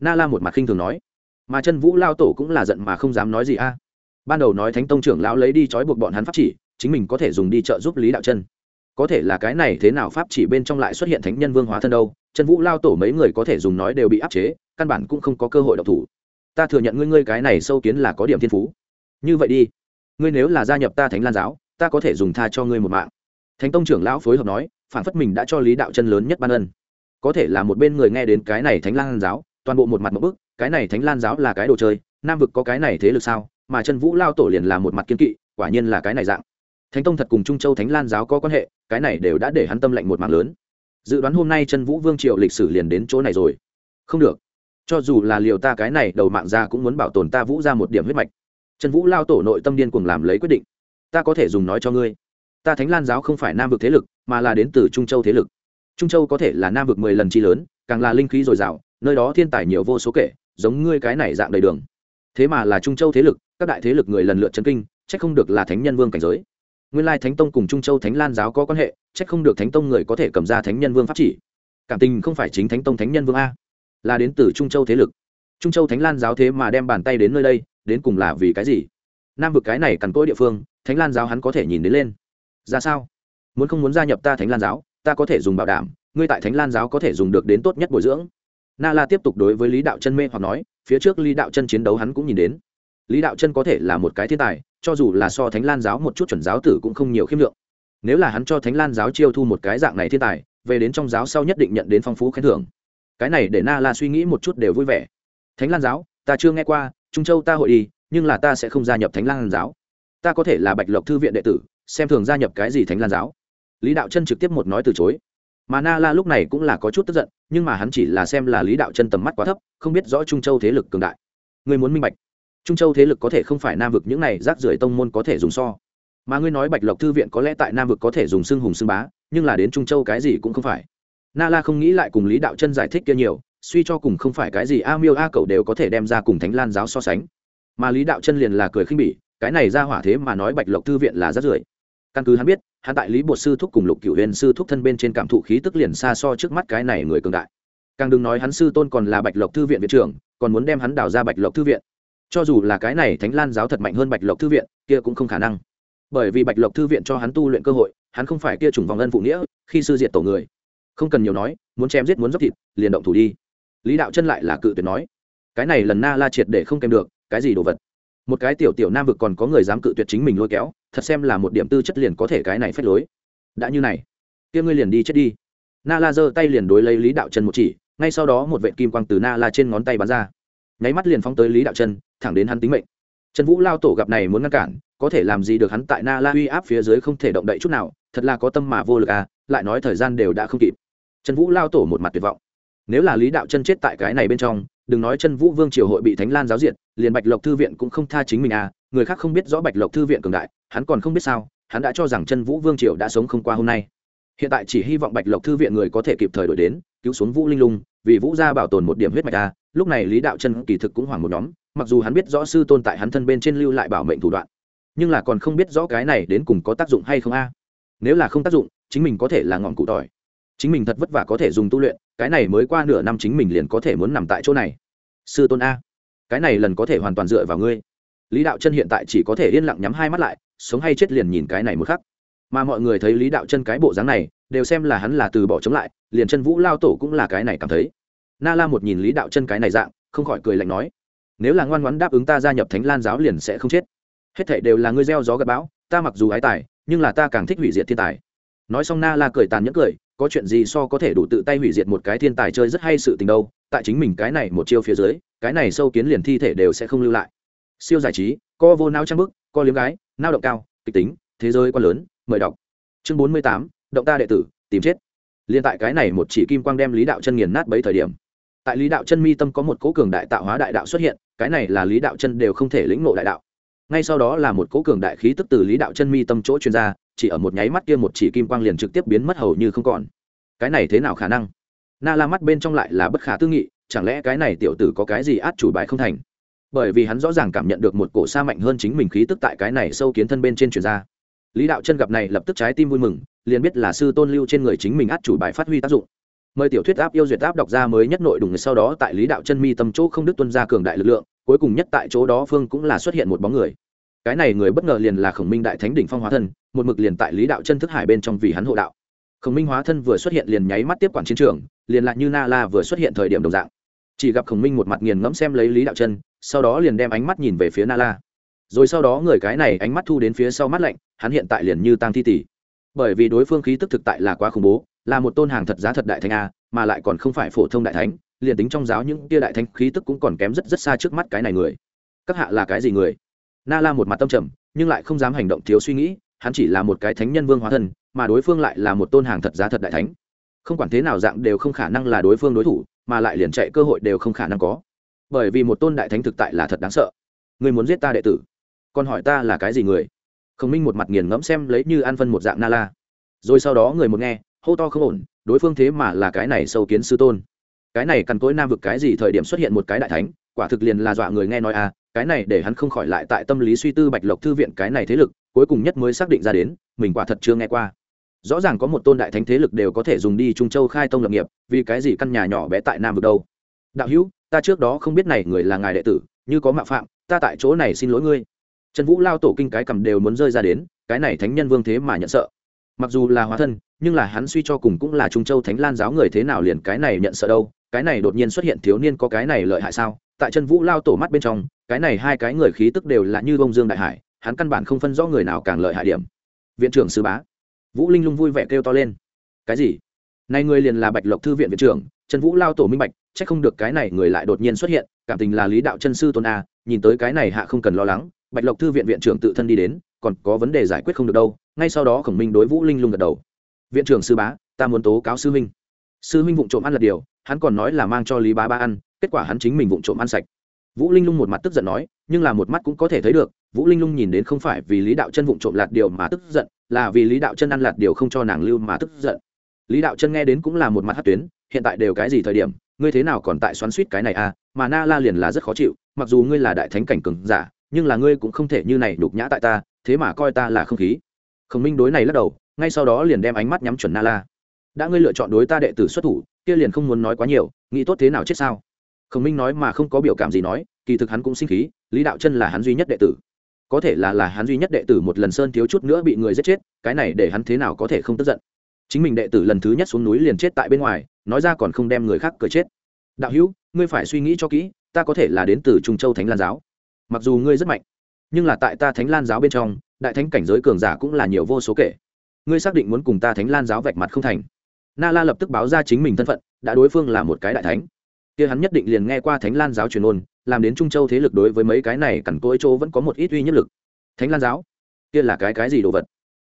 Speaker 1: Na la một mặt khinh thường nói, mà chân vũ lao tổ cũng là giận mà không dám nói gì a. Ban đầu nói thánh tông trưởng lão lấy đi trói buộc bọn hắn pháp chỉ, chính mình có thể dùng đi trợ giúp lý đạo chân có thể là cái này thế nào pháp chỉ bên trong lại xuất hiện thánh nhân vương hóa thân đâu chân vũ lao tổ mấy người có thể dùng nói đều bị áp chế, căn bản cũng không có cơ hội độc thủ. Ta thừa nhận ngươi ngươi cái này sâu kiến là có điểm thiên phú. Như vậy đi, ngươi nếu là gia nhập ta thánh lan giáo, ta có thể dùng tha cho ngươi một mạng. Thánh tông trưởng lão phối hợp nói, phản phất mình đã cho lý đạo chân lớn nhất ban ân. Có thể là một bên người nghe đến cái này thánh lan giáo, toàn bộ một mặt một bức, cái này thánh lan giáo là cái đồ chơi, nam vực có cái này thế lực sao, mà chân vũ lao tổ liền là một mặt kiên kỵ, quả nhiên là cái này dạng thánh tông thật cùng trung châu thánh lan giáo có quan hệ, cái này đều đã để hắn tâm lạnh một mạng lớn. Dự đoán hôm nay chân vũ vương triều lịch sử liền đến chỗ này rồi. Không được. Cho dù là liều ta cái này, đầu mạng ra cũng muốn bảo tồn ta vũ ra một điểm huyết mạch. Trần vũ lao tổ nội tâm điên cuồng làm lấy quyết định. Ta có thể dùng nói cho ngươi. Ta thánh lan giáo không phải nam vực thế lực, mà là đến từ trung châu thế lực. Trung châu có thể là nam vực mười lần chi lớn, càng là linh khí dồi dào, nơi đó thiên tài nhiều vô số kể, giống ngươi cái này dạng đầy đường. Thế mà là trung châu thế lực, các đại thế lực người lần lượt chân kinh c h ắ c không được là thánh nhân vương cảnh giới nguyên lai thánh tông cùng trung châu thánh lan giáo có quan hệ c h ắ c không được thánh tông người có thể cầm ra thánh nhân vương pháp chỉ. Cảm tình không phải chính thánh tông thánh nhân vương a, là đến từ trung châu thế lực. Trung châu thánh lan giáo thế mà đem bàn tay đến nơi đây, đến cùng là vì cái gì? Nam vực cái này cằn cỗi địa phương, thánh lan giáo hắn có thể nhìn đến lên. Ra sao? Muốn không muốn gia nhập ta thánh lan giáo, ta có thể dùng bảo đảm, ngươi tại thánh lan giáo có thể dùng được đến tốt nhất bồi dưỡng. Na la tiếp tục đối với lý đạo chân mê hoặc nói, phía trước lý đạo chân chiến đấu hắn cũng nhìn đến. Lý đạo chân có thể là một cái thiên tài cho dù là so thánh lan giáo một chút chuẩn giáo tử cũng không nhiều khiêm lượng. Nếu là hắn cho thánh lan giáo chiêu thu một cái dạng này thiên tài, về đến trong giáo sau nhất định nhận đến phong phú khen thưởng. Cái này để na la suy nghĩ một chút đều vui vẻ. Thánh lan giáo, ta chưa nghe qua, trung châu ta hội đi, nhưng là ta sẽ không gia nhập thánh lan giáo. Ta có thể là bạch lộc thư viện đệ tử, xem thường gia nhập cái gì thánh lan giáo. Lý đạo chân trực tiếp một nói từ chối. Mà na la lúc này cũng là có chút tức giận, nhưng mà hắn chỉ là xem là lý đạo chân tầm mắt quá thấp, không biết rõ trung châu thế lực cường đại. Người muốn minh bạch trung châu thế lực có thể không phải nam vực những này rác rưởi tông môn có thể dùng so. Mà ngươi nói bạch lộc thư viện có lẽ tại nam vực có thể dùng xưng hùng xưng bá, nhưng là đến trung châu cái gì cũng không phải. Na la không nghĩ lại cùng lý đạo chân giải thích kia nhiều, suy cho cùng không phải cái gì a miêu a cậu đều có thể đem ra cùng thánh lan giáo so sánh. Mà lý đạo chân liền là cười khinh bỉ, cái này ra hỏa thế mà nói bạch lộc thư viện là rác rưởi. Căn cứ hắn biết, hắn tại lý bột sư thúc cùng lục cựu huyền sư thúc thân bên trên cảm thụ khí tức liền xa so trước mắt cái này người cường đại. Càng đừng nói hắn sư tôn còn là bạch lộc thư viện viện trưởng, còn muốn đem hắn đào ra bạch lộc thư viện cho dù là cái này thánh lan giáo thật mạnh hơn bạch lộc thư viện, kia cũng không khả năng. Bởi vì bạch lộc thư viện cho hắn tu luyện cơ hội, hắn không phải kia trùng vòng ân phụ nghĩa, khi sư diệt tổ người. Không cần nhiều nói, muốn chém giết muốn dốc thịt, liền động thủ đi. Lý đạo chân lại là cự tuyệt nói, cái này lần na la triệt để không kèm được, cái gì đồ vật? Một cái tiểu tiểu nam vực còn có người dám cự tuyệt chính mình lôi kéo, thật xem là một điểm tư chất liền có thể cái này phép lối. Đã như này, kia ngươi liền đi chết đi. Na la giơ tay liền đối lấy lý đạo chân một chỉ, ngay sau đó một vệ kim quang từ na la trên ngón tay bắn ra nháy mắt liền phóng tới lý đạo chân thẳng đến hắn tính mệnh. Trần vũ lao tổ gặp này muốn ngăn cản, có thể làm gì được hắn tại na la uy áp phía dưới không thể động đậy chút nào, thật là có tâm mà vô lực à lại nói thời gian đều đã không kịp. Trần vũ lao tổ một mặt tuyệt vọng. Nếu là lý đạo chân chết tại cái này bên trong, đừng nói chân vũ vương triều hội bị thánh lan giáo diệt, liền bạch lộc thư viện cũng không tha chính mình à người khác không biết rõ bạch lộc thư viện cường đại, hắn còn không biết sao, hắn đã cho rằng chân vũ vương triều đã sống không qua hôm nay. Hiện tại chỉ hy vọng bạch lộc thư viện người có thể kịp thời đổi đến, cứu xuống vũ linh lung, vì vũ gia bảo tồn một điểm huyết mạch a lúc này lý đạo chân kỳ thực cũng hoảng một nhóm, mặc dù hắn biết rõ sư tôn tại hắn thân bên trên lưu lại bảo mệnh thủ đoạn, nhưng là còn không biết rõ cái này đến cùng có tác dụng hay không a. Nếu là không tác dụng, chính mình có thể là ngọn cụ tỏi. Chính mình thật vất vả có thể dùng tu luyện, cái này mới qua nửa năm chính mình liền có thể muốn nằm tại chỗ này. Sư tôn a, cái này lần có thể hoàn toàn dựa vào ngươi. Lý đạo chân hiện tại chỉ có thể yên lặng nhắm hai mắt lại, sống hay chết liền nhìn cái này một khắc. Mà mọi người thấy lý đạo chân cái bộ dáng này, đều xem là hắn là từ bỏ chống lại, liền chân vũ lao tổ cũng là cái này cảm thấy na la một nhìn lý đạo chân cái này dạng, không khỏi cười lạnh nói, nếu là ngoan ngoãn đáp ứng ta gia nhập thánh lan giáo liền sẽ không chết. Hết thảy đều là ngươi gieo gió gặp bão, ta mặc dù ái tài, nhưng là ta càng thích hủy diệt thiên tài. Nói xong na la cười tàn nhẫn cười, có chuyện gì so có thể đủ tự tay hủy diệt một cái thiên tài chơi rất hay sự tình đâu, tại chính mình cái này một chiêu phía dưới, cái này sâu kiến liền thi thể đều sẽ không lưu lại. Siêu giải trí, co vô nao trang bức, co liếm gái, nao động cao, kịch tính, thế giới quá lớn, mời đọc. Chương bốn mươi tám, động ta đệ tử, tìm chết. Liên tại cái này một chỉ kim quang đem lý đạo chân nghiền nát bấy thời điểm tại lý đạo chân mi tâm có một cố cường đại tạo hóa đại đạo xuất hiện, cái này là lý đạo chân đều không thể lĩnh ngộ đại đạo. Ngay sau đó là một cố cường đại khí tức từ lý đạo chân mi tâm chỗ chuyên gia chỉ ở một nháy mắt kia một chỉ kim quang liền trực tiếp biến mất hầu như không còn. Cái này thế nào khả năng? Na la mắt bên trong lại là bất khả tư nghị, chẳng lẽ cái này tiểu tử có cái gì át chủ bài không thành? Bởi vì hắn rõ ràng cảm nhận được một cổ xa mạnh hơn chính mình khí tức tại cái này sâu kiến thân bên trên truyền ra. Lý đạo chân gặp này lập tức trái tim vui mừng, liền biết là sư tôn lưu trên người chính mình át chủ bài phát huy tác dụng mời tiểu thuyết áp yêu duyệt áp đọc ra mới nhất nội đùng sau đó tại lý đạo chân mi tâm chỗ không đức tuân ra cường đại lực lượng, cuối cùng nhất tại chỗ đó phương cũng là xuất hiện một bóng người. Cái này người bất ngờ liền là khổng minh đại thánh đỉnh phong hóa thân, một mực liền tại lý đạo chân thức hải bên trong vì hắn hộ đạo. Khổng minh hóa thân vừa xuất hiện liền nháy mắt tiếp quản chiến trường, liền lại như na la vừa xuất hiện thời điểm đồng dạng. Chỉ gặp khổng minh một mặt nghiền ngẫm xem lấy lý đạo chân, sau đó liền đem ánh mắt nhìn về phía na la. Rồi sau đó người cái này ánh mắt thu đến phía sau mắt lạnh, hắn hiện tại liền như tăng thi tỷ bởi vì đối phương khí tức thực tại là quá khủng bố là một tôn hàng thật giá thật đại thánh a, mà lại còn không phải phổ thông đại thánh, liền tính trong giáo những tia đại thánh khí tức cũng còn kém rất rất xa trước mắt cái này người. Các hạ là cái gì người? Na la một mặt tâm trầm, nhưng lại không dám hành động thiếu suy nghĩ, hắn chỉ là một cái thánh nhân vương hóa thân, mà đối phương lại là một tôn hàng thật giá thật đại thánh. Không quản thế nào dạng đều không khả năng là đối phương đối thủ, mà lại liền chạy cơ hội đều không khả năng có. Bởi vì một tôn đại thánh thực tại là thật đáng sợ. Người muốn giết ta đệ tử, còn hỏi ta là cái gì người? Khổng minh một mặt nghiền ngẫm xem lấy như an phân một dạng na la. Rồi sau đó người một nghe hô to không ổn, đối phương thế mà là cái này sâu kiến sư tôn. Cái này cằn cỗi nam vực cái gì thời điểm xuất hiện một cái đại thánh, quả thực liền là dọa người nghe nói à cái này để hắn không khỏi lại tại tâm lý suy tư bạch lộc thư viện cái này thế lực, cuối cùng nhất mới xác định ra đến, mình quả thật chưa nghe qua. Rõ ràng có một tôn đại thánh thế lực đều có thể dùng đi trung châu khai tông lập nghiệp, vì cái gì căn nhà nhỏ bé tại nam vực đâu? Đạo hữu, ta trước đó không biết này người là ngài đệ tử, như có mạo phạm, ta tại chỗ này xin lỗi ngươi. Trần vũ lao tổ kinh cái cầm đều muốn rơi ra đến, cái này thánh nhân vương thế mà nhận sợ. Mặc dù là hóa thân nhưng là hắn suy cho cùng cũng là trung châu thánh lan giáo người thế nào liền cái này nhận sợ đâu, cái này đột nhiên xuất hiện thiếu niên có cái này lợi hại sao? Tại chân vũ lao tổ mắt bên trong, cái này hai cái người khí tức đều là như bông dương đại hải, hắn căn bản không phân rõ người nào càng lợi hại điểm. Viện trưởng sư bá. Vũ linh lung vui vẻ kêu to lên. Cái gì? Này người liền là bạch lộc thư viện viện trưởng trần vũ lao tổ minh bạch c h ắ c không được cái này người lại đột nhiên xuất hiện, cảm tình là lý đạo chân sư tôn a, nhìn tới cái này hạ không cần lo lắng, bạch lộc thư viện viện trưởng tự thân đi đến, còn có vấn đề giải quyết không được đâu, ngay sau đó khổng minh đối vũ linh lung gật đầu viện trưởng sư bá, ta muốn tố cáo sư minh sư minh vụ trộm ăn là điều, hắn còn nói là mang cho lý bá ba ăn, kết quả hắn chính mình vụ trộm ăn sạch. Vũ linh lung một mặt tức giận nói, nhưng là một mắt cũng có thể thấy được, vũ linh lung nhìn đến không phải vì lý đạo chân vụng trộm lạt điều mà tức giận, là vì lý đạo chân ăn lạt điều không cho nàng lưu mà tức giận. Lý đạo chân nghe đến cũng là một mặt hát tuyến, hiện tại đều cái gì thời điểm, ngươi thế nào còn tại xoắn suýt cái này à mà na la liền là rất khó chịu, mặc dù ngươi là đại thánh cảnh cường giả, nhưng là ngươi cũng không thể như này đục nhã tại ta, thế mà coi ta là không khí. Khổng minh đối này lắc đầu ngay sau đó liền đem ánh mắt nhắm chuẩn na la đã ngươi lựa chọn đối ta đệ tử xuất thủ, kia liền không muốn nói quá nhiều, nghĩ tốt thế nào chết sao? Khổng minh nói mà không có biểu cảm gì nói, kỳ thực hắn cũng sinh khí, lý đạo chân là hắn duy nhất đệ tử. Có thể là là hắn duy nhất đệ tử một lần sơn thiếu chút nữa bị người giết chết, cái này để hắn thế nào có thể không tức giận. Chính mình đệ tử lần thứ nhất xuống núi liền chết tại bên ngoài, nói ra còn không đem người khác cười chết. Đạo hữu, ngươi phải suy nghĩ cho kỹ, ta có thể là đến từ trung châu thánh lan giáo. Mặc dù ngươi rất mạnh, nhưng là tại ta thánh lan giáo bên trong, đại thánh cảnh giới cường giả cũng là nhiều vô số kể ngươi xác định muốn cùng ta thánh lan giáo vạch mặt không thành. Na la lập tức báo ra chính mình thân phận, đã đối phương là một cái đại thánh. Kia hắn nhất định liền nghe qua thánh lan giáo truyền ôn, làm đến trung châu thế lực đối với mấy cái này cẳng cỗi chỗ vẫn có một ít uy nhất lực. Thánh lan giáo? Kia là cái cái gì đồ vật?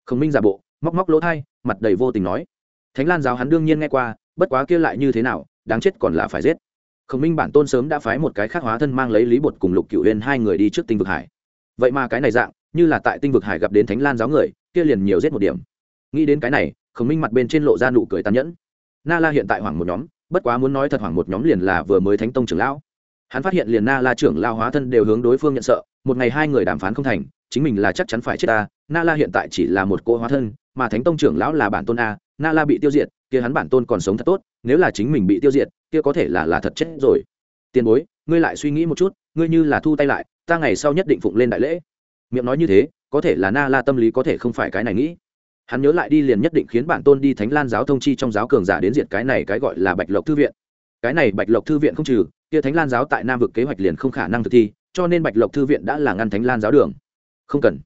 Speaker 1: Khổng minh giả bộ, móc móc lỗ thai, mặt đầy vô tình nói. Thánh lan giáo hắn đương nhiên nghe qua, bất quá kia lại như thế nào, đáng chết còn là phải giết. Khổng minh bản tôn sớm đã phái một cái khác hóa thân mang lấy lý bột cùng lục cựu huyền hai người đi trước tinh vực hải. Vậy mà cái này dạng, như là tại tinh vực hải gặp đến thánh lan giáo người, kia liền nhiều giết một điểm nghĩ đến cái này, khổng minh mặt bên trên lộ ra nụ cười tàn nhẫn. Na la hiện tại hoảng một nhóm, bất quá muốn nói thật hoảng một nhóm liền là vừa mới thánh tông trưởng lão. Hắn phát hiện liền na la trưởng lao hóa thân đều hướng đối phương nhận sợ, một ngày hai người đàm phán không thành, chính mình là chắc chắn phải chết ta, na la hiện tại chỉ là một cô hóa thân, mà thánh tông trưởng lão là bản tôn a, na la bị tiêu diệt, kia hắn bản tôn còn sống thật tốt, nếu là chính mình bị tiêu diệt, kia có thể là là thật chết rồi. Tiền bối, ngươi lại suy nghĩ một chút, ngươi như là thu tay lại, ta ngày sau nhất định phụng lên đại lễ. Miệng nói như thế, có thể là na la tâm lý có thể không phải cái này nghĩ hắn nhớ lại đi liền nhất định khiến bản tôn đi thánh lan giáo thông chi trong giáo cường giả đến diệt cái này cái gọi là bạch lộc thư viện. Cái này bạch lộc thư viện không trừ, kia thánh lan giáo tại nam vực kế hoạch liền không khả năng thực thi, cho nên bạch lộc thư viện đã là ngăn thánh lan giáo đường. Không cần.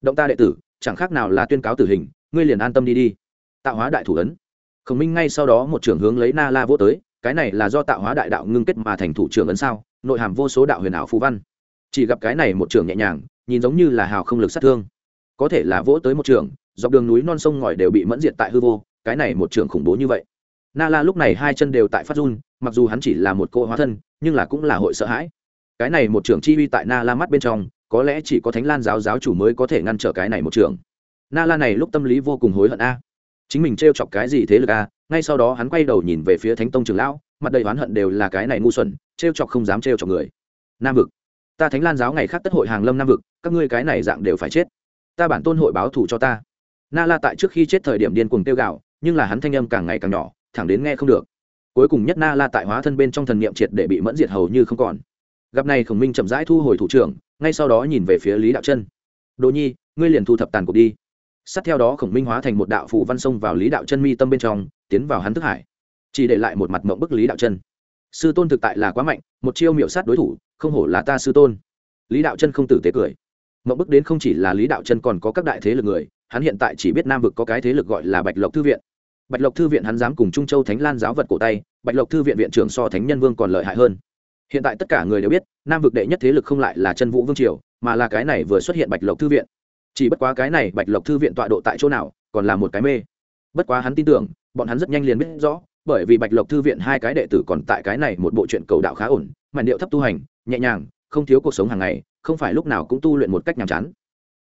Speaker 1: Động ta đệ tử, chẳng khác nào là tuyên cáo tử hình, ngươi liền an tâm đi đi. Tạo hóa đại thủ ấn. Khổng minh ngay sau đó một trưởng hướng lấy na la vô tới, cái này là do tạo hóa đại đạo ngưng kết mà thành thủ trưởng ấn sao? Nội hàm vô số đạo huyền ảo phú văn. Chỉ gặp cái này một trưởng nhẹ nhàng, nhìn giống như là hào không lực sát thương. Có thể là vỗ tới một trường dọc đường núi non sông ngòi đều bị mẫn diệt tại hư vô, cái này một trường khủng bố như vậy. Na la lúc này hai chân đều tại phát run, mặc dù hắn chỉ là một cô hóa thân, nhưng là cũng là hội sợ hãi. Cái này một trường chi uy tại na la mắt bên trong, có lẽ chỉ có thánh lan giáo giáo chủ mới có thể ngăn trở cái này một trường. Na la này lúc tâm lý vô cùng hối hận a. Chính mình t chọc cái gì thế lực a? Ngay sau đó hắn quay đầu nhìn về phía thánh tông trường lão, mặt đầy oán hận đều là cái này ngu xuẩn t chọc không dám t chọc người. Nam vực. Ta thánh lan giáo ngày khác tất hội hàng lâm nam vực, các ngươi cái này dạng đều phải chết. Ta bản tôn hội báo thù cho ta na la tại trước khi chết thời điểm điên cuồng tiêu gạo nhưng là hắn thanh âm càng ngày càng nhỏ, thẳng đến nghe không được. Cuối cùng nhất na la tại hóa thân bên trong thần niệm triệt để bị mẫn diệt hầu như không còn. Gặp này khổng minh chậm rãi thu hồi thủ trưởng, ngay sau đó nhìn về phía lý đạo chân. Đồ nhi, ngươi liền thu thập tàn cuộc đi. Sát theo đó khổng minh hóa thành một đạo phủ văn sông vào lý đạo chân mi tâm bên trong, tiến vào hắn thức hải. Chỉ để lại một mặt mộng bức lý đạo chân. Sư tôn thực tại là quá mạnh, một chiêu miệu sát đối thủ, không hổ là ta sư tôn. Lý đạo chân không tử tế cười. Mộng bức đến không chỉ là lý đạo chân còn có các đại thế lực người hắn hiện tại chỉ biết nam vực có cái thế lực gọi là bạch lộc thư viện. Bạch lộc thư viện hắn dám cùng trung châu thánh lan giáo vật cổ tay, bạch lộc thư viện viện trưởng so thánh nhân vương còn lợi hại hơn. Hiện tại tất cả người đều biết, nam vực đệ nhất thế lực không lại là chân vũ vương triều, mà là cái này vừa xuất hiện bạch lộc thư viện. Chỉ bất quá cái này bạch lộc thư viện tọa độ tại chỗ nào, còn là một cái mê. Bất quá hắn tin tưởng, bọn hắn rất nhanh liền biết rõ, bởi vì bạch lộc thư viện hai cái đệ tử còn tại cái này một bộ chuyện cầu đạo khá ổn mà điệu thấp tu hành, nhẹ nhàng, không thiếu cuộc sống hàng ngày, không phải lúc nào cũng tu luyện một cách nhàm chán.